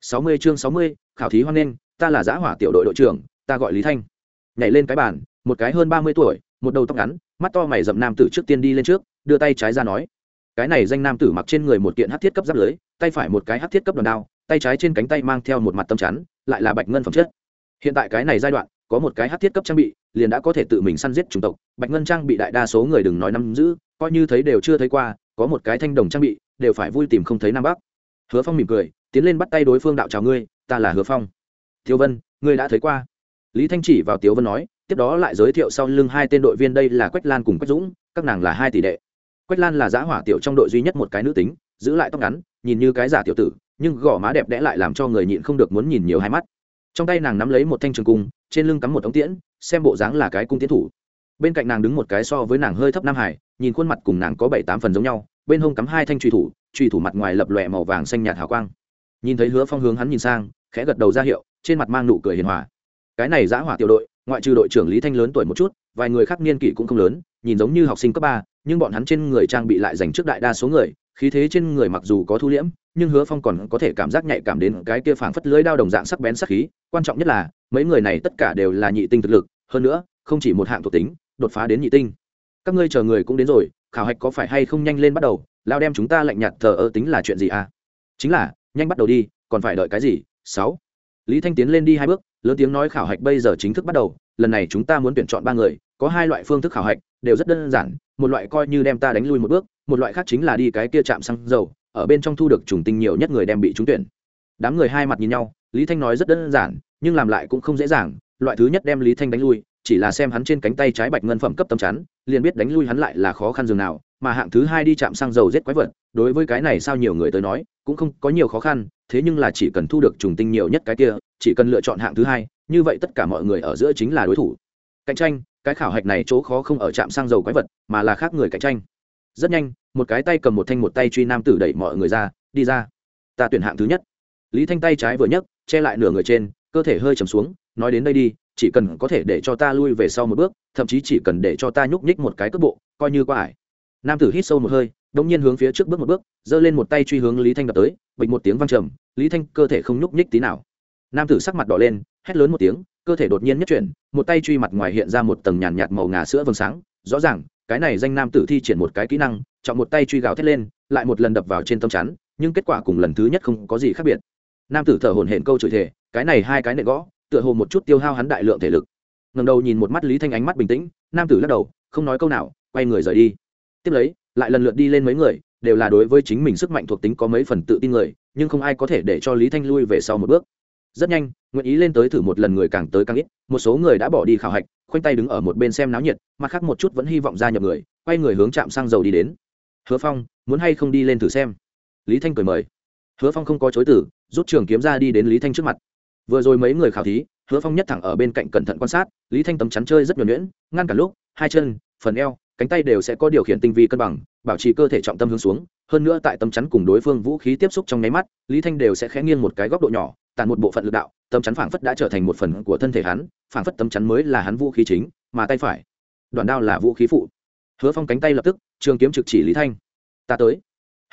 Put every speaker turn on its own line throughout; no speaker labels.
sáu mươi chương sáu mươi, khảo thí hoan nghênh, ta là giã hỏa tiểu đội đội trưởng, ta gọi lý thanh. Nhảy lên cái bàn, một cái hơn ba mươi tuổi, một đầu tóc ngắn, mắt to mày rậm nam tử trước tiên đi lên trước, đưa tay trái ra nói. Cái này danh nam tử mặc trên người một kiện hát thiết cấp giáp lưới, tay phải một cái hát thiết cấp đòn đao, tay trái trên cánh tay mang theo một mặt tâm chắn, lại là bạch ngân phẩm chất. Hiện tại cái này giai đoạn, có một cái hát thiết cấp trang bị, liền đã có thể tự mình săn giết chủng tộc. Bạch ngân trang bị đại đa số người đừng nói nắm giữ, coi như thấy đều chưa thấy qua, có một cái thanh đồng trang bị, đều phải vui tìm không thấy nam bắc. Hứa phong mỉm cười tiến lên bắt tay đối phương đạo chào ngươi, ta là hứa phong. Thiếu vân, ngươi đã thấy qua. Lý thanh chỉ vào tiếu vân nói, tiếp đó lại giới thiệu sau lưng hai tên đội viên đây là quách lan cùng quách dũng, các nàng là hai tỷ đệ. Quách lan là giã hỏa tiểu trong đội duy nhất một cái nữ tính, giữ lại tóc ngắn, nhìn như cái giả tiểu tử, nhưng gò má đẹp đẽ lại làm cho người nhịn không được muốn nhìn nhiều hai mắt. Trong tay nàng nắm lấy một thanh trường cung, trên lưng cắm một ống tiễn, xem bộ dáng là cái cung tiến thủ. Bên cạnh nàng đứng một cái so với nàng hơi thấp nam hải, nhìn khuôn mặt cùng nàng có bảy tám phần giống nhau, bên hông cắm hai thanh truy thủ truy thủ mặt ngoài lập lòe màu vàng xanh nhạt hào quang nhìn thấy hứa phong hướng hắn nhìn sang, khẽ gật đầu ra hiệu, trên mặt mang nụ cười hiền hòa. Cái này giã hỏa tiểu đội, ngoại trừ đội trưởng lý thanh lớn tuổi một chút, vài người khác niên kỷ cũng không lớn, nhìn giống như học sinh cấp ba, nhưng bọn hắn trên người trang bị lại dành trước đại đa số người, khí thế trên người mặc dù có thu liễm, nhưng hứa phong còn có thể cảm giác nhạy cảm đến cái kia phảng phất lưới đao đồng dạng sắc bén sắc khí, quan trọng nhất là, mấy người này tất cả đều là nhị tinh thực lực, hơn nữa, không chỉ một hạng thuộc tính, đột phá đến nhị tinh. Các ngươi chờ người cũng đến rồi, khảo hạch có phải hay không nhanh lên bắt đầu, lao đem chúng ta lạnh nhạt thờ ơ tính là chuyện gì à? Chính là nhanh bắt đầu đi, còn phải đợi cái gì? Sáu. Lý thanh tiến lên đi hai bước, lớn tiếng nói khảo hạch bây giờ chính thức bắt đầu, lần này chúng ta muốn tuyển chọn ba người, có hai loại phương thức khảo hạch, đều rất đơn giản, một loại coi như đem ta đánh lui một bước, một loại khác chính là đi cái kia chạm xăng dầu, ở bên trong thu được trùng tinh nhiều nhất người đem bị trúng tuyển. Đám người hai mặt nhìn nhau, lý thanh nói rất đơn giản, nhưng làm lại cũng không dễ dàng, loại thứ nhất đem lý thanh đánh lui, chỉ là xem hắn trên cánh tay trái bạch ngân phẩm cấp tấm chắn, liền biết đánh lui hắn lại là khó khăn dường nào, mà hạng thứ hai đi chạm xăng dầu giết quái vật đối với cái này sao nhiều người tới nói, cũng không có nhiều khó khăn, thế nhưng là chỉ cần thu được trùng tinh nhiều nhất cái kia, chỉ cần lựa chọn hạng thứ hai, như vậy tất cả mọi người ở giữa chính là đối thủ. Cạnh tranh, cái khảo hạch này chỗ khó không ở trạm xăng dầu quái vật, mà là khác người cạnh tranh. Rất nhanh, một cái tay cầm một thanh một tay truy nam tử đẩy mọi người ra, đi ra. Ta tuyển hạng thứ nhất. Lý thanh tay trái vừa nhấc, che lại nửa người trên, cơ thể hơi chầm xuống, nói đến đây đi, chỉ cần có thể để cho ta lui về sau một bước, thậm chí chỉ cần để cho ta nhúc nhích một cái cước bộ, coi như qua ải. Nam tử hít sâu một hơi đông nhiên hướng phía trước bước một bước giơ lên một tay truy hướng lý thanh đập tới bịch một tiếng văng trầm lý thanh cơ thể không nhúc nhích tí nào. Nam tử sắc mặt đỏ lên hét lớn một tiếng cơ thể đột nhiên nhất chuyển một tay truy mặt ngoài hiện ra một tầng nhàn nhạt, màu ngà sữa vầng sáng rõ ràng cái này danh nam tử thi triển một cái kỹ năng chọn một tay truy gào thét lên lại một lần đập vào trên tâm chắn nhưng kết quả cùng lần thứ nhất không có gì khác biệt. Nam tử thở hổn hển câu chửi thể cái này hai cái nệ gõ tựa hồ một chút tiêu hao hắn đại lượng thể lực. Ngầm đầu nhìn một mắt lý thanh ánh mắt bình tĩnh nam tử lắc đầu không nói câu nào quay người rời đi. Tiếp lấy lại lần lượt đi lên mấy người, đều là đối với chính mình sức mạnh thuộc tính có mấy phần tự tin người, nhưng không ai có thể để cho lý thanh lui về sau một bước. Rất nhanh nguyện ý lên tới thử một lần người càng tới càng ít, một số người đã bỏ đi khảo hạch, khoanh tay đứng ở một bên xem náo nhiệt, mặt khác một chút vẫn hy vọng ra nhập người, quay người hướng chạm xăng dầu đi đến. Hứa phong, muốn hay không đi lên thử xem? Lý thanh cười mời. Hứa phong không có chối tử rút trường kiếm ra đi đến lý thanh trước mặt. Vừa rồi mấy người khảo thí, hứa phong nhất thẳng ở bên cạnh cẩn thận quan sát, lý thanh tấm chắn chơi rất nhuẩn nhuyễn, ngăn cả lúc, hai chân, phần eo cánh tay đều sẽ có điều khiển tinh vi cân bằng, bảo trì cơ thể trọng tâm hướng xuống, hơn nữa tại tấm chắn cùng đối phương vũ khí tiếp xúc trong nháy mắt, lý thanh đều sẽ khẽ nghiêng một cái góc độ nhỏ tàn một bộ phận lực đạo tấm chắn phảng phất đã trở thành một phần của thân thể hắn, phảng phất tấm chắn mới là hắn vũ khí chính, mà tay phải, đoạn đao là vũ khí phụ. Hứa phong cánh tay lập tức, trường kiếm trực chỉ lý thanh. Ta tới.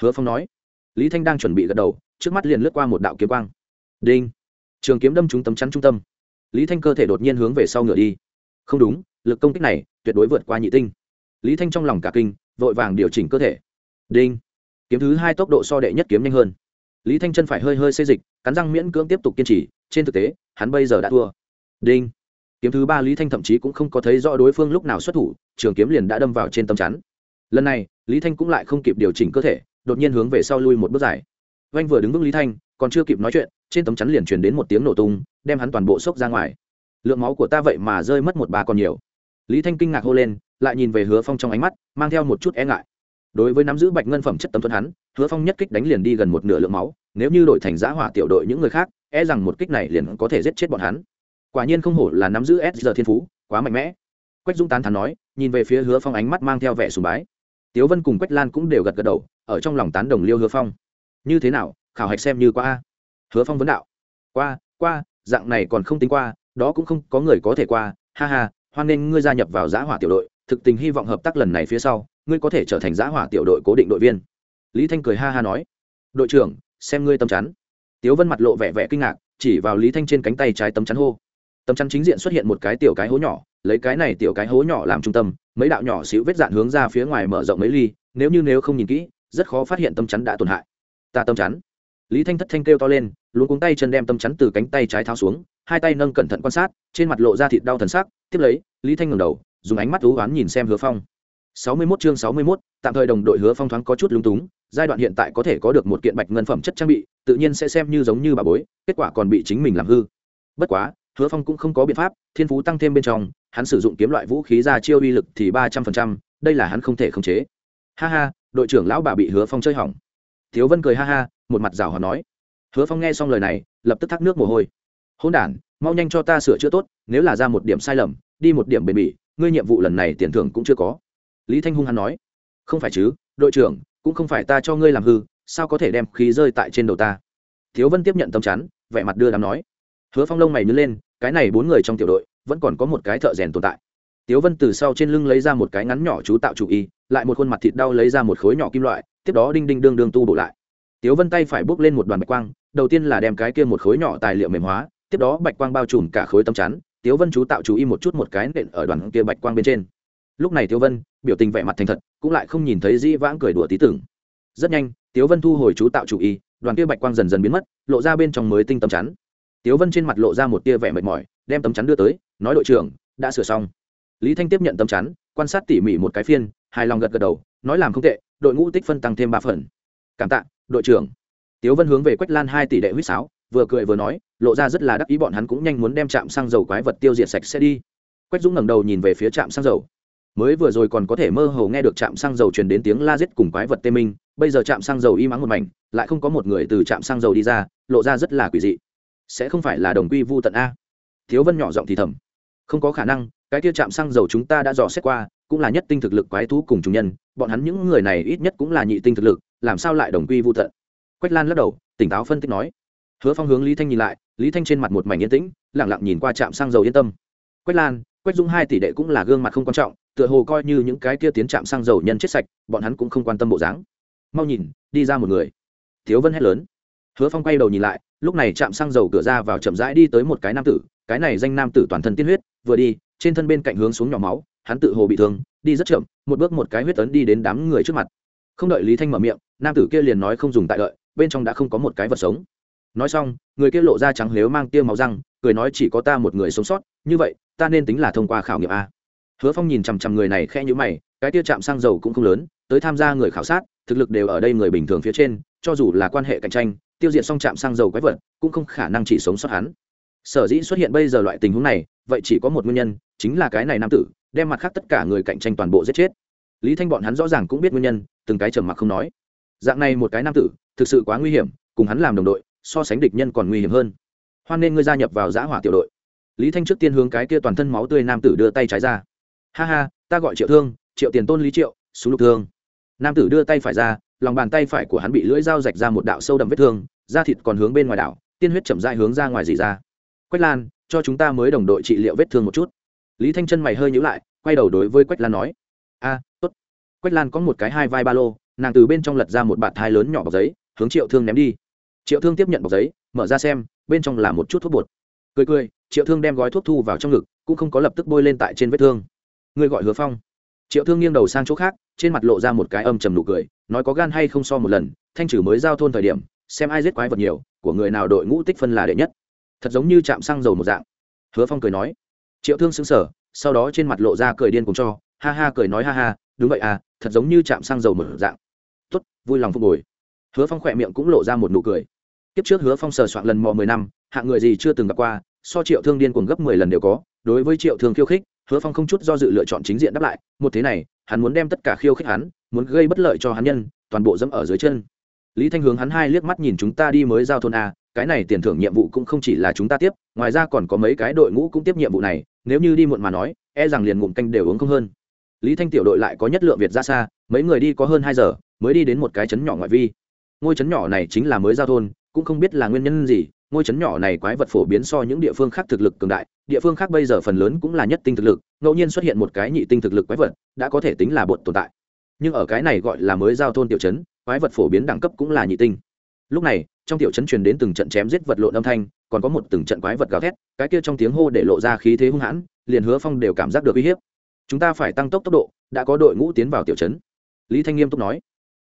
Hứa phong nói. Lý thanh đang chuẩn bị gật đầu, trước mắt liền lướt qua một đạo kiếm quang. Đinh. Trường kiếm đâm trúng tấm chắn trung tâm. Lý thanh cơ thể đột nhiên hướng về sau ngựa đi. Không đúng, lực công kích này tuyệt đối vượt qua nhị tinh lý thanh trong lòng cả kinh, vội vàng điều chỉnh cơ thể. Đinh. Kiếm thứ hai tốc độ so đệ nhất kiếm nhanh hơn. Lý thanh chân phải hơi hơi xê dịch, cắn răng miễn cưỡng tiếp tục kiên trì, trên thực tế, hắn bây giờ đã thua. Đinh. Kiếm thứ ba lý thanh thậm chí cũng không có thấy rõ đối phương lúc nào xuất thủ, trường kiếm liền đã đâm vào trên tấm chắn. Lần này, lý thanh cũng lại không kịp điều chỉnh cơ thể, đột nhiên hướng về sau lui một bước dài. Oanh vừa đứng vững lý thanh, còn chưa kịp nói chuyện, trên tấm chắn liền truyền đến một tiếng nổ tung, đem hắn toàn bộ sốc ra ngoài. Lượng máu của ta vậy mà rơi mất một ba còn nhiều lý thanh kinh ngạc hô lên, lại nhìn về hứa phong trong ánh mắt, mang theo một chút e ngại. Đối với nắm giữ bạch ngân phẩm chất tấm thuẫn hắn, hứa phong nhất kích đánh liền đi gần một nửa lượng máu, nếu như đổi thành giã hỏa tiểu đội những người khác e rằng một kích này liền có thể giết chết bọn hắn. Quả nhiên không hổ là nắm giữ s giờ thiên phú, quá mạnh mẽ. Quách dũng tán thắn nói, nhìn về phía hứa phong ánh mắt mang theo vẻ sùng bái. Tiếu vân cùng quách lan cũng đều gật gật đầu, ở trong lòng tán đồng liêu hứa phong. Như thế nào, khảo hạch xem như qua hứa phong vấn đạo. Qua qua, dạng này còn không tính qua, đó cũng không có người có thể qua, ha ha hoan nên ngươi gia nhập vào giã hỏa tiểu đội, thực tình hy vọng hợp tác lần này phía sau, ngươi có thể trở thành giã hỏa tiểu đội cố định đội viên. Lý thanh cười ha ha nói. Đội trưởng, xem ngươi tâm chắn. Tiếu vân mặt lộ vẻ vẻ kinh ngạc, chỉ vào lý thanh trên cánh tay trái tấm chắn hô. Tấm chắn chính diện xuất hiện một cái tiểu cái hố nhỏ, lấy cái này tiểu cái hố nhỏ làm trung tâm, mấy đạo nhỏ xíu vết dạn hướng ra phía ngoài mở rộng mấy ly, nếu như nếu không nhìn kỹ, rất khó phát hiện tấm chắn đã tổn hại. Ta tấm chắn. Lý thanh thất thanh kêu to lên luôn cuống tay chân đem tấm chắn từ cánh tay trái tháo xuống hai tay nâng cẩn thận quan sát trên mặt lộ ra thịt đau thần sắc tiếp lấy lý thanh ngẩng đầu dùng ánh mắt thú oán nhìn xem hứa phong. Sáu mươi 61 chương sáu mươi 61, tạm thời đồng đội hứa phong thoáng có chút lúng túng giai đoạn hiện tại có thể có được một kiện bạch ngân phẩm chất trang bị tự nhiên sẽ xem như giống như bà bối kết quả còn bị chính mình làm hư. Bất quá hứa phong cũng không có biện pháp thiên phú tăng thêm bên trong hắn sử dụng kiếm loại vũ khí ra chiêu uy lực thì ba trăm phần trăm đây là hắn không thể khống chế. Ha ha đội trưởng lão bà bị hứa phong chơi hỏng. Thiếu vân cười ha ha một mặt rào hòa nói. Hứa phong nghe xong lời này lập tức thác nước mồ hôi hôn đản, mau nhanh cho ta sửa chữa tốt, nếu là ra một điểm sai lầm, đi một điểm bền bỉ, ngươi nhiệm vụ lần này tiền thưởng cũng chưa có. Lý thanh hung hắn nói. Không phải chứ, đội trưởng, cũng không phải ta cho ngươi làm hư, sao có thể đem khí rơi tại trên đầu ta? Thiếu vân tiếp nhận tấm chắn, vẻ mặt đưa đám nói. Hứa phong lông mày nhớ lên, cái này bốn người trong tiểu đội, vẫn còn có một cái thợ rèn tồn tại. Tiếu vân từ sau trên lưng lấy ra một cái ngắn nhỏ chú tạo chủ y, lại một khuôn mặt thịt đau lấy ra một khối nhỏ kim loại, tiếp đó đinh đinh đương đương tu bổ lại. Tiếu vân tay phải bước lên một đoàn bạch quang, đầu tiên là đem cái kia một khối nhỏ tài liệu mềm hóa tiếp đó bạch quang bao trùm cả khối tấm chắn, tiếu vân chú tạo chú y một chút một cái nện ở đoàn kia bạch quang bên trên. Lúc này tiếu vân, biểu tình vẻ mặt thành thật, cũng lại không nhìn thấy dĩ vãng cười đùa tí tưởng. Rất nhanh, tiếu vân thu hồi chú tạo chủ y đoàn kia bạch quang dần dần biến mất, lộ ra bên trong mới tinh tấm chắn. Tiếu vân trên mặt lộ ra một tia vẻ mệt mỏi, đem tấm chắn đưa tới, nói đội trưởng, đã sửa xong. Lý thanh tiếp nhận tấm chắn, quan sát tỉ mỉ một cái phiên, hài lòng gật gật đầu, nói làm không tệ, đội ngũ tích phân tăng thêm ba phần. Cảm tạ, đội trưởng. Tiếu vân hướng về quách lan hai tỷ đệ huýt sáo vừa cười vừa nói, lộ ra rất là đắc ý, bọn hắn cũng nhanh muốn đem trạm xăng dầu quái vật tiêu diệt sạch sẽ đi. Quách dũng ngẩng đầu nhìn về phía trạm xăng dầu. Mới vừa rồi còn có thể mơ hồ nghe được trạm xăng dầu truyền đến tiếng la giết cùng quái vật tê minh, bây giờ trạm xăng dầu im ắng một mảnh, lại không có một người từ trạm xăng dầu đi ra, lộ ra rất là quỷ dị. Sẽ không phải là đồng quy vu tận a. Thiếu vân nhỏ giọng thì thầm. Không có khả năng, cái kia trạm xăng dầu chúng ta đã dò xét qua, cũng là nhất tinh thực lực quái thú cùng chủ nhân, bọn hắn những người này ít nhất cũng là nhị tinh thực lực, làm sao lại đồng quy vu tận? Quách lan lắc đầu, tỉnh táo phân tích nói hứa phong hướng lý thanh nhìn lại, lý thanh trên mặt một mảnh yên tĩnh lẳng lặng nhìn qua trạm xăng dầu yên tâm. Quách lan, quách dung hai tỷ đệ cũng là gương mặt không quan trọng, tựa hồ coi như những cái kia tiến trạm xăng dầu nhân chết sạch, bọn hắn cũng không quan tâm bộ dáng. Mau nhìn, đi ra một người. Thiếu vân hét lớn. Hứa phong quay đầu nhìn lại, lúc này trạm xăng dầu cửa ra vào chậm rãi đi tới một cái nam tử, cái này danh nam tử toàn thân tiên huyết, vừa đi, trên thân bên cạnh hướng xuống nhỏ máu, hắn tự hồ bị thương, đi rất chậm, một bước một cái huyết tấn đi đến đám người trước mặt. Không đợi lý thanh mở miệng, nam tử kia liền nói không dùng tại lợi bên trong đã không có một cái vật sống nói xong, người kia lộ ra trắng nếu mang tiêu máu răng, cười nói chỉ có ta một người sống sót, như vậy, ta nên tính là thông qua khảo nghiệm a. Hứa phong nhìn chằm chằm người này khe nhữ mày, cái tiêu chạm xăng dầu cũng không lớn, tới tham gia người khảo sát, thực lực đều ở đây người bình thường phía trên, cho dù là quan hệ cạnh tranh, tiêu diệt xong chạm xăng dầu quái vật, cũng không khả năng chỉ sống sót hắn. Sở dĩ xuất hiện bây giờ loại tình huống này, vậy chỉ có một nguyên nhân, chính là cái này nam tử, đem mặt khác tất cả người cạnh tranh toàn bộ giết chết. Lý thanh bọn hắn rõ ràng cũng biết nguyên nhân, từng cái trầm mặc không nói. Dạng này một cái nam tử, thực sự quá nguy hiểm, cùng hắn làm đồng đội so sánh địch nhân còn nguy hiểm hơn. Hoan nên ngươi gia nhập vào giã hỏa tiểu đội. Lý thanh trước tiên hướng cái kia toàn thân máu tươi nam tử đưa tay trái ra. Ha ha, ta gọi triệu thương, triệu tiền tôn lý triệu xuống lục thương. Nam tử đưa tay phải ra, lòng bàn tay phải của hắn bị lưỡi dao rạch ra một đạo sâu đậm vết thương, da thịt còn hướng bên ngoài đảo, tiên huyết chậm dại hướng ra ngoài dì ra. Quách lan, cho chúng ta mới đồng đội trị liệu vết thương một chút. Lý thanh chân mày hơi nhữ lại, quay đầu đối với quách lan nói. A, tốt. Quách lan có một cái hai vai ba lô, nàng từ bên trong lật ra một bạt thai lớn nhỏ bọc giấy, hướng triệu thương ném đi triệu thương tiếp nhận bọc giấy, mở ra xem, bên trong là một chút thuốc bột. Cười cười, triệu thương đem gói thuốc thu vào trong ngực, cũng không có lập tức bôi lên tại trên vết thương. Ngươi gọi hứa phong. Triệu thương nghiêng đầu sang chỗ khác, trên mặt lộ ra một cái âm trầm nụ cười, nói có gan hay không so một lần, thanh trừ mới giao thôn thời điểm, xem ai giết quái vật nhiều, của người nào đội ngũ tích phân là đệ nhất. Thật giống như chạm xăng dầu một dạng. Hứa phong cười nói. Triệu thương xứng sở sau đó trên mặt lộ ra cười điên cùng cho, ha ha cười nói ha ha, đúng vậy à thật giống như chạm xăng dầu một dạng. Tốt, vui lòng phục hồi. Hứa phong khỏe miệng cũng lộ ra một nụ cười kiếp trước hứa phong sờ soạn lần mò mười năm, hạng người gì chưa từng gặp qua, so triệu thương điên cuồng gấp mười lần đều có. Đối với triệu thương khiêu khích, hứa phong không chút do dự lựa chọn chính diện đáp lại. Một thế này, hắn muốn đem tất cả khiêu khích hắn, muốn gây bất lợi cho hắn nhân, toàn bộ dẫm ở dưới chân. Lý thanh hướng hắn hai liếc mắt nhìn chúng ta đi mới giao thôn a, cái này tiền thưởng nhiệm vụ cũng không chỉ là chúng ta tiếp, ngoài ra còn có mấy cái đội ngũ cũng tiếp nhiệm vụ này, nếu như đi muộn mà nói e rằng liền ngụm canh đều uống không hơn. Lý thanh tiểu đội lại có nhất lượng việt ra xa, mấy người đi có hơn hai giờ, mới đi đến một cái trấn nhỏ ngoại vi. Ngôi trấn nhỏ này chính là mới giao thôn cũng không biết là nguyên nhân gì, ngôi trấn nhỏ này quái vật phổ biến so những địa phương khác thực lực cường đại, địa phương khác bây giờ phần lớn cũng là nhất tinh thực lực, ngẫu nhiên xuất hiện một cái nhị tinh thực lực quái vật, đã có thể tính là bột tồn tại. Nhưng ở cái này gọi là mới giao thôn tiểu trấn quái vật phổ biến đẳng cấp cũng là nhị tinh. Lúc này, trong tiểu trấn truyền đến từng trận chém giết vật lộn âm thanh, còn có một từng trận quái vật gào thét, cái kia trong tiếng hô để lộ ra khí thế hung hãn, liền hứa phong đều cảm giác được uy hiếp. Chúng ta phải tăng tốc tốc độ, đã có đội ngũ tiến vào tiểu trấn lý thanh nghiêm túc nói.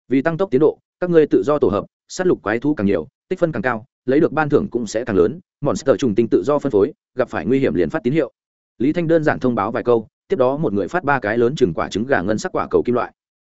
Vì tăng tốc tiến độ, các ngươi tự do tổ hợp, sát lục quái thú càng nhiều tích phân càng cao lấy được ban thưởng cũng sẽ càng lớn monster trùng tinh tự do phân phối gặp phải nguy hiểm liền phát tín hiệu. Lý thanh đơn giản thông báo vài câu tiếp đó một người phát ba cái lớn chừng quả trứng gà ngân sắc quả cầu kim loại.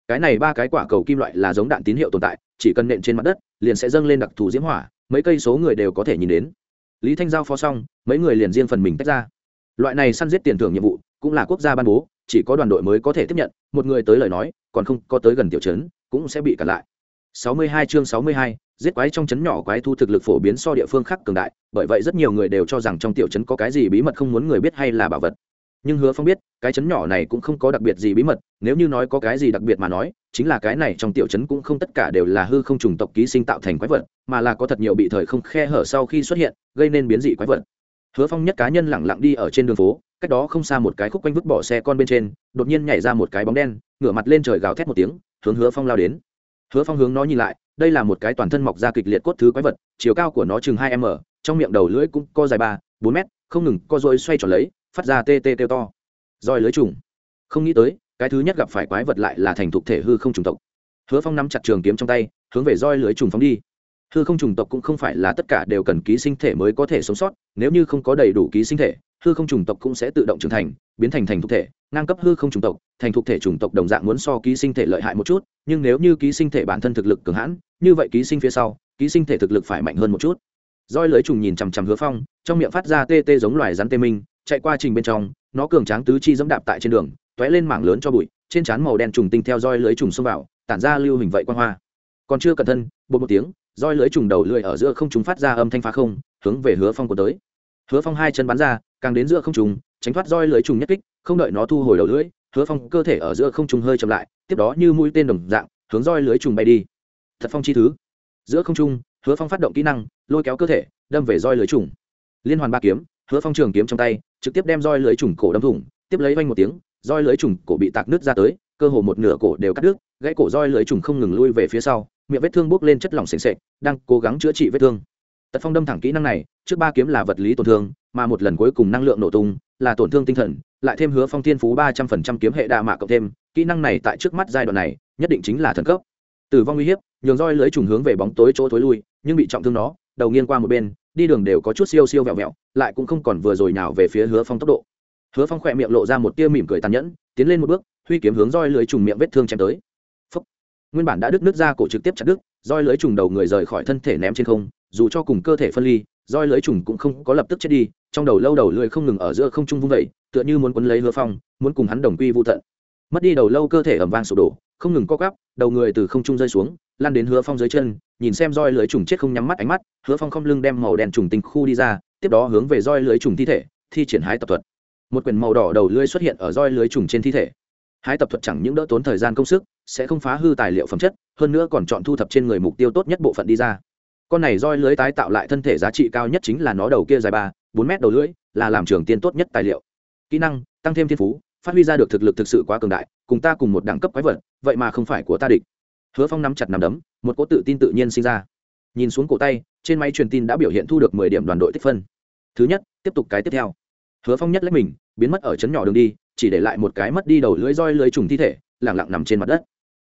Cái này ba cái quả cầu kim loại là giống đạn tín hiệu tồn tại chỉ cần nện trên mặt đất liền sẽ dâng lên đặc thù diễm hỏa mấy cây số người đều có thể nhìn đến. Lý thanh giao phó xong mấy người liền riêng phần mình tách ra. Loại này săn giết tiền thưởng nhiệm vụ cũng là quốc gia ban bố chỉ có đoàn đội mới có thể tiếp nhận một người tới lời nói còn không có tới gần tiểu trấn cũng sẽ bị cản lại. 62 chương 62, giết quái trong trấn nhỏ quái thu thực lực phổ biến so địa phương khác cường đại, bởi vậy rất nhiều người đều cho rằng trong tiểu trấn có cái gì bí mật không muốn người biết hay là bảo vật. Nhưng hứa phong biết, cái chấn nhỏ này cũng không có đặc biệt gì bí mật, nếu như nói có cái gì đặc biệt mà nói, chính là cái này trong tiểu chấn cũng không tất cả đều là hư không trùng tộc ký sinh tạo thành quái vật, mà là có thật nhiều bị thời không khe hở sau khi xuất hiện, gây nên biến dị quái vật. Hứa phong nhất cá nhân lẳng lặng đi ở trên đường phố, cách đó không xa một cái khúc quanh vứt bỏ xe con bên trên, đột nhiên nhảy ra một cái bóng đen, ngửa mặt lên trời gào thét một tiếng, hướng hứa phong lao đến. Hứa phong hướng nó nhìn lại đây là một cái toàn thân mọc ra kịch liệt cốt thứ quái vật, chiều cao của nó chừng hai m, trong miệng đầu lưỡi cũng co dài ba, bốn mét không ngừng co dôi xoay tròn lấy, phát ra tê tê kêu to. Roi lưới trùng. Không nghĩ tới, cái thứ nhất gặp phải quái vật lại là thành thục thể hư không trùng tộc. Hứa phong nắm chặt trường kiếm trong tay, hướng về roi lưới trùng phóng đi. Hư không trùng tộc cũng không phải là tất cả đều cần ký sinh thể mới có thể sống sót, nếu như không có đầy đủ ký sinh thể, hư không trùng tộc cũng sẽ tự động trưởng thành, biến thành thành thục thể, ngang cấp hư không trùng tộc thành thuộc thể chủng tộc đồng dạng muốn so ký sinh thể lợi hại một chút, nhưng nếu như ký sinh thể bản thân thực lực cường hãn, như vậy ký sinh phía sau, ký sinh thể thực lực phải mạnh hơn một chút. Roi lưới trùng nhìn chằm chằm hứa phong, trong miệng phát ra tê tê giống loài rắn tê minh, chạy qua trình bên trong, nó cường tráng tứ chi dẫm đạp tại trên đường t ó é lên mảng lớn cho bụi, trên trán màu đen trùng tinh theo roi lưới trùng xông vào, tản ra lưu hình vậy quan hoa. Còn chưa cẩn thân bột một tiếng, roi lưới trùng đầu lưỡi ở giữa không trùng phát ra âm thanh phá không, hướng về hứa phong của tới. Hứa phong hai chân bắn ra, càng đến giữa không trùng tránh thoát roi lưới trùng nhất kích, không đợi nó thu hồi đầu lưỡi hứa phong cơ thể ở giữa không trung hơi chậm lại, tiếp đó như mũi tên đồng dạng, hướng roi lưới trùng bay đi. Thật phong chi thứ. Giữa không trung, hứa phong phát động kỹ năng, lôi kéo cơ thể, đâm về roi lưới trùng. Liên hoàn ba kiếm, hứa phong trường kiếm trong tay, trực tiếp đem roi lưới trùng cổ đâm thủng, tiếp lấy vanh một tiếng, roi lưới trùng cổ bị tạc nước ra tới, cơ hồ một nửa cổ đều cắt đứt, gãy cổ roi lưới trùng không ngừng lui về phía sau, miệng vết thương bốc lên chất lỏng s ề n s ệ c đang cố gắng chữa trị vết thương tật phong đâm thẳng kỹ năng này, trước ba kiếm là vật lý tổn thương, mà một lần cuối cùng năng lượng nổ tung là tổn thương tinh thần, lại thêm hứa phong thiên phú ba trăm phần trăm kiếm hệ đa mạ cộng thêm, kỹ năng này tại trước mắt giai đoạn này, nhất định chính là thần cấp. Tử vong uy hiếp, nhường roi lưới trùng hướng về bóng tối chỗ tối lui, nhưng bị trọng thương nó, đầu nghiêng qua một bên, đi đường đều có chút siêu siêu vẹo vẹo, lại cũng không còn vừa rồi nào về phía hứa phong tốc độ. Hứa phong khỏe miệng lộ ra một tia mỉm cười tàn nhẫn, tiến lên một bước, huy kiếm hướng roi lưới trùng miệng vết thương chém tới. Phúc. nguyên bản đã đứt nước ra cổ trực tiếp chặt đứt, roi lưới trùng đầu người rời khỏi thân thể ném trên không dù cho cùng cơ thể phân ly, roi lưới trùng cũng không có lập tức chết đi, trong đầu lâu đầu lưỡi không ngừng ở giữa không trung vung vẩy tựa như muốn quấn lấy hứa phong, muốn cùng hắn đồng quy vô tận. Mất đi đầu lâu cơ thể ẩm vang sụp đổ, không ngừng co gắp đầu người từ không trung rơi xuống lan đến hứa phong dưới chân, nhìn xem roi lưới trùng chết không nhắm mắt ánh mắt, hứa phong không lưng đem màu đen trùng tinh khu đi ra, tiếp đó hướng về roi lưới trùng thi thể, thi triển hái tập thuật. Một quyển màu đỏ đầu lưới xuất hiện ở roi lưới trùng trên thi thể. Hái tập thuật chẳng những đỡ tốn thời gian công sức, sẽ không phá hư tài liệu phẩm chất, hơn nữa còn chọn thu thập trên người mục tiêu tốt nhất bộ phận đi ra con này roi lưới tái tạo lại thân thể giá trị cao nhất chính là nó đầu kia dài ba, bốn mét đầu lưới là làm trường tiên tốt nhất tài liệu. Kỹ năng, tăng thêm thiên phú, phát huy ra được thực lực thực sự quá cường đại, cùng ta cùng một đẳng cấp quái vật, vậy mà không phải của ta địch. Hứa phong nắm chặt nằm đấm, một cỗ tự tin tự nhiên sinh ra. Nhìn xuống cổ tay, trên máy truyền tin đã biểu hiện thu được mười điểm đoàn đội tích phân. Thứ nhất, tiếp tục cái tiếp theo. Hứa phong nhất lấy mình, biến mất ở chấn nhỏ đường đi, chỉ để lại một cái mất đi đầu lưỡi roi lưới trùng thi thể lẳng lặng nằm trên mặt đất.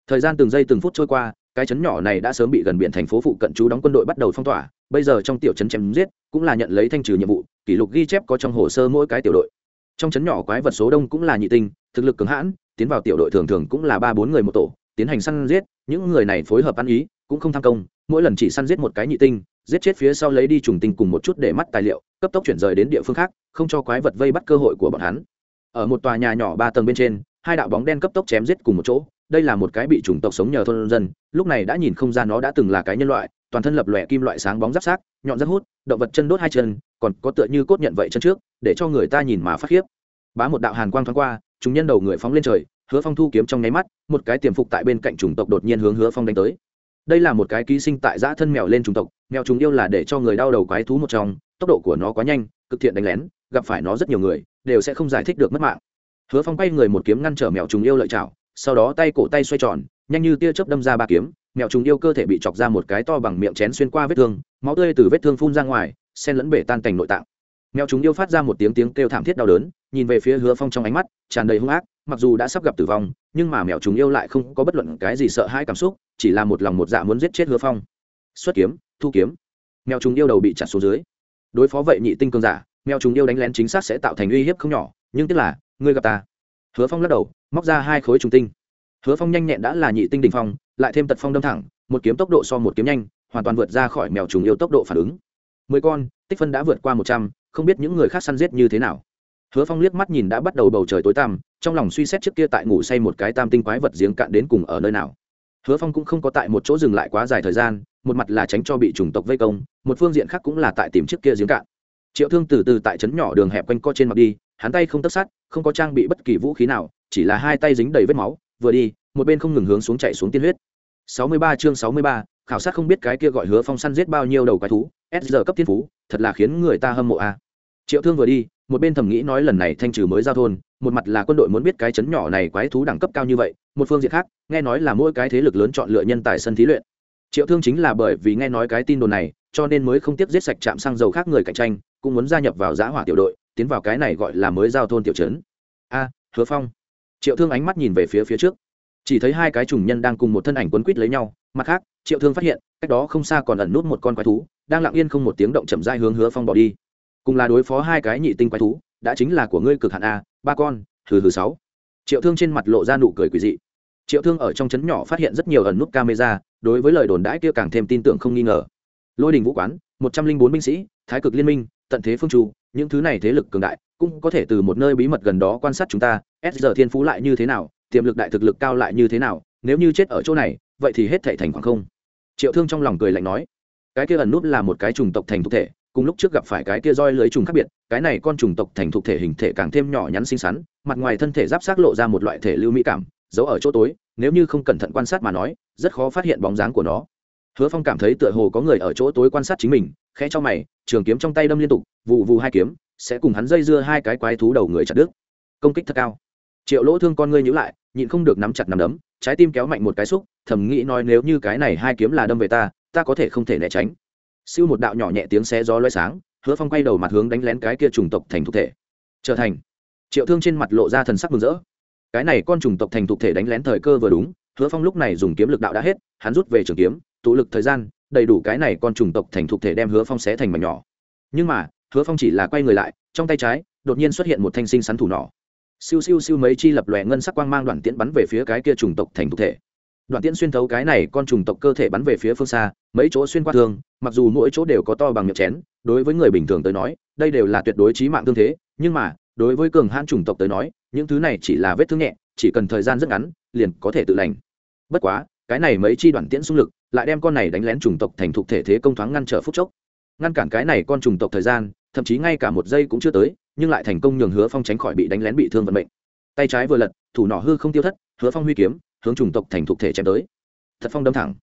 Thời gian từng giây từng phút trôi qua cái chấn nhỏ này đã sớm bị gần biển thành phố phụ cận trú đóng quân đội bắt đầu phong tỏa, bây giờ trong tiểu chấn chém giết cũng là nhận lấy thanh trừ nhiệm vụ, kỷ lục ghi chép có trong hồ sơ mỗi cái tiểu đội. Trong chấn nhỏ quái vật số đông cũng là nhị tinh, thực lực cứng hãn, tiến vào tiểu đội thường thường cũng là ba bốn người một tổ, tiến hành săn giết, những người này phối hợp ăn ý, cũng không tham công, mỗi lần chỉ săn giết một cái nhị tinh, giết chết phía sau lấy đi trùng tinh cùng một chút để mắt tài liệu, cấp tốc chuyển rời đến địa phương khác, không cho quái vật vây bắt cơ hội của bọn hắn. Ở một tòa nhà nhỏ ba tầng bên trên, hai đạo bóng đen cấp tốc chém giết cùng một chỗ đây là một cái bị chủng tộc sống nhờ thôn dân, lúc này đã nhìn không ra nó đã từng là cái nhân loại, toàn thân lập lòe kim loại sáng bóng giáp sát nhọn rất hút, động vật chân đốt hai chân, còn có tựa như cốt nhận vậy chân trước, để cho người ta nhìn mà phát khiếp. Bá một đạo hàn quang thoáng qua, chúng nhân đầu người phóng lên trời, hứa phong thu kiếm trong nháy mắt, một cái tiềm phục tại bên cạnh chủng tộc đột nhiên hướng hứa phong đánh tới. Đây là một cái ký sinh tại giã thân mèo lên chủng tộc, mèo chúng yêu là để cho người đau đầu quái thú một trong, tốc độ của nó quá nhanh, cực thiện đánh lén, gặp phải nó rất nhiều người, đều sẽ không giải thích được mất mạng. Hứa phong bay người một kiếm ngăn trở mèo chúng yêu lợi chảo sau đó tay cổ tay xoay tròn, nhanh như tia chớp đâm ra ba kiếm, mèo chúng yêu cơ thể bị chọc ra một cái to bằng miệng chén xuyên qua vết thương, máu tươi từ vết thương phun ra ngoài, sen lẫn bể tan cảnh nội tạng. Mèo chúng yêu phát ra một tiếng tiếng kêu thảm thiết đau đớn, nhìn về phía hứa phong trong ánh mắt, tràn đầy hung ác, mặc dù đã sắp gặp tử vong, nhưng mà mèo chúng yêu lại không có bất luận cái gì sợ hãi cảm xúc, chỉ là một lòng một dạ muốn giết chết hứa phong. Xuất kiếm, thu kiếm. Mèo chúng yêu đầu bị chặt xuống dưới. Đối phó vậy nhị tinh cương giả, mèo chúng yêu đánh lén chính xác sẽ tạo thành uy hiếp không nhỏ, nhưng tức là, ngươi gặp ta hứa phong lắc đầu, móc ra hai khối trùng tinh. Hứa phong nhanh nhẹn đã là nhị tinh đình phong, lại thêm tật phong đâm thẳng, một kiếm tốc độ so một kiếm nhanh, hoàn toàn vượt ra khỏi mèo trùng yêu tốc độ phản ứng. Mười con, tích phân đã vượt qua một trăm, không biết những người khác săn giết như thế nào. Hứa phong liếc mắt nhìn đã bắt đầu bầu trời tối tăm, trong lòng suy xét trước kia tại ngủ say một cái tam tinh quái vật giếng cạn đến cùng ở nơi nào. Hứa phong cũng không có tại một chỗ dừng lại quá dài thời gian, một mặt là tránh cho bị chủng tộc vây công, một phương diện khác cũng là tại tìm trước kia giếng cạn. Triệu thương từ từ tại trấn nhỏ đường hẹp quanh co trên mặt đi hắn tay không tất sát không có trang bị bất kỳ vũ khí nào chỉ là hai tay dính đầy vết máu vừa đi một bên không ngừng hướng xuống chạy xuống tiên huyết. 63 chương 63, khảo sát không biết cái kia gọi hứa phong săn giết bao nhiêu đầu quái thú s giờ cấp thiên phú thật là khiến người ta hâm mộ a. Triệu thương vừa đi một bên thầm nghĩ nói lần này thanh trừ mới giao thôn một mặt là quân đội muốn biết cái chấn nhỏ này quái thú đẳng cấp cao như vậy một phương diện khác nghe nói là mỗi cái thế lực lớn chọn lựa nhân tài sân thí luyện. Triệu thương chính là bởi vì nghe nói cái tin đồn này cho nên mới không tiếp giết sạch trạm xăng dầu khác người cạnh tranh cũng muốn gia nhập vào giã hỏa tiểu đội tiến vào cái này gọi là mới giao thôn tiểu trấn. A, hứa phong. Triệu thương ánh mắt nhìn về phía phía trước. Chỉ thấy hai cái trùng nhân đang cùng một thân ảnh quấn quýt lấy nhau, mặt khác, triệu thương phát hiện, cách đó không xa còn ẩn nút một con quái thú, đang lặng yên không một tiếng động chậm dai hướng hứa phong bỏ đi. Cùng là đối phó hai cái nhị tinh quái thú, đã chính là của ngươi cực hạn a, ba con thứ thứ sáu. Triệu thương trên mặt lộ ra nụ cười quỳ dị. Triệu thương ở trong trấn nhỏ phát hiện rất nhiều ẩn nút camera, đối với lời đồn đãi kia càng thêm tin tưởng không nghi ngờ. Lôi đình vũ quán, một trăm linh bốn binh sĩ, thái cực liên minh tận thế phương chu, những thứ này thế lực cường đại, cũng có thể từ một nơi bí mật gần đó quan sát chúng ta, s giờ thiên phú lại như thế nào, tiềm lực đại thực lực cao lại như thế nào, nếu như chết ở chỗ này, vậy thì hết thảy thành khoảng không. Triệu thương trong lòng cười lạnh nói. Cái kia ẩn nút là một cái trùng tộc thành thực thể, cùng lúc trước gặp phải cái kia roi lưới trùng khác biệt, cái này con trùng tộc thành thục thể hình thể càng thêm nhỏ nhắn xinh xắn, mặt ngoài thân thể giáp sát lộ ra một loại thể lưu mỹ cảm, giấu ở chỗ tối, nếu như không cẩn thận quan sát mà nói, rất khó phát hiện bóng dáng của nó hứa phong cảm thấy tựa hồ có người ở chỗ tối quan sát chính mình, khẽ cho mày, trường kiếm trong tay đâm liên tục vụ vụ hai kiếm, sẽ cùng hắn dây dưa hai cái quái thú đầu người chặt đứt. Công kích thật cao. Triệu lỗ thương con ngươi nhữ lại, nhịn không được nắm chặt nắm đấm, trái tim kéo mạnh một cái xúc, thầm nghĩ nói nếu như cái này hai kiếm là đâm về ta ta có thể không thể né tránh. Siêu một đạo nhỏ nhẹ tiếng xé gió loay sáng, hứa phong quay đầu mặt hướng đánh lén cái kia trùng tộc thành thục thể. Trở thành. Triệu thương trên mặt lộ ra thần sắc mừng rỡ. Cái này con trùng tộc thành thục thể đánh lén thời cơ vừa đúng hứa phong lúc này dùng kiếm lực đạo đã hết, hắn rút về trường kiếm, tụ lực thời gian, đầy đủ cái này con trùng tộc thành thục thể đem hứa phong xé thành mảnh nhỏ. Nhưng mà, hứa phong chỉ là quay người lại, trong tay trái, đột nhiên xuất hiện một thanh sinh sắn thủ nỏ. Siêu siêu siêu mấy chi lập lòe ngân sắc quang mang đoạn tiễn bắn về phía cái kia trùng tộc thành thục thể. Đoạn tiễn xuyên thấu cái này con trùng tộc cơ thể bắn về phía phương xa, mấy chỗ xuyên qua thương mặc dù mỗi chỗ đều có to bằng miệng chén, đối với người bình thường tới nói, đây đều là tuyệt đối trí mạng tương thế, nhưng mà, đối với cường hãn chủng tộc tới nói, những thứ này chỉ là vết thương nhẹ, chỉ cần thời gian rất ngắn, liền có thể tự lành bất quá, cái này mấy chi đoàn tiễn xung lực lại đem con này đánh lén chủng tộc thành thục thể thế công thoáng ngăn trở phút chốc. Ngăn cản cái này con chủng tộc thời gian, thậm chí ngay cả một giây cũng chưa tới, nhưng lại thành công nhường hứa phong tránh khỏi bị đánh lén bị thương vận mệnh. Tay trái vừa lật, thủ nỏ hư không tiêu thất, hứa phong huy kiếm, hướng chủng tộc thành thục thể chém tới. Thật phong đâm thẳng.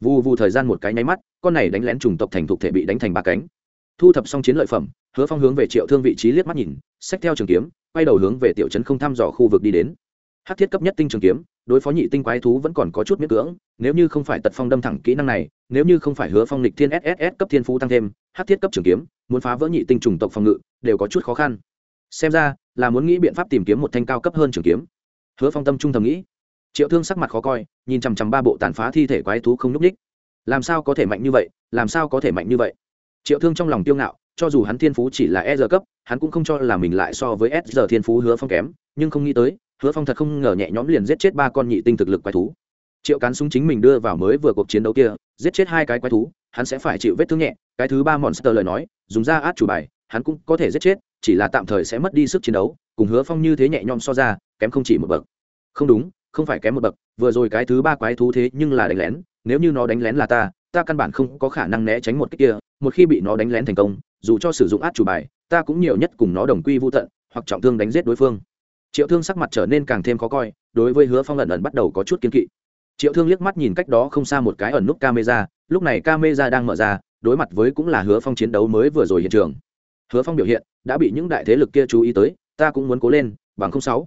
Vù vù thời gian một cái nháy mắt, con này đánh lén chủng tộc thành thục thể bị đánh thành ba cánh. Thu thập xong chiến lợi phẩm, hứa phong hướng về triệu thương vị trí liếc mắt nhìn, xách theo trường kiếm, quay đầu hướng về tiểu trấn không thăm dò khu vực đi đến. Hát thiết cấp nhất tinh trường kiếm đối phó nhị tinh quái thú vẫn còn có chút miễn cưỡng, nếu như không phải tật phong đâm thẳng kỹ năng này, nếu như không phải hứa phong lịch thiên sss cấp thiên phú tăng thêm, hát thiết cấp trường kiếm, muốn phá vỡ nhị tinh trùng tộc phòng ngự, đều có chút khó khăn. Xem ra, là muốn nghĩ biện pháp tìm kiếm một thanh cao cấp hơn trường kiếm. Hứa phong tâm trung thầm nghĩ. Triệu thương sắc mặt khó coi, nhìn chằm chằm ba bộ tàn phá thi thể quái thú không n ú c ních làm sao có thể mạnh như vậy, làm sao có thể mạnh như vậy? Triệu thương trong lòng tiêu ngạo, cho dù hắn thiên phú chỉ là e r cấp, hắn cũng không cho là mình lại so với s giờ thiên phú hứa phong kém, nhưng không nghĩ tới hứa phong thật không ngờ nhẹ nhõm liền giết chết ba con nhị tinh thực lực quái thú. Triệu cán súng chính mình đưa vào mới vừa cuộc chiến đấu kia, giết chết hai cái quái thú, hắn sẽ phải chịu vết thương nhẹ. Cái thứ ba monster lời nói, dùng ra át chủ bài, hắn cũng có thể giết chết, chỉ là tạm thời sẽ mất đi sức chiến đấu, cùng hứa phong như thế nhẹ nhõm so ra, kém không chỉ một bậc. Không đúng, không phải kém một bậc, vừa rồi cái thứ ba quái thú thế nhưng là đánh lén, nếu như nó đánh lén là ta ta căn bản không có khả năng né tránh một cách kia, một khi bị nó đánh lén thành công, dù cho sử dụng át chủ bài, ta cũng nhiều nhất cùng nó đồng quy vô tận, hoặc trọng thương đánh giết đối phương triệu thương sắc mặt trở nên càng thêm khó coi, đối với hứa phong ẩn ẩn bắt đầu có chút kiên kỵ. Triệu thương liếc mắt nhìn cách đó không xa một cái ẩn nút camera, lúc này camera đang mở ra, đối mặt với cũng là hứa phong chiến đấu mới vừa rồi hiện trường. Hứa phong biểu hiện, đã bị những đại thế lực kia chú ý tới, ta cũng muốn cố lên, bằng không sáu.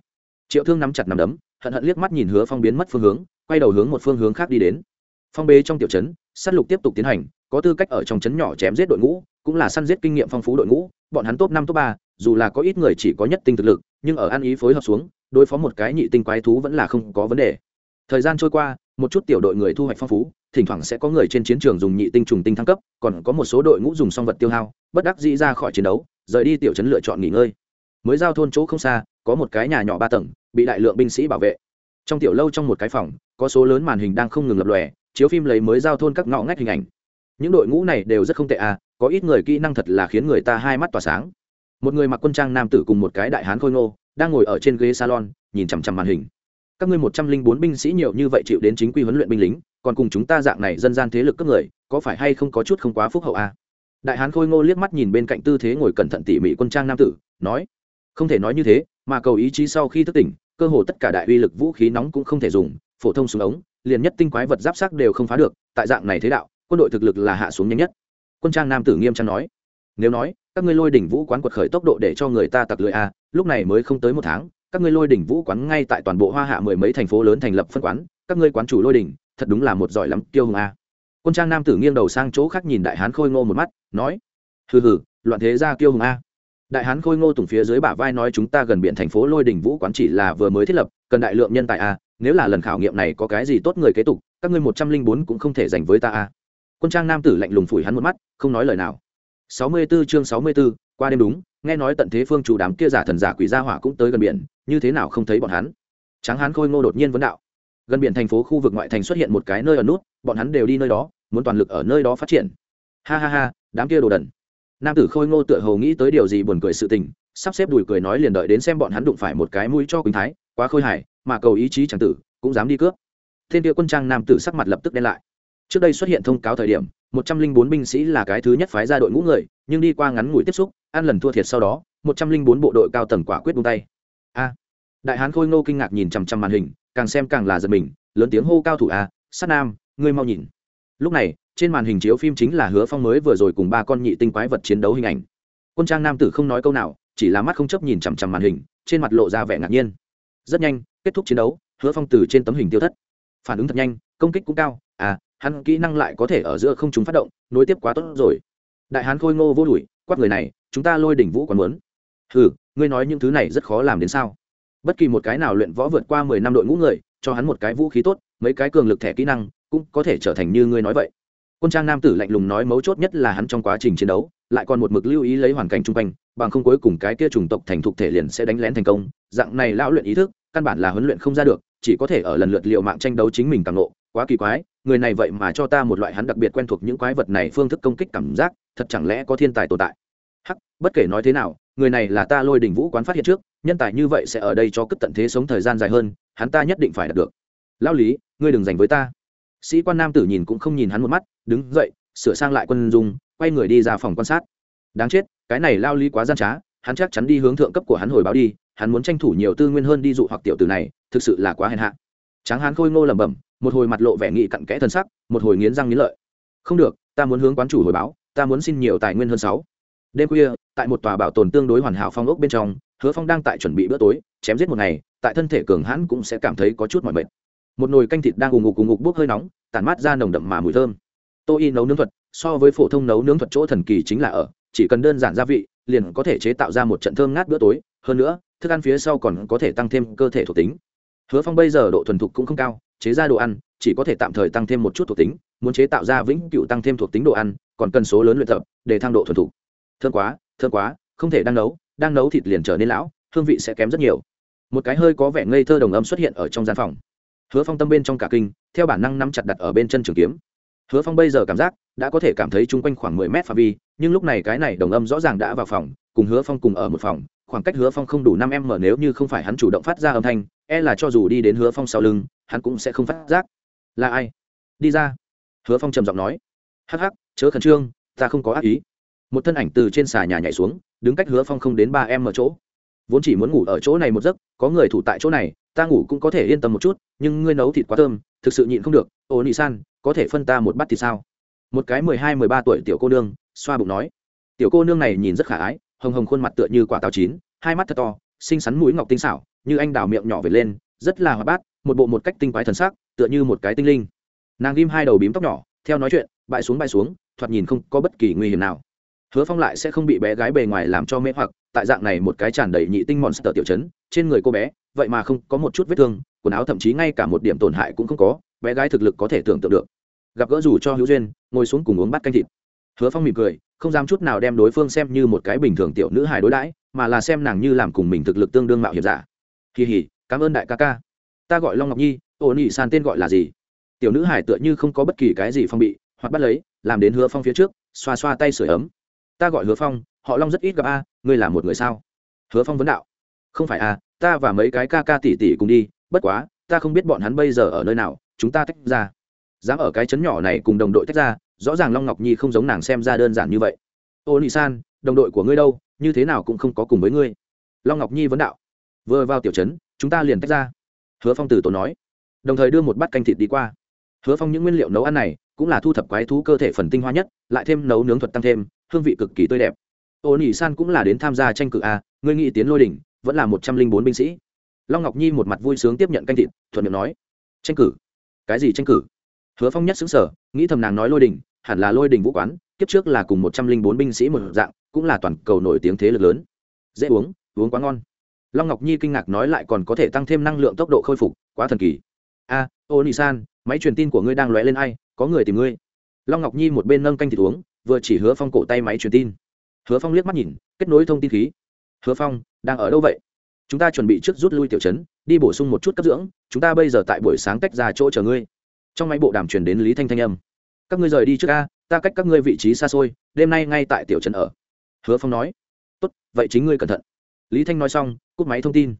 Triệu thương nắm chặt nắm đấm, hận hận liếc mắt nhìn hứa phong biến mất phương hướng, quay đầu hướng một phương hướng khác đi đến. Phong bế trong tiểu trấn s á t lục tiếp tục tiến hành, có tư cách ở trong trấn nhỏ chém giết đội ngũ, cũng là săn giết kinh nghiệm phong phú đội ngũ, bọn hắn top năm, top ba, dù là có ít người chỉ có nhất tinh thực lực nhưng ở ăn ý phối hợp xuống, đối phó một cái nhị tinh quái thú vẫn là không có vấn đề. Thời gian trôi qua, một chút tiểu đội người thu hoạch phong phú, thỉnh thoảng sẽ có người trên chiến trường dùng nhị tinh trùng tinh thăng cấp, còn có một số đội ngũ dùng song vật tiêu hao, bất đắc dĩ ra khỏi chiến đấu, rời đi tiểu trấn lựa chọn nghỉ ngơi. Mới giao thôn chỗ không xa, có một cái nhà nhỏ ba tầng, bị đại lượng binh sĩ bảo vệ. Trong tiểu lâu trong một cái phòng, có số lớn màn hình đang không ngừng lập lòe, chiếu phim lấy mới giao thôn các ngõ ngách hình ảnh. Những đội ngũ này đều rất không tệ à có ít người kỹ năng thật là khiến người ta hai mắt tỏa sáng một người mặc quân trang nam tử cùng một cái đại hán khôi ngô, đang ngồi ở trên ghế salon, nhìn chằm chằm màn hình các ngươi một trăm linh bốn binh sĩ nhiều như vậy chịu đến chính quy huấn luyện binh lính, còn cùng chúng ta dạng này dân gian thế lực cấp người, có phải hay không có chút không quá phúc hậu à? đại hán khôi ngô liếc mắt nhìn bên cạnh tư thế ngồi cẩn thận tỉ mỉ quân trang nam tử, nói, không thể nói như thế, mà cầu ý chí sau khi thức tỉnh, cơ hồ tất cả đại uy lực vũ khí nóng cũng không thể dùng, phổ thông súng ống, liền nhất tinh quái vật giáp sắc đều không phá được, tại dạng này thế đạo, quân đội thực lực là hạ xuống nhanh nhất quân trang nam tử nghiêm trang nói, nếu nói các ngươi lôi đỉnh vũ quán quật khởi tốc độ để cho người ta tặc lưỡi a, lúc này mới không tới một tháng, các ngươi lôi đỉnh vũ quán ngay tại toàn bộ hoa hạ mười mấy thành phố lớn thành lập phân quán, các ngươi quán chủ lôi đỉnh, thật đúng là một giỏi lắm, kiêu hùng a. Quân trang nam tử nghiêng đầu sang chỗ khác nhìn đại hán khôi ngô một mắt, nói, hừ hừ, loạn thế ra kiêu hùng a. Đại hán khôi ngô tùng phía dưới bả vai nói, chúng ta gần biển thành phố lôi đỉnh vũ quán chỉ là vừa mới thiết lập, cần đại lượng nhân tài a, nếu là lần khảo nghiệm này có cái gì tốt người kế tục, các ngươi một trăm linh bốn cũng không thể dành với ta a. Quân trang nam tử lạnh lùng phủi hắn một mắt, không nói lời nào. 64 chương sáu mươi 64, qua đêm đúng nghe nói tận thế phương chủ đám kia giả thần giả quỷ gia hỏa cũng tới gần biển như thế nào không thấy bọn hắn? Tráng hán khôi ngô đột nhiên vấn đạo. Gần biển thành phố khu vực ngoại thành xuất hiện một cái nơi ở nút bọn hắn đều đi nơi đó muốn toàn lực ở nơi đó phát triển. Ha ha ha đám kia đồ đần. Nam tử khôi ngô tựa hồ nghĩ tới điều gì buồn cười sự tình sắp xếp đùi cười nói liền đợi đến xem bọn hắn đụng phải một cái mũi cho quỳnh thái quá khôi hài mà cầu ý chí chẳng tử cũng dám đi cướp. Thiên địa quân trang nam tử sắc mặt lập tức đen lại trước đây xuất hiện thông cáo thời điểm, một trăm linh bốn binh sĩ là cái thứ nhất phái ra đội ngũ người, nhưng đi qua ngắn ngủi tiếp xúc, ăn lần thua thiệt sau đó, một trăm linh bốn bộ đội cao tầng quả quyết buông tay. A. Đại hán khôi ngô kinh ngạc nhìn chằm chằm màn hình, càng xem càng là giật mình, lớn tiếng hô cao thủ a, sát nam, ngươi mau nhìn. Lúc này, trên màn hình chiếu phim chính là hứa phong mới vừa rồi cùng ba con nhị tinh quái vật chiến đấu hình ảnh. Quân trang nam tử không nói câu nào, chỉ là mắt không chấp nhìn chằm chằm màn hình, trên mặt lộ ra vẻ ngạc nhiên. Rất nhanh, kết thúc chiến đấu, hứa phong từ trên tấm hình tiêu thất. Phản ứng thật nhanh, công kích cũng cao. À hắn kỹ năng lại có thể ở giữa không chúng phát động nối tiếp quá tốt rồi. Đại hán khôi ngô vô đùi quát người này chúng ta lôi đỉnh vũ còn muốn. Hừ, ngươi nói những thứ này rất khó làm đến sao? Bất kỳ một cái nào luyện võ vượt qua mười năm đội ngũ người cho hắn một cái vũ khí tốt mấy cái cường lực thẻ kỹ năng cũng có thể trở thành như ngươi nói vậy. Quân trang nam tử lạnh lùng nói mấu chốt nhất là hắn trong quá trình chiến đấu lại còn một mực lưu ý lấy hoàn cảnh chung quanh bằng không cuối cùng cái kia chủng tộc thành thục thể liền sẽ đánh lén thành công. Dạng này lão luyện ý thức căn bản là huấn luyện không ra được chỉ có thể ở lần lượt liệu mạng tranh đấu chính mình càng nộ quá kỳ quái, người này vậy mà cho ta một loại hắn đặc biệt quen thuộc những quái vật này phương thức công kích cảm giác, thật chẳng lẽ có thiên tài tồn tại? Hắc, bất kể nói thế nào, người này là ta lôi đình vũ quán phát hiện trước, nhân tài như vậy sẽ ở đây cho cất tận thế sống thời gian dài hơn, hắn ta nhất định phải đạt được. Lao lý, ngươi đừng dành với ta. Sĩ quan nam tử nhìn cũng không nhìn hắn một mắt, đứng dậy, sửa sang lại quân dung, quay người đi ra phòng quan sát. Đáng chết, cái này lao lý quá gian trá, hắn chắc chắn đi hướng thượng cấp của hắn hồi báo đi, hắn muốn tranh thủ nhiều tư nguyên hơn đi dụ hoặc tiểu tử này, thực sự là quá hèn hạ. Tráng hắn khôi ngô lẩm bẩm một hồi mặt lộ vẻ nghị cặn kẽ thân sắc, một hồi nghiến răng nghiến lợi. Không được, ta muốn hướng quán chủ hồi báo, ta muốn xin nhiều tài nguyên hơn sáu. Đêm khuya, tại một tòa bảo tồn tương đối hoàn hảo phong ốc bên trong, hứa phong đang tại chuẩn bị bữa tối, chém giết một ngày, tại thân thể cường hãn cũng sẽ cảm thấy có chút mỏi mệt. Một nồi canh thịt đang ù ngục ù ngục bốc hơi nóng, tản mát ra nồng đậm mà mùi thơm. Tô y nấu nướng thuật, so với phổ thông nấu nướng thuật chỗ thần kỳ chính là ở, chỉ cần đơn giản gia vị, liền có thể chế tạo ra một trận thơm ngát bữa tối. Hơn nữa, thức ăn phía sau còn có thể tăng thêm cơ thể thuộc tính. Hứa phong bây giờ độ thuần thục cũng không cao chế ra đồ ăn, chỉ có thể tạm thời tăng thêm một chút thuộc tính, muốn chế tạo ra vĩnh cựu tăng thêm thuộc tính đồ ăn, còn cần số lớn luyện tập, để thang độ thuần thục. Thơm quá thơm quá, không thể đang nấu đang nấu thịt liền trở nên lão, hương vị sẽ kém rất nhiều. Một cái hơi có vẻ ngây thơ đồng âm xuất hiện ở trong gian phòng. Hứa phong tâm bên trong cả kinh, theo bản năng nắm chặt đặt ở bên chân trường kiếm. Hứa phong bây giờ cảm giác đã có thể cảm thấy chung quanh khoảng mười mét phạm vi, nhưng lúc này cái này đồng âm rõ ràng đã vào phòng, cùng hứa phong cùng ở một phòng, khoảng cách hứa phong không đủ năm em mở nếu như không phải hắn chủ động phát ra âm thanh e là cho dù đi đến hứa phong sau lưng hắn cũng sẽ không phát giác. Là ai? Đi ra. Hứa phong trầm giọng nói. Hắc hắc, chớ khẩn trương, ta không có ác ý. Một thân ảnh từ trên xà nhà nhảy xuống, đứng cách hứa phong không đến ba em ở chỗ. Vốn chỉ muốn ngủ ở chỗ này một giấc, có người thủ tại chỗ này, ta ngủ cũng có thể yên tâm một chút, nhưng ngươi nấu thịt quá thơm, thực sự nhịn không được. Ô nị san, có thể phân ta một bát thì sao? Một cái mười hai, mười ba tuổi tiểu cô nương, xoa bụng nói. Tiểu cô nương này nhìn rất khả ái, hồng hồng khuôn mặt tựa như quả táo chín, hai mắt thật to, xinh xắn mũi ngọc tinh xảo, như anh đào miệng nhỏ về lên rất là hoạt bát, một bộ một cách tinh quái thần sắc, tựa như một cái tinh linh. Nàng ghim hai đầu bím tóc nhỏ, theo nói chuyện bại xuống bại xuống, thoạt nhìn không có bất kỳ nguy hiểm nào. Hứa phong lại sẽ không bị bé gái bề ngoài làm cho mê hoặc, tại dạng này một cái tràn đầy nhị tinh monster tiểu chấn trên người cô bé, vậy mà không có một chút vết thương, quần áo thậm chí ngay cả một điểm tổn hại cũng không có, bé gái thực lực có thể tưởng tượng được. Gặp gỡ dù cho hữu duyên, ngồi xuống cùng uống bát canh thịt. Hứa phong mỉm cười, không dám chút nào đem đối phương xem như một cái bình thường tiểu nữ hài đối đãi, mà là xem nàng như làm cùng mình thực lực tương đương mạo hiểm giả. Kỳ hỉ cảm ơn đại ca ca. Ta gọi long ngọc nhi ổn ỉ san tên gọi là gì? Tiểu nữ hải tựa như không có bất kỳ cái gì phong bị, hoặc bắt lấy, làm đến hứa phong phía trước, xoa xoa tay sửa ấm. Ta gọi hứa phong, họ long rất ít gặp a, ngươi là một người sao? Hứa phong vấn đạo. Không phải a ta và mấy cái ca ca tỷ tỷ cùng đi, bất quá, ta không biết bọn hắn bây giờ ở nơi nào, chúng ta tách ra. Dám ở cái chấn nhỏ này cùng đồng đội tách ra, rõ ràng long ngọc nhi không giống nàng xem ra đơn giản như vậy. Ô nị san, đồng đội của ngươi đâu, như thế nào cũng không có cùng với ngươi. Long ngọc nhi vấn đạo. Vừa vào tiểu trấn chúng ta liền tách ra. Hứa phong từ tổ nói, đồng thời đưa một bát canh thịt đi qua. Hứa phong những nguyên liệu nấu ăn này cũng là thu thập quái thú cơ thể phần tinh hoa nhất, lại thêm nấu nướng thuật tăng thêm, hương vị cực kỳ tươi đẹp. Ô nỉ san cũng là đến tham gia tranh cử a, ngươi nghĩ tiến lôi đỉnh vẫn là một trăm linh bốn binh sĩ? Long ngọc nhi một mặt vui sướng tiếp nhận canh thịt, thuận miệng nói, tranh cử? Cái gì tranh cử? Hứa phong nhất xứng sở nghĩ thầm nàng nói lôi đỉnh, hẳn là lôi đỉnh vũ quán, kiếp trước là cùng một trăm linh bốn binh sĩ một dạng, cũng là toàn cầu nổi tiếng thế lực lớn. Dễ uống uống quá ngon long ngọc nhi kinh ngạc nói lại còn có thể tăng thêm năng lượng tốc độ khôi phục, quá thần kỳ. A ô nị san máy truyền tin của ngươi đang lóe lên ai, có người tìm ngươi. Long ngọc nhi một bên nâng canh thịt uống, vừa chỉ hứa phong cổ tay máy truyền tin. Hứa phong liếc mắt nhìn, kết nối thông tin khí. Hứa phong, đang ở đâu vậy? Chúng ta chuẩn bị trước rút lui tiểu chấn đi bổ sung một chút cấp dưỡng, chúng ta bây giờ tại buổi sáng tách ra chỗ chờ ngươi. Trong máy bộ đàm truyền đến lý thanh thanh âm. Các ngươi rời đi trước a, ta cách các ngươi vị trí xa xôi, đêm nay ngay tại tiểu trấn ở. Hứa phong nói. Tốt, vậy chính ngươi cẩn thận lý thanh nói xong cúp máy thông tin.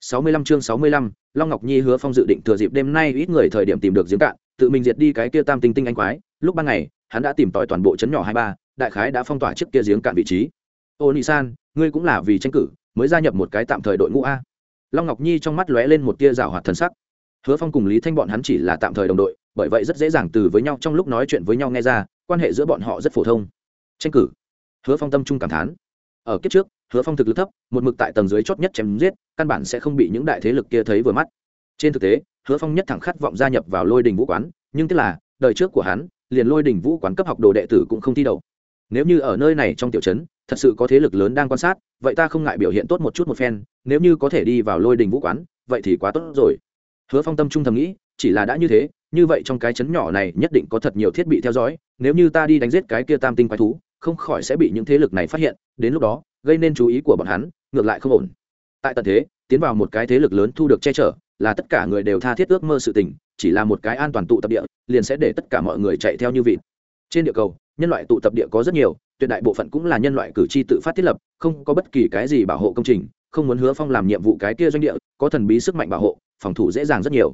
Sáu mươi lăm chương sáu mươi lăm long ngọc nhi hứa phong dự định thừa dịp đêm nay ít người thời điểm tìm được giếng cạn tự mình diệt đi cái kia tam tinh tinh anh quái. Lúc ban ngày hắn đã tìm tòi toàn bộ trấn nhỏ hai ba đại khái đã phong tỏa trước kia giếng cạn vị trí. Onisan, san ngươi cũng là vì tranh cử mới gia nhập một cái tạm thời đội ngũ a. Long ngọc nhi trong mắt lóe lên một tia rào hoạt thần sắc. Hứa phong cùng lý thanh bọn hắn chỉ là tạm thời đồng đội bởi vậy rất dễ dàng từ với nhau trong lúc nói chuyện với nhau nghe ra quan hệ giữa bọn họ rất phổ thông. Tranh cử. Hứa phong tâm trung cảm thán. Ở kiếp trước hứa phong thực lực thấp, một mực tại tầng dưới chót nhất chém giết, căn bản sẽ không bị những đại thế lực kia thấy vừa mắt. Trên thực tế, hứa phong nhất thẳng khát vọng gia nhập vào lôi đình vũ quán, nhưng tức là, đời trước của hắn, liền lôi đình vũ quán cấp học đồ đệ tử cũng không thi đậu. Nếu như ở nơi này trong tiểu trấn, thật sự có thế lực lớn đang quan sát, vậy ta không ngại biểu hiện tốt một chút một phen, nếu như có thể đi vào lôi đình vũ quán, vậy thì quá tốt rồi. Hứa phong tâm trung thầm nghĩ, chỉ là đã như thế, như vậy trong cái chấn nhỏ này nhất định có thật nhiều thiết bị theo dõi, nếu như ta đi đánh giết cái kia tam tinh quái thú, không khỏi sẽ bị những thế lực này phát hiện, đến lúc đó gây nên chú ý của bọn hắn, ngược lại không ổn. Tại tận thế, tiến vào một cái thế lực lớn thu được che chở, là tất cả người đều tha thiết ước mơ sự tình, chỉ là một cái an toàn tụ tập địa, liền sẽ để tất cả mọi người chạy theo như vịt. Trên địa cầu, nhân loại tụ tập địa có rất nhiều, tuyệt đại bộ phận cũng là nhân loại cử tri tự phát thiết lập, không có bất kỳ cái gì bảo hộ công trình, không muốn hứa phong làm nhiệm vụ cái kia doanh địa, có thần bí sức mạnh bảo hộ, phòng thủ dễ dàng rất nhiều.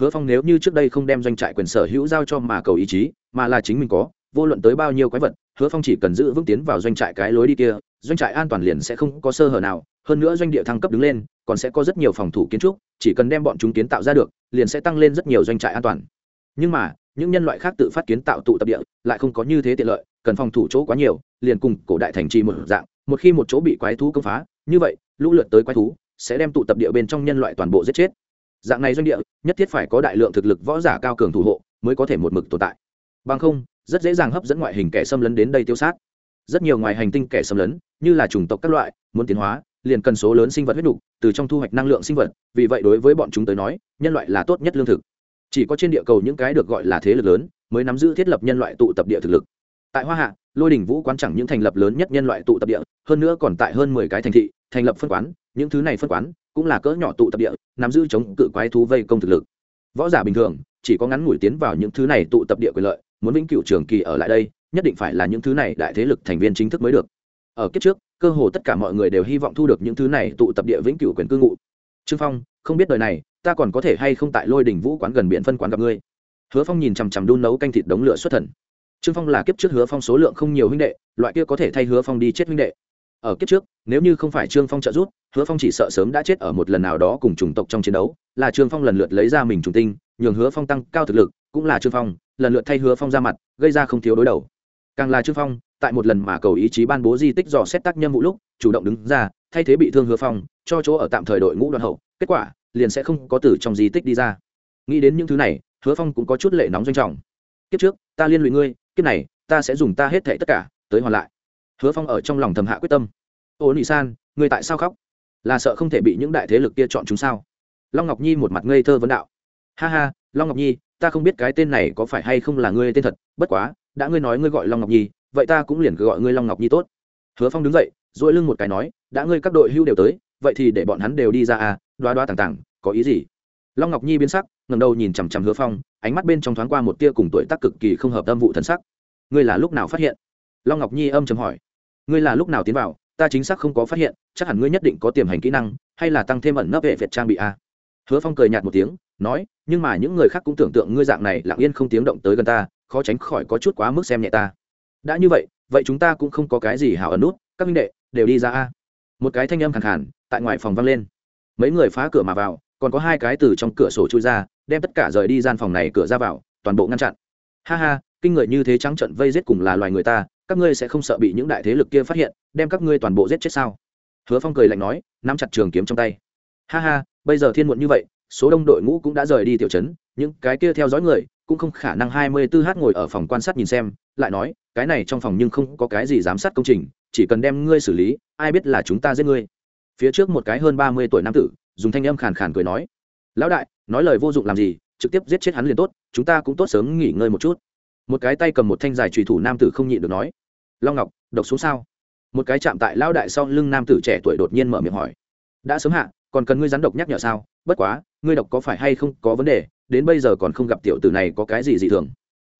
Hứa phong nếu như trước đây không đem doanh trại quyền sở hữu giao cho mà cầu ý chí, mà là chính mình có, vô luận tới bao nhiêu quái vật hứa phong chỉ cần giữ vững tiến vào doanh trại cái lối đi kia, doanh trại an toàn liền sẽ không có sơ hở nào, hơn nữa doanh địa thăng cấp đứng lên, còn sẽ có rất nhiều phòng thủ kiến trúc, chỉ cần đem bọn chúng kiến tạo ra được, liền sẽ tăng lên rất nhiều doanh trại an toàn. Nhưng mà, những nhân loại khác tự phát kiến tạo tụ tập địa, lại không có như thế tiện lợi, cần phòng thủ chỗ quá nhiều, liền cùng cổ đại thành trì một dạng, một khi một chỗ bị quái thú công phá, như vậy, lũ lượt tới quái thú, sẽ đem tụ tập địa bên trong nhân loại toàn bộ giết chết. Dạng này doanh địa, nhất thiết phải có đại lượng thực lực võ giả cao cường thủ hộ, mới có thể một mực tồn tại. Bằng không rất dễ dàng hấp dẫn ngoại hình kẻ xâm lấn đến đây tiêu sát. Rất nhiều ngoài hành tinh kẻ xâm lấn, như là chủng tộc các loại, muốn tiến hóa, liền cần số lớn sinh vật huyết đục từ trong thu hoạch năng lượng sinh vật. Vì vậy đối với bọn chúng tới nói, nhân loại là tốt nhất lương thực. Chỉ có trên địa cầu những cái được gọi là thế lực lớn, mới nắm giữ thiết lập nhân loại tụ tập địa thực lực. Tại hoa hạ, lôi đình vũ quán chẳng những thành lập lớn nhất nhân loại tụ tập địa, hơn nữa còn tại hơn mười cái thành thị, thành lập phân quán. Những thứ này phân quán cũng là cỡ nhỏ tụ tập địa, nắm giữ chống cự quái thú vây công thực lực. Võ giả bình thường, chỉ có ngắn ngủi tiến vào những thứ này tụ tập địa quyền lợi muốn vĩnh cửu trường kỳ ở lại đây, nhất định phải là những thứ này đại thế lực thành viên chính thức mới được. Ở kiếp trước, cơ hồ tất cả mọi người đều hy vọng thu được những thứ này tụ tập địa vĩnh cửu quyền cư ngụ. Trương phong, không biết đời này, ta còn có thể hay không tại lôi đỉnh vũ quán gần biển phân quán gặp ngươi? Hứa phong nhìn chằm chằm đun nấu canh thịt đống lửa xuất thần. Trương phong là kiếp trước hứa phong số lượng không nhiều huynh đệ, loại kia có thể thay hứa phong đi chết huynh đệ. Ở kiếp trước, nếu như không phải trương phong trợ giúp, hứa phong chỉ sợ sớm đã chết ở một lần nào đó cùng chủng tộc trong chiến đấu, là trương phong lần lượt lấy ra mình trùng tinh, nhường hứa phong tăng cao thực lực, cũng là trương phong lần lượt thay hứa phong ra mặt, gây ra không thiếu đối đầu. Càng là trương phong, tại một lần mà cầu ý chí ban bố di tích dò xét tác nhân vụ lúc, chủ động đứng ra, thay thế bị thương hứa phong, cho chỗ ở tạm thời đội ngũ đoàn hậu, kết quả, liền sẽ không có từ trong di tích đi ra. Nghĩ đến những thứ này, hứa phong cũng có chút lệ nóng doanh trọng. Kiếp trước, ta liên lụy ngươi, kiếp này, ta sẽ dùng ta hết thệ tất cả, tới hoàn lại. Hứa phong ở trong lòng thầm hạ quyết tâm. Ô nị san, ngươi tại sao khóc? Là sợ không thể bị những đại thế lực kia chọn chúng sao? Long ngọc nhi một mặt ngây thơ vấn đạo. Ha ha, long ngọc nhi ta không biết cái tên này có phải hay không là ngươi tên thật, bất quá, đã ngươi nói ngươi gọi long ngọc nhi, vậy ta cũng liền cứ gọi ngươi long ngọc nhi tốt. Hứa phong đứng dậy dội lưng một cái nói, đã ngươi các đội hưu đều tới, vậy thì để bọn hắn đều đi ra à đoá đoá tàng tàng có ý gì? Long ngọc nhi biến sắc ngầm đầu nhìn chằm chằm hứa phong, ánh mắt bên trong thoáng qua một tia cùng tuổi tác cực kỳ không hợp tâm vụ thần sắc. Ngươi là lúc nào phát hiện? Long ngọc nhi âm chầm hỏi. Ngươi là lúc nào tiến vào? Ta chính xác không có phát hiện, chắc hẳn ngươi nhất định có tiềm hành kỹ năng, hay là tăng thêm ẩn nấp hệ việt trang bị a à? hứa phong cười nhạt một tiếng nói, nhưng mà những người khác cũng tưởng tượng ngươi dạng này lặng yên không tiếng động tới gần ta, khó tránh khỏi có chút quá mức xem nhẹ ta. Đã như vậy vậy chúng ta cũng không có cái gì hảo ẩn nút, các minh đệ, đều đi ra a. Một cái thanh âm khẳng khản tại ngoài phòng vang lên. Mấy người phá cửa mà vào, còn có hai cái từ trong cửa sổ chui ra, đem tất cả rời đi gian phòng này cửa ra vào, toàn bộ ngăn chặn. Ha ha, kinh người như thế trắng trận vây giết cùng là loài người ta, các ngươi sẽ không sợ bị những đại thế lực kia phát hiện, đem các ngươi toàn bộ giết chết sao? Hứa phong cười lạnh nói, nắm chặt trường kiếm trong tay. Ha ha, bây giờ thiên muộn như vậy số đông đội ngũ cũng đã rời đi tiểu trấn, những cái kia theo dõi người cũng không khả năng hai mươi tư h ngồi ở phòng quan sát nhìn xem, lại nói, cái này trong phòng nhưng không có cái gì giám sát công trình, chỉ cần đem ngươi xử lý, ai biết là chúng ta giết ngươi. Phía trước một cái hơn ba mươi tuổi nam tử, dùng thanh âm khàn khàn cười nói, lão đại, nói lời vô dụng làm gì, trực tiếp giết chết hắn liền tốt, chúng ta cũng tốt sớm nghỉ ngơi một chút. Một cái tay cầm một thanh dài trùy thủ nam tử không nhịn được nói, long ngọc, độc xuống sao? Một cái chạm tại lão đại sau lưng nam tử trẻ tuổi đột nhiên mở miệng hỏi, đã sớm hạ còn cần ngươi rắn độc nhắc nhở sao? Bất quá, ngươi độc có phải hay không có vấn đề, đến bây giờ còn không gặp tiểu tử này có cái gì dị thường.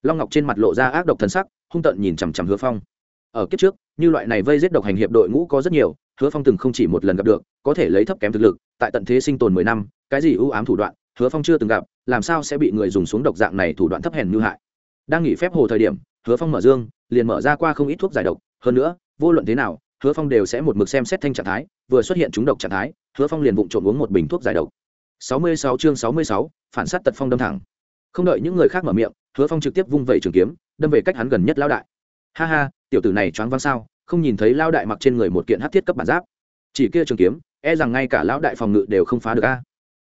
Long ngọc trên mặt lộ ra ác độc thần sắc, hung tận nhìn chằm chằm hứa phong. Ở kiếp trước, như loại này vây giết độc hành hiệp đội ngũ có rất nhiều, hứa phong từng không chỉ một lần gặp được, có thể lấy thấp kém thực lực, tại tận thế sinh tồn mười năm, cái gì ưu ám thủ đoạn, hứa phong chưa từng gặp, làm sao sẽ bị người dùng xuống độc dạng này thủ đoạn thấp hèn như hại. Đang nghỉ phép hồ thời điểm, hứa phong mở dương, liền mở ra qua không ít thuốc giải độc, hơn nữa, vô luận thế nào, hứa phong đều sẽ một mực xem xét thanh trạng thái vừa xuất hiện chúng độc trạng thái, hứa phong liền vụng trộm uống một bình thuốc giải độc. Sáu mươi sáu chương sáu mươi sáu, phản sát tật phong đâm thẳng. Không đợi những người khác mở miệng, hứa phong trực tiếp vung vẩy trường kiếm, đâm về cách hắn gần nhất lao đại. Ha ha, tiểu tử này choáng văng sao, không nhìn thấy lao đại mặc trên người một kiện hát thiết cấp bản giáp. Chỉ kia trường kiếm e rằng ngay cả lão đại phòng ngự đều không phá được a.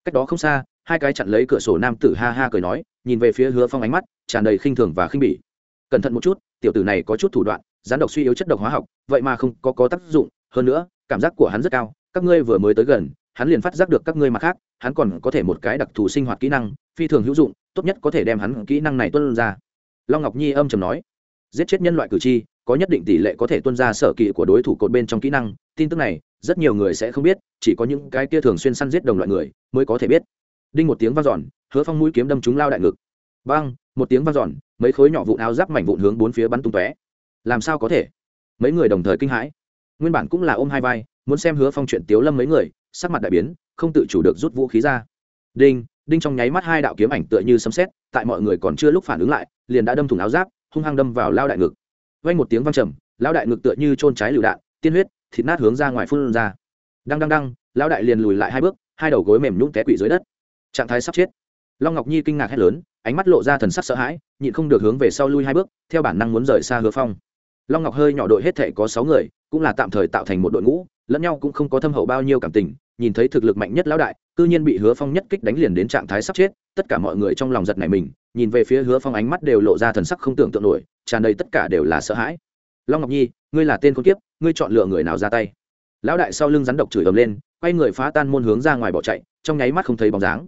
Cách đó không xa, hai cái chặn lấy cửa sổ nam tử ha ha cười nói, nhìn về phía hứa phong ánh mắt, tràn đầy khinh thường và khinh bỉ. Cẩn thận một chút, tiểu tử này có chút thủ đoạn gián độc suy yếu chất độc hóa học, vậy mà không có có tác dụng hơn nữa, cảm giác của hắn rất cao, các ngươi vừa mới tới gần, hắn liền phát giác được các ngươi mặt khác, hắn còn có thể một cái đặc thù sinh hoạt kỹ năng, phi thường hữu dụng, tốt nhất có thể đem hắn kỹ năng này tuân ra. Long ngọc nhi âm trầm nói. Giết chết nhân loại cử tri, có nhất định tỷ lệ có thể tuân ra sở kỵ của đối thủ cột bên trong kỹ năng, tin tức này, rất nhiều người sẽ không biết, chỉ có những cái kia thường xuyên săn giết đồng loại người mới có thể biết. Đinh một tiếng vang dọn, hứa phong mũi kiếm đâm trúng lao đại ngực. Băng một tiếng vang dọn, mấy khối nhỏ vụn áo giáp mảnh vụn hướng bốn phía bắn tung tóe. Làm sao có thể? Mấy người đồng thời kinh hãi nguyên bản cũng là ôm hai vai, muốn xem hứa phong chuyện tiếu lâm mấy người, sắc mặt đại biến, không tự chủ được rút vũ khí ra. Đinh đinh trong nháy mắt hai đạo kiếm ảnh tựa như sấm xét tại mọi người còn chưa lúc phản ứng lại, liền đã đâm thủng áo giáp, hung hăng đâm vào lao đại ngực. Vay một tiếng văng trầm, lao đại ngực tựa như trôn trái lựu đạn, tiên huyết, thịt nát hướng ra ngoài phun ra. Đăng đăng đăng, lao đại liền lùi lại hai bước, hai đầu gối mềm nhũng té quỵ dưới đất. Trạng thái sắp chết. Long ngọc nhi kinh ngạc hét lớn, ánh mắt lộ ra thần sắc sợ hãi, nhịn không được hướng về sau lui hai bước, theo bản năng muốn rời xa hứa phong. Long ngọc hơi nhỏ đội hết thể có sáu người cũng là tạm thời tạo thành một đội ngũ, lẫn nhau cũng không có thâm hậu bao nhiêu cảm tình, nhìn thấy thực lực mạnh nhất lão đại, cư nhiên bị hứa phong nhất kích đánh liền đến trạng thái sắp chết, tất cả mọi người trong lòng giật này mình, nhìn về phía hứa phong ánh mắt đều lộ ra thần sắc không tưởng tượng nổi, tràn đầy tất cả đều là sợ hãi. Long ngọc nhi, ngươi là tên con kiếp, ngươi chọn lựa người nào ra tay? Lão đại sau lưng rắn độc chửi ầm lên, quay người phá tan môn hướng ra ngoài bỏ chạy, trong nháy mắt không thấy bóng dáng.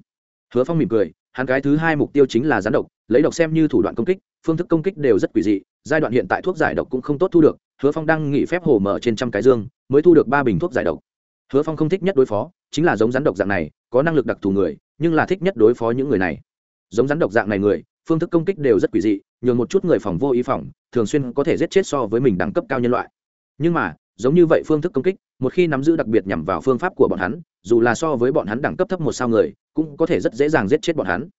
Hứa phong mỉm cười, hắn cái thứ hai mục tiêu chính là rắn độc, lấy độc xem như thủ đoạn công kích, phương thức công kích đều rất quỷ dị giai đoạn hiện tại thuốc giải độc cũng không tốt thu được, hứa phong đang nghỉ phép hồ mở trên trăm cái dương, mới thu được ba bình thuốc giải độc. Hứa phong không thích nhất đối phó, chính là giống rắn độc dạng này, có năng lực đặc thù người, nhưng là thích nhất đối phó những người này. Giống rắn độc dạng này người, phương thức công kích đều rất quỷ dị, nhường một chút người phòng vô ý phòng thường xuyên có thể giết chết so với mình đẳng cấp cao nhân loại. Nhưng mà, giống như vậy phương thức công kích, một khi nắm giữ đặc biệt nhằm vào phương pháp của bọn hắn, dù là so với bọn hắn đẳng cấp thấp một sao người, cũng có thể rất dễ dàng giết chết bọn hắn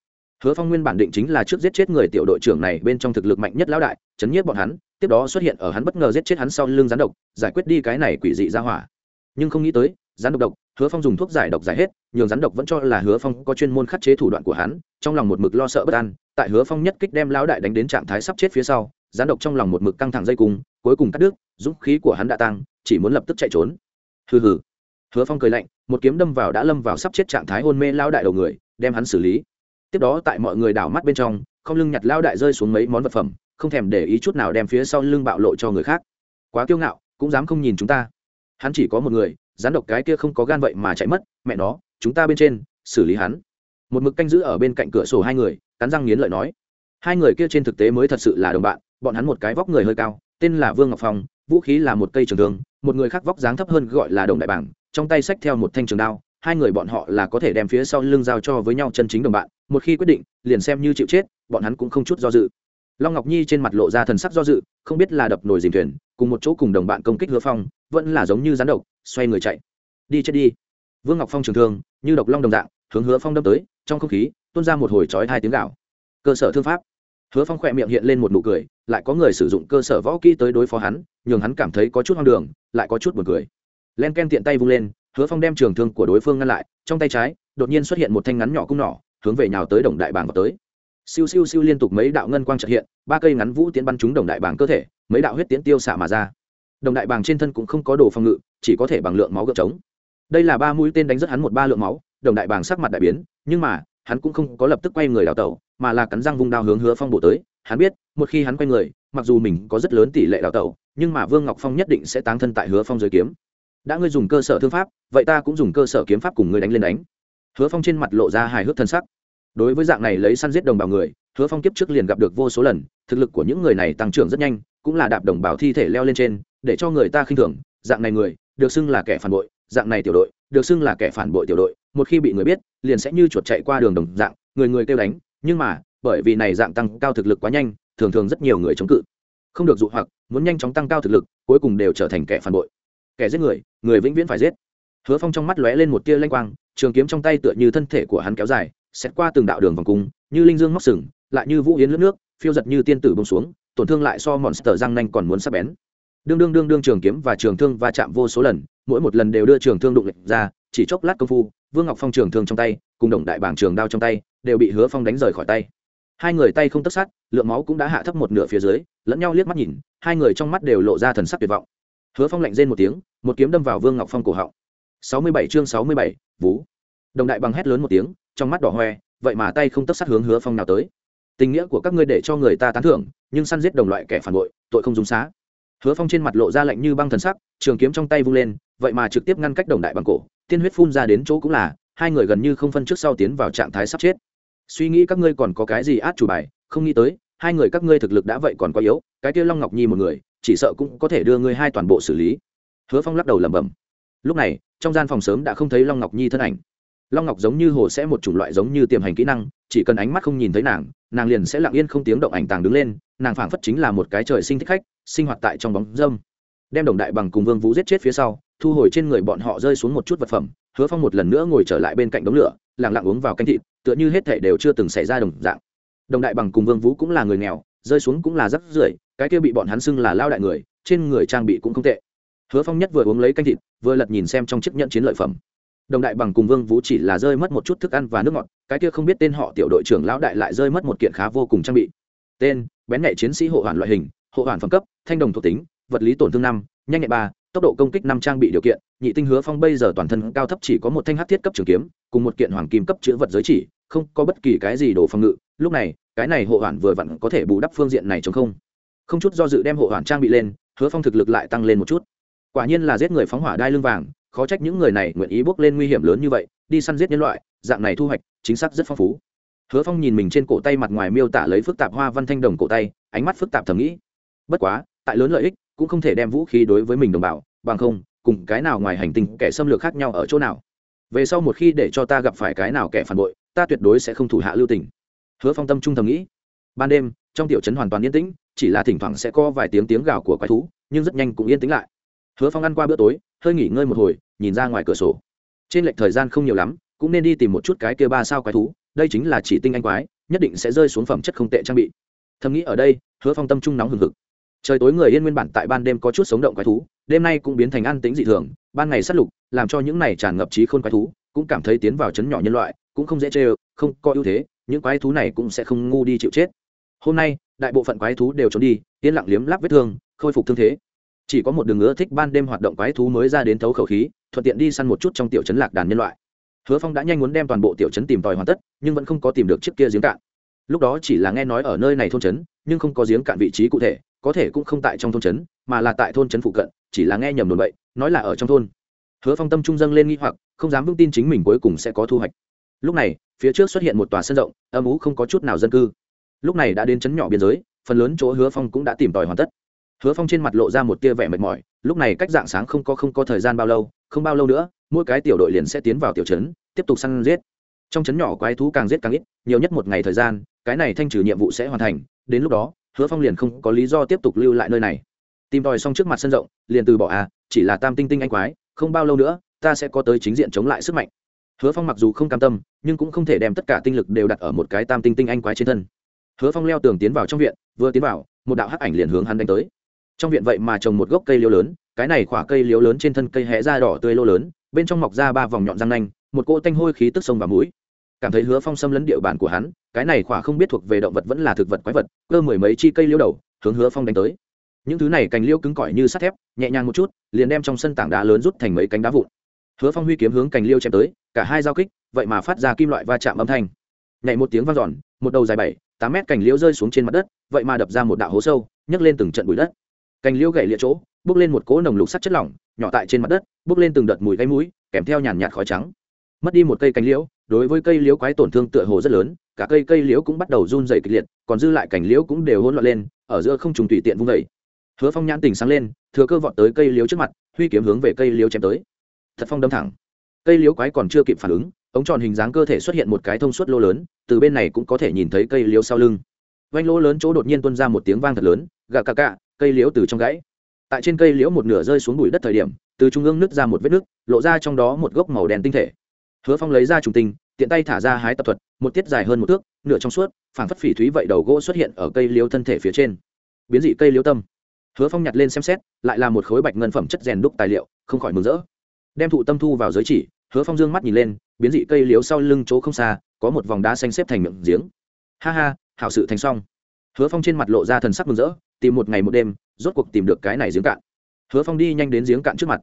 hứa phong nguyên bản định chính là trước giết chết người tiểu đội trưởng này bên trong thực lực mạnh nhất lão đại, chấn nhiếp bọn hắn, tiếp đó xuất hiện ở hắn bất ngờ giết chết hắn sau lưng rắn độc, giải quyết đi cái này quỷ dị ra hỏa. Nhưng không nghĩ tới rắn độc độc, hứa phong dùng thuốc giải độc giải hết, nhường rắn độc vẫn cho là hứa phong có chuyên môn khắc chế thủ đoạn của hắn, trong lòng một mực lo sợ bất an, tại hứa phong nhất kích đem lão đại đánh đến trạng thái sắp chết phía sau rắn độc trong lòng một mực căng thẳng dây cung, cuối cùng cắt đứt, dũng khí của hắn đã tăng, chỉ muốn lập tức chạy trốn. Hừ hừ. Hứa phong cười lạnh, một kiếm đâm vào đã lâm vào sắp chết trạng thái hôn mê lão đại đầu người, đem hắn xử lý tiếp đó tại mọi người đảo mắt bên trong, không lưng nhặt lao đại rơi xuống mấy món vật phẩm, không thèm để ý chút nào đem phía sau lưng bạo lộ cho người khác. Quá kiêu ngạo, cũng dám không nhìn chúng ta. Hắn chỉ có một người, rắn độc cái kia không có gan vậy mà chạy mất, mẹ nó, chúng ta bên trên, xử lý hắn. Một mực canh giữ ở bên cạnh cửa sổ hai người, cắn răng nghiến lợi nói. Hai người kia trên thực tế mới thật sự là đồng bạn, bọn hắn một cái vóc người hơi cao, tên là vương ngọc phong, vũ khí là một cây trường thương, một người khác vóc dáng thấp hơn gọi là đồng đại bảng, trong tay xách theo một thanh trường đao, hai người bọn họ là có thể đem phía sau lưng giao cho với nhau chân chính đồng bạn một khi quyết định, liền xem như chịu chết, bọn hắn cũng không chút do dự. Long ngọc nhi trên mặt lộ ra thần sắc do dự, không biết là đập nồi dìm thuyền, cùng một chỗ cùng đồng bạn công kích hứa phong, vẫn là giống như rắn độc, xoay người chạy. Đi chết đi. Vương ngọc phong trường thương, như độc long đồng dạng, hướng hứa phong đâm tới, trong không khí, tuôn ra một hồi trói hai tiếng gạo cơ sở thương pháp. Hứa phong khỏe miệng hiện lên một nụ cười, lại có người sử dụng cơ sở võ kỹ tới đối phó hắn, nhường hắn cảm thấy có chút hoang đường, lại có chút buồn cười. Len ken tiện tay vung lên, hứa phong đem trường thương của đối phương ngăn lại, trong tay trái, đột nhiên xuất hiện một thanh ngắn nhỏ cung nỏ hướng về nhào tới đồng đại bàng vào tới. Siêu siêu siêu liên tục mấy đạo ngân quang trợ hiện, ba cây ngắn vũ tiến bắn trúng đồng đại bàng cơ thể, mấy đạo huyết tiến tiêu xạ mà ra. Đồng đại bàng trên thân cũng không có đồ phòng ngự, chỉ có thể bằng lượng máu gợp trống. Đây là ba mũi tên đánh rất hắn một ba lượng máu, đồng đại bàng sắc mặt đại biến, nhưng mà, hắn cũng không có lập tức quay người đào tẩu, mà là cắn răng vung đao hướng hứa phong bổ tới. Hắn biết, một khi hắn quay người, mặc dù mình có rất lớn tỷ lệ đào tẩu, nhưng mà vương ngọc phong nhất định sẽ táng thân tại hứa phong dưới kiếm. Đã ngươi dùng cơ sở thương pháp, vậy ta cũng dùng cơ sở kiếm pháp cùng ngươi đánh lên đánh hứa phong trên mặt lộ ra hài hước thân sắc. Đối với dạng này lấy săn giết đồng bào người, hứa phong kiếp trước liền gặp được vô số lần, thực lực của những người này tăng trưởng rất nhanh, cũng là đạp đồng bào thi thể leo lên trên, để cho người ta khinh thường, dạng này người, được xưng là kẻ phản bội, dạng này tiểu đội, được xưng là kẻ phản bội tiểu đội, một khi bị người biết, liền sẽ như chuột chạy qua đường đồng dạng, người người kêu đánh, nhưng mà, bởi vì này dạng tăng cao thực lực quá nhanh, thường thường rất nhiều người chống cự. Không được dụ hoặc, muốn nhanh chóng tăng cao thực lực, cuối cùng đều trở thành kẻ phản bội. Kẻ giết người người vĩnh viễn phải giết. Hứa phong trong mắt lóe lên một tia lanh quang trường kiếm trong tay tựa như thân thể của hắn kéo dài xét qua từng đạo đường vòng cung, như linh dương móc sừng, lại như vũ yến lướt nước, phiêu giật như tiên tử bông xuống, tổn thương lại so monster răng nanh còn muốn sắp bén. Đương đương đương đương trường kiếm và trường thương va chạm vô số lần, mỗi một lần đều đưa trường thương đụng lệch ra, chỉ chốc lát công phu, vương ngọc phong trường thương trong tay, cùng đồng đại bảng trường đao trong tay, đều bị hứa phong đánh rời khỏi tay. Hai người tay không tất sát, lượng máu cũng đã hạ thấp một nửa phía dưới, lẫn nhau liếc mắt nhìn, hai người trong mắt đều lộ ra thần sắc tuyệt vọng. Hứa phong lạnh rên một tiếng, một kiếm đâm vào vương ngọc phong cổ họng sáu mươi bảy chương sáu mươi bảy đồng đại bằng hét lớn một tiếng, trong mắt đỏ hoe, vậy mà tay không tất sát hướng hứa phong nào tới. Tình nghĩa của các ngươi để cho người ta tán thưởng, nhưng săn giết đồng loại kẻ phản bội, tội không dùng xá. Hứa phong trên mặt lộ ra lạnh như băng thần sắc, trường kiếm trong tay vung lên, vậy mà trực tiếp ngăn cách đồng đại bằng cổ, tiên huyết phun ra đến chỗ cũng là, hai người gần như không phân trước sau tiến vào trạng thái sắp chết. Suy nghĩ các ngươi còn có cái gì át chủ bài, không nghĩ tới, hai người các ngươi thực lực đã vậy còn quá yếu, cái kia long ngọc nhi một người, chỉ sợ cũng có thể đưa ngươi hai toàn bộ xử lý. Hứa phong lắc đầu lẩm bẩm lúc này, trong gian phòng sớm đã không thấy long ngọc nhi thân ảnh. Long ngọc giống như hồ sẽ một chủng loại giống như tiềm hành kỹ năng, chỉ cần ánh mắt không nhìn thấy nàng nàng liền sẽ lặng yên không tiếng động ảnh tàng đứng lên, nàng phảng phất chính là một cái trời sinh thích khách, sinh hoạt tại trong bóng dâm. Đem đồng đại bằng cùng vương vũ giết chết phía sau, thu hồi trên người bọn họ rơi xuống một chút vật phẩm, hứa phong một lần nữa ngồi trở lại bên cạnh đống lửa, lặng lặng uống vào canh thịt, tựa như hết thể đều chưa từng xảy ra đồng dạng. Đồng đại bằng cùng vương vũ cũng là người nghèo, rơi xuống cũng là rất rưởi, cái kia bị bọn hắn xưng là lao đại người, trên người trang bị cũng không tệ hứa phong nhất vừa uống lấy canh thịt, vừa lật nhìn xem trong chiếc nhận chiến lợi phẩm. Đồng đại bằng cùng vương vũ chỉ là rơi mất một chút thức ăn và nước ngọt, cái kia không biết tên họ tiểu đội trưởng lão đại lại rơi mất một kiện khá vô cùng trang bị. Tên, bén nhạy chiến sĩ hộ hoàn loại hình, hộ hoàn phẩm cấp, thanh đồng thuộc tính, vật lý tổn thương năm, nhanh nhẹn ba, tốc độ công kích năm trang bị điều kiện. Nhị tinh hứa phong bây giờ toàn thân cao thấp chỉ có một thanh hát thiết cấp trường kiếm, cùng một kiện hoàng kim cấp chữ vật giới chỉ, không có bất kỳ cái gì đồ phòng ngự. Lúc này, cái này hộ hoàn vừa vặn có thể bù đắp phương diện này chống không. Không chút do dự đem hộ hoàn trang bị lên, hứa phong thực lực lại tăng lên một chút quả nhiên là giết người phóng hỏa đai lưng vàng, khó trách những người này nguyện ý bước lên nguy hiểm lớn như vậy, đi săn giết nhân loại, dạng này thu hoạch, chính xác rất phong phú. Hứa phong nhìn mình trên cổ tay mặt ngoài miêu tả lấy phức tạp hoa văn thanh đồng cổ tay, ánh mắt phức tạp thầm nghĩ. Bất quá, tại lớn lợi ích, cũng không thể đem vũ khí đối với mình đồng bào, bằng không, cùng cái nào ngoài hành tinh kẻ xâm lược khác nhau ở chỗ nào. Về sau một khi để cho ta gặp phải cái nào kẻ phản bội, ta tuyệt đối sẽ không thủ hạ lưu tình. Hứa phong tâm trung thầm nghĩ. Ban đêm, trong tiểu trấn hoàn toàn yên tĩnh, chỉ là thỉnh thoảng sẽ có vài tiếng tiếng gào của quái thú, nhưng rất nhanh cũng yên tĩnh lại hứa phong ăn qua bữa tối, hơi nghỉ ngơi một hồi, nhìn ra ngoài cửa sổ. Trên lệch thời gian không nhiều lắm, cũng nên đi tìm một chút cái kia ba sao quái thú, đây chính là chỉ tinh anh quái, nhất định sẽ rơi xuống phẩm chất không tệ trang bị. Thầm nghĩ ở đây, hứa phong tâm trung nóng hừng hực. Trời tối người yên nguyên bản tại ban đêm có chút sống động quái thú, đêm nay cũng biến thành an tính dị thường, ban ngày sát lục, làm cho những này tràn ngập trí khôn quái thú, cũng cảm thấy tiến vào chấn nhỏ nhân loại, cũng không dễ chê không có ưu thế, những quái thú này cũng sẽ không ngu đi chịu chết. Hôm nay, đại bộ phận quái thú đều trốn đi, yên lặng liếm láp vết thương, khôi phục thương thế chỉ có một đường ưa thích ban đêm hoạt động quái thú mới ra đến thấu khẩu khí, thuận tiện đi săn một chút trong tiểu trấn lạc đàn nhân loại. Hứa phong đã nhanh muốn đem toàn bộ tiểu trấn tìm tòi hoàn tất, nhưng vẫn không có tìm được chiếc kia giếng cạn. Lúc đó chỉ là nghe nói ở nơi này thôn trấn nhưng không có giếng cạn vị trí cụ thể, có thể cũng không tại trong thôn trấn mà là tại thôn trấn phụ cận, chỉ là nghe nhầm đồn bậy, nói là ở trong thôn. Hứa phong tâm trung dâng lên nghi hoặc, không dám vững tin chính mình cuối cùng sẽ có thu hoạch. Lúc này, phía trước xuất hiện một tòa sân rộng, âm ú không có chút nào dân cư. Lúc này đã đến trấn nhỏ biên giới, phần lớn chỗ hứa phong cũng đã tìm tòi hoàn tất hứa phong trên mặt lộ ra một tia vẻ mệt mỏi, lúc này cách dạng sáng không có không có thời gian bao lâu, không bao lâu nữa, mỗi cái tiểu đội liền sẽ tiến vào tiểu trấn, tiếp tục săn giết. Trong trấn nhỏ quái thú càng giết càng ít, nhiều nhất một ngày thời gian, cái này thanh trừ nhiệm vụ sẽ hoàn thành, đến lúc đó, hứa phong liền không có lý do tiếp tục lưu lại nơi này. Tìm tòi xong trước mặt sân rộng, liền từ bỏ à chỉ là tam tinh tinh anh quái, không bao lâu nữa, ta sẽ có tới chính diện chống lại sức mạnh. Hứa phong mặc dù không cam tâm, nhưng cũng không thể đem tất cả tinh lực đều đặt ở một cái tam tinh tinh anh quái trên thân. Hứa phong leo tường tiến vào trong viện, vừa tiến vào, một đạo hắc ảnh liền hướng hắn đánh tới trong viện vậy mà trồng một gốc cây liễu lớn, cái này khỏa cây liễu lớn trên thân cây hé ra đỏ tươi lô lớn, bên trong mọc ra ba vòng nhọn răng nanh, một cỗ tanh hôi khí tức sông và mũi. Cảm thấy hứa phong xâm lấn địa bàn của hắn, cái này khỏa không biết thuộc về động vật vẫn là thực vật quái vật, cơ mười mấy chi cây liễu đầu, hướng hứa phong đánh tới. Những thứ này cành liễu cứng cỏi như sắt thép, nhẹ nhàng một chút, liền đem trong sân tảng đá lớn rút thành mấy cánh đá vụn. Hứa phong huy kiếm hướng cành liễu chém tới, cả hai giao kích, vậy mà phát ra kim loại va chạm âm thanh. Nhảy một tiếng vang dọn, một đầu dài bảy, tám mét cành liễu rơi xuống trên mặt đất, vậy mà đập ra một đạo hố sâu, nhấc lên từng trận bụi đất cành liễu gậy lịa chỗ bước lên một cỗ nồng lục sắt chất lỏng, nhỏ tại trên mặt đất bước lên từng đợt mùi gây mũi, kèm theo nhàn nhạt khói trắng. Mất đi một cây cành liễu, đối với cây liễu quái tổn thương tựa hồ rất lớn, cả cây cây liễu cũng bắt đầu run dày kịch liệt, còn dư lại cành liễu cũng đều hỗn loạn lên, ở giữa không trùng tùy tiện vung vẩy hứa phong nhãn tình sáng lên, thừa cơ vọt tới cây liễu trước mặt, huy kiếm hướng về cây liễu chém tới. Thật phong đâm thẳng. Cây liễu quái còn chưa kịp phản ứng, ống tròn hình dáng cơ thể xuất hiện một cái thông suốt lô lớn, từ bên này cũng có thể nhìn thấy cây liễu sau lưng. Vanh lỗ lớn chỗ đột nhiên tuôn ra một tiếng vang thật lớn, gà cà cà cây liễu từ trong gãy. Tại trên cây liễu một nửa rơi xuống bụi đất thời điểm, từ trung ương nứt ra một vết nứt, lộ ra trong đó một gốc màu đen tinh thể. Hứa phong lấy ra trùng tinh, tiện tay thả ra hái tập thuật, một tiết dài hơn một thước, nửa trong suốt, phảng phất phỉ thúy vậy đầu gỗ xuất hiện ở cây liễu thân thể phía trên. Biến dị cây liễu tâm. Hứa phong nhặt lên xem xét, lại là một khối bạch ngân phẩm chất rèn đúc tài liệu, không khỏi mừng rỡ. Đem thụ tâm thu vào giới chỉ, hứa phong dương mắt nhìn lên, biến dị cây liễu sau lưng chỗ không xa, có một vòng đá xanh xếp thành miệng giếng. Ha ha, hảo sự thành xong hứa phong trên mặt lộ ra thần sắc mừng rỡ, tìm một ngày một đêm, rốt cuộc tìm được cái này giếng cạn. Hứa phong đi nhanh đến giếng cạn trước mặt.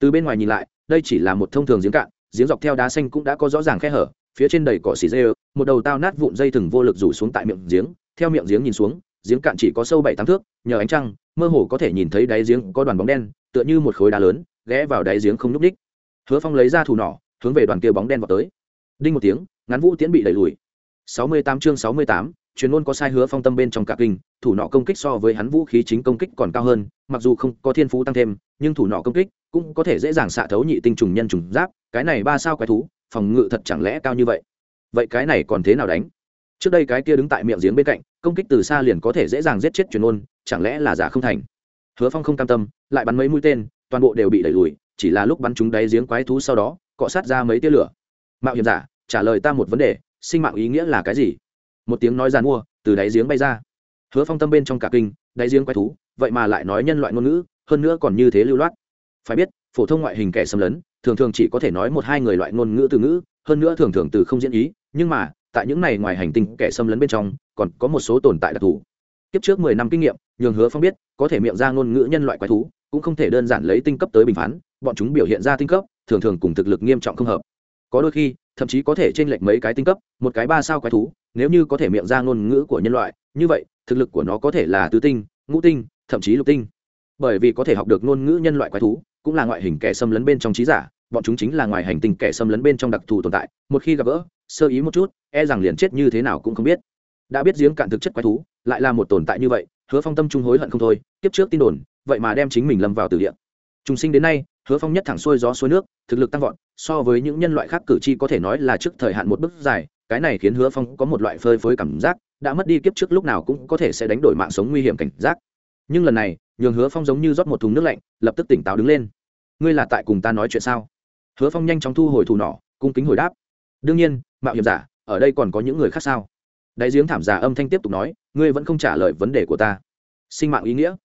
Từ bên ngoài nhìn lại, đây chỉ là một thông thường giếng cạn, giếng dọc theo đá xanh cũng đã có rõ ràng khe hở, phía trên đầy cỏ xì dê, một đầu tao nát vụn dây thừng vô lực rủ xuống tại miệng giếng, theo miệng giếng nhìn xuống, giếng cạn chỉ có sâu bảy tám thước, nhờ ánh trăng, mơ hồ có thể nhìn thấy đáy giếng có đoàn bóng đen, tựa như một khối đá lớn, ghé vào đáy giếng không n ú c ních hứa phong lấy ra thủ nỏ, hướng về đoàn kia bóng đen vào tới. Đinh một tiếng, ngắn vũ tiễn bị đẩy lùi. Sáu mươi tám chương sáu mươi tám truyền môn có sai hứa phong tâm bên trong cả kinh, thủ nọ công kích so với hắn vũ khí chính công kích còn cao hơn, mặc dù không có thiên phú tăng thêm, nhưng thủ nọ công kích cũng có thể dễ dàng xạ thấu nhị tinh trùng nhân trùng giáp, cái này ba sao quái thú, phòng ngự thật chẳng lẽ cao như vậy? Vậy cái này còn thế nào đánh? Trước đây cái kia đứng tại miệng giếng bên cạnh, công kích từ xa liền có thể dễ dàng giết chết truyền ôn chẳng lẽ là giả không thành? Hứa phong không cam tâm, lại bắn mấy mũi tên, toàn bộ đều bị đẩy lùi, chỉ là lúc bắn chúng đáy giếng quái thú sau đó, cọ sát ra mấy tia lửa. Mạo hiểm giả, trả lời ta một vấn đề, sinh mạng ý nghĩa là cái gì? Một tiếng nói giàn mua, từ đáy giếng bay ra. Hứa phong tâm bên trong cả kinh, đáy giếng quái thú, vậy mà lại nói nhân loại ngôn ngữ, hơn nữa còn như thế lưu loát. Phải biết, phổ thông ngoại hình kẻ xâm lấn, thường thường chỉ có thể nói một hai người loại ngôn ngữ từ ngữ, hơn nữa thường thường từ không diễn ý, nhưng mà, tại những này ngoài hành tinh kẻ xâm lấn bên trong, còn có một số tồn tại đặc thù. Kiếp trước mười năm kinh nghiệm, nhường hứa phong biết, có thể miệng ra ngôn ngữ nhân loại quái thú, cũng không thể đơn giản lấy tinh cấp tới bình phán, bọn chúng biểu hiện ra tinh cấp, thường thường cùng thực lực nghiêm trọng không hợp. Có đôi khi, thậm chí có thể t r ê n lệch mấy cái tinh cấp, một cái ba sao quái thú nếu như có thể miệng ra ngôn ngữ của nhân loại, như vậy, thực lực của nó có thể là tứ tinh, ngũ tinh, thậm chí lục tinh. Bởi vì có thể học được ngôn ngữ nhân loại quái thú, cũng là ngoại hình kẻ xâm lấn bên trong trí giả, bọn chúng chính là ngoài hành tinh kẻ xâm lấn bên trong đặc thù tồn tại. Một khi gặp gỡ, sơ ý một chút e rằng liền chết như thế nào cũng không biết. Đã biết giếng cạn thực chất quái thú, lại là một tồn tại như vậy, hứa phong tâm trung hối hận không thôi, kiếp trước tin đồn, vậy mà đem chính mình lâm vào từ địa. Trùng sinh đến nay hứa phong nhất thẳng xuôi gió xuôi nước, thực lực tăng vọt, so với những nhân loại khác cử tri có thể nói là trước thời hạn một bước dài, cái này khiến hứa phong có một loại phơi phới cảm giác, đã mất đi kiếp trước lúc nào cũng có thể sẽ đánh đổi mạng sống nguy hiểm cảnh giác. Nhưng lần này, nhường hứa phong giống như rót một thùng nước lạnh, lập tức tỉnh táo đứng lên. Ngươi là tại cùng ta nói chuyện sao? Hứa phong nhanh chóng thu hồi thù nỏ cung kính hồi đáp. Đương nhiên, mạo hiểm giả, ở đây còn có những người khác sao? Đại giếng thảm giả âm thanh tiếp tục nói, ngươi vẫn không trả lời vấn đề của ta. Sinh mạng ý nghĩa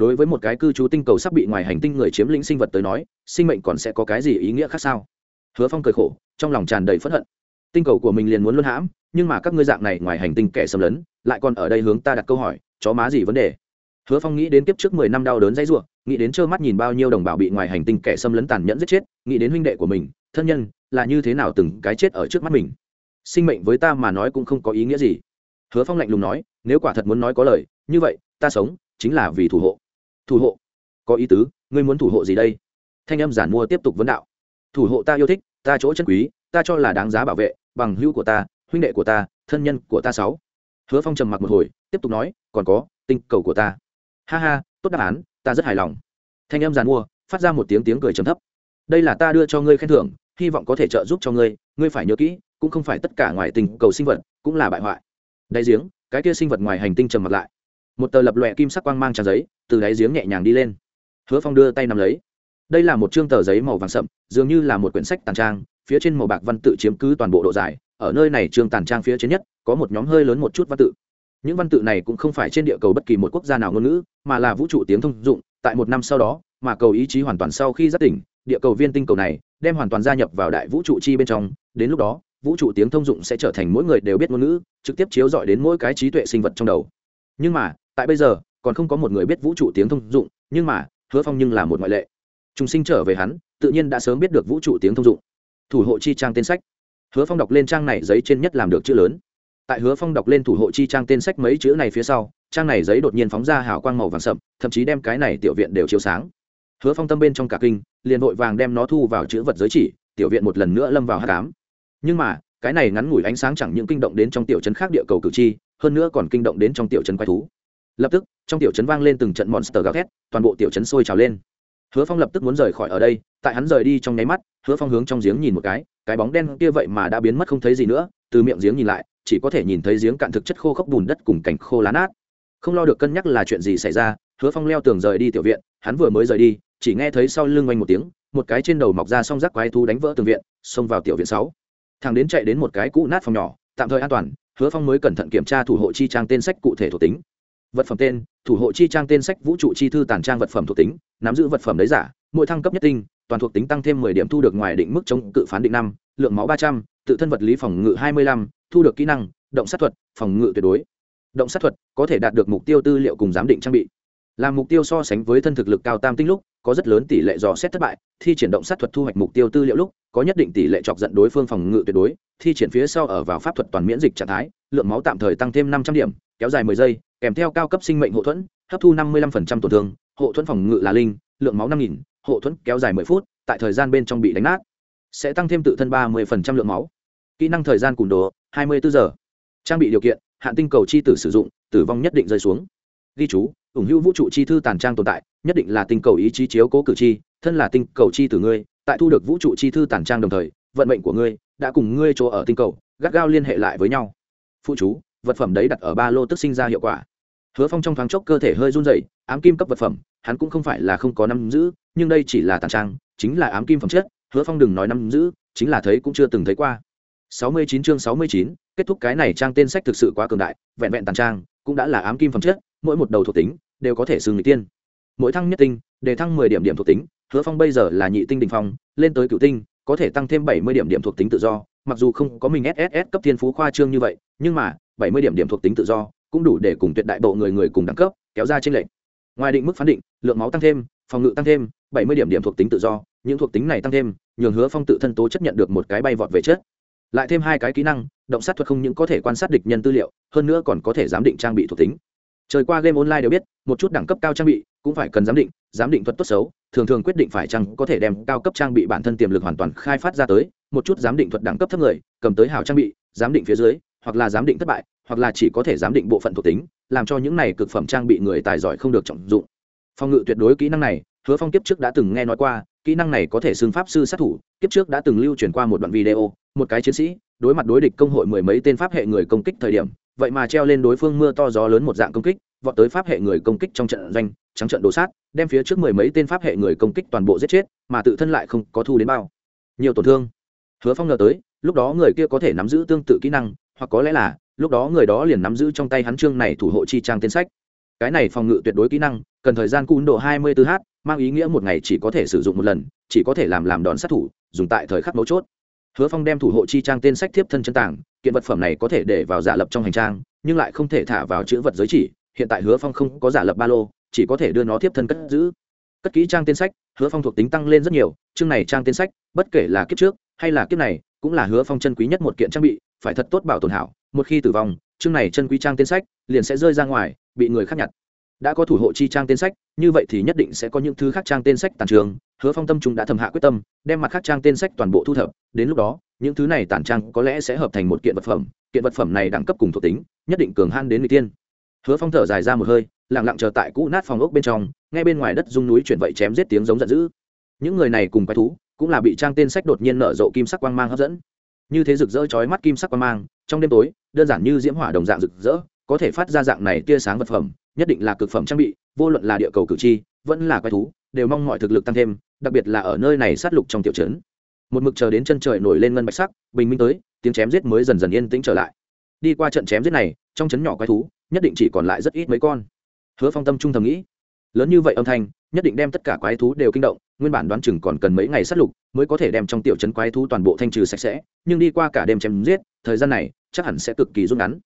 đối với một cái cư trú tinh cầu sắp bị ngoài hành tinh người chiếm lĩnh sinh vật tới nói, sinh mệnh còn sẽ có cái gì ý nghĩa khác sao? Hứa phong cười khổ, trong lòng tràn đầy p hận. Tinh cầu của mình liền muốn luân hãm, nhưng mà các ngươi dạng này ngoài hành tinh kẻ xâm lấn, lại còn ở đây hướng ta đặt câu hỏi, chó má gì vấn đề? Hứa phong nghĩ đến kiếp trước mười năm đau đớn dãy ruộng, nghĩ đến trơ mắt nhìn bao nhiêu đồng bào bị ngoài hành tinh kẻ xâm lấn tàn nhẫn giết chết, nghĩ đến huynh đệ của mình, thân nhân, là như thế nào từng cái chết ở trước mắt mình. Sinh mệnh với ta mà nói cũng không có ý nghĩa gì. Hứa phong lạnh lùng nói, nếu quả thật muốn nói có lời, như vậy, ta sống, chính là vì thủ hộ thủ hộ. Có ý tứ, ngươi muốn thủ hộ gì đây? Thanh âm giản mua tiếp tục vấn đạo. Thủ hộ ta yêu thích, ta chỗ chân quý, ta cho là đáng giá bảo vệ, bằng hữu của ta, huynh đệ của ta, thân nhân của ta sáu. Hứa phong trầm mặc một hồi, tiếp tục nói, còn có tinh cầu của ta. Ha ha, tốt đáp án, ta rất hài lòng. Thanh âm giàn mua, phát ra một tiếng tiếng cười trầm thấp. Đây là ta đưa cho ngươi khen thưởng, hy vọng có thể trợ giúp cho ngươi ngươi phải nhớ kỹ, cũng không phải tất cả ngoài tình cầu sinh vật cũng là bại hoại. Đại giếng, cái kia sinh vật ngoài hành tinh trầm mặt lại một tờ lập lòe kim sắc quang mang trang giấy, từ đáy giếng nhẹ nhàng đi lên. Hứa phong đưa tay nắm lấy. Đây là một chương tờ giấy màu vàng sậm, dường như là một quyển sách tàn trang, phía trên màu bạc văn tự chiếm cứ toàn bộ độ dài, ở nơi này chương tàn trang phía trên nhất, có một nhóm hơi lớn một chút văn tự. Những văn tự này cũng không phải trên địa cầu bất kỳ một quốc gia nào ngôn ngữ, mà là vũ trụ tiếng thông dụng, tại một năm sau đó, mà cầu ý chí hoàn toàn sau khi giác tỉnh, địa cầu viên tinh cầu này đem hoàn toàn gia nhập vào đại vũ trụ chi bên trong, đến lúc đó, vũ trụ tiếng thông dụng sẽ trở thành mỗi người đều biết ngôn ngữ, trực tiếp chiếu dọi đến mỗi cái trí tuệ sinh vật trong đầu. Nhưng mà tại bây giờ, còn không có một người biết vũ trụ tiếng thông dụng, nhưng mà, hứa phong nhưng là một ngoại lệ. Chúng sinh trở về hắn, tự nhiên đã sớm biết được vũ trụ tiếng thông dụng. Thủ hộ chi trang tên sách. Hứa phong đọc lên trang này giấy trên nhất làm được chữ lớn. Tại hứa phong đọc lên thủ hộ chi trang tên sách mấy chữ này phía sau, trang này giấy đột nhiên phóng ra hào quang màu vàng sậm, thậm chí đem cái này tiểu viện đều chiếu sáng. Hứa phong tâm bên trong cả kinh, liền vội vàng đem nó thu vào chữ vật giới chỉ, tiểu viện một lần nữa lâm vào h tám nhưng mà, cái này ngắn ngủi ánh sáng chẳng những kinh động đến trong tiểu trấn khác địa cầu cử tri, hơn nữa còn kinh động đến trong tiểu trấn quái thú lập tức, trong tiểu trấn vang lên từng trận monster gào thét, toàn bộ tiểu trấn sôi trào lên. Hứa phong lập tức muốn rời khỏi ở đây, tại hắn rời đi trong nháy mắt, hứa phong hướng trong giếng nhìn một cái cái bóng đen kia vậy mà đã biến mất không thấy gì nữa, từ miệng giếng nhìn lại, chỉ có thể nhìn thấy giếng cạn thực chất khô khốc bùn đất cùng cảnh khô lá nát. Không lo được cân nhắc là chuyện gì xảy ra, hứa phong leo tường rời đi tiểu viện, hắn vừa mới rời đi, chỉ nghe thấy sau lưng oanh một tiếng, một cái trên đầu mọc ra song rác quái thú đánh vỡ tường viện, xông vào tiểu viện sáu. Thằng đến chạy đến một cái cũ nát phòng nhỏ, tạm thời an toàn, hứa phong mới cẩn thận kiểm tra thủ hộ chi trang tên sách cụ thể thuộc tính vật phẩm tên, thủ hộ chi trang tên sách vũ trụ chi thư tàn trang vật phẩm thuộc tính, nắm giữ vật phẩm đấy giả, mỗi thăng cấp nhất tinh, toàn thuộc tính tăng thêm mười điểm thu được ngoài định mức chống cự phán định năm, lượng máu ba trăm, tự thân vật lý phòng ngự hai mươi lăm, thu được kỹ năng, động sát thuật, phòng ngự tuyệt đối. Động sát thuật có thể đạt được mục tiêu tư liệu cùng giám định trang bị làm mục tiêu so sánh với thân thực lực cao tam tinh lúc, có rất lớn tỷ lệ dò xét thất bại, thi triển động sát thuật thu hoạch mục tiêu tư liệu lúc, có nhất định tỷ lệ chọc giận đối phương phòng ngự tuyệt đối, thi triển phía sau ở vào pháp thuật toàn miễn dịch trạng thái, lượng máu tạm thời tăng thêm năm trăm điểm, kéo dài mười giây, kèm theo cao cấp sinh mệnh hộ thuẫn, hấp thu năm mươi lăm tổn thương, hộ thuẫn phòng ngự là linh, lượng máu năm nghìn, hộ thuẫn kéo dài mười phút, tại thời gian bên trong bị đánh nát, sẽ tăng thêm tự thân ba mươi lượng máu. Kỹ năng thời gian cùn đồ, hai mươi bốn giờ. Trang bị điều kiện, hạn tinh cầu chi tử sử dụng, tử vong nhất định rơi xuống ghi chú ủng hữu vũ trụ chi thư tàn trang tồn tại nhất định là tinh cầu ý chí chiếu cố cử tri, thân là tinh cầu chi tử ngươi tại thu được vũ trụ chi thư tàn trang đồng thời vận mệnh của ngươi đã cùng ngươi chỗ ở tinh cầu gắt gao liên hệ lại với nhau. Phụ chú vật phẩm đấy đặt ở ba lô tức sinh ra hiệu quả. Hứa phong trong thoáng chốc cơ thể hơi run dày ám kim cấp vật phẩm hắn cũng không phải là không có năm giữ nhưng đây chỉ là tàn trang chính là ám kim phẩm chất hứa phong đừng nói năm giữ chính là thấy cũng chưa từng thấy qua. Sáu mươi chín chương sáu mươi chín kết thúc cái này trang tên sách thực sự quá cường đại vẹn vẹn tàn trang cũng đã là ám kim phẩm chất mỗi một đầu thuộc tính đều có thể xưng người tiên. Mỗi thăng nhất tinh để thăng mười điểm điểm thuộc tính, hứa phong bây giờ là nhị tinh đình phong, lên tới cựu tinh, có thể tăng thêm bảy mươi điểm điểm thuộc tính tự do, mặc dù không có mình sss cấp thiên phú khoa trương như vậy, nhưng mà bảy mươi điểm điểm thuộc tính tự do cũng đủ để cùng tuyệt đại bộ người người cùng đẳng cấp kéo ra trên lệnh ngoài định mức phán định, lượng máu tăng thêm, phòng ngự tăng thêm, bảy mươi điểm điểm thuộc tính tự do, những thuộc tính này tăng thêm, nhường hứa phong tự thân tố chấp nhận được một cái bay vọt về chết lại thêm hai cái kỹ năng, động sát thuật không những có thể quan sát địch nhân tư liệu, hơn nữa còn có thể giám định trang bị thuộc tính trời qua game online đều biết, một chút đẳng cấp cao trang bị cũng phải cần giám định giám định thuật tốt xấu, thường thường quyết định phải chăng có thể đem cao cấp trang bị bản thân tiềm lực hoàn toàn khai phát ra tới, một chút giám định thuật đẳng cấp thấp người, cầm tới hào trang bị, giám định phía dưới, hoặc là giám định thất bại, hoặc là chỉ có thể giám định bộ phận thuộc tính, làm cho những này cực phẩm trang bị người tài giỏi không được trọng dụng. Phòng ngự tuyệt đối kỹ năng này, hứa phong kiếp trước đã từng nghe nói qua, kỹ năng này có thể xưng pháp sư sát thủ, kiếp trước đã từng lưu truyền qua một đoạn video, một cái chiến sĩ, đối mặt đối địch công hội mười mấy tên pháp hệ người công kích thời điểm vậy mà treo lên đối phương mưa to gió lớn một dạng công kích, vọt tới pháp hệ người công kích trong trận doanh, trắng trận đổ sát, đem phía trước mười mấy tên pháp hệ người công kích toàn bộ giết chết, mà tự thân lại không có thu đến bao nhiều tổn thương. Hứa phong ngờ tới, lúc đó người kia có thể nắm giữ tương tự kỹ năng, hoặc có lẽ là, lúc đó người đó liền nắm giữ trong tay hắn chương này thủ hộ chi trang tên sách. Cái này phòng ngự tuyệt đối kỹ năng, cần thời gian cún độ 24 h mang ý nghĩa một ngày chỉ có thể sử dụng một lần, chỉ có thể làm làm đòn sát thủ, dùng tại thời khắc mấu chốt hứa phong đem thủ hộ chi trang tên sách tiếp thân chân tảng, kiện vật phẩm này có thể để vào giả lập trong hành trang, nhưng lại không thể thả vào chữ vật giới chỉ, hiện tại hứa phong không có giả lập ba lô, chỉ có thể đưa nó tiếp thân cất giữ. Cất kỹ trang tên sách, hứa phong thuộc tính tăng lên rất nhiều, chương này trang tên sách, bất kể là kiếp trước, hay là kiếp này, cũng là hứa phong chân quý nhất một kiện trang bị, phải thật tốt bảo tồn hảo, một khi tử vong, chương này chân quý trang tên sách, liền sẽ rơi ra ngoài, bị người khác nhặt đã có thủ hộ chi trang tên sách, như vậy thì nhất định sẽ có những thứ khác trang tên sách tàn trường. Hứa phong tâm chúng đã thầm hạ quyết tâm, đem mặt khác trang tên sách toàn bộ thu thập. Đến lúc đó, những thứ này tàn trang có lẽ sẽ hợp thành một kiện vật phẩm. Kiện vật phẩm này đẳng cấp cùng thuộc tính, nhất định cường han đến người tiên. Hứa phong thở dài ra một hơi, lặng lặng chờ tại cũ nát phòng ốc bên trong ngay bên ngoài đất dung núi chuyển vậy chém giết tiếng giống giận dữ. Những người này cùng quái thú, cũng là bị trang tên sách đột nhiên nở rộ kim sắc quang mang hấp dẫn. Như thế rực rỡ chói mắt kim sắc quang mang, trong đêm tối, đơn giản như diễm hỏa đồng dạng rực rỡ có thể phát ra dạng này tia sáng vật phẩm, nhất định là cực phẩm trang bị, vô luận là địa cầu cử tri, vẫn là quái thú, đều mong mọi thực lực tăng thêm, đặc biệt là ở nơi này sát lục trong tiểu trấn. Một mực chờ đến chân trời nổi lên ngân bạch sắc, bình minh tới, tiếng chém giết mới dần dần yên tĩnh trở lại. Đi qua trận chém giết này, trong trấn nhỏ quái thú, nhất định chỉ còn lại rất ít mấy con. Hứa phong tâm trung thầm nghĩ. Lớn như vậy âm thanh, nhất định đem tất cả quái thú đều kinh động, nguyên bản đoán chừng còn cần mấy ngày sát lục mới có thể đem trong tiểu trấn quái thú toàn bộ thanh trừ sạch sẽ, nhưng đi qua cả đêm chém giết, thời gian này, chắc hẳn sẽ cực kỳ rút ngắn.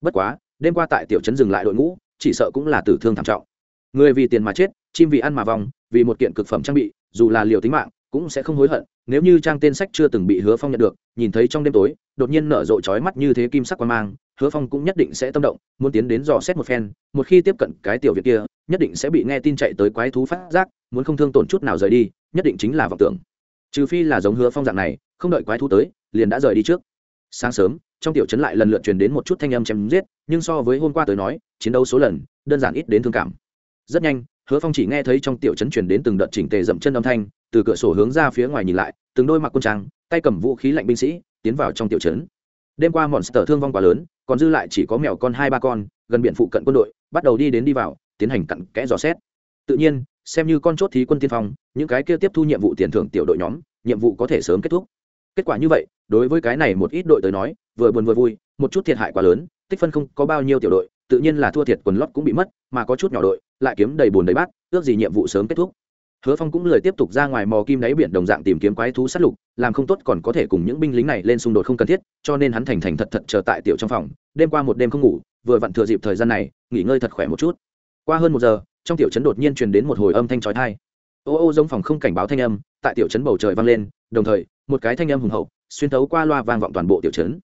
Bất quá đêm qua tại tiểu trấn dừng lại đội ngũ, chỉ sợ cũng là tử thương thảm trọng. Người vì tiền mà chết, chim vì ăn mà vòng vì một kiện cực phẩm trang bị, dù là liều tính mạng, cũng sẽ không hối hận, nếu như trang tên sách chưa từng bị hứa phong nhận được, nhìn thấy trong đêm tối, đột nhiên nở rộ trói mắt như thế kim sắc quan mang, hứa phong cũng nhất định sẽ tâm động, muốn tiến đến dò xét một phen, một khi tiếp cận cái tiểu việt kia, nhất định sẽ bị nghe tin chạy tới quái thú phát giác, muốn không thương tổn chút nào rời đi, nhất định chính là vọng tưởng. Trừ phi là giống hứa phong dạng này, không đợi quái thú tới, liền đã rời đi trước sáng sớm, trong tiểu trấn lại lần lượt truyền đến một chút thanh âm chém giết, nhưng so với hôm qua tới nói, chiến đấu số lần, đơn giản ít đến thương cảm. Rất nhanh, hứa phong chỉ nghe thấy trong tiểu trấn truyền đến từng đợt chỉnh tề dậm chân âm thanh, từ cửa sổ hướng ra phía ngoài nhìn lại, từng đôi mặc quân trang, tay cầm vũ khí lạnh binh sĩ, tiến vào trong tiểu trấn. Đêm qua monster thương vong quá lớn, còn dư lại chỉ có mèo con hai ba con, gần biển phụ cận quân đội, bắt đầu đi đến đi vào, tiến hành cặn kẽ dò xét. Tự nhiên, xem như con chốt thí quân tiên phong, những cái kia tiếp thu nhiệm vụ tiền thưởng tiểu đội nhóm, nhiệm vụ có thể sớm kết thúc. Kết quả như vậy đối với cái này một ít đội tới nói, vừa buồn vừa vui, một chút thiệt hại quá lớn, tích phân không có bao nhiêu tiểu đội, tự nhiên là thua thiệt quần lót cũng bị mất, mà có chút nhỏ đội, lại kiếm đầy bùn đầy bát, ước gì nhiệm vụ sớm kết thúc. Hứa phong cũng lời tiếp tục ra ngoài mò kim đáy biển đồng dạng tìm kiếm quái thú sát lục, làm không tốt còn có thể cùng những binh lính này lên xung đột không cần thiết, cho nên hắn thành thành thật thật chờ tại tiểu trong phòng, đêm qua một đêm không ngủ, vừa vặn thừa dịp thời gian này, nghỉ ngơi thật khỏe một chút. Qua hơn một giờ, trong tiểu trấn đột nhiên truyền đến một hồi âm thanh trói thai ô ô giống phòng không cảnh báo thanh âm, tại tiểu trấn bầu trời vang lên, đồng thời, một cái thanh âm hùng hậu xuyên thấu qua loa vang vọng toàn bộ tiểu trấn.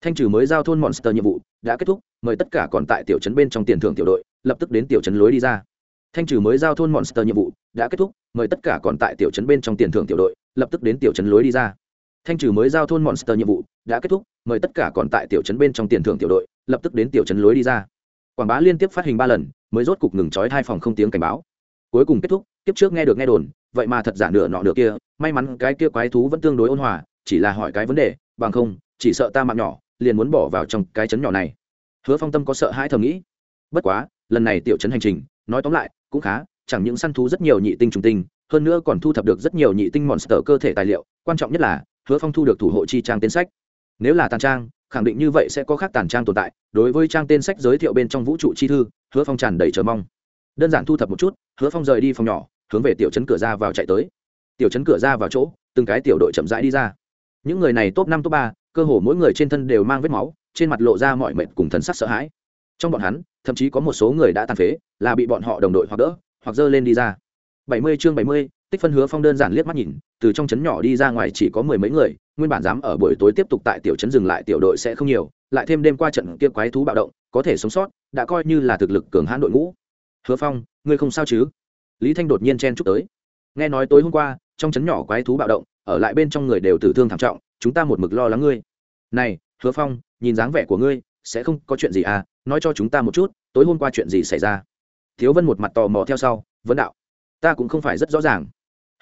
Thanh trừ mới giao thôn monster nhiệm vụ đã kết thúc, mời tất cả còn tại tiểu trấn bên trong tiền thưởng tiểu đội, lập tức đến tiểu trấn lối đi ra. Thanh trừ mới giao thôn monster nhiệm vụ đã kết thúc, mời tất cả còn tại tiểu trấn bên trong tiền thưởng tiểu đội, lập tức đến tiểu trấn lối đi ra. Thanh trừ mới giao thôn monster nhiệm vụ đã kết thúc, mời tất cả còn tại tiểu trấn bên trong tiền thưởng tiểu đội, lập tức đến tiểu trấn lối đi ra. Quảng bá liên tiếp phát hình ba lần, mới rốt cục ngừng trói hai phòng không tiếng cảnh báo. Cuối cùng kết thúc, kiếp trước nghe được nghe đồn, vậy mà thật giả nửa nọ nửa kia, may mắn cái kia quái thú vẫn tương đối ôn hòa chỉ là hỏi cái vấn đề, bằng không, chỉ sợ ta mạng nhỏ, liền muốn bỏ vào trong cái chấn nhỏ này. Hứa phong tâm có sợ hãi thầm nghĩ. Bất quá, lần này tiểu chấn hành trình, nói tóm lại, cũng khá, chẳng những săn thú rất nhiều nhị tinh trùng tinh, hơn nữa còn thu thập được rất nhiều nhị tinh monster cơ thể tài liệu, quan trọng nhất là, hứa phong thu được thủ hộ chi trang tên sách. Nếu là tàn trang, khẳng định như vậy sẽ có khác tàn trang tồn tại, đối với trang tên sách giới thiệu bên trong vũ trụ chi thư, hứa phong tràn đầy chờ mong. Đơn giản thu thập một chút, hứa phong rời đi phòng nhỏ, hướng về tiểu trấn cửa ra vào chạy tới. Tiểu trấn cửa ra vào chỗ, từng cái tiểu đội chậm rãi đi ra những người này top năm, top ba, cơ hồ mỗi người trên thân đều mang vết máu, trên mặt lộ ra mọi mệt cùng thần sắc sợ hãi. Trong bọn hắn, thậm chí có một số người đã tàn phế, là bị bọn họ đồng đội hoặc đỡ, hoặc dơ lên đi ra. Bảy mươi chương bảy mươi, tích phân hứa phong đơn giản liếc mắt nhìn, từ trong trấn nhỏ đi ra ngoài chỉ có mười mấy người, nguyên bản dám ở buổi tối tiếp tục tại tiểu trấn dừng lại tiểu đội sẽ không nhiều, lại thêm đêm qua trận kia quái thú bạo động, có thể sống sót, đã coi như là thực lực cường hãn đội ngũ. Hứa phong, ngươi không sao chứ? Lý thanh đột nhiên chen chúc tới. Nghe nói tối hôm qua, trong trấn nhỏ quái thú bạo động ở lại bên trong người đều tử thương thảm trọng, chúng ta một mực lo lắng ngươi. Này, hứa phong, nhìn dáng vẻ của ngươi, sẽ không có chuyện gì à nói cho chúng ta một chút, tối hôm qua chuyện gì xảy ra? Thiếu vân một mặt tò mò theo sau, vấn đạo. Ta cũng không phải rất rõ ràng.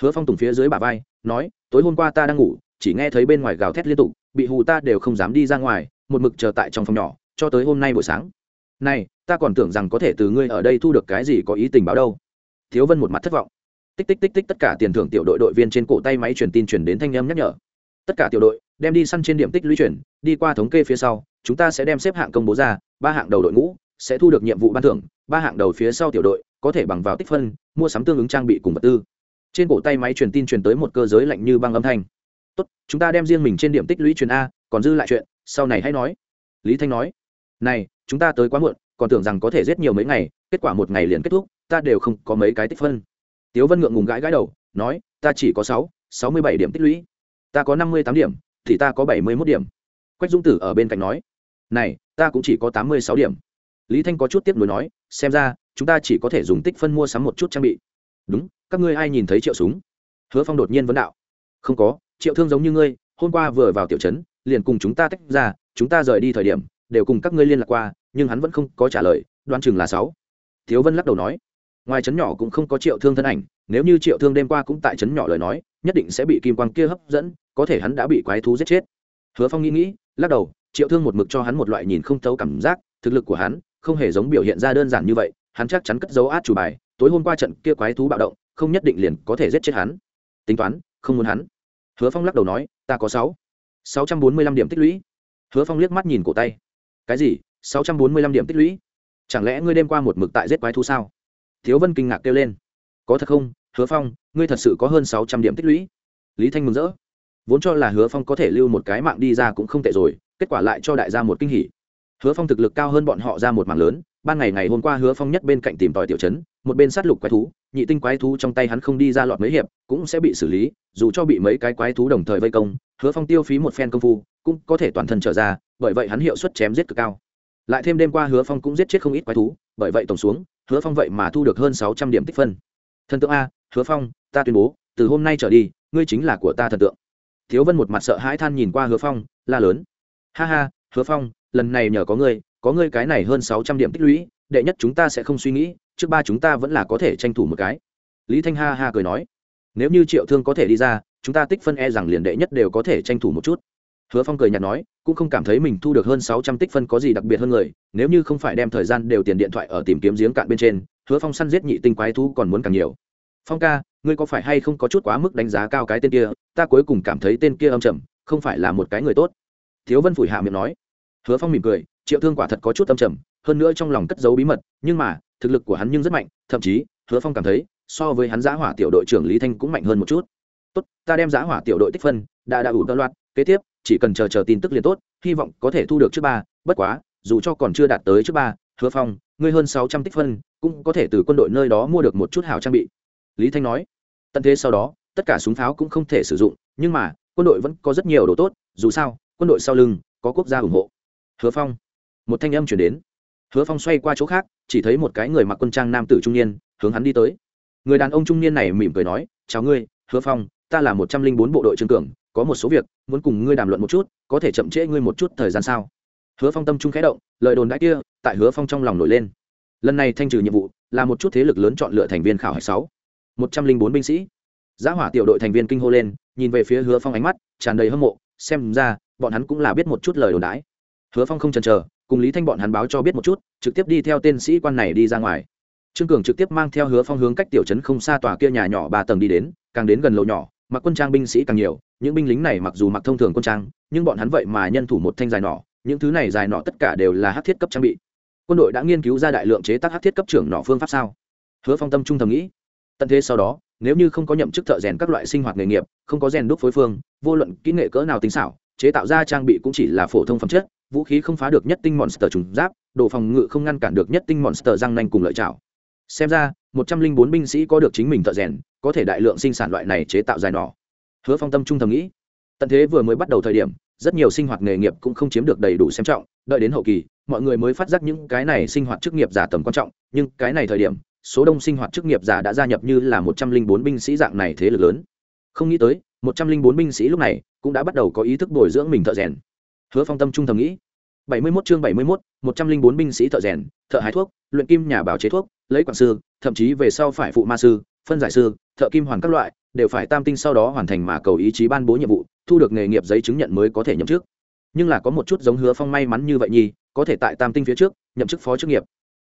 Hứa phong tùng phía dưới bà vai, nói, tối hôm qua ta đang ngủ, chỉ nghe thấy bên ngoài gào thét liên tục, bị hù ta đều không dám đi ra ngoài, một mực chờ tại trong phòng nhỏ, cho tới hôm nay buổi sáng. Này, ta còn tưởng rằng có thể từ ngươi ở đây thu được cái gì có ý tình báo đâu. Thiếu vân một mặt thất vọng tích tích tích tích tất cả tiền thưởng tiểu đội đội viên trên cổ tay máy truyền tin truyền đến thanh âm nhắc nhở. Tất cả tiểu đội, đem đi săn trên điểm tích lũy chuyển, đi qua thống kê phía sau, chúng ta sẽ đem xếp hạng công bố ra, ba hạng đầu đội ngũ sẽ thu được nhiệm vụ ban thưởng, ba hạng đầu phía sau tiểu đội có thể bằng vào tích phân, mua sắm tương ứng trang bị cùng vật tư. Trên cổ tay máy truyền tin truyền tới một cơ giới lạnh như băng âm thanh. Tốt, chúng ta đem riêng mình trên điểm tích lũy truyền a, còn dư lại chuyện, sau này hãy nói. Lý thanh nói. Này, chúng ta tới quá muộn, còn tưởng rằng có thể giết nhiều mấy ngày, kết quả một ngày liền kết thúc, ta đều không có mấy cái tích phân tiếu vân ngượng ngùng gãi gãi đầu, nói, ta chỉ có sáu sáu mươi bảy điểm tích lũy. Ta có năm mươi tám điểm, thì ta có bảy mươi mốt điểm. Quách dung tử ở bên cạnh nói, này, ta cũng chỉ có tám mươi sáu điểm. Lý thanh có chút tiếp nối nói, xem ra, chúng ta chỉ có thể dùng tích phân mua sắm một chút trang bị. Đúng, các ngươi ai nhìn thấy triệu súng? Hứa phong đột nhiên vấn đạo. Không có, triệu thương giống như ngươi, hôm qua vừa vào tiểu trấn, liền cùng chúng ta tách ra, chúng ta rời đi thời điểm, đều cùng các ngươi liên lạc qua, nhưng hắn vẫn không có trả lời đoan chừng là sáu. Thiếu vân lắc đầu nói ngoài trấn nhỏ cũng không có triệu thương thân ảnh, nếu như triệu thương đêm qua cũng tại trấn nhỏ lời nói, nhất định sẽ bị kim quang kia hấp dẫn, có thể hắn đã bị quái thú giết chết. Hứa phong nghĩ nghĩ, lắc đầu, triệu thương một mực cho hắn một loại nhìn không thấu cảm giác, thực lực của hắn không hề giống biểu hiện ra đơn giản như vậy, hắn chắc chắn cất dấu át chủ bài, tối hôm qua trận kia quái thú bạo động, không nhất định liền có thể giết chết hắn. Tính toán, không muốn hắn. Hứa phong lắc đầu nói, ta có sáu. Sáu trăm bốn mươi lăm điểm tích lũy. Hứa phong liếc mắt nhìn cổ tay. Cái gì? Sáu trăm bốn mươi lăm điểm tích lũy? Chẳng lẽ ngươi đêm qua một mực tại giết quái thú sao? Thiếu vân kinh ngạc kêu lên. Có thật không? Hứa phong, ngươi thật sự có hơn sáu trăm điểm tích lũy. Lý thanh mừng rỡ. Vốn cho là hứa phong có thể lưu một cái mạng đi ra cũng không tệ rồi, kết quả lại cho đại gia một kinh hỉ. Hứa phong thực lực cao hơn bọn họ ra một mạng lớn, ban ngày ngày hôm qua hứa phong nhất bên cạnh tìm tòi tiểu chấn một bên sát lục quái thú, nhị tinh quái thú trong tay hắn không đi ra lọt mấy hiệp, cũng sẽ bị xử lý, dù cho bị mấy cái quái thú đồng thời vây công, hứa phong tiêu phí một phen công phu, cũng có thể toàn thân trở ra, bởi vậy hắn hiệu suất chém giết cực cao. Lại thêm đêm qua hứa phong cũng giết chết không ít quái thú, bởi vậy tổng xuống hứa phong vậy mà thu được hơn sáu trăm điểm tích phân. Thần tượng a, hứa phong, ta tuyên bố, từ hôm nay trở đi, ngươi chính là của ta thần tượng. Thiếu vân một mặt sợ hãi than nhìn qua hứa phong, la lớn. Ha ha, hứa phong, lần này nhờ có ngươi có ngươi cái này hơn sáu trăm điểm tích lũy, đệ nhất chúng ta sẽ không suy nghĩ, trước ba chúng ta vẫn là có thể tranh thủ một cái. Lý thanh ha ha cười nói. Nếu như triệu thương có thể đi ra, chúng ta tích phân e rằng liền đệ nhất đều có thể tranh thủ một chút hứa phong cười nhạt nói, cũng không cảm thấy mình thu được hơn sáu trăm tích phân có gì đặc biệt hơn người, nếu như không phải đem thời gian đều tiền điện thoại ở tìm kiếm giếng cạn bên trên, hứa phong săn giết nhị tinh quái thú còn muốn càng nhiều. Phong ca, ngươi có phải hay không có chút quá mức đánh giá cao cái tên kia, ta cuối cùng cảm thấy tên kia âm trầm, không phải là một cái người tốt. Thiếu vân phủi hạ miệng nói. Hứa phong mỉm cười, triệu thương quả thật có chút âm trầm, hơn nữa trong lòng cất giấu bí mật, nhưng mà, thực lực của hắn nhưng rất mạnh, thậm chí, hứa phong cảm thấy, so với hắn giã hỏa tiểu đội trưởng lý thanh cũng mạnh hơn một chút. Tốt, ta đem giã hỏa tiểu đội tích phân, đã đã ủ tơ loạt kế tiếp chỉ cần chờ chờ tin tức liền tốt, hy vọng có thể thu được trước ba, bất quá, dù cho còn chưa đạt tới trước ba, hứa phong, ngươi hơn sáu trăm tích phân, cũng có thể từ quân đội nơi đó mua được một chút hào trang bị. Lý thanh nói. Tận thế sau đó, tất cả súng pháo cũng không thể sử dụng, nhưng mà, quân đội vẫn có rất nhiều đồ tốt, dù sao, quân đội sau lưng, có quốc gia ủng hộ. Hứa phong. Một thanh âm chuyển đến. Hứa phong xoay qua chỗ khác, chỉ thấy một cái người mặc quân trang nam tử trung niên, hướng hắn đi tới. Người đàn ông trung niên này mỉm cười nói, chào ngươi, hứa phong, ta là một trăm linh bốn bộ đội trương cường có một số việc, muốn cùng ngươi đàm luận một chút, có thể chậm trễ ngươi một chút thời gian sao? Hứa phong tâm trung khẽ động, lời đồn đã kia, tại hứa phong trong lòng nổi lên. Lần này thanh trừ nhiệm vụ, là một chút thế lực lớn chọn lựa thành viên khảo hạch sáu. Một trăm linh bốn binh sĩ. Giá hỏa tiểu đội thành viên kinh hô lên, nhìn về phía hứa phong ánh mắt, tràn đầy hâm mộ, xem ra, bọn hắn cũng là biết một chút lời đồn đãi hứa phong không chần chờ, cùng lý thanh bọn hắn báo cho biết một chút, trực tiếp đi theo tên sĩ quan này đi ra ngoài. Trương cường trực tiếp mang theo hứa phong hướng cách tiểu trấn không xa tòa kia nhà nhỏ ba tầng đi đến, càng đến gần lầu nhỏ, mặc quân trang binh sĩ càng nhiều những binh lính này mặc dù mặc thông thường quân trang, nhưng bọn hắn vậy mà nhân thủ một thanh dài nỏ, những thứ này dài nỏ tất cả đều là hát thiết cấp trang bị. Quân đội đã nghiên cứu ra đại lượng chế tác hát thiết cấp trưởng nỏ phương pháp sao? Hứa phong tâm trung thầm nghĩ. Tận thế sau đó, nếu như không có nhậm chức thợ rèn các loại sinh hoạt nghề nghiệp, không có rèn đúc phối phương, vô luận kỹ nghệ cỡ nào tính xảo, chế tạo ra trang bị cũng chỉ là phổ thông phẩm chất, vũ khí không phá được nhất tinh monster trùng giáp, đồ phòng ngự không ngăn cản được nhất tinh monster răng nanh cùng lợi chảo xem ra, một trăm linh bốn binh sĩ có được chính mình thợ rèn, có thể đại lượng sinh sản loại này chế tạo dài nỏ hứa phong tâm trung thầm nghĩ tận thế vừa mới bắt đầu thời điểm rất nhiều sinh hoạt nghề nghiệp cũng không chiếm được đầy đủ xem trọng đợi đến hậu kỳ mọi người mới phát giác những cái này sinh hoạt chức nghiệp giả tầm quan trọng nhưng cái này thời điểm số đông sinh hoạt chức nghiệp giả đã gia nhập như là một trăm linh bốn binh sĩ dạng này thế lực lớn. Không nghĩ tới một trăm linh bốn binh sĩ lúc này cũng đã bắt đầu có ý thức bồi dưỡng mình thợ rèn. Hứa phong tâm trung thầm nghĩ bảy mươi 71 chương bảy mươi 71, một trăm linh bốn binh sĩ thợ rèn thợ hái thuốc luyện kim nhà bảo chế thuốc lấy quản sư thậm chí về sau phải phụ ma sư phân giải sư, thợ kim hoàn các loại, đều phải tam tinh sau đó hoàn thành mà cầu ý chí ban bố nhiệm vụ, thu được nghề nghiệp giấy chứng nhận mới có thể nhậm chức. Nhưng là có một chút giống hứa phong may mắn như vậy nhi có thể tại tam tinh phía trước, nhậm chức phó chức nghiệp.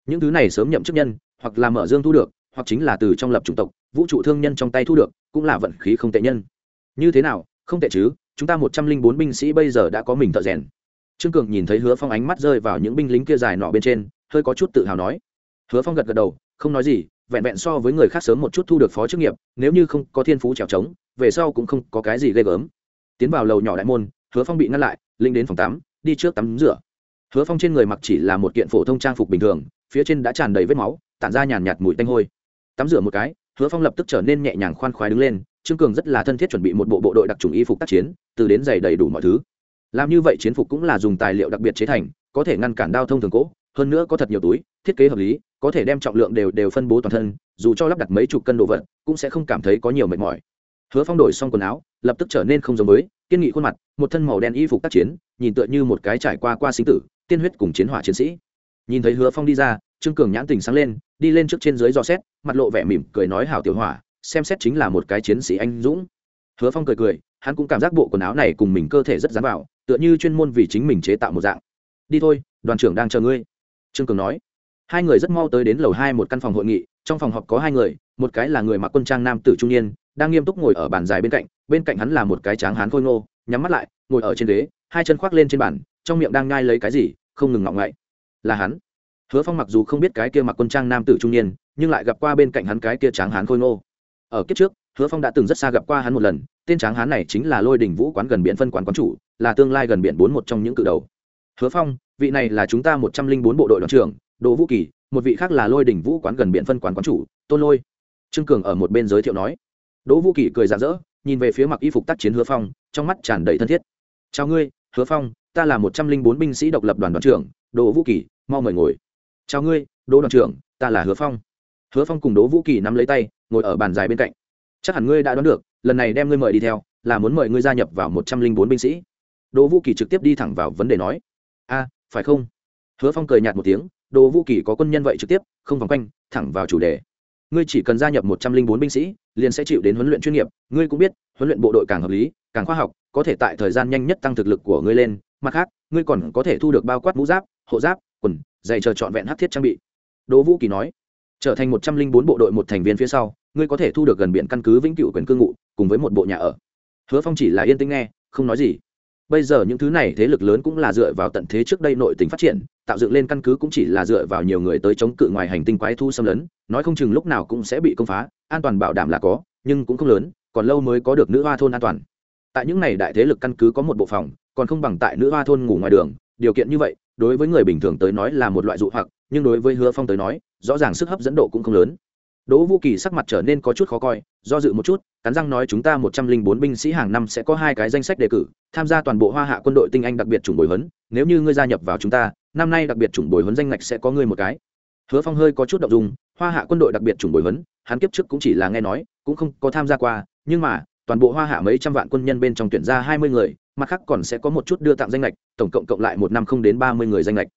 Những thứ này sớm nhậm chức nhân, hoặc là mở dương thu được, hoặc chính là từ trong lập chủng tộc, vũ trụ thương nhân trong tay thu được, cũng là vận khí không tệ nhân. Như thế nào? Không tệ chứ, chúng ta một trăm linh bốn binh sĩ bây giờ đã có mình thợ rèn. Trương cường nhìn thấy hứa phong ánh mắt rơi vào những binh lính kia dài nọ bên trên, hơi có chút tự hào nói. Hứa phong gật gật đầu, không nói gì vẹn vẹn so với người khác sớm một chút thu được phó chức nghiệp, nếu như không có thiên phú trèo trống, về sau cũng không có cái gì ghê gớm. Tiến vào lầu nhỏ đại môn, hứa phong bị ngăn lại linh đến phòng tắm, đi trước tắm rửa. Hứa phong trên người mặc chỉ là một kiện phổ thông trang phục bình thường, phía trên đã tràn đầy vết máu, tản ra nhàn nhạt mùi tanh hôi. Tắm rửa một cái, hứa phong lập tức trở nên nhẹ nhàng khoan khoái đứng lên, trương cường rất là thân thiết chuẩn bị một bộ bộ đội đặc trùng y phục tác chiến, từ đến giày đầy đủ mọi thứ. Làm như vậy chiến phục cũng là dùng tài liệu đặc biệt chế thành, có thể ngăn cản đao thông thường cỗ, hơn nữa có thật nhiều túi, thiết kế hợp lý có thể đem trọng lượng đều đều phân bố toàn thân, dù cho lắp đặt mấy chục cân đồ vật, cũng sẽ không cảm thấy có nhiều mệt mỏi. Hứa phong đổi xong quần áo, lập tức trở nên không giống mới kiên nghị khuôn mặt, một thân màu đen y phục tác chiến, nhìn tựa như một cái trải qua qua sinh tử, tiên huyết cùng chiến hỏa chiến sĩ. Nhìn thấy hứa phong đi ra, trương cường nhãn tình sáng lên, đi lên trước trên dưới dò xét, mặt lộ vẻ mỉm cười nói hảo tiểu hỏa, xem xét chính là một cái chiến sĩ anh dũng. Hứa phong cười cười, hắn cũng cảm giác bộ quần áo này cùng mình cơ thể rất dán vào, tựa như chuyên môn vì chính mình chế tạo một dạng. Đi thôi, đoàn trưởng đang chờ ngươi. Trương cường nói hai người rất mau tới đến lầu hai một căn phòng hội nghị, trong phòng họp có hai người, một cái là người mặc quân trang nam tử trung niên, đang nghiêm túc ngồi ở bàn dài bên cạnh bên cạnh hắn là một cái tráng hán khôi ngô, nhắm mắt lại, ngồi ở trên ghế, hai chân khoác lên trên bàn, trong miệng đang ngai lấy cái gì, không ngừng ngọng ngậy. Là hắn. Hứa phong mặc dù không biết cái kia mặc quân trang nam tử trung niên, nhưng lại gặp qua bên cạnh hắn cái kia tráng hán khôi ngô. Ở kiếp trước, hứa phong đã từng rất xa gặp qua hắn một lần, tên tráng hán này chính là lôi đình vũ quán gần biển phân quán quán chủ, là tương lai gần biển bốn một trong những cự đầu. Hứa phong, vị này là chúng ta một trăm linh bốn bộ đội đoàn trưởng đỗ vũ kỳ, một vị khác là lôi đình vũ quán gần biển phân quán quán chủ, tôn lôi. Trương cường ở một bên giới thiệu nói. Đỗ vũ kỳ cười rạng rỡ, nhìn về phía mặc y phục tác chiến hứa phong, trong mắt tràn đầy thân thiết. Chào ngươi, hứa phong, ta là một trăm linh bốn binh sĩ độc lập đoàn đoàn trưởng, đỗ vũ kỳ, mau mời ngồi. Chào ngươi, đỗ đoàn trưởng, ta là hứa phong. Hứa phong cùng đỗ vũ kỳ nắm lấy tay, ngồi ở bàn dài bên cạnh. Chắc hẳn ngươi đã đoán được, lần này đem ngươi mời đi theo, là muốn mời ngươi gia nhập vào một trăm linh bốn binh sĩ. Đỗ vũ kỳ trực tiếp đi thẳng vào vấn đề nói. A, phải không? Hứa phong cười nhạt một tiếng Đồ vũ kỳ có quân nhân vậy trực tiếp, không vòng quanh, thẳng vào chủ đề. Ngươi chỉ cần gia nhập một trăm linh bốn binh sĩ, liền sẽ chịu đến huấn luyện chuyên nghiệp. Ngươi cũng biết, huấn luyện bộ đội càng hợp lý, càng khoa học, có thể tại thời gian nhanh nhất tăng thực lực của ngươi lên. Mặt khác, ngươi còn có thể thu được bao quát mũ giáp, hộ giáp, quần dày chờ trọn vẹn hát thiết trang bị. Đỗ vũ kỳ nói, trở thành một trăm linh bốn bộ đội một thành viên phía sau, ngươi có thể thu được gần biển căn cứ vĩnh cửu quyền cư ngụ, cùng với một bộ nhà ở. Hứa phong chỉ là yên tĩnh nghe, không nói gì. Bây giờ những thứ này thế lực lớn cũng là dựa vào tận thế trước đây nội tình phát triển tạo dựng lên căn cứ cũng chỉ là dựa vào nhiều người tới chống cự ngoài hành tinh quái thu xâm lấn, nói không chừng lúc nào cũng sẽ bị công phá, an toàn bảo đảm là có, nhưng cũng không lớn, còn lâu mới có được nữ hoa thôn an toàn. Tại những này đại thế lực căn cứ có một bộ phòng, còn không bằng tại nữ hoa thôn ngủ ngoài đường, điều kiện như vậy, đối với người bình thường tới nói là một loại dụ hoặc, nhưng đối với hứa phong tới nói, rõ ràng sức hấp dẫn độ cũng không lớn. Đỗ vũ kỳ sắc mặt trở nên có chút khó coi, do dự một chút, cắn răng nói chúng ta một trăm linh bốn binh sĩ hàng năm sẽ có hai cái danh sách đề cử, tham gia toàn bộ hoa hạ quân đội tinh anh đặc biệt chủng bồi huấn, nếu như ngươi gia nhập vào chúng ta năm nay đặc biệt chủng bồi huấn danh ngạch sẽ có ngươi một cái. Hứa phong hơi có chút động dung, hoa hạ quân đội đặc biệt chủng bồi huấn, hắn kiếp trước cũng chỉ là nghe nói, cũng không có tham gia qua, nhưng mà, toàn bộ hoa hạ mấy trăm vạn quân nhân bên trong tuyển ra hai mươi người, mặt khác còn sẽ có một chút đưa tặng danh lệch tổng cộng cộng lại một năm không đến ba mươi người danh lệch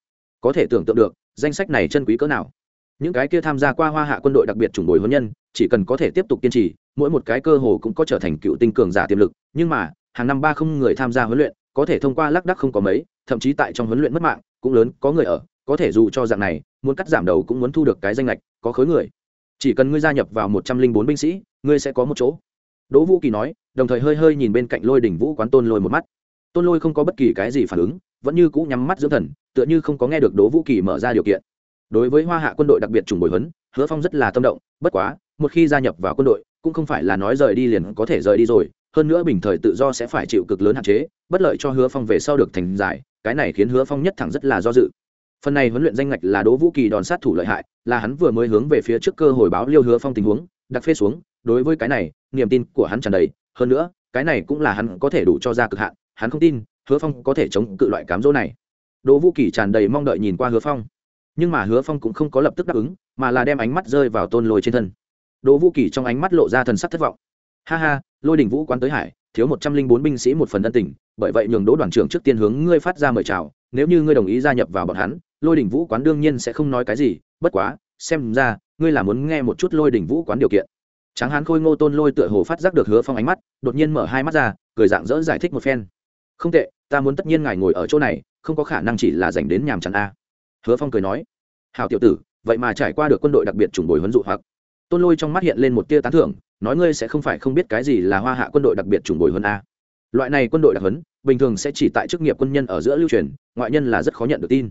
có thể tưởng tượng được, danh sách này chân quý cỡ nào. Những cái kia tham gia qua hoa hạ quân đội đặc biệt chủng bồi huấn nhân, chỉ cần có thể tiếp tục kiên trì, mỗi một cái cơ hồ cũng có trở thành cựu tinh cường giả tiềm lực, nhưng mà, hàng năm ba không người tham gia huấn luyện có thể thông qua lác đắc không có mấy, thậm chí tại trong huấn luyện mất mạng, cũng lớn, có người ở, có thể dù cho dạng này, muốn cắt giảm đầu cũng muốn thu được cái danh lệch, có khối người. Chỉ cần ngươi gia nhập vào một trăm linh bốn binh sĩ, ngươi sẽ có một chỗ. Đỗ vũ kỳ nói, đồng thời hơi hơi nhìn bên cạnh lôi đỉnh vũ quán tôn lôi một mắt. Tôn lôi không có bất kỳ cái gì phản ứng, vẫn như cũ nhắm mắt dưỡng thần, tựa như không có nghe được đỗ vũ kỳ mở ra điều kiện. Đối với hoa hạ quân đội đặc biệt chủng bồi huấn, hứa phong rất là tâm động, bất quá, một khi gia nhập vào quân đội, cũng không phải là nói rời đi liền có thể rời đi rồi hơn nữa bình thời tự do sẽ phải chịu cực lớn hạn chế, bất lợi cho hứa phong về sau được thành giải, cái này khiến hứa phong nhất thẳng rất là do dự. Phần này huấn luyện danh ngạch là đỗ vũ kỳ đòn sát thủ lợi hại, là hắn vừa mới hướng về phía trước cơ hồi báo liêu hứa phong tình huống đặc phê xuống, đối với cái này, niềm tin của hắn tràn đầy. Hơn nữa, cái này cũng là hắn có thể đủ cho ra cực hạn, hắn không tin, hứa phong có thể chống cự loại cám dỗ này. Đỗ vũ kỳ tràn đầy mong đợi nhìn qua hứa phong. Nhưng mà hứa phong cũng không có lập tức đáp ứng, mà là đem ánh mắt rơi vào tôn lôi trên thân. Đỗ vũ kỳ trong ánh mắt lộ ra thần sắc thất vọng ha ha, lôi đình vũ quán tới hải, thiếu một trăm linh bốn binh sĩ một phần ân tình, bởi vậy nhường đỗ đoàn trưởng trước tiên hướng ngươi phát ra mời chào, nếu như ngươi đồng ý gia nhập vào bọn hắn, lôi đình vũ quán đương nhiên sẽ không nói cái gì, bất quá, xem ra, ngươi là muốn nghe một chút lôi đình vũ quán điều kiện. Tráng hán khôi ngô tôn lôi tựa hồ phát giác được hứa phong ánh mắt, đột nhiên mở hai mắt ra, cười dạng dỡ giải thích một phen. Không tệ, ta muốn tất nhiên ngài ngồi ở chỗ này, không có khả năng chỉ là dành đến nhàm chán a. Hứa phong cười nói hào tiểu tử, vậy mà trải qua được quân đội đặc biệt chủng bồi huấn dụ hoặc tôn lôi trong mắt hiện lên một tia tán thưởng nói ngươi sẽ không phải không biết cái gì là hoa hạ quân đội đặc biệt chủng bồi huấn a. Loại này quân đội đặc huấn bình thường sẽ chỉ tại chức nghiệp quân nhân ở giữa lưu truyền ngoại nhân là rất khó nhận được tin.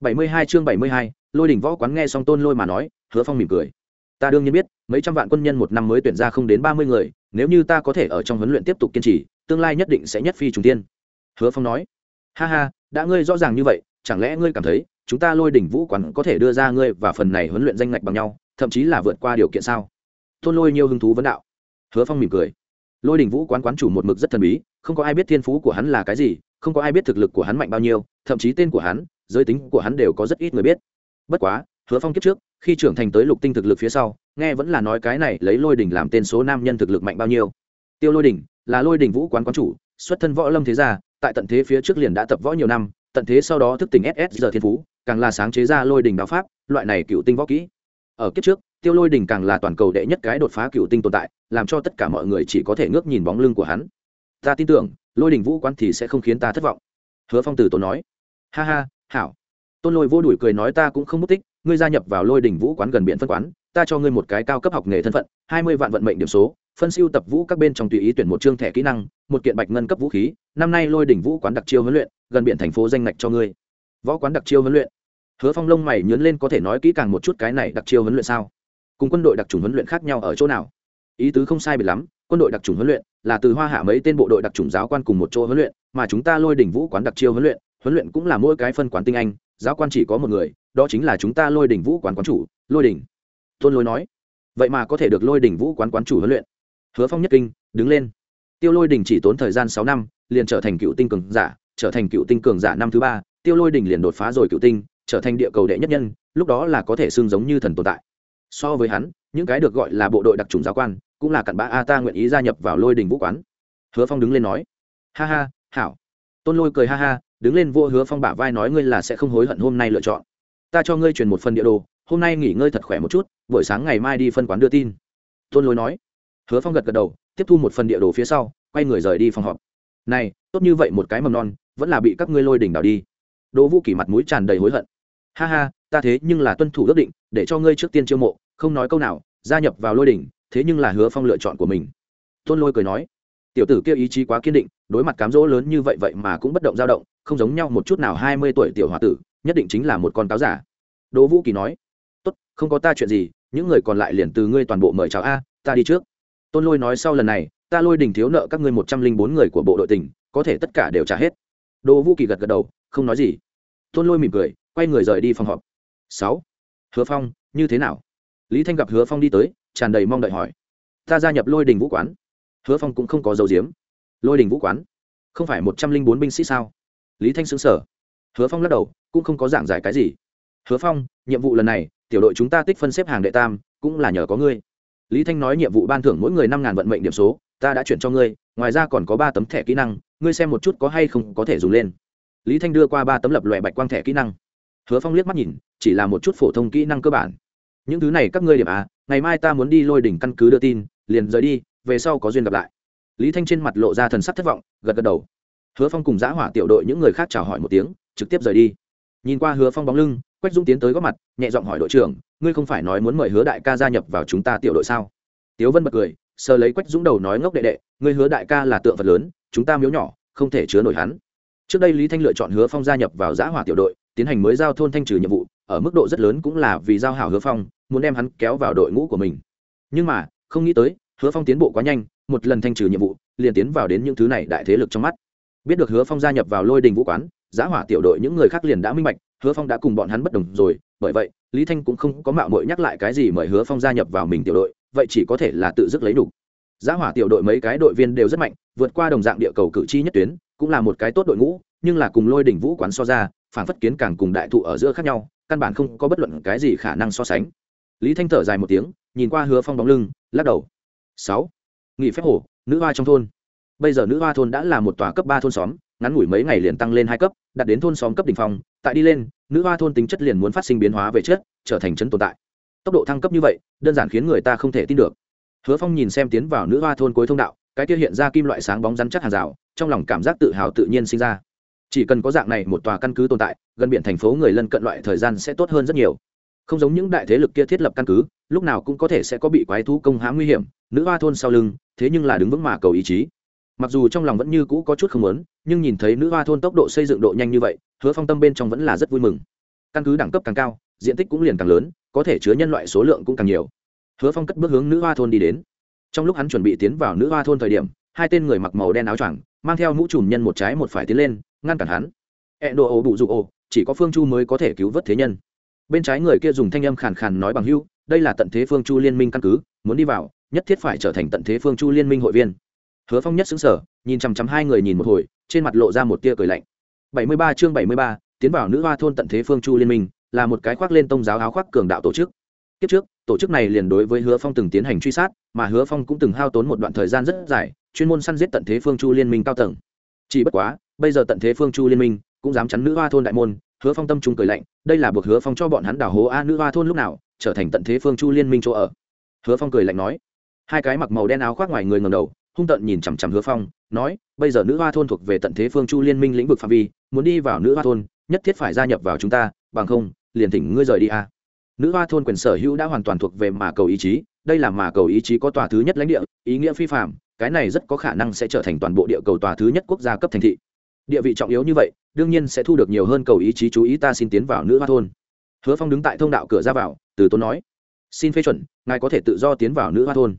72 chương 72, lôi đỉnh võ quán nghe xong tôn lôi mà nói hứa phong mỉm cười. Ta đương nhiên biết mấy trăm vạn quân nhân một năm mới tuyển ra không đến ba mươi người nếu như ta có thể ở trong huấn luyện tiếp tục kiên trì tương lai nhất định sẽ nhất phi trùng tiên hứa phong nói. Ha ha đã ngươi rõ ràng như vậy chẳng lẽ ngươi cảm thấy chúng ta lôi đỉnh vũ quán có thể đưa ra ngươi và phần này huấn luyện danh ngạch bằng nhau thậm chí là vượt qua điều kiện sao? Tôn lôi nhiều hứng thú vấn đạo. Hứa phong mỉm cười. Lôi đình vũ quán quán chủ một mực rất thần bí, không có ai biết thiên phú của hắn là cái gì, không có ai biết thực lực của hắn mạnh bao nhiêu, thậm chí tên của hắn, giới tính của hắn đều có rất ít người biết. Bất quá, hứa phong kiếp trước, khi trưởng thành tới lục tinh thực lực phía sau, nghe vẫn là nói cái này lấy lôi đình làm tên số nam nhân thực lực mạnh bao nhiêu. Tiêu lôi đình, là lôi đình vũ quán quán chủ, xuất thân võ lâm thế gia, tại tận thế phía trước liền đã tập võ nhiều năm, tận thế sau đó thức tỉnh ss giờ thiên phú, càng là sáng chế ra lôi đình đạo pháp, loại này cựu tinh võ kỹ ở kiếp trước, tiêu lôi đỉnh càng là toàn cầu đệ nhất cái đột phá cựu tinh tồn tại, làm cho tất cả mọi người chỉ có thể ngước nhìn bóng lưng của hắn. Ta tin tưởng, lôi đỉnh vũ quán thì sẽ không khiến ta thất vọng. Hứa phong tử tốn nói. Ha ha, hảo. Tôn lôi vô đuổi cười nói ta cũng không mất tích, ngươi gia nhập vào lôi đỉnh vũ quán gần biển phân quán, ta cho ngươi một cái cao cấp học nghề thân phận, hai mươi vạn vận mệnh điểm số, phân siêu tập vũ các bên trong tùy ý tuyển một chương thẻ kỹ năng, một kiện bạch ngân cấp vũ khí, năm nay lôi đỉnh vũ quán đặc chiêu huấn luyện, gần biển thành phố danh ngạch cho ngươi. Võ quán đặc chiêu huấn luyện hứa phong lông mày nhớn lên có thể nói kỹ càng một chút cái này đặc chiêu huấn luyện sao? Cùng quân đội đặc trùng huấn luyện khác nhau ở chỗ nào? Ý tứ không sai biệt lắm, quân đội đặc trùng huấn luyện là từ hoa hạ mấy tên bộ đội đặc trùng giáo quan cùng một chỗ huấn luyện, mà chúng ta lôi đỉnh vũ quán đặc chiêu huấn luyện huấn luyện cũng là mỗi cái phân quán tinh anh, giáo quan chỉ có một người, đó chính là chúng ta lôi đỉnh vũ quán quán chủ, lôi đỉnh. Tôn lôi nói, vậy mà có thể được lôi đỉnh vũ quán quán chủ huấn luyện. Hứa phong nhất kinh, đứng lên. Tiêu lôi đỉnh chỉ tốn thời gian sáu năm, liền trở thành cựu tinh cường giả, trở thành cựu tinh cường giả năm thứ ba, tiêu lôi đỉnh liền đột phá rồi cựu tinh trở thành địa cầu đệ nhất nhân, lúc đó là có thể xương giống như thần tồn tại. So với hắn, những cái được gọi là bộ đội đặc trùng giáo quan, cũng là cặn bã a ta nguyện ý gia nhập vào lôi đình vũ quán. Hứa phong đứng lên nói, ha ha, hảo. Tôn lôi cười ha ha, đứng lên vô hứa phong bả vai nói, ngươi là sẽ không hối hận hôm nay lựa chọn. Ta cho ngươi truyền một phần địa đồ, hôm nay nghỉ ngơi thật khỏe một chút, buổi sáng ngày mai đi phân quán đưa tin. Tôn lôi nói. Hứa phong gật gật đầu, tiếp thu một phần địa đồ phía sau, quay người rời đi phòng họp. Này, tốt như vậy một cái mầm non, vẫn là bị các ngươi lôi đỉnh đào đi. Đỗ vũ kỷ mặt mũi tràn đầy hối hận ha ha, ta thế nhưng là tuân thủ ước định, để cho ngươi trước tiên chiêu mộ, không nói câu nào, gia nhập vào lôi đỉnh, thế nhưng là hứa phong lựa chọn của mình. Tôn lôi cười nói. Tiểu tử kia ý chí quá kiên định, đối mặt cám dỗ lớn như vậy vậy mà cũng bất động dao động, không giống nhau một chút nào hai mươi tuổi tiểu h o a tử, nhất định chính là một con cáo giả. Đỗ vũ kỳ nói. Tốt, không có ta chuyện gì, những người còn lại liền từ ngươi toàn bộ mời chào a, ta đi trước. Tôn lôi nói sau lần này, ta lôi đình thiếu nợ các ngươi một trăm linh bốn người của bộ đội tỉnh, có thể tất cả đều trả hết. Đỗ vũ kỳ gật gật đầu, không nói gì. Tôn lôi mỉm cười quay người rời đi phòng họp. Sáu. Hứa phong, như thế nào? Lý thanh gặp hứa phong đi tới, tràn đầy mong đợi hỏi. Ta gia nhập lôi đình vũ quán. Hứa phong cũng không có dấu diếm. Lôi đình vũ quán? Không phải một trăm linh bốn binh sĩ sao? Lý thanh xứng sở hứa phong lắc đầu, cũng không có giảng giải cái gì. Hứa phong, nhiệm vụ lần này, tiểu đội chúng ta tích phân xếp hàng đệ tam, cũng là nhờ có ngươi. Lý thanh nói nhiệm vụ ban thưởng mỗi người năm ngàn vận mệnh điểm số, ta đã chuyển cho ngươi, ngoài ra còn có ba tấm thẻ kỹ năng, ngươi xem một chút có hay không có thể dùng lên. Lý thanh đưa qua ba tấm lập lòe bạch quang thẻ kỹ năng hứa phong liếc mắt nhìn, chỉ là một chút phổ thông kỹ năng cơ bản. Những thứ này các ngươi điểm à ngày mai ta muốn đi lôi đỉnh căn cứ đưa tin, liền rời đi, về sau có duyên gặp lại. Lý thanh trên mặt lộ ra thần sắc thất vọng, gật gật đầu. Hứa phong cùng giã hỏa tiểu đội những người khác chào hỏi một tiếng, trực tiếp rời đi. Nhìn qua hứa phong bóng lưng, quách dũng tiến tới góp mặt, nhẹ giọng hỏi đội trưởng, ngươi không phải nói muốn mời hứa đại ca gia nhập vào chúng ta tiểu đội sao? Tiếu vân bật cười, sờ lấy quách dũng đầu nói ngốc đệ đệ, ngươi hứa đại ca là tượng vật lớn, chúng ta miếu nhỏ, không thể chứa nổi hắn. Trước đây lý thanh lựa chọn hứa phong gia nhập vào giã hỏa tiểu đội tiến hành mới giao thôn thanh trừ nhiệm vụ, ở mức độ rất lớn cũng là vì giao hảo hứa phong, muốn đem hắn kéo vào đội ngũ của mình. Nhưng mà, không nghĩ tới, hứa phong tiến bộ quá nhanh, một lần thanh trừ nhiệm vụ, liền tiến vào đến những thứ này đại thế lực trong mắt. Biết được hứa phong gia nhập vào lôi đình vũ quán, giá hỏa tiểu đội những người khác liền đã minh bạch, hứa phong đã cùng bọn hắn bất đồng rồi, bởi vậy, lý thanh cũng không có mạo mội nhắc lại cái gì mời hứa phong gia nhập vào mình tiểu đội, vậy chỉ có thể là tự dứt lấy đủ. Giá hỏa tiểu đội mấy cái đội viên đều rất mạnh, vượt qua đồng dạng địa cầu cử tri nhất tuyến, cũng là một cái tốt đội ngũ nhưng là cùng lôi đỉnh vũ quán so ra phản phất kiến càng cùng đại thụ ở giữa khác nhau, căn bản không có bất luận cái gì khả năng so sánh. Lý thanh thở dài một tiếng, nhìn qua hứa phong bóng lưng, lắc đầu. Sáu. Nghỉ phép hồ, nữ hoa trong thôn. Bây giờ nữ hoa thôn đã là một tòa cấp ba thôn xóm, ngắn ngủi mấy ngày liền tăng lên hai cấp, đạt đến thôn xóm cấp đ ỉ n h phong. Tại đi lên, nữ hoa thôn tính chất liền muốn phát sinh biến hóa về chất trở thành chấn tồn tại. Tốc độ thăng cấp như vậy, đơn giản khiến người ta không thể tin được. Hứa phong nhìn xem tiến vào nữ hoa thôn cuối thông đạo, cái kia hiện ra kim loại sáng bóng rắn chắc hàng rào, trong lòng cảm giác tự hào tự nhiên sinh ra chỉ cần có dạng này một tòa căn cứ tồn tại, gần biển thành phố người lân cận loại thời gian sẽ tốt hơn rất nhiều. Không giống những đại thế lực kia thiết lập căn cứ, lúc nào cũng có thể sẽ có bị quái thú công hãm nguy hiểm, nữ hoa thôn sau lưng, thế nhưng là đứng vững mà cầu ý chí. Mặc dù trong lòng vẫn như cũ có chút không lớn nhưng nhìn thấy nữ hoa thôn tốc độ xây dựng độ nhanh như vậy, hứa phong tâm bên trong vẫn là rất vui mừng. Căn cứ đẳng cấp càng cao, diện tích cũng liền càng lớn, có thể chứa nhân loại số lượng cũng càng nhiều. Hứa phong cất bước hướng nữ hoa thôn đi đến. Trong lúc hắn chuẩn bị tiến vào nữ hoa thôn thời điểm, hai tên người mặc màu đen áo choàng, mang theo mũ trùm nhân một trái một phải tiến lên ngăn cản hắn. E đồ ổ bụ dụ ổ chỉ có phương chu mới có thể cứu vớt thế nhân. Bên trái người kia dùng thanh âm khàn khàn nói bằng hưu đây là tận thế phương chu liên minh căn cứ, muốn đi vào, nhất thiết phải trở thành tận thế phương chu liên minh hội viên. Hứa phong nhất xứng sở nhìn chằm chằm hai người nhìn một hồi, trên mặt lộ ra một tia cười lạnh. Bảy mươi ba chương bảy mươi ba, tiến vào nữ hoa thôn tận thế phương chu liên minh, là một cái khoác lên tông giáo áo khoác cường đạo tổ chức. Kiếp trước, tổ chức này liền đối với hứa phong từng tiến hành truy sát, mà hứa phong cũng từng hao tốn một đoạn thời gian rất dài, chuyên môn săn giết tận thế phương chu liên minh cao tầng. Chỉ bất quá bây giờ tận thế phương chu liên minh, cũng dám chắn nữ hoa thôn đại môn, hứa phong tâm trung cười lạnh, đây là buộc hứa phong cho bọn hắn đảo hố a nữ hoa thôn lúc nào, trở thành tận thế phương chu liên minh chỗ ở. Hứa phong cười lạnh nói. Hai cái mặc màu đen áo khoác ngoài người ngầm đầu, hung tận nhìn chằm chằm hứa phong, nói, bây giờ nữ hoa thôn thuộc về tận thế phương chu liên minh lĩnh vực phạm vi, muốn đi vào nữ hoa thôn, nhất thiết phải gia nhập vào chúng ta, bằng không, liền thỉnh ngươi rời đi a. Nữ hoa thôn quyền sở hữu đã hoàn toàn thuộc về mà cầu ý chí, đây là mà cầu ý chí có tòa thứ nhất lãnh địa, ý nghĩa phi phạm cái này rất có khả năng sẽ trở thành toàn bộ địa cầu tòa thứ nhất quốc gia cấp thành thị địa vị trọng yếu như vậy, đương nhiên sẽ thu được nhiều hơn cầu ý chí chú ý ta xin tiến vào nữ hoa thôn. Hứa phong đứng tại thông đạo cửa ra vào, từ tốn nói, xin phê chuẩn, ngài có thể tự do tiến vào nữ hoa thôn.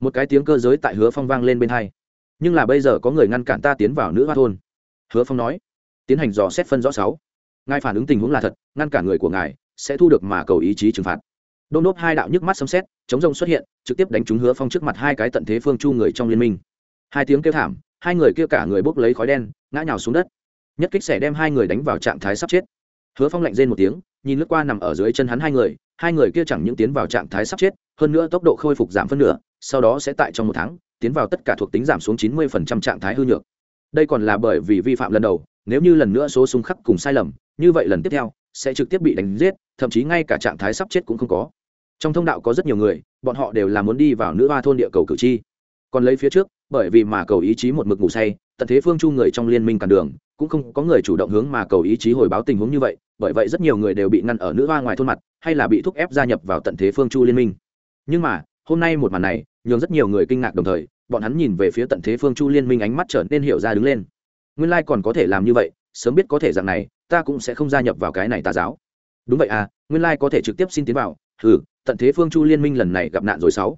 Một cái tiếng cơ giới tại hứa phong vang lên bên hai. Nhưng là bây giờ có người ngăn cản ta tiến vào nữ hoa thôn. Hứa phong nói, tiến hành dò xét phân rõ sáu. Ngài phản ứng tình huống là thật, ngăn cản người của ngài sẽ thu được mà cầu ý chí trừng phạt. Đôn đốp hai đạo nhức mắt sấm xét chống rông xuất hiện, trực tiếp đánh trúng hứa phong trước mặt hai cái tận thế phương chu người trong liên minh. Hai tiếng kêu thảm hai người kia cả người bốc lấy khói đen, ngã nhào xuống đất. Nhất kích xẻ đem hai người đánh vào trạng thái sắp chết. Hứa phong lạnh rên một tiếng, nhìn lướt qua nằm ở dưới chân hắn hai người hai người kia chẳng những tiến vào trạng thái sắp chết, hơn nữa tốc độ khôi phục giảm phân nửa, sau đó sẽ tại trong một tháng, tiến vào tất cả thuộc tính giảm xuống chín mươi trạng thái hư nhược. Đây còn là bởi vì vi phạm lần đầu, nếu như lần nữa số súng khắc cùng sai lầm, như vậy lần tiếp theo, sẽ trực tiếp bị đánh giết, thậm chí ngay cả trạng thái sắp chết cũng không có. Trong thông đạo có rất nhiều người, bọn họ đều là muốn đi vào nữ hoa thôn địa cầu cử tri. Còn lấy phía trước bởi vì mà cầu ý chí một mực ngủ say, tận thế phương chu người trong liên minh cản đường, cũng không có người chủ động hướng mà cầu ý chí hồi báo tình huống như vậy, bởi vậy rất nhiều người đều bị ngăn ở nữ hoa ngoài thôn mặt, hay là bị thúc ép gia nhập vào tận thế phương chu liên minh. Nhưng mà, hôm nay một màn này, nhường rất nhiều người kinh ngạc đồng thời, bọn hắn nhìn về phía tận thế phương chu liên minh ánh mắt trở nên hiểu ra đứng lên. Nguyên lai còn có thể làm như vậy, sớm biết có thể dạng này, ta cũng sẽ không gia nhập vào cái này tà giáo. Đúng vậy à nguyên lai có thể trực tiếp xin tiến vào ừ tận thế phương chu liên minh lần này gặp nạn rồi sáu.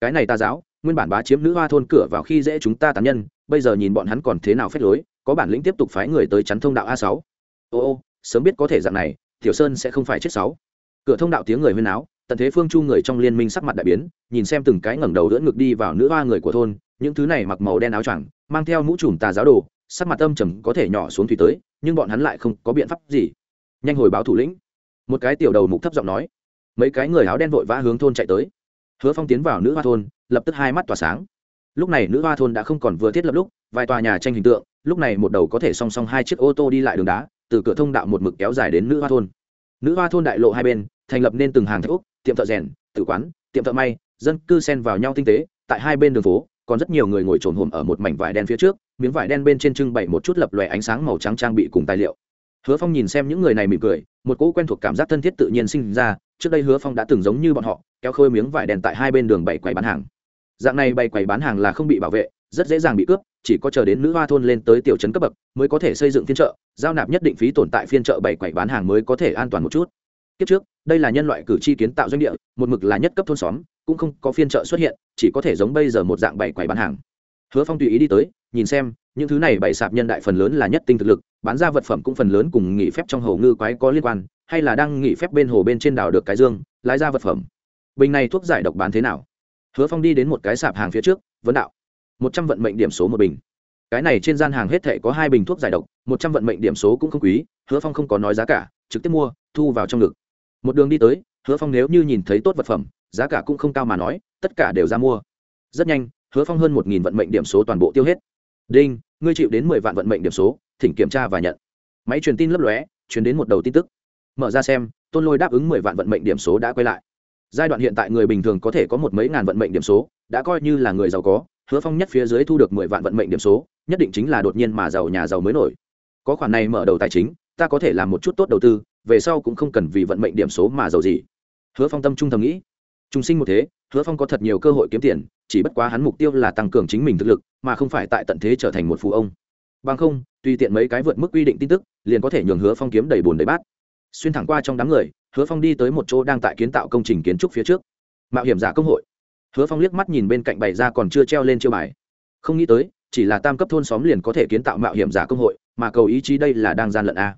Cái này tà giáo nguyên bản bá chiếm nữ hoa thôn cửa vào khi dễ chúng ta tán nhân, bây giờ nhìn bọn hắn còn thế nào phép lối, có bản lĩnh tiếp tục phái người tới chắn thông đạo a sáu. Ô ô, sớm biết có thể dạng này, tiểu sơn sẽ không phải chết sáu. Cửa thông đạo tiếng người huyên áo tận thế phương chu người trong liên minh sắc mặt đại biến, nhìn xem từng cái ngẩng đầu đỡ ngực đi vào nữ hoa người của thôn, những thứ này mặc màu đen áo choàng, mang theo mũ trùm tà giáo đồ, sắc mặt âm trầm có thể nhỏ xuống thủy tới, nhưng bọn hắn lại không có biện pháp gì. Nhanh hồi báo thủ lĩnh. Một cái tiểu đầu mục thấp giọng nói. Mấy cái người áo đen vội vã hướng thôn chạy tới. Hứa phong tiến vào nữ hoa thôn lập tức hai mắt tỏa sáng. Lúc này nữ hoa thôn đã không còn vừa thiết lập lúc, vài tòa nhà tranh hình tượng, lúc này một đầu có thể song song hai chiếc ô tô đi lại đường đá, từ cửa thông đạo một mực kéo dài đến nữ hoa thôn. Nữ hoa thôn đại lộ hai bên, thành lập nên từng hàng thạch úc, tiệm thợ rèn, tử quán, tiệm thợ may, dân cư xen vào nhau tinh tế, tại hai bên đường phố, còn rất nhiều người ngồi trồn hồm ở một mảnh vải đen phía trước, miếng vải đen bên trên trưng bày một chút lập lòe ánh sáng màu trắng trang bị cùng tài liệu. Hứa phong nhìn xem những người này mỉm cười, một cỗ quen thuộc cảm giác thân thiết tự nhiên sinh ra, trước đây hứa phong đã từng giống như bọn họ, kéo khơi miếng vải đen tại hai bên đường bảy quầy bán hàng dạng này bày quầy bán hàng là không bị bảo vệ, rất dễ dàng bị cướp, chỉ có chờ đến nữ hoa thôn lên tới tiểu trấn cấp bậc mới có thể xây dựng phiên chợ, giao nạp nhất định phí tồn tại phiên chợ bày quầy bán hàng mới có thể an toàn một chút. Kiếp trước, đây là nhân loại cử tri kiến tạo doanh địa, một mực là nhất cấp thôn xóm, cũng không có phiên chợ xuất hiện, chỉ có thể giống bây giờ một dạng bày quầy bán hàng. Hứa phong tùy ý đi tới, nhìn xem, những thứ này bày sạp nhân đại phần lớn là nhất tinh thực lực, bán ra vật phẩm cũng phần lớn cùng nghỉ phép trong hồ ngư quái có liên quan, hay là đang nghỉ phép bên hồ bên trên đảo được cái dương, lái ra vật phẩm. Bình này thuốc giải độc bán thế nào? Hứa phong đi đến một cái sạp hàng phía trước, vấn đạo, một trăm vận mệnh điểm số một bình. Cái này trên gian hàng hết thảy có hai bình thuốc giải độc, một trăm vận mệnh điểm số cũng không quý, hứa phong không có nói giá cả, trực tiếp mua, thu vào trong ngực. Một đường đi tới, hứa phong nếu như nhìn thấy tốt vật phẩm, giá cả cũng không cao mà nói, tất cả đều ra mua. Rất nhanh, hứa phong hơn một nghìn vận mệnh điểm số toàn bộ tiêu hết. Đinh, ngươi chịu đến mười vạn vận mệnh điểm số, thỉnh kiểm tra và nhận. Máy truyền tin lấp lóe chuyển đến một đầu tin tức. Mở ra xem, tôn lôi đáp ứng mười vạn vận mệnh điểm số đã quay lại giai đoạn hiện tại người bình thường có thể có một mấy ngàn vận mệnh điểm số, đã coi như là người giàu có, hứa phong nhất phía dưới thu được mười vạn vận mệnh điểm số, nhất định chính là đột nhiên mà giàu nhà giàu mới nổi. Có khoản này mở đầu tài chính, ta có thể làm một chút tốt đầu tư, về sau cũng không cần vì vận mệnh điểm số mà giàu gì. Hứa phong tâm trung thầm nghĩ. Trung sinh một thế, hứa phong có thật nhiều cơ hội kiếm tiền, chỉ bất quá hắn mục tiêu là tăng cường chính mình thực lực, mà không phải tại tận thế trở thành một phú ông. Bằng không, tùy tiện mấy cái vượt mức quy định tin tức, liền có thể nhường hứa phong kiếm đầy bùn đầy bát. Xuyên thẳng qua trong đám người hứa phong đi tới một chỗ đang tại kiến tạo công trình kiến trúc phía trước. Mạo hiểm giả công hội. Hứa phong liếc mắt nhìn bên cạnh bày ra còn chưa treo lên chiêu bài. Không nghĩ tới, chỉ là tam cấp thôn xóm liền có thể kiến tạo mạo hiểm giả công hội, mà cầu ý chí đây là đang gian lận a.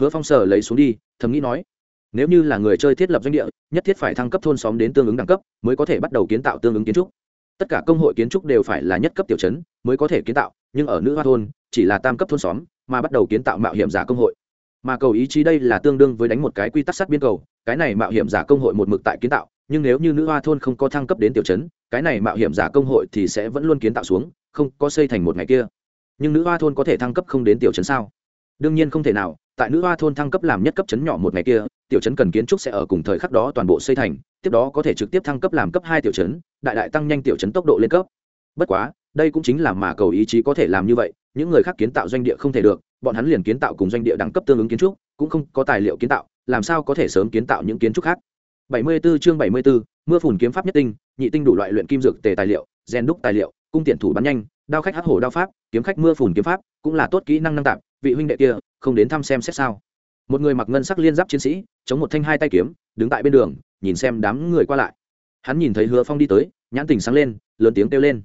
Hứa phong sở lấy xuống đi, thầm nghĩ nói, nếu như là người chơi thiết lập doanh địa, nhất thiết phải thăng cấp thôn xóm đến tương ứng đẳng cấp, mới có thể bắt đầu kiến tạo tương ứng kiến trúc. Tất cả công hội kiến trúc đều phải là nhất cấp tiểu chấn, mới có thể kiến tạo, nhưng ở nữ hoa thôn, chỉ là tam cấp thôn xóm, mà bắt đầu kiến tạo mạo hiểm giả công hội mà cầu ý chí đây là tương đương với đánh một cái quy tắc sát biên cầu, cái này mạo hiểm giả công hội một mực tại kiến tạo, nhưng nếu như nữ hoa thôn không có thăng cấp đến tiểu chấn cái này mạo hiểm giả công hội thì sẽ vẫn luôn kiến tạo xuống, không có xây thành một ngày kia. Nhưng nữ hoa thôn có thể thăng cấp không đến tiểu chấn sao? Đương nhiên không thể nào, tại nữ hoa thôn thăng cấp làm nhất cấp chấn nhỏ một ngày kia, tiểu chấn cần kiến trúc sẽ ở cùng thời khắc đó toàn bộ xây thành, tiếp đó có thể trực tiếp thăng cấp làm cấp hai tiểu chấn đại đại tăng nhanh tiểu chấn tốc độ lên cấp. Bất quá, đây cũng chính là mà cầu ý chí có thể làm như vậy những người khác kiến tạo doanh địa không thể được bọn hắn liền kiến tạo cùng doanh địa đẳng cấp tương ứng kiến trúc cũng không có tài liệu kiến tạo làm sao có thể sớm kiến tạo những kiến trúc khác? 74 chương 74, mưa phùn kiếm pháp nhất tinh nhị tinh đủ loại luyện kim dược tề tài liệu gen đúc tài liệu cung tiện thủ bắn nhanh đao khách hắc hổ đao pháp kiếm khách mưa phùn kiếm pháp cũng là tốt kỹ năng năng tạp vị huynh đệ kia không đến thăm xem xét sao. Một người mặc ngân sắc liên giáp chiến sĩ chống một thanh hai tay kiếm đứng tại bên đường nhìn xem đám người qua lại. Hắn nhìn thấy hứa phong đi tới nhãn tình sáng lên lớn tiếng kêu lên.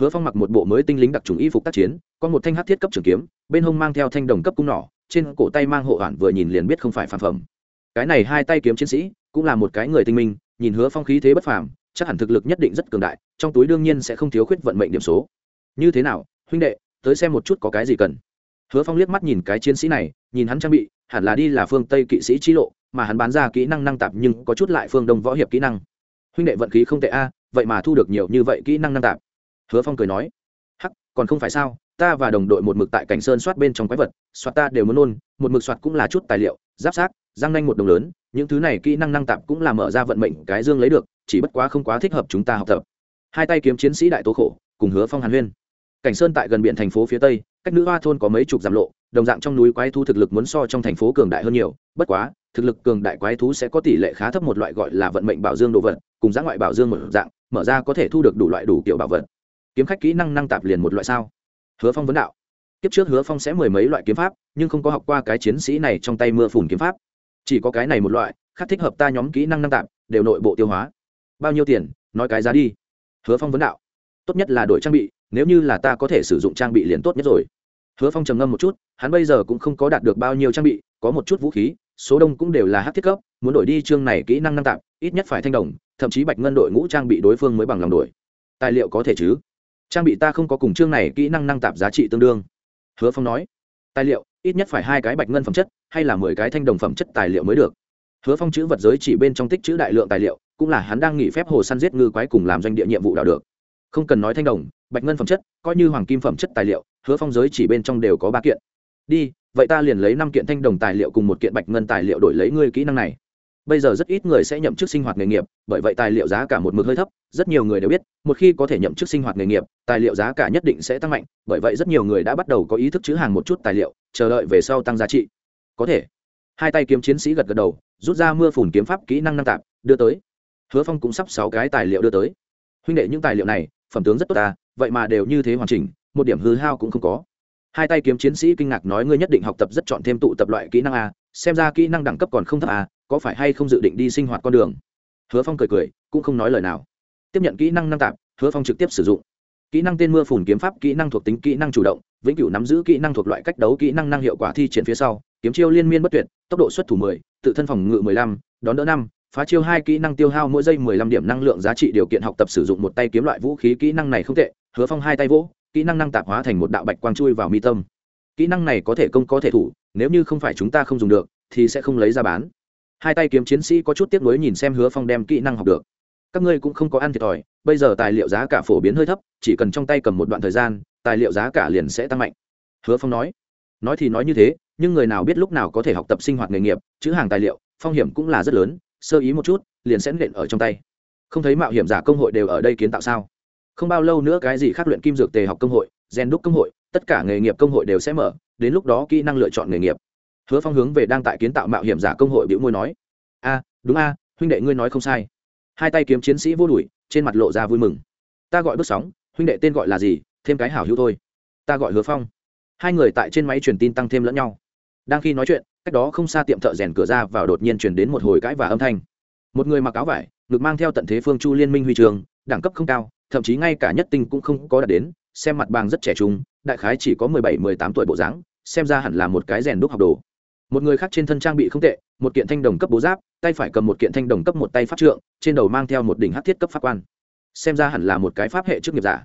Hứa phong mặc một bộ mới tinh lính đặc trùng y phục tác chiến có một thanh hát thiết cấp trường kiếm, bên hông mang theo thanh đồng cấp cung nỏ, trên cổ tay mang hộ hoàn vừa nhìn liền biết không phải phản phẩm. Cái này hai tay kiếm chiến sĩ, cũng là một cái người tinh minh, nhìn hứa phong khí thế bất phàm, chắc hẳn thực lực nhất định rất cường đại, trong túi đương nhiên sẽ không thiếu khuyết vận mệnh điểm số. Như thế nào, huynh đệ, tới xem một chút có cái gì cần. Hứa phong liếc mắt nhìn cái chiến sĩ này, nhìn hắn trang bị, hẳn là đi là phương tây kỵ sĩ trí lộ, mà hắn bán ra kỹ năng năng tạp nhưng có chút lại phương đông võ hiệp kỹ năng. Huynh đệ vận khí không tệ a, vậy mà thu được nhiều như vậy kỹ năng năng tạp. Hứa phong cười nói, hắc, còn không phải sao? Ta và đồng đội một mực tại cảnh sơn soát bên trong quái vật, soát ta đều muốn nôn, một mực soát cũng là chút tài liệu, giáp sát răng nanh một đồng lớn, những thứ này kỹ năng năng tạp cũng là mở ra vận mệnh cái dương lấy được, chỉ bất quá không quá thích hợp chúng ta học tập. Hai tay kiếm chiến sĩ đại tố khổ, cùng hứa phong hàn huyên. Cảnh sơn tại gần biển thành phố phía tây, cách nữ hoa thôn có mấy chục giảm lộ, đồng dạng trong núi quái thú thực lực muốn so trong thành phố cường đại hơn nhiều, bất quá, thực lực cường đại quái thú sẽ có tỷ lệ khá thấp một loại gọi là vận mệnh bảo dương đồ vật, cùng giá ngoại bảo dương một dạng, mở ra có thể thu được đủ loại đủ kiểu bảo vật. Kiếm khách kỹ năng năng tạp liền một loại sao? Hứa phong vấn đạo. Kiếp trước hứa phong sẽ mười mấy loại kiếm pháp, nhưng không có học qua cái chiến sĩ này trong tay mưa phùn kiếm pháp. Chỉ có cái này một loại, khác thích hợp ta nhóm kỹ năng năng tạp đều nội bộ tiêu hóa. Bao nhiêu tiền, nói cái giá đi. Hứa phong vấn đạo. Tốt nhất là đổi trang bị, nếu như là ta có thể sử dụng trang bị liền tốt nhất rồi. Hứa phong trầm ngâm một chút, hắn bây giờ cũng không có đạt được bao nhiêu trang bị, có một chút vũ khí, số đông cũng đều là hát thiết cấp, muốn đổi đi chương này kỹ năng năng tạp ít nhất phải thanh đồng, thậm chí bạch ngân đội ngũ trang bị đối phương mới bằng lòng đổi. Tài liệu có thể chứ? Trang bị ta không có cùng chương này kỹ năng năng tạp giá trị tương đương. Hứa phong nói, tài liệu, ít nhất phải hai cái bạch ngân phẩm chất, hay là mười cái thanh đồng phẩm chất tài liệu mới được. Hứa phong chữ vật giới chỉ bên trong tích chữ đại lượng tài liệu, cũng là hắn đang nghỉ phép hồ săn giết ngư quái cùng làm doanh địa nhiệm vụ đào được. Không cần nói thanh đồng, bạch ngân phẩm chất, coi như hoàng kim phẩm chất tài liệu, hứa phong giới chỉ bên trong đều có ba kiện. Đi, vậy ta liền lấy năm kiện thanh đồng tài liệu cùng một kiện bạch ngân tài liệu đổi lấy ngươi kỹ năng này bây giờ rất ít người sẽ nhậm chức sinh hoạt nghề nghiệp, bởi vậy tài liệu giá cả một mực hơi thấp, rất nhiều người đều biết, một khi có thể nhậm chức sinh hoạt nghề nghiệp, tài liệu giá cả nhất định sẽ tăng mạnh, bởi vậy rất nhiều người đã bắt đầu có ý thức chữ hàng một chút tài liệu, chờ đợi về sau tăng giá trị. Có thể. Hai tay kiếm chiến sĩ gật gật đầu, rút ra mưa phùn kiếm pháp kỹ năng năng tạp, đưa tới. Hứa phong cũng sắp sáu cái tài liệu đưa tới. Huynh đệ, những tài liệu này, phẩm tướng rất tốt ta, vậy mà đều như thế hoàn chỉnh, một điểm hư hao cũng không có. Hai tay kiếm chiến sĩ kinh ngạc nói ngươi nhất định học tập rất chọn thêm tụ tập loại kỹ năng a, xem ra kỹ năng đẳng cấp còn không thấp a có phải hay không dự định đi sinh hoạt con đường? Hứa phong cười cười, cũng không nói lời nào. Tiếp nhận kỹ năng năng tạp, hứa phong trực tiếp sử dụng. Kỹ năng tên mưa phùn kiếm pháp, kỹ năng thuộc tính, kỹ năng chủ động, vĩnh cửu nắm giữ kỹ năng thuộc loại cách đấu, kỹ năng năng hiệu quả thi triển phía sau, kiếm chiêu liên miên bất tuyệt, tốc độ xuất thủ mười, tự thân phòng ngự mười lăm, đón đỡ năm, phá chiêu hai kỹ năng tiêu hao mỗi giây mười lăm điểm năng lượng giá trị điều kiện học tập sử dụng một tay kiếm loại vũ khí, kỹ năng này không tệ, hứa phong hai tay vỗ, kỹ năng năng tạp hóa thành một đạo bạch quang chui vào mi tâm. Kỹ năng này có thể công có thể thủ, nếu như không phải chúng ta không dùng được, thì sẽ không lấy ra bán hai tay kiếm chiến sĩ có chút tiếc nuối nhìn xem hứa phong đem kỹ năng học được. Các ngươi cũng không có ăn thiệt thòi, bây giờ tài liệu giá cả phổ biến hơi thấp, chỉ cần trong tay cầm một đoạn thời gian, tài liệu giá cả liền sẽ tăng mạnh. Hứa phong nói. Nói thì nói như thế, nhưng người nào biết lúc nào có thể học tập sinh hoạt nghề nghiệp, chữ hàng tài liệu, phong hiểm cũng là rất lớn, sơ ý một chút, liền sẽ nện ở trong tay. Không thấy mạo hiểm giả công hội đều ở đây kiến tạo sao? Không bao lâu nữa cái gì khác luyện kim dược tề học công hội, gen đúc công hội, tất cả nghề nghiệp công hội đều sẽ mở, đến lúc đó kỹ năng lựa chọn nghề nghiệp hứa phong hướng về đang tại kiến tạo mạo hiểm giả công hội biểu môi nói, a, đúng a, huynh đệ ngươi nói không sai. Hai tay kiếm chiến sĩ vô đuổi, trên mặt lộ ra vui mừng. Ta gọi bước sóng, huynh đệ tên gọi là gì? Thêm cái hảo hữu thôi. Ta gọi hứa phong. Hai người tại trên máy truyền tin tăng thêm lẫn nhau. Đang khi nói chuyện, cách đó không xa tiệm thợ rèn cửa ra vào đột nhiên chuyển đến một hồi cãi và âm thanh. Một người mặc áo vải, ngực mang theo tận thế phương chu liên minh huy trường, đẳng cấp không cao, thậm chí ngay cả nhất tinh cũng không có đạt đến, xem mặt bàng rất trẻ trung, đại khái chỉ có mười bảy, mười tám tuổi bộ dáng, xem ra hẳn là một cái rèn đúc học đồ một người khác trên thân trang bị không tệ, một kiện thanh đồng cấp bố giáp, tay phải cầm một kiện thanh đồng cấp một tay pháp trượng, trên đầu mang theo một đỉnh hát thiết cấp pháp quan. Xem ra hẳn là một cái pháp hệ chức nghiệp giả.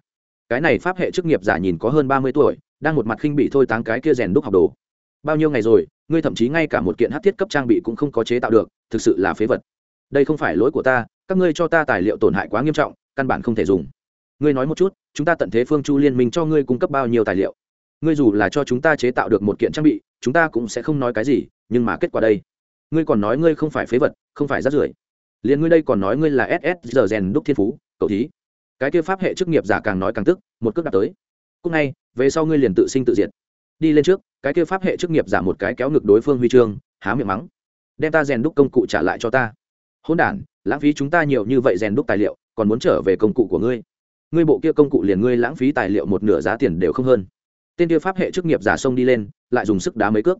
Cái này pháp hệ chức nghiệp giả nhìn có hơn ba mươi tuổi, đang một mặt khinh bị thôi táng cái kia rèn đúc học đồ. Bao nhiêu ngày rồi, ngươi thậm chí ngay cả một kiện hát thiết cấp trang bị cũng không có chế tạo được, thực sự là phế vật. Đây không phải lỗi của ta, các ngươi cho ta tài liệu tổn hại quá nghiêm trọng, căn bản không thể dùng. Ngươi nói một chút, chúng ta tận thế phương chu liên minh cho ngươi cung cấp bao nhiêu tài liệu? Ngươi dù là cho chúng ta chế tạo được một kiện trang bị, chúng ta cũng sẽ không nói cái gì, nhưng mà kết quả đây. Ngươi còn nói ngươi không phải phế vật, không phải rát rưởi. Liền ngươi đây còn nói ngươi là ss giờ rèn đúc thiên phú, cậu thí. Cái kia pháp hệ chức nghiệp giả càng nói càng tức, một cước đặt tới. Cúc ngay, về sau ngươi liền tự sinh tự diệt. Đi lên trước, cái kia pháp hệ chức nghiệp giả một cái kéo ngực đối phương huy chương, há miệng mắng. Đem ta rèn đúc công cụ trả lại cho ta. Hôn đ lãng phí chúng ta nhiều như vậy rèn đúc tài liệu, còn muốn trở về công cụ của ngươi. Ngươi bộ kia công cụ liền ngươi lãng phí tài liệu một nửa giá tiền đều không hơn tên kia pháp hệ chức nghiệp giả xông đi lên lại dùng sức đá mấy cước.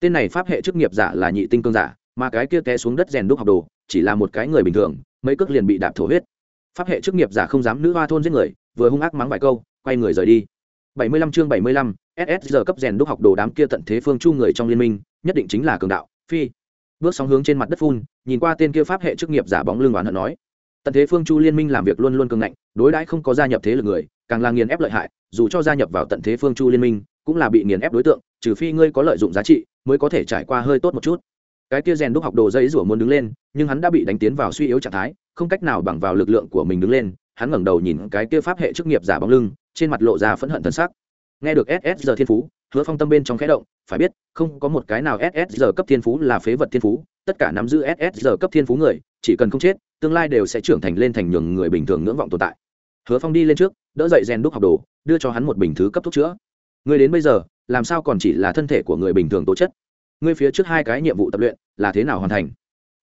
Tên này pháp hệ chức nghiệp giả là nhị tinh cương giả mà cái kia té xuống đất rèn đúc học đồ chỉ là một cái người bình thường mấy cước liền bị đạp thổ huyết. Pháp hệ chức nghiệp giả không dám nữ hoa thôn giết người vừa hung ác mắng vài câu quay người rời đi. 75 chương 75, SS giờ cấp rèn đúc học đồ đám kia tận thế phương chu người trong liên minh, nhất định chính là cường đạo, phi. Bước sóng hướng trên mặt đất phun, nhìn qua tên kia pháp hệ chức nghiệp giả bóng lưng oán hận nói: Tận thế phương chu liên minh làm việc luôn luôn cường ngạnh, đối đãi không có gia nhập thế lực người, càng là nghiền ép lợi hại, dù cho gia nhập vào tận thế phương chu liên minh, cũng là bị nghiền ép đối tượng, trừ phi ngươi có lợi dụng giá trị, mới có thể trải qua hơi tốt một chút. Cái kia rèn đúc học đồ dây rủa muốn đứng lên, nhưng hắn đã bị đánh tiến vào suy yếu trạng thái, không cách nào bằng vào lực lượng của mình đứng lên, hắn ngẩng đầu nhìn cái kia pháp hệ chức nghiệp giả bóng lưng, trên mặt lộ ra phẫn hận thân sắc nghe được ss giờ thiên phú hứa phong tâm bên trong khẽ động phải biết không có một cái nào ss giờ cấp thiên phú là phế vật thiên phú tất cả nắm giữ ss giờ cấp thiên phú người chỉ cần không chết tương lai đều sẽ trưởng thành lên thành nhường người bình thường ngưỡng vọng tồn tại hứa phong đi lên trước, đỡ dậy rèn đúc học đồ, đưa cho hắn một bình thứ cấp thuốc chữa. Người đến bây giờ, làm sao còn chỉ là thân thể của người bình thường tố chất? Ngươi phía trước hai cái nhiệm vụ tập luyện là thế nào hoàn thành?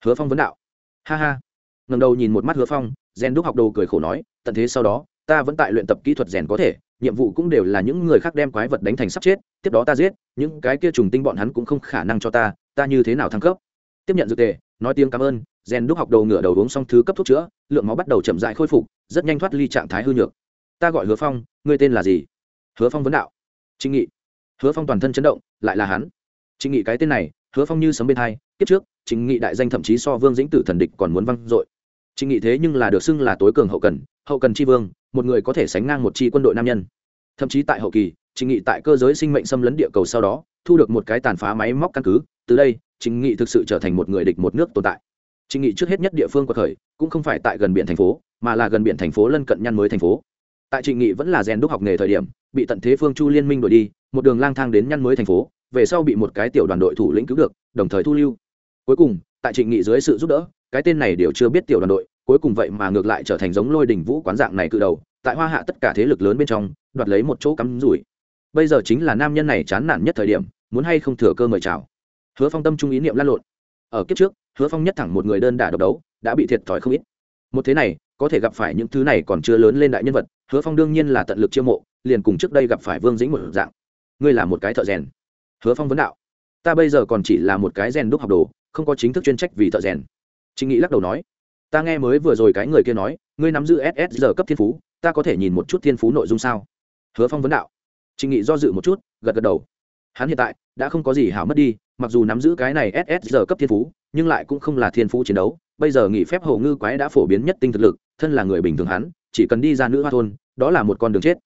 Hứa phong vấn đạo. Ha ha. Ngầm đầu nhìn một mắt hứa phong, rèn đúc học đồ cười khổ nói, tận thế sau đó, ta vẫn tại luyện tập kỹ thuật rèn có thể, nhiệm vụ cũng đều là những người khác đem quái vật đánh thành sắp chết, tiếp đó ta giết, những cái kia trùng tinh bọn hắn cũng không khả năng cho ta ta như thế nào thăng cấp? Tiếp nhận dược tề, nói tiếng cảm ơn rèn đúc học đầu ngửa đầu uống xong thứ cấp thuốc chữa, lượng máu bắt đầu chậm dại khôi phục, rất nhanh thoát ly trạng thái hư nhược. Ta gọi hứa phong, ngươi tên là gì? Hứa phong vấn đạo. Trịnh nghị. Hứa phong toàn thân chấn động, lại là hắn. Trịnh nghị cái tên này, hứa phong như sấm bên thai kiếp trước, trịnh nghị đại danh thậm chí so vương dĩnh tử thần địch còn muốn văng dội. Trịnh nghị thế nhưng là được xưng là tối cường hậu cần hậu cần tri vương, một người có thể sánh ngang một chi quân đội nam nhân. Thậm chí tại hậu kỳ trình nghị tại cơ giới sinh mệnh xâm lấn địa cầu sau đó, thu được một cái tàn phá máy móc căn cứ, từ đây trình nghị thực sự trở thành một người địch một nước tồn tại trình nghị trước hết nhất địa phương của khởi cũng không phải tại gần biển thành phố, mà là gần biển thành phố lân cận nhăn mới thành phố. Tại trình nghị vẫn là rèn đúc học nghề thời điểm, bị tận thế phương chu liên minh đuổi đi, một đường lang thang đến nhăn mới thành phố, về sau bị một cái tiểu đoàn đội thủ lĩnh cứu được, đồng thời thu lưu. Cuối cùng, tại trình nghị dưới sự giúp đỡ, cái tên này đều chưa biết tiểu đoàn đội, cuối cùng vậy mà ngược lại trở thành giống lôi đỉnh vũ quán dạng này cự đầu, tại hoa hạ tất cả thế lực lớn bên trong, đoạt lấy một chỗ cắm rủi. Bây giờ chính là nam nhân này chán nản nhất thời điểm, muốn hay không thừa cơ mời chào? Hứa phong tâm trung ý niệm lan lộn. Ở kiếp trước hứa phong nhất thẳng một người đơn đả độc đấu, đã bị thiệt thòi không ít. Một thế này, có thể gặp phải những thứ này còn chưa lớn lên đại nhân vật, hứa phong đương nhiên là tận lực chiêu mộ, liền cùng trước đây gặp phải vương dĩnh một dạng. Ngươi là một cái thợ rèn. Hứa phong vấn đạo. Ta bây giờ còn chỉ là một cái rèn đúc học đồ, không có chính thức chuyên trách vì thợ rèn. Trịnh nghĩ lắc đầu nói. Ta nghe mới vừa rồi cái người kia nói, ngươi nắm giữ ss giờ cấp thiên phú, ta có thể nhìn một chút thiên phú nội dung sao? Hứa phong vấn đạo. Trịnh nghị do dự một chút, gật gật đầu. Hắn hiện tại đã không có gì hảo mất đi mặc dù nắm giữ cái này ss giờ cấp thiên phú, nhưng lại cũng không là thiên phú chiến đấu. Bây giờ nghỉ phép hầu ngư quái đã phổ biến nhất tinh thực lực, thân là người bình thường hắn, chỉ cần đi ra nữ hoa thôn, đó là một con đường chết.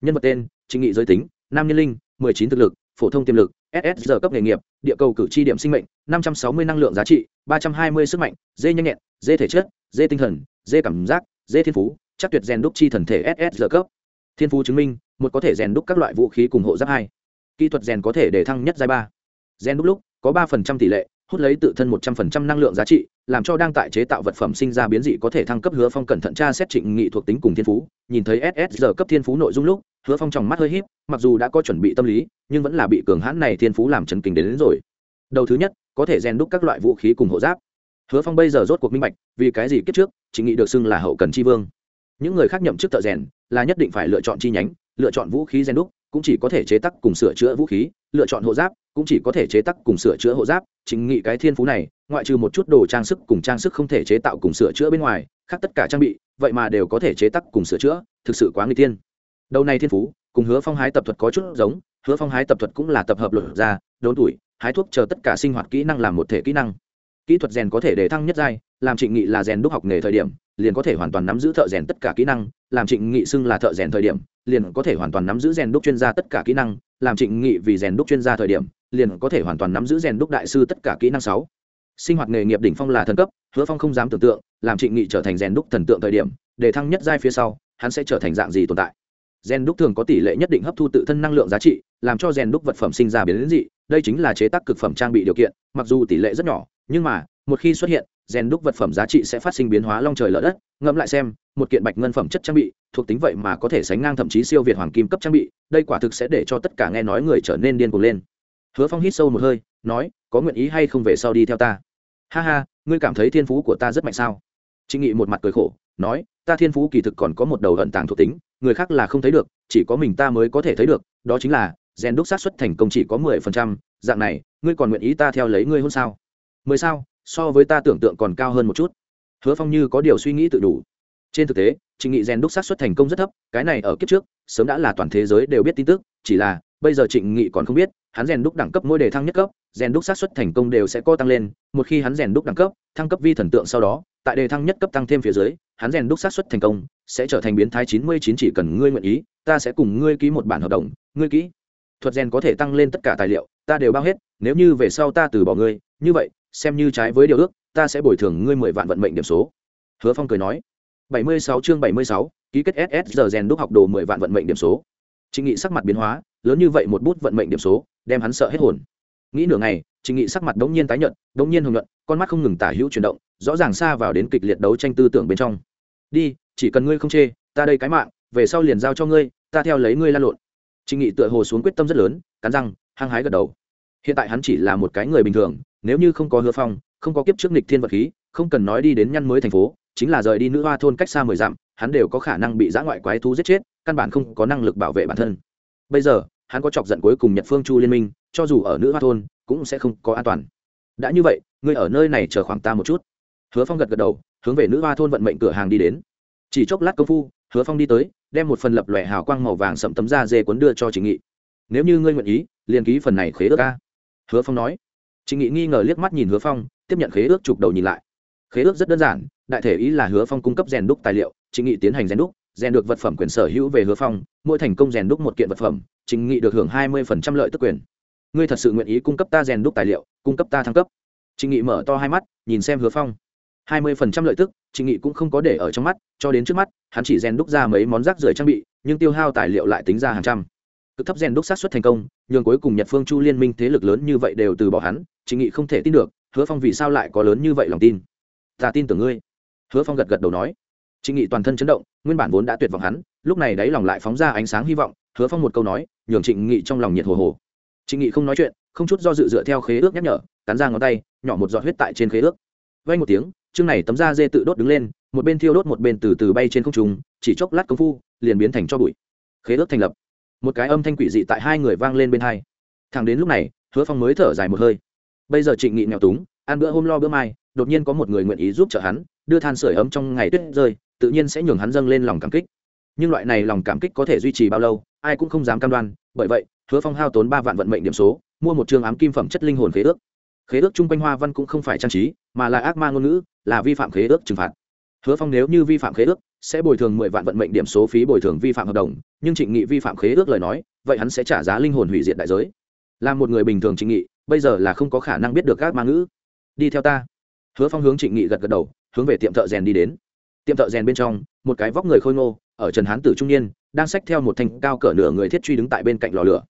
Nhân vật tên chính nghị giới tính, nam nhân linh, mười chín thực lực, phổ thông tiềm lực ss giờ cấp nghề nghiệp, địa cầu cử tri điểm sinh mệnh, năm trăm sáu mươi năng lượng giá trị, ba trăm hai mươi sức mạnh, dê nhanh nhẹn, dê thể chất, dê tinh thần, dê cảm giác, dê thiên phú, chắc tuyệt rèn đúc chi thần thể ss giờ cấp. Thiên phú chứng minh, một có thể rèn đúc các loại vũ khí cùng hộ giáp hai. Kỹ thuật rèn có thể để thăng nhất giai ba. Gen đúc lúc có ba phần trăm tỷ lệ hút lấy tự thân một trăm phần trăm năng lượng giá trị làm cho đang tại chế tạo vật phẩm sinh ra biến dị có thể thăng cấp hứa phong cẩn thận tra xét trịnh nghị thuộc tính cùng thiên phú nhìn thấy SSR cấp thiên phú nội dung lúc hứa phong trong mắt hơi híp mặc dù đã có chuẩn bị tâm lý nhưng vẫn là bị cường hãn này thiên phú làm chấn kinh đến, đến rồi. Đầu thứ nhất có thể rèn đúc các loại vũ khí cùng hộ giáp. Hứa phong bây giờ rốt cuộc minh bạch vì cái gì kết trước trịnh nghị được xưng là hậu cần tri vương. Những người khác nhậm chức thợ rèn là nhất định phải lựa chọn chi nhánh lựa chọn vũ khí rèn đúc cũng chỉ có thể chế tác cùng sửa chữa vũ khí, lựa chọn hộ giáp, cũng chỉ có thể chế tác cùng sửa chữa hộ giáp. Chính nghị cái thiên phú này, ngoại trừ một chút đồ trang sức cùng trang sức không thể chế tạo cùng sửa chữa bên ngoài, khác tất cả trang bị, vậy mà đều có thể chế tác cùng sửa chữa, thực sự quá người tiên đầu này thiên phú, cùng hứa phong hái tập thuật có chút giống, hứa phong hái tập thuật cũng là tập hợp luật ra, đốn tuổi, hái thuốc chờ tất cả sinh hoạt kỹ năng làm một thể kỹ năng. Kỹ thuật rèn có thể để thăng nhất giai, làm trịnh nghị là rèn đúc học nghề thời điểm, liền có thể hoàn toàn nắm giữ thợ rèn tất cả kỹ năng làm trịnh nghị xưng là thợ rèn thời điểm, liền có thể hoàn toàn nắm giữ rèn đúc chuyên gia tất cả kỹ năng, làm trịnh nghị vì rèn đúc chuyên gia thời điểm, liền có thể hoàn toàn nắm giữ rèn đúc đại sư tất cả kỹ năng sáu. Sinh hoạt nghề nghiệp đỉnh phong là thần cấp, hứa phong không dám tưởng tượng, làm trịnh nghị trở thành rèn đúc thần tượng thời điểm, để thăng nhất giai phía sau, hắn sẽ trở thành dạng gì tồn tại? Rèn đúc thường có tỷ lệ nhất định hấp thu tự thân năng lượng giá trị, làm cho rèn đúc vật phẩm sinh ra biến dị, đây chính là chế tác cực phẩm trang bị điều kiện, mặc dù tỷ lệ rất nhỏ, nhưng mà, một khi xuất hiện rèn đúc vật phẩm giá trị sẽ phát sinh biến hóa long trời lở đất. Ngẫm lại xem, một kiện bạch ngân phẩm chất trang bị, thuộc tính vậy mà có thể sánh ngang thậm chí siêu việt hoàng kim cấp trang bị, đây quả thực sẽ để cho tất cả nghe nói người trở nên điên cuồng lên. Hứa phong hít sâu một hơi, nói, có nguyện ý hay không về sau đi theo ta? Ha ha, ngươi cảm thấy thiên phú của ta rất mạnh sao? Trịnh nghị một mặt cười khổ, nói, ta thiên phú kỳ thực còn có một đầu ẩn tàng thuộc tính, người khác là không thấy được, chỉ có mình ta mới có thể thấy được, đó chính là, rèn đúc sát xuất thành công chỉ có mười phần trăm, dạng này, ngươi còn nguyện ý ta theo lấy ngươi hôn sao? Mười sao? So với ta tưởng tượng còn cao hơn một chút. Hứa phong như có điều suy nghĩ tự đủ. Trên thực tế trịnh nghị rèn đúc sát xuất thành công rất thấp, cái này ở kiếp trước, sớm đã là toàn thế giới đều biết tin tức, chỉ là, bây giờ trịnh nghị còn không biết, hắn rèn đúc đẳng cấp mỗi đề thăng nhất cấp, rèn đúc sát xuất thành công đều sẽ co tăng lên, một khi hắn rèn đúc đẳng cấp, thăng cấp vi thần tượng sau đó, tại đề thăng nhất cấp tăng thêm phía dưới, hắn rèn đúc sát xuất thành công sẽ trở thành biến thái chín mươi chín chỉ cần ngươi nguyện ý, ta sẽ cùng ngươi ký một bản hợp đồng, ngươi kỹ thuật rèn có thể tăng lên tất cả tài liệu, ta đều bao hết, nếu như về sau ta từ bỏ ngươi, như vậy xem như trái với điều ước, ta sẽ bồi thường ngươi mười vạn vận mệnh điểm số. Hứa phong cười nói. Bảy mươi sáu chương bảy mươi sáu, ký kết ss giờ rèn đúc học đồ mười vạn vận mệnh điểm số. Trịnh nghị sắc mặt biến hóa, lớn như vậy một bút vận mệnh điểm số, đem hắn sợ hết hồn. Nghĩ nửa ngày, trịnh nghị sắc mặt đống nhiên tái nhợt, đống nhiên hồng nhuận, con mắt không ngừng tả hữu chuyển động, rõ ràng xa vào đến kịch liệt đấu tranh tư tưởng bên trong. Đi, chỉ cần ngươi không chê, ta đây cái mạng, về sau liền giao cho ngươi, ta theo lấy ngươi la lộn. Trịnh nghị tựa hồ xuống quyết tâm rất lớn, cắn răng, hăng hái gật đầu. Hiện tại hắn chỉ là một cái người bình thường nếu như không có hứa phong, không có kiếp trước nịch thiên vật khí, không cần nói đi đến nhăn mới thành phố, chính là rời đi nữ hoa thôn cách xa mười dặm, hắn đều có khả năng bị giã ngoại quái thú giết chết, căn bản không có năng lực bảo vệ bản thân. Bây giờ, hắn có chọc giận cuối cùng nhật phương chu liên minh, cho dù ở nữ hoa thôn, cũng sẽ không có an toàn. Đã như vậy, ngươi ở nơi này chờ khoảng ta một chút. Hứa phong gật gật đầu, hướng về nữ hoa thôn vận mệnh cửa hàng đi đến. Chỉ chốc lát công phu, hứa phong đi tới, đem một phần lập lòe hào quang màu vàng sậm tấm da dê cuốn đưa cho chị nghị. Nếu như ngươi nguyện ý, liền ký phần này khế ước ca hứa phong nói. Trình nghị nghi ngờ liếc mắt nhìn hứa phong, tiếp nhận khế ước chụp đầu nhìn lại. Khế ước rất đơn giản, đại thể ý là hứa phong cung cấp rèn đúc tài liệu Trình nghị tiến hành rèn đúc, rèn được vật phẩm quyền sở hữu về hứa phong, mỗi thành công rèn đúc một kiện vật phẩm Trình nghị được hưởng hai mươi lợi tức quyền. Ngươi thật sự nguyện ý cung cấp ta rèn đúc tài liệu, cung cấp ta thăng cấp? Trình nghị mở to hai mắt, nhìn xem hứa phong. hai mươi lợi tức Trình nghị cũng không có để ở trong mắt, cho đến trước mắt, hắn chỉ rèn đúc ra mấy món rác rưởi trang bị, nhưng tiêu hao tài liệu lại tính ra hàng trăm cực thấp rèn đúc sát xuất thành công, nhường cuối cùng nhật phương chu liên minh thế lực lớn như vậy đều từ bỏ hắn chị nghị không thể tin được, hứa phong vì sao lại có lớn như vậy lòng tin? Ta tin tưởng ngươi. Hứa phong gật gật đầu nói. Chị nghị toàn thân chấn động, nguyên bản vốn đã tuyệt vọng hắn, lúc này đáy lòng lại phóng ra ánh sáng hy vọng, hứa phong một câu nói, nhường trịnh nghị trong lòng nhiệt hồ hồ. Trịnh nghị không nói chuyện, không chút do dự dựa theo khế ước nhắc nhở, cắn ra ngón tay, nhỏ một giọt huyết tại trên khế ước. Vay một tiếng, chương này tấm da dê tự đốt đứng lên, một bên thiêu đốt một bên từ từ bay trên không trung, chỉ chốc lát công phu, liền biến thành cho bụi. Khế ước thành lập một cái âm thanh quỷ dị tại hai người vang lên bên hai. Thằng đến lúc này, hứa phong mới thở dài một hơi. Bây giờ trịnh nghị nghèo túng, ăn bữa hôm lo bữa mai, đột nhiên có một người nguyện ý giúp trợ hắn, đưa than sửa ấm trong ngày tuyết rơi, tự nhiên sẽ nhường hắn dâng lên lòng cảm kích. Nhưng loại này lòng cảm kích có thể duy trì bao lâu, ai cũng không dám cam đoan, bởi vậy, hứa phong hao tốn ba vạn vận mệnh điểm số, mua một trường ám kim phẩm chất linh hồn khế ước. Khế ước chung quanh hoa văn cũng không phải trang trí, mà là ác ma ngôn ngữ, là vi phạm khế ước trừng phạt. Hứa phong nếu như vi phạm khế ước sẽ bồi thường mười vạn vận mệnh điểm số phí bồi thường vi phạm hợp đồng, nhưng trịnh nghị vi phạm khế ước lời nói, vậy hắn sẽ trả giá linh hồn hủy diệt đại giới. Là một người bình thường trịnh nghị, bây giờ là không có khả năng biết được các ma ngữ. Đi theo ta. Hứa phong hướng trịnh nghị gật gật đầu, hướng về tiệm thợ rèn đi đến. Tiệm thợ rèn bên trong, một cái vóc người khôi ngô, ở trần hán tử trung niên, đang xách theo một thanh cao cỡ nửa người thiết truy đứng tại bên cạnh lò lửa.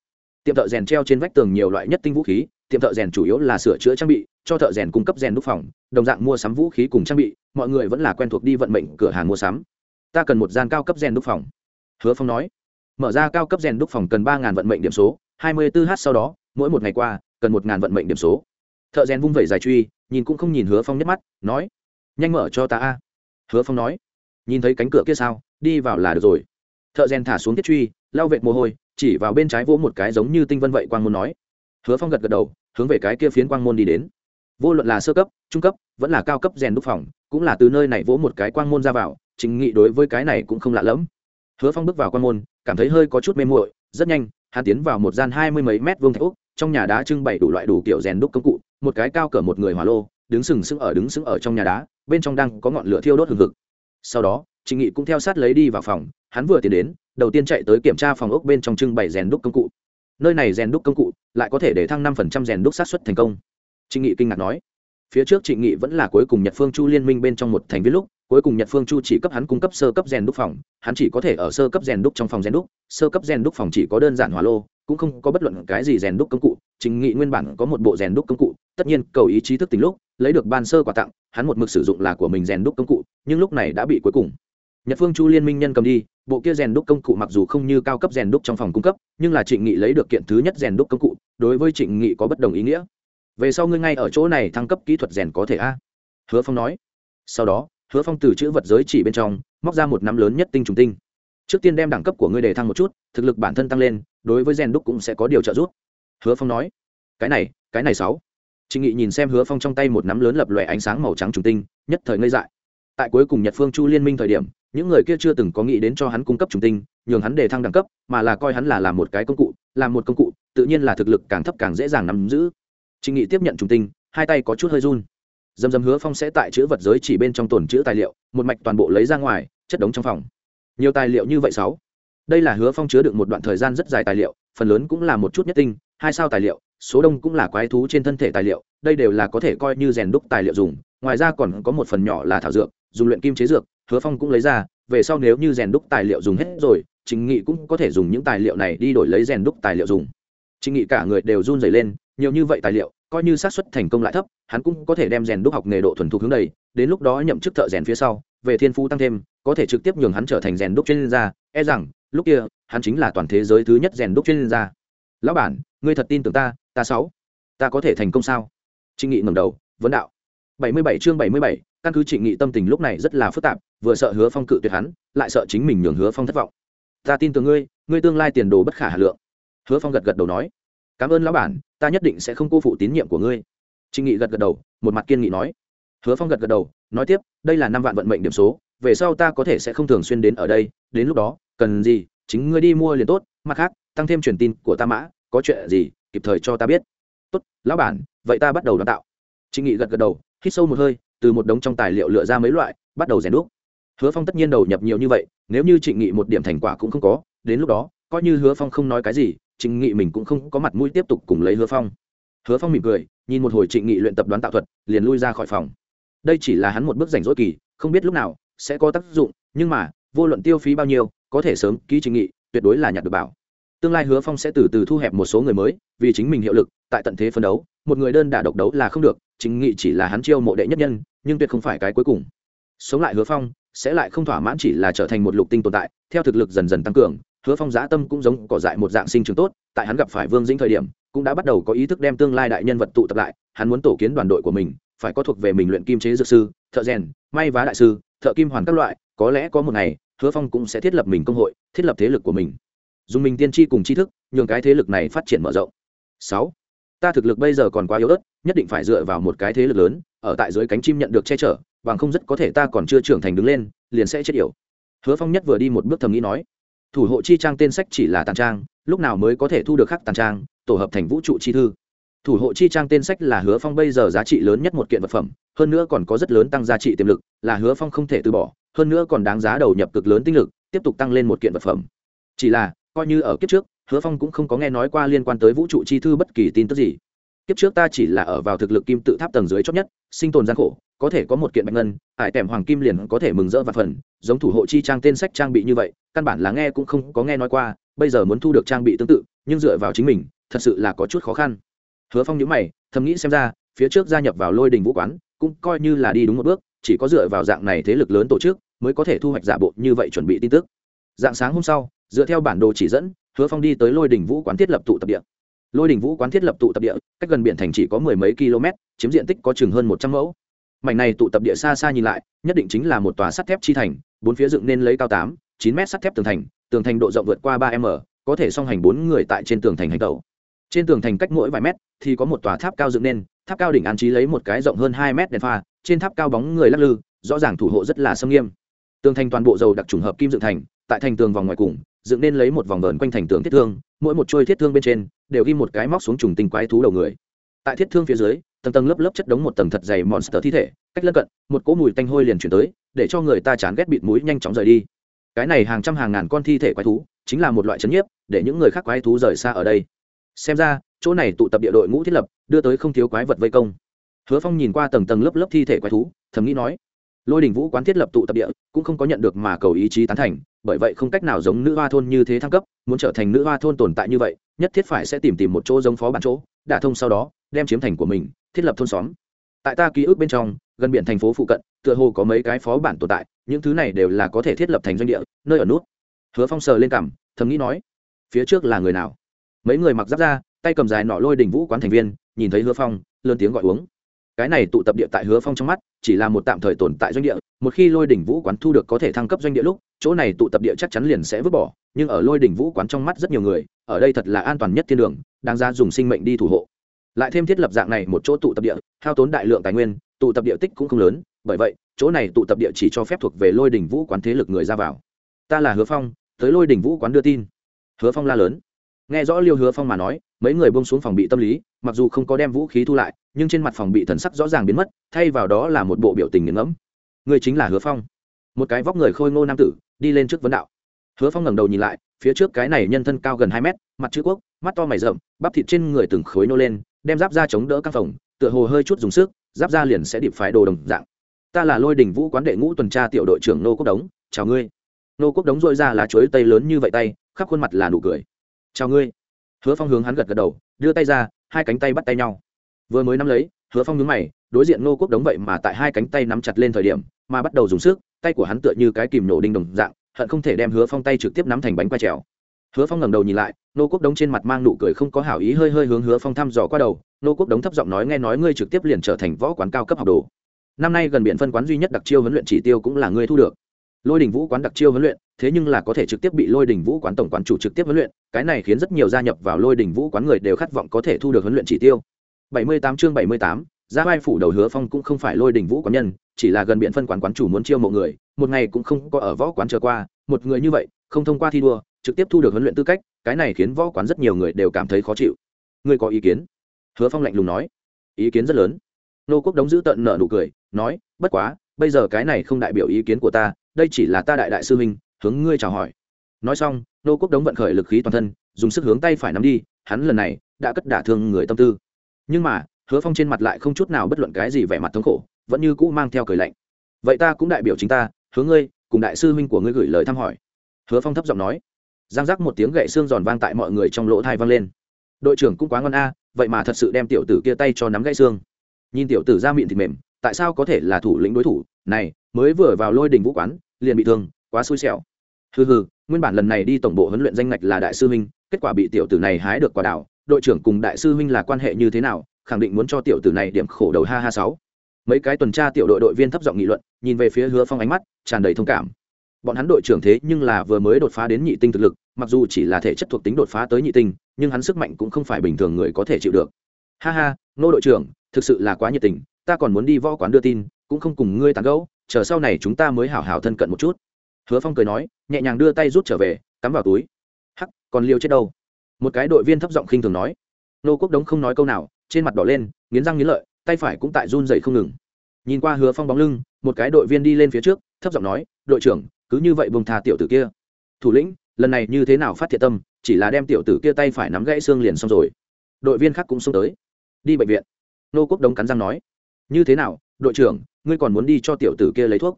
Tiệm thợ rèn treo trên vách tường nhiều loại nhất tinh vũ khí, tiệm thợ rèn chủ yếu là sửa chữa trang bị, cho thợ rèn cung cấp rèn đúc phòng, đồng dạng mua sắm vũ khí cùng trang bị, mọi người vẫn là quen thuộc đi vận mệnh cửa hàng mua sắm ta cần một gian cao cấp rèn đúc phòng. Hứa phong nói. Mở ra cao cấp rèn đúc phòng cần ba vận mệnh điểm số, hai mươi 24 h sau đó, mỗi một ngày qua, cần một vận mệnh điểm số. Thợ rèn vung vẩy dài truy, nhìn cũng không nhìn hứa phong nhất mắt, nói, nhanh mở cho ta a. Hứa phong nói, nhìn thấy cánh cửa kia sao, đi vào là được rồi. Thợ rèn thả xuống tiết truy, lau vệt mồ hôi, chỉ vào bên trái vỗ một cái giống như tinh vân vậy quang môn nói. Hứa phong gật gật đầu, hướng về cái kia phiến quang môn đi đến. Vô luận là sơ cấp, trung cấp, vẫn là cao cấp rèn đúc phòng, cũng là từ nơi này vỗ một cái quang môn ra vào chính nghị đối với cái này cũng không lạ lẫm. Hứa phong bước vào quan môn, cảm thấy hơi có chút mê muội, rất nhanh, hắn tiến vào một gian hai mươi mấy mét vuông thạch úc trong nhà đá trưng bày đủ loại đủ kiểu rèn đúc công cụ, một cái cao cỡ một người hỏa lô, đứng sừng sững ở, đứng sững ở trong nhà đá, bên trong đang có ngọn lửa thiêu đốt hừng hực. Sau đó trịnh nghị cũng theo sát lấy đi vào phòng, hắn vừa tiến đến, đầu tiên chạy tới kiểm tra phòng ốc bên trong trưng bày rèn đúc công cụ. Nơi này rèn đúc công cụ lại có thể để thăng năm phần trăm rèn đúc sát xuất thành công. Trịnh nghị kinh ngạc nói phía trước trịnh nghị vẫn là cuối cùng nhật phương chu liên minh bên trong một thành viên lúc, cuối cùng nhật phương chu chỉ cấp hắn cung cấp sơ cấp rèn đúc phòng, hắn chỉ có thể ở sơ cấp rèn đúc trong phòng rèn đúc, sơ cấp rèn đúc phòng chỉ có đơn giản hỏa lô, cũng không có bất luận cái gì rèn đúc công cụ, trịnh nghị nguyên bản có một bộ rèn đúc công cụ, tất nhiên cầu ý chí thức tính lúc, lấy được ban sơ quà tặng, hắn một mực sử dụng là của mình rèn đúc công cụ, nhưng lúc này đã bị cuối cùng. Nhật phương chu liên minh nhân cầm đi, bộ kia rèn đúc công cụ mặc dù không như cao cấp rèn đúc trong phòng cung cấp, nhưng là trịnh nghị lấy được kiện thứ nhất rèn đúc công cụ, đối với trịnh nghị có bất đồng ý nghĩa về sau ngươi ngay ở chỗ này thăng cấp kỹ thuật rèn có thể a? Hứa phong nói. Sau đó, hứa phong từ chữ vật giới chỉ bên trong, móc ra một nắm lớn nhất tinh trùng tinh. Trước tiên đem đẳng cấp của ngươi đề thăng một chút, thực lực bản thân tăng lên, đối với rèn đúc cũng sẽ có điều trợ giúp. Hứa phong nói. Cái này cái này sáu. Trịnh nghị nhìn xem hứa phong trong tay một nắm lớn lập lòe ánh sáng màu trắng trùng tinh, nhất thời ngây dại. Tại cuối cùng nhật phương chu liên minh thời điểm, những người kia chưa từng có nghĩ đến cho hắn cung cấp trùng tinh, nhường hắn đề thăng đẳng cấp, mà là coi hắn là làm một cái công cụ, làm một công cụ, tự nhiên là thực lực càng thấp càng dễ dàng nắm giữ trịnh nghị tiếp nhận trùng tinh, hai tay có chút hơi run. Dầm dầm hứa phong sẽ tại chữ vật giới chỉ bên trong tồn chữ tài liệu, một mạch toàn bộ lấy ra ngoài, chất đống trong phòng. Nhiều tài liệu như vậy sáu. Đây là hứa phong chứa được một đoạn thời gian rất dài tài liệu, phần lớn cũng là một chút nhất tinh, hai sao tài liệu, số đông cũng là quái thú trên thân thể tài liệu, đây đều là có thể coi như rèn đúc tài liệu dùng, ngoài ra còn có một phần nhỏ là thảo dược, dùng luyện kim chế dược, hứa phong cũng lấy ra, về sau nếu như rèn đúc tài liệu dùng hết rồi chính nghị cũng có thể dùng những tài liệu này đi đổi lấy rèn đúc tài liệu dùng. Chính nghị cả người đều run rẩy lên nhiều như vậy tài liệu, coi như xác suất thành công lại thấp, hắn cũng có thể đem rèn đúc học nghề độ thuần thục hướng đầy, đến lúc đó nhậm chức thợ rèn phía sau, về thiên phú tăng thêm, có thể trực tiếp nhường hắn trở thành rèn đúc chuyên gia. E rằng, lúc kia, hắn chính là toàn thế giới thứ nhất rèn đúc chuyên gia. Lão bản, ngươi thật tin tưởng ta ta sáu, ta có thể thành công sao? Trịnh nghị ngẩng đầu, vấn đạo. Bảy mươi bảy chương bảy mươi bảy, căn cứ trịnh nghị tâm tình lúc này rất là phức tạp, vừa sợ hứa phong cự tuyệt hắn, lại sợ chính mình nhường hứa phong thất vọng. Ta tin tưởng ngươi ngươi tương lai tiền đồ bất khả hà lượng. Hứa phong gật gật đầu nói. Cảm ơn lão bản ta nhất định sẽ không cô phụ tín nhiệm của ngươi. Trịnh nghị gật gật đầu, một mặt kiên nghị nói. Hứa phong gật gật đầu, nói tiếp, đây là năm vạn vận mệnh điểm số, về sau ta có thể sẽ không thường xuyên đến ở đây, đến lúc đó, cần gì, chính ngươi đi mua liền tốt, mặt khác, tăng thêm truyền tin của ta mã, có chuyện gì, kịp thời cho ta biết. Tốt, lão bản, vậy ta bắt đầu đào tạo. Trịnh nghị gật gật đầu, hít sâu một hơi, từ một đống trong tài liệu lựa ra mấy loại, bắt đầu rèn đúc. Hứa phong tất nhiên đầu nhập nhiều như vậy, nếu như trịnh nghị một điểm thành quả cũng không có, đến lúc đó, coi như hứa phong không nói cái gì trịnh nghị mình cũng không có mặt mũi tiếp tục cùng lấy hứa phong. Hứa phong mỉm cười, nhìn một hồi trịnh nghị luyện tập đoán tạo thuật, liền lui ra khỏi phòng. Đây chỉ là hắn một bước rảnh rỗi kỳ, không biết lúc nào sẽ có tác dụng, nhưng mà, vô luận tiêu phí bao nhiêu, có thể sớm ký trịnh nghị, tuyệt đối là nhặt được bảo. Tương lai hứa phong sẽ từ từ thu hẹp một số người mới, vì chính mình hiệu lực, tại tận thế phân đấu, một người đơn đả độc đấu là không được chính nghị chỉ là hắn chiêu mộ đệ nhất nhân, nhưng tuyệt không phải cái cuối cùng. Sống lại hứa phong, sẽ lại không thỏa mãn chỉ là trở thành một lục tinh tồn tại, theo thực lực dần dần tăng cường hứa phong giã tâm cũng giống cỏ dại một dạng sinh trường tốt, tại hắn gặp phải vương dĩnh thời điểm, cũng đã bắt đầu có ý thức đem tương lai đại nhân vật tụ tập lại, hắn muốn tổ kiến đoàn đội của mình, phải có thuộc về mình luyện kim chế dược sư, thợ rèn, may vá đại sư, thợ kim hoàn các loại, có lẽ có một ngày, hứa phong cũng sẽ thiết lập mình công hội, thiết lập thế lực của mình. Dùng mình tiên tri cùng tri thức, nhường cái thế lực này phát triển mở rộng. Sáu, ta thực lực bây giờ còn quá yếu ớt, nhất định phải dựa vào một cái thế lực lớn, ở tại dưới cánh chim nhận được che chở, bằng không rất có thể ta còn chưa trưởng thành đứng lên, liền sẽ chết yểu. Hứa phong nhất vừa đi một bước thầm nghĩ nói thủ hộ chi trang tên sách chỉ là tàn trang, lúc nào mới có thể thu được khắc tàn trang, tổ hợp thành vũ trụ chi thư. Thủ hộ chi trang tên sách là hứa phong bây giờ giá trị lớn nhất một kiện vật phẩm, hơn nữa còn có rất lớn tăng giá trị tiềm lực, là hứa phong không thể từ bỏ, hơn nữa còn đáng giá đầu nhập cực lớn tinh lực, tiếp tục tăng lên một kiện vật phẩm. Chỉ là, coi như ở kiếp trước, hứa phong cũng không có nghe nói qua liên quan tới vũ trụ chi thư bất kỳ tin tức gì. Kiếp trước ta chỉ là ở vào thực lực kim tự tháp tầng dưới chót nhất, sinh tồn gian khổ có thể có một kiện bạch ngân, ải tèm hoàng kim liền có thể mừng rỡ và phần. Giống thủ hộ chi trang tên sách trang bị như vậy, căn bản là nghe cũng không có nghe nói qua, bây giờ muốn thu được trang bị tương tự, nhưng dựa vào chính mình, thật sự là có chút khó khăn. Hứa phong nhữ mày, thầm nghĩ xem ra, phía trước gia nhập vào lôi đình vũ quán, cũng coi như là đi đúng một bước, chỉ có dựa vào dạng này thế lực lớn tổ chức, mới có thể thu hoạch giả bộ như vậy chuẩn bị tin tức. Dạng sáng hôm sau, dựa theo bản đồ chỉ dẫn, hứa phong đi tới lôi đỉnh vũ quán thiết lập tụ tập địa. Lôi đỉnh vũ quán thiết lập tụ tập địa, cách gần biển thành chỉ có mười mấy km chiếm diện tích có chừng hơn một trăm mẫu mảnh này tụ tập địa xa xa nhìn lại, nhất định chính là một tòa sắt thép chi thành, bốn phía dựng nên lấy cao tám, chín mét sắt thép tường thành tường thành độ rộng vượt qua ba m, có thể song hành bốn người tại trên tường thành hành tàu trên tường thành cách mỗi vài mét thì có một tòa tháp cao dựng nên, tháp cao đỉnh an trí lấy một cái rộng hơn hai mét đèn pha, trên tháp cao bóng người lắc lư, rõ ràng thủ hộ rất là sâm nghiêm. Tường thành toàn bộ dầu đặc trùng hợp kim dựng thành, tại thành tường vòng ngoài cùng, dựng nên lấy một vòng vờn quanh thành tường thiết thương, mỗi một trôi thiết thương bên trên đều ghi một cái móc xuống trùng tinh quái thú đầu người. Tại thiết thương phía dưới tầng tầng lớp lớp chất đống một tầng thật dày monster thi thể, cách lân cận, một cỗ mùi tanh hôi liền chuyển tới, để cho người ta chán ghét bịt mũi nhanh chóng rời đi. Cái này hàng trăm hàng ngàn con thi thể quái thú, chính là một loại chấn nhiếp, để những người khác quái thú rời xa ở đây. Xem ra, chỗ này tụ tập địa đội ngũ thiết lập, đưa tới không thiếu quái vật vây công. Hứa phong nhìn qua tầng tầng lớp lớp thi thể quái thú, thầm nghĩ nói, lôi đình vũ quán thiết lập tụ tập địa, cũng không có nhận được mà cầu ý chí tán thành, bởi vậy không cách nào giống nữ hoa thôn như thế thăng cấp, muốn trở thành nữ hoa thôn tồn tại như vậy, nhất thiết phải sẽ tìm tìm một chỗ giống phó bản chỗ đả thông sau đó, đem chiếm thành của mình, thiết lập thôn xóm. Tại ta ký ức bên trong, gần biển thành phố phụ cận, tựa hồ có mấy cái phó bản tồn tại, những thứ này đều là có thể thiết lập thành doanh địa, nơi ở nút. Hứa phong sờ lên cảm thầm nghĩ nói, phía trước là người nào? Mấy người mặc giáp ra tay cầm dài nọ lôi đình vũ quán thành viên, nhìn thấy hứa phong, lớn tiếng gọi uống. Cái này tụ tập địa tại hứa phong trong mắt, chỉ là một tạm thời tồn tại doanh địa, một khi lôi đỉnh vũ quán thu được có thể thăng cấp doanh địa lúc, chỗ này tụ tập địa chắc chắn liền sẽ vứt bỏ, nhưng ở lôi đỉnh vũ quán trong mắt rất nhiều người, ở đây thật là an toàn nhất thiên đường đang ra dùng sinh mệnh đi thủ hộ. Lại thêm thiết lập dạng này một chỗ tụ tập địa, hao tốn đại lượng tài nguyên, tụ tập địa tích cũng không lớn, bởi vậy, chỗ này tụ tập địa chỉ cho phép thuộc về lôi đỉnh vũ quán thế lực người ra vào. Ta là hứa phong, tới lôi đỉnh vũ quán đưa tin. Hứa phong la lớn. Nghe rõ liêu hứa phong mà nói, mấy người bông xuống phòng bị tâm lý, mặc dù không có đem vũ khí thu lại, nhưng trên mặt phòng bị thần sắc rõ ràng biến mất, thay vào đó là một bộ biểu tình nghiền ngẫm. Người chính là hứa phong. Một cái vóc người khôi ngô nam tử, đi lên trước vấn đạo hứa phong ngẩng đầu nhìn lại, phía trước cái này nhân thân cao gần hai mét, mặt chữ quốc, mắt to mày rậm, bắp thịt trên người từng khối nô lên, đem giáp ra chống đỡ căng phòng, tựa hồ hơi chút dùng sức, giáp ra liền sẽ điệp phái đồ đồng dạng. Ta là lôi đình vũ quán đệ ngũ tuần tra tiểu đội trưởng nô quốc đống, chào ngươi. Nô quốc đống dội ra lá chuối tây lớn như vậy tay, khắp khuôn mặt là nụ cười. Chào ngươi. Hứa phong hướng hắn gật gật đầu, đưa tay ra, hai cánh tay bắt tay nhau. Vừa mới nắm lấy, hứa phong nhướng mày, đối diện nô quốc đống vậy mà tại hai cánh tay nắm chặt lên thời điểm, mà bắt đầu dùng sức, tay của hắn tựa như cái kìm nổ đinh đồng dạng hận không thể đem hứa phong tay trực tiếp nắm thành bánh quay trèo. Hứa phong ngẩng đầu nhìn lại nô quốc đống trên mặt mang nụ cười không có hảo ý hơi hơi hướng hứa phong thăm dò qua đầu. Nô quốc đống thấp giọng nói nghe nói ngươi trực tiếp liền trở thành võ quán cao cấp học đồ. Năm nay gần biển phân quán duy nhất đặc chiêu huấn luyện chỉ tiêu cũng là ngươi thu được. Lôi đình vũ quán đặc chiêu huấn luyện thế nhưng là có thể trực tiếp bị lôi đình vũ quán tổng quán chủ trực tiếp huấn luyện cái này khiến rất nhiều gia nhập vào lôi đình vũ quán người đều khát vọng có thể thu được huấn luyện chỉ tiêu. 78 chương 78, gia vai phủ đầu hứa phong cũng không phải lôi đình vũ quán nhân chỉ là gần biện phân quán quán chủ muốn chiêu mộ người một ngày cũng không có ở võ quán chờ qua, một người như vậy, không thông qua thi đua, trực tiếp thu được huấn luyện tư cách, cái này khiến võ quán rất nhiều người đều cảm thấy khó chịu. Ngươi có ý kiến? Hứa phong lạnh lùng nói. Ý kiến rất lớn. Nô quốc đống giữ tận nợ nụ cười, nói, bất quá, bây giờ cái này không đại biểu ý kiến của ta, đây chỉ là ta đại đại sư huynh, hướng ngươi chào hỏi. Nói xong, nô quốc đống vận khởi lực khí toàn thân, dùng sức hướng tay phải nắm đi, hắn lần này đã cất đả thương người tâm tư. Nhưng mà, hứa phong trên mặt lại không chút nào bất luận cái gì vẻ mặt thống khổ, vẫn như cũ mang theo cười lạnh. Vậy ta cũng đại biểu chính ta hướng ngươi, cùng đại sư huynh của ngươi gửi lời thăm hỏi. Hứa phong thấp giọng nói. Giang giác một tiếng gậy xương giòn vang tại mọi người trong lỗ thai vang lên. Đội trưởng cũng quá ngon a, vậy mà thật sự đem tiểu tử kia tay cho nắm gãy xương. Nhìn tiểu tử ra miệng thịt mềm, tại sao có thể là thủ lĩnh đối thủ? Này, mới vừa vào lôi đình vũ quán, liền bị thương, quá xui xẻo. Hừ hừ, nguyên bản lần này đi tổng bộ huấn luyện danh ngạch là đại sư huynh, kết quả bị tiểu tử này hái được quả đảo đội trưởng cùng đại sư huynh là quan hệ như thế nào, khẳng định muốn cho tiểu tử này điểm khổ đầu ha ha sáu mấy cái tuần tra tiểu đội đội viên thấp giọng nghị luận, nhìn về phía hứa phong ánh mắt tràn đầy thông cảm. Bọn hắn đội trưởng thế nhưng là vừa mới đột phá đến nhị tinh thực lực, mặc dù chỉ là thể chất thuộc tính đột phá tới nhị tinh, nhưng hắn sức mạnh cũng không phải bình thường người có thể chịu được. Ha ha nô đội trưởng, thực sự là quá nhiệt tình, ta còn muốn đi võ quán đưa tin, cũng không cùng ngươi tán gẫu, chờ sau này chúng ta mới hảo hảo thân cận một chút. Hứa phong cười nói, nhẹ nhàng đưa tay rút trở về, cắm vào túi. Hắc, còn liêu chết đâu? Một cái đội viên thấp giọng khinh thường nói. Nô quốc đống không nói câu nào, trên mặt đỏ lên, nghiến răng nghiến lợi tay phải cũng tại run dậy không ngừng. Nhìn qua hứa phong bóng lưng, một cái đội viên đi lên phía trước, thấp giọng nói, đội trưởng, cứ như vậy bông thà tiểu tử kia. Thủ lĩnh, lần này như thế nào phát thiện tâm, chỉ là đem tiểu tử kia tay phải nắm gãy xương liền xong rồi. Đội viên khác cũng xông tới. Đi bệnh viện. Nô quốc đống cắn răng nói. Như thế nào, đội trưởng, ngươi còn muốn đi cho tiểu tử kia lấy thuốc?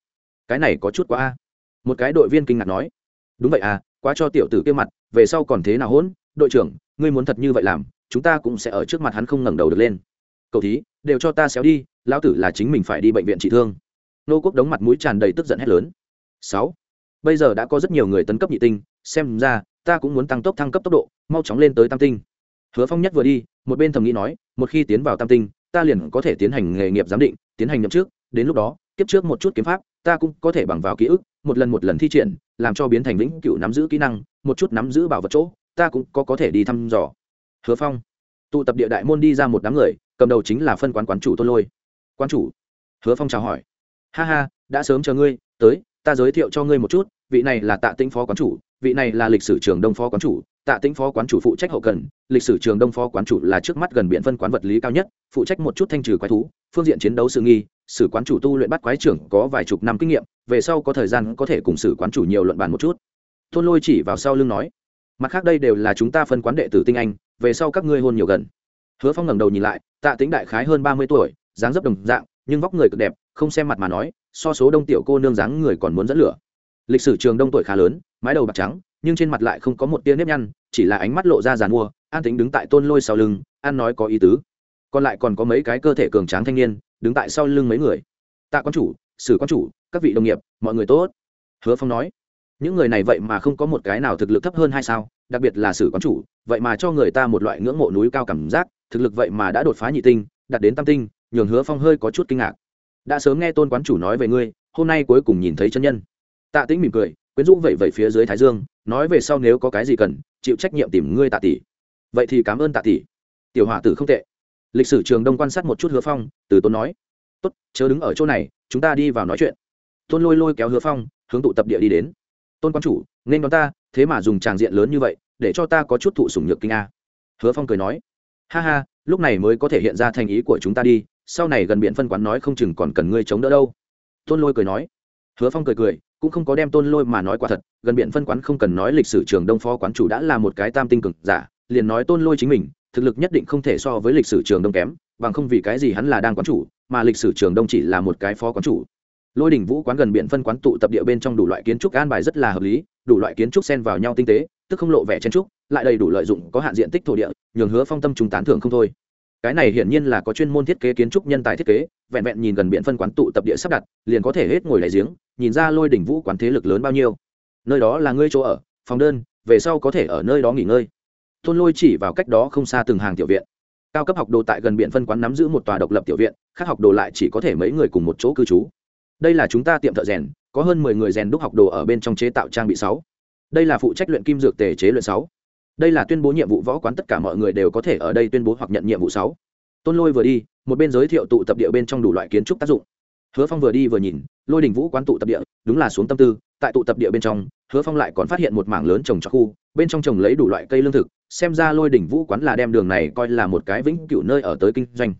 Cái này có chút quá a. Một cái đội viên kinh ngạc nói. Đúng vậy à quá cho tiểu tử kia mặt, về sau còn thế nào hỗn? Đội trưởng, ngươi muốn thật như vậy làm, chúng ta cũng sẽ ở trước mặt hắn không ngẩng đầu được lên cậu thí, đều cho ta xéo đi, lão tử là chính mình phải đi bệnh viện trị thương. Nô quốc đống mặt mũi tràn đầy tức giận hét lớn. Sáu, bây giờ đã có rất nhiều người tấn cấp nhị tinh, xem ra, ta cũng muốn tăng tốc thăng cấp tốc độ, mau chóng lên tới tam tinh. Hứa phong nhất vừa đi, một bên thầm nghĩ nói, một khi tiến vào tam tinh, ta liền có thể tiến hành nghề nghiệp giám định, tiến hành nhậm trước đến lúc đó, kiếp trước một chút kiếm pháp, ta cũng có thể bằng vào ký ức, một lần một lần thi triển, làm cho biến thành lĩnh cựu nắm giữ kỹ năng, một chút nắm giữ bảo vật chỗ, ta cũng có có thể đi thăm dò. Hứa phong, tụ tập địa đại môn đi ra một đám người cầm đầu chính là phân quán quán chủ tôn lôi. Quán chủ? Hứa phong chào hỏi. Ha ha, đã sớm chờ ngươi, tới, ta giới thiệu cho ngươi một chút, vị này là tạ tĩnh phó quán chủ, vị này là lịch sử trường đông phó quán chủ, tạ tĩnh phó quán chủ phụ trách hậu cần, lịch sử trường đông phó quán chủ là trước mắt gần biện phân quán vật lý cao nhất, phụ trách một chút thanh trừ quái thú, phương diện chiến đấu sự nghi, sử quán chủ tu luyện bắt quái trưởng có vài chục năm kinh nghiệm, về sau có thời gian có thể cùng sử quán chủ nhiều luận bàn một chút. Tôn lôi chỉ vào sau lưng nói, mặt khác đây đều là chúng ta phân quán đệ tử tinh anh, về sau các ngươi hôn nhiều gần hứa phong ngẩng đầu nhìn lại, tạ tính đại khái hơn ba mươi tuổi, dáng dấp đồng dạng, nhưng vóc người cực đẹp, không xem mặt mà nói, so số đông tiểu cô nương dáng người còn muốn dẫn lửa. Lịch sử trường đông tuổi khá lớn, mái đầu bạc trắng, nhưng trên mặt lại không có một tia nếp nhăn, chỉ là ánh mắt lộ ra giàn mua, an tính đứng tại tôn lôi sau lưng, an nói có ý tứ. Còn lại còn có mấy cái cơ thể cường tráng thanh niên, đứng tại sau lưng mấy người. Tạ quan chủ, sử quan chủ, các vị đồng nghiệp, mọi người tốt. Hứa phong nói, những người này vậy mà không có một cái nào thực lực thấp hơn hay sao, đặc biệt là sử quán chủ, vậy mà cho người ta một loại ngưỡng mộ núi cao cảm giác thực lực vậy mà đã đột phá nhị tinh, đạt đến tam tinh, nhường hứa phong hơi có chút kinh ngạc. Đã sớm nghe tôn quán chủ nói về ngươi, hôm nay cuối cùng nhìn thấy chân nhân. Tạ tĩnh mỉm cười, quyến rũ vẩy vẩy phía dưới thái dương, nói về sau nếu có cái gì cần, chịu trách nhiệm tìm ngươi tạ tỷ. Vậy thì cảm ơn tạ tỷ. Tiểu hỏa tử không tệ. Lịch sử trường đông quan sát một chút hứa phong, từ tôn nói, tốt, chớ đứng ở chỗ này, chúng ta đi vào nói chuyện. Tôn lôi lôi kéo hứa phong, hướng tụ tập địa đi đến. Tôn quan chủ, nên đón ta, thế mà dùng tràng diện lớn như vậy, để cho ta có chút thụ sủng nhược kinh a. Hứa phong cười nói ha ha, lúc này mới có thể hiện ra thành ý của chúng ta đi, sau này gần biển phân quán nói không chừng còn cần ngươi chống đỡ đâu. Tôn lôi cười nói. Hứa phong cười cười, cũng không có đem tôn lôi mà nói quả thật, gần biển phân quán không cần nói lịch sử trường đông phó quán chủ đã là một cái tam tinh cực giả, liền nói tôn lôi chính mình, thực lực nhất định không thể so với lịch sử trường đông kém, bằng không vì cái gì hắn là đang quán chủ, mà lịch sử trường đông chỉ là một cái phó quán chủ lôi đỉnh vũ quán gần biển phân quán tụ tập địa bên trong đủ loại kiến trúc an bài rất là hợp lý, đủ loại kiến trúc xen vào nhau tinh tế, tức không lộ vẻ chen trúc, lại đầy đủ lợi dụng có hạn diện tích thổ địa, nhường hứa phong tâm trùng tán thưởng không thôi. Cái này hiển nhiên là có chuyên môn thiết kế kiến trúc nhân tài thiết kế, vẹn vẹn nhìn gần biển phân quán tụ tập địa sắp đặt, liền có thể hết ngồi đại giếng, nhìn ra lôi đỉnh vũ quán thế lực lớn bao nhiêu. Nơi đó là ngươi chỗ ở, phòng đơn, về sau có thể ở nơi đó nghỉ ngơi. Tôn lôi chỉ vào cách đó không xa từng hàng tiểu viện. Cao cấp học đồ tại gần biển phân quán nắm giữ một tòa độc lập tiểu viện, khác học đồ lại chỉ có thể mấy người cùng một chỗ cư trú đây là chúng ta tiệm thợ rèn, có hơn mười người rèn đúc học đồ ở bên trong chế tạo trang bị sáu. Đây là phụ trách luyện kim dược tề chế luyện sáu. Đây là tuyên bố nhiệm vụ võ quán tất cả mọi người đều có thể ở đây tuyên bố hoặc nhận nhiệm vụ sáu. Tôn lôi vừa đi, một bên giới thiệu tụ tập địa bên trong đủ loại kiến trúc tác dụng. Hứa phong vừa đi vừa nhìn, lôi đình vũ quán tụ tập địa, đúng là xuống tâm tư, tại tụ tập địa bên trong, hứa phong lại còn phát hiện một mảng lớn trồng cho khu, bên trong trồng lấy đủ loại cây lương thực, xem ra lôi đỉnh vũ quán là đem đường này coi là một cái vĩnh cửu nơi ở tới kinh doanh.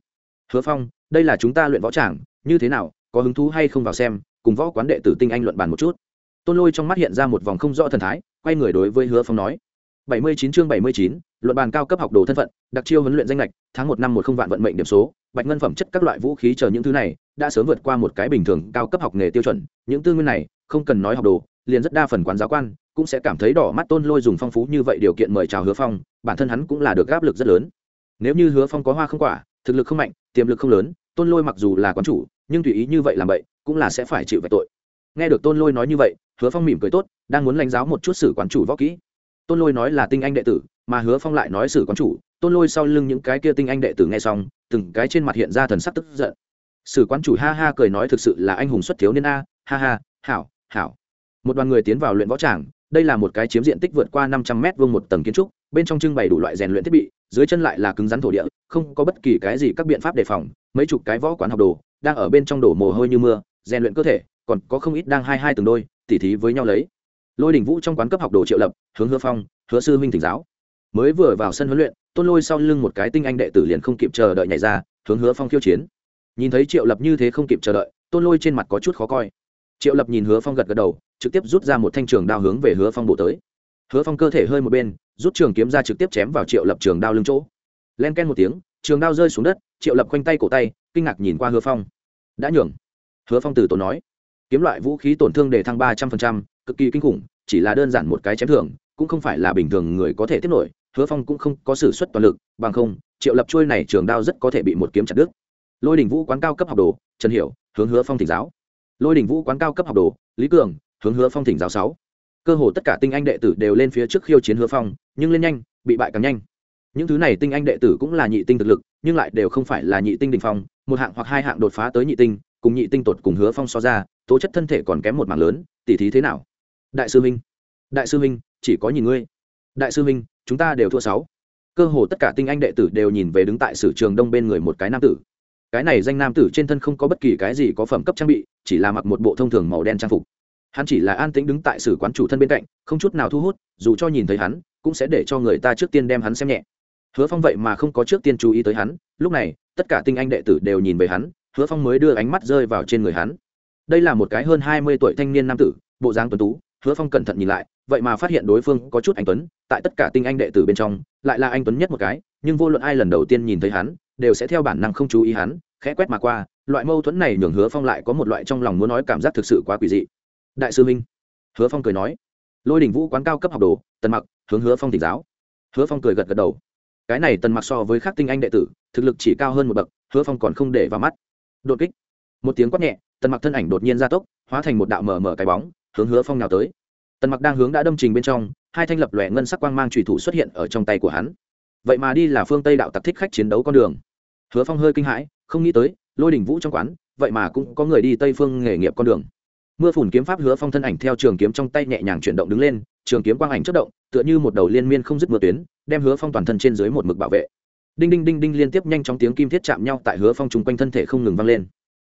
Hứa phong, đây là chúng ta luyện võ tràng, như thế nào có hứng thú hay không vào xem, cùng võ quán đệ tử tinh anh luận bàn một chút. Tôn lôi trong mắt hiện ra một vòng không rõ thần thái, quay người đối với hứa phong nói. Bảy mươi chín chương bảy mươi chín, luận bàn cao cấp học đồ thân phận, đặc chiêu huấn luyện danh lệch tháng một năm một không vạn vận mệnh điểm số, bạch ngân phẩm chất các loại vũ khí chờ những thứ này, đã sớm vượt qua một cái bình thường cao cấp học nghề tiêu chuẩn. Những tư nguyên này, không cần nói học đồ, liền rất đa phần quán giáo quan, cũng sẽ cảm thấy đỏ mắt tôn lôi dùng phong phú như vậy điều kiện mời chào hứa phong, bản thân hắn cũng là được áp lực rất lớn. Nếu như hứa phong có hoa không quả, thực lực không mạnh, tiềm lực không lớn, tôn lôi mặc dù là quán chủ nhưng tùy ý như vậy làm vậy cũng là sẽ phải chịu về tội. Nghe được tôn lôi nói như vậy, hứa phong mỉm cười tốt, đang muốn lãnh giáo một chút sử quán chủ võ kỹ. Tôn lôi nói là tinh anh đệ tử, mà hứa phong lại nói sử quán chủ. Tôn lôi sau lưng những cái kia tinh anh đệ tử nghe xong, từng cái trên mặt hiện ra thần sắc tức giận. Sử quán chủ ha ha cười nói thực sự là anh hùng xuất thiếu niên a, ha ha, hảo hảo. Một đoàn người tiến vào luyện võ tràng, đây là một cái chiếm diện tích vượt qua năm trăm mét vuông một tầng kiến trúc, bên trong trưng bày đủ loại rèn luyện thiết bị, dưới chân lại là cứng rắn thổ địa, không có bất kỳ cái gì các biện pháp đề phòng, mấy chục cái võ quán học đồ đang ở bên trong đổ mồ hôi như mưa, rèn luyện cơ thể, còn có không ít đang hai hai từng đôi, tỉ thí với nhau lấy. Lôi đình vũ trong quán cấp học đồ triệu lập, hướng hứa phong, hứa sư huynh thỉnh giáo. Mới vừa vào sân huấn luyện, tôn lôi sau lưng một cái tinh anh đệ tử liền không kịp chờ đợi nhảy ra, hướng hứa phong khiêu chiến. Nhìn thấy triệu lập như thế không kịp chờ đợi, tôn lôi trên mặt có chút khó coi. Triệu lập nhìn hứa phong gật gật đầu, trực tiếp rút ra một thanh trường đao hướng về hứa phong bổ tới. Hứa phong cơ thể hơi một bên, rút trường kiếm ra trực tiếp chém vào triệu lập trường đao lưng chỗ. Len ken một tiếng, trường đao rơi xuống đất triệu lập khoanh tay cổ tay, kinh ngạc nhìn qua hứa phong. Đã nhường. Hứa phong từ tổ nói. Kiếm loại vũ khí tổn thương để thăng ba trăm linh cực kỳ kinh khủng, chỉ là đơn giản một cái chém thường cũng không phải là bình thường người có thể tiếp nổi. Hứa phong cũng không có s ử suất toàn lực, bằng không, triệu lập trôi này trường đao rất có thể bị một kiếm chặt đứt. Lôi đình vũ quán cao cấp học đồ, trần hiểu, hướng hứa phong thỉnh giáo. Lôi đình vũ quán cao cấp học đồ, lý cường, hướng hứa phong thỉnh giáo sáu. Cơ hồ tất cả tinh anh đệ tử đều lên phía trước khiêu chiến hứa phong, nhưng lên nhanh, bị bại càng nhanh những thứ này tinh anh đệ tử cũng là nhị tinh thực lực, nhưng lại đều không phải là nhị tinh đình phong, một hạng hoặc hai hạng đột phá tới nhị tinh, cùng nhị tinh tột cùng hứa phong so ra, tố chất thân thể còn kém một mảng lớn, tỉ thí thế nào? Đại sư minh, đại sư minh, chỉ có nhìn ngươi. Đại sư minh, chúng ta đều thua sáu. Cơ hồ tất cả tinh anh đệ tử đều nhìn về đứng tại sử trường đông bên người một cái nam tử. Cái này danh nam tử trên thân không có bất kỳ cái gì có phẩm cấp trang bị, chỉ là mặc một bộ thông thường màu đen trang phục. Hắn chỉ là an tĩnh đứng tại sử quán chủ thân bên cạnh, không chút nào thu hút, dù cho nhìn thấy hắn, cũng sẽ để cho người ta trước tiên đem hắn xem nhẹ hứa phong vậy mà không có trước tiên chú ý tới hắn, lúc này, tất cả tinh anh đệ tử đều nhìn về hắn, hứa phong mới đưa ánh mắt rơi vào trên người hắn. Đây là một cái hơn hai mươi tuổi thanh niên nam tử, bộ dáng tuấn tú, hứa phong cẩn thận nhìn lại, vậy mà phát hiện đối phương có chút anh tuấn, tại tất cả tinh anh đệ tử bên trong, lại là anh tuấn nhất một cái, nhưng vô luận ai lần đầu tiên nhìn thấy hắn, đều sẽ theo bản năng không chú ý hắn, khẽ quét mà qua, loại mâu thuẫn này nhường hứa phong lại có một loại trong lòng muốn nói cảm giác thực sự quá quỷ dị. Đại sư minh, hứa phong cười nói. Lôi đình vũ quán cao cấp học đồ, tần mặc hướng hứa phong tỉnh giáo. Hứa phong cười gật gật đầu cái này tần mặc so với các tinh anh đệ tử, thực lực chỉ cao hơn một bậc, hứa phong còn không để vào mắt. Đột kích. Một tiếng quát nhẹ, tần mặc thân ảnh đột nhiên ra tốc, hóa thành một đạo mở mở cái bóng, hướng hứa phong nào tới. Tần mặc đang hướng đã đâm trình bên trong, hai thanh lập lòe ngân sắc quang mang trùy thủ xuất hiện ở trong tay của hắn. Vậy mà đi là phương tây đạo tặc thích khách chiến đấu con đường. Hứa phong hơi kinh hãi, không nghĩ tới, lôi đình vũ trong quán, vậy mà cũng có người đi tây phương nghề nghiệp con đường. Mưa phùn kiếm pháp hứa phong thân ảnh theo trường kiếm trong tay nhẹ nhàng chuyển động đứng lên trường kiếm quang ảnh chất động, tựa như một đầu liên miên không dứt mưa tuyến, đem hứa phong toàn thân trên dưới một mực bảo vệ. Đinh đinh đinh đinh liên tiếp nhanh chóng tiếng kim thiết chạm nhau tại hứa phong chung quanh thân thể không ngừng vang lên.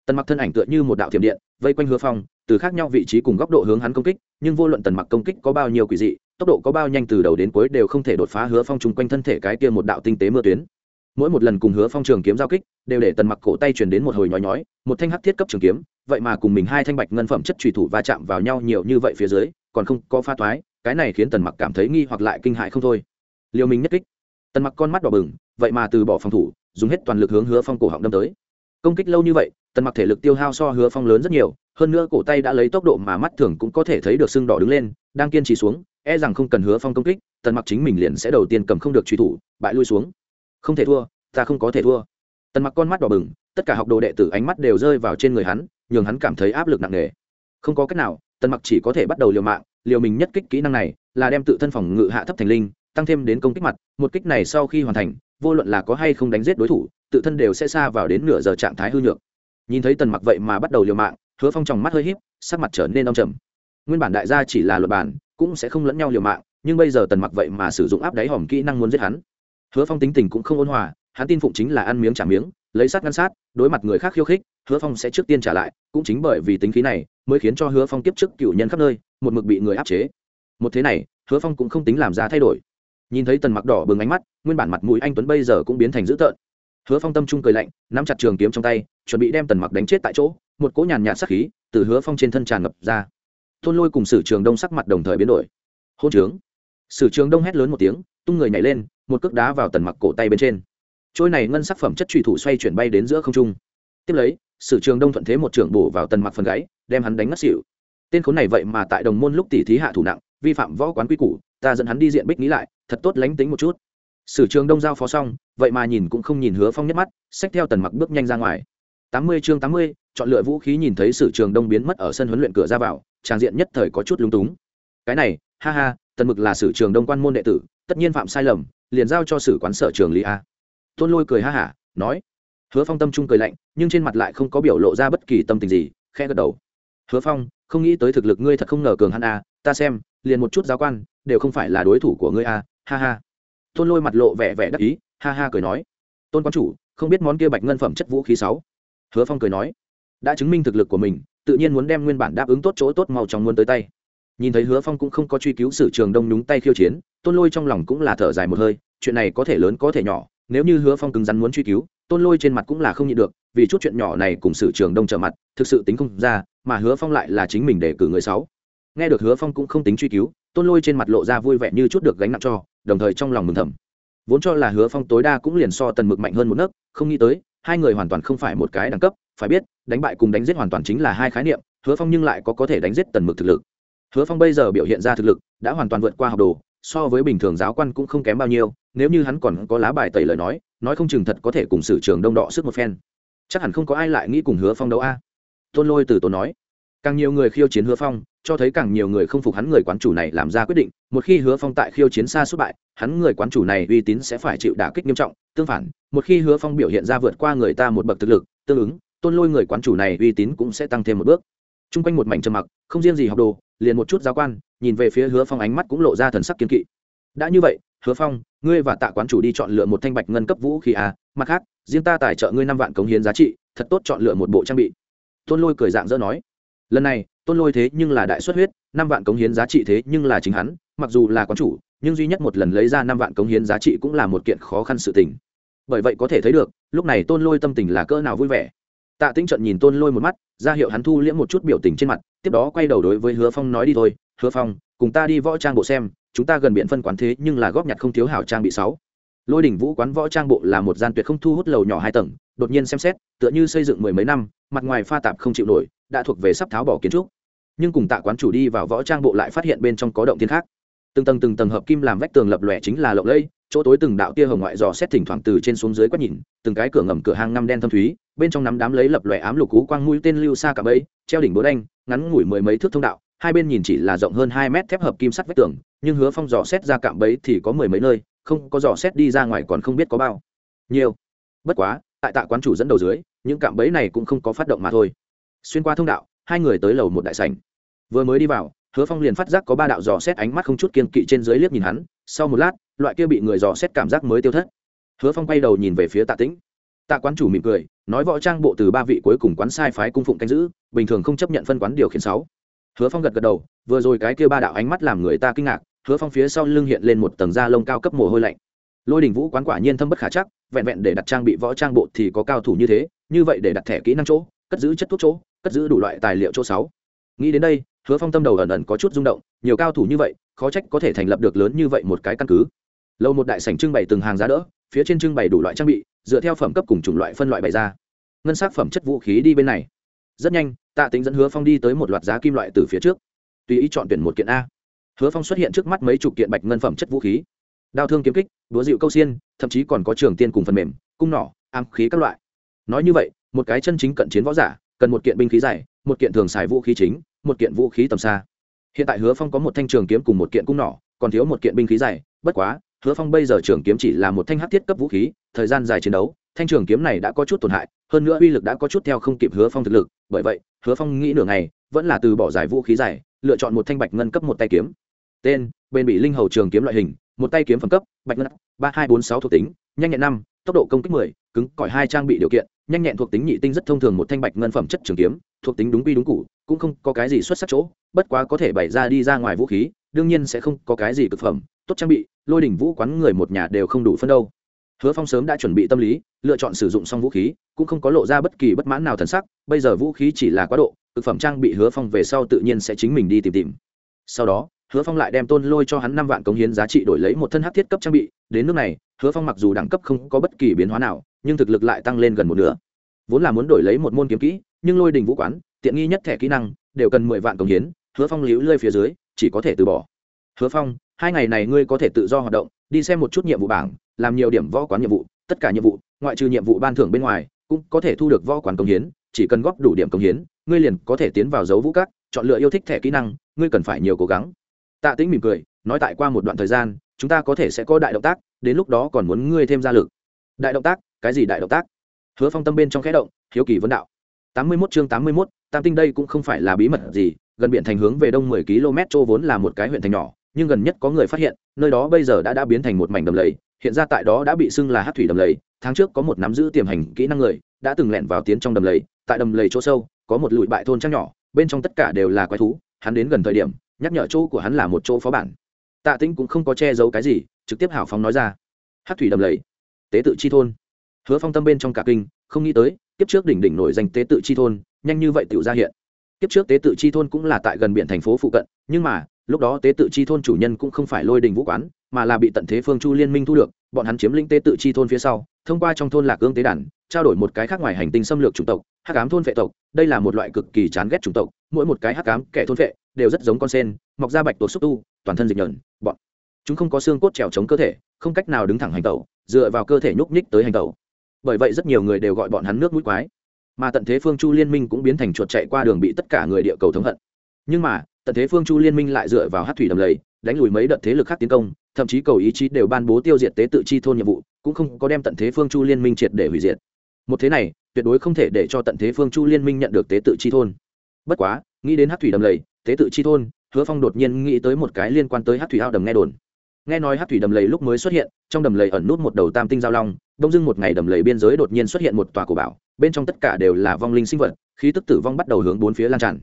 Tần mặc thân ảnh tựa như một đạo thiểm điện, vây quanh hứa phong, từ khác nhau vị trí cùng góc độ hướng hắn công kích, nhưng vô luận tần mặc công kích có bao nhiêu quỷ dị, tốc độ có bao nhanh từ đầu đến cuối đều không thể đột phá hứa phong chung quanh thân thể cái kia một đạo tinh tế mưa tuyến. Mỗi một lần cùng hứa phong trường kiếm giao kích, đều để tần mặc cổ tay truyền đến một hồi nhói nhói, một thanh hắc thiết cấp trường kiếm, vậy mà cùng mình hai thanh bạch ngân phẩm chất trùy thủ va chạm vào nhau nhiều như vậy phía dưới, còn không có pha toái cái này khiến tần mặc cảm thấy nghi hoặc lại kinh hại không thôi. Liều mình nhất kích. Tần mặc con mắt đỏ bừng, vậy mà từ bỏ phòng thủ, dùng hết toàn lực hướng hứa phong cổ họng đâm tới. Công kích lâu như vậy, tần mặc thể lực tiêu hao so hứa phong lớn rất nhiều, hơn nữa cổ tay đã lấy tốc độ mà mắt thường cũng có thể thấy được sưng đỏ đứng lên, đang kiên trì xuống e rằng không cần hứa phong công kích, tần mặc chính mình liền sẽ đầu tiên cầm không được truy thủ, bại lui xuống. Không thể thua, ta không có thể thua. Tần mặc con mắt đỏ bừng, tất cả học đồ đệ tử ánh mắt đều rơi vào trên người hắn, nhường hắn cảm thấy áp lực nặng nề. Không có cách nào, tần mặc chỉ có thể bắt đầu liều mạng liều mình nhất kích kỹ năng này là đem tự thân phòng ngự hạ thấp thành linh, tăng thêm đến công kích mặt, một kích này sau khi hoàn thành, vô luận là có hay không đánh giết đối thủ, tự thân đều sẽ xa vào đến nửa giờ trạng thái hư nhược. Nhìn thấy tần mặc vậy mà bắt đầu liều mạng, hứa phong tròng mắt hơi híp, sắc mặt trở nên đông trầm. Nguyên bản đại gia chỉ là luật bản, cũng sẽ không lẫn nhau liều mạng, nhưng bây giờ tần mặc vậy mà sử dụng áp đáy hòm kỹ năng muốn giết hắn. Hứa phong tính tình cũng không ôn hòa, hắn tin phụng chính là ăn miếng trả miếng, lấy sát ngăn sát, đối mặt người khác khiêu khích, hứa phong sẽ trước tiên trả lại, cũng chính bởi vì tính khí này mới khiến cho hứa phong tiếp chức cựu nhân khắp nơi, một mực bị người áp chế. Một thế này, hứa phong cũng không tính làm ra thay đổi. Nhìn thấy tần mặc đỏ bừng ánh mắt, nguyên bản mặt mũi anh tuấn bây giờ cũng biến thành dữ tợn. Hứa phong tâm trung cười lạnh, nắm chặt trường kiếm trong tay, chuẩn bị đem tần mặc đánh chết tại chỗ, một cỗ nhàn nhạt sắc khí từ hứa phong trên thân tràn ngập ra. Thôn lôi cùng sử trường đông sắc mặt đồng thời biến đổi. Hôn trướng. Sử trường đông hét lớn một tiếng, tung người nhảy lên, một cước đá vào tần mặc cổ tay bên trên. Trôi này ngân sắc phẩm chất trùy thủ xoay chuyển bay đến giữa không trung tiếp lấy, sử trường đông thuận thế một trưởng bổ vào tần mặc phần gáy, đem hắn đánh ngất xỉu. Tên khốn này vậy mà tại đồng môn lúc tỉ thí hạ thủ nặng, vi phạm võ quán quy củ, ta dẫn hắn đi diện bích nghĩ lại, thật tốt lánh tính một chút. Sử trường đông giao phó xong, vậy mà nhìn cũng không nhìn hứa phong nhấc mắt, xách theo tần mặc bước nhanh ra ngoài. Tám mươi chương tám mươi, chọn lựa vũ khí nhìn thấy sử trường đông biến mất ở sân huấn luyện cửa ra vào, tràng diện nhất thời có chút lúng túng. Cái này, ha ha, tần mực là sử trường đông quan môn đệ tử, tất nhiên phạm sai lầm, liền giao cho sử quán sở trường lý a. Tôn lôi cười ha hả, nói hứa phong tâm trung cười lạnh, nhưng trên mặt lại không có biểu lộ ra bất kỳ tâm tình gì khe gật đầu. Hứa phong, không nghĩ tới thực lực ngươi thật không ngờ cường hắn a, ta xem, liền một chút giáo quan, đều không phải là đối thủ của ngươi a, ha ha. Tôn lôi mặt lộ vẻ vẻ đắc ý, ha ha cười nói. Tôn quán chủ, không biết món kia bạch ngân phẩm chất vũ khí sáu? Hứa phong cười nói. Đã chứng minh thực lực của mình, tự nhiên muốn đem nguyên bản đáp ứng tốt chỗ tốt màu trong muốn tới tay. Nhìn thấy hứa phong cũng không có truy cứu sử trường đông nhúng tay khiêu chiến, tôn lôi trong lòng cũng là thở dài một hơi, chuyện này có thể lớn có thể nhỏ nếu như hứa phong cứng rắn muốn truy cứu, tôn lôi trên mặt cũng là không nhịn được, vì chút chuyện nhỏ này cùng sử trường đông trở mặt, thực sự tính không ra, mà hứa phong lại là chính mình để cử người sáu. Nghe được hứa phong cũng không tính truy cứu, tôn lôi trên mặt lộ ra vui vẻ như chút được gánh nặng cho, đồng thời trong lòng mừng thầm. Vốn cho là hứa phong tối đa cũng liền so tần mực mạnh hơn một nấc, không nghĩ tới, hai người hoàn toàn không phải một cái đẳng cấp, phải biết, đánh bại cùng đánh giết hoàn toàn chính là hai khái niệm, hứa phong nhưng lại có có thể đánh giết tần mực thực lực. Hứa phong bây giờ biểu hiện ra thực lực, đã hoàn toàn vượt qua học đồ, so với bình thường giáo quan cũng không kém bao nhiêu nếu như hắn còn có lá bài tẩy lời nói nói không chừng thật có thể cùng sử trường đông đọ sức một phen. Chắc hẳn không có ai lại nghĩ cùng hứa phong đấu a. Tôn lôi từ tốn nói, càng nhiều người khiêu chiến hứa phong, cho thấy càng nhiều người không phục hắn người quán chủ này làm ra quyết định. Một khi hứa phong tại khiêu chiến xa xuất bại, hắn người quán chủ này uy tín sẽ phải chịu đả kích nghiêm trọng. Tương phản, một khi hứa phong biểu hiện ra vượt qua người ta một bậc thực lực, tương ứng, tôn lôi người quán chủ này uy tín cũng sẽ tăng thêm một bước. T r u n g quanh một mảnh trầm mặc, không riêng gì học đồ, liền một chút giáo quan, nhìn về phía hứa phong ánh mắt cũng lộ ra thần sắc kiên kỵ đã như vậy, hứa phong, ngươi và tạ quán chủ đi chọn lựa một thanh bạch ngân cấp vũ khí à mặt khác, riêng ta tài trợ ngươi năm vạn cống hiến giá trị, thật tốt chọn lựa một bộ trang bị. Tôn lôi cười dạng dỡ nói, lần này, tôn lôi thế nhưng là đại xuất huyết, năm vạn cống hiến giá trị thế nhưng là chính hắn, mặc dù là quán chủ, nhưng duy nhất một lần lấy ra năm vạn cống hiến giá trị cũng là một kiện khó khăn sự tình. Bởi vậy có thể thấy được, lúc này tôn lôi tâm tình là cỡ nào vui vẻ. Tạ tĩnh trận nhìn tôn lôi một mắt, ra hiệu hắn thu liễm một chút biểu tình trên mặt, tiếp đó quay đầu đối với hứa phong nói đi thôi hứa phong, cùng ta đi võ trang bộ xem, chúng ta gần biện phân quán thế nhưng là góp nhặt không thiếu hảo trang bị sáu lôi đỉnh vũ quán võ trang bộ là một gian tuyệt không thu hút lầu nhỏ hai tầng, đột nhiên xem xét, tựa như xây dựng mười mấy năm, mặt ngoài pha tạp không chịu nổi, đã thuộc về sắp tháo bỏ kiến trúc nhưng cùng tạ quán chủ đi vào võ trang bộ lại phát hiện bên trong có động thiên khác từng tầng từng tầng hợp kim làm vách tường lập lòe chính là lộng lây. chỗ tối từng đạo tia hồng ngoại dò xét thỉnh thoảng từ trên xuống dưới quét nhìn, từng cái cửa ngầm cửa hang ngăm đen thâm thúy, bên trong nắm đám lấy lập lòe ám lục cú quang mũi tên lưu xa cả bẫy, treo đỉnh bố đanh, ngắn ngủi mười mấy thước thông đạo hai bên nhìn chỉ là rộng hơn hai mét thép hợp kim sắt vách tường, nhưng hứa phong dò xét ra cạm bẫy thì có mười mấy nơi, không có dò xét đi ra ngoài còn không biết có bao nhiêu. Bất quá, tại tạ quán chủ dẫn đầu dưới, những cạm bẫy này cũng không có phát động mà thôi. Xuyên qua thông đạo, hai người tới lầu một đại sảnh. Vừa mới đi vào, hứa phong liền phát giác có ba đạo dò xét ánh mắt không chút kiên kỵ trên dưới liếc nhìn hắn, sau một lát, loại kia bị người dò xét cảm giác mới tiêu thất. Hứa phong quay đầu nhìn về phía tạ tĩnh. Tạ quán chủ mỉm cười, nói võ trang bộ từ ba vị cuối cùng quán sai phái cung phụng canh giữ, bình thường không chấp nhận phân quán điều khiển sáu hứa phong gật gật đầu, vừa rồi cái kia ba đạo ánh mắt làm người ta kinh ngạc, hứa phong phía sau lưng hiện lên một tầng da lông cao cấp mồ hôi lạnh. Lôi đình vũ quán quả nhiên thâm bất khả chắc, vẹn vẹn để đặt trang bị võ trang bộ thì có cao thủ như thế, như vậy để đặt thẻ kỹ năng chỗ, cất giữ chất thuốc chỗ, cất giữ đủ loại tài liệu chỗ sáu. Nghĩ đến đây, hứa phong tâm đầu ẩn ẩn có chút rung động, nhiều cao thủ như vậy, khó trách có thể thành lập được lớn như vậy một cái căn cứ. Lâu một đại sảnh trưng bày từng hàng giá đỡ, phía trên trưng bày đủ loại trang bị, dựa theo phẩm cấp cùng chủng loại phân loại bày ra. Ngân sắc phẩm chất vũ khí đi bên này. Rất nhanh tạ tính dẫn hứa phong đi tới một loạt giá kim loại từ phía trước. Tùy ý chọn tuyển một kiện a. Hứa phong xuất hiện trước mắt mấy chục kiện bạch ngân phẩm chất vũ khí. Đao thương kiếm kích đúa dịu câu xiên, thậm chí còn có trường tiên cùng phần mềm, cung nỏ am khí các loại. Nói như vậy, một cái chân chính cận chiến võ giả, cần một kiện binh khí dài một kiện thường xài vũ khí chính, một kiện vũ khí tầm xa. Hiện tại hứa phong có một thanh trường kiếm cùng một kiện cung nỏ, còn thiếu một kiện binh khí dài bất quá, hứa phong bây giờ trường kiếm chỉ là một thanh hát thiết cấp vũ khí, thời gian dài chiến đấu thanh trường kiếm này đã có chút tổn hại, hơn nữa uy lực đã có chút theo không kịp hứa phong thực lực, bởi vậy, hứa phong nghĩ nửa ngày, vẫn là từ bỏ giải vũ khí dài lựa chọn một thanh bạch ngân cấp một tay kiếm. Tên, bên bị linh hầu trường kiếm loại hình, một tay kiếm phẩm cấp, bạch ngân, ba, hai, bốn, sáu thuộc tính, nhanh nhẹn năm, tốc độ công kích mười, cứng, cỏi hai trang bị điều kiện, nhanh nhẹn thuộc tính nhị tinh rất thông thường một thanh bạch ngân phẩm chất trường kiếm, thuộc tính đúng quy đúng cụ, cũng không có cái gì xuất sắc chỗ, bất quá có thể bày ra đi ra ngoài vũ khí, đương nhiên sẽ không có cái gì cực phẩm, tốt trang bị, lôi đỉnh vũ quán người một nhà đều không đủ phân đâu hứa phong sớm đã chuẩn bị tâm lý, lựa chọn sử dụng xong vũ khí, cũng không có lộ ra bất kỳ bất mãn nào thần sắc, bây giờ vũ khí chỉ là quá độ thực phẩm trang bị hứa phong về sau tự nhiên sẽ chính mình đi tìm tìm. Sau đó, hứa phong lại đem tôn lôi cho hắn năm vạn cống hiến giá trị đổi lấy một thân hát thiết cấp trang bị, đến nước này, hứa phong mặc dù đẳng cấp không có bất kỳ biến hóa nào, nhưng thực lực lại tăng lên gần một nửa. Vốn là muốn đổi lấy một môn kiếm kỹ, nhưng lôi đình vũ quán, tiện nghi nhất thẻ kỹ năng, đều cần mười vạn cống hiến, hứa phong liễu lơi phía dưới, chỉ có thể từ bỏ. Hứa phong hai ngày này ngươi có thể tự do hoạt động đi xem một chút nhiệm vụ bảng làm nhiều điểm võ quán nhiệm vụ tất cả nhiệm vụ ngoại trừ nhiệm vụ ban thưởng bên ngoài cũng có thể thu được võ quán công hiến chỉ cần góp đủ điểm công hiến ngươi liền có thể tiến vào dấu vũ các chọn lựa yêu thích thẻ kỹ năng ngươi cần phải nhiều cố gắng. Tạ tĩnh mỉm cười nói tại qua một đoạn thời gian chúng ta có thể sẽ có đại động tác đến lúc đó còn muốn ngươi thêm ra lực. Đại động tác? Cái gì đại động tác? Hứa phong tâm bên trong khẽ động hiếu kỳ vấn đạo. Tám mươi 81 chương tám mươi 81, tam tinh đây cũng không phải là bí mật gì gần biển thành hướng về đông mười km châu vốn là một cái huyện thành nhỏ nhưng gần nhất có người phát hiện, nơi đó bây giờ đã đã biến thành một mảnh đầm lầy, hiện ra tại đó đã bị xưng là hát thủy đầm lầy. Tháng trước có một nắm giữ tiềm hành kỹ năng người, đã từng lẻn vào tiến trong đầm lầy. Tại đầm lầy chỗ sâu, có một lụi bại thôn trang nhỏ, bên trong tất cả đều là quái thú. Hắn đến gần thời điểm, nhắc nhở chỗ của hắn là một chỗ phó bản. Tạ tĩnh cũng không có che giấu cái gì, trực tiếp hào phóng nói ra. Hát thủy đầm lầy, tế tự chi thôn. Hứa phong tâm bên trong cả kinh, không nghĩ tới, kiếp trước đỉnh đỉnh nổi danh tế tự chi thôn, nhanh như vậy tự ra hiện. Kiếp trước tế tự chi thôn cũng là tại gần biển thành phố phụ cận, nhưng mà lúc đó tế tự chi thôn chủ nhân cũng không phải lôi đình vũ quán, mà là bị tận thế phương chu liên minh thu được, bọn hắn chiếm lĩnh tế tự chi thôn phía sau, thông qua trong thôn lạc ương tế đàn, trao đổi một cái khác ngoài hành tinh xâm lược chủng tộc, hắc ám thôn vệ tộc, đây là một loại cực kỳ chán ghét chủng tộc, mỗi một cái hắc ám kẻ thôn vệ đều rất giống con sen, mọc ra bạch tuộc xúc tu, toàn thân dịch nhợn, bọn chúng không có xương cốt trèo chống cơ thể, không cách nào đứng thẳng hành tẩu, dựa vào cơ thể nhúc nhích tới hành tẩu. Bởi vậy rất nhiều người đều gọi bọn hắn nước mũi quái. Mà tận thế phương chu liên minh cũng biến thành chuột chạy qua đường bị tất cả người địa cầu thống hận. Nhưng mà tận thế phương chu liên minh lại dựa vào hát thủy đầm lầy, đánh lùi mấy đợt thế lực khác tiến công, thậm chí cầu ý chí đều ban bố tiêu diệt tế tự chi thôn nhiệm vụ, cũng không có đem tận thế phương chu liên minh triệt để hủy diệt. Một thế này, tuyệt đối không thể để cho tận thế phương chu liên minh nhận được tế tự chi thôn. Bất quá, nghĩ đến hát thủy đầm lầy, tế tự chi thôn, hứa phong đột nhiên nghĩ tới một cái liên quan tới hát thủy ao đầm nghe đồn. Nghe nói hát thủy đầm lầy lúc mới xuất hiện, trong đầm lầy ẩn nút một đầu tam tinh giao long, đông dưng một ngày đầm lầy biên giới đột nhiên xuất hiện một tòa cổ bảo, bên trong tất cả đều là vong linh sinh vật, khí tức tử vong bắt đầu hướng bốn phía lan tràn.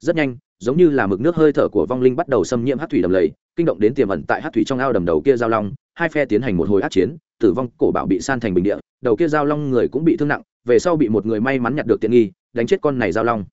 Rất nhanh giống như là mực nước hơi thở của vong linh bắt đầu xâm nhiễm hát thủy đầm lầy, kinh động đến tiềm ẩn tại hát thủy trong ao đầm đầu kia giao long, hai phe tiến hành một hồi át chiến, tử vong cổ bảo bị san thành bình địa, đầu kia giao long người cũng bị thương nặng, về sau bị một người may mắn nhặt được tiện nghi, đánh chết con này giao long.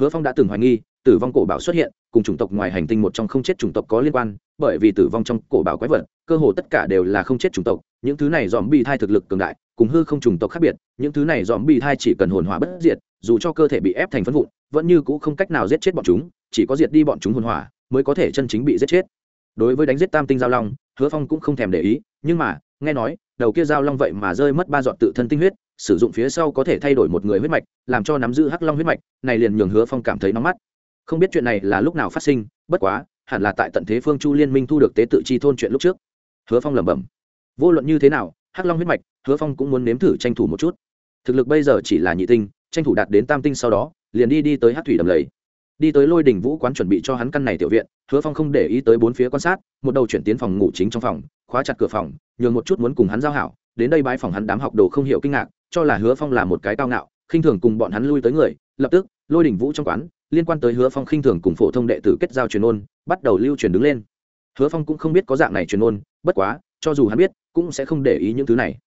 Hứa phong đã từng hoài nghi, tử vong cổ bảo xuất hiện, cùng chủng tộc ngoài hành tinh một trong không chết chủng tộc có liên quan, bởi vì tử vong trong cổ bảo quái vật, cơ hồ tất cả đều là không chết chủng tộc, những thứ này dòm bi thai thực lực cường đại, cùng hư không chủng tộc khác biệt, những thứ này dòm bi thai chỉ cần hồn hòa bất diệt, dù cho cơ thể bị ép thành phân vụn vẫn như cũ không cách nào giết chết bọn chúng, chỉ có diệt đi bọn chúng hồn hỏa mới có thể chân chính bị giết chết. Đối với đánh giết tam tinh giao long, hứa phong cũng không thèm để ý, nhưng mà, nghe nói, đầu kia giao long vậy mà rơi mất ba dọn tự thân tinh huyết, sử dụng phía sau có thể thay đổi một người huyết mạch, làm cho nắm giữ hắc long huyết mạch, này liền nhường hứa phong cảm thấy nóng mắt. Không biết chuyện này là lúc nào phát sinh, bất quá, hẳn là tại tận thế phương chu liên minh thu được tế tự chi thôn chuyện lúc trước. Hứa phong lẩm bẩm, vô luận như thế nào, hắc long huyết mạch, hứa phong cũng muốn nếm thử tranh thủ một chút. Thực lực bây giờ chỉ là nhị tinh, tranh thủ đạt đến tam tinh sau đó liền đi đi tới hát thủy đầm lầy. Đi tới lôi đình vũ quán chuẩn bị cho hắn căn này tiểu viện, hứa phong không để ý tới bốn phía quan sát, một đầu chuyển tiến phòng ngủ chính trong phòng, khóa chặt cửa phòng, nhường một chút muốn cùng hắn giao hảo, đến đây bãi phòng hắn đám học đồ không hiểu kinh ngạc, cho là hứa phong là một cái cao ngạo, khinh thường cùng bọn hắn lui tới người, lập tức, lôi đình vũ trong quán, liên quan tới hứa phong khinh thường cùng phổ thông đệ tử kết giao truyền ôn, bắt đầu lưu truyền đứng lên. Hứa phong cũng không biết có dạng này truyền ôn, bất quá, cho dù hắn biết, cũng sẽ không để ý những thứ này.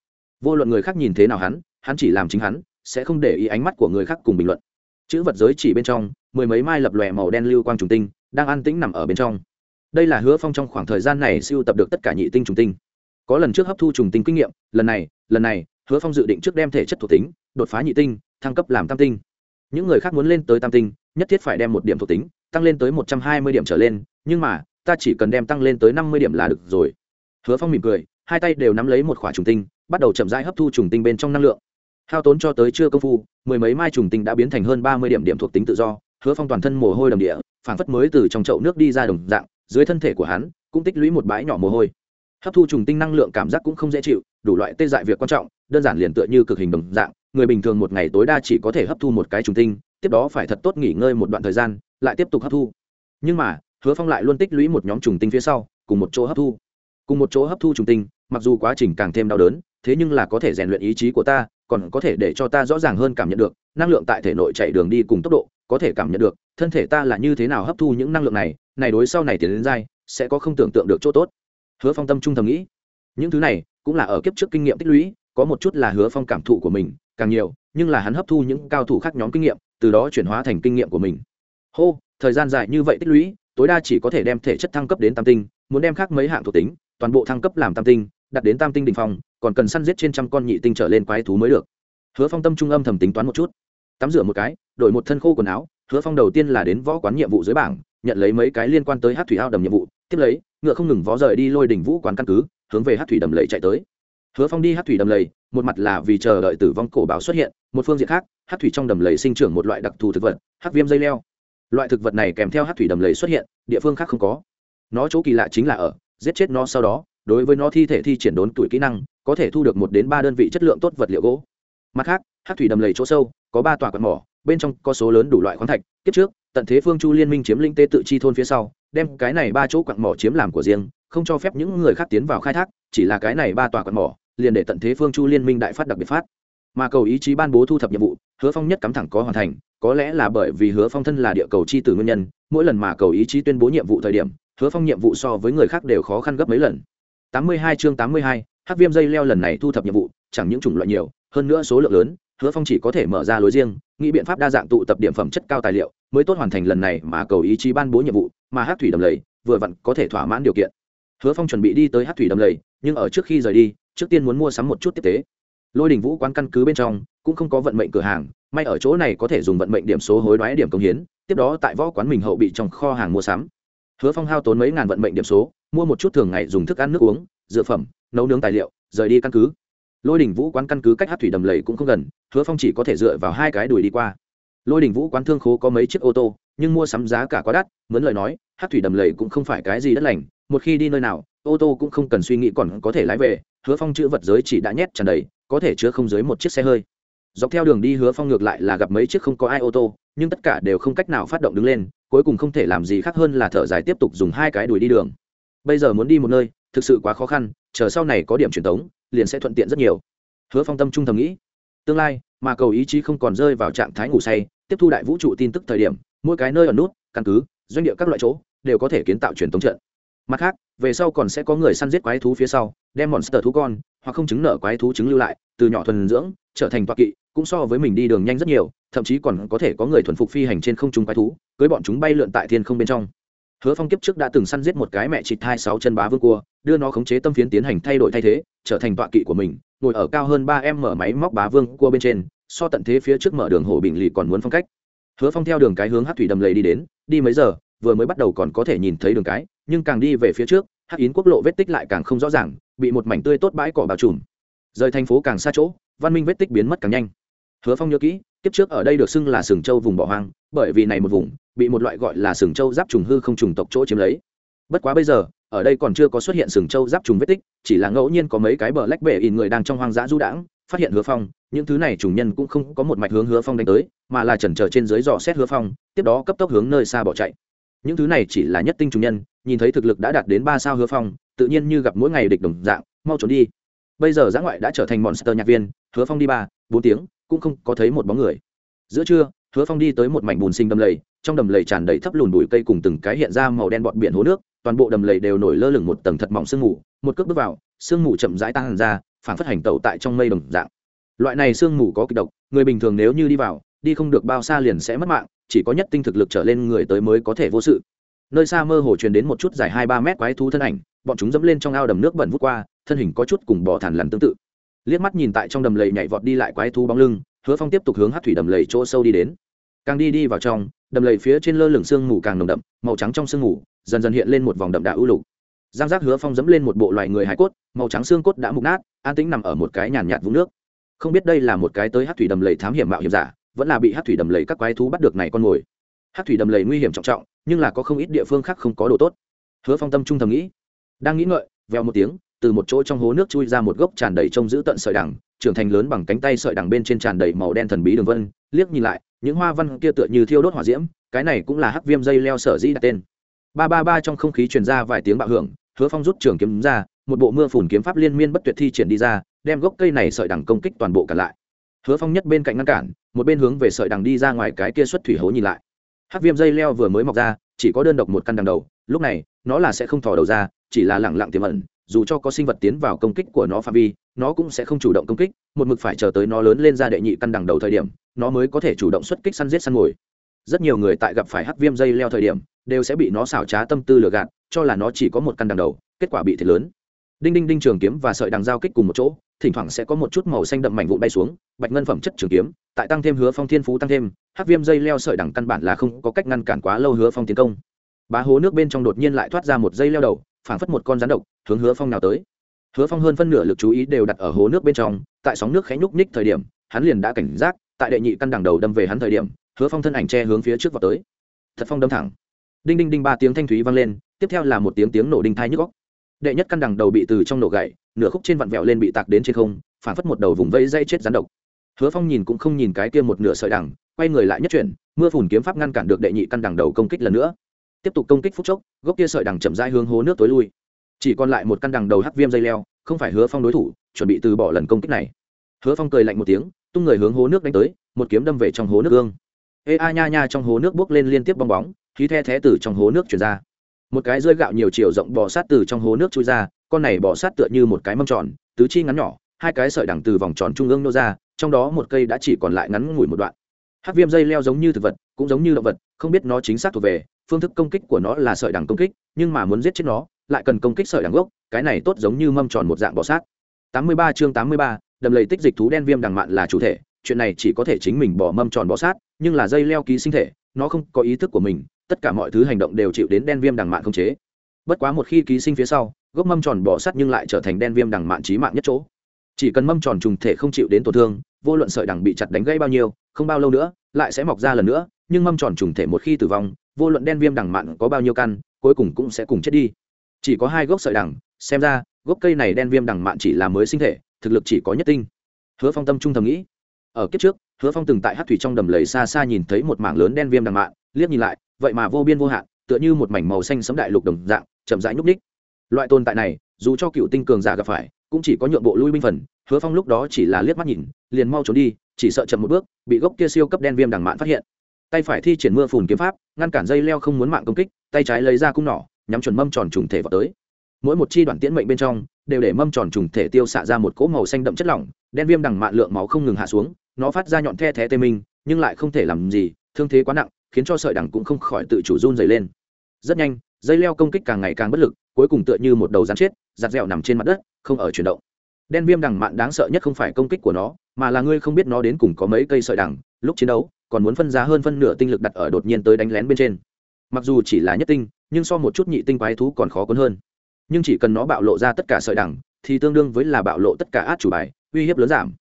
Vô luận người khác nhìn thế nào hắn hắn chỉ làm chính hắn, sẽ không để ý ánh mắt của người khác cùng bình luận chữ vật giới chỉ bên trong, mười mấy mai lập lòe màu đen lưu quang trùng tinh, đang an tĩnh nằm ở bên trong. Đây là hứa phong trong khoảng thời gian này siêu tập được tất cả nhị tinh trùng tinh. Có lần trước hấp thu trùng tinh kinh nghiệm, lần này lần này, hứa phong dự định trước đem thể chất thuộc tính, đột phá nhị tinh, thăng cấp làm tam tinh. Những người khác muốn lên tới tam tinh, nhất thiết phải đem một điểm thuộc tính, tăng lên tới một trăm hai mươi điểm trở lên, nhưng mà, ta chỉ cần đem tăng lên tới năm mươi điểm là được rồi. Hứa phong mỉm cười, hai tay đều nắm lấy một khỏa trùng tinh, bắt đầu chậm rãi hấp thu trùng tinh bên trong năng lượng hao tốn cho tới chưa công phu, mười mấy mai trùng tinh đã biến thành hơn ba mươi điểm điểm thuộc tính tự do, hứa phong toàn thân mồ hôi đầm địa, phảng phất mới từ trong chậu nước đi ra đồng dạng, dưới thân thể của hắn cũng tích lũy một bãi nhỏ mồ hôi. Hấp thu trùng tinh năng lượng cảm giác cũng không dễ chịu, đủ loại tê dại việc quan trọng, đơn giản liền tựa như cực hình đồng dạng, người bình thường một ngày tối đa chỉ có thể hấp thu một cái trùng tinh, tiếp đó phải thật tốt nghỉ ngơi một đoạn thời gian, lại tiếp tục hấp thu. Nhưng mà, hứa phong lại luôn tích lũy một nhóm trùng tinh phía sau, cùng một chỗ hấp thu. Cùng một chỗ hấp thu trùng tinh, mặc dù quá trình càng thêm đau đớn, thế nhưng là có thể rèn luyện ý chí của ta còn có thể để cho ta rõ ràng hơn cảm nhận được, năng lượng tại thể nội chạy đường đi cùng tốc độ, có thể cảm nhận được, thân thể ta là như thế nào hấp thu những năng lượng này này đối sau này tiến đến dai, sẽ có không tưởng tượng được chỗ tốt. Hứa phong tâm trung thầm nghĩ. Những thứ này cũng là ở kiếp trước kinh nghiệm tích lũy, có một chút là hứa phong cảm thụ của mình, càng nhiều, nhưng là hắn hấp thu những cao thủ khác nhóm kinh nghiệm, từ đó chuyển hóa thành kinh nghiệm của mình. Hô, thời gian dài như vậy tích lũy, tối đa chỉ có thể đem thể chất thăng cấp đến tam tinh, muốn đem khác mấy hạng thuộc tính, toàn bộ thăng cấp làm tam tinh đặt đến tam tinh đình phòng phong, còn cần săn giết trên trăm con nhị tinh trở lên quái thú mới được. Hứa phong tâm trung âm thầm tính toán một chút. Tắm rửa một cái, đổi một thân khô quần áo, hứa phong đầu tiên là đến võ quán nhiệm vụ dưới bảng, nhận lấy mấy cái liên quan tới hát thủy ao đầm nhiệm vụ, tiếp lấy, ngựa không ngừng vó rời đi lôi đỉnh vũ quán căn cứ, hướng về hát thủy đầm lầy chạy tới. Hứa phong đi hát thủy đầm lầy, một mặt là vì chờ đợi tử vong cổ bảo xuất hiện, một phương diện khác, hát thủy trong đầm lầy sinh trưởng một loại đặc thù thực vật hát viêm dây leo. Loại thực vật này kèm theo hát thủy đầm lầy xuất hiện, địa phương khác không có. Nó chỗ kỳ lạ chính là ở, giết chết nó sau đó đối với nó thi thể thi triển đốn tuổi kỹ năng, có thể thu được một đến ba đơn vị chất lượng tốt vật liệu gỗ. Mặt khác, hát thủy đầm lầy chỗ sâu, có ba tòa quạt mỏ, bên trong có số lớn đủ loại khoáng thạch, kiếp trước, tận thế phương chu liên minh chiếm linh tế tự chi thôn phía sau, đem cái này ba chỗ quạt mỏ chiếm làm của riêng, không cho phép những người khác tiến vào khai thác, chỉ là cái này ba tòa quạt mỏ, liền để tận thế phương chu liên minh đại phát đặc biệt phát. Mà cầu ý chí ban bố thu thập nhiệm vụ, hứa phong nhất cắm thẳng có hoàn thành, có lẽ là bởi vì hứa phong thân là địa cầu chi từ nguyên nhân, mỗi lần mà cầu ý chí tuyên bố nhiệm vụ thời điểm, hứa phong nhiệm vụ so với người khác đều khó khăn gấp mấy lần tám mươi hai chương tám mươi hai, hắc viêm dây leo lần này thu thập nhiệm vụ, chẳng những chủng loại nhiều, hơn nữa số lượng lớn, hứa phong chỉ có thể mở ra lối riêng, nghĩ biện pháp đa dạng tụ tập điểm phẩm chất cao tài liệu, mới tốt hoàn thành lần này mà cầu ý chí ban bố nhiệm vụ, mà Hắc thủy đầm lầy vừa vặn có thể thỏa mãn điều kiện. Hứa phong chuẩn bị đi tới Hắc thủy đầm lầy, nhưng ở trước khi rời đi, trước tiên muốn mua sắm một chút tiếp tế. Lôi đình vũ quán căn cứ bên trong, cũng không có vận mệnh cửa hàng, may ở chỗ này có thể dùng vận mệnh điểm số hối đoái điểm công hiến, tiếp đó tại võ quán mình hậu bị trong kho hàng mua sắm. Hứa phong hao tốn mấy ngàn vận mệnh điểm số mua một chút thường ngày dùng thức ăn nước uống, dược phẩm, nấu nướng tài liệu, rời đi căn cứ. Lôi đình vũ quán căn cứ cách hát thủy đầm lầy cũng không gần, hứa phong chỉ có thể dựa vào hai cái đùi đi qua. Lôi đình vũ quán thương khố có mấy chiếc ô tô, nhưng mua sắm giá cả quá đắt, mướn lời nói, hát thủy đầm lầy cũng không phải cái gì đất lành, một khi đi nơi nào, ô tô cũng không cần suy nghĩ còn có thể lái về, hứa phong chữ vật giới chỉ đã nhét tràn đầy, có thể chứa không dưới một chiếc xe hơi. Dọc theo đường đi hứa phong ngược lại là gặp mấy chiếc không có ai ô tô, nhưng tất cả đều không cách nào phát động đứng lên, cuối cùng không thể làm gì khác hơn là thở dài tiếp tục dùng hai cái đùi đi đường bây giờ muốn đi một nơi, thực sự quá khó khăn, chờ sau này có điểm truyền thống liền sẽ thuận tiện rất nhiều. Hứa phong tâm trung thầm nghĩ. Tương lai, mà cầu ý chí không còn rơi vào trạng thái ngủ say, tiếp thu đại vũ trụ tin tức thời điểm, mỗi cái nơi ở nút, căn cứ, doanh địa các loại chỗ, đều có thể kiến tạo truyền thống trận. Mặt khác, về sau còn sẽ có người săn giết quái thú phía sau, đem monster thú con, hoặc không chứng nợ quái thú chứng lưu lại, từ nhỏ thuần dưỡng, trở thành toạc kỵ, cũng so với mình đi đường nhanh rất nhiều, thậm chí còn có thể có người thuần phục phi hành trên không trung quái thú, cưới bọn chúng bay lượn tại thiên không bên trong hứa phong kiếp trước đã từng săn giết một cái mẹ chịt hai sáu chân bá vương cua, đưa nó khống chế tâm phiến tiến hành thay đổi thay thế, trở thành tọa kỵ của mình, ngồi ở cao hơn ba em mở máy móc bá vương cua bên trên, so tận thế phía trước mở đường hồ bình lì còn muốn phong cách. Hứa phong theo đường cái hướng hát thủy đầm lầy đi đến, đi mấy giờ, vừa mới bắt đầu còn có thể nhìn thấy đường cái, nhưng càng đi về phía trước hát yến quốc lộ vết tích lại càng không rõ ràng, bị một mảnh tươi tốt bãi cỏ bao trùm. Rời thành phố càng xa chỗ, văn minh vết tích biến mất càng nhanh. Hứa phong nhớ kỹ, kiếp trước ở đây được xưng là sừng châu vùng bỏ hoang bởi vì này một vùng, bị một loại gọi là sừng châu giáp trùng hư không trùng tộc chỗ chiếm lấy. Bất quá bây giờ, ở đây còn chưa có xuất hiện sừng châu giáp trùng vết tích, chỉ là ngẫu nhiên có mấy cái bờ lách bể in người đang trong hoang dã du đãng, phát hiện hứa phong, những thứ này trùng nhân cũng không có một mạch hướng hứa phong đánh tới, mà là chần chờ trên dưới dò xét hứa phong, tiếp đó cấp tốc hướng nơi xa bỏ chạy. Những thứ này chỉ là nhất tinh trùng nhân, nhìn thấy thực lực đã đạt đến ba sao hứa phong, tự nhiên như gặp mỗi ngày địch đồng dạng, mau trốn đi. Bây giờ giã ngoại đã trở thành monster nhạc viên, hứa phong đi ba, bốn tiếng, cũng không có thấy một bóng người. Giữa trưa hứa phong đi tới một mảnh bùn sinh đầm lầy, trong đầm lầy tràn đầy thấp lùn bụi cây cùng từng cái hiện ra màu đen bọt biển hố nước, toàn bộ đầm lầy đều nổi lơ lửng một tầng thật mỏng sương mù, một cước bước vào, sương mù chậm rãi tan ra phản phất hành tẩu tại trong mây đồng dạng. Loại này sương mù có kịch độc, người bình thường nếu như đi vào, đi không được bao xa liền sẽ mất mạng, chỉ có nhất tinh thực lực trở lên người tới mới có thể vô sự. Nơi xa mơ hồ truyền đến một chút dài hai ba mét quái thú thân ảnh, bọn chúng dẫm lên trong ao đầm nước bẩn vút qua, thân hình có chút cùng bò thản lằn tương tự. Liếc mắt nhìn tại trong đầm lầy nhảy vọt đi lại quái thú bóng lưng hứa phong tiếp tục hướng hát thủy đầm lầy chỗ sâu đi đến. Càng đi đi vào trong, đầm lầy phía trên lơ lửng sương mù càng nồng đậm, màu trắng trong sương mù dần dần hiện lên một vòng đậm đà ưu lục. Giang giác hứa phong dẫm lên một bộ loài người hải cốt, màu trắng xương cốt đã mục nát, an tĩnh nằm ở một cái nhàn nhạt vũng nước. Không biết đây là một cái tới hát thủy đầm lầy thám hiểm mạo hiểm giả, vẫn là bị hát thủy đầm lầy các quái thú bắt được này con mồi. Hát thủy đầm lầy nguy hiểm trọng trọng, nhưng là có không ít địa phương khác không có đồ tốt. Hứa phong tâm trung thầm nghĩ, đang nghĩ ngợi, vèo một tiếng từ một chỗ trong hố nước chui ra một gốc tràn đầy trông giữ tận sợi đằng, trưởng thành lớn bằng cánh tay sợi đằng bên trên tràn đầy màu đen thần bí đường vân. Liếc nhìn lại, những hoa văn kia tựa như thiêu đốt hỏa diễm, cái này cũng là hắc viêm dây leo sở dĩ đặt tên. Ba ba ba trong không khí truyền ra vài tiếng bạo hưởng, hứa phong rút trường kiếm ra, một bộ mưa phùn kiếm pháp liên miên bất tuyệt thi triển đi ra, đem gốc cây này sợi đằng công kích toàn bộ cả lại. Hứa phong nhất bên cạnh ngăn cản, một bên hướng về sợi đằng đi ra ngoài cái kia xuất thủy hố nhìn lại. Hắc viêm dây leo vừa mới mọc ra, chỉ có đơn độc một căn đằng đầu, lúc này, nó là sẽ không thò đầu ra, chỉ là lẳng lặng tiềm ẩn dù cho có sinh vật tiến vào công kích của nó phạm vi, nó cũng sẽ không chủ động công kích, một mực phải chờ tới nó lớn lên ra đệ nhị căn đằng đầu thời điểm, nó mới có thể chủ động xuất kích săn giết săn mồi. Rất nhiều người tại gặp phải hắc viêm dây leo thời điểm, đều sẽ bị nó xảo trá tâm tư lừa gạt, cho là nó chỉ có một căn đằng đầu, kết quả bị thiệt lớn. Đinh đinh đinh trường kiếm và sợi đằng giao kích cùng một chỗ, thỉnh thoảng sẽ có một chút màu xanh đậm mảnh vụn bay xuống, bạch ngân phẩm chất trường kiếm, tại tăng thêm hứa phong thiên phú tăng thêm, hắc viêm dây leo sợi đằng căn bản là không có cách ngăn cản quá lâu hứa phong tiến công. Bá hố nước bên trong đột nhiên lại thoát ra một dây leo đầu phảng phất một con rắn độc, hướng hứa phong nào tới. Hứa phong hơn phân nửa lực chú ý đều đặt ở hố nước bên trong, tại sóng nước khẽ nhúc nhích thời điểm, hắn liền đã cảnh giác, tại đệ nhị căn đằng đầu đâm về hắn thời điểm, hứa phong thân ảnh che hướng phía trước vào tới. Thật phong đâm thẳng. Đinh đinh đinh ba tiếng thanh thúy vang lên, tiếp theo là một tiếng tiếng nổ đinh thai nhức góc đệ nhất căn đằng đầu bị từ trong nổ gậy nửa khúc trên vặn vẹo lên bị tạc đến trên không phản phất một đầu vùng vây dây chết rắn độc. Hứa phong nhìn cũng không nhìn cái kia một nửa sợi đằng, quay người lại nhất chuyển, mưa phùn kiếm pháp ngăn cản được đệ nhị căn đằng đầu công kích lần nữa tiếp tục công kích phút chốc, gốc kia sợi đằng chậm rãi hướng hố nước tối lui. Chỉ còn lại một căn đằng đầu hắc viêm dây leo, không phải hứa phong đối thủ, chuẩn bị từ bỏ lần công kích này. Hứa phong cười lạnh một tiếng, tung người hướng hố nước đánh tới, một kiếm đâm về trong hố nước gương. Ê a nha nha, trong hố nước bốc lên liên tiếp bong bóng, khí the thé từ trong hố nước chuyển ra. Một cái rơi gạo nhiều chiều rộng bò sát từ trong hố nước trôi ra, con này bò sát tựa như một cái mâm tròn, tứ chi ngắn nhỏ, hai cái sợi đằng từ vòng tròn trung ương nô ra, trong đó một cây đã chỉ còn lại ngắn ngủi một đoạn. Hát viêm dây leo giống như thực vật, cũng giống như động vật, không biết nó chính xác thuộc về phương thức công kích của nó là sợi đằng công kích nhưng mà muốn giết chết nó lại cần công kích sợi đằng gốc cái này tốt giống như mâm tròn một dạng bọ sát. 83 chương 83, đầm lầy tích dịch thú đen viêm đằng mạn là chủ thể chuyện này chỉ có thể chính mình bỏ mâm tròn bọ sát nhưng là dây leo ký sinh thể nó không có ý thức của mình tất cả mọi thứ hành động đều chịu đến đen viêm đằng mạn không chế. Bất quá một khi ký sinh phía sau gốc mâm tròn bỏ sát nhưng lại trở thành đen viêm đằng mạn trí mạng nhất chỗ. Chỉ cần mâm tròn trùng thể không chịu đến tổn thương vô luận sợi đằng bị chặt đánh gây bao nhiêu không bao lâu nữa lại sẽ mọc ra lần nữa nhưng mâm tròn trùng thể một khi tử vong vô luận đen viêm đằng mặn có bao nhiêu căn, cuối cùng cũng sẽ cùng chết đi. Chỉ có hai gốc sợi đằng, xem ra, gốc cây này đen viêm đằng mạn chỉ là mới sinh thể, thực lực chỉ có nhất tinh. Hứa phong tâm trung thầm nghĩ. Ở kiếp trước, hứa phong từng tại hát thủy trong đầm lầy xa xa nhìn thấy một mảng lớn đen viêm đằng mạn, liếc nhìn lại, vậy mà vô biên vô hạn, tựa như một mảnh màu xanh sấm đại lục đồng dạng, chậm rãi nhúc ních loại tồn tại này, dù cho cựu tinh cường giả gặp phải, cũng chỉ có nhượng bộ lui binh phần, hứa phong lúc đó chỉ là liếc mắt nhìn, liền mau trốn đi, chỉ sợ chậm một bước, bị gốc kia siêu cấp đen viêm đằng mạn phát hiện tay phải thi triển mưa phùn kiếm pháp, ngăn cản dây leo không muốn mạng công kích, tay trái lấy ra cung nỏ, nhắm chuẩn mâm tròn trùng thể vào tới. Mỗi một chi đoạn tiễn mệnh bên trong, đều để mâm tròn trùng thể tiêu xạ ra một cỗ màu xanh đậm chất lỏng, đen viêm đằng mạn lượng máu không ngừng hạ xuống, nó phát ra nhọn the thé tê minh, nhưng lại không thể làm gì, thương thế quá nặng, khiến cho sợi đằng cũng không khỏi tự chủ run dày lên. Rất nhanh, dây leo công kích càng ngày càng bất lực, cuối cùng tựa như một đầu rắn chết, giặt dẻo nằm trên mặt đất, không ở chuyển động. Đen viêm đằng mạn đáng sợ nhất không phải công kích của nó, mà là ngươi không biết nó đến cùng có mấy cây sợi đằng lúc chiến đấu, còn muốn phân giá hơn phân nửa tinh lực đặt ở đột nhiên tới đánh lén bên trên. Mặc dù chỉ là nhất tinh, nhưng so một chút nhị tinh quái thú còn khó cuốn hơn. Nhưng chỉ cần nó bạo lộ ra tất cả sợi đằng thì tương đương với là bạo lộ tất cả át chủ bài, uy hiếp lớn giảm.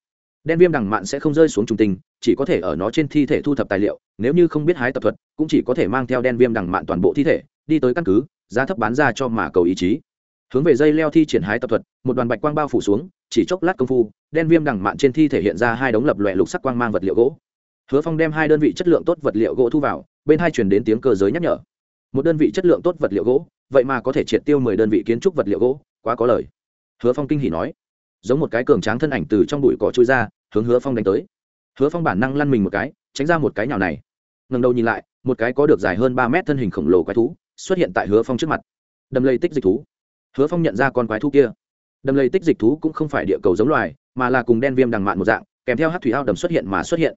Đen viêm đằng mạn sẽ không rơi xuống trung tinh, chỉ có thể ở nó trên thi thể thu thập tài liệu, nếu như không biết hái tập thuật, cũng chỉ có thể mang theo đen viêm đằng mạn toàn bộ thi thể, đi tới căn cứ, giá thấp bán ra cho mà cầu ý chí. Hướng về dây leo thi triển hái tập thuật, một đoàn bạch quang bao phủ xuống, chỉ chốc lát công phu, đen viêm đằng mạn trên thi thể hiện ra hai đống lập lòe lục sắc quang mang vật liệu gỗ hứa phong đem hai đơn vị chất lượng tốt vật liệu gỗ thu vào, bên hai chuyển đến tiếng cơ giới nhắc nhở. Một đơn vị chất lượng tốt vật liệu gỗ, vậy mà có thể triệt tiêu mười đơn vị kiến trúc vật liệu gỗ, quá có lời. Hứa phong kinh hỉ nói. Giống một cái cường tráng thân ảnh từ trong bụi cỏ trôi ra, hướng hứa phong đánh tới. Hứa phong bản năng lăn mình một cái, tránh ra một cái nhào này. Ngần đầu nhìn lại, một cái có được dài hơn ba mét thân hình khổng lồ quái thú, xuất hiện tại hứa phong trước mặt. Đầm lây tích dịch thú. Hứa phong nhận ra con quái thú kia. Đầm lây tích dịch thú cũng không phải địa cầu giống loài, mà là cùng đen viêm đằng mạn một dạng, kèm theo hát thủy ao đầm xuất hiện mà xuất hiện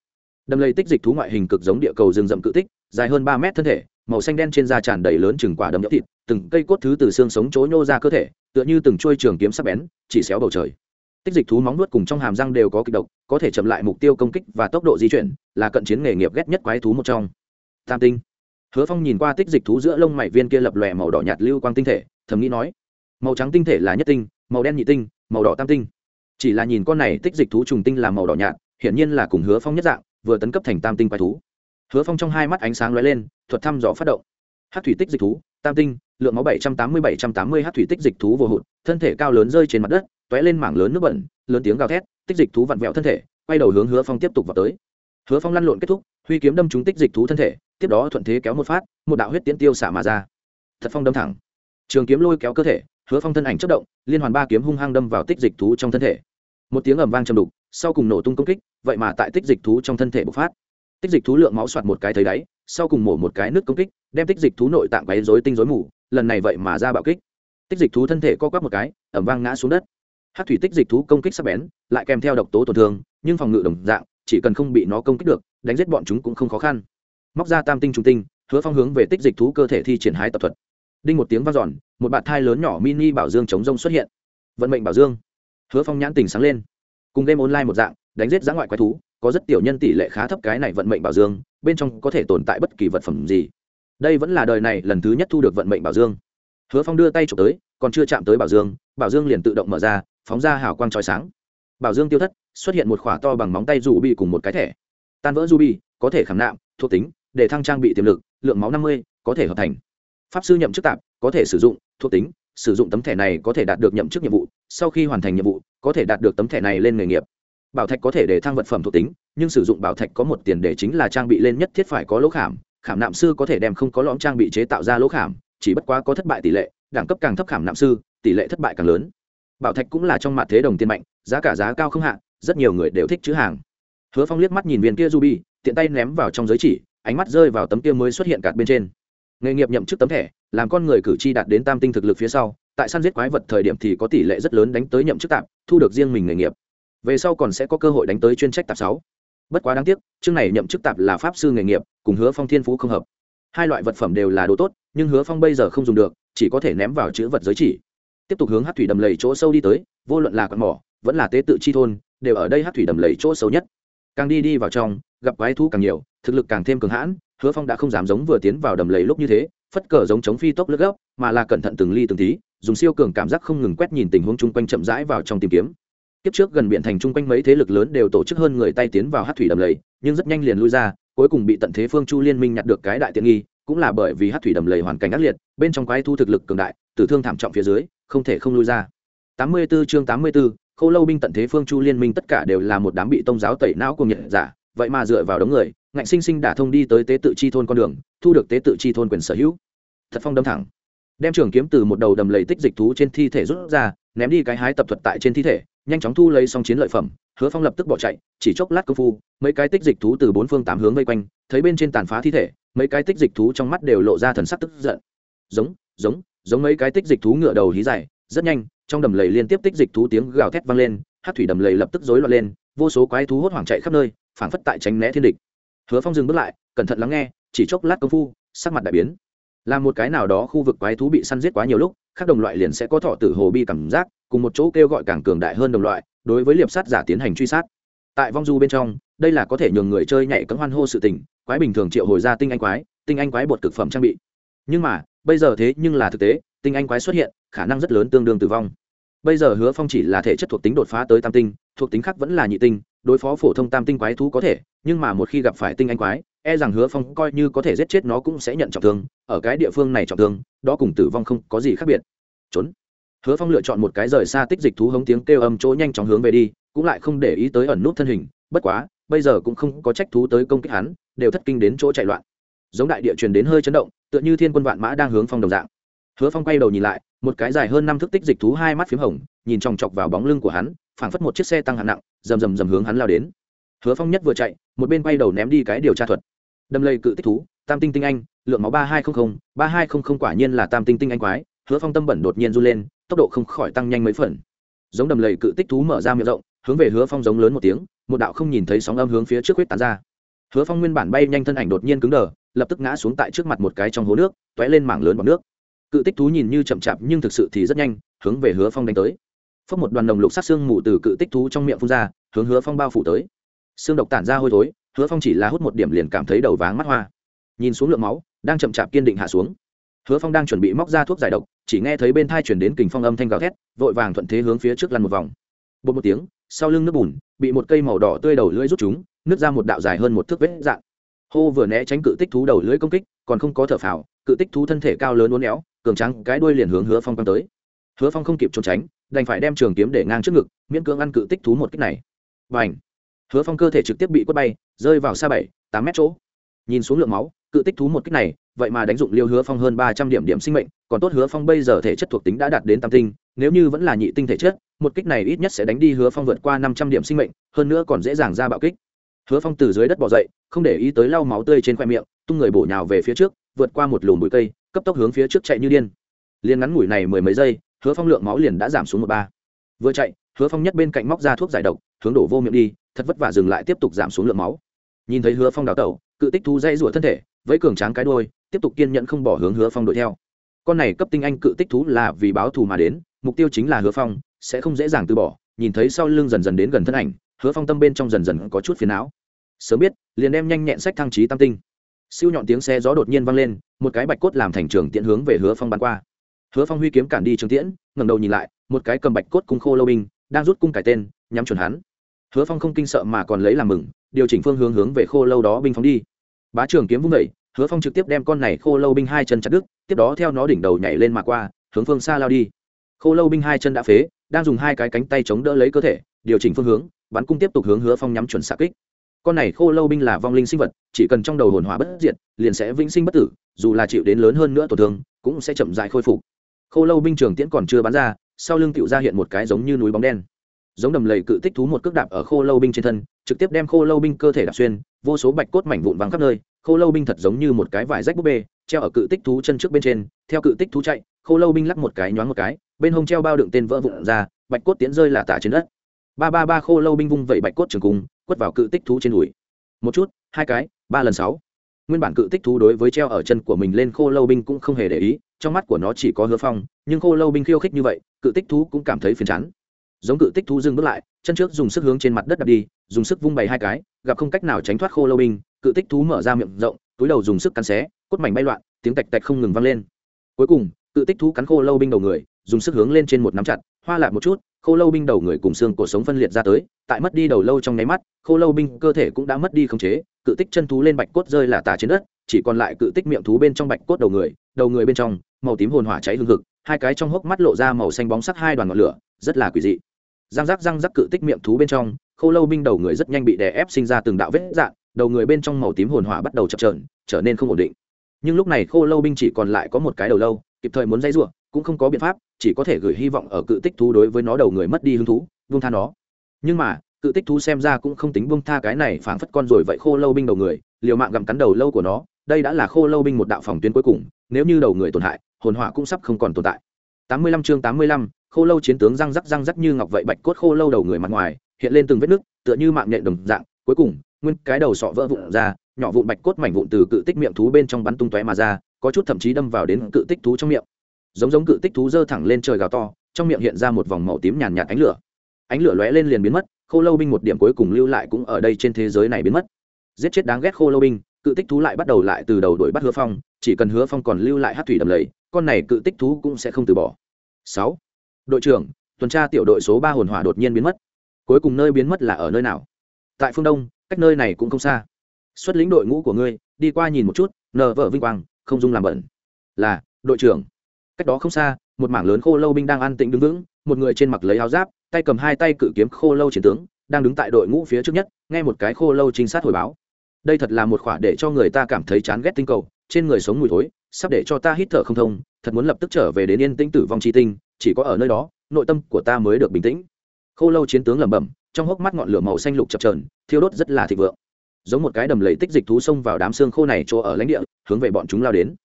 đầm lầy tích dịch thú ngoại hình cực giống địa cầu rừng rậm cự tích, dài hơn ba mét thân thể, màu xanh đen trên da tràn đầy lớn chừng quả đầm nhỡ thịt, từng cây cốt thứ từ xương sống chối nhô ra cơ thể, tựa như từng chuôi trường kiếm sắc bén, chỉ xéo bầu trời. Tích dịch thú móng nuốt cùng trong hàm răng đều có kịch độc, có thể chậm lại mục tiêu công kích và tốc độ di chuyển, là cận chiến nghề nghiệp ghét nhất quái thú một trong. Tam tinh. Hứa phong nhìn qua tích dịch thú giữa lông mảy viên kia lập lòe màu đỏ nhạt lưu quang tinh thể, thầm nghĩ nói, màu trắng tinh thể là nhất tinh, màu đen nhị tinh, màu đỏ tam tinh. Chỉ là nhìn con này tích dịch thú trùng tinh là màu đỏ nhạt, hiển nhiên là cùng hứa phong nhất dạng vừa tấn cấp thành tam tinh quái thú. Hứa phong trong hai mắt ánh sáng lóe lên, thuật thăm dò phát động. Hát thủy tích dịch thú, tam tinh, lượng máu bảy trăm tám mươi bảy trăm tám mươi hát thủy tích dịch thú vô hụt, thân thể cao lớn rơi trên mặt đất t ó é lên mảng lớn nước bẩn, lớn tiếng gào thét, tích dịch thú vặn vẹo thân thể, quay đầu hướng hứa phong tiếp tục vào tới. Hứa phong lăn lộn kết thúc, huy kiếm đâm trúng tích dịch thú thân thể, tiếp đó thuận thế kéo một phát, một đạo huyết tiễn tiêu xả mà ra. Thật phong đâm thẳng. Trường kiếm lôi kéo cơ thể, hứa phong thân ảnh chất động, liên hoàn ba kiếm hung hăng đâm vào tích dịch thú trong thân thể. Một tiếng ầm vang chầm đục sau cùng nổ tung công kích, vậy mà tại tích dịch thú trong thân thể bộc phát. Tích dịch thú lượng máu soạt một cái thấy đáy, sau cùng mổ một cái nước công kích, đem tích dịch thú nội tạng bấy rối tinh rối mù, lần này vậy mà ra bạo kích. Tích dịch thú thân thể co quắp một cái ẩm vang ngã xuống đất. Hát thủy tích dịch thú công kích sắc bén, lại kèm theo độc tố tổn thương, nhưng phòng ngự đồng dạng, chỉ cần không bị nó công kích được, đánh giết bọn chúng cũng không khó khăn. Móc ra tam tinh trung tinh, hứa phong hướng về tích dịch thú cơ thể thi triển hái tập thuật. Đinh một tiếng v a n giòn một bạt thai lớn nhỏ mini bảo dương chống rông xuất hiện. Vận mệnh bảo dương. Hứa phong nhãn tình sáng lên cùng game online một dạng, đánh giết giã ngoại quái thú, có rất tiểu nhân tỷ lệ khá thấp cái này vận mệnh bảo dương, bên trong có thể tồn tại bất kỳ vật phẩm gì. Đây vẫn là đời này lần thứ nhất thu được vận mệnh bảo dương. Hứa phong đưa tay trộm tới, còn chưa chạm tới bảo dương bảo dương liền tự động mở ra, phóng ra hào quang trói sáng. Bảo dương tiêu thất, xuất hiện một khỏa to bằng móng tay dù bị cùng một cái thẻ. Tan vỡ du bi có thể khảm nạm, thuộc tính, để thăng trang bị tiềm lực, lượng máu năm mươi, có thể hợp thành. Pháp sư nhậm chức tạp có thể sử dụng, thuộc tính, sử dụng tấm thẻ này có thể đạt được nhậm chức nhiệm vụ, sau khi hoàn thành nhiệm vụ có thể đạt được tấm thẻ này lên nghề nghiệp. Bảo thạch có thể để thăng vật phẩm thuộc tính, nhưng sử dụng bảo thạch có một tiền đề chính là trang bị lên nhất thiết phải có lỗ khảm khảm nạm sư có thể đem không có lõm trang bị chế tạo ra lỗ khảm, chỉ bất quá có thất bại tỷ lệ, đẳng cấp càng thấp khảm nạm sư, tỷ lệ thất bại càng lớn. Bảo thạch cũng là trong mặt thế đồng tiền mạnh, giá cả giá cao không hạ, rất nhiều người đều thích chữ hàng. Hứa phong liếc mắt nhìn viên kia ruby, tiện tay ném vào trong giới chỉ, ánh mắt rơi vào tấm kia mới xuất hiện cạt bên trên nghề nghiệp nhậm chức tấm thẻ, làm con người cử tri đạt đến tam tinh thực lực phía sau, tại săn giết quái vật thời điểm thì có tỷ lệ rất lớn đánh tới nhậm chức tạp thu được riêng mình nghề nghiệp. Về sau còn sẽ có cơ hội đánh tới chuyên trách tạp sáu. Bất quá đáng tiếc, chương này nhậm chức tạp là pháp sư nghề nghiệp, cùng hứa phong thiên phú không hợp. Hai loại vật phẩm đều là đồ tốt, nhưng hứa phong bây giờ không dùng được, chỉ có thể ném vào chữ vật giới chỉ. Tiếp tục hướng hát thủy đầm lầy chỗ sâu đi tới, vô luận là con mỏ, vẫn là tế tự chi thôn, đều ở đây hát thủy đầm lầy chỗ sâu nhất. Càng đi đi vào trong, gặp quái thú càng nhiều, thực lực càng thêm cường hãn hứa phong đã không dám giống vừa tiến vào đầm lầy lúc như thế phất cờ giống chống phi tốc lướt gốc mà là cẩn thận từng ly từng tí dùng siêu cường cảm giác không ngừng quét nhìn tình huống chung quanh chậm rãi vào trong tìm kiếm. Kiếp trước gần biển thành chung quanh mấy thế lực lớn đều tổ chức hơn người tay tiến vào hát thủy đầm lầy nhưng rất nhanh liền lui ra cuối cùng bị tận thế phương chu liên minh nhặt được cái đại tiện nghi cũng là bởi vì hát thủy đầm lầy hoàn cảnh ác liệt bên trong quái thu thực lực cường đại tử thương thảm trọng phía dưới không thể không lui ra. 84 chương 84, khô lâu binh tận thế phương chu liên minh tất cả đều là một đám bị tông giáo tẩy não cùng nhiệt giả vậy mà dựa vào đống người, ngạnh sinh sinh đả thông đi tới tế tự chi thôn con đường, thu được tế tự chi thôn quyền sở hữu. Thật phong đâm thẳng. Đem trường kiếm từ một đầu đầm lầy tích dịch thú trên thi thể rút ra, ném đi cái hái tập thuật tại trên thi thể, nhanh chóng thu lấy xong chiến lợi phẩm, hứa phong lập tức bỏ chạy, chỉ chốc lát công phu, mấy cái tích dịch thú từ bốn phương tám hướng vây quanh, thấy bên trên tàn phá thi thể, mấy cái tích dịch thú trong mắt đều lộ ra thần sắc tức giận. Giống giống giống mấy cái tích dịch thú ngựa đầu hí dài, rất nhanh, trong đầm lầy liên tiếp tích dịch thú tiếng gào thét vang lên, hát thủy đầm lầy lập tức rối loạn lên, vô số quái thú hốt hoảng chạy khắp nơi phảng phất tại tránh né thiên địch. Hứa phong dừng bước lại, cẩn thận lắng nghe, chỉ chốc lát công phu, sắc mặt đại biến. Là một cái nào đó khu vực quái thú bị săn giết quá nhiều lúc các đồng loại liền sẽ có thọ tử hồ bi cảm giác, cùng một chỗ kêu gọi càng cường đại hơn đồng loại, đối với liệp sát giả tiến hành truy sát. Tại vong du bên trong, đây là có thể nhường người chơi nhảy cấm hoan hô sự tình, quái bình thường triệu hồi ra tinh anh quái, tinh anh quái bột cực phẩm trang bị. Nhưng mà, bây giờ thế nhưng là thực tế, tinh anh quái xuất hiện, khả năng rất lớn tương đương tử vong. Bây giờ hứa phong chỉ là thể chất thuộc tính đột phá tới tam tinh, thuộc tính khác vẫn là nhị tinh đối phó phổ thông tam tinh quái thú có thể, nhưng mà một khi gặp phải tinh anh quái e rằng hứa phong coi như có thể giết chết nó cũng sẽ nhận trọng thương, ở cái địa phương này trọng thương, đó cùng tử vong không có gì khác biệt. Trốn. Hứa phong lựa chọn một cái rời xa tích dịch thú hống tiếng kêu âm chỗ nhanh chóng hướng về đi, cũng lại không để ý tới ẩn nút thân hình, bất quá, bây giờ cũng không có trách thú tới công kích hắn, đều thất kinh đến chỗ chạy loạn. Giống đại địa truyền đến hơi chấn động, tựa như thiên quân vạn mã đang hướng phong đồng dạng hứa phong quay đầu nhìn lại, một cái dài hơn năm thước tích dịch thú hai mắt p h í m hồng, nhìn chòng chọc vào bóng lưng của hắn, phảng phất một chiếc xe tăng hạng nặng, rầm rầm rầm hướng hắn lao đến. Hứa phong nhất vừa chạy, một bên quay đầu ném đi cái điều tra thuật. Đâm lây cự tích thú, tam tinh tinh anh, lượng máu ba hai trăm linh ba hai trăm linh quả nhiên là tam tinh tinh anh quái, hứa phong tâm bẩn đột nhiên run lên, tốc độ không khỏi tăng nhanh mấy phần. Giống đầm lầy cự tích thú mở ra miệng rộng, hướng về hứa phong giống lớn một tiếng, một đạo không nhìn thấy sóng âm hướng phía trước huyết tán ra. Hứa phong nguyên bản bay nhanh thân ảnh đột nhiên cứng đờ, lập tức ngã xuống tại trước mặt một cái trong hố nước t ó é lên mảng lớn bọc nước cự tích thú nhìn như chậm chạp nhưng thực sự thì rất nhanh, hướng về hứa phong đánh tới. Phất một đoàn đồng lục sát xương mù từ cự tích thú trong miệng phun ra, hướng hứa phong bao phủ tới. Xương độc tản ra hôi thối, hứa phong chỉ là hút một điểm liền cảm thấy đầu váng mắt hoa. Nhìn xuống lượng máu, đang chậm chạp kiên định hạ xuống. Hứa phong đang chuẩn bị móc ra thuốc giải độc, chỉ nghe thấy bên thai chuyển đến kình phong âm thanh gào thét, vội vàng thuận thế hướng phía trước lăn một vòng. Bột một tiếng, sau lưng nước bùn, bị một cây màu đỏ tươi đầu lưỡi rút chúng nước ra một đạo dài hơn một thước vết dạng. Hô vừa né tránh cự tích thú đầu lưỡi công kích, còn không có thở phào, cự tích thú thân thể cao lớn uốn éo cường trắng cái đuôi liền hướng hứa phong quăng tới. Hứa phong không kịp trốn tránh, đành phải đem trường kiếm để ngang trước ngực, miễn cưỡng ăn cự tích thú một kích này. Và ảnh hứa phong cơ thể trực tiếp bị quất bay, rơi vào xa bảy, tám mét chỗ. Nhìn xuống lượng máu, cự tích thú một kích này, vậy mà đánh dụng liêu hứa phong hơn ba trăm điểm điểm sinh mệnh, còn tốt hứa phong bây giờ thể chất thuộc tính đã đạt đến tam tinh, nếu như vẫn là nhị tinh thể chất, một kích này ít nhất sẽ đánh đi hứa phong vượt qua năm trăm điểm sinh mệnh, hơn nữa còn dễ dàng ra bạo kích. Hứa phong từ dưới đất bỏ dậy, không để ý tới lau máu tươi trên khoe miệng, tung người bổ nhào về phía trước, vượt qua một lùm bụi cây cấp tốc hướng phía trước chạy như điên. Liền ngắn ngủi này mười mấy giây, hứa phong lượng máu liền đã giảm xuống một ba. Vừa chạy, hứa phong nhất bên cạnh móc ra thuốc giải độc, hướng đổ vô miệng đi, thật vất vả dừng lại tiếp tục giảm xuống lượng máu. Nhìn thấy hứa phong đào tẩu, cự tích thú dây rủa thân thể với cường tráng cái đôi tiếp tục kiên nhẫn không bỏ hướng hứa phong đuổi theo. Con này cấp tinh anh cự tích thú là vì báo thù mà đến, mục tiêu chính là hứa phong, sẽ không dễ dàng từ bỏ. Nhìn thấy sau lưng dần dần đến gần thân ảnh, hứa phong tâm bên trong dần dần có chút phiền não. Sớm biết, liền đem nhanh nhẹn sách thăng trí tam tinh siêu nhọn tiếng xe gió đột nhiên vang lên, một cái bạch cốt làm thành trường tiện hướng về hứa phong bắn qua. Hứa phong huy kiếm cản đi trường tiễn, ngẩng đầu nhìn lại, một cái cầm bạch cốt cung khô lâu binh, đang rút cung cải tên, nhắm chuẩn hắn. Hứa phong không kinh sợ mà còn lấy làm mừng, điều chỉnh phương hướng hướng về khô lâu đó binh phóng đi. Bá trường kiếm vung vẩy hứa phong trực tiếp đem con này khô lâu binh hai chân chặt đứt, tiếp đó theo nó đỉnh đầu nhảy lên mà qua, hướng phương xa lao đi. Khô lâu binh hai chân đã phế, đang dùng hai cái cánh tay chống đỡ lấy cơ thể, điều chỉnh phương hướng, bắn cung tiếp tục hướng hứa phong nhắm chuẩn xạ kích con này khô lâu binh là vong linh sinh vật, chỉ cần trong đầu hồn hỏa bất diệt, liền sẽ vĩnh sinh bất tử, dù là chịu đến lớn hơn nữa tổn thương, cũng sẽ chậm dại khôi phục. Khô lâu binh trường tiễn còn chưa bắn ra, sau lưng tựu ra hiện một cái giống như núi bóng đen. Giống đầm lầy cự tích thú một cước đạp ở khô lâu binh trên thân, trực tiếp đem khô lâu binh cơ thể đạp xuyên, vô số bạch cốt mảnh vụn vắng khắp nơi, khô lâu binh thật giống như một cái vải rách búp bê, treo ở cự tích thú chân trước bên trên, theo cự tích thú chạy, khô lâu binh lắc một cái nhoáng một cái, bên hông treo bao đựng tên vỡ vụn ra, bạch cốt tiến rơi là tả trên đất. Ba ba ba khô lâu binh vung vẩy bạch cốt trường cung quất vào cự tích thú trên đùi. Một chút, hai cái, ba lần sáu. Nguyên bản cự tích thú đối với treo ở chân của mình lên khô lâu binh cũng không hề để ý, trong mắt của nó chỉ có hứa phong, nhưng khô lâu binh khiêu khích như vậy, cự tích thú cũng cảm thấy phiền chán. Giống cự tích thú dừng bước lại, chân trước dùng sức hướng trên mặt đất đập đi, dùng sức vung bày hai cái, gặp không cách nào tránh thoát khô lâu binh, cự tích thú mở ra miệng rộng, túi đầu dùng sức cắn xé, cốt mảnh bay loạn, tiếng tạch tạch không ngừng vang lên. Cuối cùng, cự tích thú cắn khô lâu binh đầu người, dùng sức hướng lên trên một nắm chặt hoa lại một chút, khô lâu binh đầu người cùng xương cổ sống phân liệt ra tới, tại mất đi đầu lâu trong nháy mắt, khô lâu binh cơ thể cũng đã mất đi khống chế, cự tích chân thú lên bạch cốt rơi là tả trên đất, chỉ còn lại cự tích miệng thú bên trong bạch cốt đầu người đầu người bên trong, màu tím hồn hỏa cháy hương thực hai cái trong hốc mắt lộ ra màu xanh bóng sắc hai đoàn ngọn lửa, rất là quỷ dị. Răng rắc răng rắc cự tích miệng thú bên trong, khô lâu binh đầu người rất nhanh bị đè ép sinh ra từng đạo vết dạn đầu người bên trong màu tím hồn hỏa bắt đầu chập trờn trở nên không ổn định. Nhưng lúc này khô lâu binh chỉ còn lại có một cái đầu lâu, kịp thời muốn dây r cũng không có biện pháp chỉ có thể gửi hy vọng ở cự tích thú đối với nó đầu người mất đi hứng thú vương tha nó. Nhưng mà cự tích thú xem ra cũng không tính vương tha cái này phảng phất con rồi vậy khô lâu binh đầu người liều mạng gặm cắn đầu lâu của nó đây đã là khô lâu binh một đạo phòng tuyến cuối cùng nếu như đầu người tổn hại hồn hỏa cũng sắp không còn tồn tại. 85 chương 85, khô lâu chiến tướng răng rắc răng rắc như ngọc vậy bạch cốt khô lâu đầu người mặt ngoài hiện lên từng vết nứt tựa như mạng nhện đồng dạng cuối cùng nguyên cái đầu sọ vỡ vụn ra nhỏ vụn bạch cốt mảnh vụn từ cự tích miệng thú bên trong bắn tung tóe mà ra có chút thậm chí đâm vào đến cự tích thú trong miệng giống giống cự tích thú dơ thẳng lên trời gào to, trong miệng hiện ra một vòng màu tím nhàn nhạt ánh lửa. Ánh lửa lóe lên liền biến mất, khô lâu binh một điểm cuối cùng lưu lại cũng ở đây trên thế giới này biến mất. Giết chết đáng ghét khô lâu binh, cự tích thú lại bắt đầu lại từ đầu đuổi bắt hứa phong, chỉ cần hứa phong còn lưu lại hát thủy đầm lầy, con này cự tích thú cũng sẽ không từ bỏ. Sáu, đội trưởng, tuần tra tiểu đội số ba hồn hỏa đột nhiên biến mất. Cuối cùng nơi biến mất là ở nơi nào? Tại phương đông, cách nơi này cũng không xa. Xuất lĩnh đội ngũ của ngươi, đi qua nhìn một chút nờ vợ vinh quang, không dung làm bẩn. Là, đội trưởng cách đó không xa, một mảng lớn khô lâu binh đang an tĩnh đứng vững, một người trên mặc lấy áo giáp, tay cầm hai tay cự kiếm khô lâu chiến tướng, đang đứng tại đội ngũ phía trước nhất, nghe một cái khô lâu trinh sát hồi báo. Đây thật là một khoả để cho người ta cảm thấy chán ghét tinh cầu, trên người sống mùi thối, sắp để cho ta hít thở không thông, thật muốn lập tức trở về đến yên tĩnh tử vong chi tinh, chỉ có ở nơi đó, nội tâm của ta mới được bình tĩnh. Khô lâu chiến tướng lẩm bẩm, trong hốc mắt ngọn lửa màu xanh lục chập trờn thiêu đốt rất là thịnh vượng. Giống một cái đầm lầy tích dịch thú xông vào đám xương khô này chỗ ở lãnh địa, hướng về bọn chúng lao đến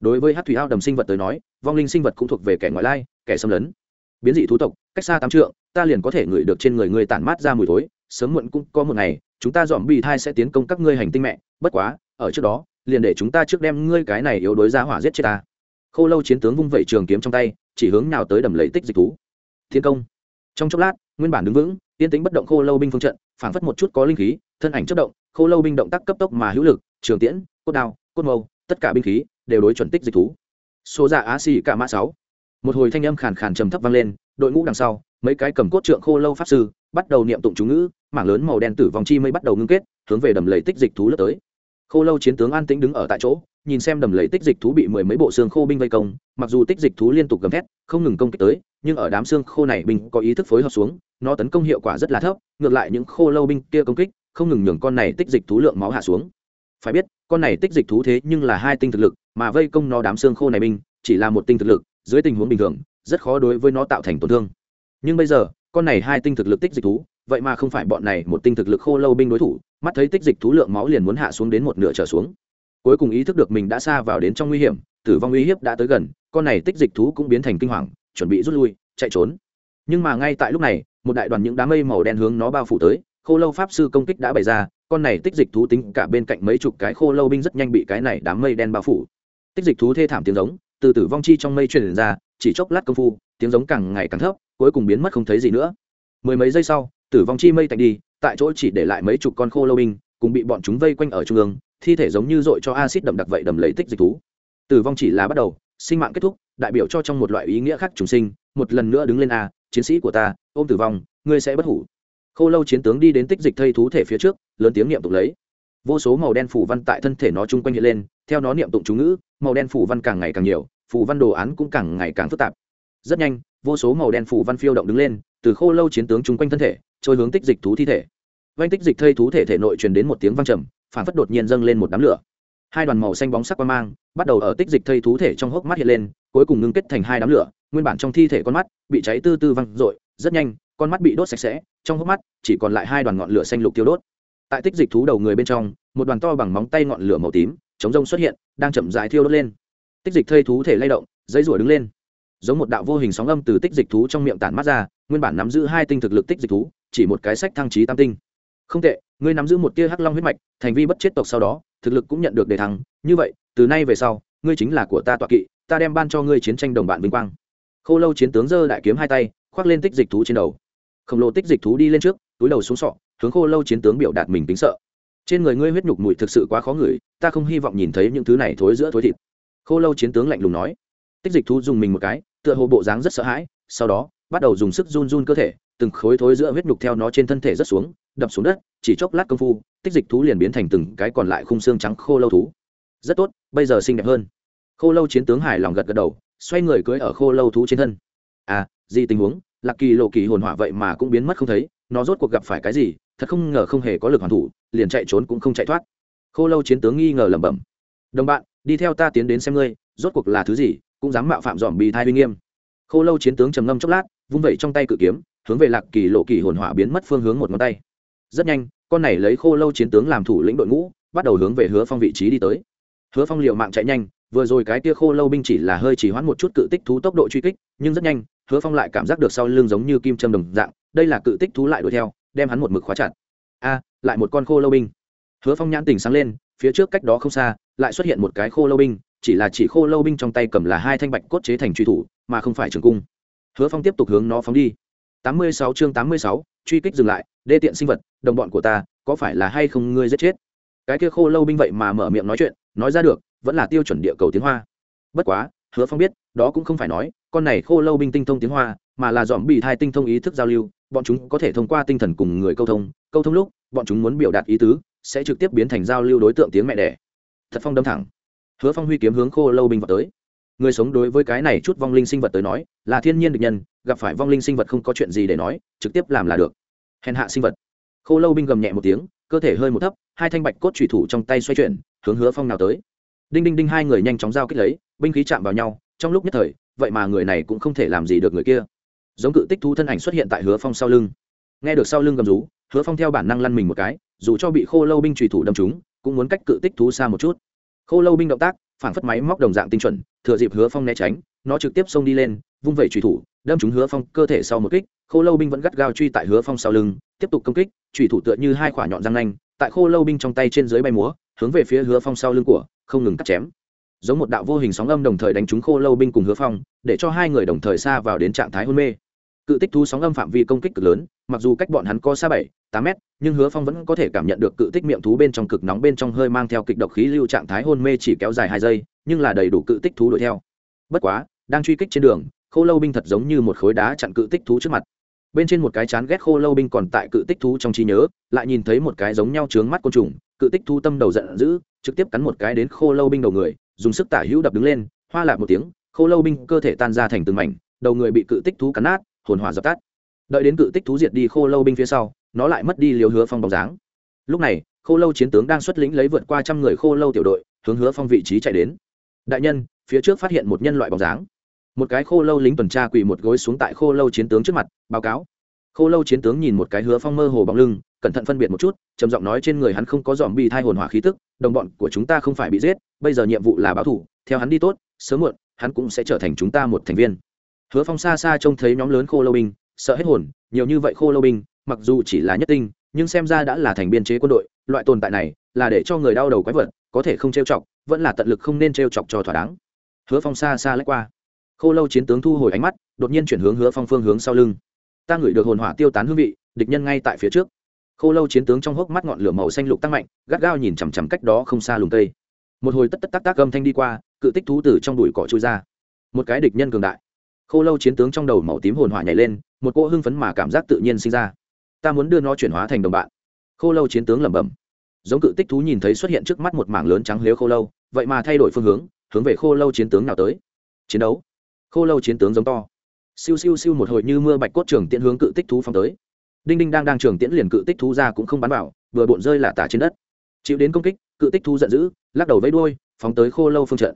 đối với hát thủy ao đầm sinh vật tới nói, vong linh sinh vật cũng thuộc về kẻ ngoại lai, kẻ xâm lấn. Biến dị thú tộc, cách xa tám trượng, ta liền có thể ngửi được trên người ngươi tản mát ra mùi thối, sớm muộn cũng có một ngày, chúng ta dọn bị thai sẽ tiến công các ngươi hành tinh mẹ, bất quá, ở trước đó, liền để chúng ta trước đem ngươi cái này yếu đối ra hỏa giết chết ta. Khô lâu chiến tướng vung vẩy trường kiếm trong tay, chỉ hướng nào tới đầm lấy tích dịch thú. Thiên công. Trong chốc lát, nguyên bản đứng vững, yên tĩnh bất động khô lâu binh phương trận, phảng phất một chút có linh khí, thân ảnh chất động, khô lâu binh động tác cấp tốc mà hữu lực, trường tiễn, cốt đao, cốt mâu, tất cả binh khí đều đối chuẩn tích dịch thú. Số dạ á xì cả mã sáu. Một hồi thanh âm khàn khàn trầm thấp vang lên, đội ngũ đằng sau, mấy cái cầm cốt trượng khô lâu pháp sư, bắt đầu niệm tụng chú ngữ, mảng lớn màu đen tử vòng chi mây bắt đầu ngưng kết, hướng về đầm lầy tích dịch thú lướt tới. Khô lâu chiến tướng an tĩnh đứng ở tại chỗ, nhìn xem đầm lầy tích dịch thú bị mười mấy bộ xương khô binh vây công, mặc dù tích dịch thú liên tục gầm thét, không ngừng công kích tới, nhưng ở đám xương khô này binh có ý thức phối hợp xuống, nó tấn công hiệu quả rất là thấp, ngược lại những khô lâu binh kia công kích, không ngừng nhường con này tích dịch thú lượng máu hạ xuống. Phải biết, con này tích dịch thú thế nhưng là hai tinh thực lực mà vây công nó đám xương khô này binh, chỉ là một tinh thực lực, dưới tình huống bình thường, rất khó đối với nó tạo thành tổn thương. Nhưng bây giờ, con này hai tinh thực lực tích dịch thú, vậy mà không phải bọn này một tinh thực lực khô lâu binh đối thủ, mắt thấy tích dịch thú lượng máu liền muốn hạ xuống đến một nửa trở xuống. Cuối cùng ý thức được mình đã xa vào đến trong nguy hiểm, tử vong uy hiếp đã tới gần, con này tích dịch thú cũng biến thành kinh hoàng, chuẩn bị rút lui, chạy trốn. Nhưng mà ngay tại lúc này, một đại đoàn những đám mây màu đen hướng nó bao phủ tới, khô lâu pháp sư công kích đã bày ra, con này tích dịch thú tính cả bên cạnh mấy chục cái khô lâu binh rất nhanh bị cái này đám mây đen bao phủ tích dịch thú thê thảm tiếng giống, từ tử vong chi trong mây truyền ra, chỉ chốc lát công phu, tiếng giống càng ngày càng thấp, cuối cùng biến mất không thấy gì nữa. Mười mấy giây sau, tử vong chi mây tạnh đi, tại chỗ chỉ để lại mấy chục con khô lâu binh, cùng bị bọn chúng vây quanh ở trung ương, thi thể giống như dội cho acid đậm đặc vậy đầm lấy tích dịch thú. Tử vong chỉ là bắt đầu, sinh mạng kết thúc, đại biểu cho trong một loại ý nghĩa khác trùng sinh, một lần nữa đứng lên a, chiến sĩ của ta, ôm tử vong, ngươi sẽ bất hủ. Khô lâu chiến tướng đi đến tích dịch thây thú thể phía trước, lớn tiếng niệm tục lấy. Vô số màu đen phủ văn tại thân thể nó chung quanh hiện lên theo nó niệm tụng chú ngữ màu đen phủ văn càng ngày càng nhiều phủ văn đồ án cũng càng ngày càng phức tạp. Rất nhanh vô số màu đen phủ văn phiêu động đứng lên từ khô lâu chiến tướng chung quanh thân thể trôi hướng tích dịch thú thi thể. Vanh tích dịch thây thú thể thể nội truyền đến một tiếng vang trầm phản phất đột nhiên dâng lên một đám lửa. Hai đoàn màu xanh bóng sắc quang mang bắt đầu ở tích dịch thây thú thể trong hốc mắt hiện lên cuối cùng ngưng kết thành hai đám lửa nguyên bản trong thi thể con mắt bị cháy tư tư văng rội, rất nhanh con mắt bị đốt sạch sẽ trong hốc mắt chỉ còn lại hai đoàn ngọn lửa xanh lục tiêu đốt. Tại tích dịch thú đầu người bên trong một đoàn to bằng móng tay ngọn lửa màu tím chống rông xuất hiện, đang chậm dài thiêu đốt lên. Tích dịch thây thú thể lay động dây rủa đứng lên. Giống một đạo vô hình sóng âm từ tích dịch thú trong miệng tản mắt ra, nguyên bản nắm giữ hai tinh thực lực tích dịch thú, chỉ một cái sách thăng trí tam tinh. Không tệ, ngươi nắm giữ một tia hắc long huyết mạch, thành vi bất chết tộc sau đó, thực lực cũng nhận được đề thăng. Như vậy, từ nay về sau, ngươi chính là của ta tọa kỵ, ta đem ban cho ngươi chiến tranh đồng bạn vinh quang. Khô lâu chiến tướng giơ đại kiếm hai tay, khoác lên tích dịch thú trên đầu. Khổng lồ tích dịch thú đi lên trước, túi đầu xuống sọ, hướng khô lâu chiến tướng biểu đạt mình tính sợ trên người ngươi huyết nhục mùi thực sự quá khó ngửi, ta không hy vọng nhìn thấy những thứ này thối giữa thối thịt. Khô lâu chiến tướng lạnh lùng nói. Tích dịch thú dùng mình một cái, tựa hồ bộ dáng rất sợ hãi, sau đó, bắt đầu dùng sức run run cơ thể, từng khối thối giữa huyết nhục theo nó trên thân thể rất xuống, đập xuống đất, chỉ chốc lát công phu, tích dịch thú liền biến thành từng cái còn lại khung xương trắng khô lâu thú. Rất tốt, bây giờ xinh đẹp hơn. Khô lâu chiến tướng hài lòng gật gật đầu, xoay người cưỡi ở khô lâu thú trên thân. À gì tình huống? Lạc kỳ lộ kỳ hồn hỏa vậy mà cũng biến mất không thấy nó rốt cuộc gặp phải cái gì, thật không ngờ không hề có lực hoàn thủ, liền chạy trốn cũng không chạy thoát. Khô lâu chiến tướng nghi ngờ lẩm bẩm. Đồng bạn, đi theo ta tiến đến xem ngươi, rốt cuộc là thứ gì, cũng dám mạo phạm dòm bì thai uy nghiêm. Khô lâu chiến tướng trầm ngâm chốc lát, vung vẩy trong tay cự kiếm, hướng về lạc kỳ lộ kỳ hồn hỏa biến mất phương hướng một ngón tay. Rất nhanh, con này lấy khô lâu chiến tướng làm thủ lĩnh đội ngũ, bắt đầu hướng về hứa phong vị trí đi tới. Hứa phong liệu mạng chạy nhanh, vừa rồi cái tia khô lâu binh chỉ là hơi chỉ hoãn một chút cự tích thú tốc độ truy kích, nhưng rất nhanh, hứa phong lại cảm giác được sau lưng giống như kim châm đồng dạng đây là cự tích thú lại đuổi theo, đem hắn một mực khóa chặt. A, lại một con khô lâu binh. Hứa phong nhãn tình sáng lên, phía trước cách đó không xa, lại xuất hiện một cái khô lâu binh, chỉ là chỉ khô lâu binh trong tay cầm là hai thanh bạch cốt chế thành truy thủ, mà không phải trường cung. Hứa phong tiếp tục hướng nó phóng đi. Tám mươi sáu chương tám mươi sáu, truy kích dừng lại, đê tiện sinh vật, đồng bọn của ta, có phải là hay không ngươi giết chết? Cái kia khô lâu binh vậy mà mở miệng nói chuyện, nói ra được, vẫn là tiêu chuẩn địa cầu tiếng hoa. Bất quá, hứa phong biết, đó cũng không phải nói, con này khô lâu binh tinh thông tiếng hoa, mà là dòm bị thai tinh thông ý thức giao lưu bọn chúng có thể thông qua tinh thần cùng người câu thông câu thông lúc, bọn chúng muốn biểu đạt ý tứ, sẽ trực tiếp biến thành giao lưu đối tượng tiếng mẹ đẻ. Thật phong đâm thẳng. Hứa phong huy kiếm hướng khô lâu binh vào tới. Người sống đối với cái này chút vong linh sinh vật tới nói, là thiên nhiên được nhân, gặp phải vong linh sinh vật không có chuyện gì để nói, trực tiếp làm là được. Hèn hạ sinh vật. Khô lâu binh gầm nhẹ một tiếng, cơ thể hơi một thấp, hai thanh bạch cốt thủy thủ trong tay xoay chuyển, hướng hứa phong nào tới. Đinh đinh đinh hai người nhanh chóng giao kích lấy, binh khí chạm vào nhau, trong lúc nhất thời, vậy mà người này cũng không thể làm gì được người kia giống cự tích thú thân ảnh xuất hiện tại hứa phong sau lưng nghe được sau lưng gầm rú hứa phong theo bản năng lăn mình một cái dù cho bị khô lâu binh trùy thủ đâm chúng cũng muốn cách cự tích thú xa một chút khô lâu binh động tác phản phất máy móc đồng dạng tinh chuẩn thừa dịp hứa phong né tránh nó trực tiếp xông đi lên vung vẩy trùy thủ đâm chúng hứa phong cơ thể sau một kích khô lâu binh vẫn gắt gao truy tại hứa phong sau lưng tiếp tục công kích trùy thủ tựa như hai quả nhọn răng nanh tại khô lâu binh trong tay trên dưới bay múa hướng về phía hứa phong sau lưng của không ngừng cắt chém giống một đạo vô hình sóng âm đồng thời đánh trúng khô lâu binh cùng hứa phong để cho hai người đồng thời xa vào đến trạng thái hôn mê cự tích thú sóng âm phạm vi công kích cực lớn, mặc dù cách bọn hắn có xa bảy, tám mét, nhưng hứa phong vẫn có thể cảm nhận được cự tích miệng thú bên trong cực nóng bên trong hơi mang theo kịch độc khí lưu trạng thái hôn mê chỉ kéo dài hai giây, nhưng là đầy đủ cự tích thú đuổi theo. Bất quá, đang truy kích trên đường, khô lâu binh thật giống như một khối đá chặn cự tích thú trước mặt. Bên trên một cái chán ghét khô lâu binh còn tại cự tích thú trong trí nhớ, lại nhìn thấy một cái giống nhau trướng mắt côn trùng, cự tích thú tâm đầu giận dữ, trực tiếp cắn một cái đến khô lâu binh đầu người, dùng sức tả hữu đập đứng lên, hoa lạc một tiếng, khô lâu binh cơ thể tan ra thành từng mảnh, đầu người bị cự tích thú cắn nát hồn hỏa dập tắt. Đợi đến cự tích thú diệt đi khô lâu binh phía sau, nó lại mất đi liều hứa phong bóng dáng. Lúc này, khô lâu chiến tướng đang xuất lĩnh lấy vượt qua trăm người khô lâu tiểu đội, hướng hứa phong vị trí chạy đến. Đại nhân, phía trước phát hiện một nhân loại bóng dáng. Một cái khô lâu lính tuần tra quỳ một gối xuống tại khô lâu chiến tướng trước mặt, báo cáo. Khô lâu chiến tướng nhìn một cái hứa phong mơ hồ bóng lưng, cẩn thận phân biệt một chút, trầm giọng nói trên người hắn không có dòm bị thai hồn hỏa khí tức, đồng bọn của chúng ta không phải bị giết, bây giờ nhiệm vụ là báo thủ, theo hắn đi tốt, sớm muộn, hắn cũng sẽ trở thành chúng ta một thành viên hứa phong xa xa trông thấy nhóm lớn khô lâu binh, sợ hết hồn, nhiều như vậy khô lâu binh, mặc dù chỉ là nhất tinh, nhưng xem ra đã là thành biên chế quân đội, loại tồn tại này là để cho người đau đầu quái vật, có thể không trêu chọc, vẫn là tận lực không nên trêu chọc cho thỏa đáng. Hứa phong xa xa lách qua. Khô lâu chiến tướng thu hồi ánh mắt, đột nhiên chuyển hướng hứa phong phương hướng sau lưng. Ta ngửi được hồn hỏa tiêu tán hương vị, địch nhân ngay tại phía trước. Khô lâu chiến tướng trong hốc mắt ngọn lửa màu xanh lục tăng mạnh, gắt gao nhìn chằm chằm cách đó không xa lùng cây. Một hồi tất tất tác tác gầm thanh đi qua, cự tích thú tử trong đùi cỏ trôi ra. Một cái địch nhân cường đại khô lâu chiến tướng trong đầu màu tím hồn hỏa nhảy lên, một cỗ hưng phấn mà cảm giác tự nhiên sinh ra. Ta muốn đưa nó chuyển hóa thành đồng bạn. Khô lâu chiến tướng lẩm bẩm. Giống cự tích thú nhìn thấy xuất hiện trước mắt một mảng lớn trắng lếu khô lâu, vậy mà thay đổi phương hướng hướng về khô lâu chiến tướng nào tới? Chiến đấu. Khô lâu chiến tướng giống to. Siêu siêu siêu một hồi như mưa bạch cốt trường tiễn hướng cự tích thú phong tới. Đinh đinh đang đang trường tiễn liền cự tích thú ra cũng không bắn vào, vừa bộn rơi là tả trên đất. Chịu đến công kích, cự tích thú giận dữ, lắc đầu vẫy đuôi, phóng tới khô lâu phương trận.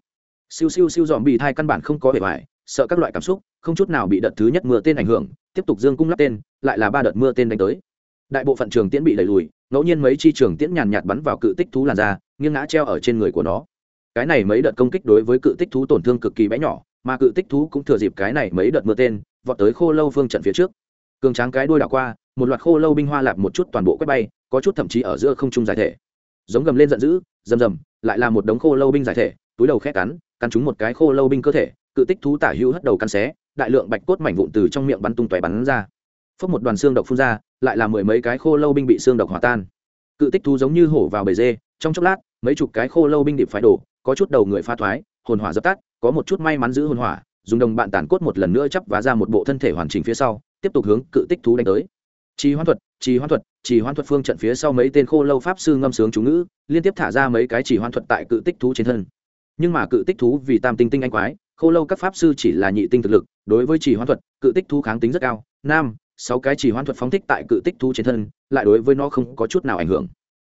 Siêu siêu siêu dòm bị thai căn bản không có vẻ vải sợ các loại cảm xúc, không chút nào bị đợt thứ nhất mưa tên ảnh hưởng, tiếp tục dương cung lắp tên, lại là ba đợt mưa tên đánh tới. Đại bộ phận trường tiễn bị đẩy lùi, ngẫu nhiên mấy chi trường tiễn nhàn nhạt bắn vào cự tích thú làn da, nghiêng ngã treo ở trên người của nó. Cái này mấy đợt công kích đối với cự tích thú tổn thương cực kỳ bé nhỏ, mà cự tích thú cũng thừa dịp cái này mấy đợt mưa tên, vọt tới khô lâu phương trận phía trước. Cường tráng cái đuôi đảo qua, một loạt khô lâu binh hoa lạp một chút toàn bộ quét bay, có chút thậm chí ở giữa không trung giải thể. Giống gầm lên giận dữ, rầm rầm, lại là một đống khô lâu binh giải thể, túi đầu khét cắn cắn trúng một cái khô lâu binh cơ thể cự tích thú tả hữu hất đầu cắn xé, đại lượng bạch cốt mảnh vụn từ trong miệng bắn tung tóe bắn ra. Phốc một đoàn xương độc phun ra, lại là mười mấy cái khô lâu binh bị xương độc hòa tan. Cự tích thú giống như hổ vào bể dê, trong chốc lát, mấy chục cái khô lâu binh điệp phải đổ, có chút đầu người pha thoái, hồn hỏa dập tắt, có một chút may mắn giữ hồn hỏa, dùng đồng bạn tàn cốt một lần nữa chấp và ra một bộ thân thể hoàn chỉnh phía sau, tiếp tục hướng cự tích thú đánh tới. Trì hoãn thuật, trì hoãn thuật, trì hoãn thuật phương trận phía sau mấy tên khô lâu pháp sư ngâm sướng chú ngữ, liên tiếp thả ra mấy cái trì hoãn thuật tại cự tích thú trên thân. Nhưng mà cự tích thú vì tam tinh tinh anh quái khô lâu các pháp sư chỉ là nhị tinh thực lực, đối với chỉ hoãn thuật, cự tích thú kháng tính rất cao. Nam, sáu cái chỉ hoãn thuật phóng thích tại cự tích thú trên thân, lại đối với nó không có chút nào ảnh hưởng.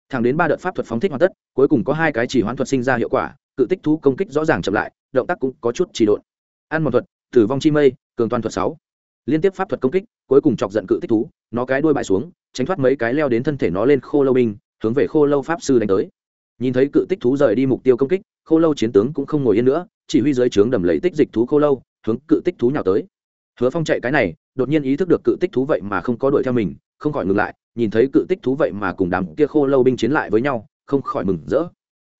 Thẳng đến ba đợt pháp thuật phóng thích hoàn tất, cuối cùng có hai cái chỉ hoãn thuật sinh ra hiệu quả, cự tích thú công kích rõ ràng chậm lại, động tác cũng có chút trì độn. Ăn một thuật, tử vong chi mây, cường toàn thuật sáu. Liên tiếp pháp thuật công kích, cuối cùng chọc giận cự tích thú, nó cái đuôi bại xuống, tránh thoát mấy cái leo đến thân thể nó lên khô lâu binh, hướng về khô lâu pháp sư đánh tới. Nhìn thấy cự tích thú rời đi mục tiêu công kích khô lâu chiến tướng cũng không ngồi yên nữa, chỉ huy dưới trướng đầm lấy tích dịch thú khô lâu, hướng cự tích thú nhào tới. Hứa phong chạy cái này, đột nhiên ý thức được cự tích thú vậy mà không có đuổi theo mình, không khỏi ngừng lại, nhìn thấy cự tích thú vậy mà cùng đám kia khô lâu binh chiến lại với nhau, không khỏi mừng rỡ.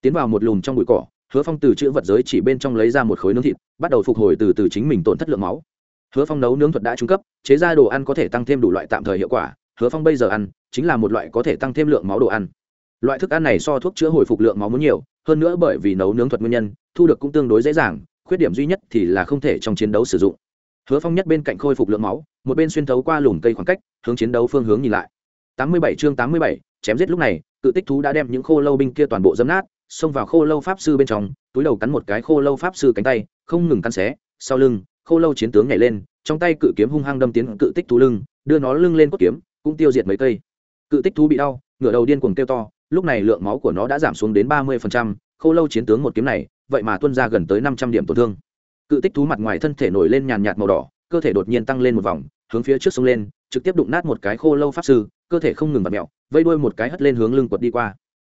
Tiến vào một lùm trong bụi cỏ, hứa phong từ chữ vật giới chỉ bên trong lấy ra một khối nướng thịt, bắt đầu phục hồi từ từ chính mình tổn thất lượng máu. Hứa phong nấu nướng thuật đã trung cấp, chế ra đồ ăn có thể tăng thêm đủ loại tạm thời hiệu quả, hứa phong bây giờ ăn, chính là một loại có thể tăng thêm lượng máu đồ ăn. Loại thức ăn này so thuốc chữa hồi phục lượng máu muốn nhiều hơn nữa bởi vì nấu nướng thuật nguyên nhân, thu được cũng tương đối dễ dàng, khuyết điểm duy nhất thì là không thể trong chiến đấu sử dụng. Hứa phong nhất bên cạnh khôi phục lượng máu, một bên xuyên thấu qua lùm cây khoảng cách, hướng chiến đấu phương hướng nhìn lại. Tám mươi bảy chương tám mươi bảy, chém giết lúc này, cự tích thú đã đem những khô lâu binh kia toàn bộ dấm nát, xông vào khô lâu pháp sư bên trong, túi đầu cắn một cái khô lâu pháp sư cánh tay, không ngừng cắn xé, sau lưng, khô lâu chiến tướng nhảy lên, trong tay cự kiếm hung hăng đâm tiến cự tích thú lưng, đưa nó lưng lên cốt kiếm, cũng tiêu diệt mấy cây. Cự tích thú bị đau, ngửa đầu điên cuồng kêu to lúc này lượng máu của nó đã giảm xuống đến ba mươi khô lâu chiến tướng một kiếm này, vậy mà tuân ra gần tới năm trăm điểm tổn thương. Cự tích thú mặt ngoài thân thể nổi lên nhàn nhạt màu đỏ, cơ thể đột nhiên tăng lên một vòng, hướng phía trước sông lên, trực tiếp đụng nát một cái khô lâu pháp sư, cơ thể không ngừng bật mẹo, vây đuôi một cái hất lên hướng lưng quật đi qua.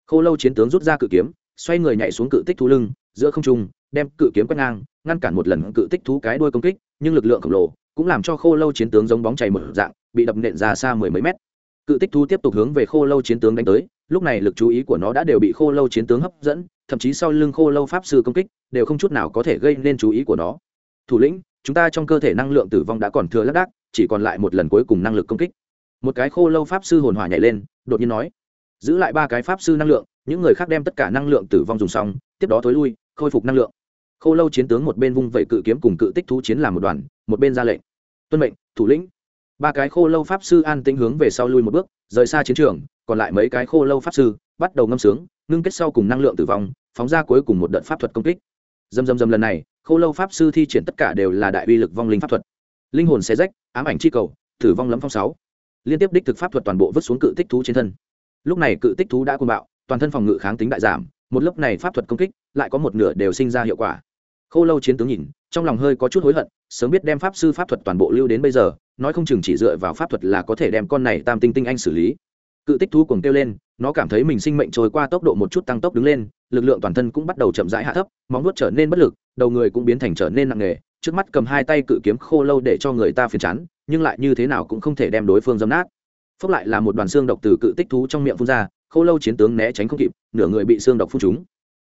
Khô lâu chiến tướng rút ra cự kiếm, xoay người nhảy xuống cự tích thú lưng, giữa không trung, đem cự kiếm quét ngang, ngăn cản một lần cự tích thú cái đuôi công kích, nhưng lực lượng khổng lồ cũng làm cho khô lâu chiến tướng giống bóng chảy một dạng, bị đập nện ra xa mười mấy mét cự tích thú tiếp tục hướng về khô lâu chiến tướng đánh tới, lúc này lực chú ý của nó đã đều bị khô lâu chiến tướng hấp dẫn, thậm chí sau lưng khô lâu pháp sư công kích, đều không chút nào có thể gây nên chú ý của nó. Thủ lĩnh, chúng ta trong cơ thể năng lượng tử vong đã còn thừa lác đác, chỉ còn lại một lần cuối cùng năng lực công kích. Một cái khô lâu pháp sư hồn hỏa nhảy lên, đột nhiên nói, giữ lại ba cái pháp sư năng lượng, những người khác đem tất cả năng lượng tử vong dùng xong, tiếp đó thối lui, khôi phục năng lượng. Khô lâu chiến tướng một bên vung vẩy cự kiếm cùng cự tích thú chiến làm một đoàn, một bên ra lệnh, tuân mệnh, thủ lĩnh ba cái khô lâu pháp sư an tĩnh hướng về sau lui một bước, rời xa chiến trường, còn lại mấy cái khô lâu pháp sư bắt đầu ngâm sướng, ngưng kết sau cùng năng lượng tử vong, phóng ra cuối cùng một đợt pháp thuật công kích. Dầm dầm dầm lần này, khô lâu pháp sư thi triển tất cả đều là đại uy lực vong linh pháp thuật. Linh hồn xe rách, ám ảnh chi cầu, tử vong lấm phong sáu. Liên tiếp đích thực pháp thuật toàn bộ vứt xuống cự tích thú trên thân. Lúc này cự tích thú đã côn bạo, toàn thân phòng ngự kháng tính đại giảm, một lớp này pháp thuật công kích lại có một nửa đều sinh ra hiệu quả. Khô lâu chiến tướng nhìn, trong lòng hơi có chút hối hận, sớm biết đem pháp sư pháp thuật toàn bộ lưu đến bây giờ nói không chừng chỉ dựa vào pháp thuật là có thể đem con này tam tinh tinh anh xử lý. Cự tích thú cùng kêu lên, nó cảm thấy mình sinh mệnh trôi qua tốc độ một chút tăng tốc đứng lên, lực lượng toàn thân cũng bắt đầu chậm rãi hạ thấp, móng nuốt trở nên bất lực, đầu người cũng biến thành trở nên nặng nề, trước mắt cầm hai tay cự kiếm khô lâu để cho người ta phiền chán, nhưng lại như thế nào cũng không thể đem đối phương dâm nát. Phốc lại là một đoàn xương độc từ cự tích thú trong miệng phun ra, khô lâu chiến tướng né tránh không kịp, nửa người bị xương độc phun trúng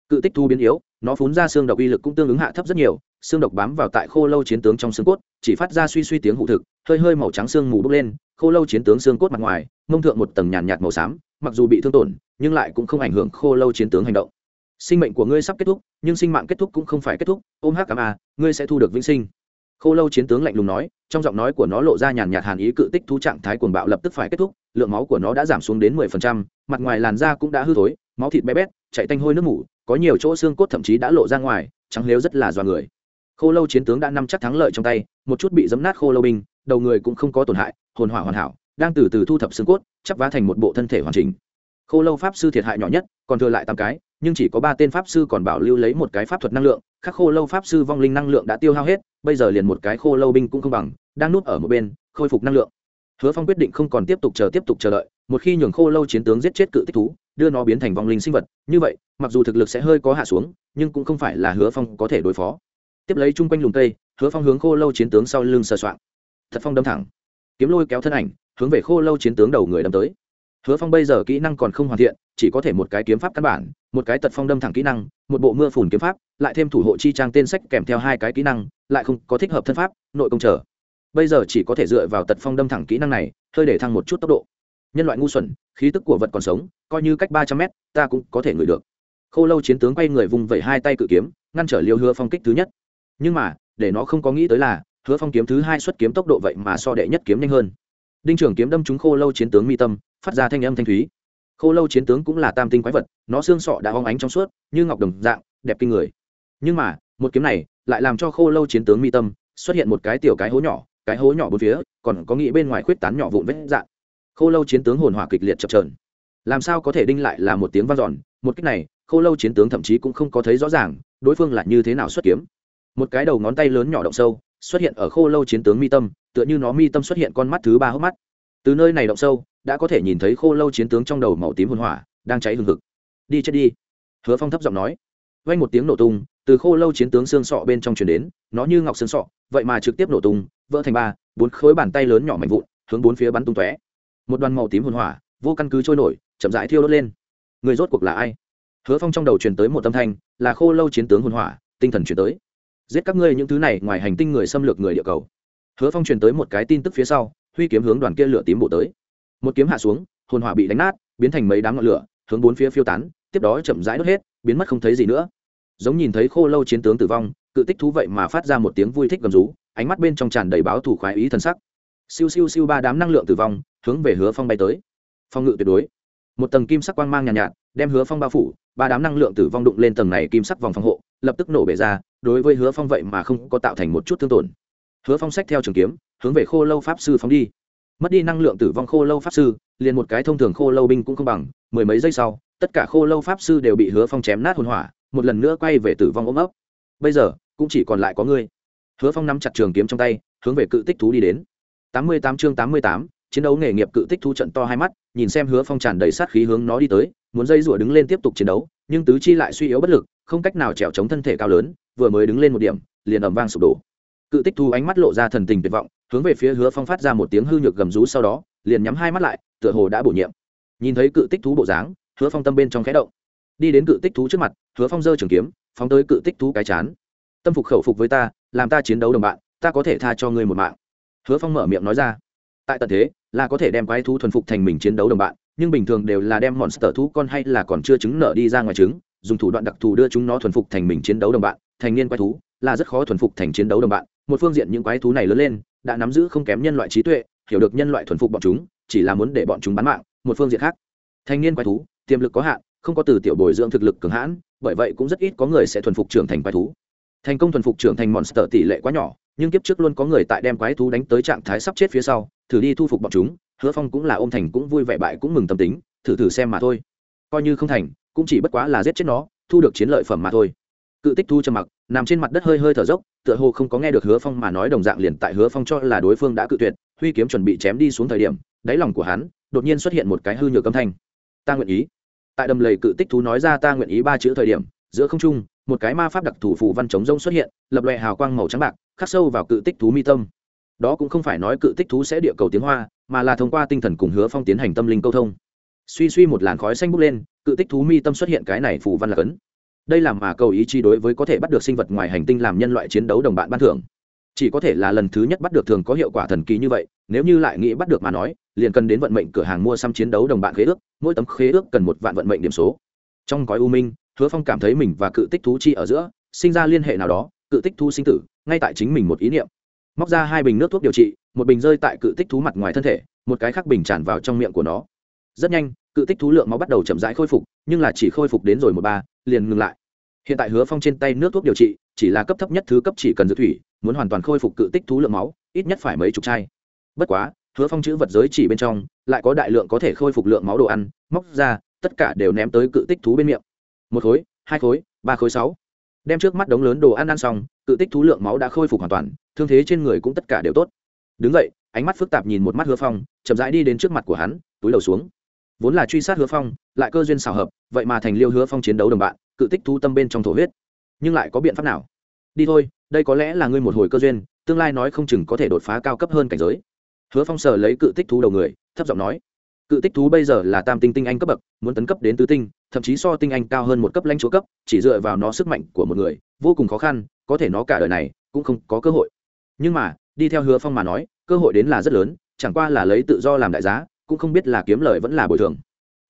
cự tích thu biến yếu, nó phun ra xương độc uy lực cũng tương ứng hạ thấp rất nhiều, xương độc bám vào tại khô lâu chiến tướng trong xương cốt, chỉ phát ra suy suy tiếng hụ thực, hơi hơi màu trắng xương mù bốc lên, khô lâu chiến tướng xương cốt mặt ngoài, mông thượng một tầng nhàn nhạt màu xám, mặc dù bị thương tổn, nhưng lại cũng không ảnh hưởng khô lâu chiến tướng hành động. Sinh mệnh của ngươi sắp kết thúc, nhưng sinh mạng kết thúc cũng không phải kết thúc, ôm hắc cảm a à, ngươi sẽ thu được vĩnh sinh. Khô lâu chiến tướng lạnh lùng nói, trong giọng nói của nó lộ ra nhàn nhạt hàn ý cự tích thú trạng thái cuồng bạo lập tức phải kết thúc, lượng máu của nó đã giảm xuống đến mười phần trăm, mặt ngoài làn da cũng đã hư thối máu thịt bé bét, chạy tanh hôi nước mủ, có nhiều chỗ xương cốt thậm chí đã lộ ra ngoài, trắng lếu rất là dọa người. Khô lâu chiến tướng đã nắm chắc thắng lợi trong tay, một chút bị dấm nát khô lâu binh, đầu người cũng không có tổn hại, hồn hỏa hoàn hảo, đang từ từ thu thập xương cốt, chắp vá thành một bộ thân thể hoàn chỉnh. Khô lâu pháp sư thiệt hại nhỏ nhất, còn thừa lại tám cái, nhưng chỉ có ba tên pháp sư còn bảo lưu lấy một cái pháp thuật năng lượng các khô lâu pháp sư vong linh năng lượng đã tiêu hao hết, bây giờ liền một cái khô lâu binh cũng không bằng, đang núp ở một bên, khôi phục năng lượng. Hứa phong quyết định không còn tiếp tục chờ tiếp tục chờ đợi, một khi nhường khô lâu chiến tướng giết chết cự tích thú đưa nó biến thành vong linh sinh vật. Như vậy, mặc dù thực lực sẽ hơi có hạ xuống, nhưng cũng không phải là hứa phong có thể đối phó. Tiếp lấy chung quanh lùng cây, hứa phong hướng khô lâu chiến tướng sau lưng sờ soạn thật phong đâm thẳng. Kiếm lôi kéo thân ảnh, hướng về khô lâu chiến tướng đầu người đâm tới. Hứa phong bây giờ kỹ năng còn không hoàn thiện, chỉ có thể một cái kiếm pháp căn bản, một cái tật phong đâm thẳng kỹ năng, một bộ mưa phùn kiếm pháp, lại thêm thủ hộ chi trang tên sách kèm theo hai cái kỹ năng, lại không có thích hợp thân pháp, nội công trở bây giờ chỉ có thể dựa vào tật phong đâm thẳng kỹ năng này, hơi để thăng một chút tốc độ nhân loại ngu xuẩn, khí tức của vật còn sống, coi như cách ba trăm mét, ta cũng có thể ngửi được. Khô lâu chiến tướng quay người vùng vẩy hai tay cự kiếm, ngăn trở liêu hứa phong kích thứ nhất. Nhưng mà, để nó không có nghĩ tới là, hứa phong kiếm thứ hai xuất kiếm tốc độ vậy mà so đệ nhất kiếm nhanh hơn. Đinh trưởng kiếm đâm trúng khô lâu chiến tướng mi tâm, phát ra thanh âm thanh thúy. Khô lâu chiến tướng cũng là tam tinh quái vật, nó xương sọ đã hóng ánh trong suốt, như ngọc đồng dạng, đẹp kinh người. Nhưng mà, một kiếm này lại làm cho khô lâu chiến tướng mi tâm xuất hiện một cái tiểu cái hố nhỏ, cái hố nhỏ bốn phía, còn có nghĩ bên ngoài khuyết tán nhỏ vụn vết dạng khô lâu chiến tướng hồn hỏa kịch liệt chập trờn làm sao có thể đinh lại là một tiếng vang dọn? Một cách này, khô lâu chiến tướng thậm chí cũng không có thấy rõ ràng, đối phương là như thế nào xuất kiếm. Một cái đầu ngón tay lớn nhỏ động sâu, xuất hiện ở khô lâu chiến tướng mi tâm, tựa như nó mi tâm xuất hiện con mắt thứ ba hốc mắt. Từ nơi này động sâu, đã có thể nhìn thấy khô lâu chiến tướng trong đầu màu tím hồn hỏa, đang cháy hừng hực. Đi chết đi. Hứa phong thấp giọng nói. Vang một tiếng nổ tung, từ khô lâu chiến tướng xương sọ bên trong truyền đến, nó như ngọc xương sọ, vậy mà trực tiếp nổ tung, vỡ thành ba, bốn khối bàn tay lớn nhỏ mạnh vụn, hướng bốn phía bắn tung tóe một đoàn màu tím hồn hỏa, vô căn cứ trôi nổi, chậm rãi thiêu đốt lên. Người rốt cuộc là ai? Hứa phong trong đầu truyền tới một âm thanh, là khô lâu chiến tướng hồn hỏa, tinh thần truyền tới. Giết các ngươi những thứ này, ngoài hành tinh người xâm lược người địa cầu. Hứa phong truyền tới một cái tin tức phía sau, huy kiếm hướng đoàn kia lửa tím bộ tới. Một kiếm hạ xuống, hồn hỏa bị đánh nát, biến thành mấy đám ngọn lửa, hướng bốn phía phiêu tán, tiếp đó chậm rãi đốt hết, biến mất không thấy gì nữa. Giống nhìn thấy khô lâu chiến tướng tử vong, cự tích thú vậy mà phát ra một tiếng vui thích gầm rú, ánh mắt bên trong tràn đầy báo thủ khoái ý thần sắc siêu siêu siêu ba đám năng lượng tử vong hướng về hứa phong bay tới. Phong ngự tuyệt đối. Một tầng kim sắc quang mang nhàn nhạt, nhạt đem hứa phong bao phủ ba đám năng lượng tử vong đụng lên tầng này kim sắc vòng phòng hộ lập tức nổ bể ra đối với hứa phong vậy mà không có tạo thành một chút thương tổn. Hứa phong sách theo trường kiếm hướng về khô lâu pháp sư phóng đi. Mất đi năng lượng tử vong khô lâu pháp sư liền một cái thông thường khô lâu binh cũng không bằng mười mấy giây sau tất cả khô lâu pháp sư đều bị hứa phong chém nát hồn hỏa một lần nữa quay về tử vong ôm ấp. Bây giờ cũng chỉ còn lại có ngươi. Hứa phong nắm chặt trường kiếm trong tay hướng về cự tích thú đi đến tám mươi tám chương tám mươi tám, chiến đấu nghề nghiệp cự tích thu trận to hai mắt, nhìn xem hứa phong tràn đầy sát khí hướng nó đi tới, muốn dây rủa đứng lên tiếp tục chiến đấu, nhưng tứ chi lại suy yếu bất lực, không cách nào trèo chống thân thể cao lớn, vừa mới đứng lên một điểm, liền ầm vang sụp đổ. Cự tích thu ánh mắt lộ ra thần tình tuyệt vọng, hướng về phía hứa phong phát ra một tiếng hư nhược gầm rú sau đó, liền nhắm hai mắt lại, tựa hồ đã bổ nhiệm. Nhìn thấy cự tích thú bộ dáng, hứa phong tâm bên trong khẽ động. Đi đến cự tích thú trước mặt, hứa phong giơ trường kiếm, phóng tới cự tích thú cái chán. Tâm phục khẩu phục với ta, làm ta chiến đấu đồng bạn, ta có thể tha cho ngươi một mạng hứa phong mở miệng nói ra, tại tận thế, là có thể đem quái thú thuần phục thành mình chiến đấu đồng bạn, nhưng bình thường đều là đem monster thú con hay là còn chưa trứng nở đi ra ngoài trứng, dùng thủ đoạn đặc thù đưa chúng nó thuần phục thành mình chiến đấu đồng bạn, thành niên quái thú, là rất khó thuần phục thành chiến đấu đồng bạn. Một phương diện những quái thú này lớn lên, đã nắm giữ không kém nhân loại trí tuệ, hiểu được nhân loại thuần phục bọn chúng, chỉ là muốn để bọn chúng bán mạng, một phương diện khác thanh niên quái thú, tiềm lực có hạn, không có từ tiểu bồi dưỡng thực lực cường hãn, bởi vậy cũng rất ít có người sẽ thuần phục trưởng thành quái thú. Thành công thuần phục trưởng thành monster tỷ lệ quá nhỏ nhưng kiếp trước luôn có người tại đem quái thú đánh tới trạng thái sắp chết phía sau, thử đi thu phục bọn chúng, hứa phong cũng là ôm thành cũng vui vẻ bại cũng mừng tâm tính, thử thử xem mà thôi. Coi như không thành, cũng chỉ bất quá là giết chết nó, thu được chiến lợi phẩm mà thôi. Cự tích thu trầm mặc, nằm trên mặt đất hơi hơi thở dốc, tựa hồ không có nghe được hứa phong mà nói đồng dạng liền tại hứa phong cho là đối phương đã cự tuyệt, huy kiếm chuẩn bị chém đi xuống thời điểm, đáy lòng của hắn, đột nhiên xuất hiện một cái hư nhược âm thanh. Ta nguyện ý. Tại đầm lầy cự tích thú nói ra ta nguyện ý ba chữ thời điểm, giữa không trung một cái ma pháp đặc thù phù văn chống rông xuất hiện, lập loè hào quang màu trắng bạc, khắc sâu vào cự tích thú mi tâm. Đó cũng không phải nói cự tích thú sẽ địa cầu tiếng hoa, mà là thông qua tinh thần cùng hứa phong tiến hành tâm linh câu thông. Suy suy một làn khói xanh bốc lên, cự tích thú mi tâm xuất hiện cái này phù văn là cấn. Đây là mà cầu ý chi đối với có thể bắt được sinh vật ngoài hành tinh làm nhân loại chiến đấu đồng bạn ban thưởng. Chỉ có thể là lần thứ nhất bắt được thường có hiệu quả thần kỳ như vậy, nếu như lại nghĩ bắt được mà nói, liền cần đến vận mệnh cửa hàng mua xăm chiến đấu đồng bạn khế ước, mỗi tấm khế ước cần một vạn vận mệnh điểm số. Trong gói u minh hứa phong cảm thấy mình và cự tích thú chi ở giữa, sinh ra liên hệ nào đó, cự tích Thú sinh tử, ngay tại chính mình một ý niệm. Móc ra hai bình nước thuốc điều trị, một bình rơi tại cự tích thú mặt ngoài thân thể, một cái khác bình tràn vào trong miệng của nó. Rất nhanh, cự tích thú lượng máu bắt đầu chậm rãi khôi phục, nhưng là chỉ khôi phục đến rồi một ba, liền ngừng lại. Hiện tại hứa phong trên tay nước thuốc điều trị, chỉ là cấp thấp nhất thứ cấp chỉ cần giữ thủy, muốn hoàn toàn khôi phục cự tích thú lượng máu, ít nhất phải mấy chục chai. Bất quá, hứa phong chữ vật giới chỉ bên trong, lại có đại lượng có thể khôi phục lượng máu đồ ăn, móc ra, tất cả đều ném tới cự tích thú bên miệng một khối, hai khối, ba khối, sáu. Đem trước mắt đống lớn đồ ăn ăn xong, cự tích thú lượng máu đã khôi phục hoàn toàn, thương thế trên người cũng tất cả đều tốt. Đứng vậy ánh mắt phức tạp nhìn một mắt hứa phong, chậm rãi đi đến trước mặt của hắn, túi đầu xuống. Vốn là truy sát hứa phong, lại cơ duyên xào hợp, vậy mà thành liêu hứa phong chiến đấu đồng bạn, cự tích thú tâm bên trong thổ huyết. Nhưng lại có biện pháp nào? Đi thôi, đây có lẽ là ngươi một hồi cơ duyên, tương lai nói không chừng có thể đột phá cao cấp hơn cảnh giới. Hứa phong sờ lấy cự tích thú đầu người, thấp giọng nói cự tích thú bây giờ là tam tinh tinh anh cấp bậc, muốn tấn cấp đến tứ tinh, thậm chí so tinh anh cao hơn một cấp lãnh chúa cấp, chỉ dựa vào nó sức mạnh của một người, vô cùng khó khăn, có thể nó cả đời này cũng không có cơ hội. Nhưng mà, đi theo hứa phong mà nói, cơ hội đến là rất lớn, chẳng qua là lấy tự do làm đại giá, cũng không biết là kiếm lời vẫn là bồi thường.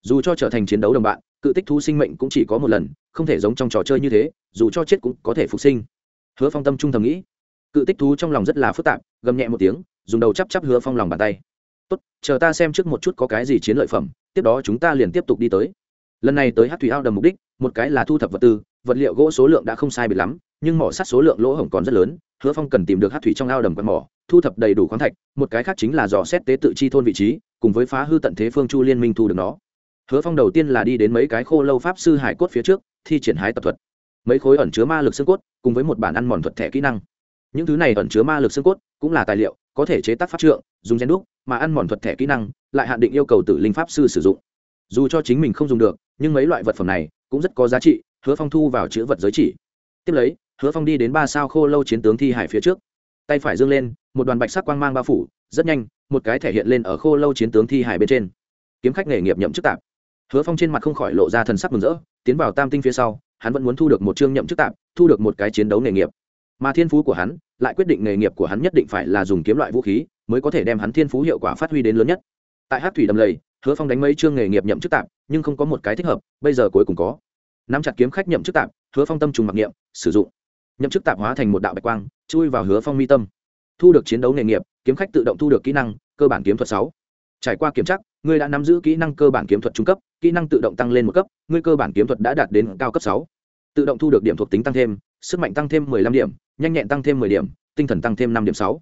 Dù cho trở thành chiến đấu đồng bạn, cự tích thú sinh mệnh cũng chỉ có một lần, không thể giống trong trò chơi như thế, dù cho chết cũng có thể phục sinh. Hứa phong tâm trung thầm nghĩ. Cự tích thú trong lòng rất là phức tạp, gầm nhẹ một tiếng, dùng đầu chắp chắp hứa phong lòng bàn tay tốt, chờ ta xem trước một chút có cái gì chiến lợi phẩm, tiếp đó chúng ta liền tiếp tục đi tới. Lần này tới hát thủy ao đầm mục đích, một cái là thu thập vật tư, vật liệu gỗ số lượng đã không sai biệt lắm, nhưng mỏ sắt số lượng lỗ hổng còn rất lớn, hứa phong cần tìm được hát thủy trong ao đầm quạt mỏ, thu thập đầy đủ khoáng thạch, một cái khác chính là dò xét tế tự chi thôn vị trí, cùng với phá hư tận thế phương chu liên minh thu được nó. Hứa phong đầu tiên là đi đến mấy cái khô lâu pháp sư hải cốt phía trước, thi triển hái tập thuật. Mấy khối ẩn chứa ma lực xương cốt, cùng với một bản ăn mòn thuật thẻ kỹ năng. Những thứ này ẩn chứa ma lực xương cốt, cũng là tài liệu, có thể chế tác pháp trượng, dùng gen đúc mà ăn mòn thuật thẻ kỹ năng, lại hạn định yêu cầu tử linh pháp sư sử dụng. Dù cho chính mình không dùng được, nhưng mấy loại vật phẩm này cũng rất có giá trị, hứa phong thu vào chữ vật giới chỉ. Tiếp lấy, hứa phong đi đến ba sao khô lâu chiến tướng thi hải phía trước. Tay phải dâng lên, một đoàn bạch sắc quang mang bao phủ, rất nhanh, một cái thể hiện lên ở khô lâu chiến tướng thi hải bên trên. Kiếm khách nghề nghiệp nhậm chức tạp. Hứa phong trên mặt không khỏi lộ ra thần sắc mừng rỡ, tiến vào tam tinh phía sau, hắn vẫn muốn thu được một chương nhậm chức tạp, thu được một cái chiến đấu nghề nghiệp mà thiên phú của hắn, lại quyết định nghề nghiệp của hắn nhất định phải là dùng kiếm loại vũ khí, mới có thể đem hắn thiên phú hiệu quả phát huy đến lớn nhất. Tại hát thủy đầm lầy, hứa phong đánh mấy chương nghề nghiệp nhậm chức tạp nhưng không có một cái thích hợp, bây giờ cuối cùng có. Nắm chặt kiếm khách nhậm chức tạp hứa phong tâm trùng mặc niệm, sử dụng. Nhậm chức tạp hóa thành một đạo bạch quang, chui vào hứa phong mi tâm. Thu được chiến đấu nghề nghiệp, kiếm khách tự động thu được kỹ năng, cơ bản kiếm thuật sáu. Trải qua kiểm tra, ngươi đã nắm giữ kỹ năng cơ bản kiếm thuật trung cấp, kỹ năng tự động tăng lên một cấp, ngươi cơ bản kiếm thuật đã đạt đến cao cấp sáu. Tự động thu được điểm thuộc tính tăng thêm sức mạnh tăng thêm 15 điểm, nhanh nhẹn tăng thêm 10 điểm, tinh thần tăng thêm 5 điểm sáu.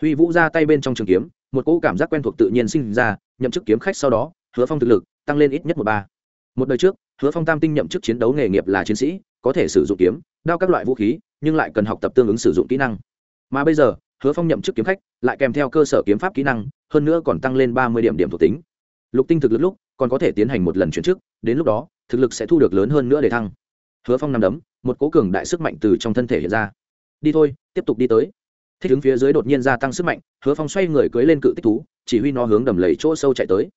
Huy vũ ra tay bên trong trường kiếm, một cỗ cảm giác quen thuộc tự nhiên sinh ra, nhậm chức kiếm khách sau đó, hứa phong thực lực tăng lên ít nhất một ba. Một đời trước, hứa phong tam tinh nhậm chức chiến đấu nghề nghiệp là chiến sĩ, có thể sử dụng kiếm, đao các loại vũ khí, nhưng lại cần học tập tương ứng sử dụng kỹ năng. Mà bây giờ, hứa phong nhậm chức kiếm khách, lại kèm theo cơ sở kiếm pháp kỹ năng, hơn nữa còn tăng lên ba mươi điểm điểm thuộc tính. Lục tinh thực lực lúc còn có thể tiến hành một lần chuyển chức, đến lúc đó, thực lực sẽ thu được lớn hơn nữa để thăng. Hứa phong nằm đấm một cố cường đại sức mạnh từ trong thân thể hiện ra. Đi thôi, tiếp tục đi tới. Thích hướng phía dưới đột nhiên gia tăng sức mạnh, hứa phong xoay người cưới lên cự tích thú, chỉ huy nó hướng đầm lầy chỗ sâu chạy tới.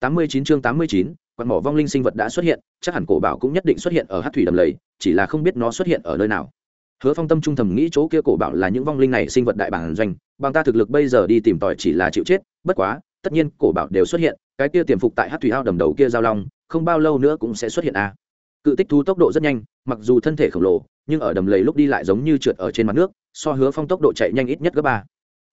Tám mươi chín chương tám mươi chín quạt mỏ vong linh sinh vật đã xuất hiện, chắc hẳn cổ bảo cũng nhất định xuất hiện ở hát thủy đầm lầy, chỉ là không biết nó xuất hiện ở nơi nào. Hứa phong tâm trung thầm nghĩ chỗ kia cổ bảo là những vong linh này sinh vật đại bản doanh, bằng ta thực lực bây giờ đi tìm tòi chỉ là chịu chết, bất quá, tất nhiên cổ bảo đều xuất hiện, cái kia tiềm phục tại hát thủy ao đầm đầu kia giao long, không bao lâu nữa cũng sẽ xuất hiện a. à cự tích thú tốc độ rất nhanh, mặc dù thân thể khổng lồ, nhưng ở đầm lầy lúc đi lại giống như trượt ở trên mặt nước, so hứa phong tốc độ chạy nhanh ít nhất gấp ba.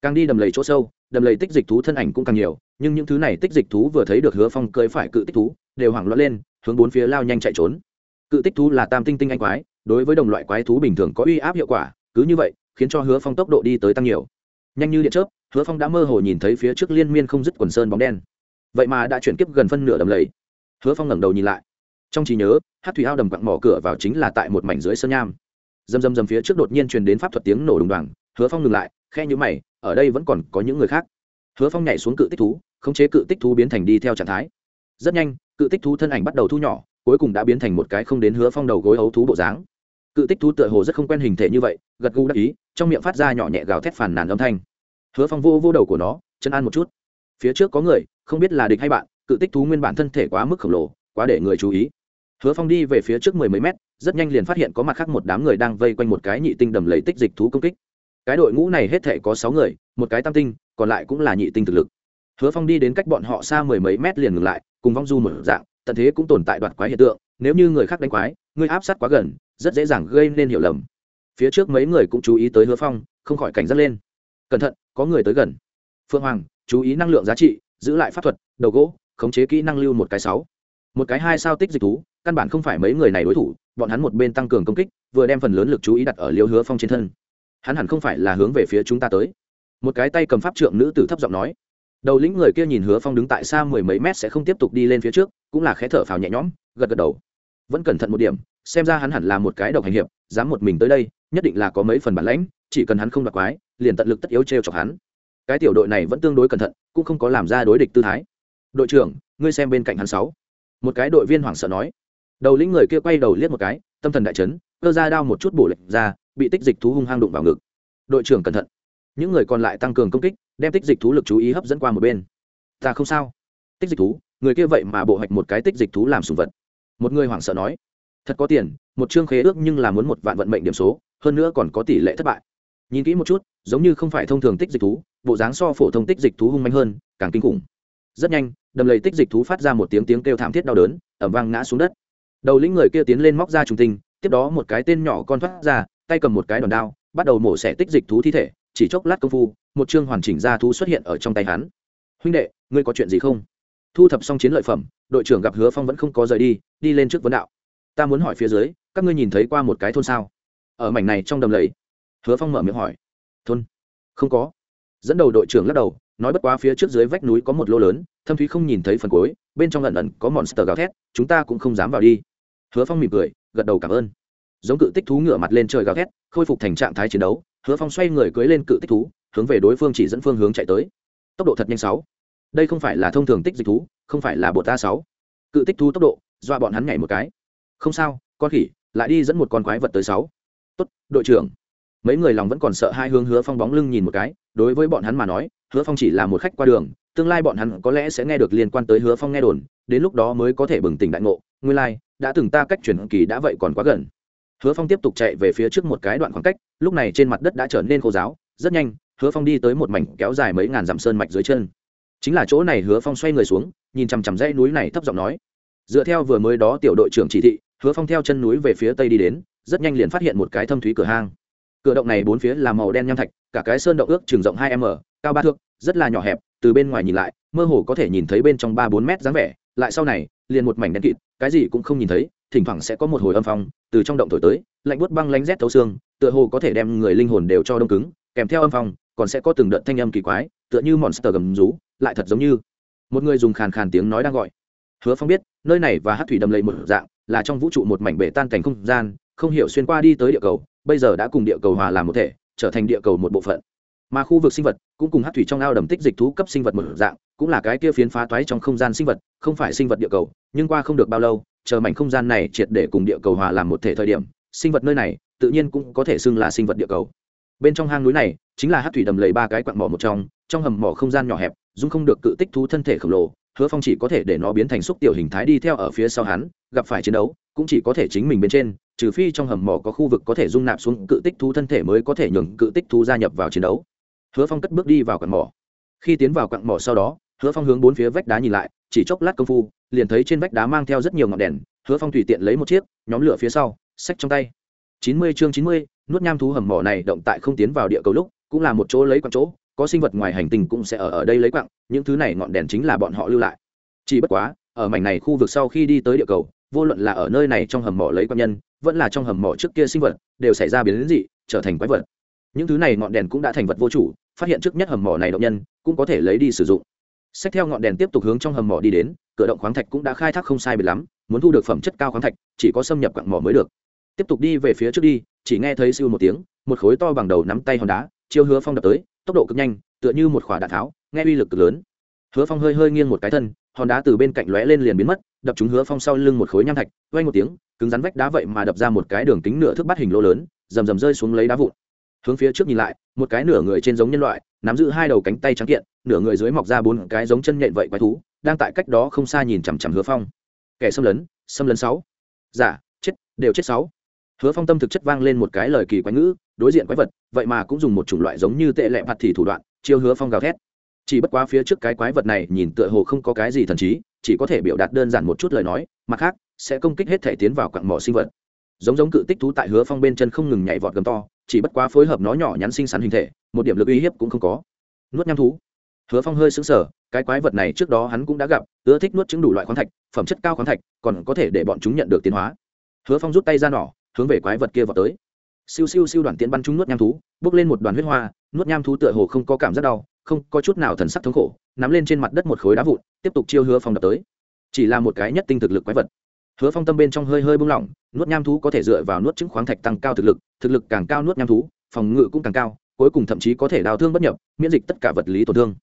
Càng đi đầm lầy chỗ sâu, đầm lầy tích dịch thú thân ảnh cũng càng nhiều, nhưng những thứ này tích dịch thú vừa thấy được hứa phong cưới phải cự tích thú, đều hoảng loạn lên, hướng bốn phía lao nhanh chạy trốn. Cự tích thú là tam tinh tinh anh quái, đối với đồng loại quái thú bình thường có uy áp hiệu quả, cứ như vậy, khiến cho hứa phong tốc độ đi tới tăng nhiều. Nhanh như điện chớp, hứa phong đã mơ hồ nhìn thấy phía trước liên miên không dứt quần sơn bóng đen. Vậy mà đã chuyển kiếp gần phân nửa đầm lầy. Hứa phong ngẩng đầu nhìn lại trong trí nhớ, hát thủy ao đầm quặng mỏ cửa vào chính là tại một mảnh dưới sơn nham. Dầm dầm dầm phía trước đột nhiên truyền đến pháp thuật tiếng nổ đùng đoàng, hứa phong ngừng lại khe nhữ mày, ở đây vẫn còn có những người khác. Hứa phong nhảy xuống cự tích thú, khống chế cự tích thú biến thành đi theo trạng thái. Rất nhanh, cự tích thú thân ảnh bắt đầu thu nhỏ, cuối cùng đã biến thành một cái không đến hứa phong đầu gối ấu thú bộ dáng. Cự tích thú tựa hồ rất không quen hình thể như vậy, gật gù đắc ý, trong miệng phát ra nhỏ nhẹ gào thét phàn nàn âm thanh. Hứa phong vô vô đầu của nó, chân an một chút. Phía trước có người, không biết là địch hay bạn, cự tích thú nguyên bản thân thể quá mức khổng lồ, quá để người chú ý hứa phong đi về phía trước mười mấy mét, rất nhanh liền phát hiện có mặt khác một đám người đang vây quanh một cái nhị tinh đầm lấy tích dịch thú công kích. Cái đội ngũ này hết thể có sáu người, một cái tam tinh, còn lại cũng là nhị tinh thực lực. Hứa phong đi đến cách bọn họ xa mười mấy mét liền ngừng lại, cùng vong du một dạng, tận thế cũng tồn tại đoạt quái hiện tượng, nếu như người khác đánh quái, người áp sát quá gần, rất dễ dàng gây nên hiểu lầm. Phía trước mấy người cũng chú ý tới hứa phong, không khỏi cảnh giác lên. Cẩn thận, có người tới gần. Phương hoàng, chú ý năng lượng giá trị, giữ lại pháp thuật, đầu gỗ, khống chế kỹ năng lưu một cái sáu. Một cái hai sao tích dịch thú căn bản không phải mấy người này đối thủ, bọn hắn một bên tăng cường công kích, vừa đem phần lớn lực chú ý đặt ở liêu hứa phong trên thân. Hắn hẳn không phải là hướng về phía chúng ta tới. Một cái tay cầm pháp trượng nữ tử thấp giọng nói. Đầu lĩnh người kia nhìn hứa phong đứng tại xa mười mấy mét sẽ không tiếp tục đi lên phía trước, cũng là khé thở phào nhẹ nhõm, gật gật đầu. Vẫn cẩn thận một điểm, xem ra hắn hẳn là một cái độc hành hiệp, dám một mình tới đây, nhất định là có mấy phần bản lãnh, chỉ cần hắn không đặc quái, liền tận lực tất yếu t r e o chọc hắn. Cái tiểu đội này vẫn tương đối cẩn thận, cũng không có làm ra đối địch tư thái. Đội trưởng, ngươi xem bên cạnh hắn sáu. Một cái đội viên hoảng sợ nói đầu lĩnh người kia quay đầu liếc một cái, tâm thần đại chấn, cơ ra đao một chút bổ lệnh ra, bị tích dịch thú hung hăng đụng vào ngực. Đội trưởng cẩn thận. Những người còn lại tăng cường công kích, đem tích dịch thú lực chú ý hấp dẫn qua một bên. Ta không sao. Tích dịch thú, người kia vậy mà bộ hạch một cái tích dịch thú làm sùng vật. Một người hoảng sợ nói. Thật có tiền, một chương khế ước nhưng là muốn một vạn vận mệnh điểm số, hơn nữa còn có tỷ lệ thất bại. Nhìn kỹ một chút, giống như không phải thông thường tích dịch thú, bộ dáng so phổ thông tích dịch thú hung manh hơn, càng kinh khủng. Rất nhanh, đầm lầy tích dịch thú phát ra một tiếng tiếng kêu thảm thiết đau đớn ẩm vang ngã xuống đất đầu lĩnh người kia tiến lên móc ra trùng tinh, tiếp đó một cái tên nhỏ con thoát ra, tay cầm một cái đòn đao, bắt đầu mổ xẻ tích dịch thú thi thể, chỉ chốc lát công phu, một chương hoàn chỉnh ra thú xuất hiện ở trong tay hắn. Huynh đệ, ngươi có chuyện gì không? Thu thập xong chiến lợi phẩm, đội trưởng gặp hứa phong vẫn không có rời đi đi lên trước vấn đạo. Ta muốn hỏi phía dưới, các ngươi nhìn thấy qua một cái thôn sao? Ở mảnh này trong đầm lầy, hứa phong mở miệng hỏi. Thôn? Không có. Dẫn đầu đội trưởng lắc đầu, nói bất quá phía trước dưới vách núi có một lô lớn, thâm thúy không nhìn thấy phần cuối, bên trong lần ẩn có monster gào thét, chúng ta cũng không dám vào đi hứa phong mỉm cười, gật đầu cảm ơn. Giống cự tích thú ngửa mặt lên trời gào thét, khôi phục thành trạng thái chiến đấu, hứa phong xoay người cưới lên cự tích thú, hướng về đối phương chỉ dẫn phương hướng chạy tới. Tốc độ thật nhanh sáu. Đây không phải là thông thường tích dịch thú, không phải là bột a sáu. Cự tích thú tốc độ, dọa bọn hắn nhảy một cái. Không sao, con khỉ, lại đi dẫn một con quái vật tới sáu. Tốt, đội trưởng. Mấy người lòng vẫn còn sợ hai hướng hứa phong bóng lưng nhìn một cái, đối với bọn hắn mà nói, hứa phong chỉ là một khách qua đường tương lai bọn hắn có lẽ sẽ nghe được liên quan tới hứa phong nghe đồn, đến lúc đó mới có thể bừng tỉnh đại ngộ, nguyên lai, đã từng ta cách chuyển kỳ đã vậy còn quá gần. Hứa phong tiếp tục chạy về phía trước một cái đoạn khoảng cách, lúc này trên mặt đất đã trở nên khô giáo rất nhanh, hứa phong đi tới một mảnh kéo dài mấy ngàn dặm sơn mạch dưới chân. Chính là chỗ này hứa phong xoay người xuống, nhìn chằm chằm dãy núi này thấp giọng nói. Dựa theo vừa mới đó tiểu đội trưởng chỉ thị, hứa phong theo chân núi về phía tây đi đến, rất nhanh liền phát hiện một cái thâm thúy cửa hang. Cửa động này bốn phía là màu đen nham thạch, cả cái sơn động ước chừng rộng hai m, cao ba thước, rất là nhỏ hẹp từ bên ngoài nhìn lại, mơ hồ có thể nhìn thấy bên trong ba bốn mét dáng vẻ, lại sau này, liền một mảnh đen kịt, cái gì cũng không nhìn thấy, thỉnh thoảng sẽ có một hồi âm phong, từ trong động thổi tới, lạnh buốt băng lánh rét thấu xương, tựa hồ có thể đem người linh hồn đều cho đông cứng, kèm theo âm phong, còn sẽ có từng đợt thanh âm kỳ quái, tựa như monster gầm rú, lại thật giống như một người dùng khàn khàn tiếng nói đang gọi. Hứa phong biết, nơi này và hát thủy đầm lầy một dạng, là trong vũ trụ một mảnh bể tan cảnh không gian, không hiểu xuyên qua đi tới địa cầu, bây giờ đã cùng địa cầu hòa làm một thể, trở thành địa cầu một bộ phận mà khu vực sinh vật cũng cùng hát thủy trong ao đầm tích dịch thú cấp sinh vật một dạng, cũng là cái kia phiến phá toái trong không gian sinh vật, không phải sinh vật địa cầu, nhưng qua không được bao lâu, chờ mảnh không gian này triệt để cùng địa cầu hòa làm một thể thời điểm, sinh vật nơi này tự nhiên cũng có thể xưng là sinh vật địa cầu. Bên trong hang núi này chính là hát thủy đầm lầy ba cái quặng mỏ một trong trong hầm mỏ không gian nhỏ hẹp, dung không được cự tích thú thân thể khổng lồ, hứa phong chỉ có thể để nó biến thành xúc tiểu hình thái đi theo ở phía sau hắn, gặp phải chiến đấu, cũng chỉ có thể chính mình bên trên, trừ phi trong hầm mỏ có khu vực có thể dung nạp xuống cự tích thú thân thể mới có thể nhường cự tích thú gia nhập vào chiến đấu hứa phong cất bước đi vào quặng mỏ. Khi tiến vào quặng mỏ sau đó, hứa phong hướng bốn phía vách đá nhìn lại, chỉ chốc lát công phu, liền thấy trên vách đá mang theo rất nhiều ngọn đèn, hứa phong tùy tiện lấy một chiếc, nhóm lửa phía sau, xách trong tay. Chín mươi chương chín mươi, nuốt nham thú hầm mỏ này động tại không tiến vào địa cầu lúc, cũng là một chỗ lấy quặng chỗ, có sinh vật ngoài hành tinh cũng sẽ ở ở đây lấy quặng, những thứ này ngọn đèn chính là bọn họ lưu lại. Chỉ bất quá, ở mảnh này khu vực sau khi đi tới địa cầu, vô luận là ở nơi này trong hầm mỏ lấy quặng nhân, vẫn là trong hầm mỏ trước kia sinh vật, đều xảy ra biến dị, trở thành quái vật. Những thứ này ngọn đèn cũng đã thành vật vô chủ phát hiện trước nhất hầm mỏ này động nhân, cũng có thể lấy đi sử dụng. Xét theo ngọn đèn tiếp tục hướng trong hầm mỏ đi đến, cửa động khoáng thạch cũng đã khai thác không sai biệt lắm, muốn thu được phẩm chất cao khoáng thạch, chỉ có xâm nhập quặng mỏ mới được. Tiếp tục đi về phía trước đi, chỉ nghe thấy siêu một tiếng, một khối to bằng đầu nắm tay hòn đá, chiêu hứa phong đập tới, tốc độ cực nhanh, tựa như một quả đạn tháo, nghe uy lực cực lớn. Hứa phong hơi hơi nghiêng một cái thân, hòn đá từ bên cạnh lóe lên liền biến mất, đập trúng hứa phong sau lưng một khối nham thạch vay một tiếng, cứng rắn vách đá vậy mà đập ra một cái đường kính nửa thước bắt hình lỗ lớn, rầm rầm rơi xuống lấy đá vụn. Hướng phía trước nhìn lại một cái nửa người trên giống nhân loại nắm giữ hai đầu cánh tay trắng kiện nửa người dưới mọc ra bốn cái giống chân nhện vậy quái thú đang tại cách đó không xa nhìn chằm chằm hứa phong. Kẻ xâm lấn xâm lấn sáu. Giả dạ, chết đều chết sáu. Hứa phong tâm thực chất vang lên một cái lời kỳ quái ngữ đối diện quái vật vậy mà cũng dùng một chủng loại giống như tệ lệ mặt thì thủ đoạn chiêu hứa phong gào thét. Chỉ bất quá phía trước cái quái vật này nhìn tựa hồ không có cái gì thần trí chỉ có thể biểu đạt đơn giản một chút lời nói mặt khác sẽ công kích hết thể tiến vào quặng mỏ sinh vật giống giống cự tích thú tại hứa phong bên chân không ngừng nhảy vọt gầm to, chỉ bất quá phối hợp nó nhỏ nhắn xinh xắn hình thể, một điểm lực uy hiếp cũng không có. Nuốt nham thú. Hứa phong hơi xứng sở cái quái vật này trước đó hắn cũng đã gặp, ưa thích nuốt chứng đủ loại khoáng thạch, phẩm chất cao khoáng thạch, còn có thể để bọn chúng nhận được tiến hóa. Hứa phong rút tay ra nỏ, hướng về quái vật kia vào tới. Siêu siêu siêu đoàn tiễn bắn chúng nuốt nham thú, bước lên một đoàn huyết hoa, nuốt nham thú tựa hồ không có cảm giác đau, không có chút nào thần sắc thống khổ, nắm lên trên mặt đất một khối đá vụn, tiếp tục chiêu hứa phong đập tới. Chỉ là một cái nhất tinh thực lực quái vật hứa phong tâm bên trong hơi hơi bung lỏng, nuốt nham thú có thể dựa vào nuốt chứng khoáng thạch tăng cao thực lực thực lực càng cao nuốt nham thú, phòng ngự cũng càng cao, cuối cùng thậm chí có thể đào thương bất nhập, miễn dịch tất cả vật lý tổn thương.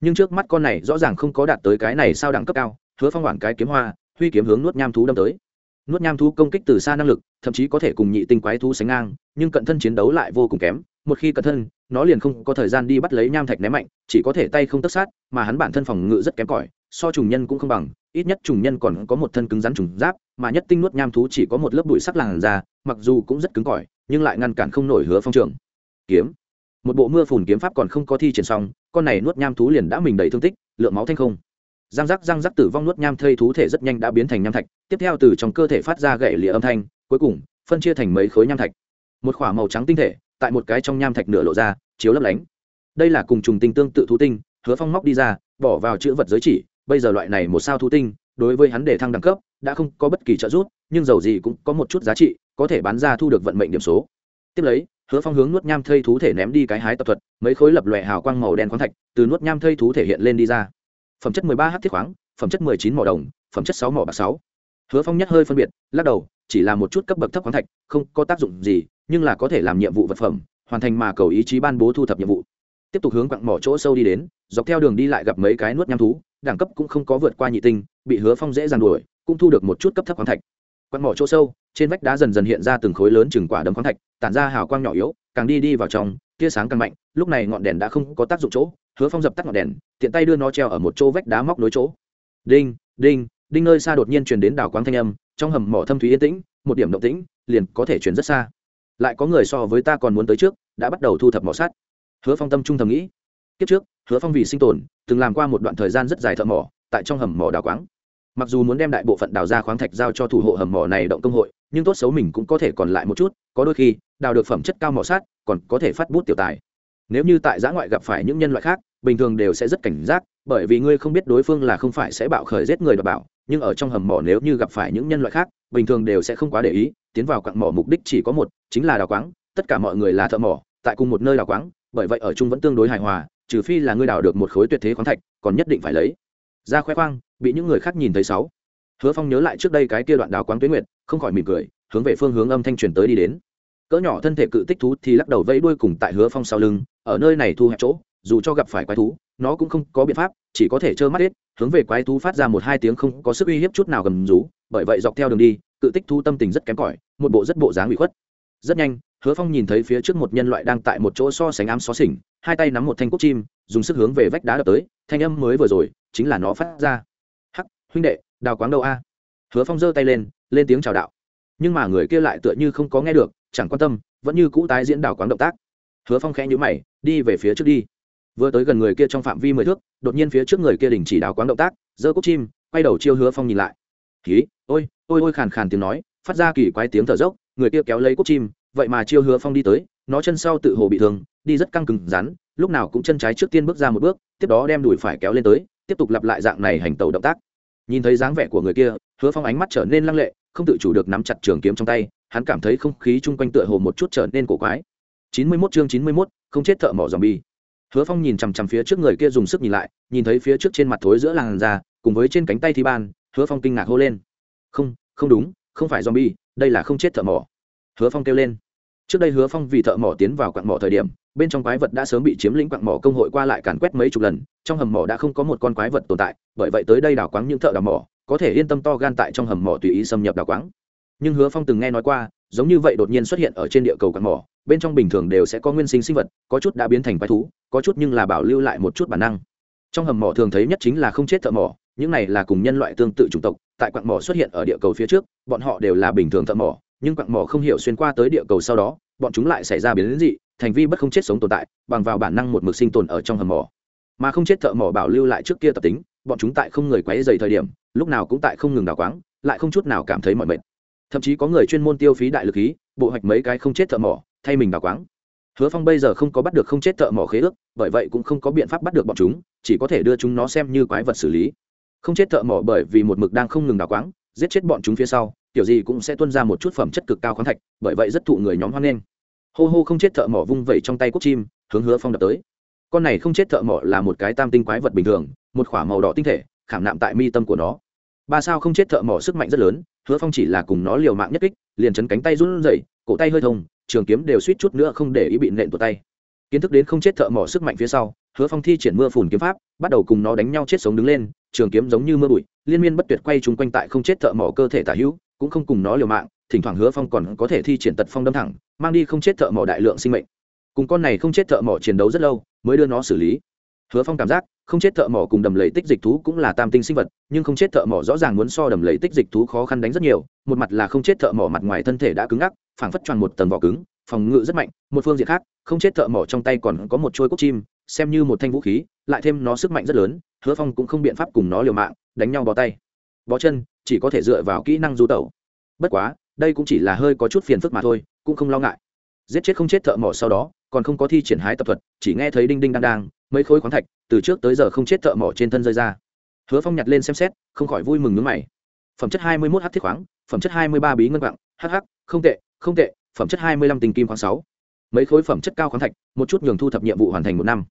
Nhưng trước mắt con này rõ ràng không có đạt tới cái này sao đẳng cấp cao, hứa phong hoảng cái kiếm hoa, huy kiếm hướng nuốt nham thú đâm tới. Nuốt nham thú công kích từ xa năng lực, thậm chí có thể cùng nhị tinh quái thú sánh ngang, nhưng cận thân chiến đấu lại vô cùng kém, một khi cận thân, nó liền không có thời gian đi bắt lấy nham thạch ném mạnh, chỉ có thể tay không tất sát, mà hắn bản thân phòng ngự rất kém cỏi, so trùng nhân cũng không bằng ít nhất trùng nhân còn có một thân cứng rắn trùng giáp, mà nhất tinh nuốt nham thú chỉ có một lớp bụi sắc làn da, mặc dù cũng rất cứng cỏi, nhưng lại ngăn cản không nổi hứa phong trường. Kiếm. Một bộ mưa phùn kiếm pháp còn không có thi triển xong, con này nuốt nham thú liền đã mình đầy thương tích, lượng máu thanh không. Răng rắc răng rắc tử vong nuốt nham thây thú thể rất nhanh đã biến thành nham thạch, tiếp theo từ trong cơ thể phát ra gậy lịa âm thanh, cuối cùng, phân chia thành mấy khối nham thạch. Một k h ỏ a màu trắng tinh thể, tại một cái trong nham thạch nửa lộ ra, chiếu lấp lánh. Đây là cùng trùng tinh tương tự thú tinh, hứa phong móc đi ra, bỏ vào chữ vật giới chỉ bây giờ loại này một sao thú tinh, đối với hắn để thăng đẳng cấp, đã không có bất kỳ trợ giúp, nhưng dầu gì cũng có một chút giá trị, có thể bán ra thu được vận mệnh điểm số. Tiếp lấy, hứa phong hướng nuốt nham thây thú thể ném đi cái hái tập thuật, mấy khối lập lòe hào quang màu đen khoáng thạch, từ nuốt nham thây thú thể hiện lên đi ra. Phẩm chất mười ba h thiết khoáng, phẩm chất mười chín mỏ đồng, phẩm chất sáu mỏ bạc sáu. Hứa phong nhất hơi phân biệt, lắc đầu, chỉ là một chút cấp bậc thấp khoáng thạch, không có tác dụng gì, nhưng là có thể làm nhiệm vụ vật phẩm, hoàn thành mà cầu ý chí ban bố thu thập nhiệm vụ. Tiếp tục hướng quặng mỏ chỗ sâu đi đến, dọc theo đường đi lại gặp mấy cái nuốt nham thú đẳng cấp cũng không có vượt qua nhị tinh, bị hứa phong dễ dàng đuổi, cũng thu được một chút cấp thấp khoáng thạch. Quặng mỏ chỗ sâu, trên vách đá dần dần hiện ra từng khối lớn chừng quả đấm khoáng thạch, tản ra hào quang nhỏ yếu, càng đi đi vào trong, tia sáng càng mạnh, lúc này ngọn đèn đã không có tác dụng chỗ, hứa phong dập tắt ngọn đèn, tiện tay đưa nó treo ở một chỗ vách đá móc nối chỗ. Đinh đinh đinh nơi xa đột nhiên truyền đến đào quáng thanh âm, trong hầm mỏ thâm thúy yên tĩnh, một điểm động tĩnh, liền có thể truyền rất xa. Lại có người so với ta còn muốn tới trước, đã bắt đầu thu thập mỏ sắt. Hứa phong tâm trung thầm nghĩ. Kiếp trước hứa phong vì sinh tồn, từng làm qua một đoạn thời gian rất dài thợ mỏ, tại trong hầm mỏ đào quáng. Mặc dù muốn đem đại bộ phận đào ra khoáng thạch giao cho thủ hộ hầm mỏ này động công hội, nhưng tốt xấu mình cũng có thể còn lại một chút, có đôi khi, đào được phẩm chất cao mỏ sát, còn có thể phát bút tiểu tài. Nếu như tại giã ngoại gặp phải những nhân loại khác, bình thường đều sẽ rất cảnh giác, bởi vì ngươi không biết đối phương là không phải sẽ bạo khởi giết người đ bảo, nhưng ở trong hầm mỏ nếu như gặp phải những nhân loại khác, bình thường đều sẽ không quá để ý, tiến vào quặng mỏ mục đích chỉ có một, chính là đào quáng, tất cả mọi người là thợ mỏ, tại cùng một nơi đào quáng, bởi vậy ở chung vẫn tương đối hài hòa trừ phi là ngươi đào được một khối tuyệt thế khoáng thạch, còn nhất định phải lấy. Ra khoe khoang, bị những người khác nhìn thấy sáu. Hứa phong nhớ lại trước đây cái kia đoạn đào quáng tuyến nguyệt, không khỏi mỉm cười, hướng về phương hướng âm thanh truyền tới đi đến. Cỡ nhỏ thân thể cự tích thú thì lắc đầu vẫy đuôi cùng tại hứa phong sau lưng, ở nơi này thu hẹp chỗ, dù cho gặp phải quái thú, nó cũng không có biện pháp, chỉ có thể trơ mắt hết, hướng về quái thú phát ra một hai tiếng không có sức uy hiếp chút nào gầm rú, bởi vậy dọc theo đường đi, cự tích thú tâm tình rất kém cỏi, một bộ rất bộ dáng bị khuất rất nhanh, hứa phong nhìn thấy phía trước một nhân loại đang tại một chỗ so sánh ám xó xỉnh, hai tay nắm một thanh cúc chim, dùng sức hướng về vách đá đập tới, thanh âm mới vừa rồi, chính là nó phát ra. Hắc, huynh đệ, đào quáng đâu a? Hứa phong giơ tay lên lên tiếng chào đạo. Nhưng mà người kia lại tựa như không có nghe được, chẳng quan tâm, vẫn như cũ tái diễn đào quáng động tác. Hứa phong khẽ nhữ mày, đi về phía trước đi. Vừa tới gần người kia trong phạm vi mười thước, đột nhiên phía trước người kia đình chỉ đào quáng động tác, giơ cúc chim, quay đầu chiêu hứa phong nhìn lại. Ký ôi ôi ôi, khàn khàn tiếng nói phát ra kỳ quái tiếng thở dốc, người kia kéo lấy cốt chim, vậy mà chiêu hứa phong đi tới, nó chân sau tự hồ bị thương, đi rất căng cứng, rắn, lúc nào cũng chân trái trước tiên bước ra một bước, tiếp đó đem đùi phải kéo lên tới, tiếp tục lặp lại dạng này hành tẩu động tác. Nhìn thấy dáng vẻ của người kia, hứa phong ánh mắt trở nên lăng lệ, không tự chủ được nắm chặt trường kiếm trong tay, hắn cảm thấy không khí chung quanh tựa hồ một chút trở nên cổ quái. Chín mươi mốt chương chín mươi mốt, không chết thợ mỏ dòm bi hứa phong nhìn chằm chằm phía trước người kia dùng sức nhìn lại, nhìn thấy phía trước trên mặt thối giữa làn da, cùng với trên cánh tay thi ban, hứa phong kinh ngạc hô lên. Không không đúng không phải zombie, đây là không chết thợ mỏ. Hứa phong kêu lên. Trước đây hứa phong vì thợ mỏ tiến vào quặng mỏ thời điểm, bên trong quái vật đã sớm bị chiếm lĩnh quặng mỏ công hội qua lại càn quét mấy chục lần, trong hầm mỏ đã không có một con quái vật tồn tại, bởi vậy tới đây đào quáng những thợ đào mỏ, có thể yên tâm to gan tại trong hầm mỏ tùy ý xâm nhập đào quáng. Nhưng hứa phong từng nghe nói qua, giống như vậy đột nhiên xuất hiện ở trên địa cầu quặng mỏ, bên trong bình thường đều sẽ có nguyên sinh sinh vật, có chút đã biến thành quái thú, có chút nhưng là bảo lưu lại một chút bản năng. Trong hầm mỏ thường thấy nhất chính là không chết thợ mỏ, những này là cùng nhân loại tương tự chủng tộc, tại quặng mỏ xuất hiện ở địa cầu phía trước bọn họ đều là bình thường thợ mỏ, nhưng quặng mỏ không hiểu xuyên qua tới địa cầu sau đó, bọn chúng lại xảy ra biến đến dị, thành vi bất không chết sống tồn tại, bằng vào bản năng một mực sinh tồn ở trong hầm mỏ. Mà không chết thợ mỏ bảo lưu lại trước kia tập tính, bọn chúng tại không người quấy dày thời điểm, lúc nào cũng tại không ngừng đào quáng, lại không chút nào cảm thấy mọi mệt. Thậm chí có người chuyên môn tiêu phí đại lực khí, bộ hoạch mấy cái không chết thợ mỏ, thay mình đào quáng. Hứa phong bây giờ không có bắt được không chết thợ mỏ khế ước, bởi vậy cũng không có biện pháp bắt được bọn chúng, chỉ có thể đưa chúng nó xem như quái vật xử lý. Không chết thợ mỏ bởi vì một mực đang không ngừng đào quáng giết chết bọn chúng phía sau kiểu gì cũng sẽ tuân ra một chút phẩm chất cực cao khoáng thạch, bởi vậy rất thụ người nhóm hoan nghênh. Hô hô không chết thợ mỏ vung vẩy trong tay cúc chim, hướng hứa phong đập tới. Con này không chết thợ mỏ là một cái tam tinh quái vật bình thường, một k h ỏ a màu đỏ tinh thể, khảm nạm tại mi tâm của nó. Ba sao không chết thợ mỏ sức mạnh rất lớn, hứa phong chỉ là cùng nó liều mạng nhất kích, liền chấn cánh tay run rẩy, cổ tay hơi thông trường kiếm đều suýt chút nữa không để ý bị nện tuột tay. Kiến thức đến không chết thợ mỏ sức mạnh phía sau, hứa phong thi triển mưa phùn kiếm pháp, bắt đầu cùng nó đánh nhau chết sống đứng lên, trường kiếm giống như mưa bụi liên miên bất tuyệt quay chúng quanh tại không chết thợ mỏ cơ thể tả hữu, cũng không cùng nó liều mạng, thỉnh thoảng hứa phong còn có thể thi triển tật phong đâm thẳng, mang đi không chết thợ mỏ đại lượng sinh mệnh. Cùng con này không chết thợ mỏ chiến đấu rất lâu, mới đưa nó xử lý. Hứa phong cảm giác, không chết thợ mỏ cùng đầm lầy tích dịch thú cũng là tam tinh sinh vật, nhưng không chết thợ mỏ rõ ràng muốn so đầm lầy tích dịch thú khó khăn đánh rất nhiều, một mặt là không chết thợ mỏ mặt ngoài thân thể đã cứng ngắc, phảng phất tròn một tầng vỏ cứng, phòng ngự rất mạnh, một phương diện khác, không chết thợ mỏ trong tay còn có một trôi cốc chim, xem như một thanh vũ khí, lại thêm nó sức mạnh rất lớn, hứa phong cũng không biện pháp cùng nó liều mạng đánh nhau bó tay. Bó chân, chỉ có thể dựa vào kỹ năng du tẩu. Bất quá, đây cũng chỉ là hơi có chút phiền phức mà thôi, cũng không lo ngại. Giết chết không chết thợ mỏ sau đó, còn không có thi triển hái tập thuật, chỉ nghe thấy đinh đinh đang đang, mấy khối khoáng thạch, từ trước tới giờ không chết thợ mỏ trên thân rơi ra. Hứa phong nhặt lên xem xét, không khỏi vui mừng nước mày. Phẩm chất hai mươi một h thiết khoáng, phẩm chất hai mươi ba bí ngân quặng hh không tệ không tệ, phẩm chất hai mươi lăm tình kim khoáng sáu. Mấy khối phẩm chất cao khoáng thạch, một chút nhường thu thập nhiệm vụ hoàn thành một năm.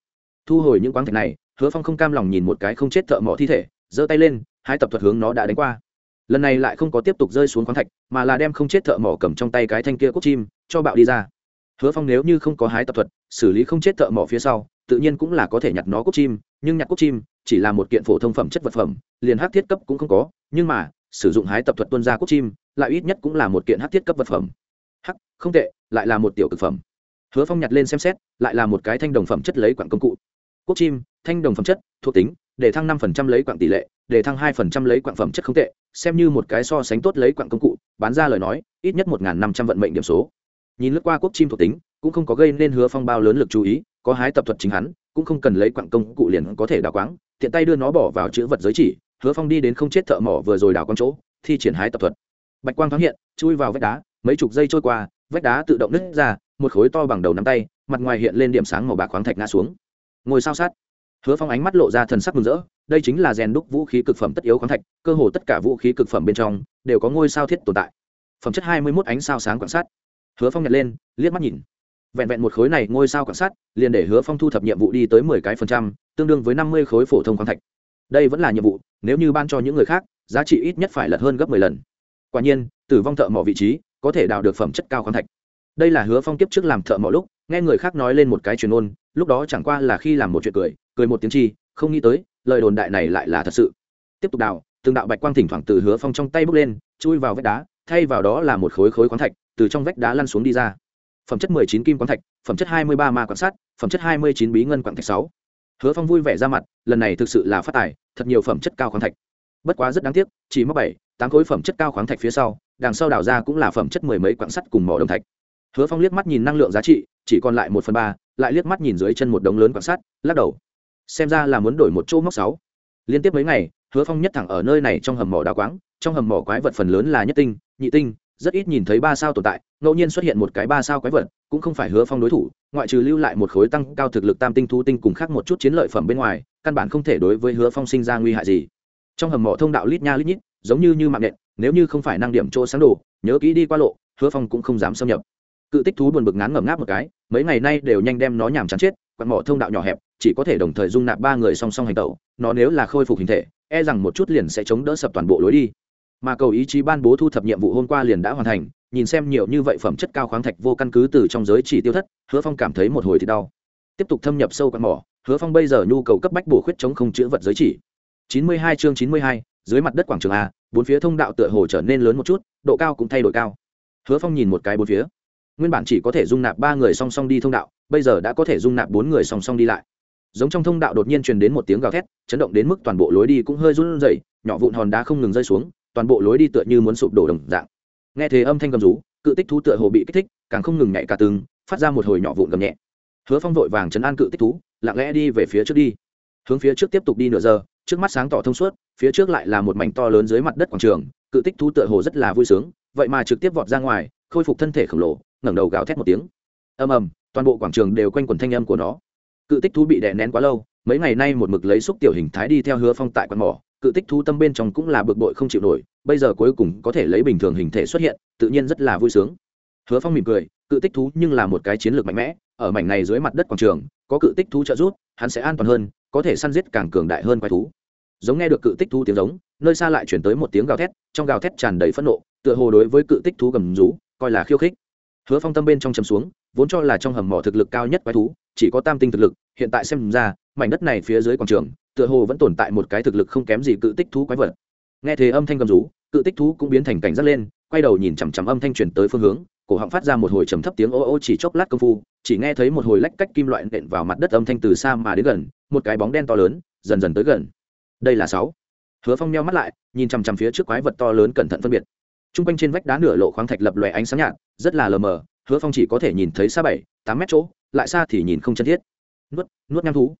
Thu hồi những khoáng thạch này, hứa phong không cam lòng nhìn một cái không chết thợ mỏ thi thể giơ tay lên, hai tập thuật hướng nó đã đánh qua. Lần này lại không có tiếp tục rơi xuống khoáng thạch, mà là đem không chết thợ mỏ cầm trong tay cái thanh kia cốt chim, cho bạo đi ra. Hứa phong nếu như không có hái tập thuật, xử lý không chết thợ mỏ phía sau, tự nhiên cũng là có thể nhặt nó cốt chim, nhưng nhặt cốt chim chỉ là một kiện phổ thông phẩm chất vật phẩm, liền hát thiết cấp cũng không có, nhưng mà, sử dụng hái tập thuật tuân ra quốc chim, lại ít nhất cũng là một kiện hắc thiết cấp vật phẩm. Hắc, không tệ, lại là một tiểu cực phẩm. Hứa phong nhặt lên xem xét, lại là một cái thanh đồng phẩm chất lấy quặng công cụ. Quốc chim, thanh đồng phẩm chất, thuộc tính để thăng năm phần trăm lấy quặng tỷ lệ, để thăng hai phần trăm lấy quặng phẩm chất không tệ, xem như một cái so sánh tốt lấy quặng công cụ, bán ra lời nói, ít nhất một năm trăm vận mệnh điểm số. Nhìn lướt qua quốc chim thuộc tính, cũng không có gây nên hứa phong bao lớn lực chú ý, có hái tập thuật chính hắn, cũng không cần lấy quặng công cụ liền có thể đào quáng, tiện tay đưa nó bỏ vào chữ vật giới chỉ, hứa phong đi đến không chết thợ mỏ vừa rồi đào con chỗ, thi triển hái tập thuật. Bạch quang thoáng hiện, chui vào vách đá, mấy chục giây trôi qua, vách đá tự động nứt ra, một khối to bằng đầu nắm tay, mặt ngoài hiện lên điểm sáng màu bạc khoáng thạch ngã xuống. Ngồi sao sát hứa phong ánh mắt lộ ra thần sắc mừng rỡ, đây chính là rèn đúc vũ khí cực phẩm tất yếu khoáng thạch, cơ hồ tất cả vũ khí cực phẩm bên trong đều có ngôi sao thiết tồn tại. Phẩm chất hai mươi mốt ánh sao sáng quan sát. Hứa phong nhặt lên, liếc mắt nhìn. Vẹn vẹn một khối này ngôi sao quan sát, liền để hứa phong thu thập nhiệm vụ đi tới mười cái phần trăm, tương đương với năm mươi khối phổ thông khoáng thạch. Đây vẫn là nhiệm vụ, nếu như ban cho những người khác, giá trị ít nhất phải lật hơn gấp mười lần. Quả nhiên, tử vong thợ mỏ vị trí có thể đào được phẩm chất cao khoáng thạch. Đây là hứa phong kiếp trước làm thợ mỏ lúc, nghe người khác nói lên một cái truyền ôn lúc đó chẳng qua là khi làm một chuyện cười cười một tiếng chi, không nghĩ tới, lời đồn đại này lại là thật sự. Tiếp tục đào, từng đạo bạch quang thỉnh thoảng từ hứa phong trong tay bước lên, chui vào vách đá, thay vào đó là một khối khối khoáng thạch, từ trong vách đá lăn xuống đi ra. Phẩm chất mười chín kim quán thạch, phẩm chất hai mươi ba ma quan sát, phẩm chất hai mươi chín bí ngân quảng thạch sáu. Hứa phong vui vẻ ra mặt, lần này thực sự là phát tài, thật nhiều phẩm chất cao khoáng thạch. Bất quá rất đáng tiếc, chỉ mắc bảy, tám khối phẩm chất cao khoáng thạch phía sau, đằng sau đào ra cũng là phẩm chất mười mấy quảng sắt cùng mỏ đồng thạch. Hứa phong liếc mắt nhìn năng lượng giá trị, chỉ còn lại một phần ba, lại liếc mắt nhìn dưới chân một đống lớn quảng sắt, lắc đầu xem ra là muốn đổi một chỗ móc sáu. Liên tiếp mấy ngày, hứa phong nhất thẳng ở nơi này trong hầm mỏ đào quáng, trong hầm mỏ quái vật phần lớn là nhất tinh, nhị tinh, rất ít nhìn thấy ba sao tồn tại, ngẫu nhiên xuất hiện một cái ba sao quái vật, cũng không phải hứa phong đối thủ, ngoại trừ lưu lại một khối tăng cao thực lực tam tinh thu tinh cùng khác một chút chiến lợi phẩm bên ngoài, căn bản không thể đối với hứa phong sinh ra nguy hại gì. Trong hầm mỏ thông đạo lít nha lít nhít, giống như như mạng nện nếu như không phải năng điểm chỗ sáng đồ, nhớ kỹ đi qua lộ, hứa phong cũng không dám xâm nhập. Cự tích thú buồn bực ngán ngẩm ngáp một cái, mấy ngày nay đều nhanh đem nó nhàm chán chết, quặn mỏ thông đạo nhỏ hẹp chỉ có thể đồng thời dung nạp ba người song song hành tẩu, nó nếu là khôi phục hình thể e rằng một chút liền sẽ chống đỡ sập toàn bộ lối đi. Mà cầu ý chí ban bố thu thập nhiệm vụ hôm qua liền đã hoàn thành, nhìn xem nhiều như vậy phẩm chất cao khoáng thạch vô căn cứ từ trong giới chỉ tiêu thất, hứa phong cảm thấy một hồi thì đau. Tiếp tục thâm nhập sâu quặn mỏ, hứa phong bây giờ nhu cầu cấp bách bổ khuyết chống không chữ vật giới chỉ. Chín mươi hai chương chín mươi hai, dưới mặt đất quảng trường a, bốn phía thông đạo tựa hồ trở nên lớn một chút, độ cao cũng thay đổi cao. Hứa phong nhìn một cái bốn phía. Nguyên bản chỉ có thể dung nạp ba người song song đi thông đạo, bây giờ đã có thể dung nạp bốn người song song đi lại giống trong thông đạo đột nhiên truyền đến một tiếng gào thét, chấn động đến mức toàn bộ lối đi cũng hơi run rẩy, nhỏ vụn hòn đá không ngừng rơi xuống, toàn bộ lối đi tựa như muốn sụp đổ đồng dạng. Nghe thế âm thanh gầm rú, cự tích thú tựa hồ bị kích thích, càng không ngừng nhảy cả từng phát ra một hồi nhỏ vụn gầm nhẹ. Hứa phong vội vàng chấn an cự tích thú, lặng lẽ đi về phía trước đi. Hướng phía trước tiếp tục đi nửa giờ, trước mắt sáng tỏ thông suốt, phía trước lại là một mảnh to lớn dưới mặt đất quảng trường, cự tích thú tựa hồ rất là vui sướng, vậy mà trực tiếp vọt ra ngoài, khôi phục thân thể khổng lồ, ngẩng đầu gào thét một tiếng. Ầm ầm, toàn bộ quảng trường đều quanh quẩn thanh âm của nó cự tích thú bị đè nén quá lâu, mấy ngày nay một mực lấy xúc tiểu hình thái đi theo hứa phong tại quán mỏ. Cự tích thú tâm bên trong cũng là bực bội không chịu nổi, bây giờ cuối cùng có thể lấy bình thường hình thể xuất hiện, tự nhiên rất là vui sướng. Hứa phong mỉm cười, cự tích thú nhưng là một cái chiến lược mạnh mẽ, ở mảnh này dưới mặt đất quảng trường, có cự tích thú trợ giúp, hắn sẽ an toàn hơn, có thể săn giết càng cường đại hơn quái thú. Giống nghe được cự tích thú tiếng giống, nơi xa lại chuyển tới một tiếng gào thét, trong gào thét tràn đầy phẫn nộ, tựa hồ đối với cự tích thú gầm rú, coi là khiêu khích. Hứa phong tâm bên trong chầm xuống vốn cho là trong hầm mỏ thực lực cao nhất quái thú, chỉ có tam tinh thực lực, hiện tại xem ra, mảnh đất này phía dưới quảng trường, tựa hồ vẫn tồn tại một cái thực lực không kém gì cự tích thú quái vật. Nghe thế âm thanh gầm rú, cự tích thú cũng biến thành cảnh giác lên, quay đầu nhìn chằm chằm âm thanh truyền tới phương hướng, cổ họng phát ra một hồi trầm thấp tiếng ô ô chỉ chốc lát công phu, chỉ nghe thấy một hồi lách cách kim loại nện vào mặt đất âm thanh từ xa mà đến gần, một cái bóng đen to lớn, dần dần tới gần. Đây là sáu. Hứa phong nheo mắt lại, nhìn chằm chằm phía trước quái vật to lớn cẩn thận phân biệt. T r u n g quanh trên vách đá nửa lộ khoáng thạch lập lòe ánh sáng nhạt, rất là lờ mờ hứa phong chỉ có thể nhìn thấy xa bảy, tám mét chỗ, lại xa thì nhìn không chân thiết. Nuốt nuốt nham thú.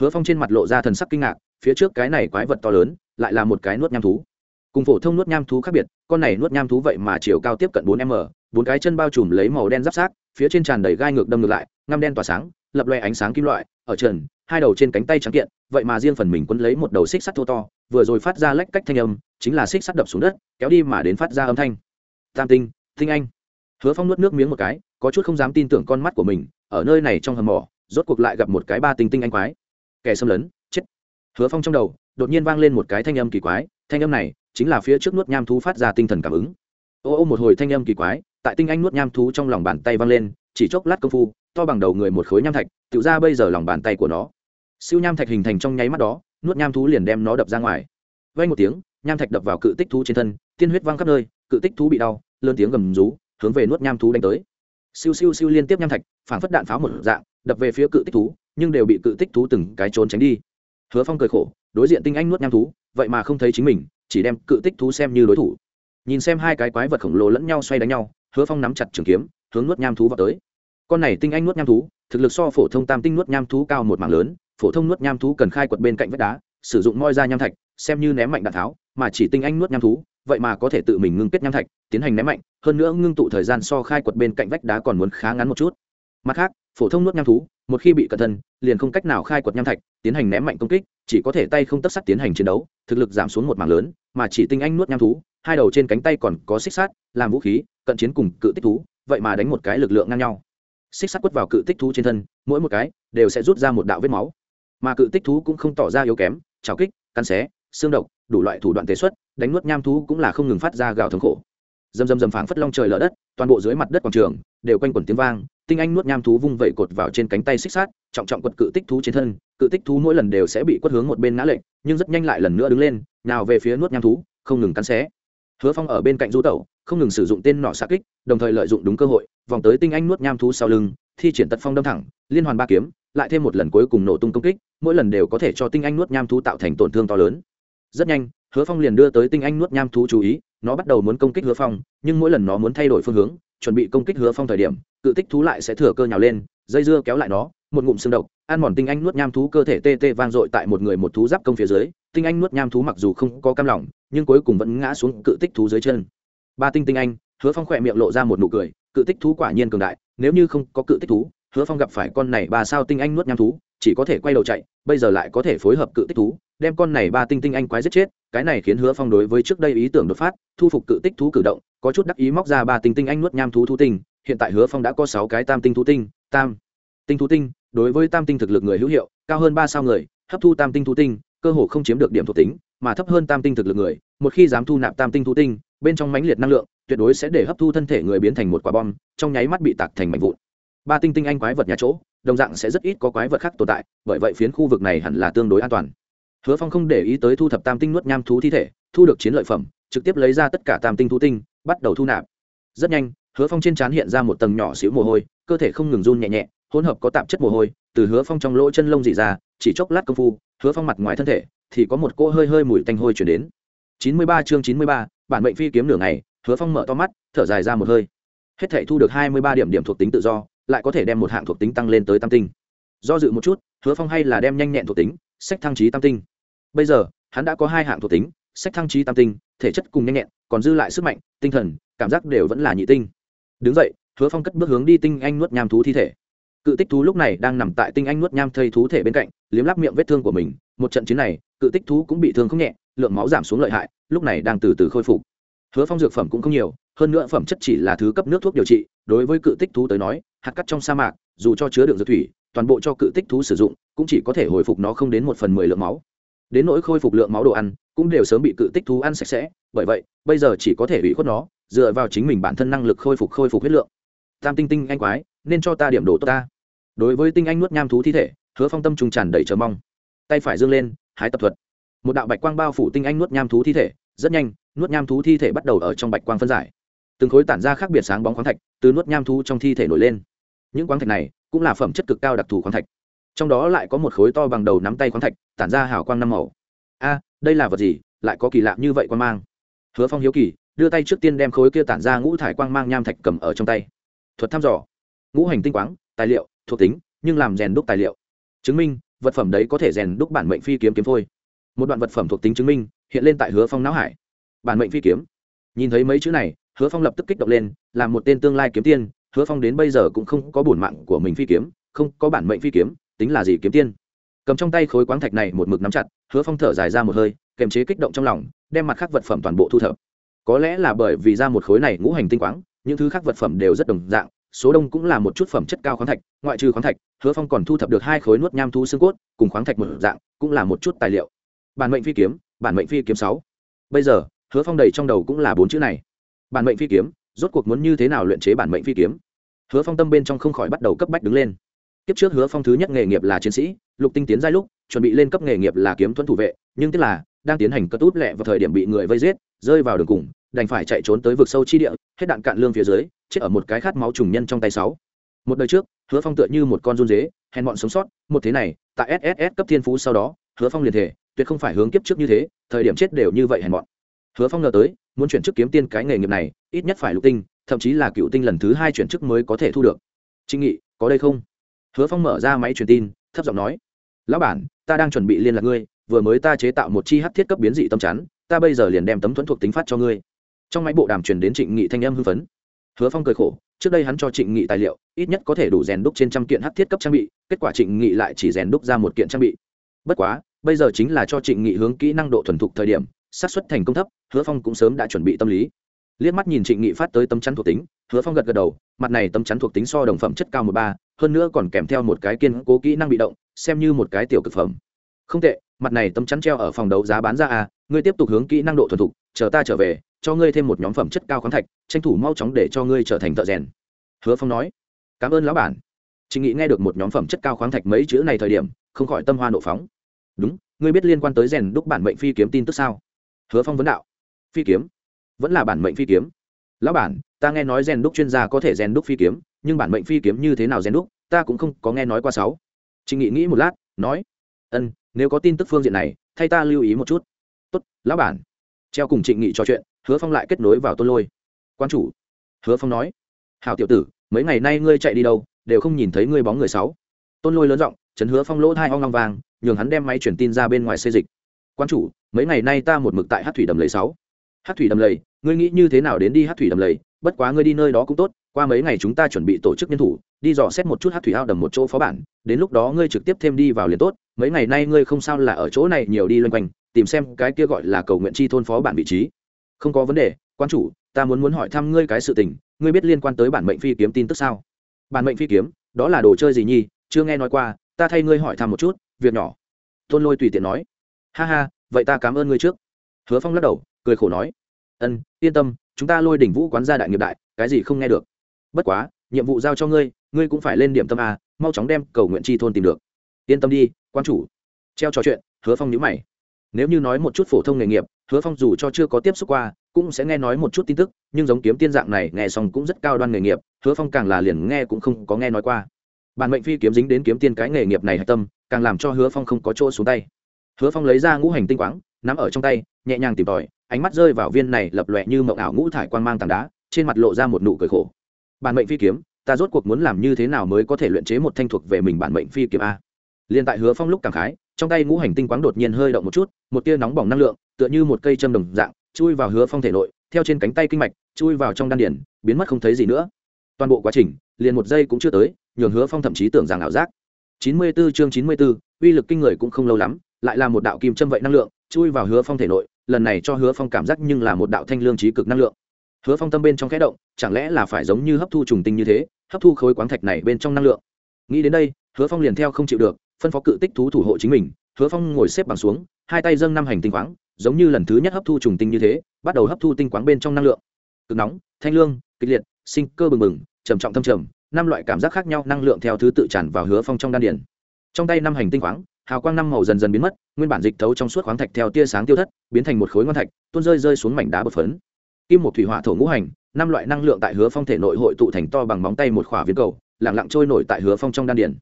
Hứa phong trên mặt lộ ra thần sắc kinh ngạc, phía trước cái này quái vật to lớn, lại là một cái nuốt nham thú. Cùng phổ thông nuốt nham thú khác biệt, con này nuốt nham thú vậy mà chiều cao tiếp cận bốn m, bốn cái chân bao trùm lấy màu đen giáp sát phía trên tràn đầy gai ngược đâm ngược lại, ngăm đen tỏa sáng, lập loe ánh sáng kim loại, ở trần, hai đầu trên cánh tay trắng kiện, vậy mà riêng phần mình quấn lấy một đầu xích sắt thô to, vừa rồi phát ra lách cách thanh âm, chính là xích sắt đập xuống đất, kéo đi mà đến phát ra âm thanh. Tam tinh tinh anh hứa phong nuốt nước miếng một cái, có chút không dám tin tưởng con mắt của mình, ở nơi này trong hầm mỏ, rốt cuộc lại gặp một cái ba tinh tinh anh quái. Kẻ xâm lấn, chết. Hứa phong trong đầu, đột nhiên vang lên một cái thanh âm kỳ quái, thanh âm này chính là phía trước nuốt nham thú phát ra tinh thần cảm ứng. Ô ô một hồi thanh âm kỳ quái, tại tinh anh nuốt nham thú trong lòng bàn tay vang lên, chỉ chốc lát công phu, to bằng đầu người một khối nham thạch, tự ra bây giờ lòng bàn tay của nó. Siêu nham thạch hình thành trong nháy mắt đó, nuốt nham thú liền đem nó đập ra ngoài. Vay một tiếng, nham thạch đập vào cự tích thú trên thân, tiên huyết văng khắp nơi, cự tích thú bị đau, lớn tiếng gầm rú hướng về nuốt nham thú đánh tới. Siêu siêu siêu liên tiếp nham thạch, phảng phất đạn pháo một dạng, đập về phía cự tích thú, nhưng đều bị cự tích thú từng cái trốn tránh đi. Hứa phong cười khổ, đối diện tinh anh nuốt nham thú, vậy mà không thấy chính mình, chỉ đem cự tích thú xem như đối thủ. Nhìn xem hai cái quái vật khổng lồ lẫn nhau xoay đánh nhau, hứa phong nắm chặt trường kiếm, hướng nuốt nham thú vào tới. Con này tinh anh nuốt nham thú, thực lực so phổ thông tam tinh nuốt nham thú cao một mảng lớn, phổ thông nuốt nham thú cần khai quật bên cạnh vách đá, sử dụng moi ra nham thạch, xem như ném mạnh đạn tháo, mà chỉ tinh anh nuốt nham thú vậy mà có thể tự mình ngưng kết nham thạch, tiến hành ném mạnh, hơn nữa ngưng tụ thời gian so khai quật bên cạnh vách đá còn muốn khá ngắn một chút. Mặt khác, phổ thông nuốt nham thú, một khi bị cẩn thân liền không cách nào khai quật nham thạch, tiến hành ném mạnh công kích, chỉ có thể tay không tấp sắt tiến hành chiến đấu, thực lực giảm xuống một mảng lớn, mà chỉ tinh anh nuốt nham thú, hai đầu trên cánh tay còn có xích sắt, làm vũ khí, cận chiến cùng cự tích thú, vậy mà đánh một cái lực lượng ngang nhau. Xích sắt quất vào cự tích thú trên thân, mỗi một cái đều sẽ rút ra một đạo vết máu. Mà cự tích thú cũng không tỏ ra yếu kém trào kích, cắn xé, xương độc, đủ loại thủ đoạn tế xuất đánh nuốt nham thú cũng là không ngừng phát ra gào thống khổ. Dầm dầm dầm phảng phất long trời lở đất, toàn bộ dưới mặt đất quảng trường đều quanh quẩn tiếng vang, tinh anh nuốt nham thú vung vẩy cột vào trên cánh tay xích sát trọng trọng quật cự tích thú trên thân, cự tích thú mỗi lần đều sẽ bị quất hướng một bên ngã lệnh nhưng rất nhanh lại lần nữa đứng lên, nào về phía nuốt nham thú, không ngừng cắn xé. Hứa phong ở bên cạnh du tẩu, không ngừng sử dụng tên nỏ xạ kích, đồng thời lợi dụng đúng cơ hội, vòng tới tinh anh nuốt nham thú sau lưng, thi triển tật phong đâm thẳng, liên hoàn ba kiếm, lại thêm một lần cuối cùng nổ tung công kích, mỗi lần đều có thể cho tinh anh nuốt nham thú tạo thành tổn thương to lớn. Rất nhanh hứa phong liền đưa tới tinh anh nuốt nham thú chú ý, nó bắt đầu muốn công kích hứa phong, nhưng mỗi lần nó muốn thay đổi phương hướng, chuẩn bị công kích hứa phong thời điểm, cự tích thú lại sẽ thừa cơ nhào lên, dây dưa kéo lại nó, một ngụm xương độc, ăn mòn tinh anh nuốt nham thú cơ thể tê tê vang dội tại một người một thú giáp công phía dưới. Tinh anh nuốt nham thú mặc dù không có cam lòng, nhưng cuối cùng vẫn ngã xuống cự tích thú dưới chân. Ba tinh tinh anh, hứa phong khỏe miệng lộ ra một nụ cười, cự tích thú quả nhiên cường đại, nếu như không có cự tích thú, hứa phong gặp phải con này ba sao tinh anh nuốt nham thú chỉ có thể quay đầu chạy, bây giờ lại có thể phối hợp cự tích thú, đem con này ba tinh tinh anh quái giết chết, cái này khiến hứa phong đối với trước đây ý tưởng đột phát, thu phục cự tích thú cử động, có chút đắc ý móc ra ba tinh tinh anh nuốt nham thú thú tinh, hiện tại hứa phong đã có sáu cái tam tinh thú tinh, tam tinh thú tinh, đối với tam tinh thực lực người hữu hiệu, cao hơn ba sao người, hấp thu tam tinh thú tinh, cơ hồ không chiếm được điểm thuộc tính, mà thấp hơn tam tinh thực lực người, một khi dám thu nạp tam tinh thú tinh, bên trong mãnh liệt năng lượng, tuyệt đối sẽ để hấp thu thân thể người biến thành một quả bom, trong nháy mắt bị tạc thành mảnh vụn. Ba tinh tinh anh quái vật nhà chỗ đồng dạng sẽ rất ít có quái vật khác tồn tại, bởi vậy phiến khu vực này hẳn là tương đối an toàn. Hứa phong không để ý tới thu thập tam tinh nuốt nham thú thi thể, thu được chiến lợi phẩm, trực tiếp lấy ra tất cả tam tinh thú tinh, bắt đầu thu nạp. Rất nhanh, hứa phong trên trán hiện ra một tầng nhỏ xíu mồ hôi, cơ thể không ngừng run nhẹ nhẹ, hỗn hợp có tạp chất mồ hôi, từ hứa phong trong lỗ chân lông dị ra, chỉ chốc lát công phu, hứa phong mặt ngoài thân thể thì có một cỗ hơi hơi mùi tanh hôi chuyển đến. Chín mươi ba chương chín mươi ba, bản mệnh phi kiếm nửa ngày, hứa phong mở to mắt, thở dài ra một hơi. Hết thể thu được hai mươi ba điểm điểm thuộc tính tự do lại có thể đem một hạng thuộc tính tăng lên tới tam tinh. Do dự một chút, hứa phong hay là đem nhanh nhẹn thuộc tính, sách thăng trí tam tinh. Bây giờ, hắn đã có hai hạng thuộc tính, sách thăng trí tam tinh, thể chất cùng nhanh nhẹn, còn dư lại sức mạnh, tinh thần, cảm giác đều vẫn là nhị tinh. Đứng dậy, hứa phong cất bước hướng đi tinh anh nuốt nham thú thi thể. Cự tích thú lúc này đang nằm tại tinh anh nuốt nham thây thú thể bên cạnh, liếm lắp miệng vết thương của mình. Một trận chiến này, cự tích thú cũng bị thương không nhẹ, lượng máu giảm xuống lợi hại, lúc này đang từ từ khôi phục. Hứa phong dược phẩm cũng không nhiều hơn nữa phẩm chất chỉ là thứ cấp nước thuốc điều trị, đối với cự tích thú tới nói, hạt cắt trong sa mạc, dù cho chứa đựng dược thủy, toàn bộ cho cự tích thú sử dụng, cũng chỉ có thể hồi phục nó không đến một phần mười lượng máu. Đến nỗi khôi phục lượng máu đồ ăn, cũng đều sớm bị cự tích thú ăn sạch sẽ, bởi vậy, bây giờ chỉ có thể ủy khuất nó, dựa vào chính mình bản thân năng lực khôi phục khôi phục huyết lượng. Tam tinh tinh anh quái, nên cho ta điểm đồ tốt ta. Đối với tinh anh nuốt nham thú thi thể, hứa phong tâm trùng tràn đầy chờ mong. Tay phải dương lên, hái tập thuật. Một đạo bạch quang bao phủ tinh anh nuốt nham thú thi thể, rất nhanh, nuốt nham thú thi thể bắt đầu ở trong bạch quang phân giải từng khối tản ra khác biệt sáng bóng khoáng thạch, từ nuốt nham thu trong thi thể nổi lên. Những khoáng thạch này cũng là phẩm chất cực cao đặc thù khoáng thạch. Trong đó lại có một khối to bằng đầu nắm tay khoáng thạch, tản ra hào quang năm màu. A, đây là vật gì? Lại có kỳ lạ như vậy quan mang. Hứa phong hiếu kỳ, đưa tay trước tiên đem khối kia tản ra ngũ thải quang mang nham thạch cầm ở trong tay. Thuật thăm dò. Ngũ hành tinh quáng, tài liệu, thuộc tính, nhưng làm rèn đúc tài liệu. Chứng minh, vật phẩm đấy có thể rèn đúc bản mệnh phi kiếm kiếm phôi. Một đoạn vật phẩm thuộc tính chứng minh, hiện lên tại hứa phong não hải. Bản mệnh phi kiếm. Nhìn thấy mấy chữ này hứa phong lập tức kích động lên làm một tên tương lai kiếm tiên, hứa phong đến bây giờ cũng không có bổn mạng của mình phi kiếm, không có bản mệnh phi kiếm, tính là gì kiếm tiên. Cầm trong tay khối quáng thạch này một mực nắm chặt, hứa phong thở dài ra một hơi kềm chế kích động trong lòng, đem mặt khác vật phẩm toàn bộ thu thập. Có lẽ là bởi vì ra một khối này ngũ hành tinh quáng, những thứ khác vật phẩm đều rất đồng dạng, số đông cũng là một chút phẩm chất cao khoáng thạch, ngoại trừ khoáng thạch, hứa phong còn thu thập được hai khối nuốt nham thu xương cốt, cùng khoáng thạch một dạng, cũng là một chút tài liệu. Bản mệnh phi kiếm, bản mệnh phi kiếm sáu. Bây giờ, hứa phong đầy trong đầu cũng là bốn chữ này bản mệnh phi kiếm, rốt cuộc muốn như thế nào luyện chế bản mệnh phi kiếm? Hứa phong tâm bên trong không khỏi bắt đầu cấp bách đứng lên. Kiếp trước hứa phong thứ nhất nghề nghiệp là chiến sĩ, lục tinh tiến giai lúc, chuẩn bị lên cấp nghề nghiệp là kiếm thuẫn thủ vệ, nhưng tức là, đang tiến hành cất út lẹ vào thời điểm bị người vây giết, rơi vào đường cùng, đành phải chạy trốn tới vực sâu chi địa, hết đạn cạn lương phía dưới, chết ở một cái khát máu trùng nhân trong tay sáu. Một đời trước, hứa phong tựa như một con run dế, hèn bọn sống sót, một thế này, tại sss cấp thiên phú sau đó, hứa phong liền thể, tuyệt không phải hướng kiếp trước như thế, thời điểm chết đều như vậy hèn bọn hứa phong ngờ tới muốn chuyển chức kiếm tiên cái nghề nghiệp này, ít nhất phải lục tinh, thậm chí là cựu tinh lần thứ hai chuyển chức mới có thể thu được. Trinh nghị, có đây không? Hứa phong mở ra máy truyền tin, thấp giọng nói. Lão bản, ta đang chuẩn bị liên lạc ngươi, vừa mới ta chế tạo một chi hát thiết cấp biến dị tâm chắn, ta bây giờ liền đem tấm thuẫn thuộc tính phát cho ngươi. Trong máy bộ đàm truyền đến trịnh nghị thanh âm hưng phấn. Hứa phong cười khổ, trước đây hắn cho trịnh nghị tài liệu, ít nhất có thể đủ rèn đúc trên trăm kiện hát thiết cấp trang bị, kết quả trịnh nghị lại chỉ rèn đúc ra một kiện trang bị. Bất quá, bây giờ chính là cho trịnh nghị hướng kỹ năng độ thuần thục thời điểm xác suất thành công thấp, hứa phong cũng sớm đã chuẩn bị tâm lý. Liếc mắt nhìn trịnh nghị phát tới tấm chắn thuộc tính, hứa phong gật gật đầu, mặt này tấm chắn thuộc tính so đồng phẩm chất cao một ba, hơn nữa còn kèm theo một cái kiên cố kỹ năng bị động, xem như một cái tiểu cực phẩm. Không tệ, mặt này tấm chắn treo ở phòng đấu giá bán ra à ngươi tiếp tục hướng kỹ năng độ thuần thục, chờ ta trở về, cho ngươi thêm một nhóm phẩm chất cao khoáng thạch, tranh thủ mau chóng để cho ngươi trở thành thợ rèn. Hứa phong nói. Cảm ơn lão bản. Trịnh nghị nghe được một nhóm phẩm chất cao khoáng thạch mấy chữ này thời điểm, không khỏi tâm hoa nộ phóng. Đúng, ngươi biết liên quan tới rèn đúc bản mệnh phi kiếm tin tức sao? Hứa phong vấn đạo. Phi kiếm? Vẫn là bản mệnh phi kiếm. Lão bản, ta nghe nói rèn đúc chuyên gia có thể rèn đúc phi kiếm, nhưng bản mệnh phi kiếm như thế nào rèn đúc, ta cũng không có nghe nói qua sáu. Chị nghị nghĩ một lát, nói, ân, nếu có tin tức phương diện này, thay ta lưu ý một chút. Tốt, lão bản. Treo cùng trịnh nghị trò chuyện, hứa phong lại kết nối vào tôn lôi. Quan chủ. Hứa phong nói hào tiểu tử, mấy ngày nay ngươi chạy đi đâu, đều không nhìn thấy ngươi bóng người sáu. Tôn lôi lớn giọng, chấn hứa phong lỗ thai hoang long vàng, nhường hắn đem máy truyền tin ra bên ngoài xây dịch quan chủ, mấy ngày nay ta một mực tại hát thủy đầm lầy sáu. Hát thủy đầm lầy, ngươi nghĩ như thế nào đến đi hát thủy đầm lầy? Bất quá ngươi đi nơi đó cũng tốt, qua mấy ngày chúng ta chuẩn bị tổ chức nhân thủ, đi dò xét một chút hát thủy ao đầm một chỗ phó bản, đến lúc đó ngươi trực tiếp thêm đi vào liền tốt. Mấy ngày nay ngươi không sao là ở chỗ này nhiều đi loanh quanh, tìm xem cái kia gọi là cầu nguyện chi thôn phó bản vị trí. Không có vấn đề quan chủ, ta muốn muốn hỏi thăm ngươi cái sự tình, ngươi biết liên quan tới bản mệnh phi kiếm tin tức sao? Bản mệnh phi kiếm, đó là đồ chơi gì nhi chưa nghe nói qua, ta thay ngươi hỏi thăm một chút, việc nhỏ. Tôn lôi tùy tiện nói ha ha, vậy ta cảm ơn ngươi trước. Hứa phong lắc đầu, cười khổ nói, ân, yên tâm, chúng ta lôi đỉnh vũ quán gia đại nghiệp đại, cái gì không nghe được. Bất quá, nhiệm vụ giao cho ngươi ngươi cũng phải lên điểm tâm a, mau chóng đem cầu nguyện chi thôn tìm được. Yên tâm đi, quan chủ. Treo trò chuyện, hứa phong nhữ mày. Nếu như nói một chút phổ thông nghề nghiệp, hứa phong dù cho chưa có tiếp xúc qua, cũng sẽ nghe nói một chút tin tức, nhưng giống kiếm tiên dạng này, nghe xong cũng rất cao đoan nghề nghiệp, hứa phong càng là liền nghe cũng không có nghe nói qua. Bản mệnh phi kiếm dính đến kiếm tiên cái nghề nghiệp này hạch tâm, càng làm cho hứa phong không có chỗ xuống tay hứa phong lấy ra ngũ hành tinh quáng nắm ở trong tay nhẹ nhàng tìm tòi ánh mắt rơi vào viên này lập lòe như mộng ảo ngũ thải quan mang tảng đá trên mặt lộ ra một nụ cười khổ. Bản mệnh phi kiếm ta rốt cuộc muốn làm như thế nào mới có thể luyện chế một thanh thuộc về mình bản mệnh phi kiếm a? Liền tại hứa phong lúc cảm khái trong tay ngũ hành tinh quáng đột nhiên hơi động một chút một tia nóng bỏng năng lượng tựa như một cây châm đồng dạng chui vào hứa phong thể nội theo trên cánh tay kinh mạch chui vào trong đan điển biến mất không thấy gì nữa. Toàn bộ quá trình liền một giây cũng chưa tới nhường hứa phong thậm chí tưởng rằng ảo giác. Chín mươi 94 chương chín mươi 94, uy lực kinh người cũng không lâu lắm lại là một đạo kim châm vậy năng lượng, chui vào hứa phong thể nội, lần này cho hứa phong cảm giác nhưng là một đạo thanh lương trí cực năng lượng. Hứa phong tâm bên trong khẽ động, chẳng lẽ là phải giống như hấp thu trùng tinh như thế, hấp thu khối quáng thạch này bên trong năng lượng? Nghĩ đến đây, hứa phong liền theo không chịu được, phân phó cự tích thú thủ hộ chính mình, hứa phong ngồi xếp bằng xuống, hai tay dâng năm hành tinh khoáng, giống như lần thứ nhất hấp thu trùng tinh như thế, bắt đầu hấp thu tinh quáng bên trong năng lượng. Cực nóng, thanh lương, kịch liệt, sinh cơ bừng bừng, trầm trọng thâm trầm, năm loại cảm giác khác nhau năng lượng theo thứ tự tràn vào hứa phong trong đan điển trong tay năm hành tinh khoáng hào quang năm màu dần dần biến mất, nguyên bản dịch thấu trong suốt khoáng thạch theo tia sáng tiêu thất, biến thành một khối ngon thạch, tuôn rơi rơi xuống mảnh đá bột phấn. Kim một thủy hỏa thổ ngũ hành, năm loại năng lượng tại hứa phong thể nội hội tụ thành to bằng móng tay một khỏa viên cầu lẳng lặng trôi nổi tại hứa phong trong đan điển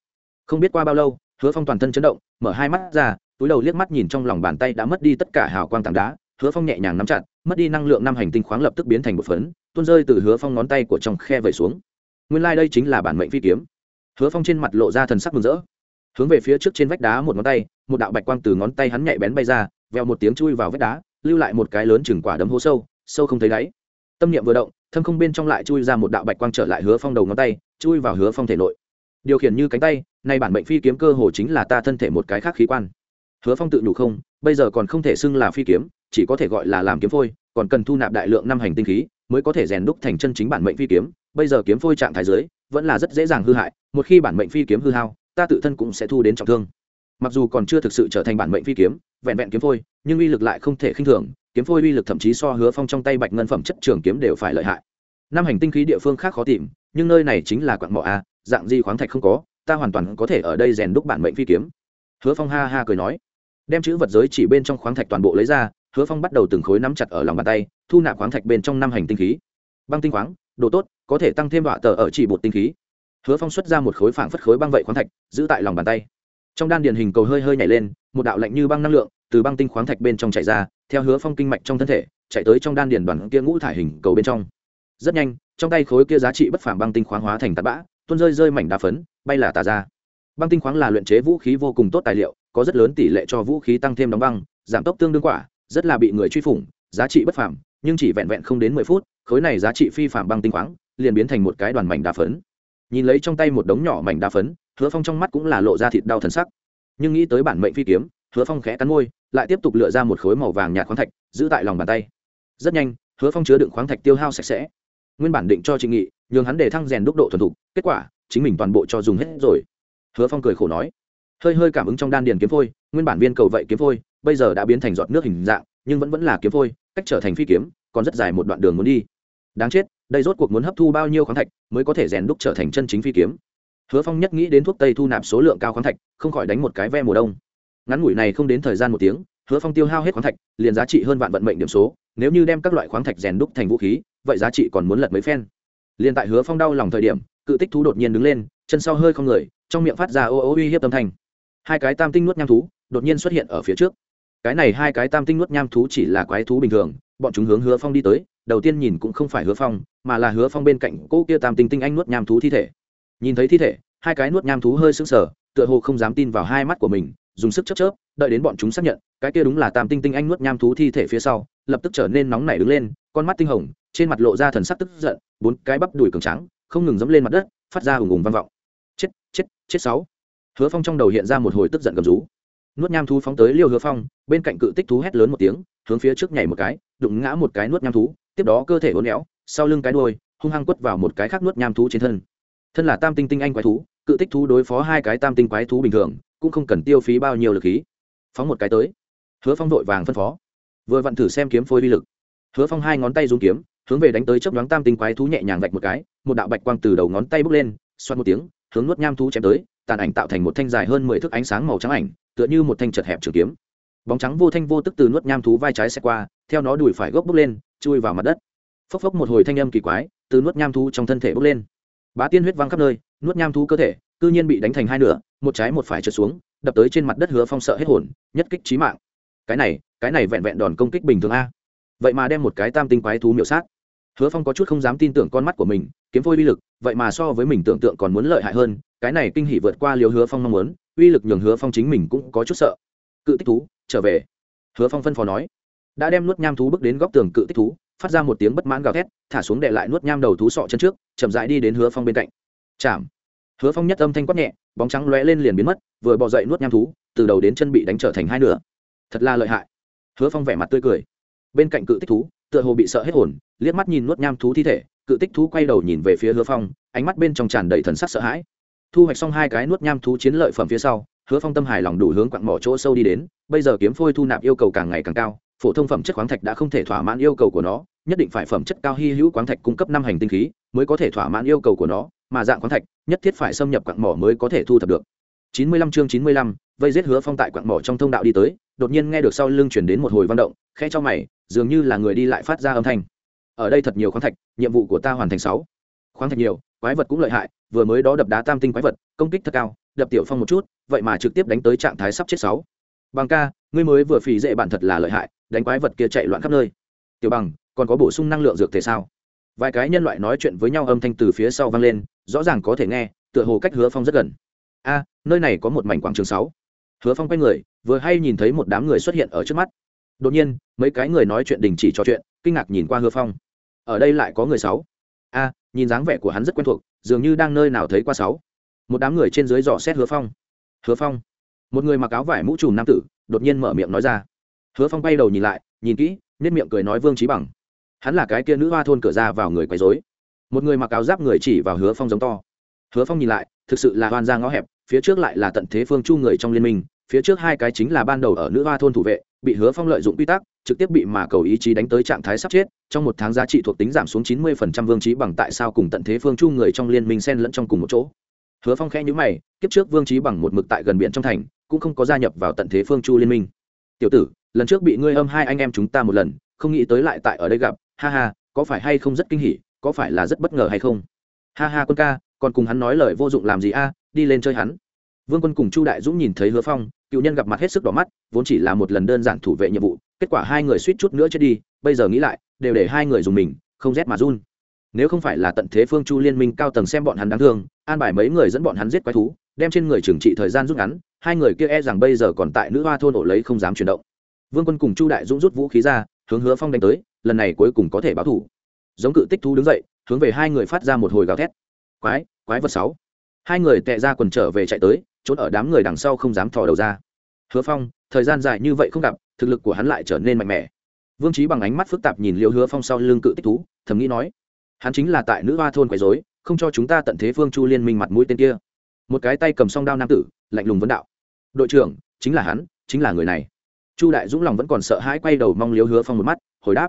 không biết qua bao lâu, hứa phong toàn thân chấn động, mở hai mắt ra, túi đầu liếc mắt nhìn trong lòng bàn tay đã mất đi tất cả hào quang tảng đá, hứa phong nhẹ nhàng nắm chặt, mất đi năng lượng năm hành tinh khoáng lập tức biến thành một phấn, tuôn rơi từ hứa phong ngón tay của trong khe vẩy xuống. Nguyên lai、like、đây chính là bản mệnh phi kiếm. Hứa phong trên mặt lộ ra thần sắc mừng rỡ hướng về phía trước trên vách đá một ngón tay, một đạo bạch quang từ ngón tay hắn nhạy bén bay ra, veo một tiếng chui vào vách đá, lưu lại một cái lớn chừng quả đấm hố sâu sâu không thấy đáy. Tâm niệm vừa động thâm không bên trong lại chui ra một đạo bạch quang trở lại hứa phong đầu ngón tay, chui vào hứa phong thể nội. Điều khiển như cánh tay, nay bản mệnh phi kiếm cơ hồ chính là ta thân thể một cái khác khí quan. Hứa phong tự nhủ không, bây giờ còn không thể xưng là phi kiếm, chỉ có thể gọi là làm kiếm phôi, còn cần thu nạp đại lượng năm hành tinh khí, mới có thể rèn đúc thành chân chính bản mệnh phi kiếm. Bây giờ kiếm phôi trạng thái dưới, vẫn là rất dễ dàng hư hại, một khi bản mệnh phi kiếm hư hao ta tự thân cũng sẽ thu đến trọng thương. Mặc dù còn chưa thực sự trở thành bản mệnh phi kiếm, vẹn vẹn kiếm phôi, nhưng uy lực lại không thể khinh thường, kiếm phôi uy lực thậm chí so hứa phong trong tay bạch ngân phẩm chất trường kiếm đều phải lợi hại. Năm hành tinh khí địa phương khác khó tìm, nhưng nơi này chính là quặng mỏ a, dạng gì khoáng thạch không có, ta hoàn toàn có thể ở đây rèn đúc bản mệnh phi kiếm. Hứa phong ha ha cười nói. Đem chữ vật giới chỉ bên trong khoáng thạch toàn bộ lấy ra, hứa phong bắt đầu từng khối nắm chặt ở lòng bàn tay, thu nạp khoáng thạch bên trong năm hành tinh khí. Băng tinh khoáng độ tốt, có thể tăng thêm đọa tờ ở chỉ bột tinh khí hứa phong xuất ra một khối phảng phất khối băng vậy khoáng thạch, giữ tại lòng bàn tay. Trong đan điền hình cầu hơi hơi nhảy lên, một đạo lạnh như băng năng lượng từ băng tinh khoáng thạch bên trong chạy ra, theo hứa phong kinh mạch trong thân thể, chạy tới trong đan điền đoàn kia ngũ thải hình cầu bên trong. Rất nhanh, trong tay khối kia giá trị bất phàm băng tinh khoáng hóa thành tạt bã, tuôn rơi rơi mảnh đá phấn, bay là tà ra. Băng tinh khoáng là luyện chế vũ khí vô cùng tốt tài liệu, có rất lớn tỷ lệ cho vũ khí tăng thêm đóng băng, giảm tốc tương đương quả, rất là bị người truy phủng, giá trị bất phàm, nhưng chỉ vẹn vẹn không đến mười phút, khối này giá trị phi phàm băng tinh khoáng liền biến thành một cái đoàn mảnh đá phấn nhìn lấy trong tay một đống nhỏ mảnh đá phấn, hứa phong trong mắt cũng là lộ ra thịt đau thần sắc. Nhưng nghĩ tới bản mệnh phi kiếm, hứa phong khẽ cắn môi, lại tiếp tục lựa ra một khối màu vàng nhạt khoáng thạch, giữ tại lòng bàn tay. Rất nhanh, hứa phong chứa đựng khoáng thạch tiêu hao sạch sẽ. Nguyên bản định cho trịnh nghị, nhường hắn để thăng rèn đúc độ thuần thục, kết quả, chính mình toàn bộ cho dùng hết rồi. Hứa phong cười khổ nói, hơi hơi cảm ứng trong đan điền kiếm phôi, nguyên bản viên cầu vậy kiếm phôi, bây giờ đã biến thành giọt nước hình dạng, nhưng vẫn vẫn là kiếm phôi, cách trở thành phi kiếm, còn rất dài một đoạn đường muốn đi. Đáng chết đây rốt cuộc muốn hấp thu bao nhiêu khoáng thạch mới có thể rèn đúc trở thành chân chính phi kiếm? Hứa phong nhất nghĩ đến thuốc tây thu nạp số lượng cao khoáng thạch, không khỏi đánh một cái ve mùa đông. Ngắn ngủi này không đến thời gian một tiếng, hứa phong tiêu hao hết khoáng thạch, liền giá trị hơn vạn vận mệnh điểm số, nếu như đem các loại khoáng thạch rèn đúc thành vũ khí, vậy giá trị còn muốn lật mấy phen. Liền tại hứa phong đau lòng thời điểm, cự tích thú đột nhiên đứng lên, chân sau hơi không người, trong miệng phát ra ô ô uy hiếp tâm thanh. Hai cái tam tinh nuốt nham thú đột nhiên xuất hiện ở phía trước. Cái này hai cái tam tinh nuốt nham thú chỉ là quái thú bình thường, bọn chúng hướng hứa phong đi tới đầu tiên nhìn cũng không phải hứa phong, mà là hứa phong bên cạnh cỗ kia tam tinh tinh anh nuốt nham thú thi thể. Nhìn thấy thi thể, hai cái nuốt nham thú hơi sững sờ, tựa hồ không dám tin vào hai mắt của mình, dùng sức chớp chớp, đợi đến bọn chúng xác nhận, cái kia đúng là tam tinh tinh anh nuốt nham thú thi thể phía sau, lập tức trở nên nóng nảy đứng lên, con mắt tinh hồng, trên mặt lộ ra thần sắc tức giận, bốn cái bắp đùi cường trắng không ngừng dẫm lên mặt đất, phát ra ùng ùng vang vọng. Chết chết chết sáu. Hứa phong trong đầu hiện ra một hồi tức giận gầm rú. Nuốt nham thú phóng tới liêu hứa phong, bên cạnh cự tích thú hét lớn một tiếng, hướng phía trước nhảy một cái, đụng ngã một cái nuốt nham thú tiếp đó cơ thể uốn éo, sau lưng cái đuôi, hung hăng quất vào một cái khác nuốt nham thú trên thân. Thân là tam tinh tinh anh quái thú, cự tích thú đối phó hai cái tam tinh quái thú bình thường, cũng không cần tiêu phí bao nhiêu lực khí. Phóng một cái tới. Hứa phong vội vàng phân phó. Vừa vặn thử xem kiếm phôi vi lực. Hứa phong hai ngón tay dùng kiếm, hướng về đánh tới chấp đoán tam tinh quái thú nhẹ nhàng vạch một cái, một đạo bạch quang từ đầu ngón tay bước lên xoát một tiếng, hướng nuốt nham thú chém tới, tàn ảnh tạo thành một thanh dài hơn mười thước ánh sáng màu trắng ảnh, tựa như một thanh chật hẹp trường kiếm. Bóng trắng vô thanh vô tức từ nuốt nham thú vai trái xe qua, theo nó đùi phải gốc bước lên chui vào mặt đất. Phốc phốc một hồi thanh âm kỳ quái, từ nuốt nham thú trong thân thể bốc lên. Bá tiên huyết văng khắp nơi, nuốt nham thú cơ thể, cư nhiên bị đánh thành hai nửa, một trái một phải trượt xuống, đập tới trên mặt đất hứa phong sợ hết hồn, nhất kích trí mạng. Cái này cái này vẹn vẹn đòn công kích bình thường a. Vậy mà đem một cái tam tinh quái thú miểu sát. Hứa phong có chút không dám tin tưởng con mắt của mình, kiếm phôi uy lực, vậy mà so với mình tưởng tượng còn muốn lợi hại hơn, cái này kinh hỉ vượt qua liều hứa phong mong muốn, uy lực nhường hứa phong chính mình cũng có chút sợ. Cự tích thú, trở về. Hứa phong phân phó nói đã đem nuốt nham thú bước đến góc tường cự tích thú, phát ra một tiếng bất mãn gào thét, thả xuống đệ lại nuốt nham đầu thú sọ chân trước, chậm dại đi đến hứa phong bên cạnh. Chạm. Hứa phong nhất âm thanh quát nhẹ, bóng trắng lóe lên liền biến mất, vừa bỏ dậy nuốt nham thú, từ đầu đến chân bị đánh trở thành hai nửa. Thật là lợi hại. Hứa phong vẻ mặt tươi cười. Bên cạnh cự tích thú, tựa hồ bị sợ hết hồn, liếc mắt nhìn nuốt nham thú thi thể, cự tích thú quay đầu nhìn về phía hứa phong, ánh mắt bên trong tràn đầy thần sắc sợ hãi. Thu hoạch xong hai cái nuốt nham thú chiến lợi phẩm phía sau, hứa phong tâm hài lòng đủ hướng quặng mỏ chỗ sâu đi đến, bây giờ kiếm phôi thu nạp yêu cầu càng ngày càng cao phổ thông phẩm chất khoáng thạch đã không thể thỏa mãn yêu cầu của nó, nhất định phải phẩm chất cao hy hữu khoáng thạch cung cấp năm hành tinh khí mới có thể thỏa mãn yêu cầu của nó, mà dạng khoáng thạch nhất thiết phải xâm nhập quặng mỏ mới có thể thu thập được. Chín mươi lăm chương chín mươi lăm, vây giết hứa phong tại quặng mỏ trong thông đạo đi tới, đột nhiên nghe được sau lưng chuyển đến một hồi văn động khe cho mày, dường như là người đi lại phát ra âm thanh. Ở đây thật nhiều khoáng thạch, nhiệm vụ của ta hoàn thành sáu. Khoáng thạch nhiều, quái vật cũng lợi hại, vừa mới đó đập đá tam tinh quái vật, công kích thật cao, đập tiểu phong một chút, vậy mà trực tiếp đánh tới trạng thái sắp chết sáu bằng ca, ngươi mới vừa phì dễ bạn thật là lợi hại, đánh quái vật kia chạy loạn khắp nơi. Tiểu bằng, còn có bổ sung năng lượng dược thể sao? Vài cái nhân loại nói chuyện với nhau âm thanh từ phía sau vang lên, rõ ràng có thể nghe, tựa hồ cách hứa phong rất gần. A, nơi này có một mảnh quảng trường sáu. Hứa phong quay người, vừa hay nhìn thấy một đám người xuất hiện ở trước mắt. Đột nhiên, mấy cái người nói chuyện đình chỉ trò chuyện, kinh ngạc nhìn qua hứa phong. Ở đây lại có người sáu. A, nhìn dáng vẻ của hắn rất quen thuộc, dường như đang nơi nào thấy qua sáu. Một đám người trên dưới dò xét hứa phong. Hứa phong một người mặc áo vải mũ trùm nam tử đột nhiên mở miệng nói ra. Hứa phong bay đầu nhìn lại, nhìn kỹ nên miệng cười nói vương trí bằng. Hắn là cái kia nữ hoa thôn cửa ra vào người quấy dối một người mặc áo giáp người chỉ vào hứa phong giống to. Hứa phong nhìn lại, thực sự là hoan ra ngõ hẹp, phía trước lại là tận thế phương chu người trong liên minh, phía trước hai cái chính là ban đầu ở nữ hoa thôn thủ vệ, bị hứa phong lợi dụng quy tắc, trực tiếp bị mà cầu ý chí đánh tới trạng thái sắp chết, trong một tháng giá trị thuộc tính giảm xuống chín mươi phần trăm vương trí bằng tại sao cùng tận thế phương chu người trong liên minh xen lẫn trong cùng một chỗ. Hứa phong khẽ nhữ mày, kiếp trước vương trí bằng một mực tại gần biển trong thành cũng không có gia nhập vào tận thế phương chu liên minh. Tiểu tử, lần trước bị ngươi âm hai anh em chúng ta một lần, không nghĩ tới lại tại ở đây gặp. Ha ha, có phải hay không rất kinh hỉ, có phải là rất bất ngờ hay không? Ha ha quân ca, còn cùng hắn nói lời vô dụng làm gì a, đi lên chơi hắn. Vương quân cùng chu đại dũng nhìn thấy hứa phong, cựu nhân gặp mặt hết sức đỏ mắt, vốn chỉ là một lần đơn giản thủ vệ nhiệm vụ, kết quả hai người suýt chút nữa chết đi, bây giờ nghĩ lại, đều để hai người dùng mình, không rét mà run. Nếu không phải là tận thế phương chu liên minh cao tầng xem bọn hắn đáng thương, an bài mấy người dẫn bọn hắn giết quái thú, đem trên người trừng trị thời gian rút ngắn hai người kia e rằng bây giờ còn tại nữ hoa thôn ổ lấy không dám chuyển động. Vương quân cùng chu đại dũng rút vũ khí ra, hướng hứa phong đánh tới, lần này cuối cùng có thể báo thủ. Giống cự tích thú đứng dậy, hướng về hai người phát ra một hồi gào thét. Quái quái vật sáu. Hai người tệ ra quần trở về chạy tới, trốn ở đám người đằng sau không dám thò đầu ra. Hứa phong, thời gian dài như vậy không gặp, thực lực của hắn lại trở nên mạnh mẽ. Vương trí bằng ánh mắt phức tạp nhìn liệu hứa phong sau lưng cự tích thú, thầm nghĩ nói, hắn chính là tại nữ hoa thôn quấy dối không cho chúng ta tận thế phương chu liên minh mặt mũi tên kia. Một cái tay cầm song đao nam tử, lạnh lùng vấn đạo đội trưởng, chính là hắn, chính là người này. Chu đại dũng lòng vẫn còn sợ hãi quay đầu mong liếu hứa phong một mắt, hồi đáp.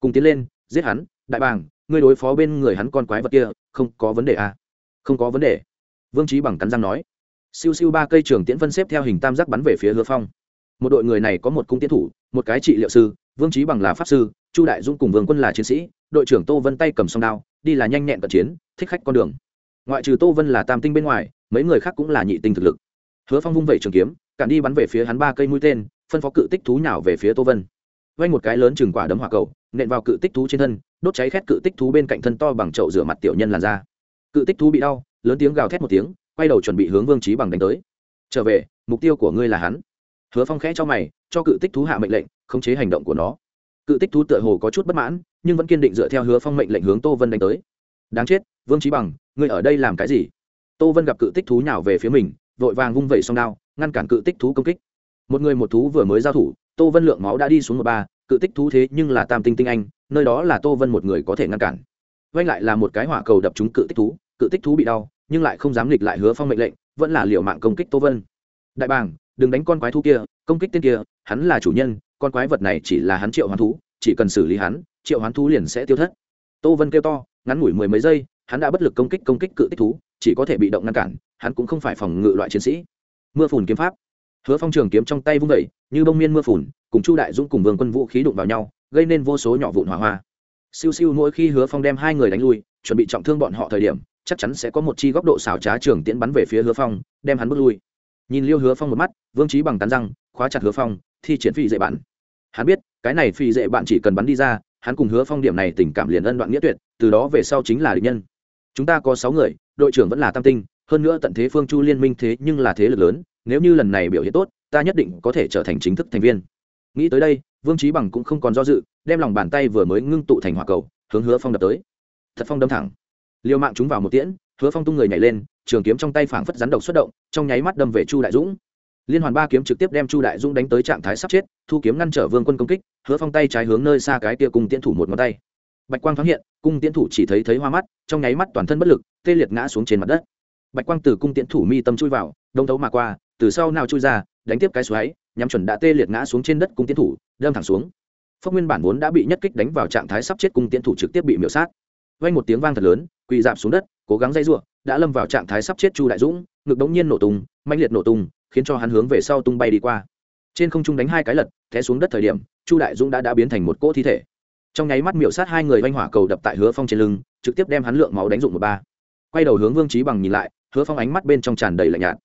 Cùng tiến lên, giết hắn, đại bàng, ngươi đối phó bên người hắn con quái vật kia, không có vấn đề à? không có vấn đề. Vương trí bằng cắn răng nói. Siêu siêu ba cây trường tiễn phân xếp theo hình tam giác bắn về phía hứa phong. Một đội người này có một cung tiến thủ, một cái trị liệu sư, vương trí bằng là pháp sư, chu đại dũng cùng vương quân là chiến sĩ, đội trưởng tô vân tay cầm song đao, đi là nhanh nhẹn cận chiến, thích khách con đường. Ngoại trừ tô vân là tam tinh bên ngoài, mấy người khác cũng là nhị tinh thực lực hứa phong vung vẩy trường kiếm, cản đi bắn về phía hắn ba cây mũi tên, phân phó cự tích thú nhào về phía tô vân. Vay một cái lớn chừng quả đấm hỏa cầu, nện vào cự tích thú trên thân, đốt cháy khét cự tích thú bên cạnh thân to bằng chậu rửa mặt tiểu nhân làn da. Cự tích thú bị đau, lớn tiếng gào thét một tiếng, quay đầu chuẩn bị hướng vương trí bằng đánh tới. Trở về, mục tiêu của ngươi là hắn. Hứa phong khẽ cho mày, cho cự tích thú hạ mệnh lệnh, khống chế hành động của nó. Cự tích thú tựa hồ có chút bất mãn, nhưng vẫn kiên định dựa theo hứa phong mệnh lệnh hướng tô vân đánh tới. Đáng chết, vương trí bằng, ngươi ở đây làm cái gì? Tô vân gặp cự tích thú nhào về phía mình vội vàng vung vẩy song đao, ngăn cản cự tích thú công kích. Một người một thú vừa mới giao thủ, tô vân lượng máu đã đi xuống một ba, cự tích thú thế nhưng là tam tinh tinh anh, nơi đó là tô vân một người có thể ngăn cản. Vanh lại là một cái hỏa cầu đập trúng cự tích thú, cự tích thú bị đau, nhưng lại không dám nghịch lại hứa phong mệnh lệnh, vẫn là liệu mạng công kích tô vân. Đại bàng, đừng đánh con quái thú kia, công kích tên kia, hắn là chủ nhân, con quái vật này chỉ là hắn triệu hoán thú, chỉ cần xử lý hắn, triệu hoán thú liền sẽ tiêu thất. Tô vân kêu to, ngắn ngủi mười mấy giây, hắn đã bất lực công kích công kích cự tích thú chỉ có thể bị động ngăn cản, hắn cũng không phải phòng ngự loại chiến sĩ. Mưa phùn kiếm pháp. Hứa phong trường kiếm trong tay vung vẩy như bông miên mưa phùn, cùng chu đại dũng cùng vương quân vũ khí đụng vào nhau, gây nên vô số nhỏ vụn hỏa hoa. Siêu siêu mỗi khi hứa phong đem hai người đánh lui, chuẩn bị trọng thương bọn họ thời điểm, chắc chắn sẽ có một chi góc độ xảo trá trường tiễn bắn về phía hứa phong, đem hắn bước lui. Nhìn liêu hứa phong một mắt, vương trí bằng tán răng, khóa chặt hứa phong, thi triển phi dễ bạn hắn biết, cái này phi dễ bạn chỉ cần bắn đi ra, hắn cùng hứa phong điểm này tình cảm liền ân đoạn nghĩa tuyệt, từ đó về sau chính là địch nhân. Chúng ta có sáu người đội trưởng vẫn là tam tinh, hơn nữa tận thế phương chu liên minh thế nhưng là thế lực lớn, nếu như lần này biểu hiện tốt, ta nhất định có thể trở thành chính thức thành viên. Nghĩ tới đây, vương trí bằng cũng không còn do dự, đem lòng bàn tay vừa mới ngưng tụ thành hỏa cầu, hướng hứa phong đập tới. Thật phong đâm thẳng. Liều mạng chúng vào một tiễn, hứa phong tung người nhảy lên, trường kiếm trong tay phảng phất rắn độc xuất động, trong nháy mắt đâm về chu đại dũng. Liên hoàn ba kiếm trực tiếp đem chu đại dũng đánh tới trạng thái sắp chết, thu kiếm ngăn trở vương quân công kích, hứa phong tay trái hướng nơi xa cái tia cung tiễn thủ một ngón tay. Bạch quang phát hiện, cung tiễn thủ chỉ thấy thấy hoa mắt, trong nháy mắt toàn thân bất lực tê liệt ngã xuống trên mặt đất. Bạch quang từ cung tiễn thủ mi tâm chui vào, đông thấu mà qua, từ sau nào chui ra, đánh tiếp cái xoáy, nhắm chuẩn đã tê liệt ngã xuống trên đất cung tiễn thủ, đâm thẳng xuống. Phong nguyên bản vốn đã bị nhất kích đánh vào trạng thái sắp chết cung tiễn thủ trực tiếp bị miễu sát. Vang một tiếng vang thật lớn, quỳ dạp xuống đất, cố gắng dây giụa, đã lâm vào trạng thái sắp chết chu đại dũng, ngực đống nhiên nổ tung manh liệt nổ tung, khiến cho hắn hướng về sau tung bay đi qua. Trên không trung đánh hai cái lật, té xuống đất thời điểm, chu đại dũng đã đã biến thành một cỗ thi thể. Trong nháy mắt miểu sát hai người vanh hỏa cầu đập tại hứa phong trên lưng, trực tiếp đem hắn lượng máu đánh dụng một ba quay đầu hướng vương trí bằng nhìn lại hứa phong ánh mắt bên trong tràn đầy lạnh nhạt.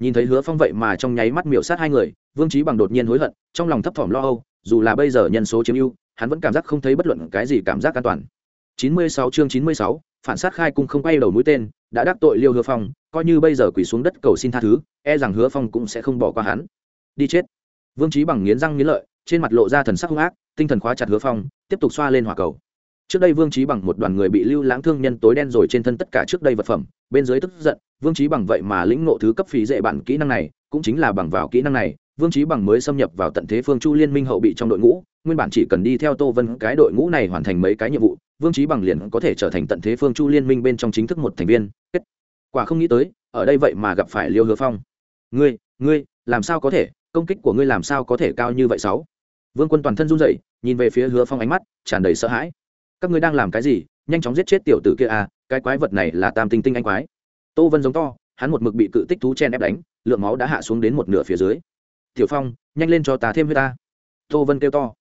Nhìn thấy hứa phong vậy mà trong nháy mắt miểu sát hai người vương trí bằng đột nhiên hối hận trong lòng thấp thỏm lo âu dù là bây giờ nhân số chiếm ưu hắn vẫn cảm giác không thấy bất luận cái gì cảm giác an toàn. 96 chương 96, phản sát khai cung không quay đầu mũi tên đã đắc tội liêu hứa phong coi như bây giờ quỳ xuống đất cầu xin tha thứ e rằng hứa phong cũng sẽ không bỏ qua hắn. Đi chết. Vương trí bằng nghiến răng nghiến lợi trên mặt lộ ra thần sắc hung ác tinh thần khóa chặt hứa phong tiếp tục xoa lên hỏa cầu trước đây vương trí bằng một đoàn người bị lưu lãng thương nhân tối đen rồi trên thân tất cả trước đây vật phẩm, bên dưới tức giận, vương trí bằng vậy mà lĩnh ngộ thứ cấp phí dễ bản kỹ năng này, cũng chính là bằng vào kỹ năng này, vương trí bằng mới xâm nhập vào tận thế phương chu liên minh hậu bị trong đội ngũ, nguyên bản chỉ cần đi theo tô vân cái đội ngũ này hoàn thành mấy cái nhiệm vụ, vương trí bằng liền có thể trở thành tận thế phương chu liên minh bên trong chính thức một thành viên. Kết quả không nghĩ tới, ở đây vậy mà gặp phải liêu hứa phong. Ngươi ngươi, làm sao có thể? Công kích của ngươi làm sao có thể cao như vậy sáu? Vương quân toàn thân run rẩy, nhìn về phía hứa phong ánh mắt, tràn đầy sợ hãi các ngươi đang làm cái gì? Nhanh chóng giết chết tiểu tử kia à cái quái vật này là tam tinh tinh anh quái. Tô vân giống to, hắn một mực bị cự tích thú chen ép đánh, lượng máu đã hạ xuống đến một nửa phía dưới. Tiểu phong, nhanh lên cho ta thêm với ta. Tô vân kêu to.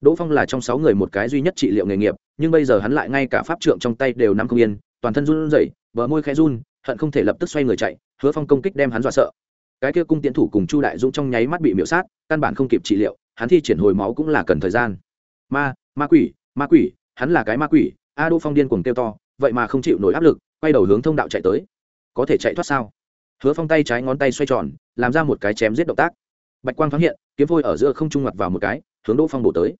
Đỗ phong là trong sáu người một cái duy nhất trị liệu nghề nghiệp, nhưng bây giờ hắn lại ngay cả pháp trượng trong tay đều nắm không yên, toàn thân run rẩy, bờ môi khẽ run, hận không thể lập tức xoay người chạy, hứa phong công kích đem hắn dọa sợ. Cái kia cung tiến thủ cùng chu đại dũng trong nháy mắt bị miễu sát, căn bản không kịp trị liệu, hắn thi triển hồi máu cũng là cần thời gian. Ma ma quỷ ma quỷ hắn là cái ma quỷ, a đỗ phong điên cuồng kêu to, vậy mà không chịu nổi áp lực, quay đầu hướng thông đạo chạy tới. Có thể chạy thoát sao? Hứa phong tay trái ngón tay xoay tròn, làm ra một cái chém giết động tác. Bạch quang thoáng hiện, kiếm phôi ở giữa không trung mặt vào một cái, hướng đỗ phong bổ tới.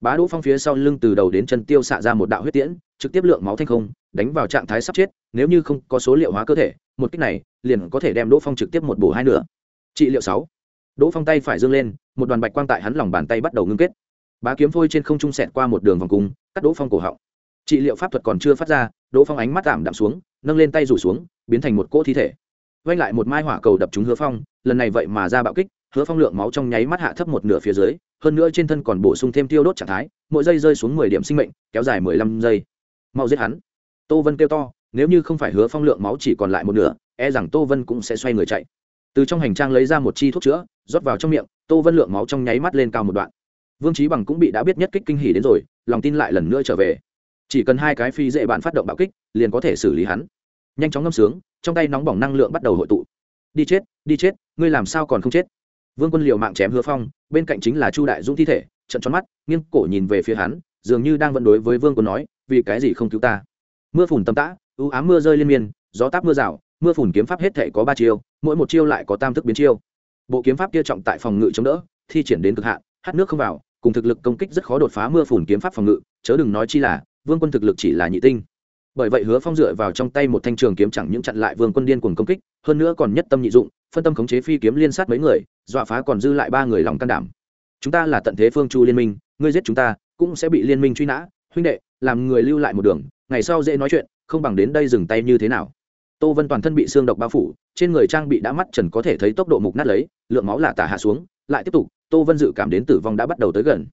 Bá đỗ phong phía sau lưng từ đầu đến chân tiêu xạ ra một đạo huyết tiễn, trực tiếp lượng máu thanh không, đánh vào trạng thái sắp chết, nếu như không có số liệu hóa cơ thể, một cách này liền có thể đem đỗ phong trực tiếp một bổ hai nửa. Trị liệu sáu. Đỗ phong tay phải dâng lên, một đoàn bạch quang tại hắn lòng bàn tay bắt đầu ngưng kết bá kiếm phôi trên không trung sẹt qua một đường vòng cung, cắt đỗ phong cổ họng. Trị liệu pháp thuật còn chưa phát ra, đỗ phong ánh mắt tạm đạm xuống, nâng lên tay rủ xuống, biến thành một cỗ thi thể. Vanh lại một mai hỏa cầu đập trúng hứa phong, lần này vậy mà ra bạo kích, hứa phong lượng máu trong nháy mắt hạ thấp một nửa phía dưới, hơn nữa trên thân còn bổ sung thêm tiêu đốt trạng thái, mỗi giây rơi xuống mười điểm sinh mệnh, kéo dài mười lăm giây. Mau giết hắn. Tô vân kêu to, nếu như không phải hứa phong lượng máu chỉ còn lại một nửa e rằng tô vân cũng sẽ xoay người chạy. Từ trong hành trang lấy ra một chi thuốc chữa, rót vào trong miệng, tô vân lượng máu trong nháy mắt lên cao một đoạn vương trí bằng cũng bị đã biết nhất kích kinh hỉ đến rồi, lòng tin lại lần nữa trở về. Chỉ cần hai cái phi dễ bạn phát động bạo kích, liền có thể xử lý hắn. Nhanh chóng ngâm sướng, trong tay nóng bỏng năng lượng bắt đầu hội tụ. Đi chết đi chết, ngươi làm sao còn không chết? Vương quân liều mạng chém hứa phong, bên cạnh chính là chu đại dũng thi thể trận tròn mắt, nghiêng cổ nhìn về phía hắn, dường như đang vận đối với vương quân nói, vì cái gì không cứu ta? Mưa phùn tầm tã ưu ám mưa rơi liên miên, gió táp mưa rào, mưa phùn kiếm pháp hết thể có ba chiêu, mỗi một chiêu lại có tam thức biến chiêu. Bộ kiếm pháp kia trọng tại phòng ngự chống đỡ, thi triển đến cực hạn hát nước không vào cùng thực lực công kích rất khó đột phá mưa phùn kiếm pháp phòng ngự, chớ đừng nói chi là, vương quân thực lực chỉ là nhị tinh. Bởi vậy hứa phong dựa vào trong tay một thanh trường kiếm chẳng những chặn lại vương quân điên cuồng công kích, hơn nữa còn nhất tâm nhị dụng, phân tâm khống chế phi kiếm liên sát mấy người, dọa phá còn dư lại ba người lòng can đảm. Chúng ta là tận thế phương chu liên minh, ngươi giết chúng ta, cũng sẽ bị liên minh truy nã. Huynh đệ, làm người lưu lại một đường, ngày sau dễ nói chuyện, không bằng đến đây dừng tay như thế nào. Tô vân toàn thân bị xương độc bao phủ, trên người trang bị đã mắt trần có thể thấy tốc độ mục nát lấy, lượng máu là tả hạ xuống, lại tiếp tục tô vân dự cảm đến tử vong đã bắt đầu tới gần.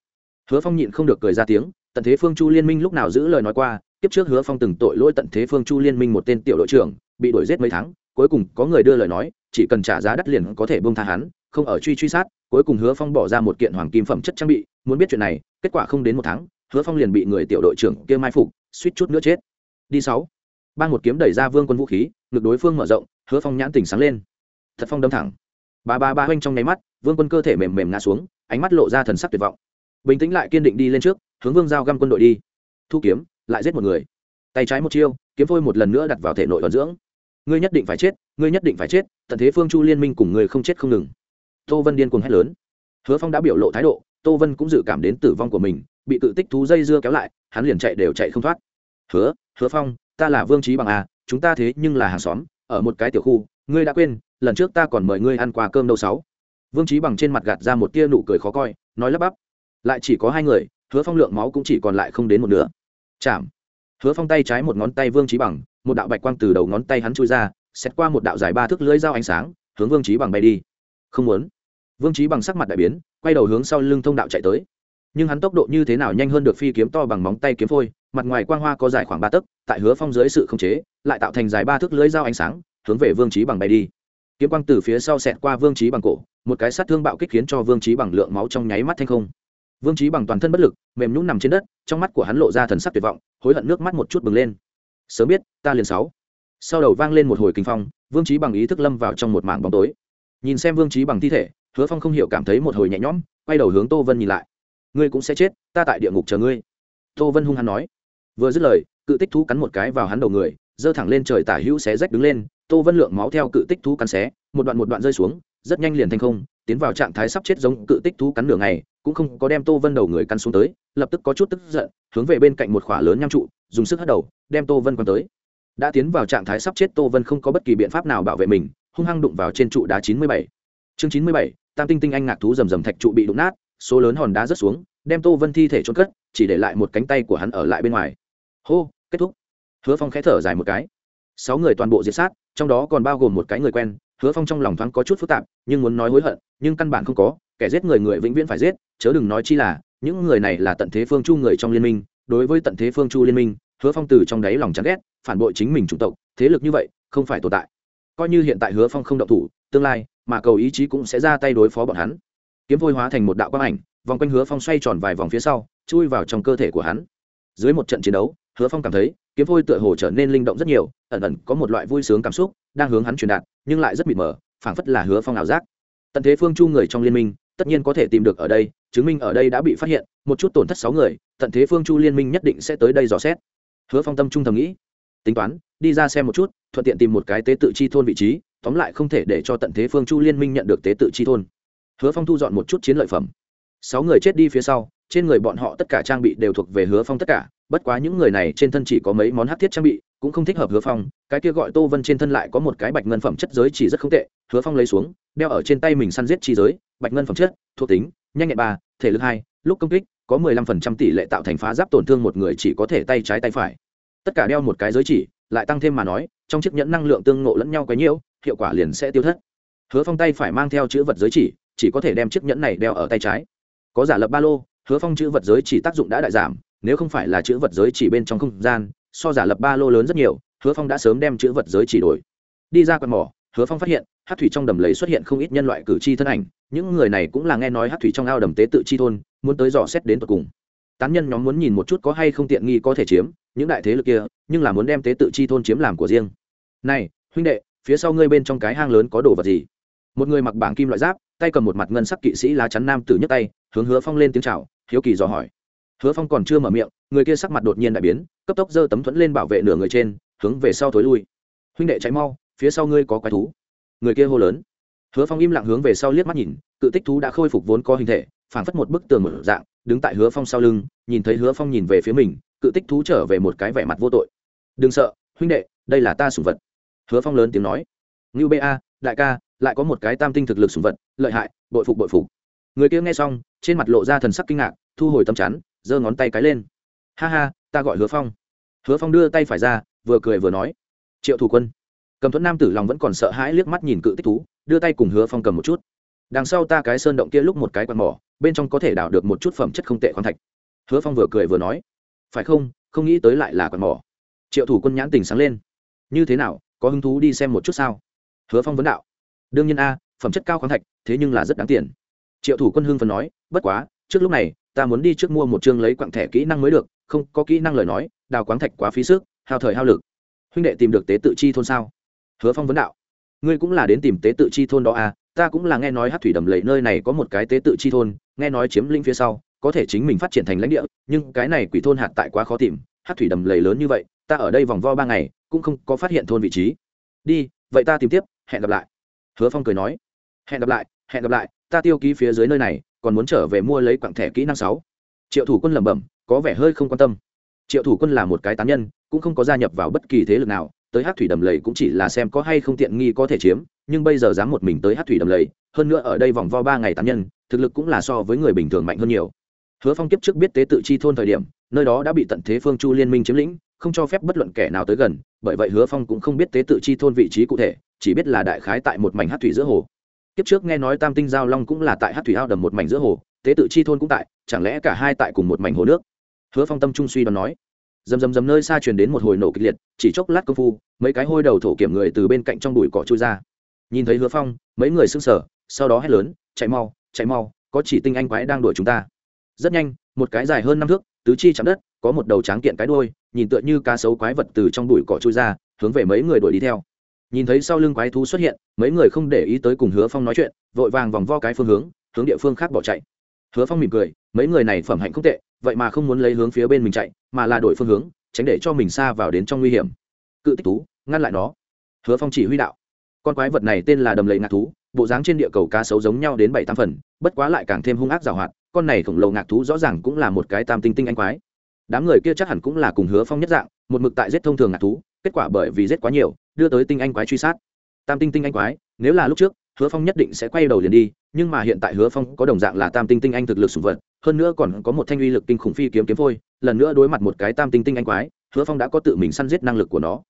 Hứa phong nhịn không được cười ra tiếng, tận thế phương chu liên minh lúc nào giữ lời nói qua tiếp trước hứa phong từng tội lỗi tận thế phương chu liên minh một tên tiểu đội trưởng, bị đuổi giết mấy tháng, cuối cùng có người đưa lời nói, chỉ cần trả giá đắt liền có thể bông tha hắn, không ở truy truy sát, cuối cùng hứa phong bỏ ra một kiện hoàng kim phẩm chất trang bị, muốn biết chuyện này, kết quả không đến một tháng, hứa phong liền bị người tiểu đội trưởng kia mai phục, suýt chút nữa chết. Đi sáu. Ban một kiếm đẩy ra vương quân vũ khí, ngực đối phương mở rộng, hứa phong nhãn tỉnh sáng lên. Thật phong đâm thẳng ba ba ba hoanh trong nháy mắt, vương quân cơ thể mềm mềm ngã xuống, ánh mắt lộ ra thần sắc tuyệt vọng. Bình tĩnh lại kiên định đi lên trước, hướng vương giao găm quân đội đi. Thu kiếm, lại giết một người. Tay trái một chiêu, kiếm phôi một lần nữa đặt vào thể nội thuần dưỡng. Ngươi nhất định phải chết, ngươi nhất định phải chết, tận thế phương chu liên minh cùng người không chết không ngừng. Tô vân điên cuồng hét lớn. Hứa phong đã biểu lộ thái độ, tô vân cũng dự cảm đến tử vong của mình, bị tự tích thú dây dưa kéo lại, hắn liền chạy đều chạy không thoát. Hứa hứa phong, ta là vương trí bằng à chúng ta thế nhưng là hàng xóm, ở một cái tiểu khu, ngươi đã quên lần trước ta còn mời ngươi ăn quà cơm đâu sáu. Vương trí bằng trên mặt gạt ra một tia nụ cười khó coi, nói lắp bắp. Lại chỉ có hai người, hứa phong lượng máu cũng chỉ còn lại không đến một nửa. Chạm. Hứa phong tay trái một ngón tay vương trí bằng, một đạo bạch quang từ đầu ngón tay hắn chui ra xét qua một đạo dài ba thước lưỡi dao ánh sáng, hướng vương trí bằng bay đi. Không muốn. Vương trí bằng sắc mặt đại biến, quay đầu hướng sau lưng thông đạo chạy tới. Nhưng hắn tốc độ như thế nào nhanh hơn được phi kiếm to bằng móng tay kiếm phôi, mặt ngoài quang hoa có dài khoảng ba tấc, tại hứa phong dưới sự khống chế, lại tạo thành dài ba thước lưỡi dao ánh sáng, hướng về vương trí bằng bay đi kiếm quang từ phía sau xẹt qua vương trí bằng cổ, một cái sát thương bạo kích khiến cho vương trí bằng lượng máu trong nháy mắt thanh không. Vương trí bằng toàn thân bất lực, mềm nhũng nằm trên đất, trong mắt của hắn lộ ra thần sắc tuyệt vọng, hối hận nước mắt một chút bừng lên. Sớm biết, ta liền sáu. Sau đầu vang lên một hồi kinh phong, vương trí bằng ý thức lâm vào trong một mảng bóng tối. Nhìn xem vương trí bằng thi thể, hứa phong không hiểu cảm thấy một hồi nhẹ nhõm, quay đầu hướng tô vân nhìn lại. Ngươi cũng sẽ chết, ta tại địa ngục chờ ngươi. Tô vân hung hăng nói. Vừa dứt lời, cự tích thú cắn một cái vào hắn đầu người, giơ thẳng lên trời tả hữu xé rách đứng lên tô vân lượng máu theo cự tích thú cắn xé, một đoạn một đoạn rơi xuống, rất nhanh liền thành không, tiến vào trạng thái sắp chết giống cự tích thú cắn nửa ngày, cũng không có đem tô vân đầu người căn xuống tới, lập tức có chút tức giận, hướng về bên cạnh một khỏa lớn nham trụ, dùng sức hất đầu, đem tô vân quăng tới. Đã tiến vào trạng thái sắp chết, tô vân không có bất kỳ biện pháp nào bảo vệ mình, hung hăng đụng vào trên trụ đá chín mươi bảy. Chương chín mươi bảy, tam tinh tinh anh ngạc thú rầm rầm thạch trụ bị đụng nát, số lớn hòn đá rớt xuống, đem tô vân thi thể trôn cất, chỉ để lại một cánh tay của hắn ở lại bên ngoài. Hô, kết thúc. Hứa phong khẽ thở dài một cái sáu người toàn bộ diệt sát, trong đó còn bao gồm một cái người quen, hứa phong trong lòng thoáng có chút phức tạp, nhưng muốn nói hối hận, nhưng căn bản không có, kẻ giết người người vĩnh viễn phải giết, chớ đừng nói chi là, những người này là tận thế phương chu người trong liên minh, đối với tận thế phương chu liên minh, hứa phong từ trong đáy lòng chán ghét, phản bội chính mình chủng tộc, thế lực như vậy, không phải tồn tại. Coi như hiện tại hứa phong không động thủ, tương lai, mà cầu ý chí cũng sẽ ra tay đối phó bọn hắn. Kiếm vôi hóa thành một đạo quang ảnh, vòng quanh hứa phong xoay tròn vài vòng phía sau, chui vào trong cơ thể của hắn. Dưới một trận chiến đấu hứa phong cảm thấy, kiếm vôi tựa hồ trở nên linh động rất nhiều, ẩn ẩn có một loại vui sướng cảm xúc đang hướng hắn truyền đạt, nhưng lại rất mịt mờ, phảng phất là hứa phong ảo giác. Tận thế phương chu người trong liên minh, tất nhiên có thể tìm được ở đây, chứng minh ở đây đã bị phát hiện, một chút tổn thất sáu người, tận thế phương chu liên minh nhất định sẽ tới đây dò xét. Hứa phong tâm trung thầm nghĩ, tính toán, đi ra xem một chút, thuận tiện tìm một cái tế tự chi thôn vị trí, tóm lại không thể để cho tận thế phương chu liên minh nhận được tế tự chi thôn. Hứa phong thu dọn một chút chiến lợi phẩm. Sáu người chết đi phía sau, trên người bọn họ tất cả trang bị đều thuộc về hứa phong tất cả bất quá những người này trên thân chỉ có mấy món hát thiết trang bị, cũng không thích hợp hứa phong, cái kia gọi tô vân trên thân lại có một cái bạch ngân phẩm chất giới chỉ rất không tệ. Hứa phong lấy xuống, đeo ở trên tay mình săn giết chi giới, bạch ngân phẩm chất, thuộc tính, nhanh nhẹn ba, thể lực hai, lúc công kích, có mười lăm phần trăm tỷ lệ tạo thành phá giáp tổn thương một người chỉ có thể tay trái tay phải. Tất cả đeo một cái giới chỉ, lại tăng thêm mà nói, trong chiếc nhẫn năng lượng tương ngộ lẫn nhau quấy nhiễu hiệu quả liền sẽ tiêu thất. Hứa phong tay phải mang theo chữ vật giới chỉ chỉ có thể đem chiếc nhẫn này đeo ở tay trái. Có giả lập ba lô, hứa phong chữ vật giới chỉ tác dụng đã đại giảm nếu không phải là chữ vật giới chỉ bên trong không gian, so giả lập ba lô lớn rất nhiều, hứa phong đã sớm đem chữ vật giới chỉ đổi. Đi ra quạt mỏ, hứa phong phát hiện, hát thủy trong đầm lầy xuất hiện không ít nhân loại cử tri thân ảnh, những người này cũng là nghe nói hát thủy trong ao đầm tế tự chi thôn, muốn tới dò xét đến tột cùng. Tán nhân nhóm muốn nhìn một chút có hay không tiện nghi có thể chiếm, những đại thế lực kia, nhưng là muốn đem tế tự chi thôn chiếm làm của riêng. Này, huynh đệ, phía sau ngươi bên trong cái hang lớn có đồ vật gì? Một người mặc bảng kim loại giáp, tay cầm một mặt ngân sắc kỵ sĩ lá chắn nam tử nhấc tay, hướng hứa phong lên tiếng chào, hiếu kỳ dò hỏi hứa phong còn chưa mở miệng, người kia sắc mặt đột nhiên đại biến, cấp tốc giơ tấm thuẫn lên bảo vệ nửa người trên, hướng về sau thối lui. Huynh đệ cháy mau, phía sau ngươi có quái thú. Người kia hô lớn. Hứa phong im lặng hướng về sau liếc mắt nhìn, cự tích thú đã khôi phục vốn có hình thể, phảng phất một bức tường một dạng, đứng tại hứa phong sau lưng, nhìn thấy hứa phong nhìn về phía mình, cự tích thú trở về một cái vẻ mặt vô tội. Đừng sợ, huynh đệ, đây là ta sủng vật. Hứa phong lớn tiếng nói. Ngưu ba đại ca, lại có một cái tam tinh thực lực sủng vật, lợi hại, bội phục bội phục. Người kia nghe xong, trên mặt lộ ra thần sắc kinh ngạc, thu hồi tâm chắn giơ ngón tay cái lên. Ha ha, ta gọi hứa phong. Hứa phong đưa tay phải ra, vừa cười vừa nói. Triệu thủ quân. Cầm thuẫn nam tử lòng vẫn còn sợ hãi liếc mắt nhìn cự tích thú, đưa tay cùng hứa phong cầm một chút. Đằng sau ta cái sơn động kia lúc một cái quạt mỏ, bên trong có thể đào được một chút phẩm chất không tệ khoáng thạch. Hứa phong vừa cười vừa nói. Phải không không nghĩ tới lại là quạt mỏ. Triệu thủ quân nhãn tình sáng lên. Như thế nào, có hứng thú đi xem một chút sao? Hứa phong vấn đạo. Đương nhiên a, phẩm chất cao khoáng thạch, thế nhưng là rất đáng tiền. Triệu thủ quân hưng phần nói, bất quá, trước lúc này ta muốn đi trước mua một chương lấy quặng thẻ kỹ năng mới được, không có kỹ năng lời nói, đào quáng thạch quá phí sức, hao thời hao lực. Huynh đệ tìm được tế tự chi thôn sao? Hứa phong vấn đạo. Ngươi cũng là đến tìm tế tự chi thôn đó à ta cũng là nghe nói hát thủy đầm lầy nơi này có một cái tế tự chi thôn, nghe nói chiếm lĩnh phía sau, có thể chính mình phát triển thành lãnh địa, nhưng cái này quỷ thôn hạt tại quá khó tìm, hát thủy đầm lầy lớn như vậy, ta ở đây vòng vo ba ngày, cũng không có phát hiện thôn vị trí. Đi, vậy ta tìm tiếp, hẹn gặp lại. Hứa phong cười nói. Hẹn gặp lại, hẹn gặp lại, ta tiêu ký phía dưới nơi này còn muốn trở về mua lấy quặng thẻ kỹ năng sáu. Triệu thủ quân lẩm bẩm, có vẻ hơi không quan tâm. Triệu thủ quân là một cái tán nhân, cũng không có gia nhập vào bất kỳ thế lực nào, tới hát thủy đầm lầy cũng chỉ là xem có hay không tiện nghi có thể chiếm, nhưng bây giờ dám một mình tới hát thủy đầm lầy, hơn nữa ở đây vòng vo ba ngày tán nhân, thực lực cũng là so với người bình thường mạnh hơn nhiều. Hứa phong kiếp trước biết tế tự chi thôn thời điểm, nơi đó đã bị tận thế phương chu liên minh chiếm lĩnh, không cho phép bất luận kẻ nào tới gần, bởi vậy hứa phong cũng không biết tế tự chi thôn vị trí cụ thể, chỉ biết là đại khái tại một mảnh hát thủy giữa hồ kiếp trước nghe nói tam tinh giao long cũng là tại hát thủy ao đầm một mảnh giữa hồ, tế tự chi thôn cũng tại, chẳng lẽ cả hai tại cùng một mảnh hồ nước? Hứa phong tâm trung suy đoán nói. Dầm dầm dầm nơi xa truyền đến một hồi nổ kịch liệt, chỉ chốc lát công phu, mấy cái hôi đầu thổ kiểm người từ bên cạnh trong bụi cỏ trôi ra. Nhìn thấy hứa phong, mấy người sưng sở sau đó hét lớn, chạy mau chạy mau, có chỉ tinh anh quái đang đuổi chúng ta. Rất nhanh, một cái dài hơn năm thước, tứ chi chạm đất, có một đầu tráng kiện cái đuôi, nhìn tựa như cá sấu quái vật từ trong bụi cỏ trôi ra, hướng về mấy người đuổi đi theo nhìn thấy sau lưng quái thú xuất hiện, mấy người không để ý tới cùng hứa phong nói chuyện, vội vàng vòng vo cái phương hướng hướng địa phương khác bỏ chạy. Hứa phong mỉm cười, mấy người này phẩm hạnh không tệ, vậy mà không muốn lấy hướng phía bên mình chạy, mà là đổi phương hướng, tránh để cho mình xa vào đến trong nguy hiểm. Cự tích tú ngăn lại nó. Hứa phong chỉ huy đạo. Con quái vật này tên là đầm lầy ngạc thú, bộ dáng trên địa cầu cá sấu giống nhau đến bảy tám phần, bất quá lại càng thêm hung ác g i o hoạt, con này khổng lồ ngạc thú rõ ràng cũng là một cái tam tinh tinh anh quái. Đám người kia chắc hẳn cũng là cùng hứa phong nhất dạng, một mực tại giết thông thường ngạc thú, kết quả bởi vì giết quá nhiều đưa tới tinh anh quái truy sát. Tam tinh tinh anh quái nếu là lúc trước hứa phong nhất định sẽ quay đầu liền đi nhưng mà hiện tại hứa phong có đồng dạng là tam tinh tinh anh thực lực sùng vật hơn nữa còn có một thanh uy lực kinh khủng phi kiếm kiếm phôi lần nữa đối mặt một cái tam tinh tinh anh quái hứa phong đã có tự mình săn giết năng lực của nó.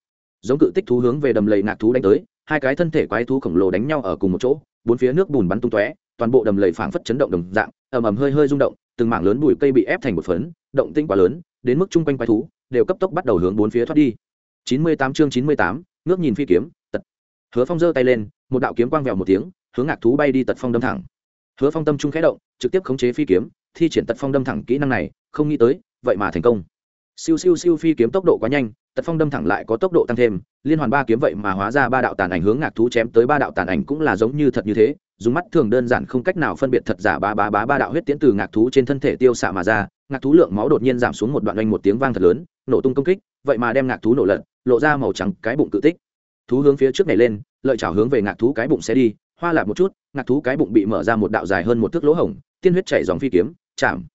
Giống cự tích thú hướng về đầm lầy nạc thú đánh tới hai cái thân thể quái thú khổng lồ đánh nhau ở cùng một chỗ bốn phía nước bùn bắn tung tóe toàn bộ đầm lầy phảng phất chấn động đồng dạng ầm ầm hơi hơi rung động từng mảng lớn bụi cây bị ép thành một phấn động tinh quá lớn đến mức chung quanh quái thú đều cấp tốc bắt đầu hướng bốn phía thoát đi. 98 chương 98, ngước nhìn phi kiếm, tật. Hứa phong giơ tay lên, một đạo kiếm quang vẹo một tiếng, hướng ngạc thú bay đi tật phong đâm thẳng. Hứa phong tâm trung khẽ động, trực tiếp khống chế phi kiếm, thi triển tật phong đâm thẳng kỹ năng này, không nghĩ tới, vậy mà thành công. Siêu siêu siêu phi kiếm tốc độ quá nhanh, tật phong đâm thẳng lại có tốc độ tăng thêm, liên hoàn ba kiếm vậy mà hóa ra ba đạo tàn ảnh hướng ngạc thú chém tới ba đạo tàn ảnh cũng là giống như thật như thế, dùng mắt thường đơn giản không cách nào phân biệt thật giả ba ba ba ba đạo huyết tiễn từ ngạc thú trên thân thể tiêu xạ mà ra, ngạc thú lượng máu đột nhiên giảm xuống một đoạn oanh một tiếng vang thật lớn, nổ tung công kích vậy mà đem ngạc thú nổ lật, lộ ra màu trắng cái bụng cự tích. Thú hướng phía trước này lên, lợi chảo hướng về ngạc thú cái bụng sẽ đi, hoa lạc một chút, ngạc thú cái bụng bị mở ra một đạo dài hơn một thước lỗ hổng, tiên huyết chảy dòng phi kiếm, chạm.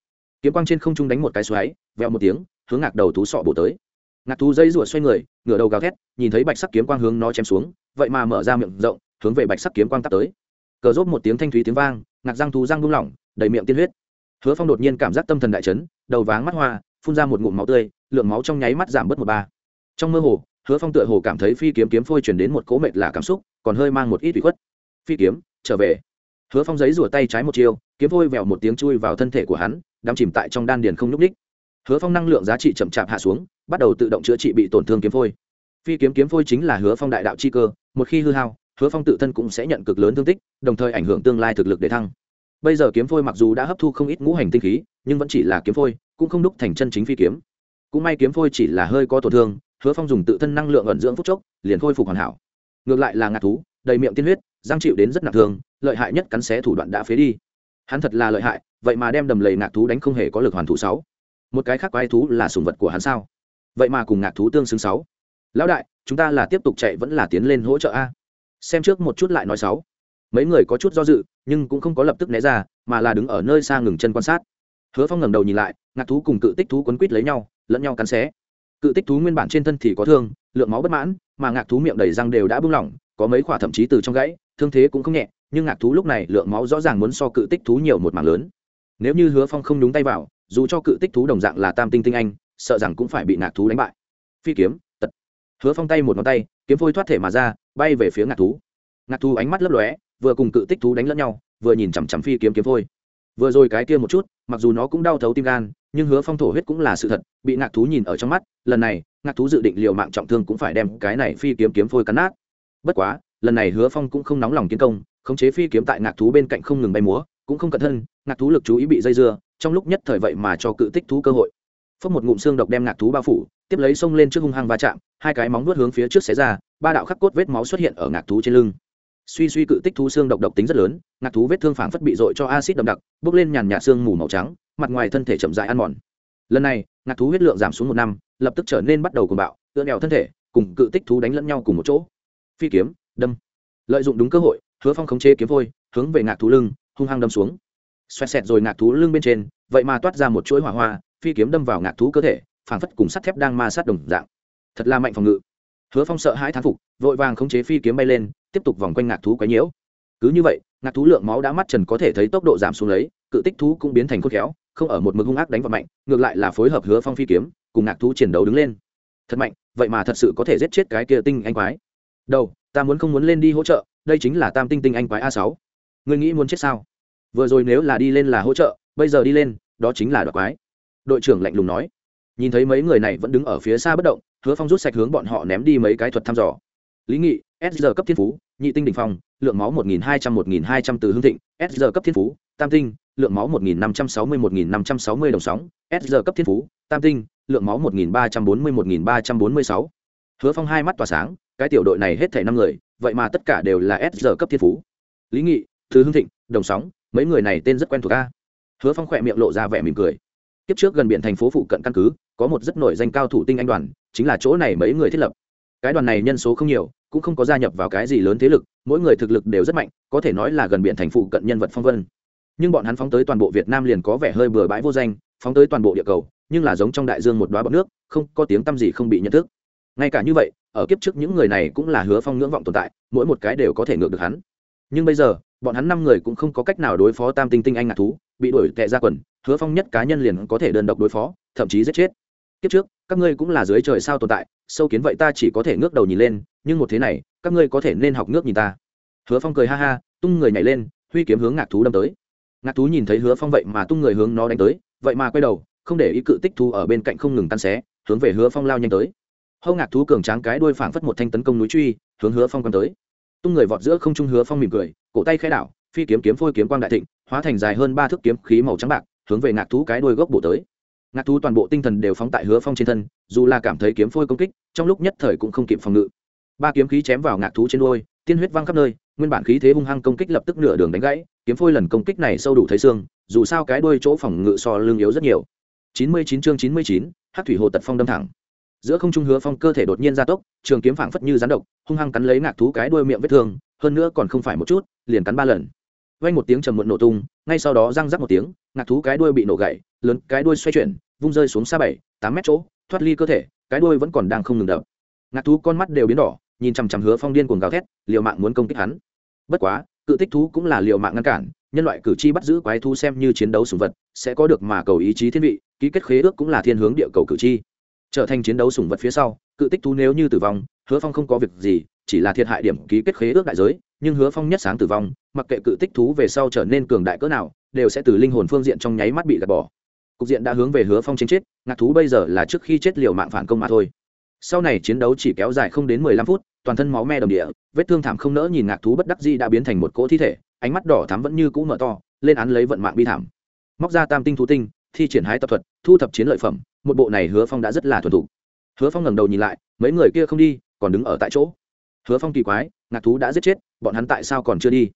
Kiếm quang trên không trung đánh một cái xoáy, vẹo một tiếng, hướng ngạc đầu thú sọ bổ tới. Ngạc thú dây rủa xoay người, ngửa đầu gào thét, nhìn thấy bạch sắc kiếm quang hướng nó chém xuống, vậy mà mở ra miệng rộng, hướng về bạch sắc kiếm quang tắt tới. Cờ rốt một tiếng thanh thúy tiếng vang, ngạc răng thú răng buông lỏng, đầy miệng tiên huyết. Hứa phong đột nhiên cảm giác tâm thần đại chấn, đầu váng mắt hoa phun ra một ngụm máu tươi, lượng máu trong nháy mắt giảm bớt một ba. Trong mơ hồ, hứa phong tựa hồ cảm thấy phi kiếm kiếm phôi chuyển đến một cỗ mệt là cảm xúc, còn hơi mang một ít bị khuất. Phi kiếm, trở về. Hứa phong giấy rủa tay trái một chiêu, kiếm phôi vèo một tiếng chui vào thân thể của hắn, đắm chìm tại trong đan điền không nhúc ních hứa phong năng lượng giá trị chậm chạp hạ xuống, bắt đầu tự động chữa trị bị tổn thương kiếm phôi. Phi kiếm kiếm phôi chính là hứa phong đại đạo chi cơ, một khi hư hao, hứa phong tự thân cũng sẽ nhận cực lớn thương tích, đồng thời ảnh hưởng tương lai thực lực để thăng. Bây giờ kiếm phôi mặc dù đã hấp thu không ít ngũ hành tinh khí, nhưng vẫn chỉ là kiếm phôi cũng không đúc thành chân chính phi kiếm. Cũng may kiếm phôi chỉ là hơi có tổn thương, hứa phong dùng tự thân năng lượng ẩn dưỡng phúc chốc, liền khôi phục hoàn hảo. Ngược lại là ngạc thú, đầy miệng tiên huyết, giang chịu đến rất nặng thương, lợi hại nhất cắn xé thủ đoạn đã phế đi. Hắn thật là lợi hại, vậy mà đem đầm lầy ngạc thú đánh không hề có lực hoàn thủ sáu. Một cái khác quái thú là sùng vật của hắn sao? Vậy mà cùng ngạc thú tương xứng sáu. Lão đại, chúng ta là tiếp tục chạy vẫn là tiến lên hỗ trợ a? Xem trước một chút lại nói sáu. Mấy người có chút do dự, nhưng cũng không có lập tức né ra, mà là đứng ở nơi xa ngừng chân quan sát hứa phong ngẩng đầu nhìn lại, ngạc thú cùng cự tích thú quấn quít lấy nhau, lẫn nhau cắn xé. Cự tích thú nguyên bản trên thân thì có thương, lượng máu bất mãn, mà ngạc thú miệng đầy răng đều đã bung lỏng, có mấy khoả thậm chí từ trong gãy, thương thế cũng không nhẹ, nhưng ngạc thú lúc này lượng máu rõ ràng muốn so cự tích thú nhiều một mảng lớn. Nếu như hứa phong không đúng tay vào, dù cho cự tích thú đồng dạng là tam tinh tinh anh, sợ rằng cũng phải bị ngạc thú đánh bại. Phi kiếm, tật. Hứa phong tay một ngón tay, kiếm phôi thoát thể mà ra, bay về phía ngạc thú. Ngạc thú ánh mắt lấp lóe, vừa cùng cự tích thú đánh lẫn nhau, vừa nhìn chằm chằm phi kiếm kiếm phôi vừa rồi cái kia một chút, mặc dù nó cũng đau thấu tim gan, nhưng hứa phong thổ huyết cũng là sự thật, bị ngạc thú nhìn ở trong mắt, lần này, ngạc thú dự định liều mạng trọng thương cũng phải đem cái này phi kiếm kiếm phôi cắn nát. Bất quá, lần này hứa phong cũng không nóng lòng kiến công, khống chế phi kiếm tại ngạc thú bên cạnh không ngừng bay múa, cũng không cẩn thân ngạc thú lực chú ý bị dây dưa, trong lúc nhất thời vậy mà cho cự tích thú cơ hội. Phốc một ngụm xương độc đem ngạc thú bao phủ, tiếp lấy xông lên trước hung hăng va chạm, hai cái móng vuốt hướng phía trước xé ra, ba đạo khắc cốt vết máu xuất hiện ở ngạc thú trên lưng suy suy cự tích thú xương độc độc tính rất lớn, ngạc thú vết thương phảng phất bị dội cho acid đậm đặc, bốc lên nhàn nhạt xương mù màu trắng, mặt ngoài thân thể chậm dại ăn mòn. Lần này, ngạc thú huyết lượng giảm xuống một năm, lập tức trở nên bắt đầu cuồng bạo tựa đèo thân thể, cùng cự tích thú đánh lẫn nhau cùng một chỗ. Phi kiếm, đâm. Lợi dụng đúng cơ hội, hứa phong khống chế kiếm vôi, hướng về ngạc thú lưng, hung hăng đâm xuống. Xoẹt xẹt rồi ngạc thú lưng bên trên, vậy mà toát ra một chuỗi hỏa hoa, phi kiếm đâm vào ngạc thú cơ thể, phảng phất cùng sắt thép đang ma sát đồng dạng. Thật là mạnh phòng ngự hứa phong sợ hãi thán phục, vội vàng khống chế phi kiếm bay lên, tiếp tục vòng quanh ngạc thú quấy nhiễu. Cứ như vậy, ngạc thú lượng máu đã mắt trần có thể thấy tốc độ giảm xuống lấy, cự tích thú cũng biến thành khôn khéo, không ở một mực hung ác đánh vào mạnh, ngược lại là phối hợp hứa phong phi kiếm, cùng ngạc thú chiến đấu đứng lên. Thật mạnh, vậy mà thật sự có thể giết chết cái kia tinh anh quái. Đâu ta muốn không muốn lên đi hỗ trợ, đây chính là tam tinh tinh anh quái a sáu. Ngươi nghĩ muốn chết sao? Vừa rồi nếu là đi lên là hỗ trợ, bây giờ đi lên, đó chính là đoạt quái. Đội trưởng lạnh lùng nói. Nhìn thấy mấy người này vẫn đứng ở phía xa bất động hứa phong rút sạch hướng bọn họ ném đi mấy cái thuật thăm dò. Lý nghị, s cấp thiên phú, nhị tinh đ ỉ n h phong, lượng máu một nghìn hai trăm, một nghìn hai trăm từ hương thịnh. S cấp thiên phú, tam tinh, lượng máu một nghìn năm trăm sáu mươi, một nghìn năm trăm sáu mươi đồng sóng. S cấp thiên phú, tam tinh, lượng máu một nghìn ba trăm bốn mươi, một nghìn ba trăm bốn mươi sáu. Hứa phong hai mắt tỏa sáng, cái tiểu đội này hết thảy năm người, vậy mà tất cả đều là s cấp thiên phú. Lý nghị, từ hương thịnh, đồng sóng, mấy người này tên rất quen thuộc a. Hứa phong khỏe miệng lộ ra vẻ mỉm cười. Kiếp trước gần biển thành phố phụ cận căn cứ, có một rất nổi danh cao thủ tinh anh đoàn chính là chỗ này mấy người thiết lập. Cái đoàn này nhân số không nhiều, cũng không có gia nhập vào cái gì lớn thế lực, mỗi người thực lực đều rất mạnh, có thể nói là gần biển thành phụ cận nhân vật phong vân. Nhưng bọn hắn phóng tới toàn bộ việt nam liền có vẻ hơi bừa bãi vô danh, phóng tới toàn bộ địa cầu, nhưng là giống trong đại dương một đoá bọc nước, không có tiếng tăm gì không bị nhận thức. Ngay cả như vậy, ở kiếp trước những người này cũng là hứa phong ngưỡng vọng tồn tại, mỗi một cái đều có thể ngược được hắn. Nhưng bây giờ, bọn hắn năm người cũng không có cách nào đối phó tam tinh tinh anh ngạc thú, bị đuổi tệ ra quần, hứa phong nhất cá nhân liền có thể đơn độc đối phó, thậm chí giết chết kiếp trước, các ngươi cũng là dưới trời sao tồn tại, sâu kiến vậy ta chỉ có thể ngước đầu nhìn lên, nhưng một thế này, các ngươi có thể nên học ngước nhìn ta. Hứa phong cười ha ha, tung người nhảy lên, huy kiếm hướng ngạc thú đâm tới. Ngạc thú nhìn thấy hứa phong vậy mà tung người hướng nó đánh tới, vậy mà quay đầu, không để ý cự tích thú ở bên cạnh không ngừng tan xé, hướng về hứa phong lao nhanh tới. Hâu ngạc thú cường tráng cái đuôi phảng phất một thanh tấn công núi truy, hướng hứa phong quăng tới. Tung người vọt giữa không trung hứa phong mỉm cười, cổ tay khai đảo, phi kiếm kiếm phôi kiếm quang đại thịnh, hóa thành dài hơn ba thước kiếm khí màu trắng bạc, hướng về ngạc thú cái đuôi gốc bổ tới ngạc thú toàn bộ tinh thần đều phóng tại hứa phong trên thân, dù là cảm thấy kiếm phôi công kích, trong lúc nhất thời cũng không kịp phòng ngự. Ba kiếm khí chém vào ngạc thú trên đuôi, tiên huyết văng khắp nơi, nguyên bản khí thế hung hăng công kích lập tức nửa đường đánh gãy, kiếm phôi lần công kích này sâu đủ thấy xương, dù sao cái đuôi chỗ phòng ngự so lưng yếu rất nhiều. Chín mươi chín chương chín mươi chín hát thủy hồ tật phong đâm thẳng. Giữa không trung hứa phong cơ thể đột nhiên gia tốc, trường kiếm phảng phất như rán độc, hung hăng cắn lấy ngạc thú cái đuôi miệng vết thương, hơn nữa còn không phải một chút, liền cắn ba lần. Vang một tiếng trầm muộn nổ tung, ngay sau đó răng rắc một tiếng, ngạc thú cái đuôi bị nổ gãy lớn, cái đuôi xoay chuyển, vung rơi xuống xa bảy, tám mét chỗ, thoát ly cơ thể, cái đuôi vẫn còn đang không ngừng đập. Ngạc thú con mắt đều biến đỏ, nhìn chằm chằm hứa phong điên cuồng gào thét, liều mạng muốn công kích hắn. Bất quá, cự tích thú cũng là liều mạng ngăn cản, nhân loại cử tri bắt giữ quái thú xem như chiến đấu sùng vật, sẽ có được mà cầu ý chí thiên vị, ký kết khế ước cũng là thiên hướng địa cầu cử tri trở thành chiến đấu sùng vật phía sau, cự tích thú nếu như tử vong, hứa phong không có việc gì, chỉ là thiệt hại điểm ký kết khế ước đại giới, nhưng hứa phong nhất sáng tử vong, mặc kệ cự tích thú về sau trở nên cường đại cỡ nào, đều sẽ từ linh hồn phương diện trong nháy mắt bị gạt bỏ cục diện đã hướng về hứa phong chiến chết, ngạc thú bây giờ là trước khi chết liều mạng phản công mà thôi. Sau này chiến đấu chỉ kéo dài không đến mười lăm phút, toàn thân máu me đồng địa, vết thương thảm không nỡ nhìn ngạc thú bất đắc di đã biến thành một cỗ thi thể, ánh mắt đỏ thắm vẫn như cũ mở to, lên án lấy vận mạng bi thảm. Móc ra tam tinh thú tinh, thi triển hái tập thuật, thu thập chiến lợi phẩm, một bộ này hứa phong đã rất là thuần thục. Hứa phong ngẩng đầu nhìn lại, mấy người kia không đi, còn đứng ở tại chỗ. Hứa phong kỳ quái, ngạc thú đã giết chết, bọn hắn tại sao còn chưa đi?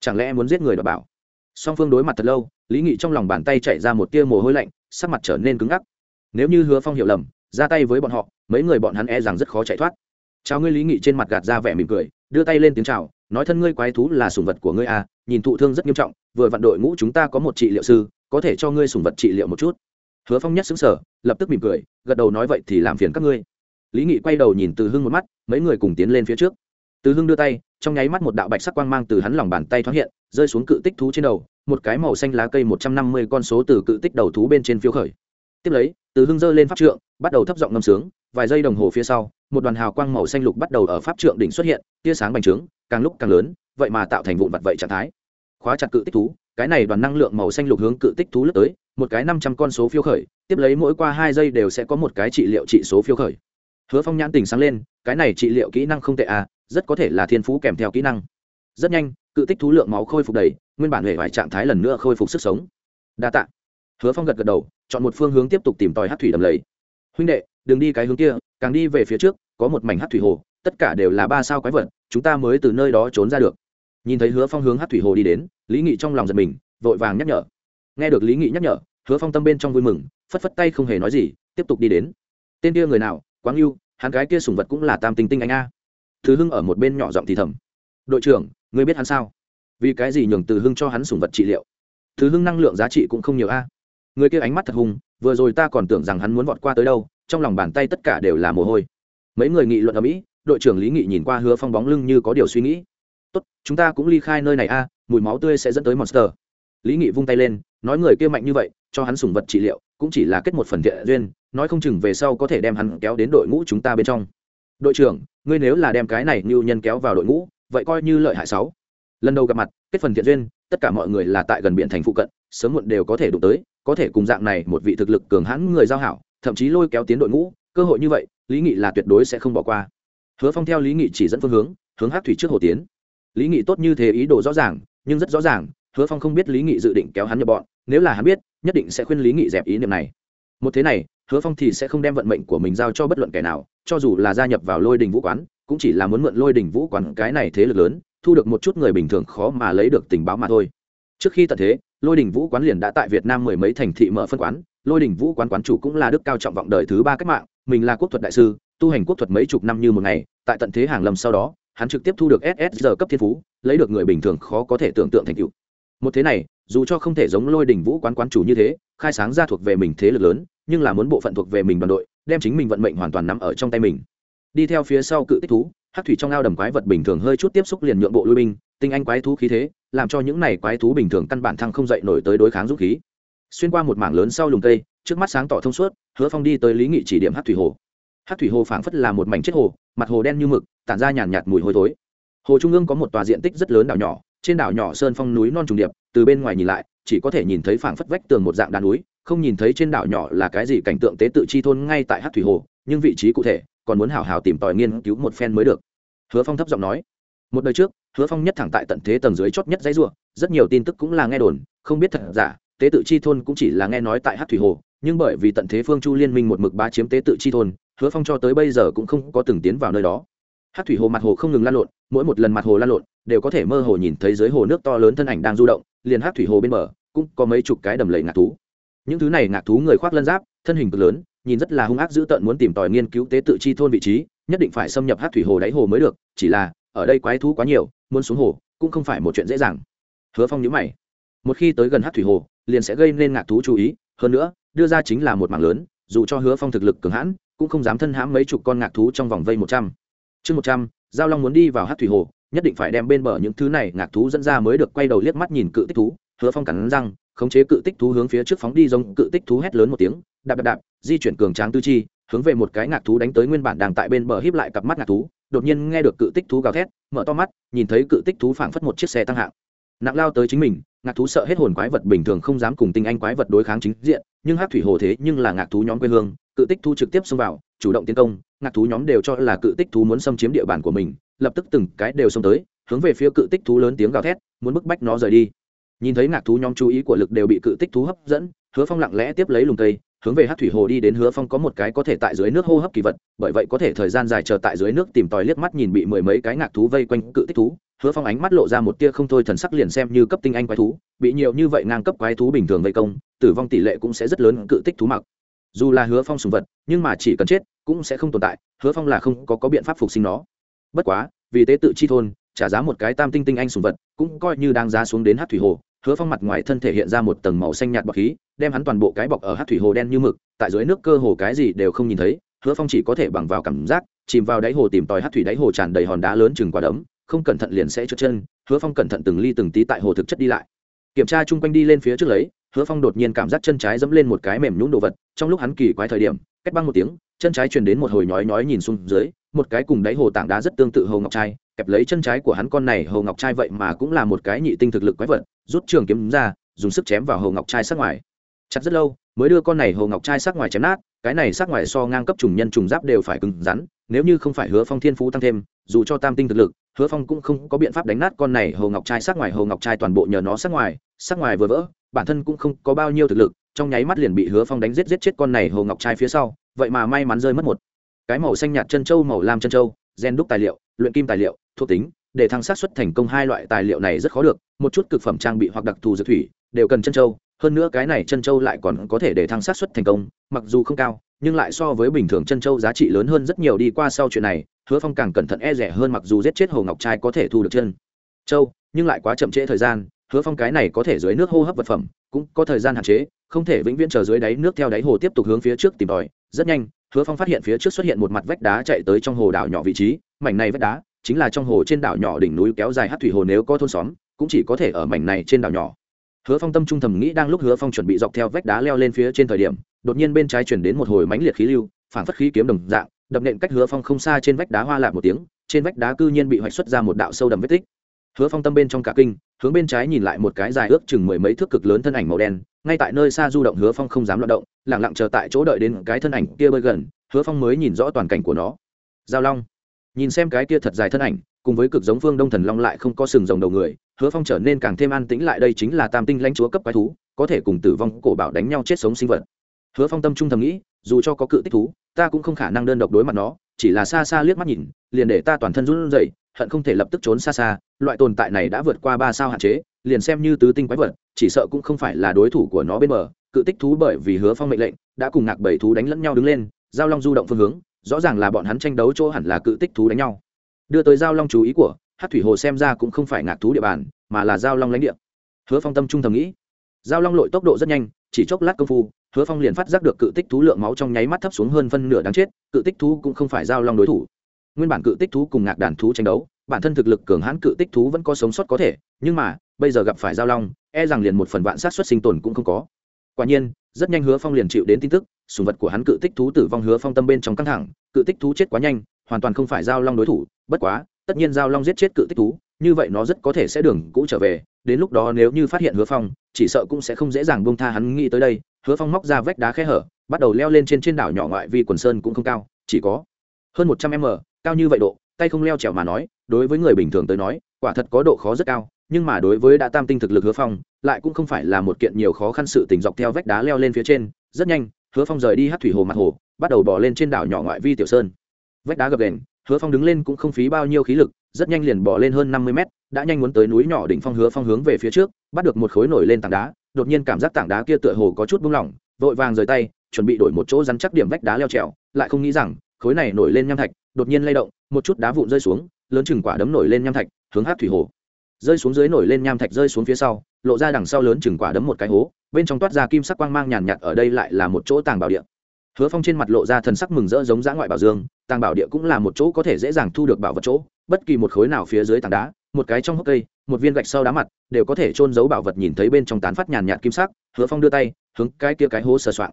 Chẳng lẽ muốn giết người đọc bảo? Song phương đối mặt thật lâu, lý nghị trong lòng bàn tay chạy ra một tia mồ hôi lạnh, sắc mặt trở nên cứng ngắc. Nếu như hứa phong hiểu lầm, ra tay với bọn họ, mấy người bọn hắn e rằng rất khó chạy thoát. Chào ngươi, lý nghị trên mặt gạt ra vẻ mỉm cười, đưa tay lên tiếng chào, nói, thân ngươi quái thú là sùng vật của ngươi à nhìn thụ thương rất nghiêm trọng, vừa vặn đội ngũ chúng ta có một trị liệu sư, có thể cho ngươi sùng vật trị liệu một chút. Hứa phong nhất xứng sở lập tức mỉm cười, gật đầu nói, vậy thì làm phiền các ngươi. Lý nghị quay đầu nhìn từ hưng một mắt, mấy người cùng tiến lên phía trước. Từ hưng đưa tay trong nháy mắt một đạo bạch sắc quang mang từ hắn lòng bàn tay thoáng hiện, rơi xuống cự tích thú trên đầu, một cái màu xanh lá cây một trăm năm mươi con số từ cự tích đầu thú bên trên phiếu khởi. Tiếp lấy, từ hưng giơ lên pháp trượng, bắt đầu thấp giọng ngâm sướng, vài giây đồng hồ phía sau, một đoàn hào quang màu xanh lục bắt đầu ở pháp trượng đỉnh xuất hiện, tia sáng bành trướng, càng lúc càng lớn, vậy mà tạo thành vụn vặt vậy trạng thái. Khóa chặt cự tích thú, cái này đoàn năng lượng màu xanh lục hướng cự tích thú lướt tới, một cái năm trăm con số phiếu khởi, tiếp lấy mỗi qua hai giây đều sẽ có một cái trị liệu trị số phiếu khởi. Hứa phong nhãn tình sáng lên, cái này trị liệu kỹ năng không tệ à rất có thể là thiên phú kèm theo kỹ năng. Rất nhanh, cự tích thú lượng máu khôi phục đầy, nguyên bản hệ vải trạng thái lần nữa khôi phục sức sống. Đa t ạ hứa phong gật gật đầu, chọn một phương hướng tiếp tục tìm tòi hát thủy đầm lầy. Huynh đệ, đừng đi cái hướng kia, càng đi về phía trước, có một mảnh hát thủy hồ, tất cả đều là ba sao quái vật, chúng ta mới từ nơi đó trốn ra được. Nhìn thấy hứa phong hướng hát thủy hồ đi đến, lý nghị trong lòng giật mình, vội vàng nhắc nhở. Nghe được lý nghị nhắc nhở, hứa phong tâm bên trong vui mừng, phất phất tay không hề nói gì, tiếp tục đi đến. Tên kia người nào quáng yêu hắn gái kia sùng vật cũng là tam tinh tinh anh a thứ hưng ở một bên nhỏ giọng thì thầm. Đội trưởng, ngươi biết hắn sao? Vì cái gì nhường từ hưng cho hắn sủng vật trị liệu? Thứ hưng năng lượng giá trị cũng không nhiều a. Người kia ánh mắt thật hung, vừa rồi ta còn tưởng rằng hắn muốn vọt qua tới đâu, trong lòng bàn tay tất cả đều là mồ hôi. Mấy người nghị luận ở mỹ, đội trưởng lý nghị nhìn qua hứa phong bóng lưng như có điều suy nghĩ. Tốt, chúng ta cũng ly khai nơi này a, mùi máu tươi sẽ dẫn tới monster. Lý nghị vung tay lên, nói người kia mạnh như vậy, cho hắn sủng vật trị liệu, cũng chỉ là kết một phần thiện duyên, nói không chừng về sau có thể đem hắn kéo đến đội ngũ chúng ta bên trong đội trưởng, ngươi nếu là đem cái này như nhân kéo vào đội ngũ, vậy coi như lợi hại sáu. Lần đầu gặp mặt, kết phần thiện duyên, tất cả mọi người là tại gần biển thành phụ cận, sớm muộn đều có thể đụng tới, có thể cùng dạng này một vị thực lực cường hãn người giao hảo, thậm chí lôi kéo tiến đội ngũ, cơ hội như vậy, lý nghị là tuyệt đối sẽ không bỏ qua. Hứa phong theo lý nghị chỉ dẫn phương hướng hướng hát thủy trước hồ tiến. Lý nghị tốt như thế ý đồ rõ ràng, nhưng rất rõ ràng, hứa phong không biết lý nghị dự định kéo hắn nhập bọn, nếu là hắn biết, nhất định sẽ khuyên lý nghị dẹp ý niệm này. Một thế này hứa phong thì sẽ không đem vận mệnh của mình giao cho bất luận kẻ nào, cho dù là gia nhập vào lôi đình vũ quán, cũng chỉ là muốn mượn lôi đình vũ quán cái này thế lực lớn, thu được một chút người bình thường khó mà lấy được tình báo mà thôi. Trước khi tận thế, lôi đình vũ quán liền đã tại việt nam mười mấy thành thị mở phân quán. Lôi đình vũ quán quán chủ cũng là đức cao trọng vọng đời thứ ba cách mạng, mình là quốc thuật đại sư, tu hành quốc thuật mấy chục năm như một ngày, tại tận thế hàng lầm sau đó, hắn trực tiếp thu được ssr cấp thiên phú, lấy được người bình thường khó có thể tưởng tượng thành tựu một thế này dù cho không thể giống lôi đình vũ quán quán chủ như thế khai sáng ra thuộc về mình thế lực lớn nhưng là muốn bộ phận thuộc về mình đoàn đội đem chính mình vận mệnh hoàn toàn nắm ở trong tay mình. Đi theo phía sau cự tích thú hát thủy trong ao đầm quái vật bình thường hơi chút tiếp xúc liền nhượng bộ lui binh tinh anh quái thú khí thế làm cho những này quái thú bình thường căn bản thăng không dậy nổi tới đối kháng dũng khí. Xuyên qua một mảng lớn sau lùng cây trước mắt sáng tỏ thông suốt hứa phong đi tới lý nghị chỉ điểm hát thủy hồ. Hát thủy hồ phảng phất là một mảnh chết hồ mặt hồ đen như mực tản ra nhàn nhạt, mùi hôi thối. Hồ trung ương có một tòa diện tích rất lớn đảo nhỏ trên đảo nhỏ sơn phong núi non trùng điệp, từ bên ngoài nhìn lại, chỉ có thể nhìn thấy phảng phất vách tường một dạng đá núi, không nhìn thấy trên đảo nhỏ là cái gì cảnh tượng tế tự chi thôn ngay tại hát thủy hồ, nhưng vị trí cụ thể, còn muốn hào hào tìm tòi nghiên cứu một phen mới được. Hứa phong thấp giọng nói, một đời trước, hứa phong nhất thẳng tại tận thế tầng dưới chót nhất dãy ruộng rất nhiều tin tức cũng là nghe đồn, không biết thật giả, tế tự chi thôn cũng chỉ là nghe nói tại hát thủy hồ, nhưng bởi vì tận thế phương chu liên minh một mực ba chiếm tế tự chi thôn, hứa phong cho tới bây giờ cũng không có từng tiến vào nơi đó hát thủy hồ mặt hồ không ngừng lan lộn, mỗi một lần mặt hồ lan lộn đều có thể mơ hồ nhìn thấy dưới hồ nước to lớn thân ảnh đang du động, liền hát thủy hồ bên bờ cũng có mấy chục cái đầm lầy ngạc thú. Những thứ này ngạc thú người khoác lân giáp, thân hình cực lớn, nhìn rất là hung ác dữ tợn muốn tìm tòi nghiên cứu tế tự chi thôn vị trí, nhất định phải xâm nhập hát thủy hồ đáy hồ mới được, chỉ là, ở đây quái thú quá nhiều, muốn xuống hồ cũng không phải một chuyện dễ dàng. Hứa phong nhớ mày. Một khi tới gần hát thủy hồ, liền sẽ gây nên ngạc thú chú ý, hơn nữa, đưa ra chính là một mảng lớn, dù cho hứa phong thực lực cường hãn, cũng không dám thân hãm mấy chục con ngạc thú trong vòng vây một trăm chương một trăm, giao long muốn đi vào hát thủy hồ, nhất định phải đem bên bờ những thứ này ngạc thú dẫn ra mới được, quay đầu liếc mắt nhìn cự tích thú, hứa phong cắn răng, khống chế cự tích thú hướng phía trước phóng đi giống cự tích thú hét lớn một tiếng, đạp đạp đạp, di chuyển cường tráng tư chi, hướng về một cái ngạc thú đánh tới nguyên bản đang tại bên bờ híp lại cặp mắt ngạc thú, đột nhiên nghe được cự tích thú gào thét, mở to mắt, nhìn thấy cự tích thú phảng phất một chiếc xe tăng hạng. Nặng lao tới chính mình, ngạc thú sợ hết hồn quái vật bình thường không dám cùng tinh anh quái vật đối kháng chính diện nhưng hát thủy hồ thế nhưng là ngạc thú nhóm quê hương, cự tích thú trực tiếp xông vào, chủ động tiến công, ngạc thú nhóm đều cho là cự tích thú muốn xâm chiếm địa bàn của mình, lập tức từng cái đều xông tới, hướng về phía cự tích thú lớn tiếng gào thét, muốn bức bách nó rời đi. Nhìn thấy ngạc thú nhóm chú ý của lực đều bị cự tích thú hấp dẫn, hứa phong lặng lẽ tiếp lấy lùng cây, hướng về hát thủy hồ đi đến hứa phong có một cái có thể tại dưới nước hô hấp kỳ vật, bởi vậy có thể thời gian dài chờ tại dưới nước tìm tòi liếc mắt nhìn bị mười mấy cái ngạc thú vây quanh cự tích thú hứa phong ánh mắt lộ ra một tia không thôi thần sắc liền xem như cấp tinh anh quái thú bị nhiều như vậy ngang cấp quái thú bình thường vây công tử vong tỷ lệ cũng sẽ rất lớn cự tích thú mặc. Dù là hứa phong sùng vật nhưng mà chỉ cần chết cũng sẽ không tồn tại hứa phong là không có, có biện pháp phục sinh nó. Bất quá vì tế tự chi thôn trả giá một cái tam tinh tinh anh sùng vật cũng coi như đang giá xuống đến hát thủy hồ hứa phong mặt ngoài thân thể hiện ra một tầng màu xanh nhạt bọc khí đem hắn toàn bộ cái bọc ở hát thủy hồ đen như mực tại dưới nước cơ hồ cái gì đều không nhìn thấy hứa phong chỉ có thể bằng vào cảm giác chìm vào đáy hồ tìm tòi hát thủy đáy hồ tràn đầy hòn đá lớn chừng quả đấm không cẩn thận liền sẽ trượt chân, hứa phong cẩn thận từng ly từng tí tại hồ thực chất đi lại. Kiểm tra chung quanh đi lên phía trước lấy, hứa phong đột nhiên cảm giác chân trái dẫm lên một cái mềm nhũng đồ vật, trong lúc hắn kỳ quái thời điểm, cách băng một tiếng, chân trái truyền đến một hồi nhói nhói nhìn xuống dưới, một cái cùng đáy hồ tảng đá rất tương tự hồ ngọc trai, kẹp lấy chân trái của hắn con này hồ ngọc trai vậy mà cũng là một cái nhị tinh thực lực quái vật, rút trường kiếm ra, dùng sức chém vào hồ ngọc trai sát ngoài. Chặt rất lâu, mới đưa con này hồ ngọc trai sát ngoài chém nát, cái này sát ngoài so ngang cấp trùng nhân trùng giáp đều phải cứng rắn, nếu như không phải hứa phong thiên phú tăng thêm, dù cho tam tinh thực lực hứa phong cũng không có biện pháp đánh nát con này hồ ngọc trai sát ngoài, hồ ngọc trai toàn bộ nhờ nó sát ngoài sát ngoài vừa vỡ, bản thân cũng không có bao nhiêu thực lực, trong nháy mắt liền bị hứa phong đánh giết giết chết con này hồ ngọc trai phía sau, vậy mà may mắn rơi mất một. Cái màu xanh nhạt chân trâu màu lam chân trâu gen đúc tài liệu, luyện kim tài liệu, thuộc tính, để thăng sát xuất thành công hai loại tài liệu này rất khó được, một chút cực phẩm trang bị hoặc đặc thù dược thủy, đều cần chân trâu hơn nữa cái này chân trâu lại còn có thể để thăng sát xuất thành công, mặc dù không cao, nhưng lại so với bình thường chân trâu giá trị lớn hơn rất nhiều đi qua sau chuyện này hứa phong càng cẩn thận e rẻ hơn mặc dù giết chết hồ ngọc trai có thể thu được chân. Châu, nhưng lại quá chậm trễ thời gian hứa phong cái này có thể dưới nước hô hấp vật phẩm cũng có thời gian hạn chế không thể vĩnh viễn chờ dưới đáy nước theo đáy hồ tiếp tục hướng phía trước tìm tòi. Rất nhanh hứa phong phát hiện phía trước xuất hiện một mặt vách đá chạy tới trong hồ đảo nhỏ vị trí. Mảnh này vách đá chính là trong hồ trên đảo nhỏ đỉnh núi kéo dài hát thủy hồ nếu có thôn xóm cũng chỉ có thể ở mảnh này trên đảo nhỏ. Hứa phong tâm trung thầm nghĩ đang lúc hứa phong chuẩn bị dọc theo vách đá leo lên phía trên thời điểm đột nhiên bên trái chuyển đến một hồi mãnh liệt khí lưu phản phất khí kiếm đồng dạng đập nện cách hứa phong không xa trên vách đá hoa lạc một tiếng, trên vách đá cư nhiên bị hoạch xuất ra một đạo sâu đầm vết tích. Hứa phong tâm bên trong cả kinh, hướng bên trái nhìn lại một cái dài ước chừng mười mấy thước cực lớn thân ảnh màu đen, ngay tại nơi xa du động hứa phong không dám loạt động lẳng lặng chờ tại chỗ đợi đến cái thân ảnh kia bơi gần, hứa phong mới nhìn rõ toàn cảnh của nó. Giao long. Nhìn xem cái kia thật dài thân ảnh, cùng với cực giống phương đông thần long lại không có sừng rồng đầu người, hứa phong trở nên càng thêm an tĩnh lại đây chính là tam tinh lãnh chúa cấp quái thú, có thể cùng tử vong cổ bảo đánh nhau chết sống sinh vật. Hứa phong tâm trung thầm nghĩ, dù cho có cự tích thú ta cũng không khả năng đơn độc đối mặt nó, chỉ là xa xa liếc mắt nhìn, liền để ta toàn thân run rẩy, hận không thể lập tức trốn xa xa, loại tồn tại này đã vượt qua ba sao hạn chế, liền xem như tứ tinh quái vật, chỉ sợ cũng không phải là đối thủ của nó bên bờ. Cự tích thú bởi vì hứa phong mệnh lệnh, đã cùng ngạc bảy thú đánh lẫn nhau đứng lên, giao long du động phương hướng, rõ ràng là bọn hắn tranh đấu chỗ hẳn là cự tích thú đánh nhau. Đưa tới giao long chú ý của, hát thủy hồ xem ra cũng không phải ngạc thú địa bàn, mà là giao long lãnh địa. Hứa phong tâm trung thầm nghĩ, giao long lội tốc độ rất nhanh, chỉ chốc lát công phu hứa phong liền phát giác được cự tích thú lượng máu trong nháy mắt thấp xuống hơn phân nửa đáng chết, cự tích thú cũng không phải giao long đối thủ. Nguyên bản cự tích thú cùng ngạc đàn thú tranh đấu, bản thân thực lực cường hãn cự tích thú vẫn có sống sót có thể, nhưng mà, bây giờ gặp phải giao long e rằng liền một phần vạn sát xuất sinh tồn cũng không có. Quả nhiên, rất nhanh hứa phong liền chịu đến tin tức, sùng vật của hắn cự tích thú tử vong hứa phong tâm bên trong căng thẳng, cự tích thú chết quá nhanh, hoàn toàn không phải giao long đối thủ, bất quá, tất nhiên giao long giết chết cự tích thú, như vậy nó rất có thể sẽ đường cũ trở về, đến lúc đó nếu như phát hiện hứa phong, chỉ sợ cũng sẽ không dễ dàng bông tha hắn nghĩ tới đây hứa phong móc ra vách đá khe hở, bắt đầu leo lên trên trên đảo nhỏ ngoại vi quần sơn cũng không cao, chỉ có hơn một trăm m, cao như vậy độ, tay không leo trèo mà nói, đối với người bình thường tới nói, quả thật có độ khó rất cao, nhưng mà đối với đã tam tinh thực lực hứa phong, lại cũng không phải là một kiện nhiều khó khăn sự tình dọc theo vách đá leo lên phía trên, rất nhanh, hứa phong rời đi hát thủy hồ mặt hồ, bắt đầu bỏ lên trên đảo nhỏ ngoại vi tiểu sơn. Vách đá gập đền hứa phong đứng lên cũng không phí bao nhiêu khí lực, rất nhanh liền bỏ lên hơn năm mươi mét, đã nhanh muốn tới núi nhỏ đỉnh phong hứa phong hướng về phía trước, bắt được một khối nổi lên tảng đá đột nhiên cảm giác tảng đá kia tựa hồ có chút buông lỏng, vội vàng rời tay, chuẩn bị đổi một chỗ rắn chắc điểm vách đá leo trèo, lại không nghĩ rằng, khối này nổi lên nham thạch, đột nhiên lay động, một chút đá vụn rơi xuống, lớn chừng quả đấm nổi lên nham thạch, hướng hát thủy hồ. Rơi xuống dưới nổi lên nham thạch rơi xuống phía sau, lộ ra đằng sau lớn chừng quả đấm một cái hố, bên trong toát ra kim sắc quang mang nhàn nhạt ở đây lại là một chỗ tàng bảo địa. Hứa phong trên mặt lộ ra thần sắc mừng rỡ giống dã ngoại bảo dương, tàng bảo địa cũng là một chỗ có thể dễ dàng thu được bảo vật chỗ, bất kỳ một khối nào phía dưới tảng đá, một cái trong hốc cây một viên gạch sâu đá mặt, đều có thể trôn giấu bảo vật nhìn thấy bên trong tán phát nhàn nhạt kim sắc, hứa phong đưa tay, hướng cái kia cái hố sờ soạn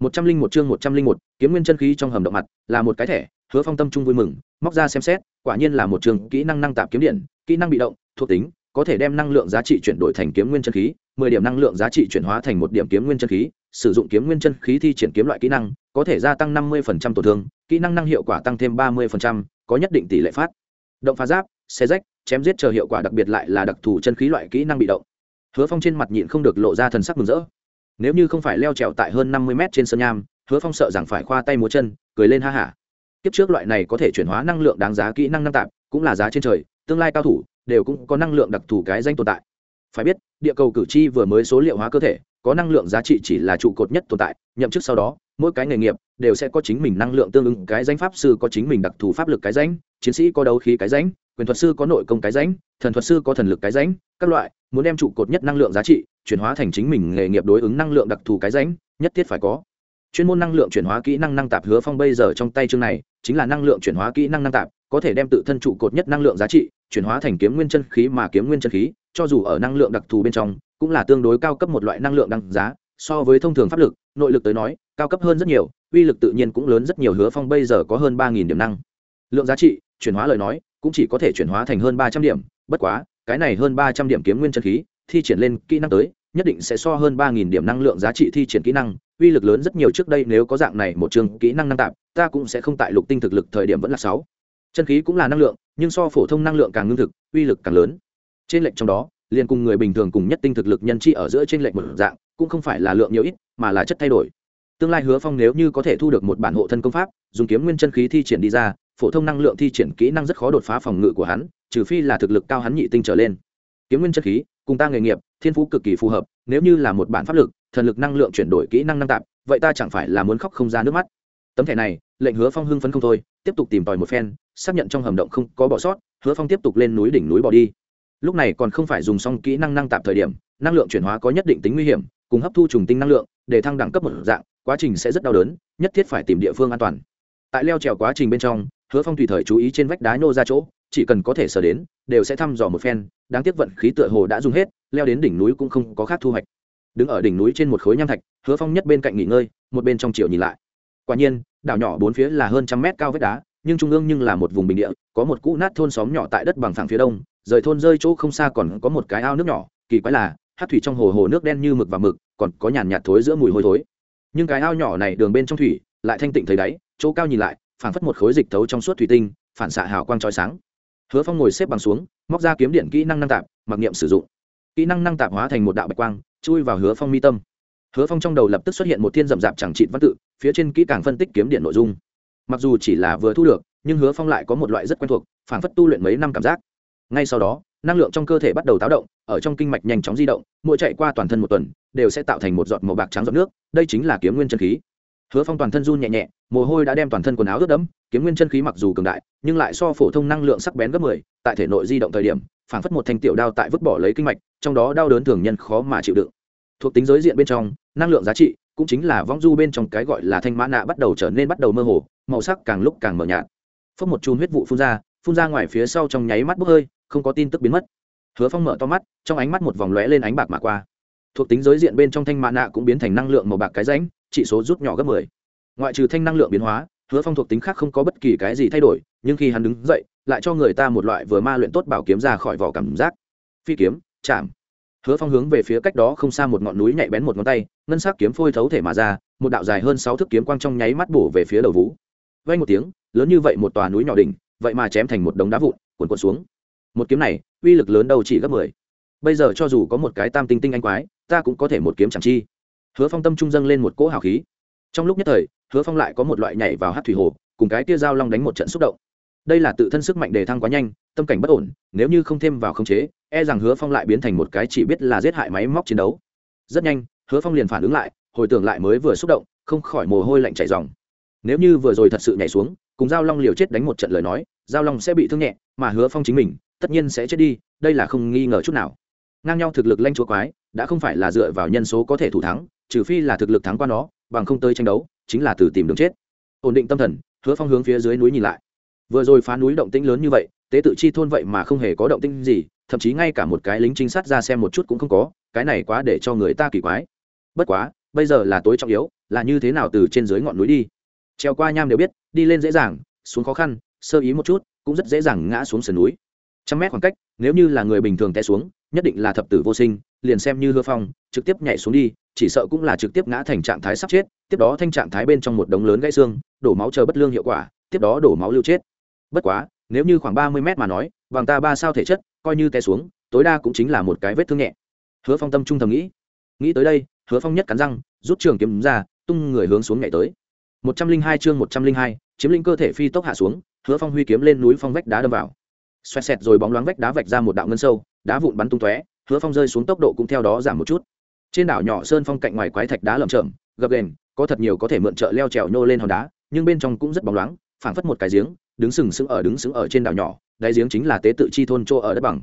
một trăm linh một chương một trăm linh một, kiếm nguyên chân khí trong hầm động mặt, là một cái thẻ, hứa phong tâm trung vui mừng, móc ra xem xét, quả nhiên là một trường kỹ năng năng tạp kiếm điện, kỹ năng bị động, thuộc tính, có thể đem năng lượng giá trị chuyển đổi thành kiếm nguyên chân khí, mười điểm năng lượng giá trị chuyển hóa thành một điểm kiếm nguyên chân khí, sử dụng kiếm nguyên chân khí thi triển kiếm loại kỹ năng, có thể gia tăng năm mươi tổn thương, kỹ năng năng hiệu quả tăng thêm ba mươi có nhất định tỷ lệ phát. Động phá giáp, xe rách chém giết chờ hiệu quả đặc biệt lại là đặc thù chân khí loại kỹ năng bị động. Hứa phong trên mặt nhịn không được lộ ra thần sắc mừng rỡ. Nếu như không phải leo trèo tại hơn năm mươi mét trên sân nham, hứa phong sợ rằng phải khoa tay múa chân, cười lên ha hả kiếp trước loại này có thể chuyển hóa năng lượng đáng giá kỹ năng năng tạp, cũng là giá trên trời, tương lai cao thủ đều cũng có năng lượng đặc thù cái danh tồn tại. Phải biết, địa cầu cử tri vừa mới số liệu hóa cơ thể, có năng lượng giá trị chỉ là trụ cột nhất tồn tại, nhậm chức sau đó, mỗi cái nghề nghiệp đều sẽ có chính mình năng lượng tương ứng, cái danh pháp sư có chính mình đặc thù pháp lực cái danh, chiến sĩ có đấu khí cái danh quyền thuật sư có nội công cái rãnh, thần thuật sư có thần lực cái rãnh, các loại, muốn đem trụ cột nhất năng lượng giá trị chuyển hóa thành chính mình nghề nghiệp đối ứng năng lượng đặc thù cái rãnh, nhất thiết phải có. Chuyên môn năng lượng chuyển hóa kỹ năng năng tạp hứa phong bây giờ trong tay chương này, chính là năng lượng chuyển hóa kỹ năng năng tạp, có thể đem tự thân trụ cột nhất năng lượng giá trị chuyển hóa thành kiếm nguyên chân khí mà kiếm nguyên chân khí, cho dù ở năng lượng đặc thù bên trong, cũng là tương đối cao cấp một loại năng lượng đăng giá, so với thông thường pháp lực, nội lực tới nói, cao cấp hơn rất nhiều, uy lực tự nhiên cũng lớn rất nhiều, hứa phong bây giờ có hơn ba điểm năng. Lượng giá trị chuyển hóa lời nói cũng chỉ có thể chuyển hóa thành hơn ba trăm điểm, bất quá, cái này hơn ba trăm điểm kiếm nguyên chân khí, thi triển lên kỹ năng tới, nhất định sẽ so hơn ba điểm năng lượng giá trị thi triển kỹ năng, uy lực lớn rất nhiều trước đây nếu có dạng này một trường kỹ năng năng tạp ta cũng sẽ không tại lục tinh thực lực thời điểm vẫn là sáu. Chân khí cũng là năng lượng, nhưng so phổ thông năng lượng càng ngưng thực, uy lực càng lớn. Trên lệnh trong đó, liền cùng người bình thường cùng nhất tinh thực lực nhân chi ở giữa trên lệnh một dạng, cũng không phải là lượng nhiều ít, mà là chất thay đổi. Tương lai hứa phong nếu như có thể thu được một bản hộ thân công pháp, dùng kiếm nguyên chân khí thi triển đi ra phổ thông năng lượng thi triển kỹ năng rất khó đột phá phòng ngự của hắn, trừ phi là thực lực cao hắn nhị tinh trở lên. Kiếm nguyên chất khí, cùng ta nghề nghiệp, thiên phú cực kỳ phù hợp, nếu như là một bản pháp lực, thần lực năng lượng chuyển đổi kỹ năng năng tạp vậy ta chẳng phải là muốn khóc không ra nước mắt. Tấm thẻ này, lệnh hứa phong hưng phấn không thôi, tiếp tục tìm tòi một phen, xác nhận trong hầm động không có bỏ sót, hứa phong tiếp tục lên núi đỉnh núi bỏ đi. Lúc này còn không phải dùng xong kỹ năng năng tạp thời điểm, năng lượng chuyển hóa có nhất định tính nguy hiểm, cùng hấp thu trùng tinh năng lượng, để thăng đẳng cấp một dạng, quá trình sẽ rất đau đớn, nhất thiết phải tìm địa phương an toàn. Tại leo trèo quá trình bên trong hứa phong tùy thời chú ý trên vách đá nô ra chỗ, chỉ cần có thể sờ đến, đều sẽ thăm dò một phen, đáng tiếc vận khí tựa hồ đã dùng hết, leo đến đỉnh núi cũng không có khác thu hoạch. Đứng ở đỉnh núi trên một khối nham thạch, hứa phong nhất bên cạnh nghỉ ngơi, một bên trong chiều nhìn lại. Quả nhiên, đảo nhỏ bốn phía là hơn trăm mét cao vách đá, nhưng trung ương nhưng là một vùng bình địa, có một cũ nát thôn xóm nhỏ tại đất bằng phẳng phía đông, rời thôn rơi chỗ không xa còn có một cái ao nước nhỏ, kỳ quái là, hát thủy trong hồ hồ nước đen như mực và mực, còn có nhàn nhạt thối giữa mùi hôi thối. Nhưng cái ao nhỏ này đường bên trong thủy, lại thanh tịnh thấy đáy, chỗ cao nhìn lại phản phất một khối dịch thấu trong suốt thủy tinh, phản xạ hào quang trói sáng. Hứa phong ngồi xếp bằng xuống, móc ra kiếm điện kỹ năng năng tạp, mặc niệm sử dụng. Kỹ năng năng tạp hóa thành một đạo bạch quang, chui vào hứa phong mi tâm. Hứa phong trong đầu lập tức xuất hiện một thiên rậm rạp chẳng trị văn tự, phía trên kỹ càng phân tích kiếm điện nội dung. Mặc dù chỉ là vừa thu được, nhưng hứa phong lại có một loại rất quen thuộc phản phất tu luyện mấy năm cảm giác. Ngay sau đó, năng lượng trong cơ thể bắt đầu táo động, ở trong kinh mạch nhanh chóng di động, mỗi chạy qua toàn thân một tuần, đều sẽ tạo thành một giọt màu bạc trắng giọt nước, đây chính là kiếm nguyên chân khí hứa phong toàn thân run nhẹ nhẹ, mồ hôi đã đem toàn thân quần áo ướt đẫm, kiếm nguyên chân khí mặc dù cường đại, nhưng lại so phổ thông năng lượng sắc bén gấp mười, tại thể nội di động thời điểm, phảng phất một thanh tiểu đao tại vứt bỏ lấy kinh mạch, trong đó đau đớn thường nhân khó mà chịu đựng. Thuộc tính giới diện bên trong, năng lượng giá trị cũng chính là vong du bên trong cái gọi là thanh mã nạ bắt đầu trở nên bắt đầu mơ hồ, màu sắc càng lúc càng mờ nhạt. Phất một chùm huyết vụ phun ra phun ra ngoài phía sau trong nháy mắt bốc hơi, không có tin tức biến mất. Hứa phong mở to mắt, trong ánh mắt một vòng lóe lên ánh bạc mà qua. Thuộc tính giới diện bên trong thanh mã nạ cũng biến thành năng lượng màu bạc cái ránh trị số rút nhỏ gấp mười. Ngoại trừ thanh năng lượng biến hóa, hứa phong thuộc tính khác không có bất kỳ cái gì thay đổi, nhưng khi hắn đứng dậy, lại cho người ta một loại vừa ma luyện tốt bảo kiếm ra khỏi vỏ cảm giác. Phi kiếm, chạm. Hứa phong hướng về phía cách đó không xa một ngọn núi nhạy bén một ngón tay, ngân sắc kiếm phôi thấu thể mà ra, một đạo dài hơn sáu thước kiếm quang trong nháy mắt bổ về phía đầu vũ. Vang một tiếng, lớn như vậy một tòa núi nhỏ đỉnh, vậy mà chém thành một đống đá vụn, cuồn cuộn xuống. Một kiếm này, uy lực lớn đầu chỉ gấp mười. Bây giờ cho dù có một cái tam tinh tinh anh quái, ta cũng có thể một kiếm chẳng chi hứa phong tâm trung dâng lên một cỗ hào khí. Trong lúc nhất thời, hứa phong lại có một loại nhảy vào hát thủy hồ, cùng cái tia dao long đánh một trận xúc động. Đây là tự thân sức mạnh đề thăng quá nhanh, tâm cảnh bất ổn, nếu như không thêm vào khống chế e rằng hứa phong lại biến thành một cái chỉ biết là giết hại máy móc chiến đấu. Rất nhanh, hứa phong liền phản ứng lại, hồi tưởng lại mới vừa xúc động, không khỏi mồ hôi lạnh chảy dòng nếu như vừa rồi thật sự nhảy xuống, cùng giao long liều chết đánh một trận lời nói, giao long sẽ bị thương nhẹ, mà hứa phong chính mình, tất nhiên sẽ chết đi, đây là không nghi ngờ chút nào. Ngang nhau thực lực lanh chúa quái, đã không phải là dựa vào nhân số có thể thủ thắng trừ phi là thực lực thắng qua nó, bằng không tới tranh đấu, chính là từ tìm đường chết. Ổn định tâm thần, hứa phong hướng phía dưới núi nhìn lại. Vừa rồi phá núi động tĩnh lớn như vậy, tế tự chi thôn vậy mà không hề có động tĩnh gì, thậm chí ngay cả một cái lính trinh sát ra xem một chút cũng không có, cái này quá để cho người ta kỳ quái. Bất quá, bây giờ là tối trọng yếu, là như thế nào từ trên dưới ngọn núi đi? Treo qua nham đều biết, đi lên dễ dàng, xuống khó khăn, sơ ý một chút, cũng rất dễ dàng ngã xuống sườn núi. Trăm mét khoảng cách, nếu như là người bình thường té xuống, nhất định là thập tử vô sinh liền xem như Hứa phong, trực tiếp nhảy xuống đi, chỉ sợ cũng là trực tiếp ngã thành trạng thái sắp chết, tiếp đó thanh trạng thái bên trong một đống lớn gãy xương, đổ máu chờ bất lương hiệu quả, tiếp đó đổ máu lưu chết. Bất quá, nếu như khoảng ba mươi mét mà nói bằng ta ba sao thể chất, coi như té xuống, tối đa cũng chính là một cái vết thương nhẹ. Hứa phong tâm trung thầm nghĩ. Nghĩ tới đây, hứa phong nhất cắn răng, rút trường kiếm ra, tung người hướng xuống nhảy tới. Một trăm linh hai chương một trăm linh hai, chiếm lĩnh cơ thể phi tốc hạ xuống, hứa phong huy kiếm lên núi phong vách đá đâm vào. Xoẹt xẹt rồi bóng loáng vách đá vạch ra một đạo ngân sâu, đá vụn bắn tung tóe hứa phong rơi xuống tốc độ cũng theo đó giảm một chút. Trên đảo nhỏ sơn phong cạnh ngoài quái thạch đá lởm chởm, gập ghềnh, có thật nhiều có thể mượn trợ leo trèo nhô lên hòn đá, nhưng bên trong cũng rất bóng loáng, phảng phất một cái giếng, đứng sừng sững ở đứng sững ở trên đảo nhỏ, đáy giếng chính là tế tự chi thôn chỗ ở đất bằng.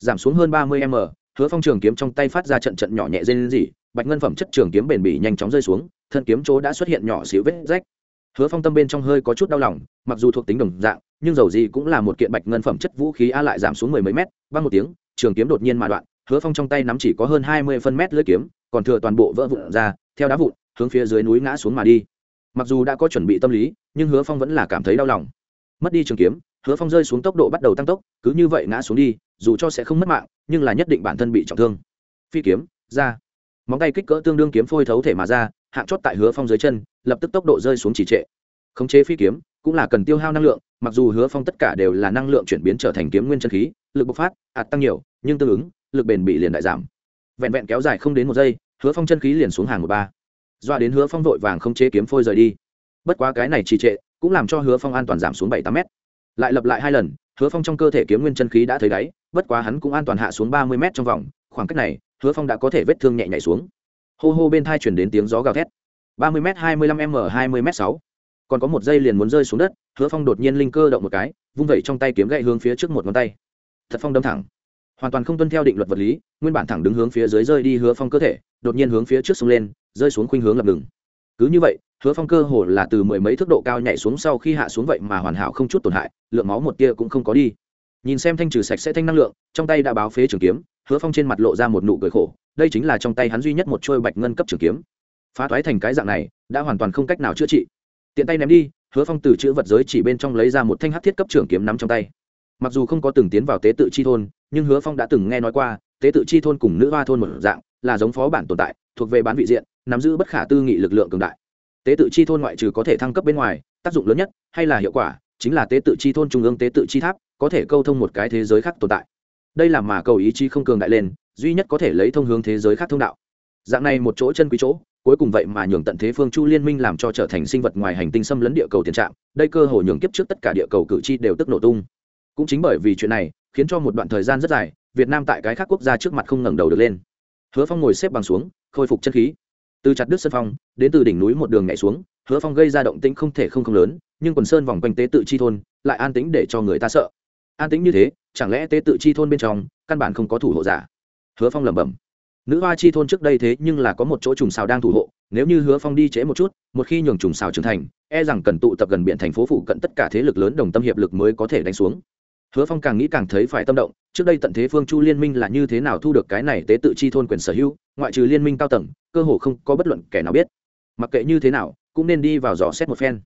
Giảm xuống hơn ba mươi m, hứa phong trường kiếm trong tay phát ra trận trận nhỏ nhẹ dây lên dỉ bạch ngân phẩm chất trường kiếm bền bỉ nhanh chóng rơi xuống, thân kiếm chỗ đã xuất hiện nhỏ xíu vết rách. Hứa phong tâm bên trong hơi có chút đau lòng, mặc dù thuộc tính đồng dạng, nhưng dầu gì cũng là một kiện bạch ngân phẩm chất vũ khí a lại giảm xuống mười mấy mét, băng một tiếng, trường kiếm đột nhiên mà đoạn hứa phong trong tay nắm chỉ có hơn hai mươi phân mét lưỡi kiếm, còn thừa toàn bộ vỡ vụn ra, theo đá vụn, hướng phía dưới núi ngã xuống mà đi. Mặc dù đã có chuẩn bị tâm lý, nhưng hứa phong vẫn là cảm thấy đau lòng. Mất đi trường kiếm, hứa phong rơi xuống tốc độ bắt đầu tăng tốc, cứ như vậy ngã xuống đi, dù cho sẽ không mất mạng, nhưng là nhất định bản thân bị trọng thương. Phi kiếm, ra. Móng tay kích cỡ tương đương kiếm phôi thấu thể mà ra, hạng chót tại hứa phong dưới chân, lập tức tốc độ rơi xuống chỉ trệ. Khống chế phi kiếm, cũng là cần tiêu hao năng lượng, mặc dù hứa phong tất cả đều là năng lượng chuyển biến trở thành kiếm nguyên chân khí, lực bộc phát ạt tăng nhiều, nhưng tương ứng lực bền bị liền đại giảm. Vẹn vẹn kéo dài không đến một giây, hứa phong chân khí liền xuống hàng một ba. Doa đến hứa phong vội vàng không chế kiếm phôi rời đi. Bất quá cái này trì trệ cũng làm cho hứa phong an toàn giảm xuống bảy tám m lại lập lại hai lần, hứa phong trong cơ thể kiếm nguyên chân khí đã thấy đáy, bất quá hắn cũng an toàn hạ xuống ba mươi m trong vòng, khoảng cách này, hứa phong đã có thể vết thương nhẹ nhảy xuống. Hô hô bên thai chuyển đến tiếng gió gào thét. ba mươi m hai mươi lăm m, hai mươi m sáu. Còn có một giây liền muốn rơi xuống đất, hứa phong đột nhiên linh cơ động một cái, vung vẩy trong tay kiếm gậy hướng phía trước một ngón tay. Thật phong đâm thẳng hoàn toàn không tuân theo định luật vật lý, nguyên bản thẳng đứng hướng phía dưới rơi đi hứa phong cơ thể, đột nhiên hướng phía trước sông lên, rơi xuống khuynh hướng lập ngừng. Cứ như vậy, hứa phong cơ hồ là từ mười mấy thước độ cao nhảy xuống sau khi hạ xuống vậy mà hoàn hảo không chút tổn hại, lượng máu một tia cũng không có đi. Nhìn xem thanh trừ sạch sẽ thanh năng lượng, trong tay đã báo phế trường kiếm, hứa phong trên mặt lộ ra một nụ cười khổ, đây chính là trong tay hắn duy nhất một trôi bạch ngân cấp trường kiếm. Phá toái thành cái dạng này, đã hoàn toàn không cách nào chữa trị. Tiện tay ném đi, hứa phong từ chữ vật giới chỉ bên trong lấy ra một thanh hát thiết cấp trường kiếm nắm trong tay mặc dù không có từng tiến vào tế tự chi thôn, nhưng hứa phong đã từng nghe nói qua, tế tự chi thôn cùng nữ hoa thôn một dạng, là giống phó bản tồn tại, thuộc về bán vị diện, nắm giữ bất khả tư nghị lực lượng cường đại. Tế tự chi thôn ngoại trừ có thể thăng cấp bên ngoài, tác dụng lớn nhất, hay là hiệu quả, chính là tế tự chi thôn trung ương tế tự chi tháp, có thể câu thông một cái thế giới khác tồn tại. Đây là mà cầu ý chí không cường đại lên, duy nhất có thể lấy thông hướng thế giới khác thông đạo. Dạng này một chỗ chân quý chỗ, cuối cùng vậy mà nhường tận thế phương chu liên minh làm cho trở thành sinh vật ngoài hành tinh xâm lấn địa cầu tiền trạng đây cơ hội nhường kiếp trước tất cả địa cầu cử tri đều tức nổ tung cũng chính bởi vì chuyện này, khiến cho một đoạn thời gian rất dài, việt nam tại cái khác quốc gia trước mặt không ngẩng đầu được lên. Hứa phong ngồi xếp bằng xuống, khôi phục chân khí. Từ chặt đứt sân phong, đến từ đỉnh núi một đường nhảy xuống, hứa phong gây ra động tĩnh không thể không không lớn, nhưng quần sơn vòng quanh tế tự chi thôn lại an tĩnh để cho người ta sợ. An tĩnh như thế, chẳng lẽ tế tự chi thôn bên trong, căn bản không có thủ hộ giả? Hứa phong lẩm bẩm. Nữ hoa chi thôn trước đây thế nhưng là có một chỗ trùng xào đang thủ hộ, nếu như hứa phong đi trễ một chút, một khi nhường trùng xào trưởng thành e rằng cần tụ tập gần biển thành phố phụ cận tất cả thế lực lớn đồng tâm hiệp lực mới có thể đánh xuống hứa phong càng nghĩ càng thấy phải tâm động, trước đây tận thế phương chu liên minh là như thế nào thu được cái này tế tự chi thôn quyền sở hữu, ngoại trừ liên minh cao tầng, cơ hồ không có bất luận kẻ nào biết. Mặc kệ như thế nào, cũng nên đi vào dò xét một phen.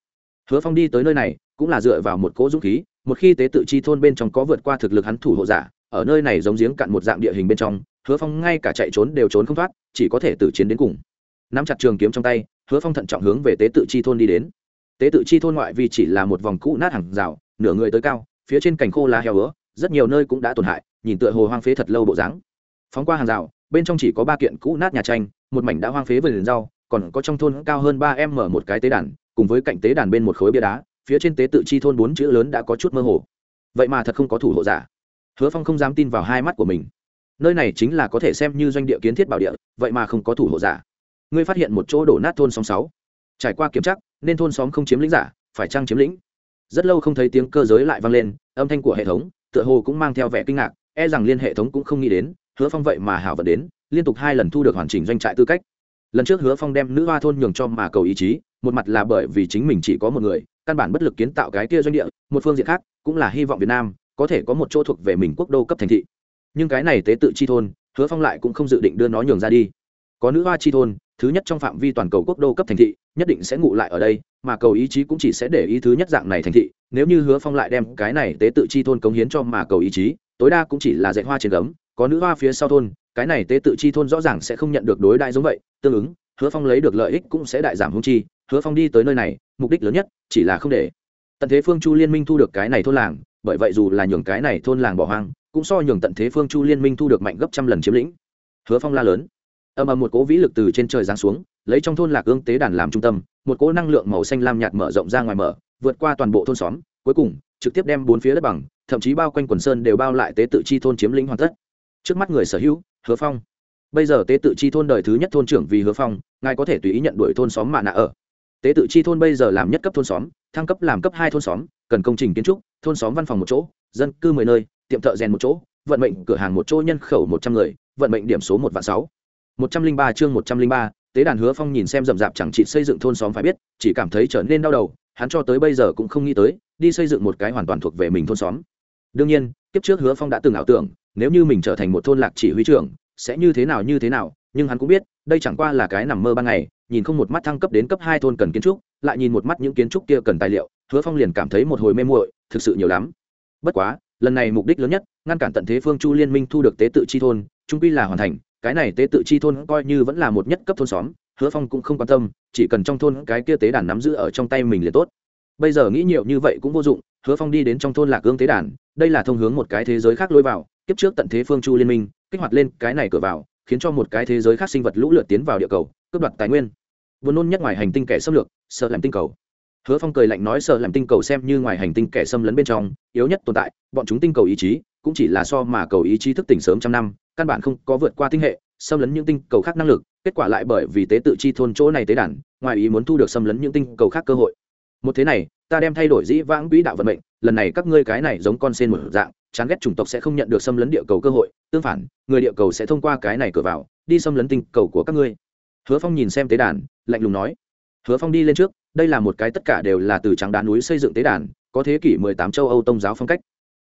Hứa phong đi tới nơi này, cũng là dựa vào một cỗ dũng khí, một khi tế tự chi thôn bên trong có vượt qua thực lực hắn thủ hộ giả, ở nơi này giống giếng cạn một dạng địa hình bên trong, hứa phong ngay cả chạy trốn đều trốn không thoát, chỉ có thể tử chiến đến cùng. Nắm chặt trường kiếm trong tay, hứa phong thận trọng hướng về tế tự chi thôn đi đến. Tế tự chi thôn ngoại vì chỉ là một vòng cũ nát hàng rào, nửa người tới cao phía trên cành khô lá heo ứa, rất nhiều nơi cũng đã tổn hại, nhìn tựa hồ hoang phế thật lâu bộ dáng. Phóng qua hàng rào, bên trong chỉ có ba kiện cũ nát nhà tranh, một mảnh đã hoang phế vườn rau, còn có trong thôn cao hơn ba em mở một cái tế đàn, cùng với cạnh tế đàn bên một khối bia đá, phía trên tế tự chi thôn bốn chữ lớn đã có chút mơ hồ. Vậy mà thật không có thủ hộ giả. Hứa phong không dám tin vào hai mắt của mình. Nơi này chính là có thể xem như doanh địa kiến thiết bảo địa, vậy mà không có thủ hộ giả. Ngươi phát hiện một chỗ đổ nát thôn xóm sáu. Trải qua kiểm tra, nên thôn xóm không chiếm lĩnh giả, phải trăng chiếm lĩnh? Rất lâu không thấy tiếng cơ giới lại vang lên, âm thanh của hệ thống tựa hồ cũng mang theo vẻ kinh ngạc e rằng liên hệ thống cũng không nghĩ đến, hứa phong vậy mà hảo vật đến, liên tục hai lần thu được hoàn chỉnh doanh trại tư cách. Lần trước hứa phong đem nữ hoa thôn nhường cho mà cầu ý chí, một mặt là bởi vì chính mình chỉ có một người, căn bản bất lực kiến tạo cái kia doanh địa, một phương diện khác cũng là hy vọng việt nam có thể có một chỗ thuộc về mình quốc đô cấp thành thị. Nhưng cái này tế tự chi thôn, hứa phong lại cũng không dự định đưa nó nhường ra đi. Có nữ hoa chi thôn thứ nhất trong phạm vi toàn cầu quốc đô cấp thành thị, nhất định sẽ ngụ lại ở đây, mà cầu ý chí cũng chỉ sẽ để ý thứ nhất dạng này thành thị. Nếu như hứa phong lại đem cái này tế tự chi thôn cống hiến cho mà cầu ý chí, tối đa cũng chỉ là dạy hoa trên gấm, có nữ hoa phía sau thôn, cái này tế tự chi thôn rõ ràng sẽ không nhận được đối đại giống vậy. Tương ứng, hứa phong lấy được lợi ích cũng sẽ đại giảm hung chi. Hứa phong đi tới nơi này, mục đích lớn nhất chỉ là không để tận thế phương chu liên minh thu được cái này thôn làng, bởi vậy dù là nhường cái này thôn làng bỏ hoang, cũng so nhường tận thế phương chu liên minh thu được mạnh gấp trăm lần chiếm lĩnh. Hứa phong la lớn ầm ầm một cỗ vĩ lực từ trên trời giáng xuống, lấy trong thôn lạc ương tế đàn làm trung tâm, một cỗ năng lượng màu xanh lam nhạt mở rộng ra ngoài mở, vượt qua toàn bộ thôn xóm, cuối cùng, trực tiếp đem bốn phía đất bằng, thậm chí bao quanh quần sơn đều bao lại tế tự chi thôn chiếm lĩnh hoàn tất. Trước mắt người sở hữu, hứa phong. Bây giờ tế tự chi thôn đời thứ nhất thôn trưởng vì hứa phong, ngài có thể tùy ý nhận đuổi thôn xóm mạ nạ ở. Tế tự chi thôn bây giờ làm nhất cấp thôn xóm, thăng cấp làm cấp hai thôn xóm, cần công trình kiến trúc, thôn xóm văn phòng một chỗ, dân cư mười nơi, tiệm thợ rèn một chỗ, vận mệnh cửa hàng một chỗ, nhân khẩu một trăm người, vận mệnh điểm số một vạn sáu một trăm linh ba chương một trăm linh ba, tế đàn hứa phong nhìn xem rậm rạp chẳng chỉ xây dựng thôn xóm phải biết, chỉ cảm thấy trở nên đau đầu, hắn cho tới bây giờ cũng không nghĩ tới, đi xây dựng một cái hoàn toàn thuộc về mình thôn xóm. Đương nhiên, kiếp trước hứa phong đã từng ảo tưởng, nếu như mình trở thành một thôn lạc chỉ huy trưởng, sẽ như thế nào như thế nào, nhưng hắn cũng biết, đây chẳng qua là cái nằm mơ ban ngày, nhìn không một mắt thăng cấp đến cấp hai thôn cần kiến trúc, lại nhìn một mắt những kiến trúc kia cần tài liệu, hứa phong liền cảm thấy một hồi mê muội, thực sự nhiều lắm. Bất quá, lần này mục đích lớn nhất, ngăn cản tận thế phương chu liên minh thu được tế tự chi thôn chung quy là hoàn thành cái này tế tự chi thôn coi như vẫn là một nhất cấp thôn xóm, hứa phong cũng không quan tâm, chỉ cần trong thôn cái kia tế đàn nắm giữ ở trong tay mình liền tốt. Bây giờ nghĩ nhiều như vậy cũng vô dụng, hứa phong đi đến trong thôn lạc hương tế đàn, đây là thông hướng một cái thế giới khác lôi vào, kiếp trước tận thế phương chu liên minh, kích hoạt lên cái này cửa vào, khiến cho một cái thế giới khác sinh vật lũ lượt tiến vào địa cầu, cướp đoạt tài nguyên. Vốn nôn nhất ngoài hành tinh kẻ xâm lược, sợ làm tinh cầu. Hứa phong cười lạnh nói sợ làm tinh cầu xem như ngoài hành tinh kẻ xâm lấn bên trong, yếu nhất tồn tại, bọn chúng tinh cầu ý chí, cũng chỉ là so mà cầu ý chí thức tỉnh sớm trăm năm căn bản không có vượt qua tinh hệ, xâm lấn những tinh cầu khác năng lực, kết quả lại bởi vì tế tự chi thôn chỗ này tế đàn, ngoài ý muốn thu được xâm lấn những tinh cầu khác cơ hội. Một thế này, ta đem thay đổi dĩ vãng quỹ đạo vận mệnh, lần này các ngươi cái này giống con sen một dạng, chán ghét chủng tộc sẽ không nhận được xâm lấn địa cầu cơ hội, tương phản, người địa cầu sẽ thông qua cái này cửa vào, đi xâm lấn tinh cầu của các ngươi. Hứa phong nhìn xem tế đàn, lạnh lùng nói. Hứa phong đi lên trước, đây là một cái tất cả đều là từ trắng đá núi xây dựng tế đàn, có thế kỷ mười tám châu âu tông giáo phong cách.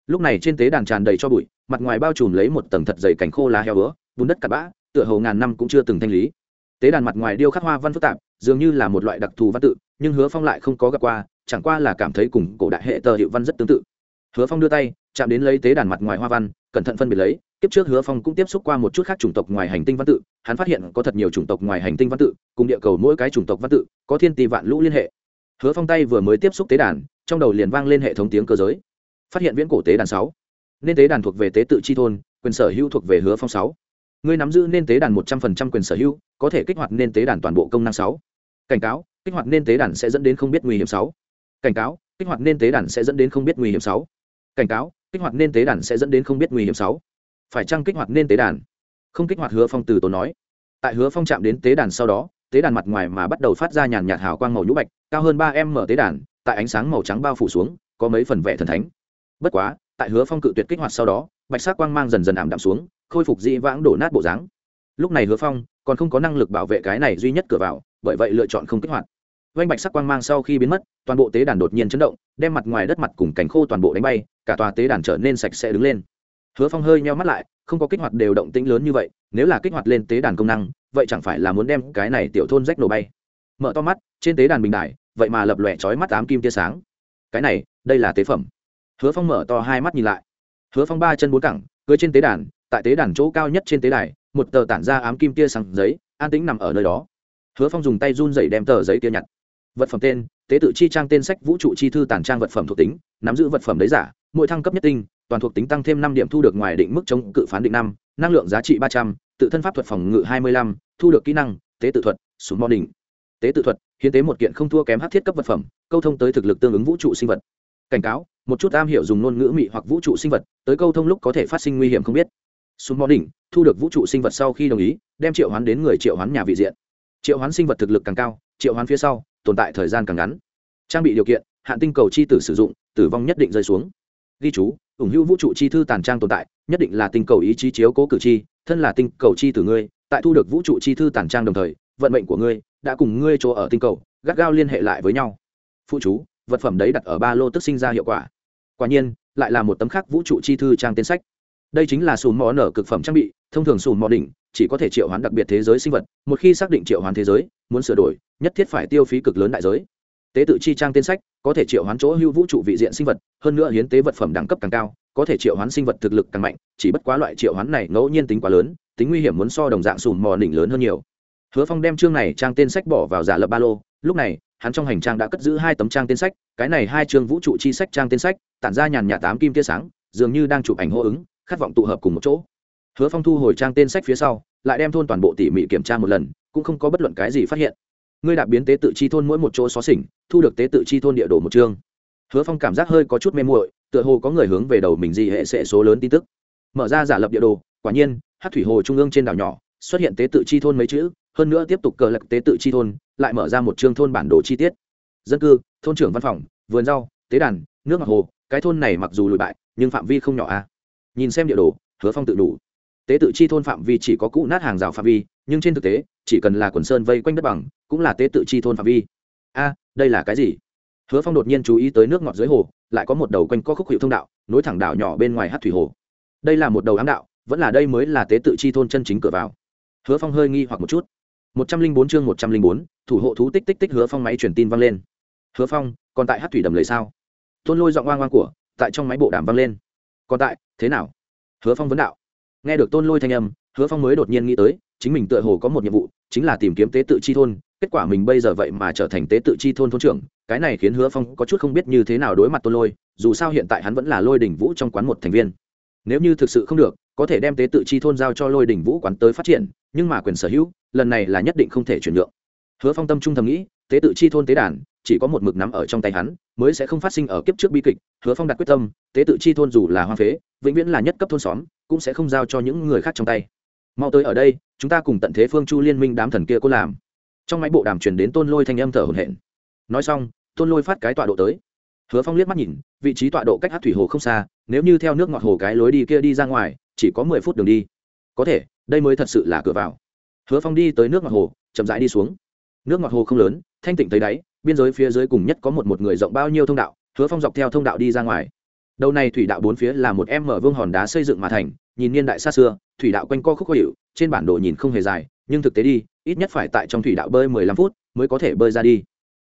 Lúc này trên tế đàn tràn đầy cho bụi mặt ngoài bao trùm lấy một tầng thật dày cành khô lá heo ứa bùn đất cặn bã, tựa hồ ngàn năm cũng chưa từng thanh lý. Tế đàn mặt ngoài điêu khắc hoa văn phức tạp, dường như là một loại đặc thù văn tự, nhưng hứa phong lại không có gặp qua, chẳng qua là cảm thấy cùng cổ đại hệ tờ hiệu văn rất tương tự. Hứa phong đưa tay, chạm đến lấy tế đàn mặt ngoài hoa văn, cẩn thận phân biệt lấy, kiếp trước hứa phong cũng tiếp xúc qua một chút khác chủng tộc ngoài hành tinh văn tự, hắn phát hiện có thật nhiều chủng tộc ngoài hành tinh văn tự, cùng địa cầu mỗi cái chủng tộc văn tự, có thiên tỷ vạn lũ liên hệ. Hứa phong tay vừa mới tiếp xúc tế đàn, trong đầu liền vang lên hệ thống tiếng cơ giới. Phát hiện viễn cổ tế đàn sáu nên tế đàn thuộc về tế tự chi thôn, quyền sở hữu thuộc về hứa phong sáu. Ngươi nắm giữ nên tế đàn một trăm phần trăm quyền sở hữu, có thể kích hoạt nên tế đàn toàn bộ công năng sáu. Cảnh cáo, kích hoạt nên tế đàn sẽ dẫn đến không biết nguy hiểm sáu. Cảnh cáo, kích hoạt nên tế đàn sẽ dẫn đến không biết nguy hiểm sáu. Cảnh cáo, kích hoạt nên tế đàn sẽ dẫn đến không biết nguy hiểm sáu. Phải chăng kích hoạt nên tế đàn? Không kích hoạt hứa phong từ tốn nói. Tại hứa phong chạm đến tế đàn sau đó, tế đàn mặt ngoài mà bắt đầu phát ra nhàn nhạt hào quang màu nhũ bạch, cao hơn ba em mở tế đàn, tại ánh sáng màu trắng bao phủ xuống, có mấy phần vẻ thần thánh. Bất quá tại hứa phong cự tuyệt kích hoạt sau đó bạch sắc quang mang dần dần ảm đạm xuống khôi phục dĩ vãng đổ nát bộ dáng. Lúc này hứa phong còn không có năng lực bảo vệ cái này duy nhất cửa vào bởi vậy lựa chọn không kích hoạt. Vanh bạch sắc quang mang sau khi biến mất toàn bộ tế đàn đột nhiên chấn động đem mặt ngoài đất mặt cùng cánh khô toàn bộ đánh bay cả tòa tế đàn trở nên sạch sẽ đứng lên. Hứa phong hơi nheo mắt lại không có kích hoạt đều động tĩnh lớn như vậy nếu là kích hoạt lên tế đàn công năng vậy chẳng phải là muốn đem cái này tiểu thôn rách nổ bay. Mở to mắt trên tế đàn bình đại, vậy mà lập lòe chói mắt ám kim tia sáng. Cái này đây là tế phẩm hứa phong mở to hai mắt nhìn lại. Hứa phong ba chân bốn cẳng, cưới trên tế đàn, tại tế đàn chỗ cao nhất trên tế đài, một tờ tản ra ám kim tia sáng giấy, an tĩnh nằm ở nơi đó. Hứa phong dùng tay run dậy đem tờ giấy kia nhặt. Vật phẩm tên, tế tự chi trang tên sách vũ trụ chi thư tản trang vật phẩm thuộc tính, nắm giữ vật phẩm đấy giả, mỗi thăng cấp nhất tinh, toàn thuộc tính tăng thêm năm điểm thu được ngoài định mức chống cự phán định năm, năng lượng giá trị ba trăm, tự thân pháp thuật phòng ngự hai mươi lăm, thu được kỹ năng, tế tự thuật, súng mò đỉnh. Tế tự thuật, hiến tế một kiện không thua kém hát thiết cấp vật phẩm, câu thông tới thực lực tương ứng vũ trụ sinh vật. Cảnh cáo một chút am hiểu dùng ngôn ngữ mị hoặc vũ trụ sinh vật, tới câu thông lúc có thể phát sinh nguy hiểm không biết. Súng mò đỉnh, thu được vũ trụ sinh vật sau khi đồng ý, đem triệu hoán đến người triệu hoán nhà vị diện. Triệu hoán sinh vật thực lực càng cao, triệu hoán phía sau, tồn tại thời gian càng ngắn. Trang bị điều kiện, hạn tinh cầu chi tử sử dụng, tử vong nhất định rơi xuống. Ghi chú, ủng hữu vũ trụ chi thư tàn trang tồn tại, nhất định là tinh cầu ý chí chiếu cố cử chi thân là tinh cầu chi tử ngươi, tại thu được vũ trụ chi thư tàn trang đồng thời, vận mệnh của ngươi đã cùng ngươi chỗ ở tinh cầu, gắt gao liên hệ lại với nhau. Phụ chú, vật phẩm đấy đặt ở ba lô tức sinh ra hiệu quả quả nhiên, lại là một tấm khác vũ trụ chi thư trang tên sách. Đây chính là sùn mò nở cực phẩm trang bị, thông thường sùn mò đỉnh, chỉ có thể triệu hoán đặc biệt thế giới sinh vật, một khi xác định triệu hoán thế giới, muốn sửa đổi, nhất thiết phải tiêu phí cực lớn đại giới. Tế tự chi trang tên sách có thể triệu hoán chỗ hưu vũ trụ vị diện sinh vật, hơn nữa hiến tế vật phẩm đẳng cấp càng cao, có thể triệu hoán sinh vật thực lực càng mạnh, chỉ bất quá loại triệu hoán này ngẫu nhiên tính quá lớn, tính nguy hiểm muốn so đồng dạng sùn mò đỉnh lớn hơn nhiều. Hứa phong đem chương này trang tên sách bỏ vào giả lập ba lô, lúc này, hắn trong hành trang đã cất giữ hai tấm trang tên sách, cái này hai chương vũ trụ chi sách trang tên sách tản ra nhàn nhạt tám kim tia sáng, dường như đang chụp ảnh hô ứng, khát vọng tụ hợp cùng một chỗ. Hứa phong thu hồi trang tên sách phía sau, lại đem thôn toàn bộ tỉ mỉ kiểm tra một lần, cũng không có bất luận cái gì phát hiện. Ngươi đạp biến tế tự chi thôn mỗi một chỗ xó xỉnh, thu được tế tự chi thôn địa đồ một chương. Hứa phong cảm giác hơi có chút mê muội, tựa hồ có người hướng về đầu mình gì hệ sệ số lớn tin tức. Mở ra giả lập địa đồ, quả nhiên, hát thủy hồ trung ương trên đảo nhỏ, xuất hiện tế tự chi thôn mấy chữ, hơn nữa tiếp tục cờ lạc tế tự chi thôn, lại mở ra một chương thôn bản đồ chi tiết. Dân cư, thôn trưởng văn phòng, vườn rau, tế đàn, nước ngọc hồ cái thôn này mặc dù lùi bại, nhưng phạm vi không nhỏ a à. nhìn xem địa đồ, hứa phong tự đủ. Tế tự chi thôn phạm vi chỉ có cũ nát hàng rào phạm vi, nhưng trên thực tế, chỉ cần là quần sơn vây quanh đất bằng, cũng là tế tự chi thôn phạm vi. A à, đây là cái gì? Hứa phong đột nhiên chú ý tới nước ngọt dưới hồ, lại có một đầu quanh co khúc hiệu thông đạo, nối thẳng đảo nhỏ bên ngoài hát thủy hồ. Đây là một đầu ám đạo, vẫn là đây mới là tế tự chi thôn chân chính cửa vào. Hứa phong hơi nghi hoặc một chút. Một trăm linh bốn chương một trăm linh bốn, thủ hộ thú tích tích tích hứa phong máy truyền tin vang lên. Hứa phong, còn tại hát thủy đầm lầy sao? Tôn lôi dọn oang oang của, tại trong máy bộ đàm vang lên. Còn tại, thế nào? Hứa phong vấn đạo. Nghe được tôn lôi thanh âm, hứa phong mới đột nhiên nghĩ tới, chính mình tựa hồ có một nhiệm vụ, chính là tìm kiếm tế tự chi thôn. Kết quả mình bây giờ vậy mà trở thành tế tự chi thôn thôn trưởng, cái này khiến hứa phong có chút không biết như thế nào đối mặt tôn lôi, dù sao hiện tại hắn vẫn là lôi đỉnh vũ trong quán một thành viên. Nếu như thực sự không được, có thể đem tế tự chi thôn giao cho lôi đỉnh vũ quán tới phát triển, nhưng mà quyền sở hữu, lần này là nhất định không thể chuyển nhượng. Hứa phong tâm trung thầm nghĩ, tế tự chi thôn tế đàn chỉ có một mực nắm ở trong tay hắn, mới sẽ không phát sinh ở kiếp trước bi kịch, hứa phong đặt quyết tâm, tế tự chi thôn dù là hoa phế, vĩnh viễn là nhất cấp thôn xóm, cũng sẽ không giao cho những người khác trong tay. Mau tới ở đây, chúng ta cùng tận thế phương chu liên minh đám thần kia có làm. Trong máy bộ đàm truyền đến tôn lôi thanh âm thở hổn hển. Nói xong, tôn lôi phát cái tọa độ tới. Hứa phong liếc mắt nhìn, vị trí tọa độ cách hát thủy hồ không xa, nếu như theo nước ngọt hồ cái lối đi kia đi ra ngoài, chỉ có mười phút đường đi. Có thể, đây mới thật sự là cửa vào. Hứa phong đi tới nước ngọt hồ, chậm rãi đi xuống nước ngọt hồ không lớn, thanh tịnh tới đáy, biên giới phía dưới cùng nhất có một một người rộng bao nhiêu thông đạo, hứa phong dọc theo thông đạo đi ra ngoài. Đầu này thủy đạo bốn phía là một em mở vương hòn đá xây dựng mà thành, nhìn niên đại xa xưa, thủy đạo quanh co khúc khó hiệu trên bản đồ nhìn không hề dài, nhưng thực tế đi, ít nhất phải tại trong thủy đạo bơi mười lăm phút mới có thể bơi ra đi.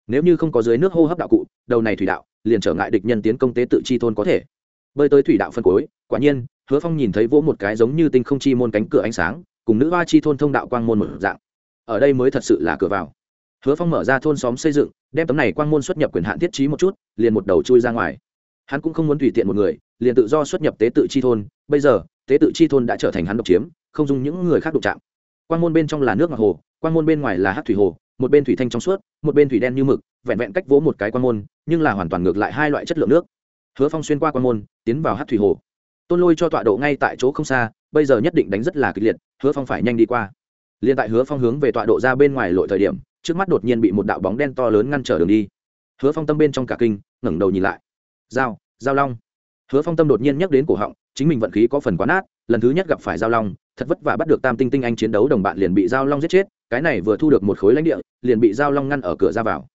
Nếu như không có dưới nước hô hấp đạo cụ, đầu này thủy đạo liền trở ngại địch nhân tiến công tế tự chi thôn có thể. Bơi tới thủy đạo phân cối quả nhiên, hứa phong nhìn thấy vỗ một cái giống như tinh không chi môn cánh cửa ánh sáng, cùng nữ hoa chi thôn thông đạo quang môn một dạng. Ở đây mới thật sự là cửa vào hứa phong mở ra thôn xóm xây dựng, đem tấm này quang môn xuất nhập quyền hạn thiết trí một chút, liền một đầu chui ra ngoài. Hắn cũng không muốn tùy tiện một người, liền tự do xuất nhập tế tự chi thôn. Bây giờ, tế tự chi thôn đã trở thành hắn độc chiếm, không dùng những người khác đụng chạm. Quan môn bên trong là nước ngọc hồ quan môn bên ngoài là hát thủy hồ, một bên thủy thanh trong suốt, một bên thủy đen như mực, vẹn vẹn cách vỗ một cái quan môn, nhưng là hoàn toàn ngược lại hai loại chất lượng nước. Hứa phong xuyên qua quan môn, tiến vào hát thủy hồ. Tôn lôi cho tọa độ ngay tại chỗ không xa, bây giờ nhất định đánh rất là kịch liệt, hứa phong phải nhanh đi qua. Liên tại hứa phong hướng về tọa độ ra bên ngoài lội thời điểm trước mắt đột nhiên bị một đạo bóng đen to lớn ngăn trở đường đi. Hứa phong tâm bên trong cả kinh, ngẩng đầu nhìn lại. Dao giao long. Hứa phong tâm đột nhiên nhắc đến cổ họng, chính mình vận khí có phần quá nát, lần thứ nhất gặp phải giao long, thật vất vả bắt được tam tinh tinh anh chiến đấu đồng bạn liền bị giao long giết chết, cái này vừa thu được một khối lãnh địa, liền bị giao long ngăn ở cửa ra vào.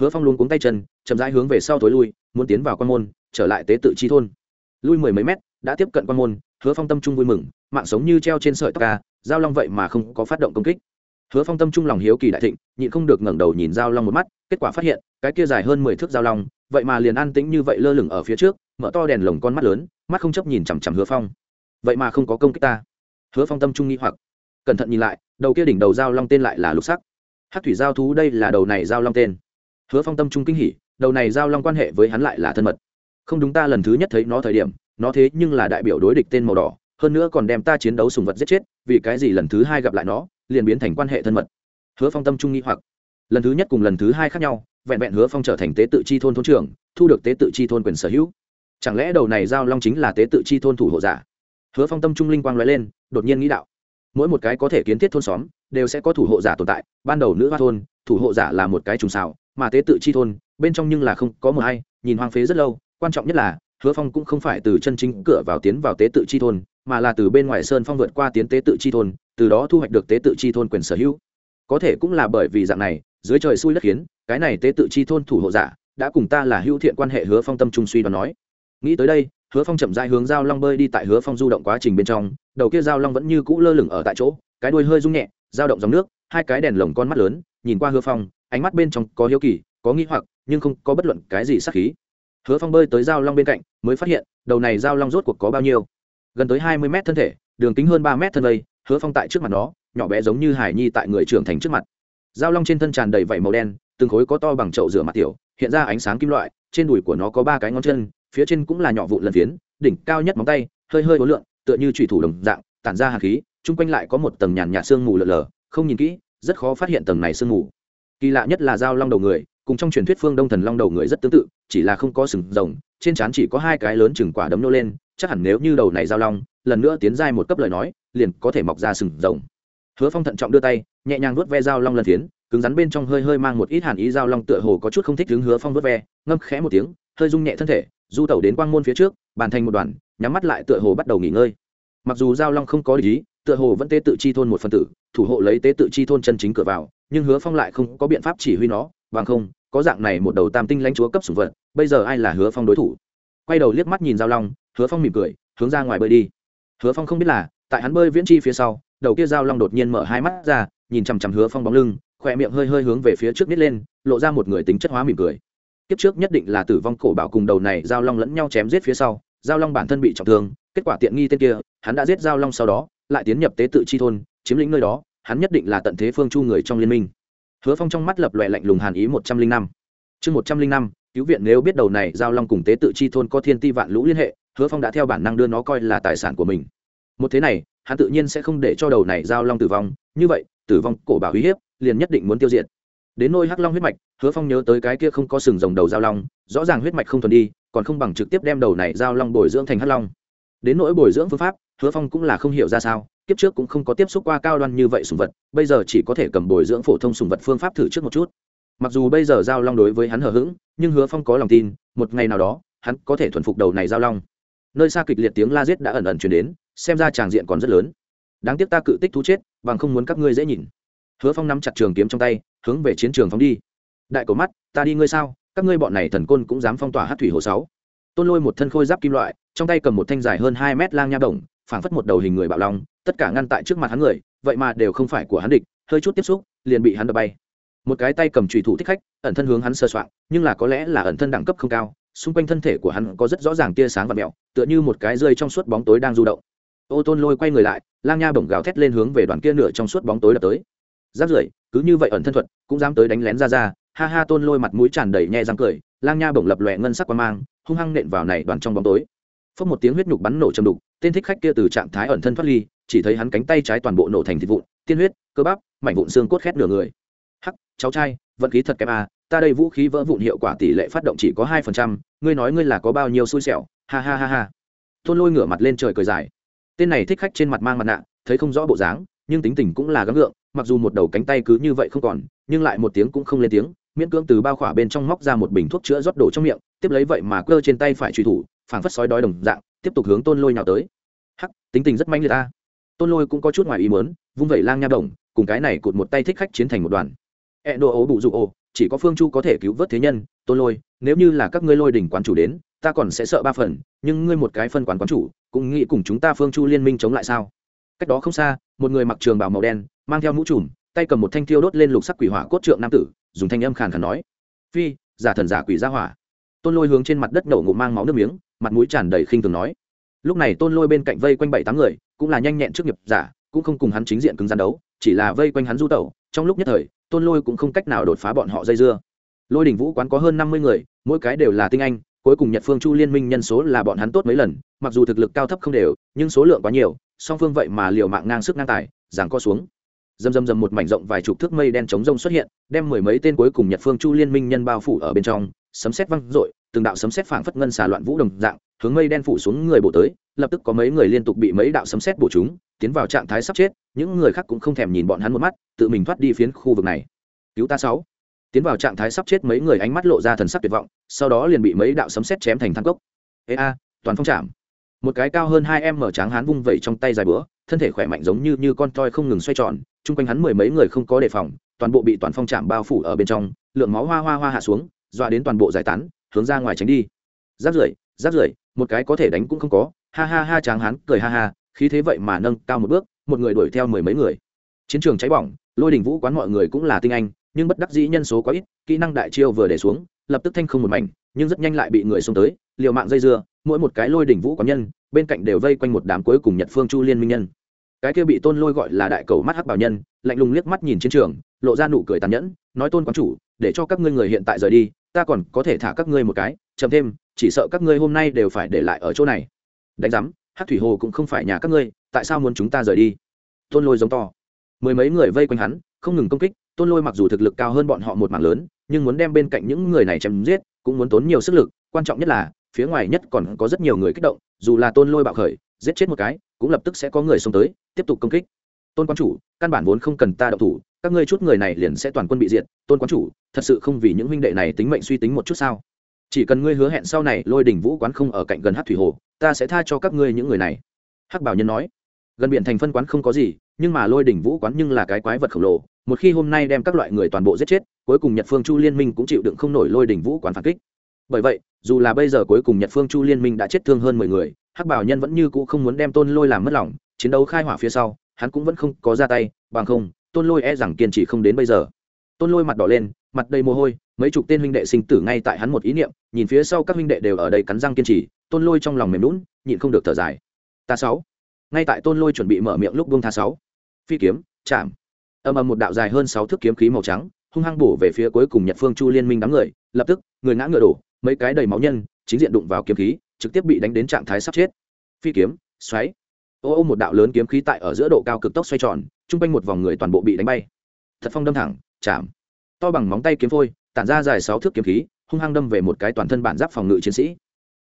Hứa phong luôn cuống tay chân, chậm rãi hướng về sau thối lui, muốn tiến vào quan môn, trở lại tế tự chi thôn. Lui mười mấy mét, đã tiếp cận quan môn, hứa phong tâm trung vui mừng, mạng sống như treo trên sợi tóc ca, giao long vậy mà không có phát động công kích hứa phong tâm trung lòng hiếu kỳ đại thịnh, nhịn không được ngẩng đầu nhìn giao long một mắt, kết quả phát hiện, cái kia dài hơn mười thước giao long, vậy mà liền an tĩnh như vậy lơ lửng ở phía trước, mở to đèn lồng con mắt lớn, mắt không chấp nhìn chằm chằm hứa phong. Vậy mà không có công kích ta. Hứa phong tâm trung nghĩ hoặc. Cẩn thận nhìn lại, đầu kia đỉnh đầu giao long tên lại là lục sắc. Hát thủy giao thú đây là đầu này giao long tên. Hứa phong tâm trung kinh hỉ, đầu này giao long quan hệ với hắn lại là thân mật. Không đúng ta lần thứ nhất thấy nó thời điểm, nó thế nhưng là đại biểu đối địch tên màu đỏ, hơn nữa còn đem ta chiến đấu sùng vật giết chết, vì cái gì lần thứ hai gặp lại nó? Liền biến thành quan hệ thân mật. Hứa phong tâm trung nghi hoặc. Lần thứ nhất cùng lần thứ hai khác nhau, vẹn vẹn hứa phong trở thành tế tự chi thôn thôn trưởng, thu được tế tự chi thôn quyền sở hữu. Chẳng lẽ đầu này giao long chính là tế tự chi thôn thủ hộ giả? Hứa phong tâm trung linh quang l lên, đột nhiên nghĩ đạo. Mỗi một cái có thể kiến thiết thôn xóm, đều sẽ có thủ hộ giả tồn tại, ban đầu nữ hoa thôn, thủ hộ giả là một cái trùng xào, mà tế tự chi thôn, bên trong nhưng là không có một hay nhìn hoang phế rất lâu, quan trọng nhất là, hứa phong cũng không phải từ chân chính cửa vào tiến vào tế tự chi thôn, mà là từ bên ngoài sơn phong vượt qua tiến tế tự chi thôn từ đó thu hoạch được tế tự chi thôn quyền sở hữu. Có thể cũng là bởi vì dạng này, dưới trời xui đất khiến, cái này tế tự chi thôn thủ hộ giả đã cùng ta là hữu thiện quan hệ hứa phong tâm trung suy đoán nói. Nghĩ tới đây, hứa phong chậm rãi hướng giao long bơi đi tại hứa phong du động quá trình bên trong, đầu kia giao long vẫn như cũ lơ lửng ở tại chỗ, cái đuôi hơi rung nhẹ, dao động dòng nước, hai cái đèn lồng con mắt lớn, nhìn qua hứa phong, ánh mắt bên trong có hiếu kỳ, có nghĩ hoặc, nhưng không có bất luận cái gì sắc khí. Hứa phong bơi tới giao long bên cạnh, mới phát hiện, đầu này giao long rốt cuộc có bao nhiêu? Gần tới hai mươi mét thân thể, đường kính hơn ba mét thân vây hứa phong tại trước mặt nó, nhỏ bé giống như hải nhi tại người trưởng thành trước mặt. Giao long trên thân tràn đầy vảy màu đen, từng khối có to bằng chậu rửa mặt tiểu, hiện ra ánh sáng kim loại, trên đùi của nó có ba cái ngón chân, phía trên cũng là nhỏ vụn lần phiến, đỉnh cao nhất móng tay, hơi hơi ối lượng tựa như trùy thủ đồng dạng, tản ra hạt khí, chung quanh lại có một tầng nhàn nhạt sương mù lờ lờ, không nhìn kỹ, rất khó phát hiện tầng này sương mù. Kỳ lạ nhất là dao long đầu người, cùng trong truyền thuyết phương đông thần long đầu người rất tương tự, chỉ là không có sừng rồng, trên trán chỉ có hai cái lớn chừng quả đấm nô lên chắc hẳn nếu như đầu này giao long, lần nữa tiến giai một cấp lời nói, liền có thể mọc ra sừng rồng. Hứa phong thận trọng đưa tay, nhẹ nhàng vuốt ve giao long lần tiến, cứng rắn bên trong hơi hơi mang một ít hàn ý giao long tựa hồ có chút không thích đứng hứa phong vuốt ve, ngâm khẽ một tiếng, hơi rung nhẹ thân thể, du tẩu đến quang môn phía trước, bàn thành một đoàn, nhắm mắt lại tựa hồ bắt đầu nghỉ ngơi. Mặc dù giao long không có lý tựa hồ vẫn tế tự chi thôn một phần tử, thủ hộ lấy tế tự chi thôn chân chính cửa vào, nhưng hứa phong lại không có biện pháp chỉ huy nó, bằng không, có dạng này một đầu tam tinh lãnh chúa cấp sủng vật, bây giờ ai là hứa phong đối thủ? Quay đầu liếc mắt nhìn giao long hứa phong mỉm cười, hướng ra ngoài bơi đi. Hứa phong không biết là, tại hắn bơi viễn chi phía sau, đầu kia giao long đột nhiên mở hai mắt ra, nhìn chằm chằm hứa phong bóng lưng, khỏe miệng hơi hơi hướng về phía trước nít lên, lộ ra một người tính chất hóa mỉm cười. Kiếp trước nhất định là tử vong cổ bảo cùng đầu này giao long lẫn nhau chém giết phía sau giao long bản thân bị trọng thương, kết quả tiện nghi tên kia, hắn đã giết giao long sau đó, lại tiến nhập tế tự chi thôn, chiếm lĩnh nơi đó, hắn nhất định là tận thế phương chu người trong liên minh. Hứa phong trong mắt lập lòe lạnh lùng hàn ý một trăm linh năm. Chương một trăm linh năm, cứu viện nếu biết đầu này giao long cùng tế tự chi thôn có thiên ti vạn lũ liên hệ hứa phong đã theo bản năng đưa nó coi là tài sản của mình. Một thế này, hắn tự nhiên sẽ không để cho đầu này giao long tử vong. Như vậy, tử vong cổ bảo uy hiếp, liền nhất định muốn tiêu diệt. Đến nôi hắc long huyết mạch, hứa phong nhớ tới cái kia không có sừng rồng đầu giao long, rõ ràng huyết mạch không thuần đi, còn không bằng trực tiếp đem đầu này giao long bồi dưỡng thành hắc long. Đến nỗi bồi dưỡng phương pháp, hứa phong cũng là không hiểu ra sao, kiếp trước cũng không có tiếp xúc qua cao đoan như vậy sùng vật, bây giờ chỉ có thể cầm bồi dưỡng phổ thông sùng vật phương pháp thử trước một chút. Mặc dù bây giờ giao long đối với hắn hờ hững, nhưng hứa phong có lòng tin, một ngày nào đó, hắn có thể thuần phục đầu này giao long nơi xa kịch liệt tiếng la giết đã ẩn ẩn chuyển đến, xem ra tràng diện còn rất lớn. Đáng tiếc ta cự tích thú chết, bằng không muốn các ngươi dễ nhìn. Hứa phong nắm chặt trường kiếm trong tay, hướng về chiến trường phóng đi. Đại cổ mắt, ta đi ngươi sao? Các ngươi bọn này thần côn cũng dám phong tỏa hát thủy hồ sáu. Tôn lôi một thân khôi giáp kim loại, trong tay cầm một thanh dài hơn hai mét lang nha đồng, phảng phất một đầu hình người bạo long, tất cả ngăn tại trước mặt hắn người, vậy mà đều không phải của hắn địch, hơi chút tiếp xúc, liền bị hắn đập bay. Một cái tay cầm trùy thủ thích khách, ẩn thân hướng hắn sơ soạn nhưng là có lẽ là ẩn thân đẳng cấp không cao xung quanh thân thể của hắn có rất rõ ràng tia sáng và mẹo tựa như một cái rơi trong suốt bóng tối đang du động. Ô tôn lôi quay người lại lang nha bổng gào thét lên hướng về đoàn kia nửa trong suốt bóng tối đập tới. Giáp rưỡi, cứ như vậy ẩn thân thuật cũng dám tới đánh lén ra ra ha ha tôn lôi mặt mũi tràn đầy nhẹ răng cười lang nha bổng lập lòe ngân sắc qua mang hung hăng nện vào này đoàn trong bóng tối. Phất một tiếng huyết nhục bắn nổ châm đục tên thích khách kia từ trạng thái ẩn thân thoát ly chỉ thấy hắn cánh tay trái toàn bộ nổ thành thịt vụn tiên huyết cơ bắp mảnh vụn xương cốt khét nửa người. Hắc cháu trai vận khí thật kém à ta đây vũ khí vỡ vụn hiệu quả tỷ lệ phát động chỉ có hai phần trăm, ngươi nói ngươi là có bao nhiêu xui xẻo, ha ha ha ha. Tôn lôi ngửa mặt lên trời cười dài. Tên này thích khách trên mặt mang mặt nạ, thấy không rõ bộ dáng, nhưng tính tình cũng là gắng gượng, mặc dù một đầu cánh tay cứ như vậy không còn, nhưng lại một tiếng cũng không lên tiếng, miễn cưỡng từ bao khỏa bên trong móc ra một bình thuốc chữa rót đổ trong miệng, tiếp lấy vậy mà cơ trên tay phải truy thủ, phảng phất sói đói đồng dạng, tiếp tục hướng tôn lôi nhào tới. Hắc, tính tình rất manh liệt ta. Tôn lôi cũng có chút ngoài ý muốn, vung vẩy lang nha đồng, cùng cái này cụt một tay thích khách chiến thành một đoàn. E đồ ố bụ dụ ồ chỉ có phương chu có thể cứu vớt thế nhân, tôn lôi, nếu như là các ngươi lôi đỉnh quán chủ đến, ta còn sẽ sợ ba phần, nhưng ngươi một cái phân quán quán chủ, cũng nghĩ cùng chúng ta phương chu liên minh chống lại sao? Cách đó không xa, một người mặc trường bào màu đen, mang theo mũ trùm, tay cầm một thanh thiêu đốt lên lục sắc quỷ hỏa cốt trượng nam tử, dùng thanh âm khàn khàn nói, phi, giả thần giả quỷ ra hỏa. Tôn lôi hướng trên mặt đất nổ ngụm mang máu nước miếng, mặt mũi tràn đầy khinh thường nói, lúc này tôn lôi bên cạnh vây quanh bảy tám người, cũng là nhanh nhẹn trước nghiệp giả, cũng không cùng hắn chính diện cứng gian đấu, chỉ là vây quanh hắn du tẩu, trong lúc nhất thời tôn lôi cũng không cách nào đột phá bọn họ dây dưa. Lôi đỉnh vũ quán có hơn năm mươi người, mỗi cái đều là tinh anh, cuối cùng nhật phương chu liên minh nhân số là bọn hắn tốt mấy lần, mặc dù thực lực cao thấp không đều, nhưng số lượng quá nhiều, song phương vậy mà liều mạng ngang sức ngang tài giảng co xuống. Dầm dầm dầm một mảnh rộng vài chục thước mây đen chống rông xuất hiện, đem mười mấy tên cuối cùng nhật phương chu liên minh nhân bao phủ ở bên trong, sấm xét văng r từng đạo sấm xét phảng phất ngân xà loạn vũ đồng dạng, hướng mây đen phủ xuống người bổ tới lập tức có mấy người liên tục bị mấy đạo sấm xét bổ chúng, tiến vào trạng thái sắp chết, những người khác cũng không thèm nhìn bọn hắn một mắt, tự mình thoát đi phiến khu vực này. Cứu ta sáu. Tiến vào trạng thái sắp chết mấy người ánh mắt lộ ra thần sắc tuyệt vọng, sau đó liền bị mấy đạo sấm xét chém thành thang cốc. Ê a, toàn phong chạm. Một cái cao hơn hai em mở tráng hán vung vẩy trong tay dài bữa, thân thể khỏe mạnh giống như như con toi không ngừng xoay tròn, chung quanh hắn mười mấy người không có đề phòng, toàn bộ bị toàn phong chạm bao phủ ở bên trong, lượng máu hoa hoa hoa hạ xuống, dọa đến toàn bộ giải tán, hướng ra ngoài tránh đi. Rác rưởi rác rưởi một cái có thể đánh cũng không có ha ha ha tráng hán cười ha ha, khí thế vậy mà nâng cao một bước, một người đuổi theo mười mấy người. Chiến trường cháy bỏng, lôi đình vũ quán mọi người cũng là tinh anh, nhưng bất đắc dĩ nhân số quá ít, kỹ năng đại chiêu vừa để xuống, lập tức thanh không một mảnh, nhưng rất nhanh lại bị người xông tới, liều mạng dây dưa, mỗi một cái lôi đỉnh vũ quán nhân, bên cạnh đều vây quanh một đám cuối cùng nhật phương chu liên minh nhân. Cái kia bị tôn lôi gọi là đại cầu mắt hắc bảo nhân, lạnh lùng liếc mắt nhìn chiến trường, lộ ra nụ cười tàn nhẫn, nói tôn quán chủ, để cho các ngươi người hiện tại rời đi, ta còn có thể thả các ngươi một cái, chậm thêm, chỉ sợ các ngươi hôm nay đều phải để lại ở chỗ này đánh giám, hát thủy hồ cũng không phải nhà các ngươi, tại sao muốn chúng ta rời đi? Tôn lôi giống to. Mười mấy người vây quanh hắn, không ngừng công kích, tôn lôi mặc dù thực lực cao hơn bọn họ một mảng lớn, nhưng muốn đem bên cạnh những người này chém giết, cũng muốn tốn nhiều sức lực, quan trọng nhất là, phía ngoài nhất còn có rất nhiều người kích động, dù là tôn lôi bạo khởi, giết chết một cái, cũng lập tức sẽ có người xông tới, tiếp tục công kích. Tôn quan chủ, căn bản vốn không cần ta đậu thủ, các ngươi chút người này liền sẽ toàn quân bị diệt. Tôn quan chủ, thật sự không vì những huynh đệ này tính mệnh suy tính một chút sao? Chỉ cần ngươi hứa hẹn sau này lôi đỉnh vũ quán không ở cạnh gần hát thủy hồ, ta sẽ tha cho các ngươi những người này. Hắc bảo nhân nói. Gần biển thành phân quán không có gì, nhưng mà lôi đỉnh vũ quán nhưng là cái quái vật khổng lồ. Một khi hôm nay đem các loại người toàn bộ giết chết, cuối cùng nhật phương chu liên minh cũng chịu đựng không nổi lôi đỉnh vũ quán phản kích. Bởi vậy, dù là bây giờ cuối cùng nhật phương chu liên minh đã chết thương hơn mười người, hắc bảo nhân vẫn như cũ không muốn đem tôn lôi làm mất lòng, chiến đấu khai hỏa phía sau, hắn cũng vẫn không có ra tay, bằng không, tôn lôi e rằng kiên trì không đến bây giờ. Tôn lôi mặt đỏ lên mặt đầy mồ hôi, mấy chục tên huynh đệ sinh tử ngay tại hắn một ý niệm, nhìn phía sau các huynh đệ đều ở đây cắn răng kiên trì, tôn lôi trong lòng mềm lún nhịn không được thở dài. Ta sáu. Ngay tại tôn lôi chuẩn bị mở miệng lúc buông tha sáu. Phi kiếm, chạm. Âm âm một đạo dài hơn sáu thước kiếm khí màu trắng, hung hăng bổ về phía cuối cùng nhật phương chu liên minh đám người, lập tức, người ngã ngựa đổ, mấy cái đầy máu nhân, chính diện đụng vào kiếm khí, trực tiếp bị đánh đến trạng thái sắp chết. Phi kiếm, xoáy. Ô ô một đạo lớn kiếm khí tại ở giữa độ cao cực tốc xoay tròn, chung quanh một vòng người toàn bộ bị đánh bay. Thật phong đâm thẳng, chạm to bằng móng tay kiếm phôi, tản ra dài sáu thước kiếm khí, hung hăng đâm về một cái toàn thân bản giáp phòng ngự chiến sĩ.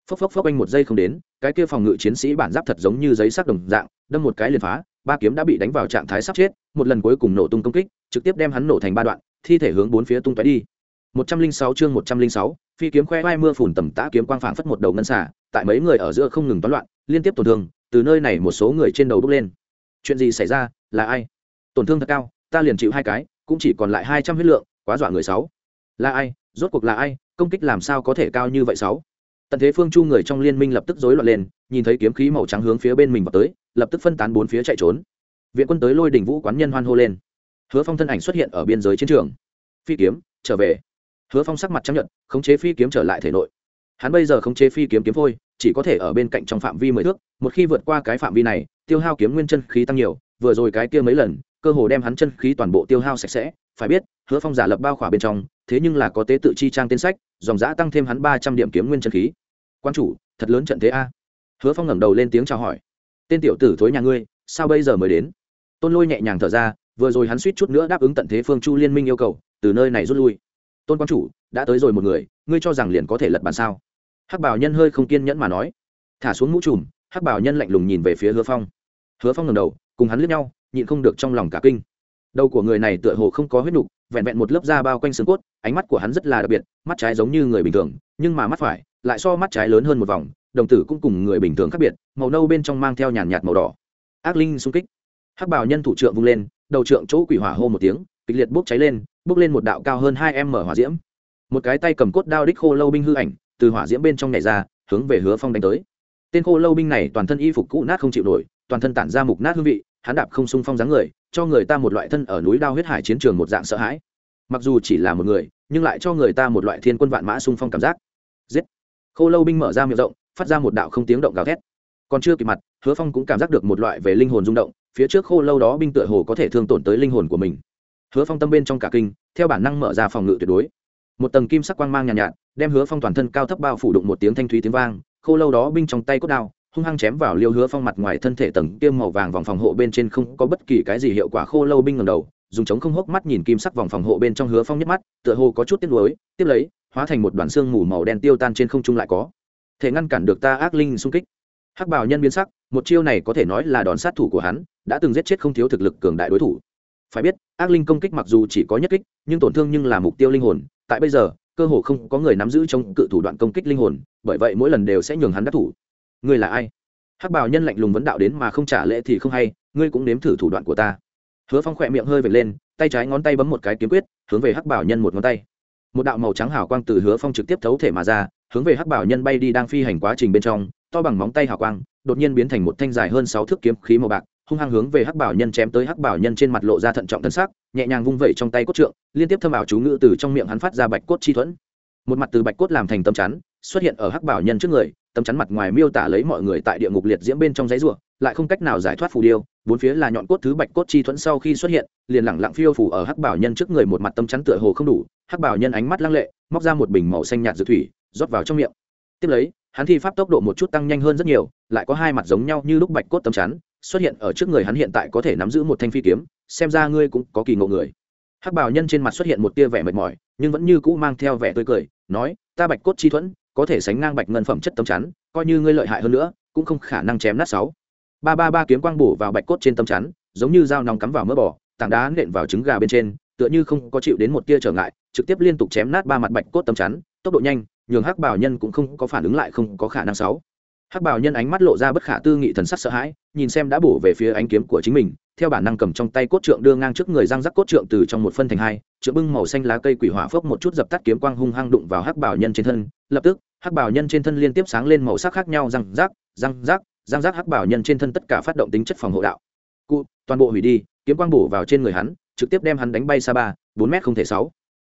Phốc phốc phốc anh một giây không đến, cái kia phòng ngự chiến sĩ bản giáp thật giống như giấy sắc đồng dạng, đâm một cái liền phá, ba kiếm đã bị đánh vào trạng thái sắp chết, một lần cuối cùng nổ tung công kích, trực tiếp đem hắn nổ thành ba đoạn, thi thể hướng bốn phía tung tóe đi. Một trăm linh sáu chương một trăm linh sáu, phi kiếm khoe vai mưa phùn tầm tã kiếm quang phảng phất một đầu ngân xả tại mấy người ở giữa không ngừng toán loạn, liên tiếp tổn thương, từ nơi này một số người trên đầu bốc lên. Chuyện gì xảy ra, là ai? Tổn thương thật cao, ta liền chịu hai cái, cũng chỉ còn lại hai trăm huyết lượng quá dọa người sáu. Là ai? Rốt cuộc là ai? Công kích làm sao có thể cao như vậy sáu? Tận thế phương chu người trong liên minh lập tức rối loạn lên, nhìn thấy kiếm khí màu trắng hướng phía bên mình vào tới, lập tức phân tán bốn phía chạy trốn. Viện quân tới lôi đỉnh vũ quán nhân hoan hô lên. Hứa phong thân ảnh xuất hiện ở biên giới chiến trường. Phi kiếm, trở về. Hứa phong sắc mặt chấp nhận khống chế phi kiếm trở lại thể nội. Hắn bây giờ khống chế phi kiếm kiếm phôi, chỉ có thể ở bên cạnh trong phạm vi mười thước, một khi vượt qua cái phạm vi này, tiêu hao kiếm nguyên chân khí tăng nhiều, vừa rồi cái kia mấy lần, cơ hồ đem hắn chân khí toàn bộ tiêu hao sạch sẽ, phải biết hứa phong giả lập bao khỏa bên trong, thế nhưng là có tế tự chi trang tên sách, dòng giã tăng thêm hắn ba trăm điểm kiếm nguyên chân khí. Quan chủ, thật lớn trận thế a. Hứa phong ngẩng đầu lên tiếng chào hỏi. Tên tiểu tử thối nhà ngươi, sao bây giờ mới đến? Tôn lôi nhẹ nhàng thở ra, vừa rồi hắn suýt chút nữa đáp ứng tận thế phương chu liên minh yêu cầu, từ nơi này rút lui. Tôn quan chủ, đã tới rồi một người, ngươi cho rằng liền có thể lật bàn sao? Hắc bảo nhân hơi không kiên nhẫn mà nói. Thả xuống mũ trùm, hắc bảo nhân lạnh lùng nhìn về phía hứa phong. Hứa phong ngầm đầu, cùng hắn lướt nhau, nhịn không được trong lòng cả kinh. Đầu của người này tựa hồ không có huyết nục vẹn vẹn một lớp da bao quanh xương cốt, ánh mắt của hắn rất là đặc biệt, mắt trái giống như người bình thường, nhưng mà mắt phải lại so mắt trái lớn hơn một vòng, đồng tử cũng cùng người bình thường khác biệt, màu nâu bên trong mang theo nhàn nhạt màu đỏ. Ác linh xung kích. Hắc bảo nhân thủ trượng vung lên, đầu trượng chỗ quỷ hỏa hô một tiếng, kịch liệt bốc cháy lên, bốc lên một đạo cao hơn hai em mở hỏa diễm. Một cái tay cầm cốt đao đích khô lâu binh hư ảnh, từ hỏa diễm bên trong nhảy ra, hướng về hứa phong đánh tới. Tên khô lâu binh này toàn thân y phục cũ nát không chịu nổi, toàn thân tản ra mục nát hương vị hắn đạp không sung phong dáng người cho người ta một loại thân ở núi đao huyết hải chiến trường một dạng sợ hãi. Mặc dù chỉ là một người nhưng lại cho người ta một loại thiên quân vạn mã sung phong cảm giác. Giết! Khô lâu binh mở ra miệng rộng phát ra một đạo không tiếng động gào thét. Còn chưa kịp mặt hứa phong cũng cảm giác được một loại về linh hồn rung động phía trước khô lâu đó binh tựa hồ có thể thương tổn tới linh hồn của mình. Hứa phong tâm bên trong cả kinh theo bản năng mở ra phòng ngự tuyệt đối. Một tầng kim sắc quang mang nhàn nhạt, nhạt đem hứa phong toàn thân cao thấp bao phủ đụng một tiếng thanh thúy tiếng vang khô lâu đó binh trong tay cốt đao hung hăng chém vào liêu hứa phong mặt ngoài thân thể tầng tiêm màu vàng vòng phòng hộ bên trên không có bất kỳ cái gì hiệu quả khô lâu binh ngầm đầu, dùng chống không hốc mắt nhìn kim sắc vòng phòng hộ bên trong hứa phong nhấc mắt, tựa hồ có chút tiếc nuối, tiếp lấy, hóa thành một đoàn xương mù màu đen tiêu tan trên không trung lại có. Thể ngăn cản được ta ác linh xung kích. Hắc bảo nhân biến sắc, một chiêu này có thể nói là đòn sát thủ của hắn, đã từng giết chết không thiếu thực lực cường đại đối thủ. Phải biết, ác linh công kích mặc dù chỉ có nhất kích, nhưng tổn thương nhưng là mục tiêu linh hồn, tại bây giờ, cơ hồ không có người nắm giữ trong cự thủ đoạn công kích linh hồn, bởi vậy mỗi lần đều sẽ nhường hắn đắc thủ ngươi là ai? Hắc bảo nhân lạnh lùng vấn đạo đến mà không trả lễ thì không hay, ngươi cũng nếm thử thủ đoạn của ta. Hứa phong khỏe miệng hơi vệt lên, tay trái ngón tay bấm một cái kiếm quyết, hướng về hắc bảo nhân một ngón tay. Một đạo màu trắng hào quang từ hứa phong trực tiếp thấu thể mà ra, hướng về hắc bảo nhân bay đi đang phi hành quá trình bên trong, to bằng móng tay hào quang, đột nhiên biến thành một thanh dài hơn sáu thước kiếm khí màu bạc, hung hăng hướng về hắc bảo nhân chém tới. Hắc bảo nhân trên mặt lộ ra thận trọng thân xác nhẹ nhàng vung vẩy trong tay cốt trượng, liên tiếp thâm ảo chú ngữ từ trong miệng hắn phát ra bạch cốt chi thuẫn. Một mặt từ bạch cốt làm thành tấm chắn, xuất hiện ở hắc bảo nhân trước người tấm chắn mặt ngoài miêu tả lấy mọi người tại địa ngục liệt diễm bên trong giấy rùa lại không cách nào giải thoát phù điêu, bốn phía là nhọn cốt thứ bạch cốt chi thuẫn sau khi xuất hiện, liền lẳng lặng phiêu phủ ở hắc bảo nhân trước người một mặt tấm chắn tựa hồ không đủ, hắc bảo nhân ánh mắt lăng lệ, móc ra một bình màu xanh nhạt dược thủy, rót vào trong miệng. Tiếp lấy, hắn thi pháp tốc độ một chút tăng nhanh hơn rất nhiều, lại có hai mặt giống nhau như lúc bạch cốt tấm chắn, xuất hiện ở trước người hắn hiện tại có thể nắm giữ một thanh phi kiếm, xem ra ngươi cũng có kỳ ngộ người. Hắc bảo nhân trên mặt xuất hiện một tia vẻ mệt mỏi, nhưng vẫn như cũ mang theo vẻ tươi cười, nói, ta bạch cốt chi thuẫn có thể sánh ngang bạch ngân phẩm chất tấm chắn, coi như ngươi lợi hại hơn nữa, cũng không khả năng chém nát sáu. Ba ba ba kiếm quang bổ vào bạch cốt trên tấm chắn, giống như dao nòng cắm vào mỡ bò, tảng đá nện vào trứng gà bên trên, tựa như không có chịu đến một tia trở ngại, trực tiếp liên tục chém nát ba mặt bạch cốt tấm chắn, tốc độ nhanh, nhường hắc bảo nhân cũng không có phản ứng lại, không có khả năng sáu hắc bảo nhân ánh mắt lộ ra bất khả tư nghị thần sắc sợ hãi, nhìn xem đã bổ về phía ánh kiếm của chính mình, theo bản năng cầm trong tay cốt trượng đưa ngang trước người răng rắc cốt trượng từ trong một phân thành hai chữa bưng màu xanh lá cây quỷ hỏa phốc một chút dập tắt kiếm quang hung hăng đụng vào hắc bảo nhân trên thân. Lập tức, hắc bảo nhân trên thân liên tiếp sáng lên màu sắc khác nhau, răng rác răng rác răng rác hắc bảo nhân trên thân tất cả phát động tính chất phòng hộ đạo. Cụ, toàn bộ hủy đi, kiếm quang bổ vào trên người hắn, trực tiếp đem hắn đánh bay xa ba, bốn mét không thể sáu.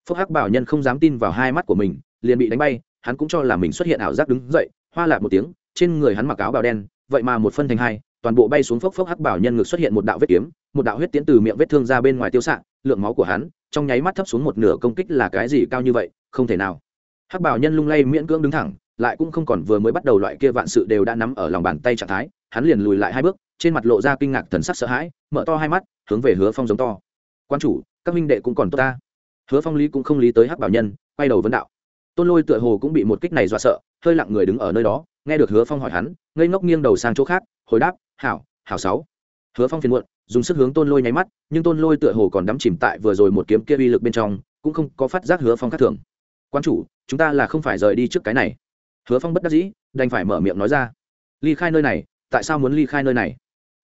Phúc hắc bảo nhân không dám tin vào hai mắt của mình, liền bị đánh bay, hắn cũng cho là mình xuất hiện ảo giác đứng dậy, hoa lạc một tiếng trên người hắn mặc áo bào đen, vậy mà một phân thành hai, toàn bộ bay xuống phốc phốc hắc bảo nhân ngực xuất hiện một đạo vết kiếm, một đạo huyết tiễn từ miệng vết thương ra bên ngoài tiêu xạ, lượng máu của hắn, trong nháy mắt thấp xuống một nửa công kích là cái gì cao như vậy, không thể nào. Hắc bảo nhân lung lay miễn cưỡng đứng thẳng, lại cũng không còn vừa mới bắt đầu loại kia vạn sự đều đã nắm ở lòng bàn tay trạng thái, hắn liền lùi lại hai bước, trên mặt lộ ra kinh ngạc thần sắc sợ hãi, mở to hai mắt, hướng về hứa phong giống to. Quan chủ, các minh đệ cũng còn tốt ta. Hứa phong lý cũng không lý tới hắc bảo nhân, quay đầu vấn đạo. Tôn lôi tựa hồ cũng bị một kích này dọa sợ, hơi lặng người đứng ở nơi đó nghe được hứa phong hỏi hắn, ngây ngốc nghiêng đầu sang chỗ khác, hồi đáp, hảo hảo sáu. Hứa phong phiền muộn, dùng sức hướng tôn lôi nháy mắt, nhưng tôn lôi tựa hồ còn đắm chìm tại vừa rồi một kiếm kia uy lực bên trong, cũng không có phát giác hứa phong khác thường. Quan chủ, chúng ta là không phải rời đi trước cái này. Hứa phong bất đắc dĩ, đành phải mở miệng nói ra. Ly khai nơi này, tại sao muốn ly khai nơi này?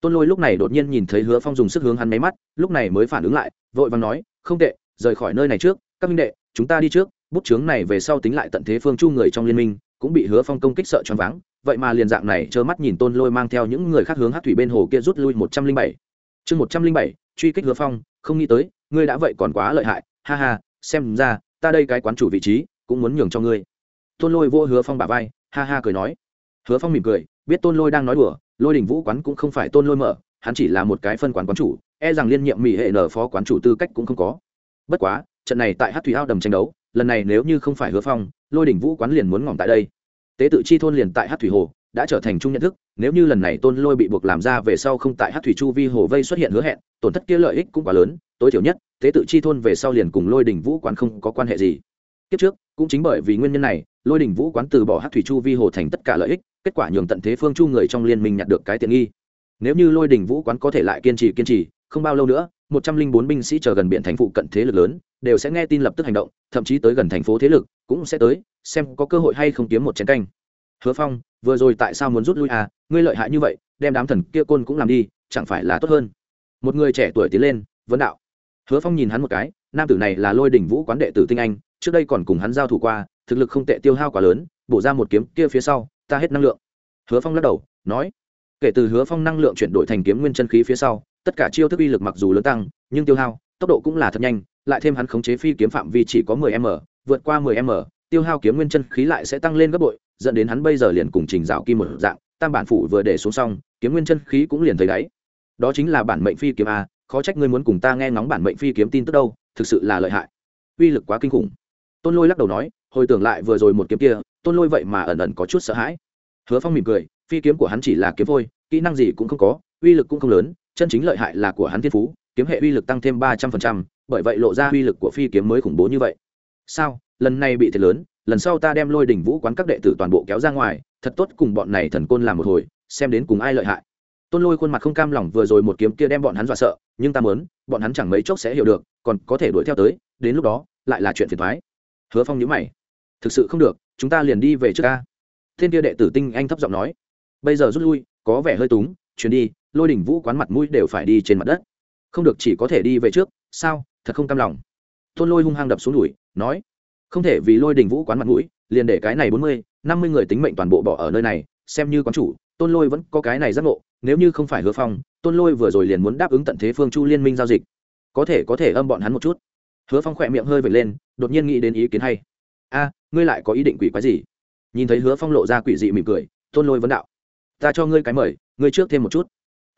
Tôn lôi lúc này đột nhiên nhìn thấy hứa phong dùng sức hướng hắn máy mắt, lúc này mới phản ứng lại, vội vàng nói, không tệ, rời khỏi nơi này trước, các minh đệ, chúng ta đi trước, bút chướng này về sau tính lại tận thế phương chu người trong liên minh cũng bị hứa phong công kích sợ choáng váng, vậy mà liền dạng này trơ mắt nhìn tôn lôi mang theo những người khác hướng hát thủy bên hồ kia rút lui một trăm linh bảy. Chương một trăm linh bảy, truy kích hứa phong, không nghĩ tới, ngươi đã vậy còn quá lợi hại, ha ha, xem ra, ta đây cái quán chủ vị trí, cũng muốn nhường cho ngươi. Tôn lôi vô hứa phong bả vai, ha ha cười nói. Hứa phong mỉm cười, biết tôn lôi đang nói đùa, lôi đình vũ quán cũng không phải tôn lôi mở, hắn chỉ là một cái phân quán quán chủ e rằng liên nhiệm mỹ hệ nở phó quán chủ tư cách cũng không có. Bất quá, trận này tại hát thủy ao đầm tranh đấu lần này nếu như không phải hứa phong, lôi đỉnh vũ quán liền muốn ngỏm tại đây. Tế tự chi thôn liền tại hát thủy hồ, đã trở thành chung nhận thức, nếu như lần này tôn lôi bị buộc làm ra về sau không tại hát thủy chu vi hồ vây xuất hiện hứa hẹn, tổn thất kia lợi ích cũng quá lớn, tối thiểu nhất, tế tự chi thôn về sau liền cùng lôi đỉnh vũ quán không có quan hệ gì. Kiếp trước, cũng chính bởi vì nguyên nhân này, lôi đỉnh vũ quán từ bỏ hát thủy chu vi hồ thành tất cả lợi ích, kết quả nhường tận thế phương chu người trong liên minh nhặt được cái tiện nghi. Nếu như lôi đỉnh vũ quán có thể lại kiên trì kiên trì không bao lâu nữa, một trăm linh bốn binh sĩ chờ gần biển thành phụ cận thế lực lớn, đều sẽ nghe tin lập tức hành động, thậm chí tới gần thành phố thế lực, cũng sẽ tới, xem có cơ hội hay không kiếm một chiến canh. Hứa phong, vừa rồi tại sao muốn rút lui à? Ngươi lợi hại như vậy, đem đám thần kia côn cũng làm đi, chẳng phải là tốt hơn? Một người trẻ tuổi tiến lên, vấn đạo. Hứa phong nhìn hắn một cái, nam tử này là lôi đỉnh vũ quán đệ tử tinh anh, trước đây còn cùng hắn giao thủ qua, thực lực không tệ tiêu hao quá lớn, bổ ra một kiếm kia phía sau, ta hết năng lượng. Hứa phong lắc đầu, nói. Kể từ hứa phong năng lượng chuyển đổi thành kiếm nguyên chân khí phía sau tất cả chiêu thức uy lực mặc dù lớn tăng, nhưng tiêu hao, tốc độ cũng là thật nhanh, lại thêm hắn khống chế phi kiếm phạm vi chỉ có 10 m, vượt qua 10 m, tiêu hao kiếm nguyên chân khí lại sẽ tăng lên gấp bội, dẫn đến hắn bây giờ liền cùng trình dạo kim một dạng, tam bản phủ vừa để xuống xong, kiếm nguyên chân khí cũng liền thấy đáy. Đó chính là bản mệnh phi kiếm a, khó trách ngươi muốn cùng ta nghe ngóng bản mệnh phi kiếm tin tức đâu, thực sự là lợi hại. Uy lực quá kinh khủng. Tôn lôi lắc đầu nói, hồi tưởng lại vừa rồi một kiếm kia, tôn lôi vậy mà ẩn ẩn có chút sợ hãi. Hứa phong mỉm cười, phi kiếm của hắn chỉ là kiếm vôi kỹ năng gì cũng không có, uy lực cũng không lớn chân chính lợi hại là của hắn thiên phú, kiếm hệ uy lực tăng thêm ba trăm phần trăm, bởi vậy lộ ra uy lực của phi kiếm mới khủng bố như vậy. Sao? Lần này bị thiệt lớn, lần sau ta đem lôi đỉnh vũ quán các đệ tử toàn bộ kéo ra ngoài, thật tốt cùng bọn này thần côn làm một hồi, xem đến cùng ai lợi hại. Tôn lôi khuôn mặt không cam lòng vừa rồi một kiếm kia đem bọn hắn dọa sợ, nhưng ta mớn bọn hắn chẳng mấy chốc sẽ hiểu được, còn có thể đuổi theo tới, đến lúc đó, lại là chuyện phiền thoái hứa phong nhữ mày. Thực sự không được, chúng ta liền đi về trước ca. Thiên kia đệ tử tinh anh thấp giọng nói. Bây giờ rút lui, có vẻ hơi túng chuyến đi lôi đỉnh vũ quán mặt mũi đều phải đi trên mặt đất. Không được chỉ có thể đi về trước, sao? Thật không cam lòng. Tôn lôi hung hăng đập xuống đùi, nói, không thể vì lôi đỉnh vũ quán mặt mũi, liền để cái này bốn mươi, năm mươi người tính mệnh toàn bộ bỏ ở nơi này, xem như quán chủ, tôn lôi vẫn có cái này giác ngộ, nếu như không phải hứa phong, tôn lôi vừa rồi liền muốn đáp ứng tận thế phương chu liên minh giao dịch. Có thể có thể âm bọn hắn một chút. Hứa phong khỏe miệng hơi vệt lên, đột nhiên nghĩ đến ý kiến hay. A, ngươi lại có ý định quỷ quái gì? Nhìn thấy hứa phong lộ ra quỷ dị mỉm cười, tôn lôi vấn đạo, ta cho ngươi cái mời, ngươi trước thêm một chút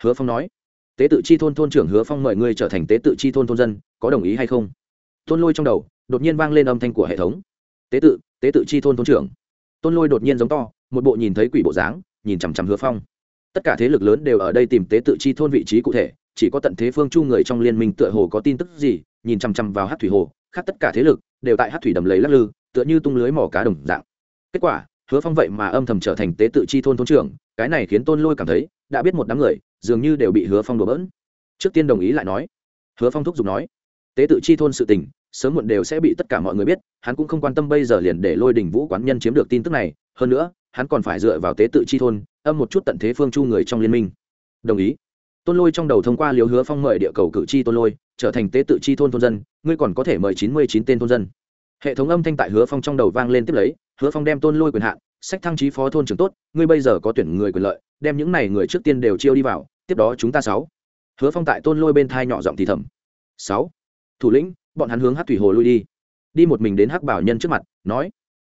hứa phong nói, tế tự chi thôn thôn trưởng hứa phong mời ngươi trở thành tế tự chi thôn thôn dân, có đồng ý hay không? Tôn lôi trong đầu đột nhiên vang lên âm thanh của hệ thống. Tế tự tế tự chi thôn thôn trưởng. Tôn lôi đột nhiên giống to, một bộ nhìn thấy quỷ bộ dáng, nhìn chằm chằm hứa phong. Tất cả thế lực lớn đều ở đây tìm tế tự chi thôn vị trí cụ thể, chỉ có tận thế phương chu người trong liên minh tựa hồ có tin tức gì, nhìn chằm chằm vào hát thủy hồ, khác tất cả thế lực đều tại hát thủy đầm lấy lắc lư, tựa như tung lưới mỏ cá đồng dạng. Kết quả, hứa phong vậy mà âm thầm trở thành tế tự chi thôn thôn trưởng, cái này khiến tôn lôi cảm thấy đã biết một đám người dường như đều bị hứa phong đổ bỡn. Trước tiên đồng ý lại nói. Hứa phong thúc giục nói. Tế tự chi thôn sự tình, sớm muộn đều sẽ bị tất cả mọi người biết, hắn cũng không quan tâm bây giờ liền để lôi đình vũ quán nhân chiếm được tin tức này, hơn nữa, hắn còn phải dựa vào tế tự chi thôn, âm một chút tận thế phương chu người trong liên minh. Đồng ý. Tôn lôi trong đầu thông qua liều hứa phong mời địa cầu cử tri tôn lôi, trở thành tế tự chi thôn thôn dân, ngươi còn có thể mời chín mươi chín tên thôn dân. Hệ thống âm thanh tại hứa phong trong đầu vang lên tiếp lấy, hứa phong đem tôn lôi quyền hạn, sách thăng trí phó thôn trưởng tốt, ngươi bây giờ có tuyển người quyền lợi đem những này người trước tiên đều chiêu đi vào, tiếp đó chúng ta sáu. Hứa phong tại tôn lôi bên thai nhỏ giọng thì thầm. Sáu. Thủ lĩnh, bọn hắn hướng hát thủy hồ lui đi. Đi một mình đến hắc bảo nhân trước mặt, nói.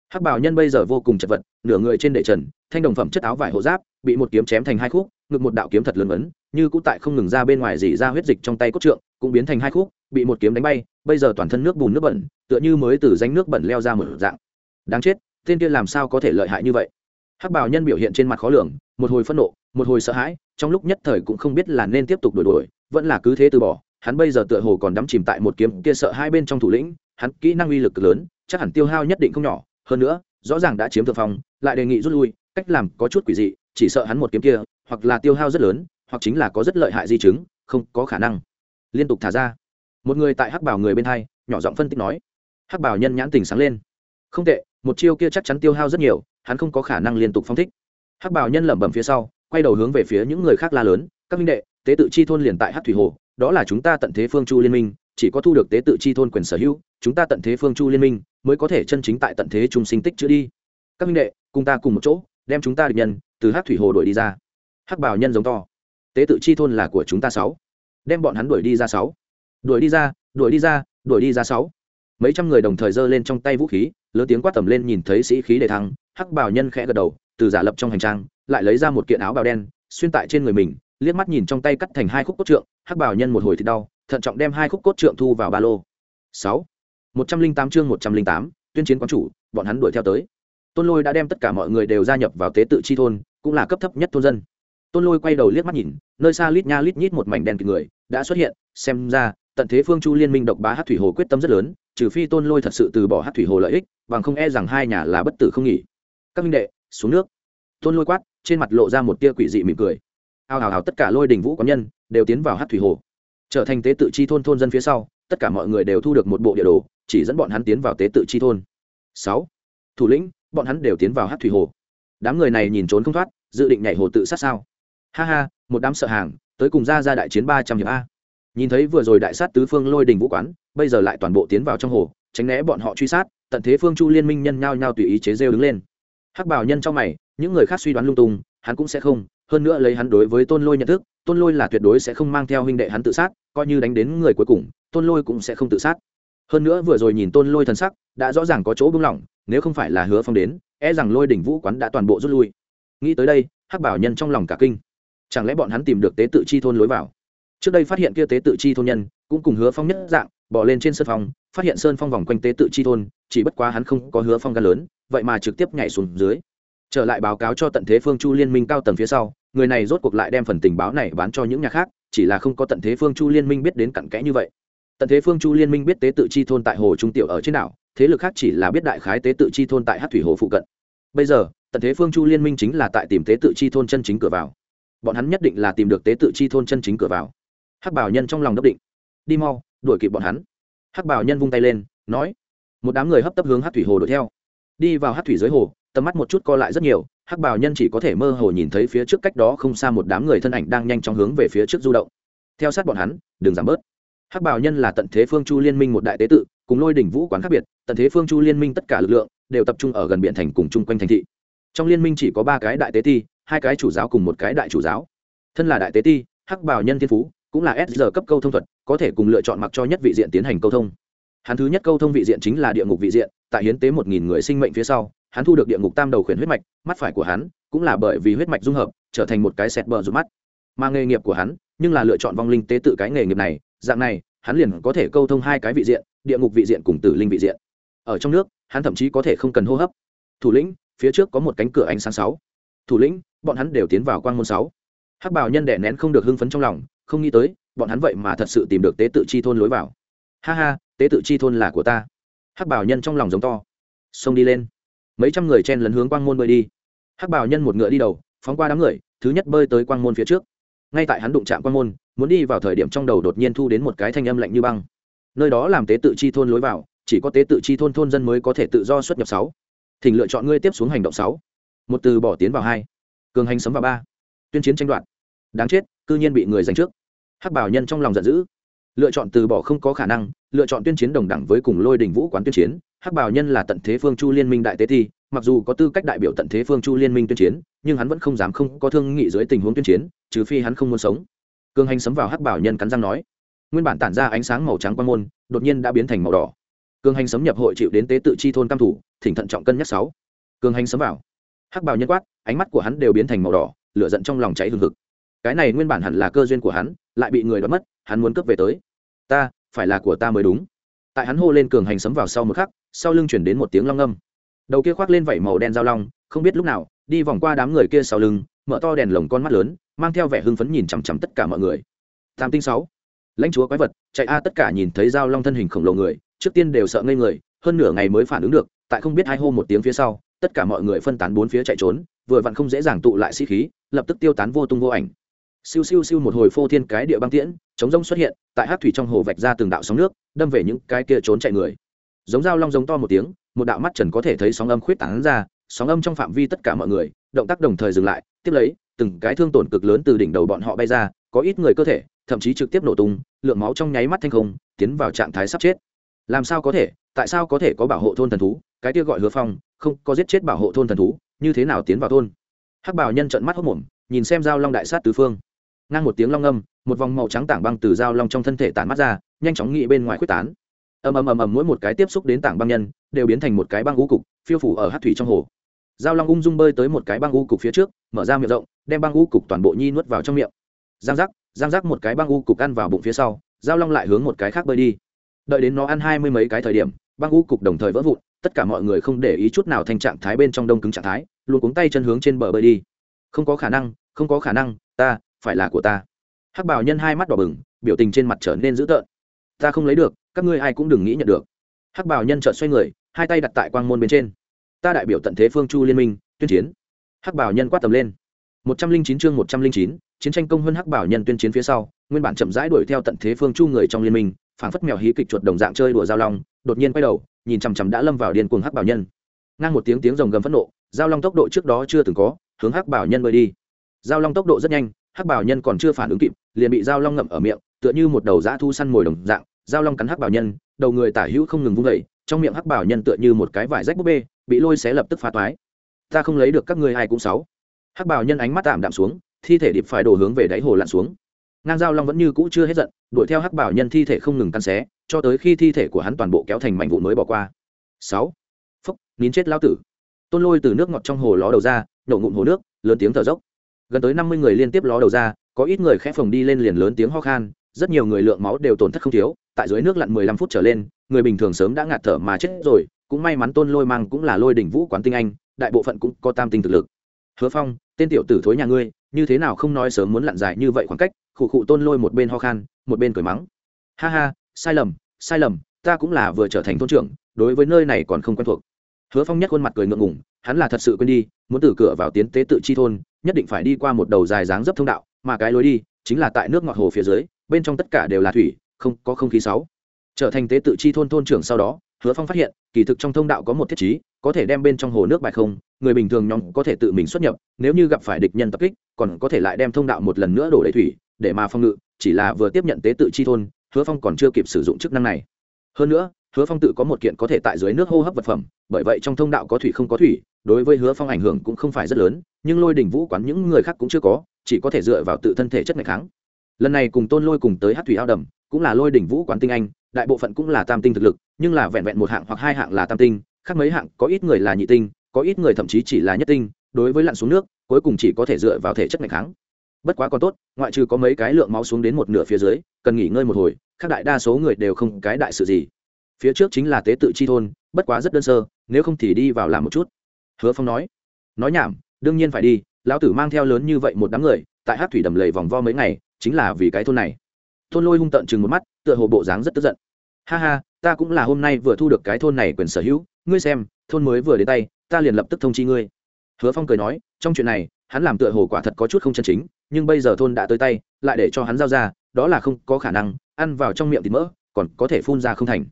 Hắc bảo nhân bây giờ vô cùng chật vật, nửa người trên đệ trần, thanh đồng phẩm chất áo vải hộ giáp, bị một kiếm chém thành hai khúc, ngực một đạo kiếm thật lớn ấn, như cũng tại không ngừng ra bên ngoài dỉ ra huyết dịch trong tay cốt trượng, cũng biến thành hai khúc, bị một kiếm đánh bay, bây giờ toàn thân nước bùn nước bẩn, tựa như mới từ danh nước bẩn leo ra một dạng. Đáng chết, tên kia làm sao có thể lợi hại như vậy? Hắc bảo nhân biểu hiện trên mặt khó lường, một hồi phẫn nộ, một hồi sợ hãi, trong lúc nhất thời cũng không biết là nên tiếp tục đuổi đuổi, vẫn là cứ thế từ bỏ. Hắn bây giờ tựa hồ còn đắm chìm tại một kiếm kia sợ hai bên trong thủ lĩnh, hắn kỹ năng uy lực cực lớn, chắc hẳn tiêu hao nhất định không nhỏ. Hơn nữa, rõ ràng đã chiếm thượng phong, lại đề nghị rút lui, cách làm có chút quỷ dị, chỉ sợ hắn một kiếm kia, hoặc là tiêu hao rất lớn, hoặc chính là có rất lợi hại di chứng, không có khả năng. Liên tục thả ra. Một người tại hắc bảo người bên hai, nhỏ giọng phân tích nói. Hắc bảo nhân nhãn tình sáng lên. Không tệ, một chiêu kia chắc chắn tiêu hao rất nhiều hắn không có khả năng liên tục phong thích. Hắc bảo nhân lẩm bẩm phía sau, quay đầu hướng về phía những người khác la lớn, các minh đệ, tế tự chi thôn liền tại hắc thủy hồ, đó là chúng ta tận thế phương chu liên minh, chỉ có thu được tế tự chi thôn quyền sở hữu, chúng ta tận thế phương chu liên minh mới có thể chân chính tại tận thế trung sinh tích chữa đi. Các minh đệ, cùng ta cùng một chỗ, đem chúng ta địch nhân từ hắc thủy hồ đuổi đi ra. Hắc bảo nhân giống to. Tế tự chi thôn là của chúng ta sáu, đem bọn hắn đuổi đi ra sáu. Đuổi đi ra, đuổi đi ra, đuổi đi ra sáu. Mấy trăm người đồng thời giơ lên trong tay vũ khí, lớn tiếng quát tầm lên nhìn thấy sĩ khí đề thăng hắc bảo nhân khẽ gật đầu, từ giả lập trong hành trang, lại lấy ra một kiện áo bào đen, xuyên tại trên người mình, liếc mắt nhìn trong tay cắt thành hai khúc cốt trượng, hắc bảo nhân một hồi thì đau, thận trọng đem hai khúc cốt trượng thu vào ba lô. Sáu. Một trăm linh tám chương một trăm linh tám, tuyên chiến quán chủ, bọn hắn đuổi theo tới. Tôn lôi đã đem tất cả mọi người đều gia nhập vào tế tự chi thôn, cũng là cấp thấp nhất thôn dân. Tôn lôi quay đầu liếc mắt nhìn, nơi xa lít nha lít nhít một mảnh đen kịt người, đã xuất hiện, xem ra, tận thế phương chu liên minh độc bá hát thủy hồ quyết tâm rất lớn, trừ phi tôn lôi thật sự từ bỏ hát thủy hồ lợi ích, bằng không e rằng hai nhà là bất tử không nghỉ các minh đệ, xuống nước. Tôn lôi quát, trên mặt lộ ra một tia quỷ dị mỉm cười. Ao hào hào tất cả lôi đình vũ quán nhân đều tiến vào hát thủy hồ. Trở thành tế tự chi thôn thôn dân phía sau, tất cả mọi người đều thu được một bộ địa đồ, chỉ dẫn bọn hắn tiến vào tế tự chi thôn. Sáu, thủ lĩnh, bọn hắn đều tiến vào hát thủy hồ. Đám người này nhìn trốn không thoát, dự định nhảy hồ tự sát sao? Ha ha, một đám sợ hàng, tới cùng ra ra đại chiến ba trăm hiệp a. Nhìn thấy vừa rồi đại sát tứ phương lôi đình vũ quán, bây giờ lại toàn bộ tiến vào trong hồ, tránh né bọn họ truy sát, tận thế phương chu liên minh nhân nhao nhao tùy ý chế rêu đứng lên hắc bảo nhân trong mày, những người khác suy đoán lung tung, hắn cũng sẽ không, hơn nữa lấy hắn đối với tôn lôi nhận thức, tôn lôi là tuyệt đối sẽ không mang theo huynh đệ hắn tự sát, coi như đánh đến người cuối cùng, tôn lôi cũng sẽ không tự sát. Hơn nữa vừa rồi nhìn tôn lôi thần sắc, đã rõ ràng có chỗ bưng lỏng, nếu không phải là hứa phong đến e rằng lôi đỉnh vũ quán đã toàn bộ rút lui. Nghĩ tới đây, hắc bảo nhân trong lòng cả kinh. Chẳng lẽ bọn hắn tìm được tế tự chi thôn lối vào? Trước đây phát hiện kia tế tự chi thôn nhân, cũng cùng hứa phong nhất dạng bỏ lên trên sơn phong phát hiện sơn phong vòng quanh tế tự chi thôn, chỉ bất quá hắn không có hứa phong gan lớn vậy mà trực tiếp nhảy xuống dưới. Trở lại báo cáo cho tận thế phương chu liên minh cao tầng phía sau, người này rốt cuộc lại đem phần tình báo này bán cho những nhà khác, chỉ là không có tận thế phương chu liên minh biết đến cặn kẽ như vậy. Tận thế phương chu liên minh biết tế tự chi thôn tại hồ trung tiểu ở trên đảo, thế lực khác chỉ là biết đại khái tế tự chi thôn tại hát thủy hồ phụ cận. Bây giờ, tận thế phương chu liên minh chính là tại tìm tế tự chi thôn chân chính cửa vào. Bọn hắn nhất định là tìm được tế tự chi thôn chân chính cửa vào. Hắc bảo nhân trong lòng đốc định. Đi mau, đuổi kịp bọn hắn. Hắc bảo nhân vung tay lên, nói, một đám người hấp tấp hướng hát thủy hồ đuổi theo đi vào hát thủy dưới hồ, tầm mắt một chút co lại rất nhiều, hắc bảo nhân chỉ có thể mơ hồ nhìn thấy phía trước cách đó không xa một đám người thân ảnh đang nhanh chóng hướng về phía trước du động. Theo sát bọn hắn, đừng giảm bớt. Hắc bảo nhân là tận thế phương chu liên minh một đại tế tự, cùng lôi đỉnh vũ quán khác biệt, tận thế phương chu liên minh tất cả lực lượng đều tập trung ở gần biển thành cùng chung quanh thành thị. Trong liên minh chỉ có ba cái đại tế ti, hai cái chủ giáo cùng một cái đại chủ giáo. Thân là đại tế ti, hắc bảo nhân thiên phú, cũng là s giờ cấp câu thông thuật, có thể cùng lựa chọn mặc cho nhất vị diện tiến hành câu thông hắn thứ nhất câu thông vị diện chính là địa ngục vị diện, tại hiến tế một nghìn người sinh mệnh phía sau, hắn thu được địa ngục tam đầu khuyển huyết mạch, mắt phải của hắn cũng là bởi vì huyết mạch dung hợp, trở thành một cái sẹt bờ rụt mắt. Mà nghề nghiệp của hắn, nhưng là lựa chọn vong linh tế tự cái nghề nghiệp này, dạng này, hắn liền có thể câu thông hai cái vị diện, địa ngục vị diện cùng tử linh vị diện. Ở trong nước, hắn thậm chí có thể không cần hô hấp. Thủ lĩnh, phía trước có một cánh cửa ánh sáng sáu. Thủ lĩnh, bọn hắn đều tiến vào quang môn sáu. Hắc bảo nhân đẻ nén không được hưng phấn trong lòng, không nghĩ tới, bọn hắn vậy mà thật sự tìm được tế tự chi thôn lối vào ha ha, tế tự chi thôn là của ta. Hắc bảo nhân trong lòng giống to. Xông đi lên. Mấy trăm người chen lấn hướng quang môn bơi đi. Hắc bảo nhân một ngựa đi đầu, phóng qua đám người, thứ nhất bơi tới quang môn phía trước. Ngay tại hắn đụng chạm quang môn, muốn đi vào thời điểm trong đầu đột nhiên thu đến một cái thanh âm lạnh như băng. Nơi đó làm tế tự chi thôn lối vào, chỉ có tế tự chi thôn thôn dân mới có thể tự do xuất nhập sáu. Thỉnh lựa chọn ngươi tiếp xuống hành động sáu. Một từ bỏ tiến vào hai. Cường hành sấm vào ba. Tuyên chiến tranh đoạt. Đáng chết, cư nhiên bị người giành trước. Hắc bảo nhân trong lòng giận dữ lựa chọn từ bỏ không có khả năng, lựa chọn tuyên chiến đồng đẳng với cùng lôi đình vũ quán tuyên chiến, hắc bảo nhân là tận thế phương chu liên minh đại tế thi, mặc dù có tư cách đại biểu tận thế phương chu liên minh tuyên chiến, nhưng hắn vẫn không dám không có thương nghị dưới tình huống tuyên chiến, trừ phi hắn không muốn sống. Cường hành sấm vào hắc bảo nhân cắn răng nói. Nguyên bản tản ra ánh sáng màu trắng quan môn, đột nhiên đã biến thành màu đỏ. Cường hành sấm nhập hội chịu đến tế tự chi thôn cam thủ, thỉnh thận trọng cân nhắc sáu. Cường hành sấm vào. Hắc bảo nhân quát, ánh mắt của hắn đều biến thành màu đỏ, lửa giận trong lòng cháy hừng hực cái này nguyên bản hẳn là cơ duyên của hắn, lại bị người đoạt mất, hắn muốn cướp về tới. Ta, phải là của ta mới đúng. Tại hắn hô lên cường hành sấm vào sau một khắc, sau lưng chuyển đến một tiếng long âm. Đầu kia khoác lên vảy màu đen dao long, không biết lúc nào, đi vòng qua đám người kia sau lưng, mở to đèn lồng con mắt lớn, mang theo vẻ hưng phấn nhìn chằm chằm tất cả mọi người. Tam tinh sáu. Lãnh chúa quái vật, chạy a, tất cả nhìn thấy dao long thân hình khổng lồ người, trước tiên đều sợ ngây người, hơn nửa ngày mới phản ứng được, tại không biết hai hô một tiếng phía sau, tất cả mọi người phân tán bốn phía chạy trốn, vừa vặn không dễ dàng tụ lại sĩ khí, lập tức tiêu tán vô tung vô ảnh siêu siêu siêu một hồi phô thiên cái địa băng tiễn, chống rông xuất hiện, tại hát thủy trong hồ vạch ra từng đạo sóng nước, đâm về những cái kia trốn chạy người. Giống dao long giống to một tiếng, một đạo mắt trần có thể thấy sóng âm khuyết tán ra, sóng âm trong phạm vi tất cả mọi người, động tác đồng thời dừng lại, tiếp lấy, từng cái thương tổn cực lớn từ đỉnh đầu bọn họ bay ra, có ít người cơ thể, thậm chí trực tiếp nổ tung, lượng máu trong nháy mắt thanh không, tiến vào trạng thái sắp chết. Làm sao có thể? Tại sao có thể có bảo hộ thôn thần thú? Cái kia gọi hứa phong, không, có giết chết bảo hộ thôn thần thú, như thế nào tiến vào thôn? Hắc bảo nhân trận mắt hốc mồm nhìn xem giao long đại sát tứ phương ngang một tiếng long âm, một vòng màu trắng tảng băng từ dao long trong thân thể tản mắt ra, nhanh chóng nghĩ bên ngoài quyết tán. Ầm ầm ầm ầm, mỗi một cái tiếp xúc đến tảng băng nhân, đều biến thành một cái băng u cục, phiêu phủ ở hát thủy trong hồ. Dao long ung dung bơi tới một cái băng u cục phía trước, mở ra miệng rộng, đem băng u cục toàn bộ nhi nuốt vào trong miệng. Giang giác giang giác một cái băng u cục ăn vào bụng phía sau, dao long lại hướng một cái khác bơi đi. Đợi đến nó ăn hai mươi mấy cái thời điểm, băng u cục đồng thời vỡ vụn, tất cả mọi người không để ý chút nào thành trạng thái bên trong đông cứng trạng thái, luôn cuống tay chân hướng trên bờ bơi đi. Không có khả năng, không có khả năng, ta phải là của ta. Hắc bảo nhân hai mắt đỏ bừng, biểu tình trên mặt trở nên dữ tợn. Ta không lấy được, các ngươi ai cũng đừng nghĩ nhận được. Hắc bảo nhân chợt xoay người, hai tay đặt tại quang môn bên trên. Ta đại biểu tận thế phương chu liên minh, tuyên chiến. Hắc bảo nhân quát tầm lên. Một trăm linh chín chương một trăm linh chín, chiến tranh công hơn hắc bảo nhân tuyên chiến phía sau, nguyên bản chậm rãi đuổi theo tận thế phương chu người trong liên minh, phảng phất mèo hí kịch chuột đồng dạng chơi đùa giao long, đột nhiên quay đầu, nhìn chằm chằm đã lâm vào điên cuồng hắc bảo nhân. Ngang một tiếng tiếng rồng gầm phẫn nộ, giao long tốc độ trước đó chưa từng có, hướng hắc bảo nhân bơi đi. Giao long tốc độ rất nhanh hắc bảo nhân còn chưa phản ứng kịp, liền bị dao long ngậm ở miệng, tựa như một đầu dã thu săn mồi đồng dạng, Dao long cắn hắc bảo nhân, đầu người tả hữu không ngừng vung vẩy trong miệng hắc bảo nhân tựa như một cái vải rách búp bê, bị lôi xé lập tức phá toái. Ta không lấy được các ngươi ai cũng sáu. Hắc bảo nhân ánh mắt tạm đạm xuống, thi thể điệp phải đổ hướng về đáy hồ lặn xuống. Ngang dao long vẫn như cũ chưa hết giận, đuổi theo hắc bảo nhân thi thể không ngừng căn xé, cho tới khi thi thể của hắn toàn bộ kéo thành mảnh vụn mới bỏ qua. Sáu. Phúc, nín chết lao tử. Tôn lôi từ nước ngọt trong hồ ló đầu ra, nổ ngụm hồ nước, lớn tiếng thở dốc gần tới năm mươi người liên tiếp ló đầu ra, có ít người khẽ phồng đi lên liền lớn tiếng ho khan, rất nhiều người lượng máu đều tổn thất không thiếu, tại dưới nước lặn mười lăm phút trở lên, người bình thường sớm đã ngạt thở mà chết rồi, cũng may mắn tôn lôi mang cũng là lôi đỉnh vũ quán tinh anh, đại bộ phận cũng có tam tinh thực lực. Hứa phong, tên tiểu tử thối nhà ngươi, như thế nào không nói sớm muốn lặn dài như vậy khoảng cách, khụ khụ tôn lôi một bên ho khan, một bên cười mắng. Ha ha, sai lầm sai lầm, ta cũng là vừa trở thành thôn trưởng, đối với nơi này còn không quen thuộc. Hứa phong nhất khuôn mặt cười ngượng ngủng hắn là thật sự quên đi, muốn từ cửa vào tiến tế tự chi thôn nhất định phải đi qua một đầu dài dáng dấp thông đạo, mà cái lối đi chính là tại nước ngọt hồ phía dưới, bên trong tất cả đều là thủy, không có không khí sáu. Trở thành tế tự chi thôn thôn trưởng sau đó, hứa phong phát hiện, kỳ thực trong thông đạo có một thiết chí có thể đem bên trong hồ nước bài không, người bình thường nhóm có thể tự mình xuất nhập, nếu như gặp phải địch nhân tập kích, còn có thể lại đem thông đạo một lần nữa đổ đầy thủy, để mà phong ngự, chỉ là vừa tiếp nhận tế tự chi thôn, hứa phong còn chưa kịp sử dụng chức năng này. Hơn nữa hứa phong tự có một kiện có thể tại dưới nước hô hấp vật phẩm, bởi vậy trong thông đạo có thủy không có thủy, đối với hứa phong ảnh hưởng cũng không phải rất lớn, nhưng lôi đình vũ quán những người khác cũng chưa có, chỉ có thể dựa vào tự thân thể chất ngày kháng. Lần này cùng tôn lôi cùng tới hát thủy ao đầm, cũng là lôi đỉnh vũ quán tinh anh, đại bộ phận cũng là tam tinh thực lực, nhưng là vẹn vẹn một hạng hoặc hai hạng là tam tinh, khác mấy hạng có ít người là nhị tinh, có ít người thậm chí chỉ là nhất tinh, đối với lặn xuống nước, cuối cùng chỉ có thể dựa vào thể chất ngày kháng. Bất quá còn tốt, ngoại trừ có mấy cái lượng máu xuống đến một nửa phía dưới, cần nghỉ ngơi một hồi khác đại đa số người đều không cái đại sự gì phía trước chính là tế tự chi thôn, bất quá rất đơn sơ, nếu không thì đi vào làm một chút. Hứa phong nói. Nói nhảm, đương nhiên phải đi, lão tử mang theo lớn như vậy một đám người, tại hát thủy đầm lầy vòng vo mấy ngày, chính là vì cái thôn này. Thôn lôi hung tận chừng một mắt, tựa hồ bộ dáng rất tức giận. Ha ha, ta cũng là hôm nay vừa thu được cái thôn này quyền sở hữu, ngươi xem, thôn mới vừa đến tay, ta liền lập tức thông chi ngươi. Hứa phong cười nói, trong chuyện này, hắn làm tựa hồ quả thật có chút không chân chính, nhưng bây giờ thôn đã tới tay, lại để cho hắn giao ra, đó là không có khả năng, ăn vào trong miệng thì mỡ, còn có thể phun ra không thành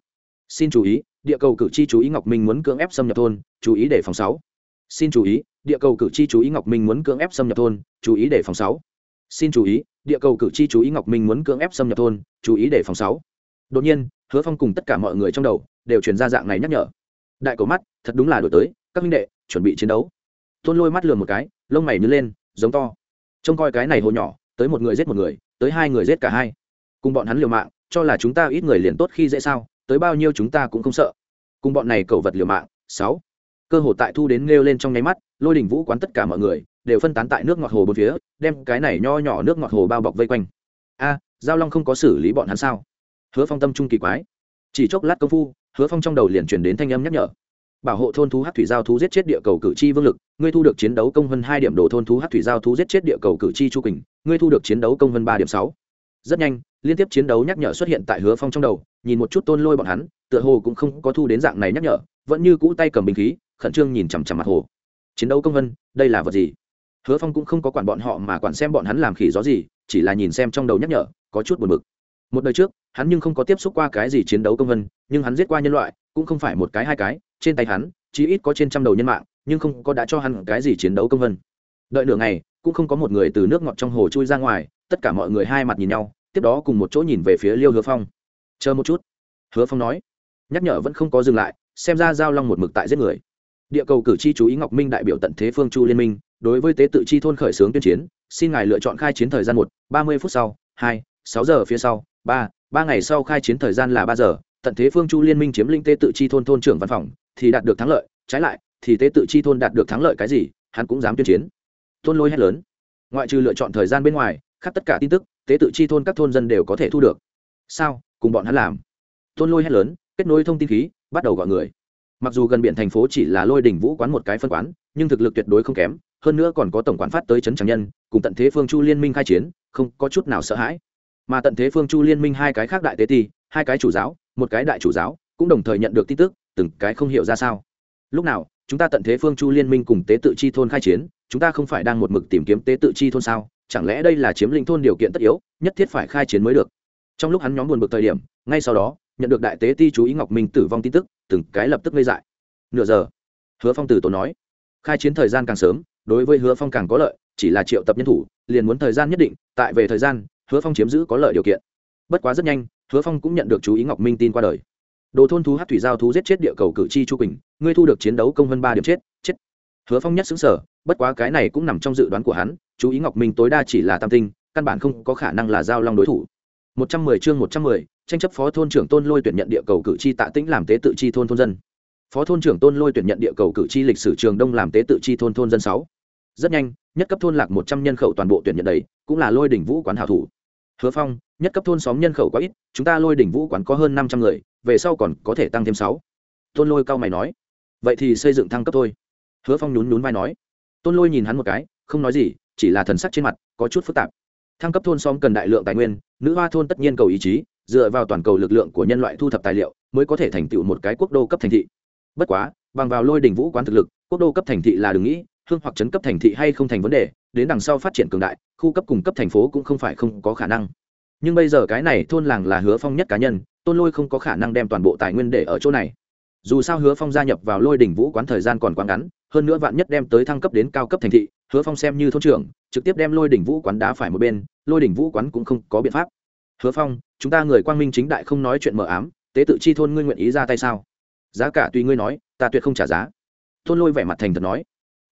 xin chú ý, địa cầu cử tri chú ý ngọc minh muốn cưỡng ép xâm nhập thôn, chú ý để phòng sáu. Xin chú ý, địa cầu cử tri chú ý ngọc minh muốn cưỡng ép xâm nhập thôn, chú ý để phòng sáu. Xin chú ý, địa cầu cử tri chú ý ngọc minh muốn cưỡng ép xâm nhập thôn, chú ý để phòng sáu. Đột nhiên, hứa phong cùng tất cả mọi người trong đầu đều truyền ra dạng này nhắc nhở. Đại cầu mắt, thật đúng là đổi tới, các minh đệ, chuẩn bị chiến đấu. Tôn lôi mắt lườm một cái, lông mày nhớ lên, giống to. Trông coi cái này hồ nhỏ, tới một người giết một người, tới hai người giết cả hai. Cùng bọn hắn liều mạng, cho là chúng ta ít người liền tốt khi dễ sao? Tới bao nhiêu chúng ta cũng không sợ. Cùng bọn này cầu vật liều mạng, sáu. Cơ hồ tại thu đến nêu lên trong nháy mắt, lôi đình vũ quán tất cả mọi người, đều phân tán tại nước ngọt hồ bốn phía, đem cái này nho nhỏ nước ngọt hồ bao bọc vây quanh. A, giao long không có xử lý bọn hắn sao? Hứa phong tâm trung kỳ quái. Chỉ chốc lát công phu, hứa phong trong đầu liền chuyển đến thanh âm nhắc nhở. Bảo hộ thôn thú hát thủy giao thú giết chết địa cầu cử tri vương lực, ngươi thu được chiến đấu công vân hai điểm đồ thôn thú hát thủy giao thú giết chết địa cầu cử tri chu quỳnh, ngươi thu được chiến đấu công vân ba điểm sáu rất nhanh, liên tiếp chiến đấu nhắc nhở xuất hiện tại hứa phong trong đầu, nhìn một chút tôn lôi bọn hắn, tựa hồ cũng không có thu đến dạng này nhắc nhở, vẫn như cũ tay cầm bình khí, khẩn trương nhìn chằm chằm mặt hồ. Chiến đấu công vân, đây là vật gì? Hứa phong cũng không có quản bọn họ mà quản xem bọn hắn làm khỉ gió gì, chỉ là nhìn xem trong đầu nhắc nhở, có chút buồn bực. Một đời trước, hắn nhưng không có tiếp xúc qua cái gì chiến đấu công vân, nhưng hắn giết qua nhân loại, cũng không phải một cái hai cái, trên tay hắn chỉ ít có trên trăm đầu nhân mạng, nhưng không có đã cho hắn cái gì chiến đấu công vân. Đợi nửa ngày, cũng không có một người từ nước ngọt trong hồ chui ra ngoài tất cả mọi người hai mặt nhìn nhau, tiếp đó cùng một chỗ nhìn về phía liêu hứa phong. Chờ một chút, hứa phong nói. Nhắc nhở vẫn không có dừng lại, xem ra giao long một mực tại giết người. Địa cầu cử tri chú ý ngọc minh đại biểu tận thế phương chu liên minh, đối với tế tự chi thôn khởi xướng tuyên chiến, xin ngài lựa chọn khai chiến thời gian một, ba mươi phút sau, hai, sáu giờ phía sau, ba ba ngày sau khai chiến thời gian là ba giờ. Tận thế phương chu liên minh chiếm linh tế tự chi thôn thôn trưởng văn phòng, thì đạt được thắng lợi, trái lại, thì tế tự chi thôn đạt được thắng lợi cái gì, hắn cũng dám tuyên chiến. Thôn lôi hét lớn. Ngoại trừ lựa chọn thời gian bên ngoài khắp tất cả tin tức, tế tự chi thôn các thôn dân đều có thể thu được. Sao? Cùng bọn hắn làm. Thôn lôi hét lớn, kết nối thông tin khí, bắt đầu gọi người. Mặc dù gần biển thành phố chỉ là lôi đỉnh vũ quán một cái phân quán, nhưng thực lực tuyệt đối không kém, hơn nữa còn có tổng quản phát tới trấn tràng nhân, cùng tận thế phương chu liên minh khai chiến, không có chút nào sợ hãi. Mà tận thế phương chu liên minh hai cái khác đại tế ti, hai cái chủ giáo, một cái đại chủ giáo, cũng đồng thời nhận được tin tức, từng cái không hiểu ra sao. Lúc nào, chúng ta tận thế phương chu liên minh cùng tế tự chi thôn khai chiến, chúng ta không phải đang một mực tìm kiếm tế tự chi thôn sao? Chẳng lẽ đây là chiếm lĩnh thôn điều kiện tất yếu, nhất thiết phải khai chiến mới được? Trong lúc hắn nhóm buồn bực thời điểm, ngay sau đó, nhận được đại tế ti chú ý ngọc minh tử vong tin tức, từng cái lập tức ngây dại. Nửa giờ, hứa phong tử tổ nói, khai chiến thời gian càng sớm, đối với hứa phong càng có lợi, chỉ là triệu tập nhân thủ, liền muốn thời gian nhất định, tại về thời gian, hứa phong chiếm giữ có lợi điều kiện. Bất quá rất nhanh, hứa phong cũng nhận được chú ý ngọc minh tin qua đời. Đồ thôn thú hát thủy giao thú giết chết địa cầu cử tri chu quỳnh, ngươi thu được chiến đấu công hơn ba điểm chết chết. Hứa phong nhất xứng sở bất quá cái này cũng nằm trong dự đoán của hắn chú ý ngọc minh tối đa chỉ là tam tinh, căn bản không có khả năng là giao long đối thủ. Một trăm mười chương một trăm mười, tranh chấp phó thôn trưởng tôn lôi tuyển nhận địa cầu cử tri tạ tĩnh làm tế tự chi thôn thôn dân. Phó thôn trưởng tôn lôi tuyển nhận địa cầu cử tri lịch sử trường đông làm tế tự chi thôn thôn dân sáu. Rất nhanh, nhất cấp thôn lạc một trăm nhân khẩu toàn bộ tuyển nhận đầy, cũng là lôi đỉnh vũ quán hảo thủ. Hứa phong, nhất cấp thôn xóm nhân khẩu quá ít, chúng ta lôi đỉnh vũ quán có hơn năm trăm người, về sau còn có thể tăng thêm sáu. Tôn lôi cao mày nói. Vậy thì xây dựng thăng cấp thôi. Hứa phong nhún nhún vai nói. Tôn lôi nhìn hắn một cái, không nói gì chỉ là thần sắc trên mặt, có chút phức tạp. Thăng cấp thôn xóm cần đại lượng tài nguyên, nữ hoa thôn tất nhiên cầu ý chí, dựa vào toàn cầu lực lượng của nhân loại thu thập tài liệu, mới có thể thành tựu một cái quốc đô cấp thành thị. Bất quá, bằng vào lôi đình vũ quán thực lực, quốc đô cấp thành thị là đừng nghĩ, hương hoặc chấn cấp thành thị hay không thành vấn đề, đến đằng sau phát triển cường đại, khu cấp cùng cấp thành phố cũng không phải không có khả năng. Nhưng bây giờ cái này thôn làng là hứa phong nhất cá nhân, tôn lôi không có khả năng đem toàn bộ tài nguyên để ở chỗ này. Dù sao hứa phong gia nhập vào lôi đỉnh vũ quán thời gian còn quá ngắn hơn nữa vạn nhất đem tới thăng cấp đến cao cấp thành thị, hứa phong xem như thôn trưởng, trực tiếp đem lôi đỉnh vũ quán đá phải một bên, lôi đỉnh vũ quán cũng không có biện pháp. Hứa phong, chúng ta người quang minh chính đại không nói chuyện mờ ám, tế tự chi thôn ngươi nguyện ý ra tay sao? Giá cả tùy ngươi nói, ta tuyệt không trả giá. Thôn lôi vẻ mặt thành thật nói.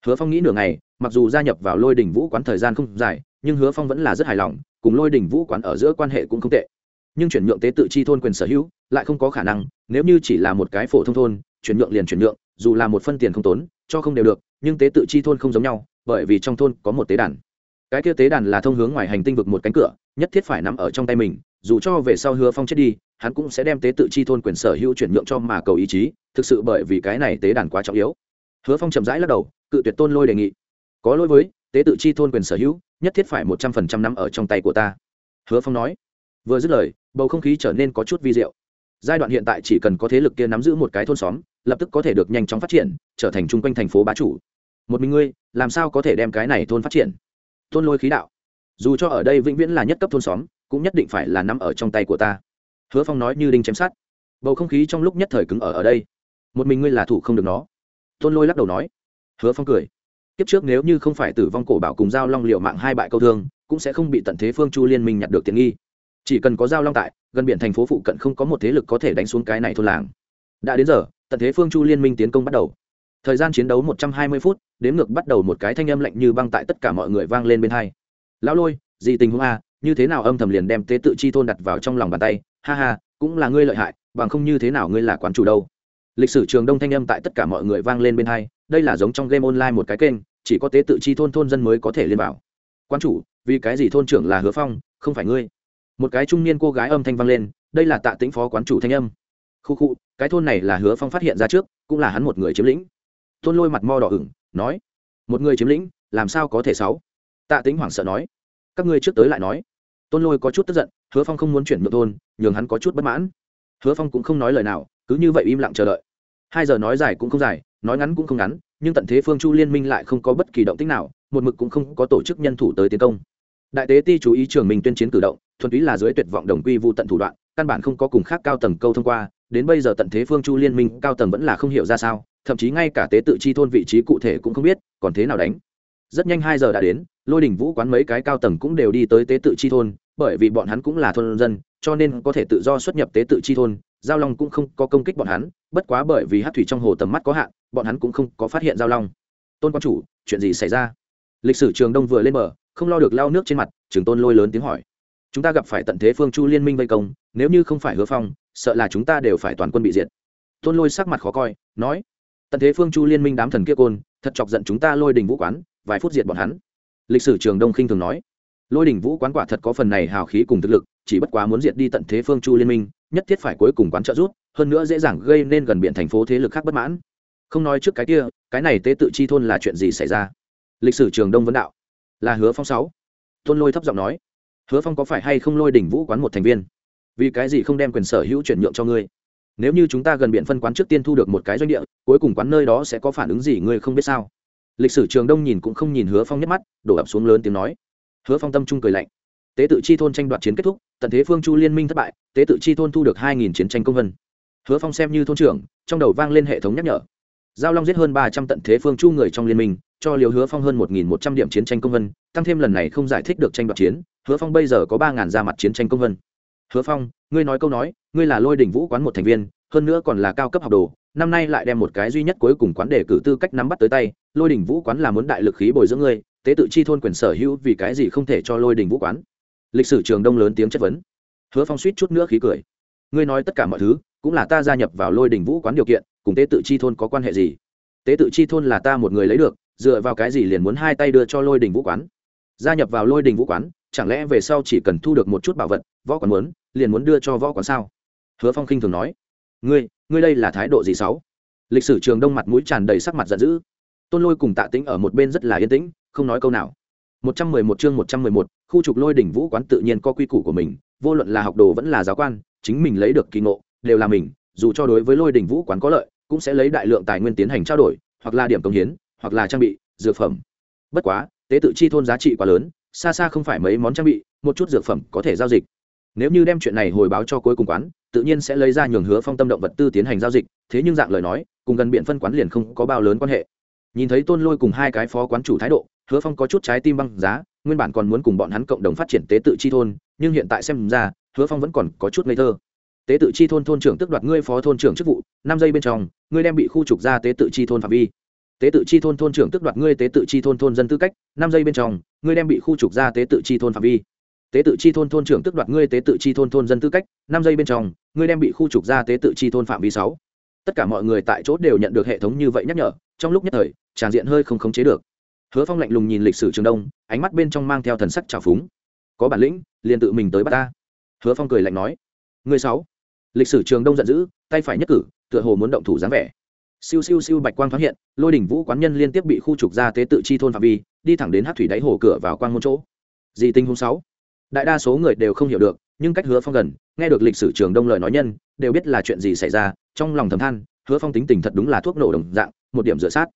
Hứa phong nghĩ nửa ngày, mặc dù gia nhập vào lôi đỉnh vũ quán thời gian không dài, nhưng hứa phong vẫn là rất hài lòng, cùng lôi đỉnh vũ quán ở giữa quan hệ cũng không tệ. Nhưng chuyển nhượng tế tự chi thôn quyền sở hữu, lại không có khả năng, nếu như chỉ là một cái phổ thông thôn chuyển nhượng liền chuyển nhượng, dù là một phân tiền không tốn, cho không đều được, nhưng tế tự chi thôn không giống nhau, bởi vì trong thôn có một tế đàn. Cái kia tế đàn là thông hướng ngoài hành tinh vực một cánh cửa, nhất thiết phải nằm ở trong tay mình, dù cho về sau hứa phong chết đi, hắn cũng sẽ đem tế tự chi thôn quyền sở hữu chuyển nhượng cho mà cầu ý chí, thực sự bởi vì cái này tế đàn quá trọng yếu. Hứa phong chậm rãi lắc đầu, cự tuyệt tôn lôi đề nghị. Có lỗi với, tế tự chi thôn quyền sở hữu, nhất thiết phải một trăm phần trăm nằm ở trong tay của ta. Hứa phong nói. Vừa dứt lời, bầu không khí trở nên có chút vi diệu. Giai đoạn hiện tại chỉ cần có thế lực kia nắm giữ một cái thôn xóm lập tức có thể được nhanh chóng phát triển, trở thành chung quanh thành phố bá chủ. Một mình ngươi, làm sao có thể đem cái này thôn phát triển? Thôn lôi khí đạo. Dù cho ở đây vĩnh viễn là nhất cấp thôn xóm, cũng nhất định phải là nắm ở trong tay của ta. Hứa phong nói như đinh chém sát bầu không khí trong lúc nhất thời cứng ở ở đây. Một mình ngươi là thủ không được nó. Thôn lôi lắc đầu nói. Hứa phong cười. Kiếp trước nếu như không phải tử vong cổ bảo cùng giao long liệu mạng hai bại câu thương, cũng sẽ không bị tận thế phương chu liên minh nhặt được tiện nghi. Chỉ cần có giao long tại, gần biển thành phố phụ cận không có một thế lực có thể đánh xuống cái này thôn làng đã đến giờ, tận thế phương chu liên minh tiến công bắt đầu. Thời gian chiến đấu một trăm hai mươi phút, đến ngược bắt đầu một cái thanh âm lạnh như băng tại tất cả mọi người vang lên bên hai. Lão lôi, gì tình huống a? Như thế nào âm thầm liền đem tế tự chi thôn đặt vào trong lòng bàn tay? Ha ha, cũng là ngươi lợi hại, bằng không như thế nào ngươi là quán chủ đâu? Lịch sử trường đông thanh âm tại tất cả mọi người vang lên bên hai, đây là giống trong game online một cái kênh, chỉ có tế tự chi thôn thôn dân mới có thể liên bảo quan chủ, vì cái gì thôn trưởng là hứa phong, không phải ngươi? Một cái trung niên cô gái âm thanh vang lên, đây là tạ tĩnh phó quán chủ thanh âm khu khu, cái thôn này là hứa phong phát hiện ra trước, cũng là hắn một người chiếm lĩnh. Thôn lôi mặt mo đỏ ửng, nói, một người chiếm lĩnh, làm sao có thể sáu? Tạ tĩnh hoảng sợ nói, các ngươi trước tới lại nói. Tôn lôi có chút tức giận, hứa phong không muốn chuyển nhượng thôn, nhường hắn có chút bất mãn. Hứa phong cũng không nói lời nào, cứ như vậy im lặng chờ đợi. Hai giờ nói dài cũng không dài, nói ngắn cũng không ngắn, nhưng tận thế phương chu liên minh lại không có bất kỳ động tích nào, một mực cũng không có tổ chức nhân thủ tới tiến công. Đại tế ti chú ý trường mình tuyên chiến cử động, thuần túy là dưới tuyệt vọng đồng quy vụ tận thủ đoạn căn bản không có cùng khác cao tầng câu thông qua, đến bây giờ tận thế phương chu liên minh cao tầng vẫn là không hiểu ra sao, thậm chí ngay cả tế tự chi thôn vị trí cụ thể cũng không biết, còn thế nào đánh. Rất nhanh hai giờ đã đến, lôi đình vũ quán mấy cái cao tầng cũng đều đi tới tế tự chi thôn, bởi vì bọn hắn cũng là thôn dân, cho nên có thể tự do xuất nhập tế tự chi thôn, giao long cũng không có công kích bọn hắn, bất quá bởi vì hát thủy trong hồ tầm mắt có hạn, bọn hắn cũng không có phát hiện giao long. Tôn quan chủ, chuyện gì xảy ra? Lịch sử trường đông vừa lên bờ, không lo được lao nước trên mặt, trường tôn lôi lớn tiếng hỏi chúng ta gặp phải tận thế phương chu liên minh vây công, nếu như không phải hứa phong, sợ là chúng ta đều phải toàn quân bị diệt. Tôn lôi sắc mặt khó coi, nói, tận thế phương chu liên minh đám thần kia côn, thật chọc giận chúng ta lôi đình vũ quán, vài phút diệt bọn hắn. Lịch sử trường đông khinh thường nói, lôi đình vũ quán quả thật có phần này hào khí cùng thực lực, chỉ bất quá muốn diệt đi tận thế phương chu liên minh, nhất thiết phải cuối cùng quán trợ rút, hơn nữa dễ dàng gây nên gần biển thành phố thế lực khác bất mãn. Không nói trước cái kia, cái này tế tự chi thôn là chuyện gì xảy ra? Lịch sử trường đông vấn đạo, là hứa phong sáu. Tôn lôi thấp giọng nói hứa phong có phải hay không lôi đỉnh vũ quán một thành viên? Vì cái gì không đem quyền sở hữu chuyển nhượng cho ngươi? Nếu như chúng ta gần biện phân quán trước tiên thu được một cái doanh địa, cuối cùng quán nơi đó sẽ có phản ứng gì ngươi không biết sao? Lịch sử trường đông nhìn cũng không nhìn hứa phong nhắc mắt, đổ ập xuống lớn tiếng nói. Hứa phong tâm trung cười lạnh. Tế tự chi thôn tranh đoạt chiến kết thúc, tận thế phương chu liên minh thất bại, tế tự chi thôn thu được hai nghìn chiến tranh công vân. Hứa phong xem như thôn trưởng, trong đầu vang lên hệ thống nhắc nhở. Giao long giết hơn ba trăm tận thế phương chu người trong liên minh, cho liều hứa phong hơn một nghìn một trăm điểm chiến tranh công vân, tăng thêm lần này không giải thích được tranh đoạt chiến hứa phong bây giờ có ba ngàn ra mặt chiến tranh công vân. Hứa phong, ngươi nói câu nói, ngươi là lôi đỉnh vũ quán một thành viên, hơn nữa còn là cao cấp học đồ, năm nay lại đem một cái duy nhất cuối cùng quán để cử tư cách nắm bắt tới tay. Lôi đỉnh vũ quán là muốn đại lực khí bồi dưỡng ngươi, tế tự chi thôn quyền sở hữu vì cái gì không thể cho lôi đỉnh vũ quán. Lịch sử trường đông lớn tiếng chất vấn. Hứa phong suýt chút nữa khí cười. Ngươi nói tất cả mọi thứ, cũng là ta gia nhập vào lôi đỉnh vũ quán điều kiện, cùng tế tự chi thôn có quan hệ gì? Tế tự chi thôn là ta một người lấy được, dựa vào cái gì liền muốn hai tay đưa cho lôi đình vũ quán? Gia nhập vào lôi đình vũ quán chẳng lẽ về sau chỉ cần thu được một chút bảo vật, võ quán muốn, liền muốn đưa cho võ quán sao? Hứa phong khinh thường nói. Ngươi ngươi đây là thái độ gì sáu lịch sử trường đông mặt mũi tràn đầy sắc mặt giận dữ. Tôn lôi cùng tạ tĩnh ở một bên rất là yên tĩnh, không nói câu nào. Một trăm mười một chương một trăm mười một, khu trục lôi đỉnh vũ quán tự nhiên có quy củ của mình, vô luận là học đồ vẫn là giáo quan, chính mình lấy được kỳ ngộ, đều là mình, dù cho đối với lôi đỉnh vũ quán có lợi, cũng sẽ lấy đại lượng tài nguyên tiến hành trao đổi, hoặc là điểm công hiến, hoặc là trang bị, dược phẩm. Bất quá, tế tự chi thôn giá trị quá lớn xa xa không phải mấy món trang bị, một chút dược phẩm có thể giao dịch. Nếu như đem chuyện này hồi báo cho cuối cùng quán, tự nhiên sẽ lấy ra nhường hứa phong tâm động vật tư tiến hành giao dịch, thế nhưng dạng lời nói, cùng gần biện phân quán liền không có bao lớn quan hệ. Nhìn thấy tôn lôi cùng hai cái phó quán chủ thái độ, hứa phong có chút trái tim băng giá, nguyên bản còn muốn cùng bọn hắn cộng đồng phát triển tế tự chi thôn, nhưng hiện tại xem ra, hứa phong vẫn còn có chút ngây thơ. Tế tự chi thôn thôn trưởng tức đoạt ngươi phó thôn trưởng chức vụ, năm giây bên trong, ngươi đem bị khu trục ra tế tự chi thôn phạm vi tế tự chi thôn thôn trưởng tức đoạt ngươi tế tự chi thôn thôn dân tư cách, năm giây bên trong, ngươi đem bị khu trục ra tế tự chi thôn phạm vi. Tế tự chi thôn thôn trưởng tức đoạt ngươi tế tự chi thôn thôn dân tư cách, năm giây bên trong, ngươi đem bị khu trục ra tế tự chi thôn phạm vi sáu. Tất cả mọi người tại chỗ đều nhận được hệ thống như vậy nhắc nhở, trong lúc nhất thời, tràn diện hơi không khống chế được. Hứa phong lạnh lùng nhìn lịch sử trường đông, ánh mắt bên trong mang theo thần sắc trào phúng. Có bản lĩnh, liền tự mình tới bắt ta. Hứa phong cười lạnh nói. Người sáu. Lịch sử trường đông giận dữ, tay phải nhất cử, tựa hồ muốn động thủ dáng vẻ siêu siêu siêu bạch quang thoáng hiện, lôi đỉnh vũ quán nhân liên tiếp bị khu trục ra tế tự chi thôn phạm vi, đi thẳng đến hát thủy đáy hồ cửa vào quang môn chỗ. Di tinh hôm sáu. Đại đa số người đều không hiểu được, nhưng cách hứa phong gần, nghe được lịch sử trường đông lời nói nhân, đều biết là chuyện gì xảy ra, trong lòng thầm than, hứa phong tính tình thật đúng là thuốc nổ đồng dạng, một điểm dựa sát.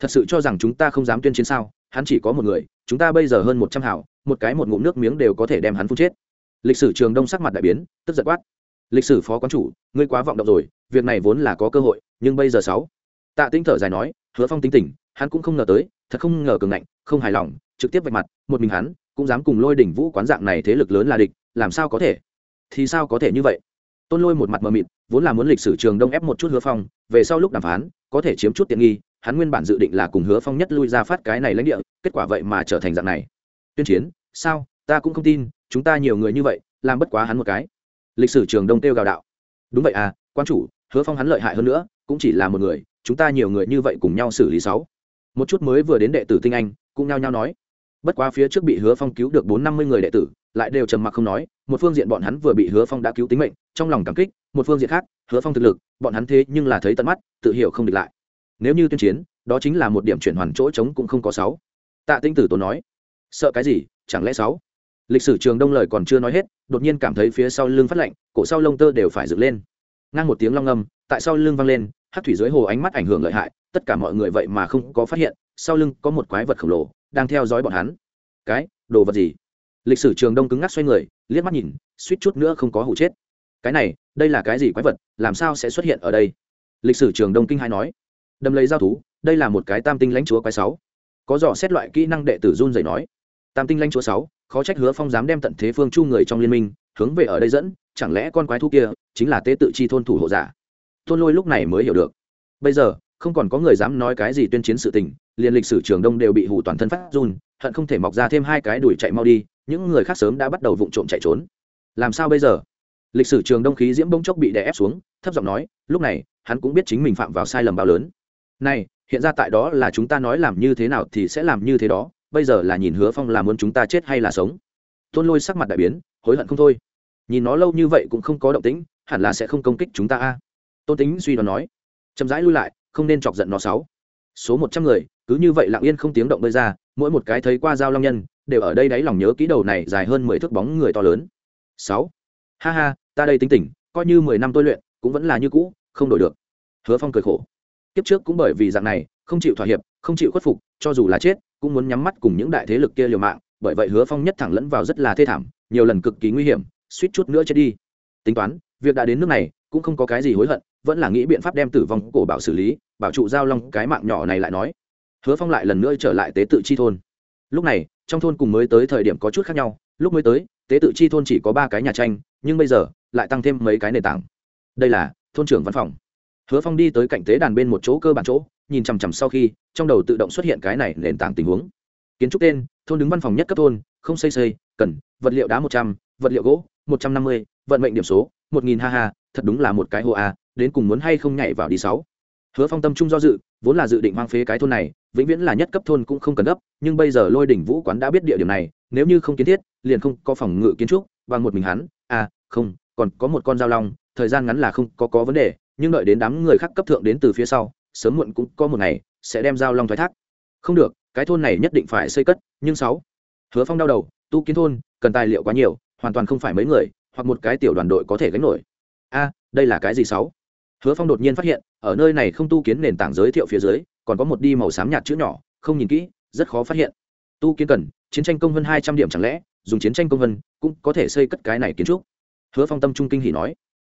Thật sự cho rằng chúng ta không dám tuyên chiến sao, hắn chỉ có một người, chúng ta bây giờ hơn một trăm hảo một cái một ngụm nước miếng đều có thể đem hắn phun chết. Lịch sử trường đông sắc mặt đại biến, tức giật quát. Lịch sử phó quán chủ, ngươi quá vọng động rồi việc này vốn là có cơ hội, nhưng bây giờ sáu. Tạ tinh thở dài nói, hứa phong tính tình, hắn cũng không ngờ tới, thật không ngờ cường ngạnh, không hài lòng, trực tiếp vạch mặt, một mình hắn, cũng dám cùng lôi đỉnh vũ quán dạng này thế lực lớn là địch, làm sao có thể? Thì sao có thể như vậy? Tôn lôi một mặt mờ mịt, vốn là muốn lịch sử trường đông ép một chút hứa phong, về sau lúc đàm phán, có thể chiếm chút tiện nghi, hắn nguyên bản dự định là cùng hứa phong nhất lui ra phát cái này lãnh địa, kết quả vậy mà trở thành dạng này. Tuyên chiến? Sao? Ta cũng không tin, chúng ta nhiều người như vậy, làm bất quá hắn một cái. Lịch sử trường đông kêu gào đạo. Đúng vậy à quan chủ hứa phong hắn lợi hại hơn nữa, cũng chỉ là một người, chúng ta nhiều người như vậy cùng nhau xử lý sáu. Một chút mới vừa đến đệ tử tinh anh, cũng nhao nhao nói. Bất quá phía trước bị hứa phong cứu được bốn năm mươi người đệ tử, lại đều trầm mặc không nói, một phương diện bọn hắn vừa bị hứa phong đã cứu tính mệnh, trong lòng cảm kích, một phương diện khác, hứa phong thực lực, bọn hắn thế nhưng là thấy tận mắt, tự hiểu không địch lại. Nếu như tuyên chiến, đó chính là một điểm chuyển hoàn chỗ trống cũng không có sáu. Tạ tinh tử tốn nói. Sợ cái gì, chẳng lẽ sáu? Lịch sử trường đông lời còn chưa nói hết, đột nhiên cảm thấy phía sau lưng phát lạnh, cổ sau lông tơ đều phải dựng lên ngang một tiếng long âm, tại sau lưng vang lên, hát thủy dưới hồ ánh mắt ảnh hưởng lợi hại, tất cả mọi người vậy mà không có phát hiện, sau lưng có một quái vật khổng lồ, đang theo dõi bọn hắn. Cái, đồ vật gì? Lịch sử trường đông cứng ngắc xoay người, liếc mắt nhìn, suýt chút nữa không có hụ chết. Cái này, đây là cái gì quái vật, làm sao sẽ xuất hiện ở đây? Lịch sử trường đông kinh hai nói. Đâm lấy giao thú, đây là một cái tam tinh lãnh chúa quái sáu. Có dò xét loại kỹ năng đệ tử run dày nói. Tam tinh lãnh chúa sáu, khó trách hứa phong dám đem tận thế phương chu người trong liên minh hướng về ở đây dẫn, chẳng lẽ con quái thú kia chính là tế tự chi thôn thủ hộ giả? Tôn lôi lúc này mới hiểu được. Bây giờ, không còn có người dám nói cái gì tuyên chiến sự tình, liền lịch sử trường đông đều bị hủ toàn thân phát run, hận không thể mọc ra thêm hai cái đuổi chạy mau đi, những người khác sớm đã bắt đầu vụng trộm chạy trốn. Làm sao bây giờ? Lịch sử trường đông khí diễm bông chốc bị đè ép xuống, thấp giọng nói, lúc này, hắn cũng biết chính mình phạm vào sai lầm bao lớn. Này, hiện ra tại đó là chúng ta nói làm như thế nào thì sẽ làm như thế đó, bây giờ là nhìn hứa phong là muốn chúng ta chết hay là sống? Tôn lôi sắc mặt đại biến, hối hận không thôi. Nhìn nó lâu như vậy cũng không có động tĩnh, hẳn là sẽ không công kích chúng ta a. Tôn tính suy đoán nói. Chậm rãi lui lại, không nên chọc giận nó sáu. Số một trăm người, cứ như vậy lặng yên không tiếng động bơi ra, mỗi một cái thấy qua dao long nhân, đều ở đây đáy lòng nhớ kỹ đầu này dài hơn mười thước bóng người to lớn. Sáu. Ha ha, ta đây tính tỉnh coi như mười năm tôi luyện, cũng vẫn là như cũ, không đổi được. Hứa phong cười khổ. Kiếp trước cũng bởi vì dạng này, không chịu thỏa hiệp, không chịu khuất phục, cho dù là chết, cũng muốn nhắm mắt cùng những đại thế lực kia liều mạng bởi vậy hứa phong nhất thẳng lẫn vào rất là thê thảm, nhiều lần cực kỳ nguy hiểm, suýt chút nữa chết đi. Tính toán, việc đã đến nước này, cũng không có cái gì hối hận, vẫn là nghĩ biện pháp đem tử vong cổ bảo xử lý, bảo trụ giao long cái mạng nhỏ này lại nói. Hứa phong lại lần nữa trở lại tế tự chi thôn. Lúc này, trong thôn cùng mới tới thời điểm có chút khác nhau, lúc mới tới, tế tự chi thôn chỉ có ba cái nhà tranh, nhưng bây giờ, lại tăng thêm mấy cái nền tảng. Đây là thôn trưởng văn phòng. Hứa phong đi tới cạnh tế đàn bên một chỗ cơ bản chỗ, nhìn chằm chằm sau khi, trong đầu tự động xuất hiện cái này nền tảng tình huống. Kiến trúc tên thôn đứng văn phòng nhất cấp thôn, không xây xây, cần, vật liệu đá một trăm, vật liệu gỗ, một trăm năm mươi, vận mệnh điểm số, một nghìn, ha ha, thật đúng là một cái hồ a, đến cùng muốn hay không nhảy vào đi sáu. Hứa phong tâm trung do dự, vốn là dự định hoang phế cái thôn này, vĩnh viễn là nhất cấp thôn cũng không cần gấp, nhưng bây giờ lôi đỉnh vũ quán đã biết địa điểm này, nếu như không kiến thiết, liền không có phòng ngự kiến trúc và một mình hắn à không, còn có một con dao long, thời gian ngắn là không có có vấn đề, nhưng đợi đến đám người khác cấp thượng đến từ phía sau, sớm muộn cũng có một ngày, sẽ đem dao long thoái thác. Không được cái thôn này nhất định phải xây cất, nhưng sáu, hứa phong đau đầu, tu kiến thôn, cần tài liệu quá nhiều, hoàn toàn không phải mấy người, hoặc một cái tiểu đoàn đội có thể gánh nổi. A, đây là cái gì sáu? Hứa phong đột nhiên phát hiện, ở nơi này không tu kiến nền tảng giới thiệu phía dưới, còn có một đi màu xám nhạt chữ nhỏ, không nhìn kỹ, rất khó phát hiện. Tu kiến cần, chiến tranh công vân hai trăm điểm chẳng lẽ, dùng chiến tranh công vân, cũng có thể xây cất cái này kiến trúc? Hứa phong tâm trung kinh hỉ nói.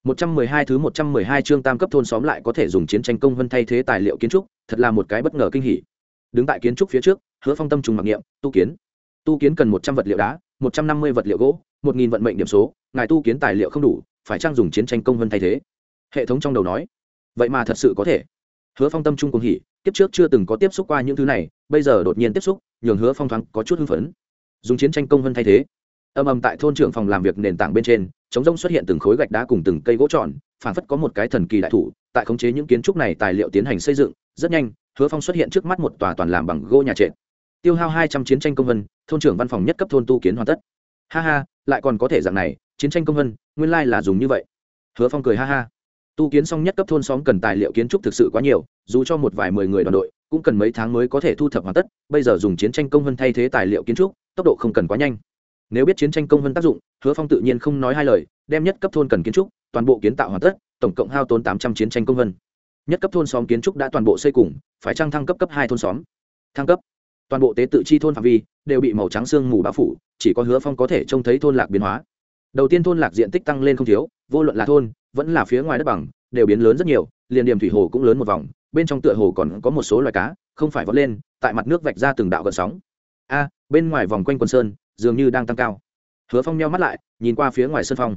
Một trăm mười hai thứ một trăm mười hai chương tam cấp thôn xóm lại có thể dùng chiến tranh công vân thay thế tài liệu kiến trúc, thật là một cái bất ngờ kinh hỉ đứng tại kiến trúc phía trước, hứa phong tâm trùng mặc niệm, tu kiến. Tu kiến cần một trăm vật liệu đá, một trăm năm mươi vật liệu gỗ, một nghìn vận mệnh điểm số, ngài tu kiến tài liệu không đủ, phải trang dùng chiến tranh công vân thay thế? Hệ thống trong đầu nói. Vậy mà thật sự có thể. Hứa phong tâm trung cùng hỉ, kiếp trước chưa từng có tiếp xúc qua những thứ này, bây giờ đột nhiên tiếp xúc, nhường hứa phong thoáng có chút hưng phấn. Dùng chiến tranh công vân thay thế. Âm ầm tại thôn trưởng phòng làm việc nền tảng bên trên, chống rông xuất hiện từng khối gạch đá cùng từng cây gỗ tròn, phảng phất có một cái thần kỳ đại thủ, tại khống chế những kiến trúc này tài liệu tiến hành xây dựng, rất nhanh hứa phong xuất hiện trước mắt một tòa toàn làm bằng gỗ nhà trệt. Tiêu hao hai trăm chiến tranh công vân, thôn trưởng văn phòng nhất cấp thôn tu kiến hoàn tất. Ha ha, lại còn có thể dạng này, chiến tranh công vân, nguyên lai là dùng như vậy. Hứa phong cười ha ha. Tu kiến xong nhất cấp thôn xóm cần tài liệu kiến trúc thực sự quá nhiều, dù cho một vài mười người đoàn đội, cũng cần mấy tháng mới có thể thu thập hoàn tất, bây giờ dùng chiến tranh công vân thay thế tài liệu kiến trúc, tốc độ không cần quá nhanh. Nếu biết chiến tranh công vân tác dụng, hứa phong tự nhiên không nói hai lời, đem nhất cấp thôn cần kiến trúc, toàn bộ kiến tạo hoàn tất, tổng cộng hao tốn tám trăm chiến tranh công vân nhất cấp thôn xóm kiến trúc đã toàn bộ xây cùng, phải trăng thăng cấp cấp hai thôn xóm? Thăng cấp. Toàn bộ tế tự chi thôn phạm vi đều bị màu trắng sương mù bao phủ, chỉ có hứa phong có thể trông thấy thôn lạc biến hóa. Đầu tiên thôn lạc diện tích tăng lên không thiếu, vô luận là thôn, vẫn là phía ngoài đất bằng, đều biến lớn rất nhiều, liền điểm thủy hồ cũng lớn một vòng, bên trong tựa hồ còn có một số loài cá, không phải vọt lên, tại mặt nước vạch ra từng đạo gợn sóng. A, bên ngoài vòng quanh quần sơn, dường như đang tăng cao. Hứa phong meo mắt lại, nhìn qua phía ngoài sân phong.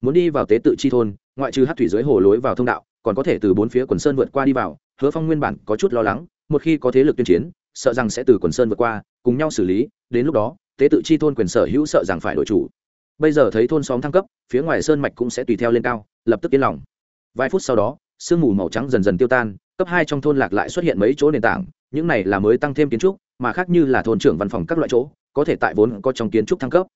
Muốn đi vào tế tự chi thôn, ngoại trừ hát thủy dưới hồ lối vào thông đạo còn có thể từ bốn phía quần sơn vượt qua đi vào, hứa phong nguyên bản có chút lo lắng, một khi có thế lực tuyên chiến, sợ rằng sẽ từ quần sơn vượt qua, cùng nhau xử lý, đến lúc đó, tế tự chi thôn quyền sở hữu sợ rằng phải đổi chủ. Bây giờ thấy thôn xóm thăng cấp, phía ngoài sơn mạch cũng sẽ tùy theo lên cao, lập tức yên lòng. Vài phút sau đó, sương mù màu trắng dần dần tiêu tan, cấp hai trong thôn lạc lại xuất hiện mấy chỗ nền tảng, những này là mới tăng thêm kiến trúc, mà khác như là thôn trưởng văn phòng các loại chỗ, có thể tại vốn có trong kiến trúc thăng cấp.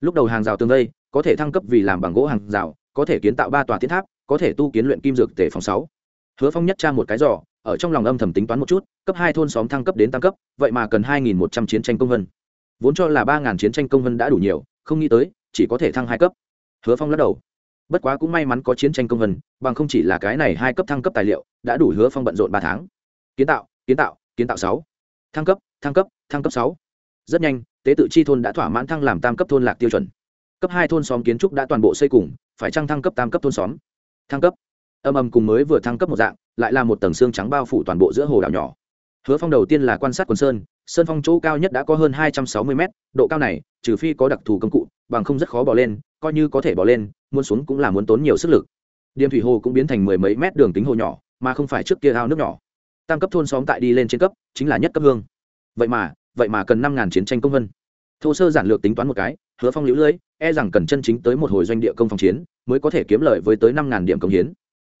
Lúc đầu hàng rào tường đây, có thể thăng cấp vì làm bằng gỗ hàng rào, có thể kiến tạo ba tòa tiến tháp có thể tu kiến luyện kim dược tể phòng sáu. Hứa phong nhất tra một cái giỏ, ở trong lòng âm thầm tính toán một chút, cấp hai thôn xóm thăng cấp đến tăng cấp, vậy mà cần hai nghìn một trăm chiến tranh công vân. Vốn cho là ba ngàn chiến tranh công vân đã đủ nhiều, không nghĩ tới, chỉ có thể thăng hai cấp. Hứa phong lắc đầu. Bất quá cũng may mắn có chiến tranh công vân, bằng không chỉ là cái này hai cấp thăng cấp tài liệu, đã đủ hứa phong bận rộn ba tháng. Kiến tạo kiến tạo kiến tạo sáu. Thăng cấp thăng cấp thăng cấp sáu. Rất nhanh, tế tự chi thôn đã thỏa mãn thăng làm tam cấp thôn lạc tiêu chuẩn. Cấp hai thôn xóm kiến trúc đã toàn bộ xây cùng, phải trăng thăng cấp tam cấp thôn xóm? Thăng cấp. Âm âm cùng mới vừa thăng cấp một dạng, lại là một tầng xương trắng bao phủ toàn bộ giữa hồ đảo nhỏ. Hứa phong đầu tiên là quan sát quần sơn sơn phong chỗ cao nhất đã có hơn hai trăm sáu mươi mét, độ cao này, trừ phi có đặc thù công cụ, bằng không rất khó bỏ lên, coi như có thể bỏ lên, muốn xuống cũng là muốn tốn nhiều sức lực. Điểm thủy hồ cũng biến thành mười mấy mét đường kính hồ nhỏ, mà không phải trước kia ao nước nhỏ. Tam cấp thôn xóm tại đi lên trên cấp, chính là nhất cấp hương. Vậy mà vậy mà cần năm ngàn chiến tranh công vân. Thô sơ giản lược tính toán một cái hứa phong lũ lưỡi e rằng cần chân chính tới một hồi doanh địa công phòng chiến, mới có thể kiếm lời với tới năm ngàn điểm công hiến.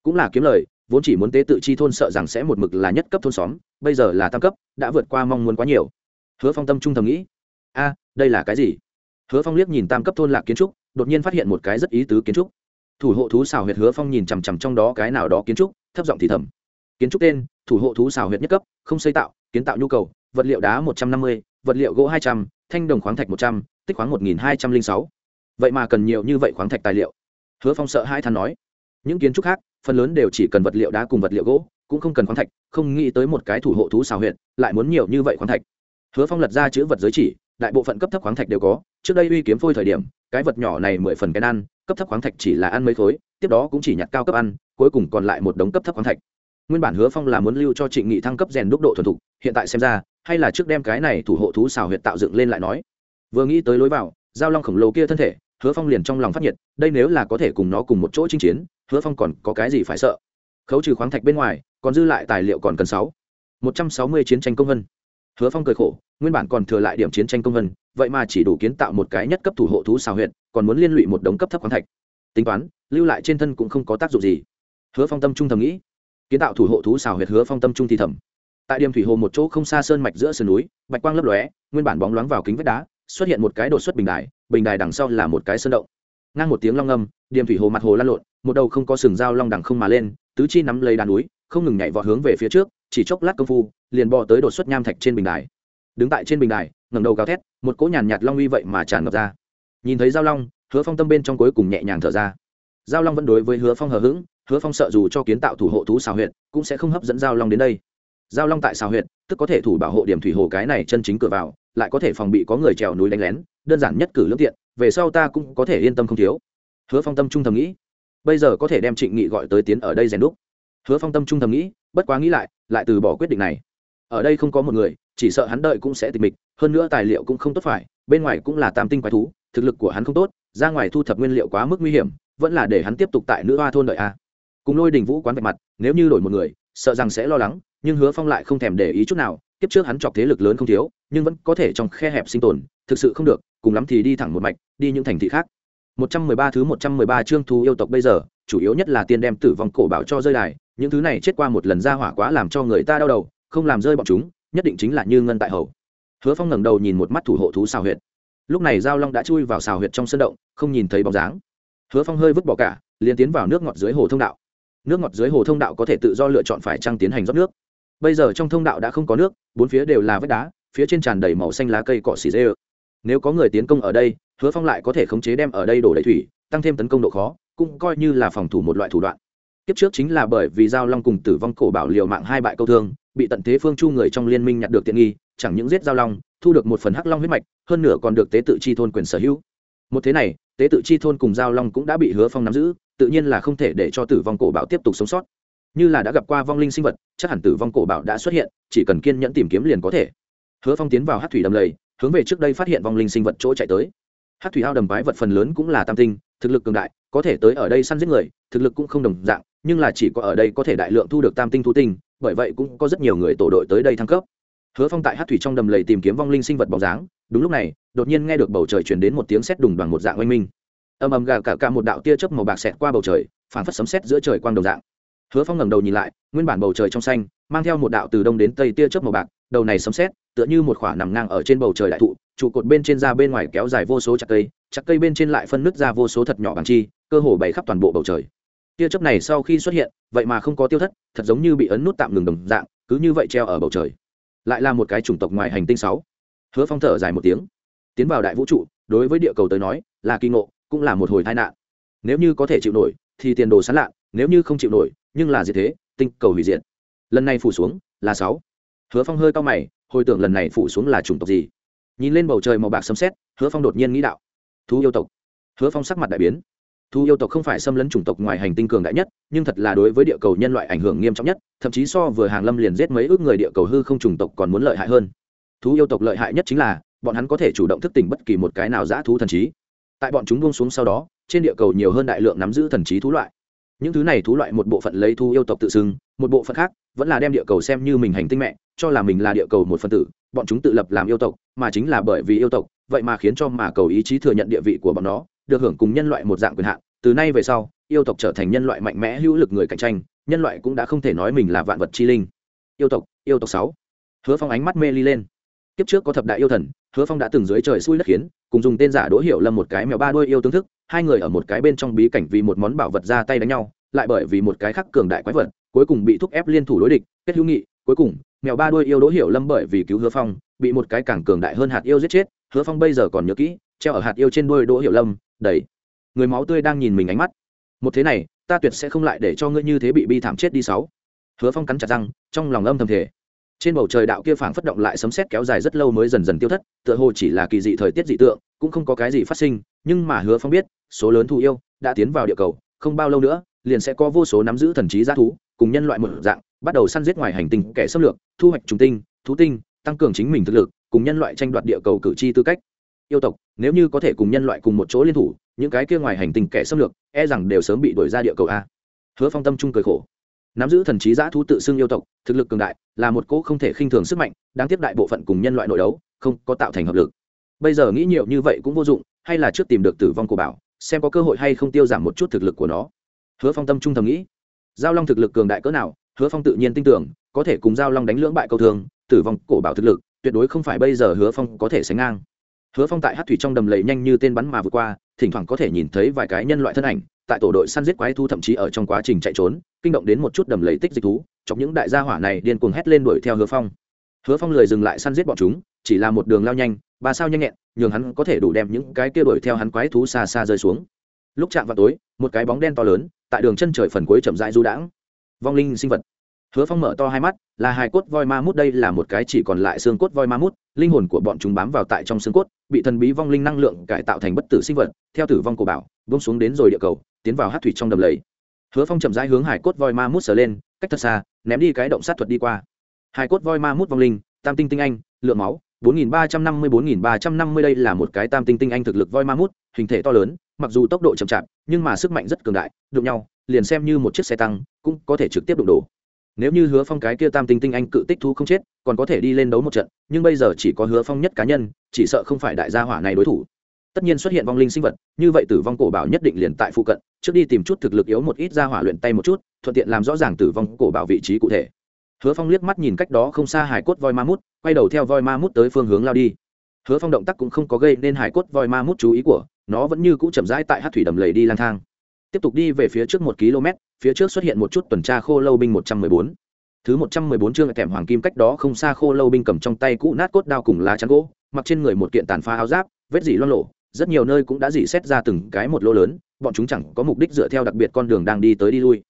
Cũng là kiếm lời, vốn chỉ muốn tế tự chi thôn sợ rằng sẽ một mực là nhất cấp thôn xóm, bây giờ là tam cấp, đã vượt qua mong muốn quá nhiều. Hứa phong tâm trung thầm nghĩ, a, đây là cái gì? Hứa phong liếc nhìn tam cấp thôn lạc kiến trúc, đột nhiên phát hiện một cái rất ý tứ kiến trúc. Thủ hộ thú xào huyệt hứa phong nhìn chằm chằm trong đó cái nào đó kiến trúc, thấp giọng thì thầm, kiến trúc tên, thủ hộ thú xào huyệt nhất cấp, không xây tạo, kiến tạo nhu cầu, vật liệu đá một trăm năm mươi, vật liệu gỗ hai trăm, thanh đồng khoáng thạch một trăm tích khoáng một nghìn hai trăm linh sáu. Vậy mà cần nhiều như vậy khoáng thạch tài liệu. Hứa phong sợ hai thằng nói. Những kiến trúc khác, phần lớn đều chỉ cần vật liệu đá cùng vật liệu gỗ, cũng không cần khoáng thạch, không nghĩ tới một cái thủ hộ thú xào huyện lại muốn nhiều như vậy khoáng thạch. Hứa phong lật ra chữ vật giới chỉ, đại bộ phận cấp thấp khoáng thạch đều có. Trước đây uy kiếm phôi thời điểm, cái vật nhỏ này mười phần cái ăn, cấp thấp khoáng thạch chỉ là ăn mấy khối, tiếp đó cũng chỉ nhặt cao cấp ăn, cuối cùng còn lại một đống cấp thấp khoáng thạch. Nguyên bản hứa phong là muốn lưu cho trịnh nghị thăng cấp rèn đúc độ thuần thục, hiện tại xem ra, hay là trước đem cái này thủ hộ thú xào huyệt tạo dựng lên lại nói vừa nghĩ tới lối vào, giao long khổng lồ kia thân thể, hứa phong liền trong lòng phát nhiệt, đây nếu là có thể cùng nó cùng một chỗ chinh chiến, hứa phong còn có cái gì phải sợ? Khấu trừ khoáng thạch bên ngoài, còn dư lại tài liệu còn cần sáu. Một trăm sáu mươi chiến tranh công vân. Hứa phong cười khổ, nguyên bản còn thừa lại điểm chiến tranh công vân, vậy mà chỉ đủ kiến tạo một cái nhất cấp thủ hộ thú xào huyện còn muốn liên lụy một đống cấp thấp khoáng thạch. Tính toán, lưu lại trên thân cũng không có tác dụng gì. Hứa phong tâm trung thầm nghĩ. Kiến tạo thủ hộ thú xào huyệt hứa phong tâm trung thì thầm. Tại điểm thủy hồ một chỗ không xa sơn mạch giữa sườn núi, bạch quang lấp lóe, nguyên bản bóng loáng vào kính vách đá xuất hiện một cái đột xuất bình đài bình đài đằng sau là một cái sơn động. Ngang một tiếng long âm điểm thủy hồ mặt hồ lăn lộn, một đầu không có sừng dao long đằng không mà lên, tứ chi nắm lấy đàn núi, không ngừng nhảy vọt hướng về phía trước, chỉ chốc lát công phu, liền bò tới đột xuất nham thạch trên bình đài. Đứng tại trên bình đài, ngẩng đầu gào thét, một cỗ nhàn nhạt long uy vậy mà tràn ngập ra. Nhìn thấy giao long, hứa phong tâm bên trong cuối cùng nhẹ nhàng thở ra. Giao long vẫn đối với hứa phong hờ hững, hứa phong sợ dù cho kiến tạo thủ hộ thú xào huyện cũng sẽ không hấp dẫn giao long đến đây. Giao long tại xào huyện tức có thể thủ bảo hộ điểm thủy hồ cái này chân chính cửa vào lại có thể phòng bị có người trèo núi đánh lén, đơn giản nhất cử lương tiện, về sau ta cũng có thể yên tâm không thiếu. Hứa phong tâm trung thầm nghĩ. Bây giờ có thể đem trịnh nghị gọi tới tiến ở đây rèn đúc. Hứa phong tâm trung thầm nghĩ, bất quá nghĩ lại lại từ bỏ quyết định này. Ở đây không có một người, chỉ sợ hắn đợi cũng sẽ tịch mịch, hơn nữa tài liệu cũng không tốt phải, bên ngoài cũng là tam tinh quái thú, thực lực của hắn không tốt, ra ngoài thu thập nguyên liệu quá mức nguy hiểm, vẫn là để hắn tiếp tục tại nữ hoa thôn đợi a. Cùng lôi đình vũ quán vạch mặt, nếu như đổi một người, sợ rằng sẽ lo lắng, nhưng hứa phong lại không thèm để ý chút nào, kiếp trước hắn chọc thế lực lớn không thiếu nhưng vẫn có thể trong khe hẹp sinh tồn, thực sự không được, cùng lắm thì đi thẳng một mạch, đi những thành thị khác. 113 thứ 113 chương thú yêu tộc bây giờ, chủ yếu nhất là tiên đem tử vong cổ bảo cho rơi đài, những thứ này chết qua một lần ra hỏa quá làm cho người ta đau đầu, không làm rơi bọn chúng, nhất định chính là như ngân tại hậu hứa phong ngẩng đầu nhìn một mắt thủ hộ thú xào huyệt. Lúc này giao long đã chui vào xào huyệt trong sân động, không nhìn thấy bóng dáng. Hứa phong hơi vứt bỏ cả, liền tiến vào nước ngọt dưới hồ thông đạo. Nước ngọt dưới hồ thông đạo có thể tự do lựa chọn phải trăng tiến hành rót nước. Bây giờ trong thông đạo đã không có nước, bốn phía đều là vách đá phía trên tràn đầy màu xanh lá cây cỏ xì dê nếu có người tiến công ở đây, hứa phong lại có thể khống chế đem ở đây đổ đầy thủy, tăng thêm tấn công độ khó, cũng coi như là phòng thủ một loại thủ đoạn. Kiếp trước chính là bởi vì giao long cùng tử vong cổ bảo liều mạng hai bại câu thương, bị tận thế phương chu người trong liên minh nhặt được tiện nghi, chẳng những giết giao long, thu được một phần hắc long huyết mạch, hơn nửa còn được tế tự chi thôn quyền sở hữu. Một thế này, tế tự chi thôn cùng giao long cũng đã bị hứa phong nắm giữ, tự nhiên là không thể để cho tử vong cổ bảo tiếp tục sống sót. Như là đã gặp qua vong linh sinh vật, chắc hẳn tử vong cổ bảo đã xuất hiện, chỉ cần kiên nhẫn tìm kiếm liền có thể hứa phong tiến vào hát thủy đầm lầy, hướng về trước đây phát hiện vong linh sinh vật chỗ chạy tới. Hát thủy ao đầm quái vật phần lớn cũng là tam tinh, thực lực cường đại, có thể tới ở đây săn giết người, thực lực cũng không đồng dạng, nhưng là chỉ có ở đây có thể đại lượng thu được tam tinh thu tinh, bởi vậy cũng có rất nhiều người tổ đội tới đây thăng cấp. Hứa phong tại hát thủy trong đầm lầy tìm kiếm vong linh sinh vật bóng dáng, đúng lúc này, đột nhiên nghe được bầu trời chuyển đến một tiếng sét đùng đoàn một dạng oanh minh. Ầm ầm gà cả cả một đạo tia chớp màu bạc xẹt qua bầu trời phản phất sấm sét giữa trời quang đồng dạng. Hứa phong ngẩng đầu nhìn lại, nguyên bản bầu trời trong xanh, mang theo một đạo từ đông đến tây tia chớp màu bạc, đầu này sấm sét tựa như một khỏa nằm ngang ở trên bầu trời đại thụ, trụ cột bên trên ra bên ngoài kéo dài vô số chặt cây chặt cây bên trên lại phân nứt ra vô số thật nhỏ bằng chi, cơ hồ bày khắp toàn bộ bầu trời. Tia chớp này sau khi xuất hiện, vậy mà không có tiêu thất, thật giống như bị ấn nút tạm ngừng đồng dạng, cứ như vậy treo ở bầu trời. Lại là một cái chủng tộc ngoài hành tinh sáu. Hứa phong thở dài một tiếng. Tiến vào đại vũ trụ, đối với địa cầu tới nói, là kỳ ngộ, cũng là một hồi tai nạn. Nếu như có thể chịu nổi, thì tiền đồ sán lạ, nếu như không chịu nổi, nhưng là gì thế, tinh cầu hủy diệt. Lần này phủ xuống, là sáu. Hứa phong hơi cao mày hồi tưởng lần này phủ xuống là chủng tộc gì. Nhìn lên bầu trời màu bạc sấm xét, hứa phong đột nhiên nghĩ đạo. Thú yêu tộc. Hứa phong sắc mặt đại biến. Thú yêu tộc không phải xâm lấn chủng tộc ngoài hành tinh cường đại nhất nhưng thật là đối với địa cầu nhân loại ảnh hưởng nghiêm trọng nhất thậm chí so vừa hàng lâm liền giết mấy ước người địa cầu hư không chủng tộc còn muốn lợi hại hơn. Thú yêu tộc lợi hại nhất chính là bọn hắn có thể chủ động thức tỉnh bất kỳ một cái nào giã thú thần trí. Tại bọn chúng buông xuống sau đó trên địa cầu nhiều hơn đại lượng nắm giữ thần trí thú loại những thứ này thú loại một bộ phận lấy thú yêu tộc tự xưng, một bộ phận khác vẫn là đem địa cầu xem như mình hành tinh mẹ, cho là mình là địa cầu một phân tử, bọn chúng tự lập làm yêu tộc, mà chính là bởi vì yêu tộc, vậy mà khiến cho mà cầu ý chí thừa nhận địa vị của bọn nó, được hưởng cùng nhân loại một dạng quyền hạn. Từ nay về sau, yêu tộc trở thành nhân loại mạnh mẽ hữu lực người cạnh tranh, nhân loại cũng đã không thể nói mình là vạn vật chi linh. Yêu tộc yêu tộc sáu. Hứa phong ánh mắt mê ly lên. Kiếp trước có thập đại yêu thần, hứa phong đã từng dưới trời xui đất khiến, cùng dùng tên giả đỗ hiểu lâm một cái mèo ba đuôi yêu tương thức hai người ở một cái bên trong bí cảnh vì một món bảo vật ra tay đánh nhau, lại bởi vì một cái khắc cường đại quái vật, cuối cùng bị thúc ép liên thủ đối địch, kết hữu nghị, cuối cùng, mèo ba đuôi yêu đỗ hiểu lâm bởi vì cứu hứa phong, bị một cái càng cường đại hơn hạt yêu giết chết, hứa phong bây giờ còn nhớ kỹ, treo ở hạt yêu trên đuôi đỗ hiểu lâm đầy người máu tươi đang nhìn mình ánh mắt. Một thế này, ta tuyệt sẽ không lại để cho ngươi như thế bị bi thảm chết đi sáu. Hứa phong cắn chặt răng, trong lòng âm thầm thể trên bầu trời đạo kia phảng phất động lại sấm sét kéo dài rất lâu mới dần dần tiêu thất, tựa hồ chỉ là kỳ dị thời tiết dị tượng, cũng không có cái gì phát sinh, nhưng mà hứa phong biết số lớn thú yêu, đã tiến vào địa cầu, không bao lâu nữa, liền sẽ có vô số nắm giữ thần trí g thú, cùng nhân loại một dạng, bắt đầu săn giết ngoài hành tinh kẻ xâm lược, thu hoạch trùng tinh, thú tinh, tăng cường chính mình thực lực, cùng nhân loại tranh đoạt địa cầu cử tri tư cách. Yêu tộc, nếu như có thể cùng nhân loại cùng một chỗ liên thủ, những cái kia ngoài hành tinh kẻ xâm lược e rằng đều sớm bị đuổi ra địa cầu a. Hứa phong tâm trung cười khổ. Nắm giữ thần trí giã thú tự xưng yêu tộc, thực lực cường đại, là một cỗ không thể khinh thường sức mạnh, đáng tiếp đại bộ phận cùng nhân loại nội đấu, không có tạo thành hợp lực. Bây giờ nghĩ nhiều như vậy cũng vô dụng, hay là trước tìm được tử vong của bảo xem có cơ hội hay không tiêu giảm một chút thực lực của nó. Hứa phong tâm trung thầm nghĩ. Giao long thực lực cường đại cỡ nào, hứa phong tự nhiên tin tưởng, có thể cùng giao long đánh lưỡng bại cầu thường tử vong cổ bảo thực lực, tuyệt đối không phải bây giờ hứa phong có thể sánh ngang. Hứa phong tại hát thủy trong đầm lầy nhanh như tên bắn mà vượt qua, thỉnh thoảng có thể nhìn thấy vài cái nhân loại thân ảnh, tại tổ đội săn giết quái thú thậm chí ở trong quá trình chạy trốn, kinh động đến một chút đầm lầy tích dịch thú, chọc những đại gia hỏa này điên cuồng hét lên đuổi theo hứa phong. Hứa phong lười dừng lại săn giết bọn chúng chỉ là một đường lao nhanh, ba sao nhanh nhẹn, nhường hắn có thể đủ đem những cái kia đuổi theo hắn quái thú xa xa rơi xuống. Lúc chạm vào tối, một cái bóng đen to lớn, tại đường chân trời phần cuối chậm rãi du đãng. Vong linh sinh vật. Hứa phong mở to hai mắt, là hài cốt voi ma mút đây là một cái chỉ còn lại xương cốt voi ma mút, linh hồn của bọn chúng bám vào tại trong xương cốt, bị thần bí vong linh năng lượng cải tạo thành bất tử sinh vật, theo tử vong của bảo bông xuống đến rồi địa cầu, tiến vào hát thủy trong đầm lầy. Hứa phong chậm rãi hướng hải cốt voi ma mút sờ lên, cách thật xa, ném đi cái động sát thuật đi qua. Hải cốt voi ma mút vong linh, tam tinh tinh anh, lượng máu 4350-4350 đây là một cái tam tinh tinh anh thực lực voi ma mút, hình thể to lớn, mặc dù tốc độ chậm chạp, nhưng mà sức mạnh rất cường đại, đụng nhau, liền xem như một chiếc xe tăng, cũng có thể trực tiếp đụng đổ. Nếu như hứa phong cái kia tam tinh tinh anh cự tích thu không chết, còn có thể đi lên đấu một trận, nhưng bây giờ chỉ có hứa phong nhất cá nhân, chỉ sợ không phải đại gia hỏa này đối thủ. Tất nhiên xuất hiện vong linh sinh vật, như vậy tử vong cổ bảo nhất định liền tại phụ cận, trước đi tìm chút thực lực yếu một ít ra hỏa luyện tay một chút, thuận tiện làm rõ ràng tử vong cổ bảo vị trí cụ thể hứa phong liếc mắt nhìn cách đó không xa hải cốt voi ma mút, quay đầu theo voi ma mút tới phương hướng lao đi. Hứa phong động tác cũng không có gây nên hải cốt voi ma mút chú ý của, nó vẫn như cũ chậm rãi tại hát thủy đầm lầy đi lang thang. Tiếp tục đi về phía trước một km, phía trước xuất hiện một chút tuần tra khô lâu binh một trăm mười bốn. Thứ một trăm mười bốn chương kèm hoàng kim cách đó không xa khô lâu binh cầm trong tay cũ nát cốt đao cùng lá chắn gỗ, mặc trên người một kiện tàn phá áo giáp, vết dỉ loan lộ rất nhiều nơi cũng đã dỉ xét ra từng cái một lô lớn, bọn chúng chẳng có mục đích dựa theo đặc biệt con đường đang đi tới đi lui.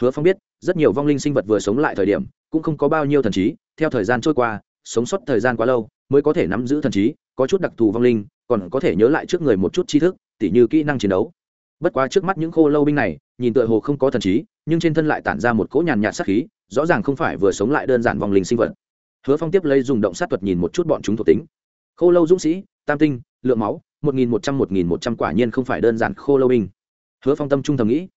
Hứa phong biết, rất nhiều vong linh sinh vật vừa sống lại thời điểm cũng không có bao nhiêu thần trí, theo thời gian trôi qua, sống sót thời gian quá lâu mới có thể nắm giữ thần trí, có chút đặc thù vong linh, còn có thể nhớ lại trước người một chút tri thức, tỉ như kỹ năng chiến đấu. Bất quá trước mắt những khô lâu binh này, nhìn tựa hồ không có thần trí, nhưng trên thân lại tản ra một cỗ nhàn nhạt sát khí, rõ ràng không phải vừa sống lại đơn giản vong linh sinh vật. Hứa phong tiếp lấy dùng động sát thuật nhìn một chút bọn chúng thuộc tính. Khô lâu dũng sĩ, tam tinh, lượng máu, một nghìn một trăm, một nghìn một trăm quả nhiên không phải đơn giản khô lâu binh. Hứa phong tâm trung thầm nghĩ,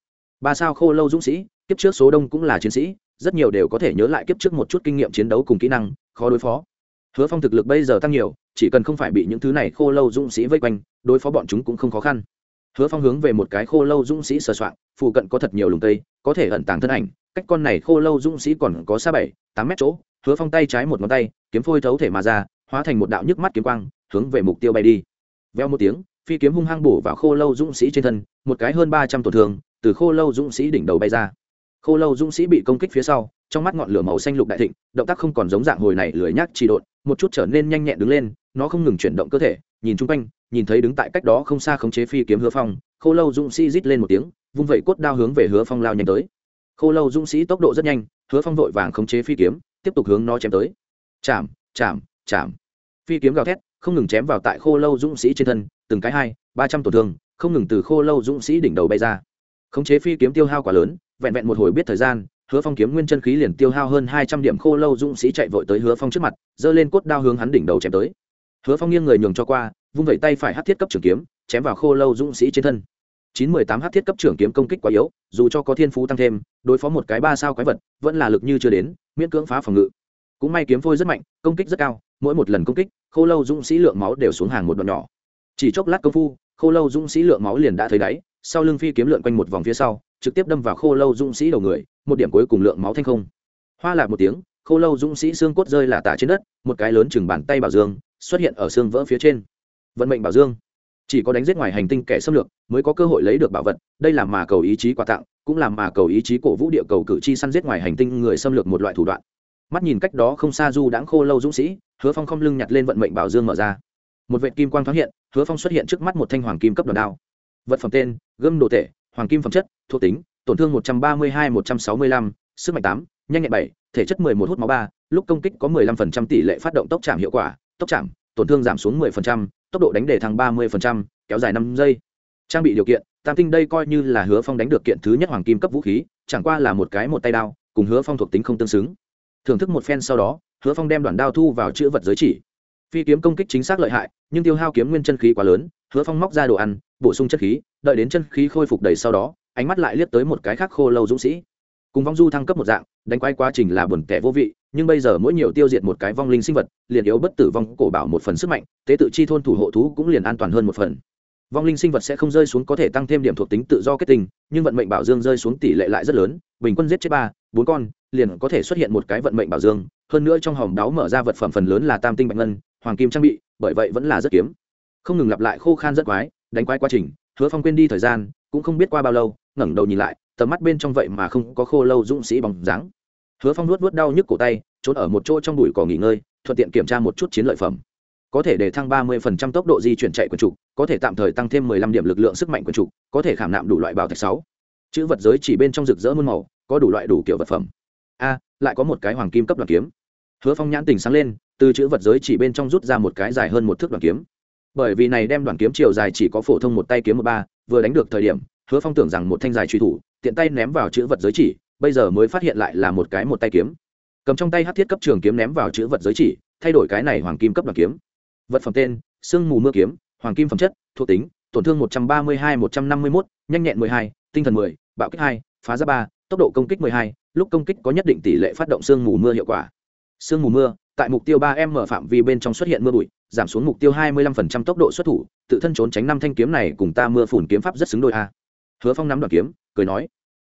ba sao khô lâu dũng sĩ, kiếp trước số đông cũng là chiến sĩ rất nhiều đều có thể nhớ lại kiếp trước một chút kinh nghiệm chiến đấu cùng kỹ năng, khó đối phó. Hứa phong thực lực bây giờ tăng nhiều, chỉ cần không phải bị những thứ này khô lâu dũng sĩ vây quanh, đối phó bọn chúng cũng không khó khăn. Hứa phong hướng về một cái khô lâu dũng sĩ sờ soạn phụ cận có thật nhiều lùng cây có thể ẩn tàng thân ảnh, cách con này khô lâu dũng sĩ còn có xa bảy, tám mét chỗ. Hứa phong tay trái một ngón tay, kiếm phôi thấu thể mà ra, hóa thành một đạo nhức mắt kiếm quang, hướng về mục tiêu bay đi. Veo một tiếng, phi kiếm hung hăng bổ vào khô lâu dũng sĩ trên thân, một cái hơn ba trăm tổn thương từ khô lâu dũng sĩ đỉnh đầu bay ra khô lâu dũng sĩ bị công kích phía sau, trong mắt ngọn lửa màu xanh lục đại thịnh, động tác không còn giống dạng hồi này lười nhác trì độn, một chút trở nên nhanh nhẹn đứng lên, nó không ngừng chuyển động cơ thể, nhìn chung quanh, nhìn thấy đứng tại cách đó không xa khống chế phi kiếm hứa phong, khô lâu dũng sĩ rít lên một tiếng, vung vẩy cốt đao hướng về hứa phong lao nhanh tới. Khô lâu dũng sĩ tốc độ rất nhanh, hứa phong vội vàng khống chế phi kiếm, tiếp tục hướng nó chém tới. Chạm chạm chạm. Phi kiếm gào thét, không ngừng chém vào tại khô lâu dũng sĩ trên thân, từng cái hai, ba trăm tổn thương, không ngừng từ khô lâu dũng sĩ đỉnh đầu bay ra. Khống chế phi kiếm tiêu hao quá lớn vẹn vẹn một hồi biết thời gian, hứa phong kiếm nguyên chân khí liền tiêu hao hơn hai trăm điểm khô lâu dũng sĩ chạy vội tới hứa phong trước mặt, giơ lên cốt đao hướng hắn đỉnh đầu chém tới. Hứa phong nghiêng người nhường cho qua, vung vẩy tay phải hát thiết cấp trường kiếm, chém vào khô lâu dũng sĩ trên thân. Chín mười tám hát thiết cấp trưởng kiếm công kích quá yếu, dù cho có thiên phú tăng thêm, đối phó một cái ba sao quái vật, vẫn là lực như chưa đến, miễn cưỡng phá phòng ngự. Cũng may kiếm phôi rất mạnh, công kích rất cao, mỗi một lần công kích, khô lâu dũng sĩ lượng máu đều xuống hàng một đoạn nhỏ. Chỉ chốc lát công phu, khô lâu dũng sĩ lượng máu liền đã thấy đáy, sau lưng phi kiếm lượn quanh một vòng phía sau trực tiếp đâm vào khô lâu dũng sĩ đầu người, một điểm cuối cùng lượng máu thanh không. Hoa lạc một tiếng, khô lâu dũng sĩ xương cốt rơi là tả trên đất, một cái lớn chừng bàn tay bảo dương, xuất hiện ở xương vỡ phía trên. Vận mệnh bảo dương. Chỉ có đánh giết ngoài hành tinh kẻ xâm lược mới có cơ hội lấy được bảo vật, đây là mà cầu ý chí quà tặng, cũng là mà cầu ý chí cổ vũ địa cầu cử tri săn giết ngoài hành tinh người xâm lược một loại thủ đoạn. Mắt nhìn cách đó không xa du đãng khô lâu dũng sĩ, hứa phong không lưng nhặt lên vận mệnh bảo dương mở ra. Một vệ kim quang thoáng hiện, hứa phong xuất hiện trước mắt một thanh hoàng kim cấp đòn đao. Vật phẩm tên gâm đồ tể hoàng kim phẩm chất, thuộc tính, tổn thương một trăm ba mươi hai, một trăm sáu mươi lăm, sức mạnh tám, nhanh nhẹn bảy, thể chất mười một hút máu ba, lúc công kích có mười lăm phần trăm tỷ lệ phát động tốc chạm hiệu quả, tốc chạm, tổn thương giảm xuống mười phần trăm, tốc độ đánh đề thăng ba mươi phần trăm, kéo dài năm giây. Trang bị điều kiện, tam tinh đây coi như là hứa phong đánh được kiện thứ nhất hoàng kim cấp vũ khí, chẳng qua là một cái một tay đao, cùng hứa phong thuộc tính không tương xứng. Thưởng thức một phen sau đó, hứa phong đem đoàn đao thu vào chữ vật giới chỉ phi kiếm công kích chính xác lợi hại, nhưng tiêu hao kiếm nguyên chân khí quá lớn, hứa phong móc ra đồ ăn, bổ sung chất khí, đợi đến chân khí khôi phục đầy sau đó, ánh mắt lại liếc tới một cái khác khô lâu dũng sĩ. Cùng vong du thăng cấp một dạng, đánh quay quá trình là buồn tẻ vô vị, nhưng bây giờ mỗi nhiều tiêu diệt một cái vong linh sinh vật, liền yếu bất tử vong cổ bảo một phần sức mạnh, tế tự chi thôn thủ hộ thú cũng liền an toàn hơn một phần. Vong linh sinh vật sẽ không rơi xuống có thể tăng thêm điểm thuộc tính tự do kết tinh, nhưng vận mệnh bảo dương rơi xuống tỷ lệ lại rất lớn, bình quân giết chết ba, bốn con, liền có thể xuất hiện một cái vận mệnh bảo dương. Hơn nữa trong hòm đáo mở ra vật phẩm phần lớn là tam tinh bạch ngân hoàng kim trang bị, bởi vậy vẫn là rất kiếm. Không ngừng lặp lại khô khan rất quái, đánh quái quá trình, hứa phong quên đi thời gian, cũng không biết qua bao lâu, ngẩng đầu nhìn lại, tầm mắt bên trong vậy mà không có khô lâu dũng sĩ bóng dáng. Hứa phong nuốt nuốt đau nhức cổ tay, trốn ở một chỗ trong bụi cỏ nghỉ ngơi, thuận tiện kiểm tra một chút chiến lợi phẩm. Có thể để thăng 30% tốc độ di chuyển chạy quần trục, có thể tạm thời tăng thêm 15 điểm lực lượng sức mạnh quần trục, có thể khảm nạm đủ loại bảo thạch sáu. Chữ vật giới chỉ bên trong rực rỡ muôn màu, có đủ loại đủ kiểu vật phẩm. A, lại có một cái hoàng kim cấp đoàn kiếm. Hứa phong nhãn tình sáng lên từ chữ vật giới chỉ bên trong rút ra một cái dài hơn một thước đoàn kiếm. Bởi vì này đem đoàn kiếm chiều dài chỉ có phổ thông một tay kiếm một ba, vừa đánh được thời điểm, hứa phong tưởng rằng một thanh dài truy thủ, tiện tay ném vào chữ vật giới chỉ, bây giờ mới phát hiện lại là một cái một tay kiếm. Cầm trong tay hát thiết cấp trường kiếm ném vào chữ vật giới chỉ, thay đổi cái này hoàng kim cấp đoàn kiếm. Vật phẩm tên, sương mù mưa kiếm, hoàng kim phẩm chất, thuộc tính, tổn thương một trăm ba mươi hai, một trăm năm mươi mốt, nhanh nhẹn mười hai, tinh thần mười, bạo kích hai, phá ra ba, tốc độ công kích mười hai, lúc công kích có nhất định tỷ lệ phát động sương mù mưa hiệu quả. Sương mù mưa tại mục tiêu ba m mở phạm vi bên trong xuất hiện mưa bụi, giảm xuống mục tiêu hai mươi lăm phần trăm tốc độ xuất thủ, tự thân trốn tránh năm thanh kiếm này cùng ta mưa phủn kiếm pháp rất xứng đôi a. Hứa phong nắm đoàn kiếm, cười nói,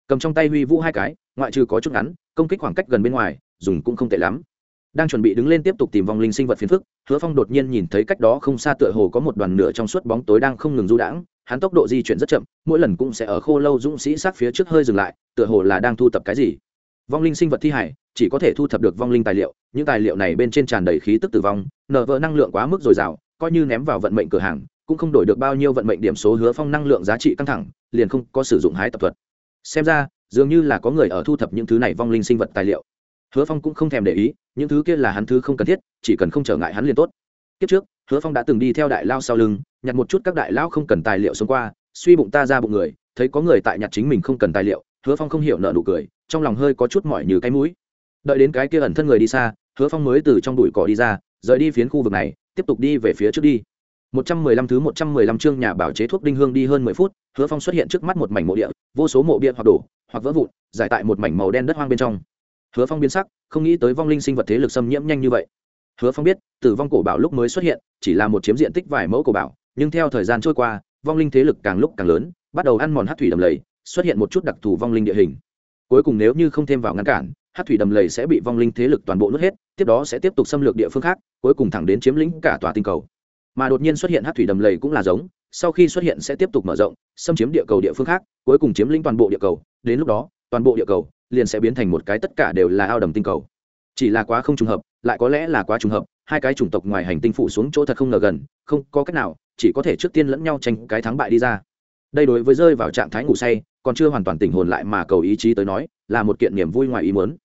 cầm trong tay huy vũ hai cái, ngoại trừ có chút ngắn, công kích khoảng cách gần bên ngoài, dùng cũng không tệ lắm. Đang chuẩn bị đứng lên tiếp tục tìm vòng linh sinh vật phiền phức, hứa phong đột nhiên nhìn thấy cách đó không xa tựa hồ có một đoàn nửa trong suốt bóng tối đang không ngừng du đãng, hắn tốc độ di chuyển rất chậm, mỗi lần cũng sẽ ở khô lâu dũng sĩ sát phía trước hơi dừng lại, tựa hồ là đang thu tập cái gì vong linh sinh vật thi hải, chỉ có thể thu thập được vong linh tài liệu, những tài liệu này bên trên tràn đầy khí tức tử vong, nở vỡ năng lượng quá mức dồi dào, coi như ném vào vận mệnh cửa hàng, cũng không đổi được bao nhiêu vận mệnh điểm số hứa phong năng lượng giá trị căng thẳng, liền không có sử dụng hái tập thuật. Xem ra, dường như là có người ở thu thập những thứ này vong linh sinh vật tài liệu. Hứa phong cũng không thèm để ý, những thứ kia là hắn thứ không cần thiết, chỉ cần không trở ngại hắn liền tốt. Kiếp trước, hứa phong đã từng đi theo đại lao sau lưng, nhặt một chút các đại lao không cần tài liệu xông qua, suy bụng ta ra bụng người, thấy có người tại nhặt chính mình không cần tài liệu hứa phong không hiểu nợ nụ cười, trong lòng hơi có chút mỏi như cái mũi. Đợi đến cái kia ẩn thân người đi xa, hứa phong mới từ trong bụi cỏ đi ra, rời đi phiến khu vực này, tiếp tục đi về phía trước đi. Một trăm mười lăm thứ một trăm mười lăm chương nhà bảo chế thuốc đinh hương đi hơn mười phút, hứa phong xuất hiện trước mắt một mảnh mộ địa, vô số mộ bia hoặc đổ, hoặc vỡ vụn, giải tại một mảnh màu đen đất hoang bên trong. Hứa phong biến sắc, không nghĩ tới vong linh sinh vật thế lực xâm nhiễm nhanh như vậy. Hứa phong biết, tử vong cổ bảo lúc mới xuất hiện, chỉ là một chiếm diện tích vài mẫu cổ bảo, nhưng theo thời gian trôi qua, vong linh thế lực càng lúc càng lớn, bắt đầu ăn mòn hắc thủy đầm lầy xuất hiện một chút đặc thù vong linh địa hình. Cuối cùng nếu như không thêm vào ngăn cản, hát thủy đầm lầy sẽ bị vong linh thế lực toàn bộ nuốt hết, tiếp đó sẽ tiếp tục xâm lược địa phương khác, cuối cùng thẳng đến chiếm lĩnh cả tòa tinh cầu. Mà đột nhiên xuất hiện hát thủy đầm lầy cũng là giống, sau khi xuất hiện sẽ tiếp tục mở rộng, xâm chiếm địa cầu địa phương khác, cuối cùng chiếm lĩnh toàn bộ địa cầu, đến lúc đó, toàn bộ địa cầu liền sẽ biến thành một cái tất cả đều là ao đầm tinh cầu. Chỉ là quá không trùng hợp, lại có lẽ là quá trùng hợp, hai cái chủng tộc ngoài hành tinh phụ xuống chỗ thật không ngờ gần, không có cách nào, chỉ có thể trước tiên lẫn nhau tranh cái thắng bại đi ra. Đây đối với rơi vào trạng thái ngủ say còn chưa hoàn toàn tỉnh hồn lại mà cầu ý chí tới nói, là một kiện niềm vui ngoài ý muốn.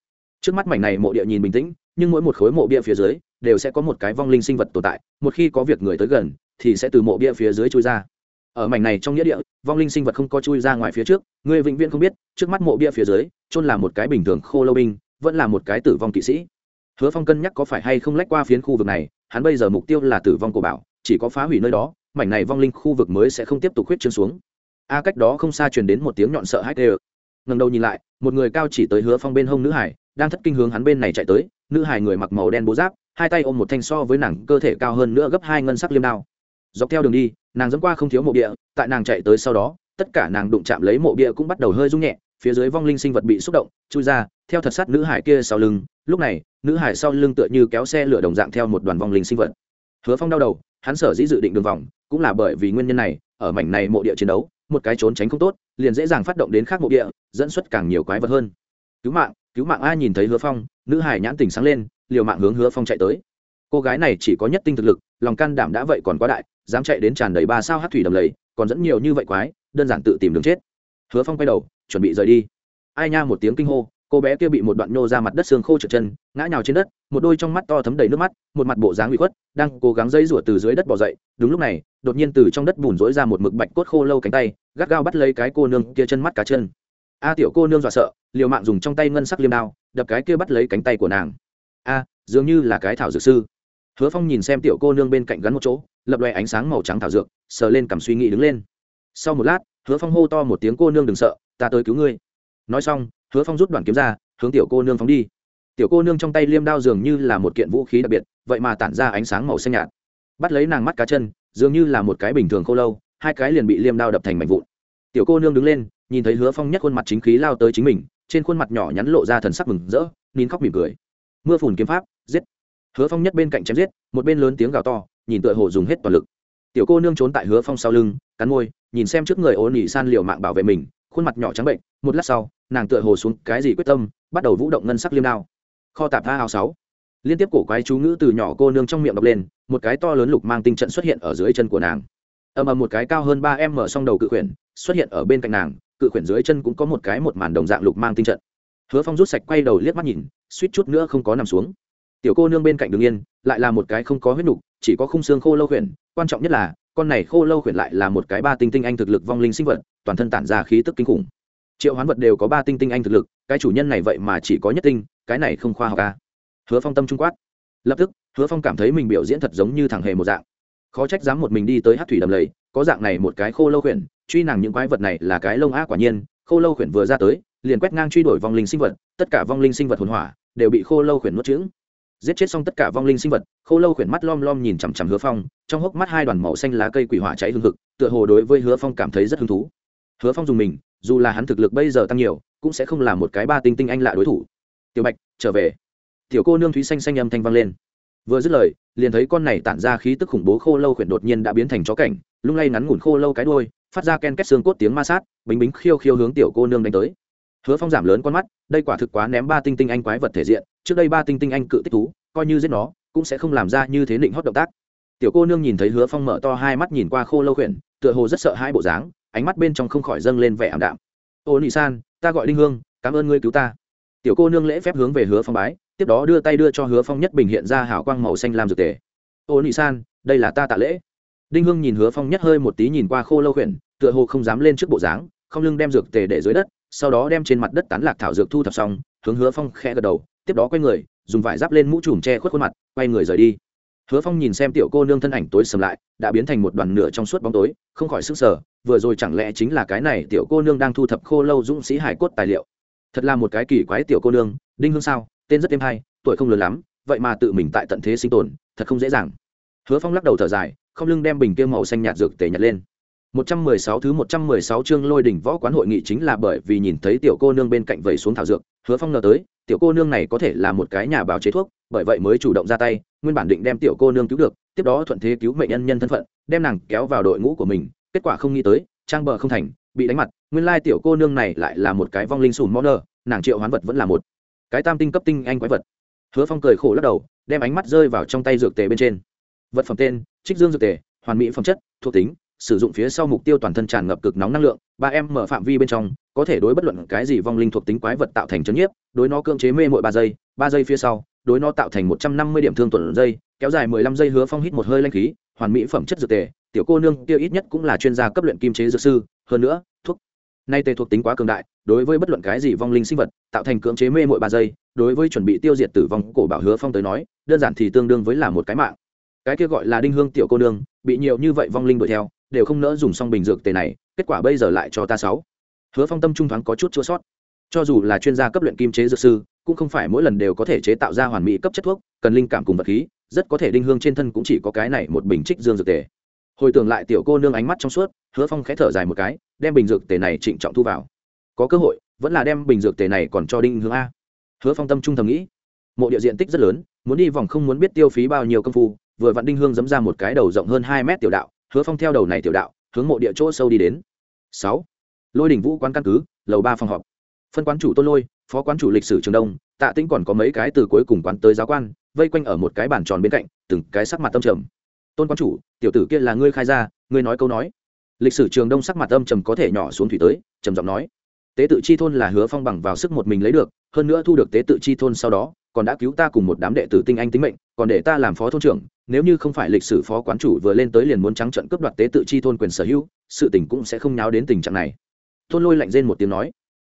Trước mắt mảnh này mộ địa nhìn bình tĩnh, nhưng mỗi một khối mộ bia phía dưới đều sẽ có một cái vong linh sinh vật tồn tại, một khi có việc người tới gần, thì sẽ từ mộ bia phía dưới chui ra. Ở mảnh này trong nghĩa địa, vong linh sinh vật không có chui ra ngoài phía trước, người vĩnh viễn không biết, trước mắt mộ bia phía dưới, chôn là một cái bình thường khô lâu binh, vẫn là một cái tử vong kỵ sĩ. Hứa phong cân nhắc có phải hay không lách qua phiến khu vực này, hắn bây giờ mục tiêu là tử vong của bảo, chỉ có phá hủy nơi đó, mảnh này vong linh khu vực mới sẽ không tiếp tục huyết trương xuống a cách đó không xa truyền đến một tiếng nhọn sợ hãi tê ngần đầu nhìn lại, một người cao chỉ tới hứa phong bên hông nữ hải, đang thất kinh hướng hắn bên này chạy tới. Nữ hải người mặc màu đen bố giáp, hai tay ôm một thanh so với nàng cơ thể cao hơn nữa gấp hai ngân sắc liêm đao. Dọc theo đường đi, nàng dẫn qua không thiếu mộ bia tại nàng chạy tới sau đó, tất cả nàng đụng chạm lấy mộ bia cũng bắt đầu hơi rung nhẹ, phía dưới vong linh sinh vật bị xúc động, chui ra, theo thật sát nữ hải kia sau lưng. Lúc này, nữ hải sau lưng tựa như kéo xe lửa đồng dạng theo một đoàn vong linh sinh vật. Hứa phong đau đầu, hắn sở dĩ dự định đường vòng, cũng là bởi vì nguyên nhân này, ở mảnh này mộ địa chiến đấu một cái trốn tránh không tốt, liền dễ dàng phát động đến khác mộ địa, dẫn xuất càng nhiều quái vật hơn. Cứu mạng cứu mạng a nhìn thấy hứa phong, nữ hải nhãn tình sáng lên, liều mạng hướng hứa phong chạy tới. Cô gái này chỉ có nhất tinh thực lực, lòng can đảm đã vậy còn quá đại, dám chạy đến tràn đầy ba sao hát thủy đầm lầy, còn dẫn nhiều như vậy quái, đơn giản tự tìm đường chết. Hứa phong quay đầu, chuẩn bị rời đi. Ai nha một tiếng kinh hô cô bé kia bị một đoạn nhô ra mặt đất xương khô trượt chân, ngã nhào trên đất, một đôi trong mắt to thấm đầy nước mắt, một mặt bộ dáng bị khuất, đang cố gắng dây rủa từ dưới đất bỏ dậy. Đúng lúc này, đột nhiên từ trong đất bùn rỗi ra một mực bạch cốt khô lâu cánh tay, gắt gao bắt lấy cái cô nương kia chân mắt cá chân. A tiểu cô nương dọa sợ, liều mạng dùng trong tay ngân sắc liêm đao, đập cái kia bắt lấy cánh tay của nàng. A, dường như là cái thảo dược sư. Hứa phong nhìn xem tiểu cô nương bên cạnh gắn một chỗ, lập loè ánh sáng màu trắng thảo dược, sờ lên cầm suy nghĩ đứng lên. Sau một lát, hứa phong hô to một tiếng, cô nương đừng sợ, ta tới cứu ngươi. Nói xong hứa phong rút đoàn kiếm ra, hướng tiểu cô nương phóng đi. Tiểu cô nương trong tay liêm đao dường như là một kiện vũ khí đặc biệt, vậy mà tản ra ánh sáng màu xanh nhạt. Bắt lấy nàng mắt cá chân, dường như là một cái bình thường khô lâu, hai cái liền bị liêm đao đập thành mảnh vụn. Tiểu cô nương đứng lên, nhìn thấy hứa phong nhắc khuôn mặt chính khí lao tới chính mình, trên khuôn mặt nhỏ nhắn lộ ra thần sắc mừng rỡ, nín khóc mỉm cười. Mưa phùn kiếm pháp, giết. Hứa phong nhất bên cạnh chém giết, một bên lớn tiếng gào to, nhìn tựa hồ dùng hết toàn lực. Tiểu cô nương trốn tại hứa phong sau lưng, cắn môi, nhìn xem trước người ôn nỉ san liều mạng bảo vệ mình khuôn mặt nhỏ trắng bệnh, một lát sau, nàng tựa hồ xuống cái gì quyết tâm, bắt đầu vũ động ngân sắc liêm đao. Kho tạp tha hào sáu. Liên tiếp cổ quái chú ngữ từ nhỏ cô nương trong miệng đọc lên, một cái to lớn lục mang tinh trận xuất hiện ở dưới chân của nàng. Ầm ầm một cái cao hơn ba em mở song đầu cự quyển, xuất hiện ở bên cạnh nàng, cự quyển dưới chân cũng có một cái một màn đồng dạng lục mang tinh trận. Hứa phong rút sạch quay đầu liếc mắt nhìn, suýt chút nữa không có nằm xuống. Tiểu cô nương bên cạnh đường yên lại là một cái không có huyết nục, chỉ có khung xương khô lâu quyển quan trọng nhất là con này khô lâu khuyển lại là một cái ba tinh tinh anh thực lực vong linh sinh vật, toàn thân tản ra khí tức kinh khủng. Triệu hoán vật đều có ba tinh tinh anh thực lực, cái chủ nhân này vậy mà chỉ có nhất tinh, cái này không khoa học ca hứa phong tâm trung quát. Lập tức, hứa phong cảm thấy mình biểu diễn thật giống như thằng hề một dạng. Khó trách dám một mình đi tới hát thủy đầm lầy, có dạng này một cái khô lâu khuyển, truy nàng những quái vật này là cái lông á quả nhiên, khô lâu khuyển vừa ra tới, liền quét ngang truy đuổi vong linh sinh vật, tất cả vong linh sinh vật hồn hỏa đều bị khô lâu khuyển nuốt trứng giết chết xong tất cả vong linh sinh vật, khô lâu khuyển mắt lom lom nhìn chằm chằm hứa phong, trong hốc mắt hai đoàn màu xanh lá cây quỷ hỏa cháy hương thực tựa hồ đối với hứa phong cảm thấy rất hứng thú. Hứa phong dùng mình, dù là hắn thực lực bây giờ tăng nhiều, cũng sẽ không là một cái ba tinh tinh anh lạ đối thủ. Tiểu bạch, trở về. Tiểu cô nương thúy xanh xanh âm thanh vang lên. Vừa dứt lời, liền thấy con này tản ra khí tức khủng bố khô lâu khuyển đột nhiên đã biến thành chó cảnh, lung lay ngắn ngủn khô lâu cái đôi phát ra ken két xương cốt tiếng ma sát, bính bính khiêu khiêu hướng tiểu cô nương đánh tới. Hứa phong giảm lớn con mắt, đây quả thực quá ném ba tinh tinh anh quái vật thể diện trước đây ba tinh tinh anh cự tích thú, coi như giết nó, cũng sẽ không làm ra như thế định hót động tác. Tiểu cô nương nhìn thấy hứa phong mở to hai mắt nhìn qua khô lâu khuyển, tựa hồ rất sợ hai bộ dáng, ánh mắt bên trong không khỏi dâng lên vẻ ảm đạm. Ô nị san, ta gọi đinh hương, cảm ơn ngươi cứu ta. Tiểu cô nương lễ phép hướng về hứa phong bái, tiếp đó đưa tay đưa cho hứa phong nhất bình hiện ra hảo quang màu xanh làm dược tề. Ô nị san, đây là ta tạ lễ. Đinh hương nhìn hứa phong nhất hơi một tí nhìn qua khô lâu khuyển, tựa hồ không dám lên trước bộ dáng, không lưng đem dược tề để dưới đất, sau đó đem trên mặt đất tán lạc thảo dược thu thập xong, hướng hứa phong khẽ gật đầu tiếp đó quay người dùng vải giáp lên mũ trùm che khuất khuôn mặt quay người rời đi. Hứa phong nhìn xem tiểu cô nương thân ảnh tối sầm lại đã biến thành một đoàn nửa trong suốt bóng tối không khỏi sức sở vừa rồi chẳng lẽ chính là cái này tiểu cô nương đang thu thập khô lâu dũng sĩ hải cốt tài liệu? Thật là một cái kỳ quái tiểu cô nương đinh hương sao tên rất êm hay tuổi không lớn lắm vậy mà tự mình tại tận thế sinh tồn thật không dễ dàng. Hứa phong lắc đầu thở dài không lưng đem bình kia màu xanh nhạt dược tề nhặt lên. 116 thứ 116 chương lôi đỉnh võ quán hội nghị chính là bởi vì nhìn thấy tiểu cô nương bên cạnh vẩy xuống thảo dược, Hứa Phong ngờ tới, tiểu cô nương này có thể là một cái nhà báo chế thuốc, bởi vậy mới chủ động ra tay, nguyên bản định đem tiểu cô nương cứu được, tiếp đó thuận thế cứu mệnh nhân nhân thân phận, đem nàng kéo vào đội ngũ của mình, kết quả không nghĩ tới, trang bờ không thành, bị đánh mặt, nguyên lai tiểu cô nương này lại là một cái vong linh sùn moner nàng triệu hoán vật vẫn là một cái tam tinh cấp tinh anh quái vật. Hứa Phong cười khổ lắc đầu, đem ánh mắt rơi vào trong tay dược tề bên trên. Vật phẩm tên: Trích Dương dược tề, hoàn mỹ phẩm chất, thuộc tính: sử dụng phía sau mục tiêu toàn thân tràn ngập cực nóng năng lượng, ba em mở phạm vi bên trong, có thể đối bất luận cái gì vong linh thuộc tính quái vật tạo thành chấn nhiếp, đối nó cưỡng chế mê mỗi ba giây ba giây phía sau, đối nó tạo thành một trăm năm mươi điểm thương tuần giây, kéo dài mười lăm giây hứa phong hít một hơi lanh khí, hoàn mỹ phẩm chất dược tề, tiểu cô nương tiêu ít nhất cũng là chuyên gia cấp luyện kim chế dược sư, hơn nữa, thuốc. Nay tề thuộc tính quá cường đại, đối với bất luận cái gì vong linh sinh vật, tạo thành cưỡng chế mê mỗi ba giây, đối với chuẩn bị tiêu diệt tử vong cổ bảo hứa phong tới nói, đơn giản thì tương đương với là một cái mạng. Cái kia gọi là đinh hương tiểu cô nương, bị nhiều như vậy vong linh đuổi theo đều không nỡ dùng xong bình dược tề này, kết quả bây giờ lại cho ta sáu. Hứa phong tâm trung thoáng có chút chua sót. Cho dù là chuyên gia cấp luyện kim chế dược sư, cũng không phải mỗi lần đều có thể chế tạo ra hoàn mỹ cấp chất thuốc, cần linh cảm cùng vật khí, rất có thể đinh hương trên thân cũng chỉ có cái này một bình trích dương dược tề. Hồi tưởng lại tiểu cô nương ánh mắt trong suốt, hứa phong khẽ thở dài một cái, đem bình dược tề này trịnh trọng thu vào. Có cơ hội, vẫn là đem bình dược tề này còn cho đinh hương a. Hứa phong tâm trung thầm nghĩ. Mộ địa diện tích rất lớn, muốn đi vòng không muốn biết tiêu phí bao nhiêu công phu, vừa vặn đinh hương dấm ra một cái đầu rộng hơn hai mét tiểu đạo hứa phong theo đầu này tiểu đạo, hướng mộ địa chỗ sâu đi đến. Sáu. Lôi đỉnh vũ quán căn cứ, lầu ba phòng họp. Phân quán chủ tôn lôi, phó quán chủ lịch sử trường đông, tạ tĩnh còn có mấy cái từ cuối cùng quán tới giáo quan, vây quanh ở một cái bàn tròn bên cạnh, từng cái sắc mặt tâm trầm. Tôn quán chủ, tiểu tử kia là ngươi khai ra, ngươi nói câu nói. Lịch sử trường đông sắc mặt âm trầm có thể nhỏ xuống thủy tới, trầm giọng nói. Tế tự chi thôn là hứa phong bằng vào sức một mình lấy được, hơn nữa thu được tế tự chi thôn sau đó, còn đã cứu ta cùng một đám đệ tử tinh anh tính mệnh, còn để ta làm phó thôn trưởng nếu như không phải lịch sử phó quán chủ vừa lên tới liền muốn trắng trận cướp đoạt tế tự chi thôn quyền sở hữu, sự tình cũng sẽ không nháo đến tình trạng này. Thôn lôi lạnh rên một tiếng nói,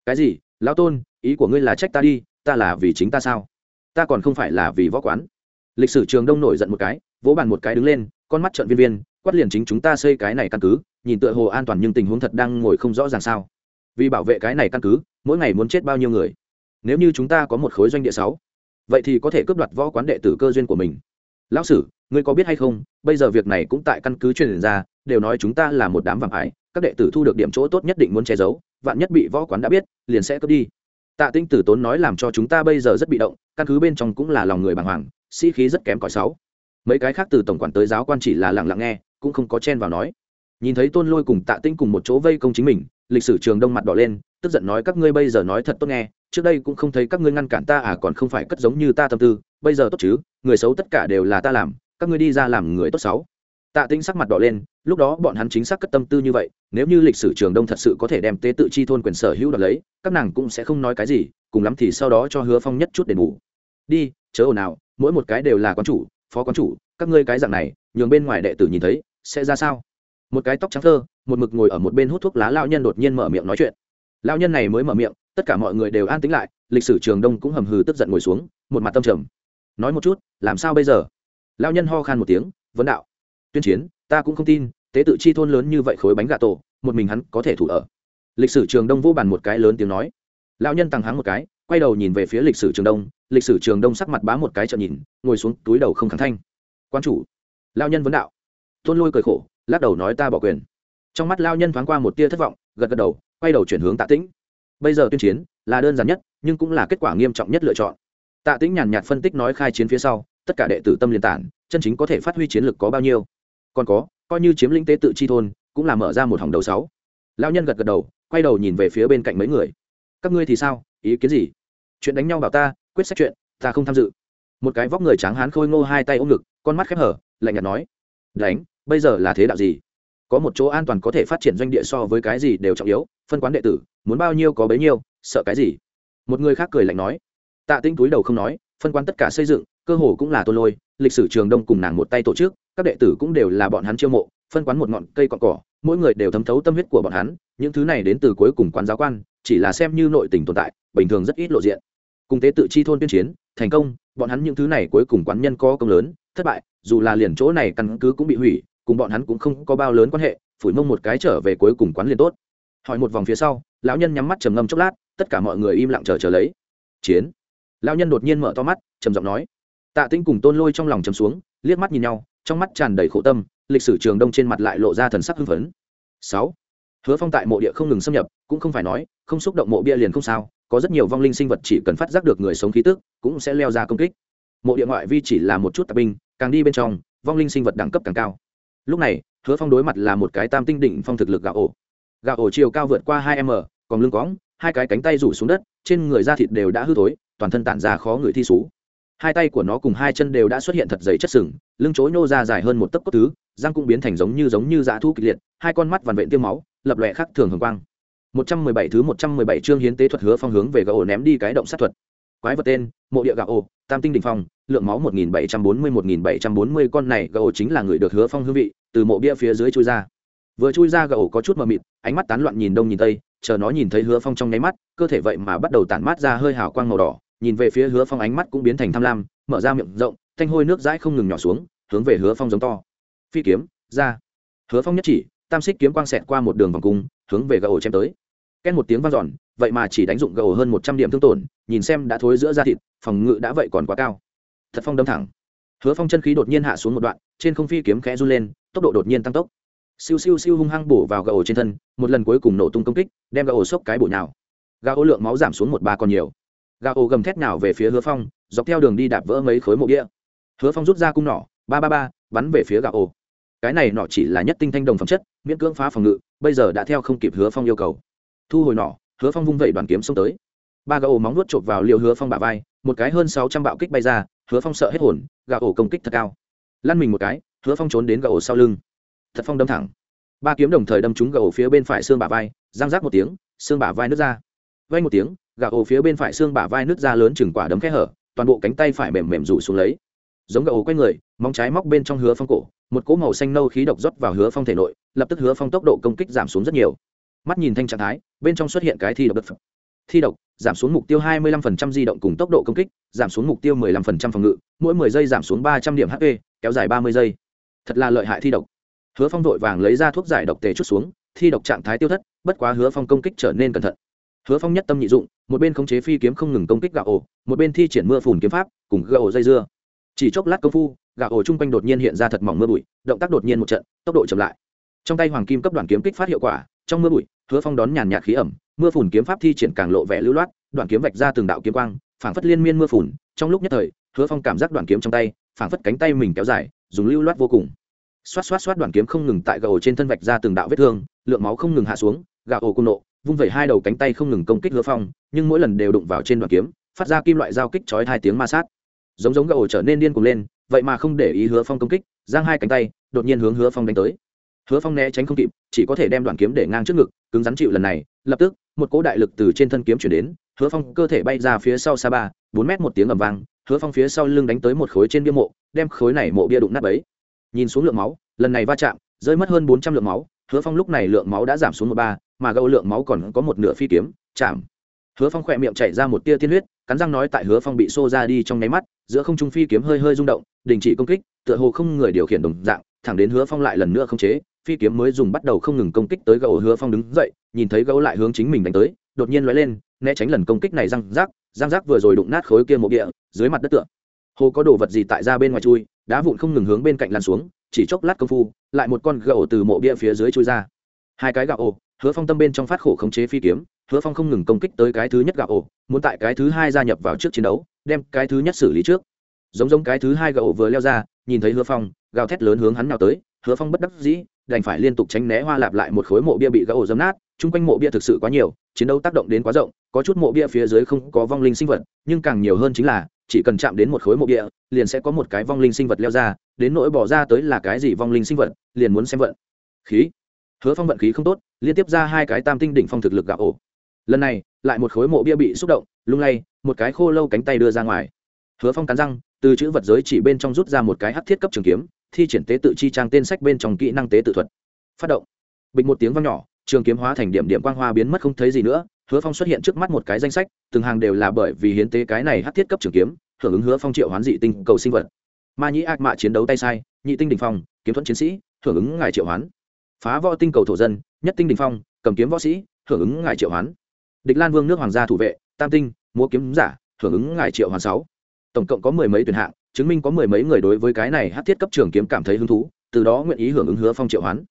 cái gì? Lão tôn, ý của ngươi là trách ta đi, ta là vì chính ta sao? Ta còn không phải là vì võ quán. Lịch sử trường đông nổi giận một cái, vỗ bàn một cái đứng lên, con mắt trận viên viên, quát liền chính chúng ta xây cái này căn cứ, nhìn tựa hồ an toàn nhưng tình huống thật đang ngồi không rõ ràng sao. Vì bảo vệ cái này căn cứ, mỗi ngày muốn chết bao nhiêu người? Nếu như chúng ta có một khối doanh địa sáu, vậy thì có thể cướp đoạt võ quán đệ tử cơ duyên của mình lão sử, ngươi có biết hay không, bây giờ việc này cũng tại căn cứ truyền ra, đều nói chúng ta là một đám vàng ải các đệ tử thu được điểm chỗ tốt nhất định muốn che giấu, vạn nhất bị võ quán đã biết, liền sẽ cướp đi. Tạ tinh tử tốn nói làm cho chúng ta bây giờ rất bị động, căn cứ bên trong cũng là lòng người bàng hoàng, sĩ khí rất kém cỏi sáu. Mấy cái khác từ tổng quản tới giáo quan chỉ là lặng lặng nghe, cũng không có chen vào nói. Nhìn thấy tôn lôi cùng tạ tinh cùng một chỗ vây công chính mình, lịch sử trường đông mặt đỏ lên, tức giận nói các ngươi bây giờ nói thật tốt nghe, trước đây cũng không thấy các ngươi ngăn cản ta à còn không phải cất giống như ta tâm tư, bây giờ tốt chứ? Người xấu tất cả đều là ta làm, các ngươi đi ra làm người tốt xấu. Tạ tinh sắc mặt đỏ lên, lúc đó bọn hắn chính xác cất tâm tư như vậy, nếu như lịch sử trường đông thật sự có thể đem tế tự chi thôn quyền sở hữu đoạt lấy, các nàng cũng sẽ không nói cái gì, cùng lắm thì sau đó cho hứa phong nhất chút đền bù. Đi, chớ ồn nào mỗi một cái đều là con chủ, phó con chủ, các ngươi cái dạng này, nhường bên ngoài đệ tử nhìn thấy, sẽ ra sao? Một cái tóc trắng thơ, một mực ngồi ở một bên hút thuốc lá lao nhân đột nhiên mở miệng nói chuyện. Lao nhân này mới mở miệng, tất cả mọi người đều an tính lại, lịch sử trường đông cũng hầm hừ tức giận ngồi xuống, một mặt tâm trầm nói một chút, làm sao bây giờ? Lao nhân ho khan một tiếng, vấn đạo. Tuyên chiến, ta cũng không tin, tế tự chi thôn lớn như vậy khối bánh gà tổ, một mình hắn có thể thủ ở. Lịch sử trường đông vô bàn một cái lớn tiếng nói. Lao nhân tăng hắng một cái, quay đầu nhìn về phía lịch sử trường đông, lịch sử trường đông sắc mặt bá một cái trợn nhìn, ngồi xuống, túi đầu không kháng thanh. Quan chủ. Lao nhân vấn đạo. Thôn lôi cười khổ, lắc đầu nói ta bỏ quyền. Trong mắt lao nhân thoáng qua một tia thất vọng, gật gật đầu, quay đầu chuyển hướng tạ tĩnh. Bây giờ tuyên chiến là đơn giản nhất, nhưng cũng là kết quả nghiêm trọng nhất lựa chọn tạ tĩnh nhàn nhạt phân tích nói khai chiến phía sau, tất cả đệ tử tâm liên tản, chân chính có thể phát huy chiến lực có bao nhiêu. Còn có, coi như chiếm lĩnh tế tự chi thôn, cũng là mở ra một hòng đầu sáu. Lao nhân gật gật đầu, quay đầu nhìn về phía bên cạnh mấy người. Các ngươi thì sao? Ý kiến gì? Chuyện đánh nhau bảo ta, quyết sách chuyện, ta không tham dự. Một cái vóc người trắng hán khôi ngô hai tay ôm ngực, con mắt khép hở, lạnh nhạt nói. Đánh, bây giờ là thế đạo gì? Có một chỗ an toàn có thể phát triển doanh địa so với cái gì đều trọng yếu, phân quán đệ tử, muốn bao nhiêu có bấy nhiêu, sợ cái gì? Một người khác cười lạnh nói tạ tinh túi đầu không nói, phân quan tất cả xây dựng, cơ hồ cũng là tô lôi, lịch sử trường đông cùng nàng một tay tổ chức, các đệ tử cũng đều là bọn hắn chiêu mộ, phân quán một ngọn cây cọn cỏ, mỗi người đều thấm thấu tâm huyết của bọn hắn, những thứ này đến từ cuối cùng quán giáo quan, chỉ là xem như nội tình tồn tại, bình thường rất ít lộ diện. Cùng tế tự chi thôn tuyên chiến, thành công, bọn hắn những thứ này cuối cùng quán nhân có công lớn, thất bại, dù là liền chỗ này căn cứ cũng bị hủy, cùng bọn hắn cũng không có bao lớn quan hệ, phủi mông một cái trở về cuối cùng quán liền tốt. Hỏi một vòng phía sau, lão nhân nhắm mắt trầm ngâm chốc lát, tất cả mọi người im lặng chờ chờ lấy. Chiến lão nhân đột nhiên mở to mắt, trầm giọng nói. Tạ tinh cùng tôn lôi trong lòng trầm xuống, liếc mắt nhìn nhau, trong mắt tràn đầy khổ tâm, lịch sử trường đông trên mặt lại lộ ra thần sắc hưng phấn. Sáu. Hứa phong tại mộ địa không ngừng xâm nhập, cũng không phải nói, không xúc động mộ bia liền không sao, có rất nhiều vong linh sinh vật chỉ cần phát giác được người sống khí tức, cũng sẽ leo ra công kích. Mộ địa ngoại vi chỉ là một chút tạp binh, càng đi bên trong, vong linh sinh vật đẳng cấp càng cao. Lúc này, hứa phong đối mặt là một cái tam tinh đỉnh phong thực lực gạo ổ. Gạo ổ chiều cao vượt qua hai m, còn lưng cõng, hai cái cánh tay rủ xuống đất, trên người da thịt đều đã hư thối toàn thân tản ra khó người thi sú hai tay của nó cùng hai chân đều đã xuất hiện thật dày chất sừng, lưng chối nô ra dài hơn một tấc cốt thứ, răng cũng biến thành giống như giống như dã thu kịch liệt, hai con mắt vằn vện tiêm máu, lập lòe khắc thường hồng quang. Một trăm mười bảy thứ một trăm mười bảy chương hiến tế thuật hứa phong hướng về gã ổ ném đi cái động sát thuật. Quái vật tên, mộ địa gạo ổ tam tinh đỉnh phong, lượng máu một nghìn bảy trăm bốn mươi, một nghìn bảy trăm bốn mươi, con này gạo ổ chính là người được hứa phong hương vị, từ mộ bia phía dưới chui ra. Vừa chui ra gạo ổ có chút mờ mịt, ánh mắt tán loạn nhìn đông nhìn tây, chờ nó nhìn thấy hứa phong trong nháy mắt, cơ thể vậy mà bắt đầu tản mát ra hơi hào quang màu đỏ nhìn về phía hứa phong ánh mắt cũng biến thành tham lam, mở ra miệng rộng, thanh hôi nước dãi không ngừng nhỏ xuống, hướng về hứa phong giống to. Phi kiếm, ra. Hứa phong nhất chỉ, tam xích kiếm quang xẹt qua một đường vòng cung, hướng về gậu chém tới. Ken một tiếng vang dọn, vậy mà chỉ đánh dụng gậu hơn một trăm điểm thương tổn, nhìn xem đã thối giữa da thịt, phòng ngự đã vậy còn quá cao. Thật phong đâm thẳng. Hứa phong chân khí đột nhiên hạ xuống một đoạn, trên không phi kiếm khẽ run lên, tốc độ đột nhiên tăng tốc. Siêu siêu siêu hung hăng bổ vào gậu trên thân, một lần cuối cùng nổ tung công kích, đem gậu sốc cái bổ nhào. Ổ lượng máu giảm xuống một ba còn nhiều gà ô gầm thét nào về phía hứa phong, dọc theo đường đi đạp vỡ mấy khối mộ đĩa hứa phong rút ra cung nỏ, ba ba ba, bắn về phía gà ô cái này nọ chỉ là nhất tinh thanh đồng phẩm chất, miễn cưỡng phá phòng ngự, bây giờ đã theo không kịp hứa phong yêu cầu. Thu hồi nỏ, hứa phong vung vẩy đoàn kiếm xông tới. Ba gà ô móng nuốt chộp vào liều hứa phong bả vai, một cái hơn sáu trăm bạo kích bay ra, hứa phong sợ hết hồn, gà ô công kích thật cao. Lăn mình một cái, hứa phong trốn đến gà ô sau lưng. Thật phong đâm thẳng. Ba kiếm đồng thời đâm trúng gà ô phía bên phải xương bả vai giang rác một tiếng, xương bả vai nứt ra. Vay một tiếng gà ổ phía bên phải xương bả vai nứt ra lớn chừng quả đấm khe hở, toàn bộ cánh tay phải mềm mềm rủ xuống lấy. Giống gà ổ quay người, móng trái móc bên trong hứa phong cổ, một cỗ màu xanh nâu khí độc rót vào hứa phong thể nội, lập tức hứa phong tốc độ công kích giảm xuống rất nhiều. Mắt nhìn thanh trạng thái, bên trong xuất hiện cái thi độc đất thi độc, giảm xuống mục tiêu 25% di động cùng tốc độ công kích, giảm xuống mục tiêu 15% phòng ngự, mỗi 10 giây giảm xuống 300 điểm hp kéo dài 30 giây. Thật là lợi hại thi độc. Hứa phong vội vàng lấy ra thuốc giải độc tề chút xuống, thi độc trạng thái tiêu thất, bất quá hứa phong công kích trở nên cẩn thận. Hứa phong nhất tâm nhị dụng một bên khống chế phi kiếm không ngừng công kích gạo ổ, một bên thi triển mưa phùn kiếm pháp, cùng gạo ổ dây dưa. Chỉ chốc lát công phu, gạo ổ chung quanh đột nhiên hiện ra thật mỏng mưa bụi, động tác đột nhiên một trận, tốc độ chậm lại. Trong tay hoàng kim cấp đoàn kiếm kích phát hiệu quả, trong mưa bụi, hứa phong đón nhàn nhạt khí ẩm, mưa phùn kiếm pháp thi triển càng lộ vẻ lưu loát đoàn kiếm vạch ra từng đạo kiếm quang, phảng phất liên miên mưa phùn, trong lúc nhất thời, hứa phong cảm giác đoàn kiếm trong tay, phảng phất cánh tay mình kéo dài, dùng lưu loát vô cùng. Xoát xoát xoát đoàn kiếm không ngừng tại gầu trên thân vạch ra từng đạo vết thương, lượng máu không ngừng hạ xuống, gạo ổ cung nộ vung vẩy hai đầu cánh tay không ngừng công kích hứa phong, nhưng mỗi lần đều đụng vào trên đoạn kiếm, phát ra kim loại giao kích chói hai tiếng ma sát. Giống giống gậu trở nên điên cuồng lên, vậy mà không để ý hứa phong công kích, giang hai cánh tay, đột nhiên hướng hứa phong đánh tới. Hứa phong né tránh không kịp, chỉ có thể đem đoạn kiếm để ngang trước ngực, cứng rắn chịu lần này, lập tức, một cỗ đại lực từ trên thân kiếm chuyển đến, hứa phong cơ thể bay ra phía sau xa ba, bốn mét một tiếng ầm vang, hứa phong phía sau lưng đánh tới một khối trên bia mộ, đem khối này mộ bia đụng nát ấy nhìn xuống lượng máu, lần này va chạm, rơi mất hơn bốn trăm lượng máu, hứa phong lúc này lượng máu đã giảm xuống một ba mà gâu lượng máu còn có một nửa phi kiếm, chạm hứa phong khỏe miệng chảy ra một tia tiên huyết, cắn răng nói tại hứa phong bị xô ra đi trong nháy mắt, giữa không trung phi kiếm hơi hơi rung động, đình chỉ công kích, tựa hồ không người điều khiển đồng dạng, thẳng đến hứa phong lại lần nữa không chế, phi kiếm mới dùng bắt đầu không ngừng công kích tới gấu hứa phong đứng dậy, nhìn thấy gấu lại hướng chính mình đánh tới, đột nhiên lóe lên, né tránh lần công kích này răng rác răng rác vừa rồi đụng nát khối kia mộ địa, dưới mặt đất tựa hồ có đồ vật gì tại ra bên ngoài chui, đá vụn không ngừng hướng bên cạnh lan xuống, chỉ chốc lát công phu, lại một con gậu từ mộ bia phía dưới chui ra hai cái gạo ồ hứa phong tâm bên trong phát khổ khống chế phi kiếm, hứa phong không ngừng công kích tới cái thứ nhất gạo ổ, muốn tại cái thứ hai gia nhập vào trước chiến đấu, đem cái thứ nhất xử lý trước. Giống giống cái thứ hai gạo vừa leo ra, nhìn thấy hứa phong, gào thét lớn hướng hắn nào tới, hứa phong bất đắc dĩ, đành phải liên tục tránh né hoa lạp lại một khối mộ bia bị gạo ổ dấm nát, chung quanh mộ bia thực sự quá nhiều, chiến đấu tác động đến quá rộng, có chút mộ bia phía dưới không có vong linh sinh vật, nhưng càng nhiều hơn chính là, chỉ cần chạm đến một khối mộ bia, liền sẽ có một cái vong linh sinh vật leo ra, đến nỗi bỏ ra tới là cái gì vong linh sinh vật, liền muốn xem vận. Khí hứa phong vận khí không tốt, liên tiếp ra hai cái tam tinh đỉnh phong thực lực gạo ổ. Lần này, lại một khối mộ bia bị xúc động, lung lay, một cái khô lâu cánh tay đưa ra ngoài. Hứa phong cắn răng, từ chữ vật giới chỉ bên trong rút ra một cái hát thiết cấp trường kiếm, thi triển tế tự chi trang tên sách bên trong kỹ năng tế tự thuật. Phát động. Bịch một tiếng vang nhỏ, trường kiếm hóa thành điểm điểm quang hoa biến mất không thấy gì nữa. Hứa phong xuất hiện trước mắt một cái danh sách, từng hàng đều là bởi vì hiến tế cái này hát thiết cấp trường kiếm, hưởng ứng hứa phong triệu hoán dị tinh cầu sinh vật. Ma nhĩ ác mạ chiến đấu tay sai, nhị tinh đình phong, kiếm thuẫn chiến sĩ, hưởng ứng ngài triệu hoán phá võ tinh cầu thổ dân, nhất tinh đình phong, cầm kiếm võ sĩ, hưởng ứng ngài triệu hoán. Địch lan vương nước hoàng gia thủ vệ, tam tinh, múa kiếm giả, hưởng ứng ngài triệu hoán sáu. Tổng cộng có mười mấy tuyển hạng, chứng minh có mười mấy người đối với cái này hát thiết cấp trường kiếm cảm thấy hứng thú, từ đó nguyện ý hưởng ứng hứa phong triệu hoán.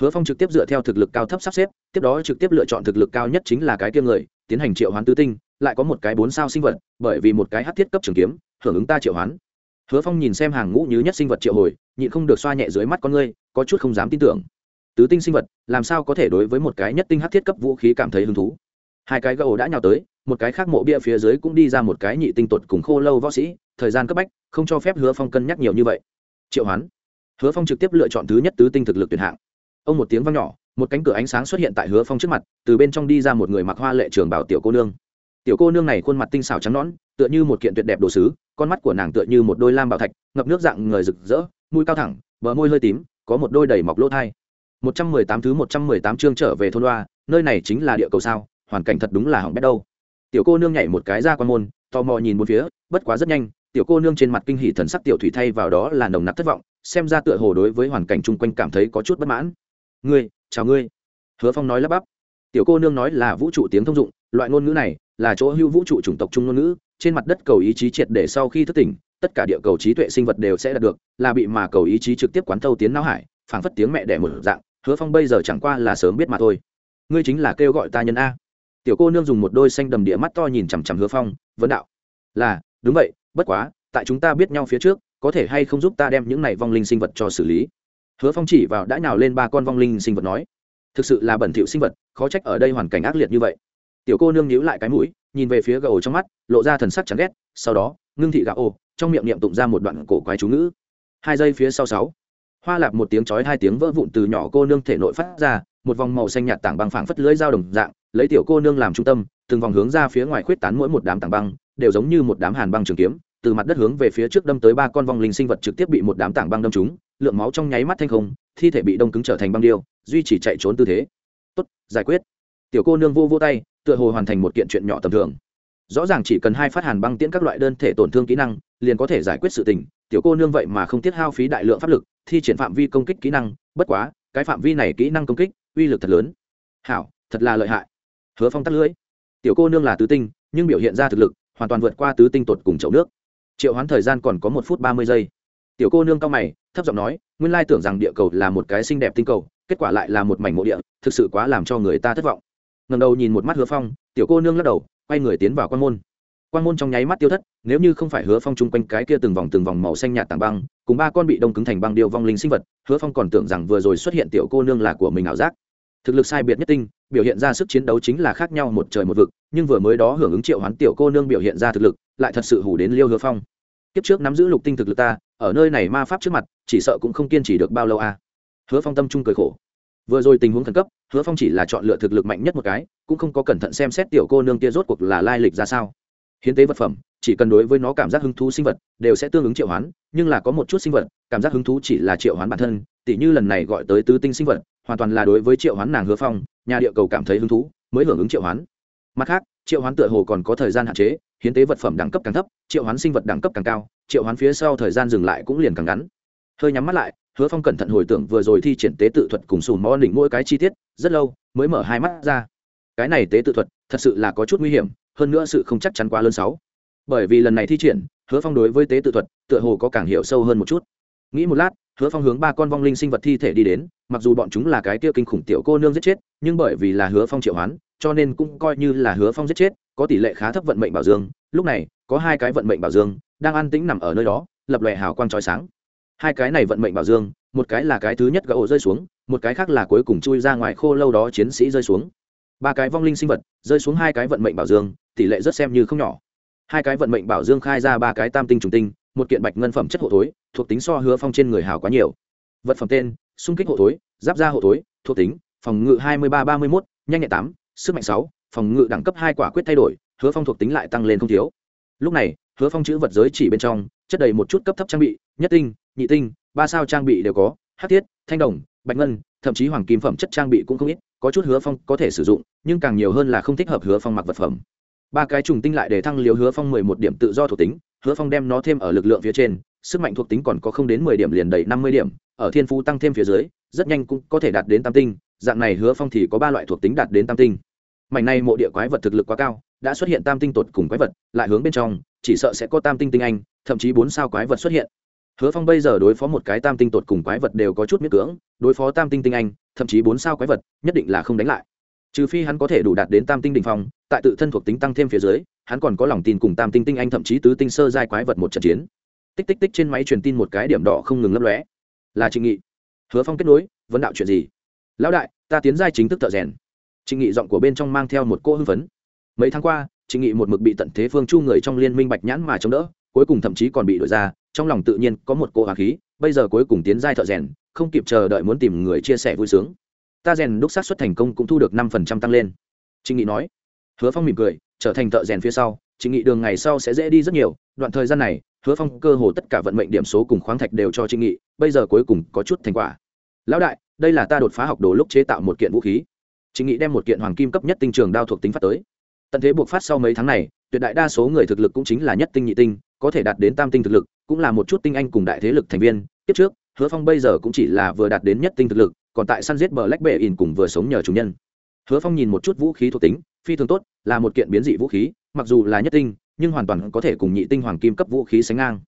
Hứa phong trực tiếp dựa theo thực lực cao thấp sắp xếp, tiếp đó trực tiếp lựa chọn thực lực cao nhất chính là cái kia người, tiến hành triệu hoán tứ tinh, lại có một cái bốn sao sinh vật, bởi vì một cái hát thiết cấp trường kiếm, hưởng ứng ta triệu hoán. Hứa phong nhìn xem hàng ngũ như nhất sinh vật triệu hồi, nhịn không được xoa nhẹ dưới mắt con ngươi, có chút không dám tin tưởng tứ tinh sinh vật, làm sao có thể đối với một cái nhất tinh hát thiết cấp vũ khí cảm thấy hứng thú? Hai cái gấu đã nhào tới, một cái khác mộ bia phía dưới cũng đi ra một cái nhị tinh tuột cùng khô lâu võ sĩ, thời gian cấp bách, không cho phép hứa phong cân nhắc nhiều như vậy. Triệu hoán. Hứa phong trực tiếp lựa chọn thứ nhất tứ tinh thực lực tuyển hạng. Ông một tiếng vang nhỏ, một cánh cửa ánh sáng xuất hiện tại hứa phong trước mặt, từ bên trong đi ra một người mặc hoa lệ trường bảo tiểu cô nương. Tiểu cô nương này khuôn mặt tinh xảo trắng nõn, tựa như một kiện tuyệt đẹp đồ sứ, con mắt của nàng tựa như một đôi lam bảo thạch, ngập nước dạng người rực rỡ, mũi cao thẳng, bờ môi hơi tím, có một đôi đầy mọc lỗ thai một trăm mười tám thứ một trăm mười tám chương trở về thôn loa, nơi này chính là địa cầu sao, hoàn cảnh thật đúng là hỏng bét đâu. Tiểu cô nương nhảy một cái ra quan môn, tò mò nhìn một phía, bất quá rất nhanh, tiểu cô nương trên mặt kinh hỉ thần sắc tiểu thủy thay vào đó là nồng nặc thất vọng, xem ra tựa hồ đối với hoàn cảnh chung quanh cảm thấy có chút bất mãn. Ngươi, chào ngươi. Hứa phong nói lắp bắp. Tiểu cô nương nói là vũ trụ tiếng thông dụng, loại ngôn ngữ này là chỗ hưu vũ trụ chủng tộc chung ngôn ngữ, trên mặt đất cầu ý chí triệt để sau khi thức tỉnh, tất cả địa cầu trí tuệ sinh vật đều sẽ đạt được, là bị mà cầu ý chí trực tiếp quán thâu tiến não hải, phảng phất tiếng mẹ đẻ một dạng hứa phong bây giờ chẳng qua là sớm biết mà thôi. Ngươi chính là kêu gọi ta nhân a. Tiểu cô nương dùng một đôi xanh đầm địa mắt to nhìn chằm chằm hứa phong, vấn đạo. Là, đúng vậy, bất quá, tại chúng ta biết nhau phía trước, có thể hay không giúp ta đem những này vong linh sinh vật cho xử lý? Hứa phong chỉ vào đã nhào lên ba con vong linh sinh vật nói. Thực sự là bẩn thỉu sinh vật, khó trách ở đây hoàn cảnh ác liệt như vậy. Tiểu cô nương nhíu lại cái mũi, nhìn về phía gầu trong mắt, lộ ra thần sắc chán ghét, sau đó, ngưng thị gạo ô trong miệng niệm tụng ra một đoạn cổ quái chú ngữ. Hai giây phía sau sáu hoa lạp một tiếng chói hai tiếng vỡ vụn từ nhỏ cô nương thể nội phát ra, một vòng màu xanh nhạt tảng băng phảng phất lưỡi dao đồng dạng, lấy tiểu cô nương làm trung tâm, từng vòng hướng ra phía ngoài khuyết tán mỗi một đám tảng băng, đều giống như một đám hàn băng trường kiếm, từ mặt đất hướng về phía trước đâm tới ba con vong linh sinh vật trực tiếp bị một đám tảng băng đâm trúng, lượng máu trong nháy mắt thanh không, thi thể bị đông cứng trở thành băng điêu, duy chỉ chạy trốn tư thế. Tốt, giải quyết. Tiểu cô nương vô vô tay, tựa hồ hoàn thành một kiện chuyện nhỏ tầm thường. Rõ ràng chỉ cần hai phát hàn băng tiễn các loại đơn thể tổn thương kỹ năng, liền có thể giải quyết sự tình tiểu cô nương vậy mà không tiết hao phí đại lượng pháp lực, thi triển phạm vi công kích kỹ năng, bất quá, cái phạm vi này kỹ năng công kích, uy lực thật lớn. Hảo, thật là lợi hại. Hứa phong tắt lưới tiểu cô nương là tứ tinh, nhưng biểu hiện ra thực lực, hoàn toàn vượt qua tứ tinh tột cùng chậu nước. Triệu hoán thời gian còn có một phút ba mươi giây. Tiểu cô nương cao mày, thấp giọng nói, nguyên lai tưởng rằng địa cầu là một cái xinh đẹp tinh cầu, kết quả lại là một mảnh mộ địa, thực sự quá làm cho người ta thất vọng. Ngần đầu nhìn một mắt hứa phong, tiểu cô nương lắc đầu, quay người tiến vào quan môn quan môn trong nháy mắt tiêu thất, nếu như không phải hứa phong chung quanh cái kia từng vòng từng vòng màu xanh nhạt tảng băng, cùng ba con bị đông cứng thành băng điêu vong linh sinh vật, hứa phong còn tưởng rằng vừa rồi xuất hiện tiểu cô nương là của mình ảo giác. Thực lực sai biệt nhất tinh, biểu hiện ra sức chiến đấu chính là khác nhau một trời một vực, nhưng vừa mới đó hưởng ứng triệu hoán tiểu cô nương biểu hiện ra thực lực, lại thật sự hủ đến liêu hứa phong. Kiếp trước nắm giữ lục tinh thực lực ta, ở nơi này ma pháp trước mặt, chỉ sợ cũng không kiên trì được bao lâu à. Hứa phong tâm trung cười khổ. Vừa rồi tình huống khẩn cấp, hứa phong chỉ là chọn lựa thực lực mạnh nhất một cái, cũng không có cẩn thận xem xét tiểu cô nương kia rốt cuộc là lai lịch ra sao hiến tế vật phẩm, chỉ cần đối với nó cảm giác hứng thú sinh vật, đều sẽ tương ứng triệu hoán, nhưng là có một chút sinh vật, cảm giác hứng thú chỉ là triệu hoán bản thân, tỉ như lần này gọi tới tứ tinh sinh vật, hoàn toàn là đối với triệu hoán nàng hứa phong, nhà địa cầu cảm thấy hứng thú, mới hưởng ứng triệu hoán. Mặt khác, triệu hoán tựa hồ còn có thời gian hạn chế, hiến tế vật phẩm đẳng cấp càng thấp, triệu hoán sinh vật đẳng cấp càng cao, triệu hoán phía sau thời gian dừng lại cũng liền càng ngắn. Hơi nhắm mắt lại, hứa phong cẩn thận hồi tưởng vừa rồi thi triển tế tự thuật cùng sùn mò đỉnh mỗi cái chi tiết, rất lâu mới mở hai mắt ra. Cái này tế tự thuật thật sự là có chút nguy hiểm hơn nữa sự không chắc chắn quá lớn sáu. Bởi vì lần này thi triển, hứa phong đối với tế tự thuật, tựa hồ có càng hiểu sâu hơn một chút. Nghĩ một lát, hứa phong hướng ba con vong linh sinh vật thi thể đi đến, mặc dù bọn chúng là cái kia kinh khủng tiểu cô nương giết chết, nhưng bởi vì là hứa phong triệu hoán, cho nên cũng coi như là hứa phong giết chết, có tỷ lệ khá thấp vận mệnh bảo dương. Lúc này, có hai cái vận mệnh bảo dương đang an tĩnh nằm ở nơi đó, lập lòe hào quang trói sáng. Hai cái này vận mệnh bảo dương, một cái là cái thứ nhất gỗ rơi xuống, một cái khác là cuối cùng chui ra ngoài khô lâu đó chiến sĩ rơi xuống ba cái vong linh sinh vật rơi xuống hai cái vận mệnh bảo dương, tỷ lệ rất xem như không nhỏ. Hai cái vận mệnh bảo dương khai ra ba cái tam tinh trùng tinh, một kiện bạch ngân phẩm chất hộ thối, thuộc tính so hứa phong trên người hào quá nhiều. Vật phẩm tên, xung kích hộ thối, giáp da hộ thối, thuộc tính, phòng ngự hai mươi ba ba mươi một nhanh nhẹ tám, sức mạnh sáu, phòng ngự đẳng cấp hai quả quyết thay đổi, hứa phong thuộc tính lại tăng lên không thiếu. Lúc này, hứa phong chữ vật giới chỉ bên trong, chất đầy một chút cấp thấp trang bị, nhất tinh, nhị tinh, ba sao trang bị đều có hát thiết, thanh đồng, bạch ngân, thậm chí hoàng kim phẩm chất trang bị cũng không ít có chút hứa phong có thể sử dụng, nhưng càng nhiều hơn là không thích hợp hứa phong mặc vật phẩm. Ba cái trùng tinh lại để thăng liều hứa phong mười một điểm tự do thuộc tính, hứa phong đem nó thêm ở lực lượng phía trên, sức mạnh thuộc tính còn có không đến mười điểm liền đầy năm mươi điểm, ở thiên phú tăng thêm phía dưới, rất nhanh cũng có thể đạt đến tam tinh, dạng này hứa phong thì có ba loại thuộc tính đạt đến tam tinh. Mảnh này mộ địa quái vật thực lực quá cao, đã xuất hiện tam tinh tột cùng quái vật, lại hướng bên trong, chỉ sợ sẽ có tam tinh tinh anh, thậm chí bốn sao quái vật xuất hiện hứa phong bây giờ đối phó một cái tam tinh tột cùng quái vật đều có chút miễn cưỡng, đối phó tam tinh tinh anh, thậm chí bốn sao quái vật, nhất định là không đánh lại. Trừ phi hắn có thể đủ đạt đến tam tinh đ ỉ n h phong, tại tự thân thuộc tính tăng thêm phía dưới, hắn còn có lòng tin cùng tam tinh tinh anh thậm chí tứ tinh sơ giai quái vật một trận chiến. Tích tích tích trên máy truyền tin một cái điểm đỏ không ngừng lấp lóe. Là trịnh nghị. Hứa phong kết nối, vấn đạo chuyện gì? Lão đại, ta tiến giai chính thức thợ rèn. Trịnh nghị giọng của bên trong mang theo một cô hưng phấn. Mấy tháng qua, trịnh nghị một mực bị tận thế phương chu người trong liên minh bạch nhãn mà chống đỡ, cuối cùng thậm chí còn bị đổi ra trong lòng tự nhiên có một cô hà khí, bây giờ cuối cùng tiến giai thợ rèn, không kịp chờ đợi muốn tìm người chia sẻ vui sướng. Ta rèn đúc sát xuất thành công cũng thu được năm phần trăm tăng lên. Trịnh nghị nói. Hứa phong mỉm cười, trở thành thợ rèn phía sau. Trịnh nghị đường ngày sau sẽ dễ đi rất nhiều. Đoạn thời gian này, hứa phong cơ hồ tất cả vận mệnh điểm số cùng khoáng thạch đều cho trịnh nghị, bây giờ cuối cùng có chút thành quả. Lão đại, đây là ta đột phá học đồ lúc chế tạo một kiện vũ khí. Trịnh nghị đem một kiện hoàng kim cấp nhất tinh trường đao thuộc tính phát tới. Tận thế buộc phát sau mấy tháng này, tuyệt đại đa số người thực lực cũng chính là nhất tinh nhị tinh có thể đạt đến tam tinh thực lực, cũng là một chút tinh anh cùng đại thế lực thành viên. Tiếp trước, hứa phong bây giờ cũng chỉ là vừa đạt đến nhất tinh thực lực, còn tại săn giết bờ lách bệ in cùng vừa sống nhờ chủ nhân. Hứa phong nhìn một chút vũ khí thuộc tính, phi thường tốt, là một kiện biến dị vũ khí, mặc dù là nhất tinh, nhưng hoàn toàn có thể cùng nhị tinh hoàng kim cấp vũ khí sánh ngang.